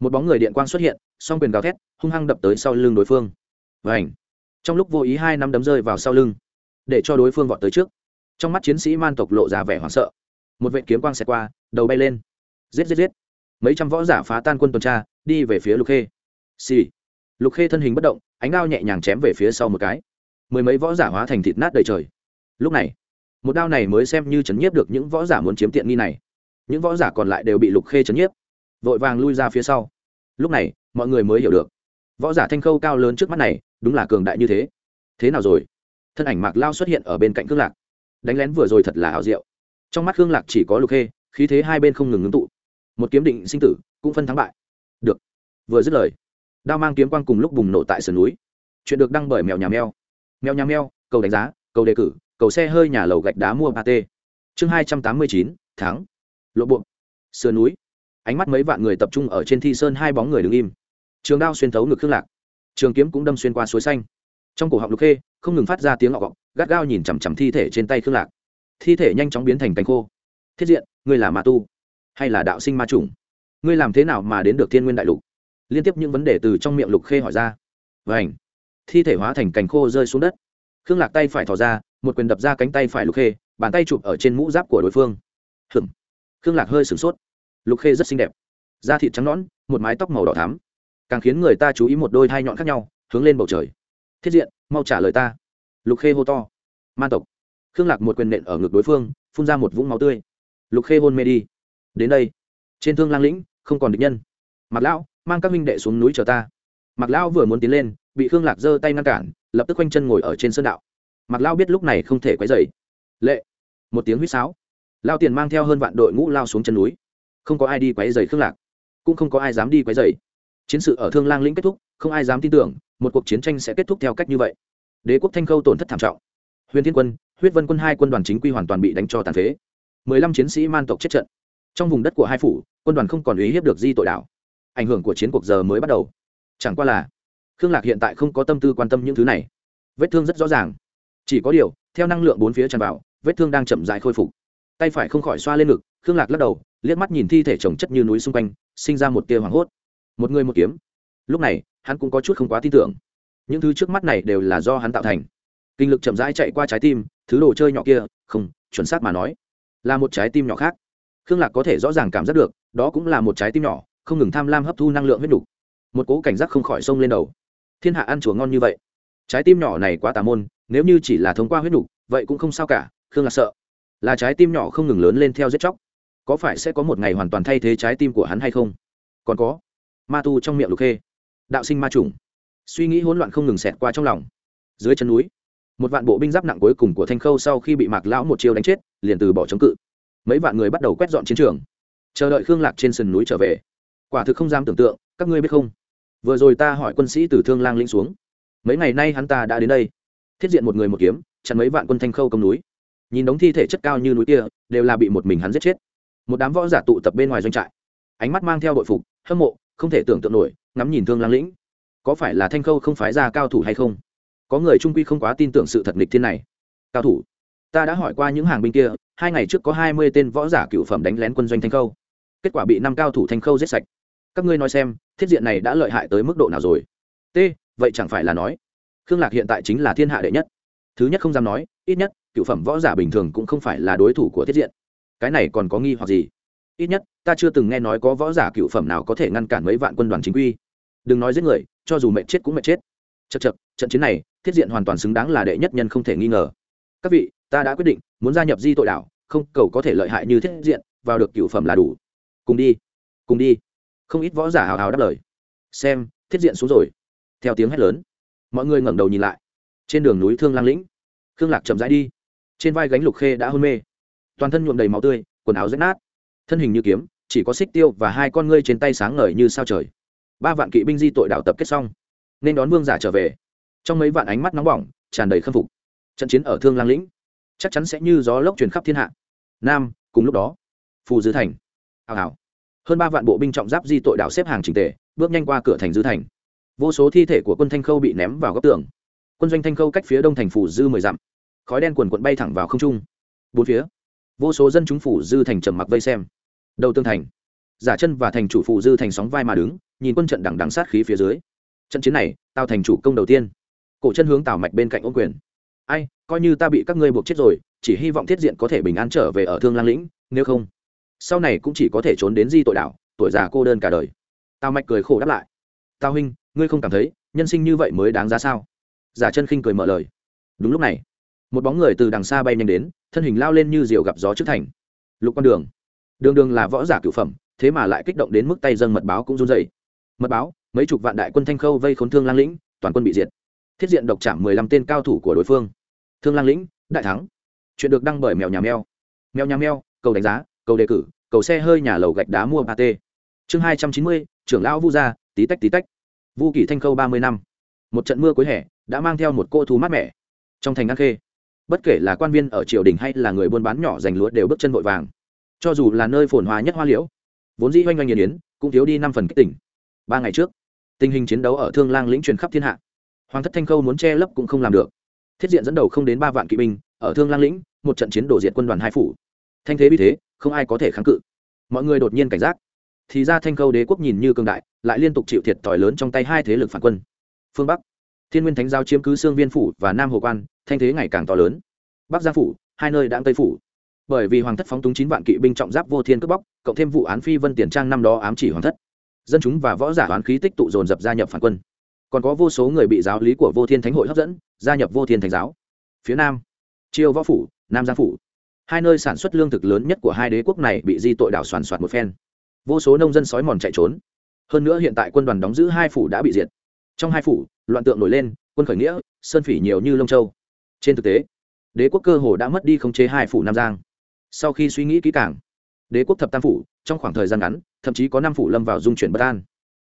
Một bóng người điện quang xuất hiện, song quyền gào thét, hung hăng đập tới sau lưng đối phương. Và ảnh trong lúc vô ý hai năm đấm rơi vào sau lưng, để cho đối phương vọt tới trước. Trong mắt chiến sĩ man tộc lộ ra vẻ hoảng sợ. Một vệ kiếm quang xẹt qua, đầu bay lên. Giết giết giết! Mấy trăm võ giả phá tan quân tuần tra, đi về phía lục khê. Xì、sì. lục khê thân hình bất động, ánh đao nhẹ nhàng chém về phía sau một cái mười mấy võ giả hóa thành thịt nát đầy trời. Lúc này, một đao này mới xem như chấn nhiếp được những võ giả muốn chiếm tiện nghi này. Những võ giả còn lại đều bị lục khê chấn nhiếp, vội vàng lui ra phía sau. Lúc này, mọi người mới hiểu được, võ giả thanh khâu cao lớn trước mắt này, đúng là cường đại như thế. Thế nào rồi? Thân ảnh mạc lao xuất hiện ở bên cạnh khương lạc. Đánh lén vừa rồi thật là ảo diệu. Trong mắt khương lạc chỉ có lục khê, khí thế hai bên không ngừng ngưng tụ. Một kiếm định sinh tử, cũng phân thắng bại. Được, vừa dứt lời, đao mang kiếm quang cùng lúc bùng nổ tại sườn núi. Chuyện được đăng bởi mèo nhà mèo mèo nhà mèo, cầu đánh giá, cầu đề cử, cầu xe hơi nhà lầu gạch đá mua ba t chương hai trăm tám mươi chín tháng lộ buộc sườn núi. Ánh mắt mấy vạn người tập trung ở trên thi sơn hai bóng người đứng im. Trường đao xuyên thấu ngực khương lạc. Trường kiếm cũng đâm xuyên qua suối xanh. Trong cổ họng lục khê, không ngừng phát ra tiếng ngọc gọng gắt gao nhìn chằm chằm thi thể trên tay khương lạc. Thi thể nhanh chóng biến thành cánh khô. Thiết diện, ngươi là ma tu, hay là đạo sinh ma chủng? Ngươi làm thế nào mà đến được thiên nguyên đại lục? Liên tiếp những vấn đề từ trong miệng lục khê hỏi ra. Và ảnh thi thể hóa thành cành khô rơi xuống đất. Khương lạc tay phải thò ra, một quyền đập ra cánh tay phải lục khê, bàn tay chụp ở trên mũ giáp của đối phương. Hừm khương lạc hơi sửng sốt. Lục khê rất xinh đẹp. Da thịt trắng nõn, một mái tóc màu đỏ thắm. Càng khiến người ta chú ý một đôi thai nhọn khác nhau, hướng lên bầu trời. Thiết diện, mau trả lời ta. Lục khê hô to. Man tộc. Khương lạc một quyền nện ở ngực đối phương, phun ra một vũng máu tươi. Lục khê hôn mê đi. Đến đây. Trên thương lang lĩnh, không còn địch nhân. Mặc lão, mang các minh đệ xuống núi chờ ta. Mặc lão vừa muốn tiến lên bị khương lạc giơ tay ngăn cản, lập tức quanh chân ngồi ở trên sơn đạo. Mặc lão biết lúc này không thể quấy dày lệ! Một tiếng huýt sáo. Lao tiền mang theo hơn vạn đội ngũ lao xuống chân núi. Không có ai đi quấy dày khương lạc, cũng không có ai dám đi quấy dày chiến sự ở thương lang lĩnh kết thúc, không ai dám tin tưởng, một cuộc chiến tranh sẽ kết thúc theo cách như vậy. Đế quốc thanh khâu tổn thất thảm trọng. Huyền thiên quân, huyết vân quân hai quân đoàn chính quy hoàn toàn bị đánh cho tàn phế. Mười lăm chiến sĩ man tộc chết trận. Trong vùng đất của hai phủ, quân đoàn không còn uy hiếp được di tội đảo ảnh hưởng của chiến cuộc giờ mới bắt đầu. Chẳng qua là khương lạc hiện tại không có tâm tư quan tâm những thứ này. Vết thương rất rõ ràng. Chỉ có điều, theo năng lượng bốn phía tràn vào, vết thương đang chậm dại khôi phục. Tay phải không khỏi xoa lên ngực, khương lạc lắc đầu, liếc mắt nhìn thi thể trồng chất như núi xung quanh, sinh ra một tia hoảng hốt. Một người một kiếm. Lúc này, hắn cũng có chút không quá tin tưởng. Những thứ trước mắt này đều là do hắn tạo thành. Kinh lực chậm rãi chạy qua trái tim, thứ đồ chơi nhỏ kia, không, chuẩn xác mà nói, là một trái tim nhỏ khác. Khương lạc có thể rõ ràng cảm giác được, đó cũng là một trái tim nhỏ, không ngừng tham lam hấp thu năng lượng huyết đủ. một cố cảnh giác không khỏi sông lên đầu thiên hạ ăn chùa ngon như vậy. Trái tim nhỏ này quá tà môn nếu như chỉ là thông qua huyết đủ, vậy cũng không sao cả khương lạc sợ. Là trái tim nhỏ không ngừng lớn lên theo giết chóc. Có phải sẽ có một ngày hoàn toàn thay thế trái tim của hắn hay không? Còn có ma tu trong miệng lục khê đạo sinh ma trùng. Suy nghĩ hỗn loạn không ngừng xẹt qua trong lòng. Dưới chân núi một vạn bộ binh giáp nặng cuối cùng của thanh khâu sau khi bị mạc lão một chiêu đánh chết liền từ bỏ chống cự. Mấy vạn người bắt đầu quét dọn chiến trường. Chờ đợi khương lạc trên sườn núi trở về. Quả thực không dám tưởng tượng các ngươi biết không? Vừa rồi ta hỏi quân sĩ từ thương lang lĩnh xuống. Mấy ngày nay hắn ta đã đến đây. Thiết diện một người một kiếm, chặn mấy vạn quân thanh khâu công núi. Nhìn đống thi thể chất cao như núi kia, đều là bị một mình hắn giết chết. Một đám võ giả tụ tập bên ngoài doanh trại. Ánh mắt mang theo đội phục, hâm mộ, không thể tưởng tượng nổi, ngắm nhìn thương lang lĩnh. Có phải là thanh khâu không phái ra cao thủ hay không? Có người trung quy không quá tin tưởng sự thật nghịch thiên này. Cao thủ, ta đã hỏi qua những hàng binh kia, hai ngày trước có hai mươi tên võ giả cựu phẩm đánh lén quân doanh thanh khâu. Kết quả bị năm cao thủ thanh khâu giết sạch. Các ngươi nói xem thiết diện này đã lợi hại tới mức độ nào rồi? T, vậy chẳng phải là nói, khương lạc hiện tại chính là thiên hạ đệ nhất. Thứ nhất không dám nói, ít nhất, cựu phẩm võ giả bình thường cũng không phải là đối thủ của thiết diện. Cái này còn có nghi hoặc gì? Ít nhất, ta chưa từng nghe nói có võ giả cựu phẩm nào có thể ngăn cản mấy vạn quân đoàn chính quy. Đừng nói giết người, cho dù mẹ chết cũng mẹ chết. Chật chật trận chiến này, thiết diện hoàn toàn xứng đáng là đệ nhất nhân không thể nghi ngờ. Các vị, ta đã quyết định, muốn gia nhập di tội đảo, không cầu có thể lợi hại như thiết diện, vào được cựu phẩm là đủ. Cùng đi cùng đi không ít võ giả hào hào đáp lời. Xem, thiết diện xuống rồi. Theo tiếng hét lớn, mọi người ngẩng đầu nhìn lại. Trên đường núi thương lang lĩnh, khương lạc chậm rãi đi. Trên vai gánh lục khê đã hôn mê. Toàn thân nhuộm đầy máu tươi, quần áo rách nát. Thân hình như kiếm, chỉ có xích tiêu và hai con ngươi trên tay sáng ngời như sao trời. Ba vạn kỵ binh di tội đạo tập kết xong, nên đón vương giả trở về. Trong mấy vạn ánh mắt nóng bỏng, tràn đầy khâm phục. Trận chiến ở thương lang lĩnh, chắc chắn sẽ như gió lốc truyền khắp thiên hạ. Nam, cùng lúc đó, phù dư thành. Hào hào hơn ba vạn bộ binh trọng giáp di tội đảo xếp hàng trình tề, bước nhanh qua cửa thành dư thành. Vô số thi thể của quân thanh khâu bị ném vào góc tường. Quân doanh thanh khâu cách phía đông thành phủ dư mười dặm. Khói đen quần quận bay thẳng vào không trung. Bốn phía, vô số dân chúng phủ dư thành trầm mặc vây xem. Đầu tương thành, giả chân và thành chủ phủ dư thành sóng vai mà đứng, nhìn quân trận đằng đằng sát khí phía dưới. Trận chiến này tao thành chủ công đầu tiên. Cổ chân hướng tào mạch bên cạnh ô quyền. Ai, coi như ta bị các ngươi buộc chết rồi, chỉ hy vọng thiết diện có thể bình an trở về ở thương lang lĩnh, nếu không sau này cũng chỉ có thể trốn đến di tội đảo, tuổi già cô đơn cả đời. Tào mạch cười khổ đáp lại. Tào huynh, ngươi không cảm thấy nhân sinh như vậy mới đáng giá sao? Giả chân khinh cười mở lời. Đúng lúc này, một bóng người từ đằng xa bay nhanh đến, thân hình lao lên như diều gặp gió trước thành. Lục con đường. Đường đường là võ giả cửu phẩm, thế mà lại kích động đến mức tay dâng mật báo cũng run dày mật báo, mấy chục vạn đại quân thanh khâu vây khốn thương lang lĩnh, toàn quân bị diệt. Thiết diện độc chạm mười lăm tên cao thủ của đối phương. Thương lang lĩnh, đại thắng. Chuyện được đăng bởi mèo nhà mèo. Mèo nhà mèo, cầu đánh giá cầu đề cử, cầu xe hơi nhà lầu gạch đá mua ba t chương hai trăm chín mươi, trưởng lão vu gia, tí tách tí tách. Vu kỷ thanh khâu ba mươi năm. Một trận mưa cuối hè, đã mang theo một cô thú mát mẻ. Trong thành an khê, bất kể là quan viên ở triều đình hay là người buôn bán nhỏ giành lúa đều bước chân vội vàng. Cho dù là nơi phồn hoa nhất hoa liễu, vốn dĩ oanh oanh nghiền yến cũng thiếu đi năm phần kích tỉnh. Ba ngày trước, tình hình chiến đấu ở thương lang lĩnh truyền khắp thiên hạ. Hoàng thất thanh khâu muốn che lấp cũng không làm được. Thiết diện dẫn đầu không đến ba vạn kỵ binh, ở thương lang lĩnh, một trận chiến đổ diện quân đoàn hai phủ. Thanh thế vì thế không ai có thể kháng cự. Mọi người đột nhiên cảnh giác. Thì ra thanh khâu đế quốc nhìn như cường đại, lại liên tục chịu thiệt thòi lớn trong tay hai thế lực phản quân. Phương bắc. Thiên nguyên thánh giao chiếm cứ xương viên phủ và nam hồ quan, thanh thế ngày càng to lớn. Bắc giang phủ, hai nơi đang tây phủ. Bởi vì hoàng thất phóng túng chín vạn kỵ binh trọng giáp vô thiên cướp bóc, cộng thêm vụ án phi vân tiền trang năm đó ám chỉ hoàng thất. Dân chúng và võ giả oán khí tích tụ dồn dập gia nhập phản quân. Còn có vô số người bị giáo lý của vô thiên thánh hội hấp dẫn, gia nhập vô thiên thánh giáo. Phía nam. Chiêu võ phủ, nam giang phủ hai nơi sản xuất lương thực lớn nhất của hai đế quốc này bị di tội đảo soàn soạt một phen. Vô số nông dân sói mòn chạy trốn. Hơn nữa hiện tại quân đoàn đóng giữ hai phủ đã bị diệt. Trong hai phủ, loạn tượng nổi lên, quân khởi nghĩa, sơn phỉ nhiều như lông châu. Trên thực tế, đế quốc cơ hồ đã mất đi khống chế hai phủ nam giang. Sau khi suy nghĩ kỹ càng, đế quốc thập tam phủ, trong khoảng thời gian ngắn, thậm chí có năm phủ lâm vào dung chuyển bất an.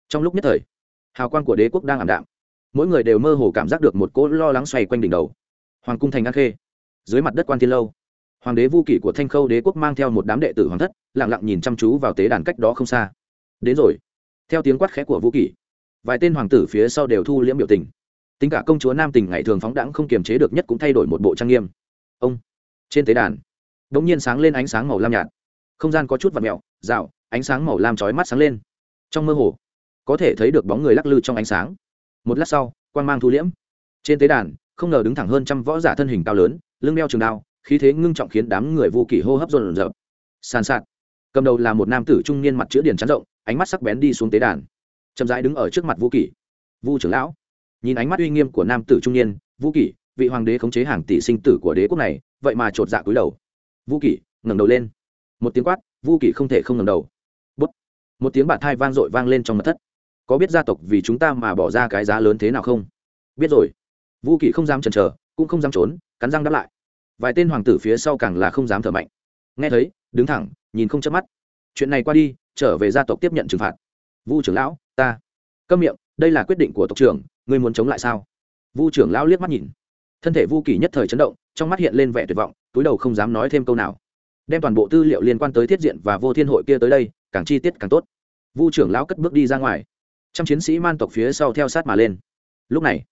Trong lúc nhất thời, hào quang của đế quốc đang ảm đạm. Mỗi người đều mơ hồ cảm giác được một cỗ lo lắng xoay quanh đỉnh đầu. Hoàng cung thành an khê, dưới mặt đất quan thiên lâu hoàng đế vu kỷ của thanh khâu đế quốc mang theo một đám đệ tử hoàng thất lẳng lặng nhìn chăm chú vào tế đàn cách đó không xa. Đến rồi. Theo tiếng quát khẽ của vũ kỷ, vài tên hoàng tử phía sau đều thu liễm biểu tình. Tính cả công chúa nam tình ngày thường phóng đãng không kiềm chế được nhất cũng thay đổi một bộ trang nghiêm. Ông, trên tế đàn đ ỗ n g nhiên sáng lên ánh sáng màu lam nhạt. Không gian có chút và mẹo dạo ánh sáng màu lam trói mắt sáng lên. Trong mơ hồ, có thể thấy được bóng người lắc lư trong ánh sáng. Một lát sau quan g mang thu liễm. Trên tế đàn, không ngờ đứng thẳng hơn trăm võ giả thân hình cao lớn, lưng đeo trường đao khí thế ngưng trọng khiến đám người vô kỷ hô hấp rộn rợp. Sàn sạt. Cầm đầu là một nam tử trung niên mặt chữ điển chắn rộng, ánh mắt sắc bén đi xuống tế đàn. Chậm rãi đứng ở trước mặt vô kỷ. Vu trưởng lão. Nhìn ánh mắt uy nghiêm của nam tử trung niên vũ kỷ, vị hoàng đế khống chế hàng tỷ sinh tử của đế quốc này, vậy mà chột dạ cúi đầu. Vũ kỷ, ngẩng đầu lên. Một tiếng quát vũ kỷ không thể không ngẩng đầu. Bút. một tiếng bạt thai vang dội vang lên trong mật thất. Có biết gia tộc vì chúng ta mà bỏ ra cái giá lớn thế nào không? Biết rồi. Vũ kỷ không dám chần chờ, cũng không dám trốn, cắn răng đáp lại vài tên hoàng tử phía sau càng là không dám thở mạnh. Nghe thấy, đứng thẳng, nhìn không chớp mắt. Chuyện này qua đi, trở về gia tộc tiếp nhận trừng phạt. Vu trưởng lão, ta. Câm miệng, đây là quyết định của tộc trưởng, ngươi muốn chống lại sao? Vu trưởng lão liếc mắt nhìn. Thân thể vu kỳ nhất thời chấn động, trong mắt hiện lên vẻ tuyệt vọng, túi đầu không dám nói thêm câu nào. Đem toàn bộ tư liệu liên quan tới thiết diện và vô thiên hội kia tới đây, càng chi tiết càng tốt. Vu trưởng lão cất bước đi ra ngoài. Trăm chiến sĩ man tộc phía sau theo sát mà lên. Lúc này,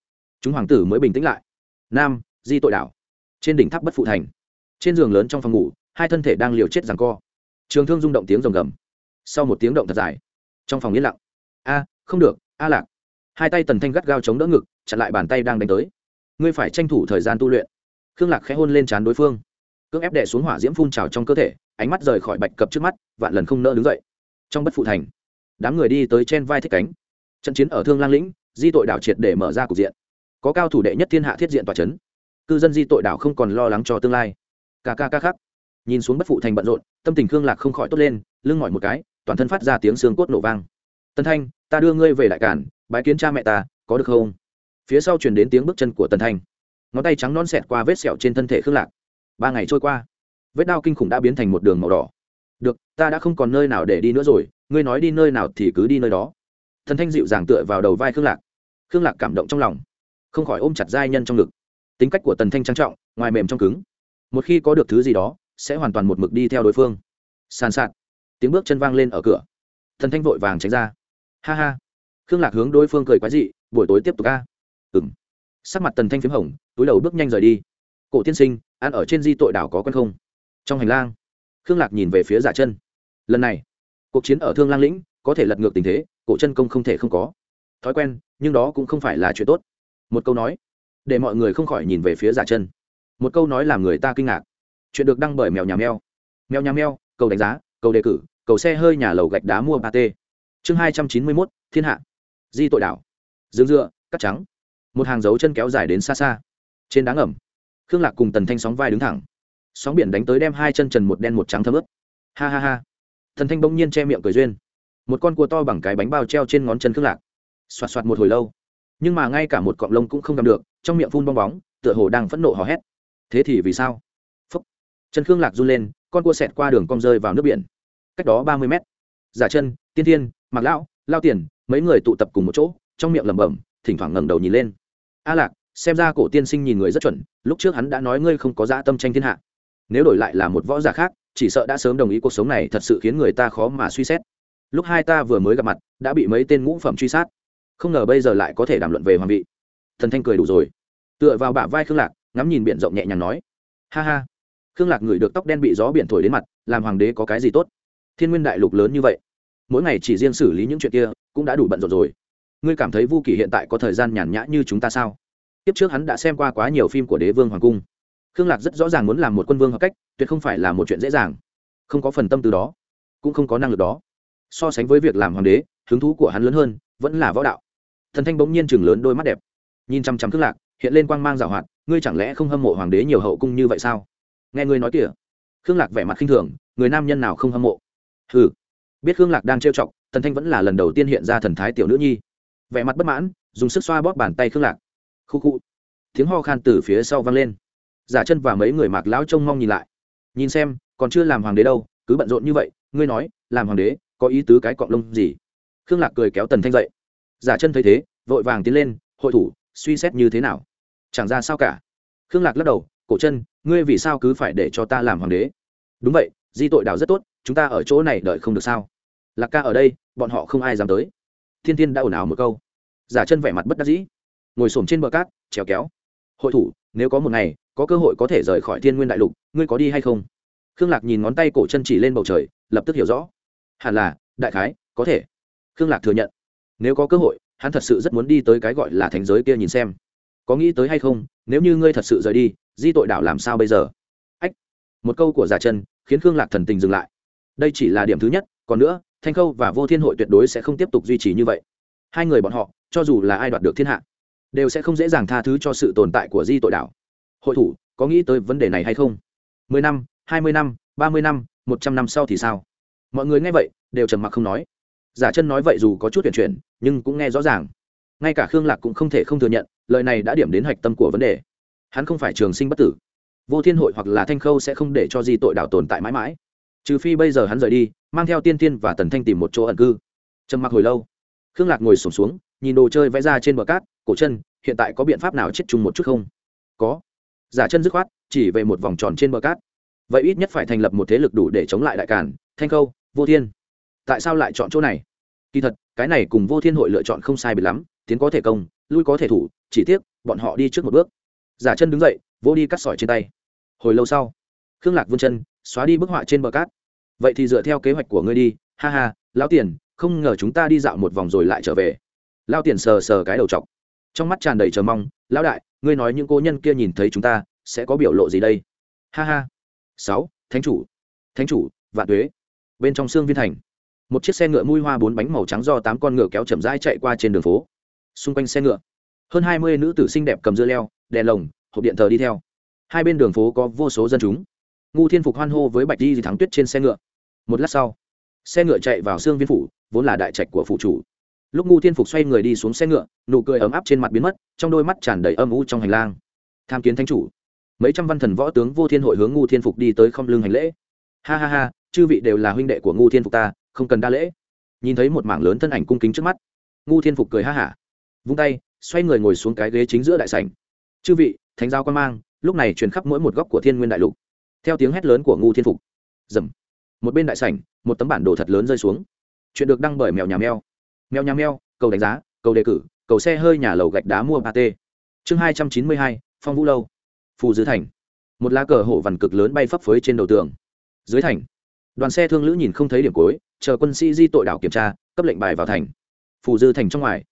chúng hoàng tử mới bình tĩnh lại. Nam, di tội đảo trên đỉnh tháp bất phụ thành. Trên giường lớn trong phòng ngủ, hai thân thể đang liều chết rằng co. Trường thương rung động tiếng rồng gầm. Sau một tiếng động thật dài, trong phòng yên lặng. A, không được, a lạc. Hai tay tần thanh gắt gao chống đỡ ngực, chặn lại bàn tay đang đánh tới. Ngươi phải tranh thủ thời gian tu luyện. Khương lạc khẽ hôn lên trán đối phương. Cưỡng ép đẻ xuống hỏa diễm phun trào trong cơ thể, ánh mắt rời khỏi bạch cập trước mắt, vạn lần không nỡ đứng dậy. Trong bất phụ thành, đám người đi tới trên vai thích cánh. Trận chiến ở thương lang lĩnh, di tội đảo triệt để mở ra cục diện. Có cao thủ đệ nhất thiên hạ thiết diện tòa c cư dân di tội đảo không còn lo lắng cho tương lai. Ca ca ca khắc. Nhìn xuống bất phụ thành bận rộn, tâm tình khương lạc không khỏi tốt lên, lưng mỏi một cái, toàn thân phát ra tiếng xương cốt nổ vang. Tân thanh, ta đưa ngươi về đại cản, bái kiến cha mẹ ta, có được không? Phía sau truyền đến tiếng bước chân của tần thanh. Ngón tay trắng non xẹt qua vết sẹo trên thân thể khương lạc. Ba ngày trôi qua, vết đao kinh khủng đã biến thành một đường màu đỏ. Được, ta đã không còn nơi nào để đi nữa rồi, ngươi nói đi nơi nào thì cứ đi nơi đó. Thần thanh dịu dàng tựa vào đầu vai khương lạc. Khương lạc cảm động trong lòng, không khỏi ôm chặt giai nhân trong ngực tính cách của tần thanh trang trọng, ngoài mềm trong cứng. Một khi có được thứ gì đó, sẽ hoàn toàn một mực đi theo đối phương. Sàn sạt. Tiếng bước chân vang lên ở cửa. Thần thanh vội vàng tránh ra. Ha ha. Khương lạc hướng đối phương cười quái dị, buổi tối tiếp tục ca ừng sắc mặt tần thanh p h í m hồng, túi đầu bước nhanh rời đi. Cổ tiên sinh, ăn ở trên di tội đảo có quen không? Trong hành lang, khương lạc nhìn về phía giả chân. Lần này, cuộc chiến ở thương lang lĩnh có thể lật ngược tình thế, cổ chân công không thể không có. Thói quen, nhưng đó cũng không phải là chuyện tốt. Một câu nói để mọi người không khỏi nhìn về phía giả chân. Một câu nói làm người ta kinh ngạc. Chuyện được đăng bởi mèo nhà mèo. Mèo nhà mèo, cầu đánh giá, cầu đề cử, cầu xe hơi nhà lầu gạch đá mua ba t chương hai trăm chín mươi mốt, thiên hạ. Di tội đảo. Dương dựa, cắt trắng. Một hàng dấu chân kéo dài đến xa xa. Trên đá ngầm, khương lạc cùng tần thanh sóng vai đứng thẳng. Sóng biển đánh tới đem hai chân trần một đen một trắng thấm ướt. ha ha ha. Thần thanh bỗng nhiên che miệng cười duyên. Một con cua to bằng cái bánh bao treo trên ngón chân khương lạc. Xoạt xoạt một hồi lâu. Nhưng mà ngay cả một cọng lông cũng không cầm được trong miệng phun bong bóng, tựa hồ đang phẫn nộ hò hét. Thế thì vì sao? Phúc. Chân khương lạc run lên, con cua xẹt qua đường cong rơi vào nước biển. Cách đó ba mươi mét. Giả chân, tiên thiên mặc lão, lao tiền, mấy người tụ tập cùng một chỗ, trong miệng lẩm bẩm, thỉnh thoảng ngẩng đầu nhìn lên. A lạc, xem ra cổ tiên sinh nhìn người rất chuẩn, lúc trước hắn đã nói ngươi không có dã tâm tranh thiên hạ. Nếu đổi lại là một võ giả khác, chỉ sợ đã sớm đồng ý cuộc sống này thật sự khiến người ta khó mà suy xét. Lúc hai ta vừa mới gặp mặt, đã bị mấy tên ngũ phẩm truy sát. Không ngờ bây giờ lại có thể đàm luận về hoàng vị thần thanh cười đủ rồi. Tựa vào bả vai khương lạc, ngắm nhìn biển rộng nhẹ nhàng nói. Ha ha. Khương lạc ngửi được tóc đen bị gió biển thổi đến mặt, làm hoàng đế có cái gì tốt? Thiên nguyên đại lục lớn như vậy, mỗi ngày chỉ riêng xử lý những chuyện kia, cũng đã đủ bận rộn rồi. Ngươi cảm thấy vu kỳ hiện tại có thời gian nhàn nhã như chúng ta sao? Tiếp trước hắn đã xem qua quá nhiều phim của đế vương hoàng cung. Khương lạc rất rõ ràng muốn làm một quân vương hợp cách, tuyệt không phải là một chuyện dễ dàng. Không có phần tâm từ đó, cũng không có năng lực đó. So sánh với việc làm hoàng đế, hứng thú của hắn lớn hơn, vẫn là võ đạo. Thần thanh bỗng nhiên chừng lớn đôi mắt đẹp nhìn chăm chăm khương lạc, hiện lên quang mang giảo hoạt, ngươi chẳng lẽ không hâm mộ hoàng đế nhiều hậu cung như vậy sao? Nghe ngươi nói kìa. Khương lạc vẻ mặt khinh thường, người nam nhân nào không hâm mộ? Ừ biết khương lạc đang trêu chọc tần thanh vẫn là lần đầu tiên hiện ra thần thái tiểu nữ nhi. Vẻ mặt bất mãn, dùng sức xoa bóp bàn tay khương lạc. Khu khu. Tiếng ho khan từ phía sau vang lên. Giả chân và mấy người mạc lão trông mong nhìn lại. Nhìn xem, còn chưa làm hoàng đế đâu, cứ bận rộn như vậy, ngươi nói, làm hoàng đế, có ý tứ cái cọng lông gì? Khương lạc cười kéo tần thanh dậy. Giả chân thấy thế, vội vàng tiến lên, hội thủ suy xét như thế nào? Chẳng ra sao cả. Khương lạc lắc đầu, cổ chân, ngươi vì sao cứ phải để cho ta làm hoàng đế? Đúng vậy, di tội đảo rất tốt, chúng ta ở chỗ này đợi không được sao? Lạc ca ở đây, bọn họ không ai dám tới. Thiên thiên đã ồn ào một câu. Giả chân vẻ mặt bất đắc dĩ, ngồi s trên bờ cát, trèo kéo. Hội thủ, nếu có một ngày, có cơ hội có thể rời khỏi thiên nguyên đại lục, ngươi có đi hay không? Khương lạc nhìn ngón tay cổ chân chỉ lên bầu trời, lập tức hiểu rõ. Hẳn là, đại khái, có thể. Khương lạc thừa nhận. Nếu có cơ hội hắn thật sự rất muốn đi tới cái gọi là thành giới kia nhìn xem. Có nghĩ tới hay không, nếu như ngươi thật sự rời đi, di tội đảo làm sao bây giờ? Ách, một câu của giả chân khiến khương lạc thần tình dừng lại. Đây chỉ là điểm thứ nhất, còn nữa, thanh khâu và vô thiên hội tuyệt đối sẽ không tiếp tục duy trì như vậy. Hai người bọn họ, cho dù là ai đoạt được thiên hạ, đều sẽ không dễ dàng tha thứ cho sự tồn tại của di tội đảo. Hội thủ, có nghĩ tới vấn đề này hay không? Mười năm, hai mươi năm, ba mươi năm, một trăm năm sau thì sao? Mọi người nghe vậy, đều trầm mặc không nói giả chân nói vậy dù có chút tuyển chuyển, nhưng cũng nghe rõ ràng. Ngay cả khương lạc cũng không thể không thừa nhận, lời này đã điểm đến hạch tâm của vấn đề. Hắn không phải trường sinh bất tử. Vô thiên hội hoặc là thanh khâu sẽ không để cho di tội đảo tồn tại mãi mãi. Trừ phi bây giờ hắn rời đi, mang theo tiên tiên và tần thanh tìm một chỗ ẩn cư. Trầm mặc hồi lâu, khương lạc ngồi sổm xuống, nhìn đồ chơi vẽ ra trên bờ cát, cổ chân, hiện tại có biện pháp nào chết chung một chút không? Có. Giả chân dứt khoát, chỉ về một vòng tròn trên bờ cát. Vậy ít nhất phải thành lập một thế lực đủ để chống lại đại cản thanh khâu, vô thiên tại sao lại chọn chỗ này? Kỳ thật, cái này cùng vô thiên hội lựa chọn không sai biệt lắm, tiến có thể công, lui có thể thủ, chỉ tiếc, bọn họ đi trước một bước. Giả chân đứng dậy vô đi cắt sỏi trên tay. Hồi lâu sau, khương lạc vươn chân xóa đi bức họa trên bờ cát. Vậy thì dựa theo kế hoạch của ngươi đi, ha ha lao tiền, không ngờ chúng ta đi dạo một vòng rồi lại trở về. Lao tiền sờ sờ cái đầu t trong mắt tràn đầy chờ mong, lão đại, ngươi nói những cô nhân kia nhìn thấy chúng ta, sẽ có biểu lộ gì đây? Ha ha. Sáu, thánh chủ thánh chủ, vạn tuế. Bên trong xương viên thành một chiếc xe ngựa mui hoa bốn bánh màu trắng do tám con ngựa kéo chậm rãi chạy qua trên đường phố. Xung quanh xe ngựa, hơn hai mươi nữ tử xinh đẹp cầm dưa leo, đèn lồng, hộp điện thờ đi theo. Hai bên đường phố có vô số dân chúng. Ngu thiên phục hoan hô với bạch di thắng tuyết trên xe ngựa. Một lát sau, xe ngựa chạy vào xương viên phủ, vốn là đại trạch của phụ chủ. Lúc ngu thiên phục xoay người đi xuống xe ngựa, nụ cười ấm áp trên mặt biến mất, trong đôi mắt tràn đầy âm u trong hành lang. Tham kiến thánh chủ. Mấy trăm văn thần võ tướng vô thiên hội hướng ngu thiên phục đi tới không lưng hành lễ. Ha ha ha, chư vị đều là huynh đệ của ngu thiên phục ta không cần đa lễ. Nhìn thấy một mảng lớn thân ảnh cung kính trước mắt, ngu thiên phục cười ha hả, vung tay, xoay người ngồi xuống cái ghế chính giữa đại sảnh. Chư vị, thánh giao quan mang, lúc này truyền khắp mỗi một góc của thiên nguyên đại lục. Theo tiếng hét lớn của ngu thiên phục, dầm, một bên đại sảnh, một tấm bản đồ thật lớn rơi xuống. Chuyện được đăng bởi mèo nhà mèo. Mèo nhà mèo, cầu đánh giá, cầu đề cử, cầu xe hơi nhà lầu gạch đá mua ba t. Chương hai trăm chín mươi hai, phong vũ lâu. Phù dư thành. Một lá cờ hổ vằn cực lớn bay phấp phới trên đầu tường. Dưới thành, đoàn xe thương lữ nhìn không thấy điểm cuối chờ quân sĩ di tội đảo kiểm tra, cấp lệnh bài vào thành. Phù dư thành trong ngoài.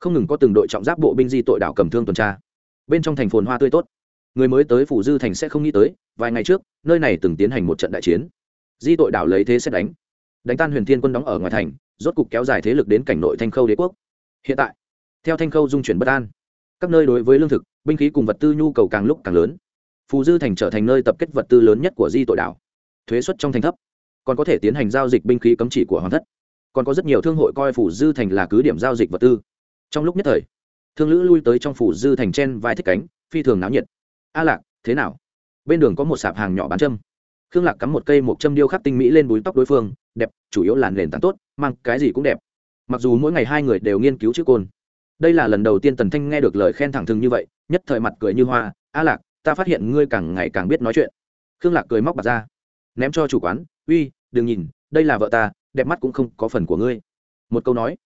Không ngừng có từng đội trọng giáp bộ binh di tội đảo cầm thương tuần tra. Bên trong thành phồn hoa tươi tốt. Người mới tới phủ dư thành sẽ không nghĩ tới, vài ngày trước, nơi này từng tiến hành một trận đại chiến. Di tội đảo lấy thế xét đánh. Đánh tan huyền thiên quân đóng ở ngoài thành, rốt cục kéo dài thế lực đến cảnh nội thanh khâu đế quốc. Hiện tại, theo thanh khâu dung chuyển bất an, các nơi đối với lương thực, binh khí cùng vật tư nhu cầu càng lúc càng lớn. Phù dư thành trở thành nơi tập kết vật tư lớn nhất của di tội đảo. Thuế xuất trong thành thấp còn có thể tiến hành giao dịch binh khí cấm chỉ của hoàng thất. Còn có rất nhiều thương hội coi phủ dư thành là cứ điểm giao dịch vật tư. Trong lúc nhất thời, thương lữ lui tới trong phủ dư thành trên vai thích cánh, phi thường náo nhiệt. A lạc, thế nào? Bên đường có một sạp hàng nhỏ bán châm. Khương lạc cắm một cây một châm điêu khắc tinh mỹ lên búi tóc đối phương, đẹp, chủ yếu là nền tảng tốt, mang cái gì cũng đẹp. Mặc dù mỗi ngày hai người đều nghiên cứu chữ côn, đây là lần đầu tiên tần thanh nghe được lời khen thẳng thừng như vậy, nhất thời mặt cười như hoa, a lạc, ta phát hiện ngươi càng ngày càng biết nói chuyện. Khương lạc cười móc bạt ra, ném cho chủ quán, uy đừng nhìn, đây là vợ ta, đẹp mắt cũng không có phần của ngươi. Một câu nói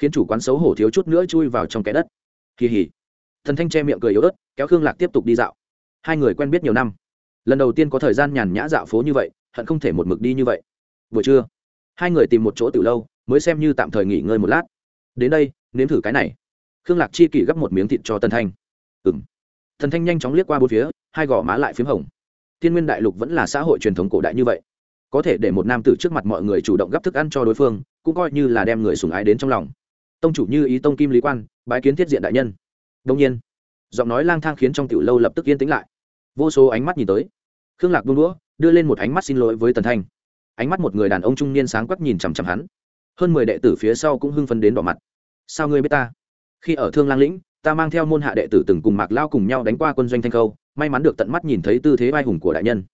khiến chủ quán xấu hổ thiếu chút nữa chui vào trong cái đất. Kỳ hỉ. Thần thanh che miệng cười yếu ớt, kéo khương lạc tiếp tục đi dạo. Hai người quen biết nhiều năm. Lần đầu tiên có thời gian nhàn nhã dạo phố như vậy, hận không thể một mực đi như vậy. Buổi trưa, hai người tìm một chỗ từ lâu, mới xem như tạm thời nghỉ ngơi một lát. Đến đây, nếm thử cái này. Khương lạc chi kỷ gấp một miếng thịt cho tân thanh. Ừ m thần thanh nhanh chóng liếc qua bốn phía, hai gò má lại p h í m hồng. Thiên nguyên đại lục vẫn là xã hội truyền thống cổ đại như vậy có thể để một nam tử trước mặt mọi người chủ động gấp thức ăn cho đối phương, cũng coi như là đem người sùng ái đến trong lòng. Tông chủ như ý tông kim lý quan, bái kiến thiết diện đại nhân. Đông nhiên, giọng nói lang thang khiến trong tiểu lâu lập tức yên tĩnh lại. Vô số ánh mắt nhìn tới. Khương lạc buông đũa, đưa lên một ánh mắt xin lỗi với tần thanh. Ánh mắt một người đàn ông trung niên sáng quắc nhìn chằm chằm hắn. Hơn mười đệ tử phía sau cũng hưng phấn đến đỏ mặt. Sao ngươi biết ta? Khi ở thương lang lĩnh, ta mang theo môn hạ đệ tử từng cùng mạc lao cùng nhau đánh qua quân doanh thanh khâu, may mắn được tận mắt nhìn thấy tư thế vai hùng của đại nhân.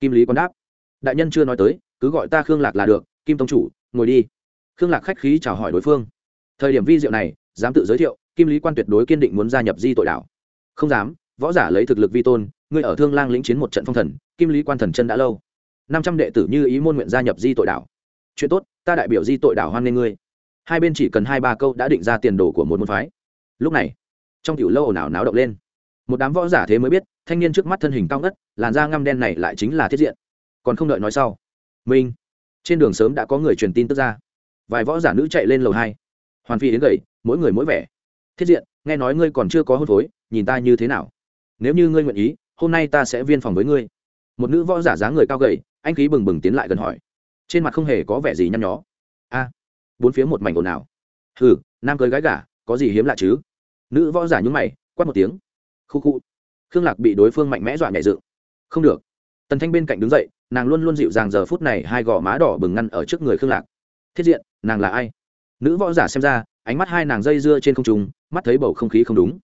Kim lý quan đáp đại nhân chưa nói tới, cứ gọi ta khương lạc là được, kim tông chủ, ngồi đi. Khương lạc khách khí chào hỏi đối phương. Thời điểm vi diệu này, dám tự giới thiệu, kim lý quan tuyệt đối kiên định muốn gia nhập di tội đảo không dám, võ giả lấy thực lực vi tôn, ngươi ở thương lang lĩnh chiến một trận phong thần, kim lý quan thần chân đã lâu. Năm trăm đệ tử như ý môn nguyện gia nhập di tội đảo chuyện tốt, ta đại biểu di tội đảo hoan nghê ngươi. Hai bên chỉ cần hai ba câu đã định ra tiền đồ của một môn phái. Lúc này, trong tiểu lâu ồn ào náo động lên. Một đám võ giả thế mới biết, thanh niên trước mắt thân hình cao ngất, làn da ngăm đen này lại chính là thiết diện còn không đợi nói sau. Minh. Trên đường sớm đã có người truyền tin tức ra. Vài võ giả nữ chạy lên lầu hai. Hoàn phi đến gầy, mỗi người mỗi vẻ. Thiết diện, nghe nói ngươi còn chưa có hôn phối, nhìn ta như thế nào? Nếu như ngươi nguyện ý, hôm nay ta sẽ viên phòng với ngươi. Một nữ võ giả dáng người cao gầy, anh khí bừng bừng tiến lại gần hỏi. Trên mặt không hề có vẻ gì nhăn nhó. A, bốn phía một mảnh ồn ào. Hừ, nam cưới gái gả, có gì hiếm lạ chứ? Nữ võ giả nhúng mày, quát một tiếng. Khu khu. Khương lạc bị đối phương mạnh mẽ dọa nhảy dựng không được. Tần thanh bên cạnh đứng dậy nàng luôn luôn dịu dàng giờ phút này hai gò má đỏ bừng ngăn ở trước người khương lạc. Thiết diện, nàng là ai? Nữ võ giả xem ra, ánh mắt hai nàng dây dưa trên không trung, mắt thấy bầu không khí không đúng.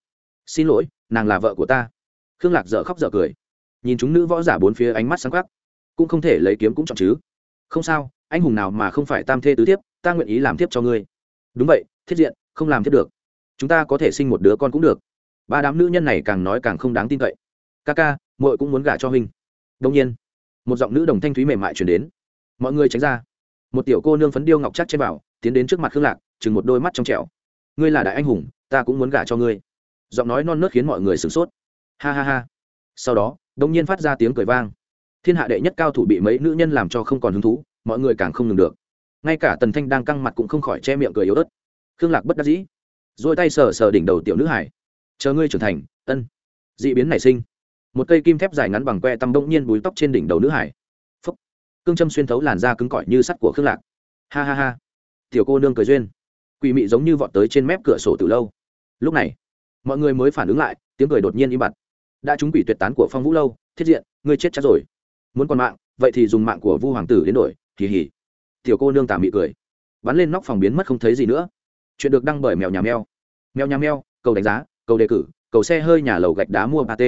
Xin lỗi, nàng là vợ của ta. Khương lạc dở khóc dở cười. Nhìn chúng nữ võ giả bốn phía ánh mắt sáng khắc cũng không thể lấy kiếm cũng chọn chứ. Không sao, anh hùng nào mà không phải tam thê tứ thiếp, ta nguyện ý làm thiếp cho ngươi. Đúng vậy, thiết diện, không làm thiếp được. Chúng ta có thể sinh một đứa con cũng được. Ba đám nữ nhân này càng nói càng không đáng tin cậy. Ca ca, muội cũng muốn gả cho huynh. Đông nhiên một giọng nữ đồng thanh thúy mềm mại chuyển đến. Mọi người tránh ra. Một tiểu cô nương phấn điêu ngọc chắc trên bảo, tiến đến trước mặt khương lạc chừng một đôi mắt trong trẻo. Ngươi là đại anh hùng, ta cũng muốn gả cho ngươi. Giọng nói non nớt khiến mọi người sửng sốt. Ha ha ha. Sau đó đông nhiên phát ra tiếng cười vang. Thiên hạ đệ nhất cao thủ bị mấy nữ nhân làm cho không còn hứng thú, mọi người càng không ngừng được. Ngay cả tần thanh đang căng mặt cũng không khỏi che miệng cười yếu ớt. Khương lạc bất đắc dĩ rồi tay sờ sờ đỉnh đầu tiểu nữ hải. Chờ ngươi trưởng thành, ân d ị biến nảy sinh một cây kim thép dài ngắn bằng que tăm bỗng nhiên búi tóc trên đỉnh đầu nữ hải. Phúc. Cương châm xuyên thấu làn da cứng cỏi như sắt của khương lạc. Ha ha ha. Tiểu cô nương cười duyên. Quỷ mị giống như vọt tới trên mép cửa sổ từ lâu. Lúc này, mọi người mới phản ứng lại, tiếng cười đột nhiên im bặt. Đã trúng quỷ tuyệt tán của phong vũ lâu, thiết diện, ngươi chết chắc rồi. Muốn còn mạng, vậy thì dùng mạng của vu hoàng tử đến đổi kỳ hỉ tiểu cô nương tà mị cười. Bắn lên nóc phòng biến mất không thấy gì nữa. Chuyện được đăng bởi mèo nhà mèo. Mèo nhà mèo, cầu đánh giá, cầu đề cử, cầu xe hơi nhà lầu gạch đá mua ba t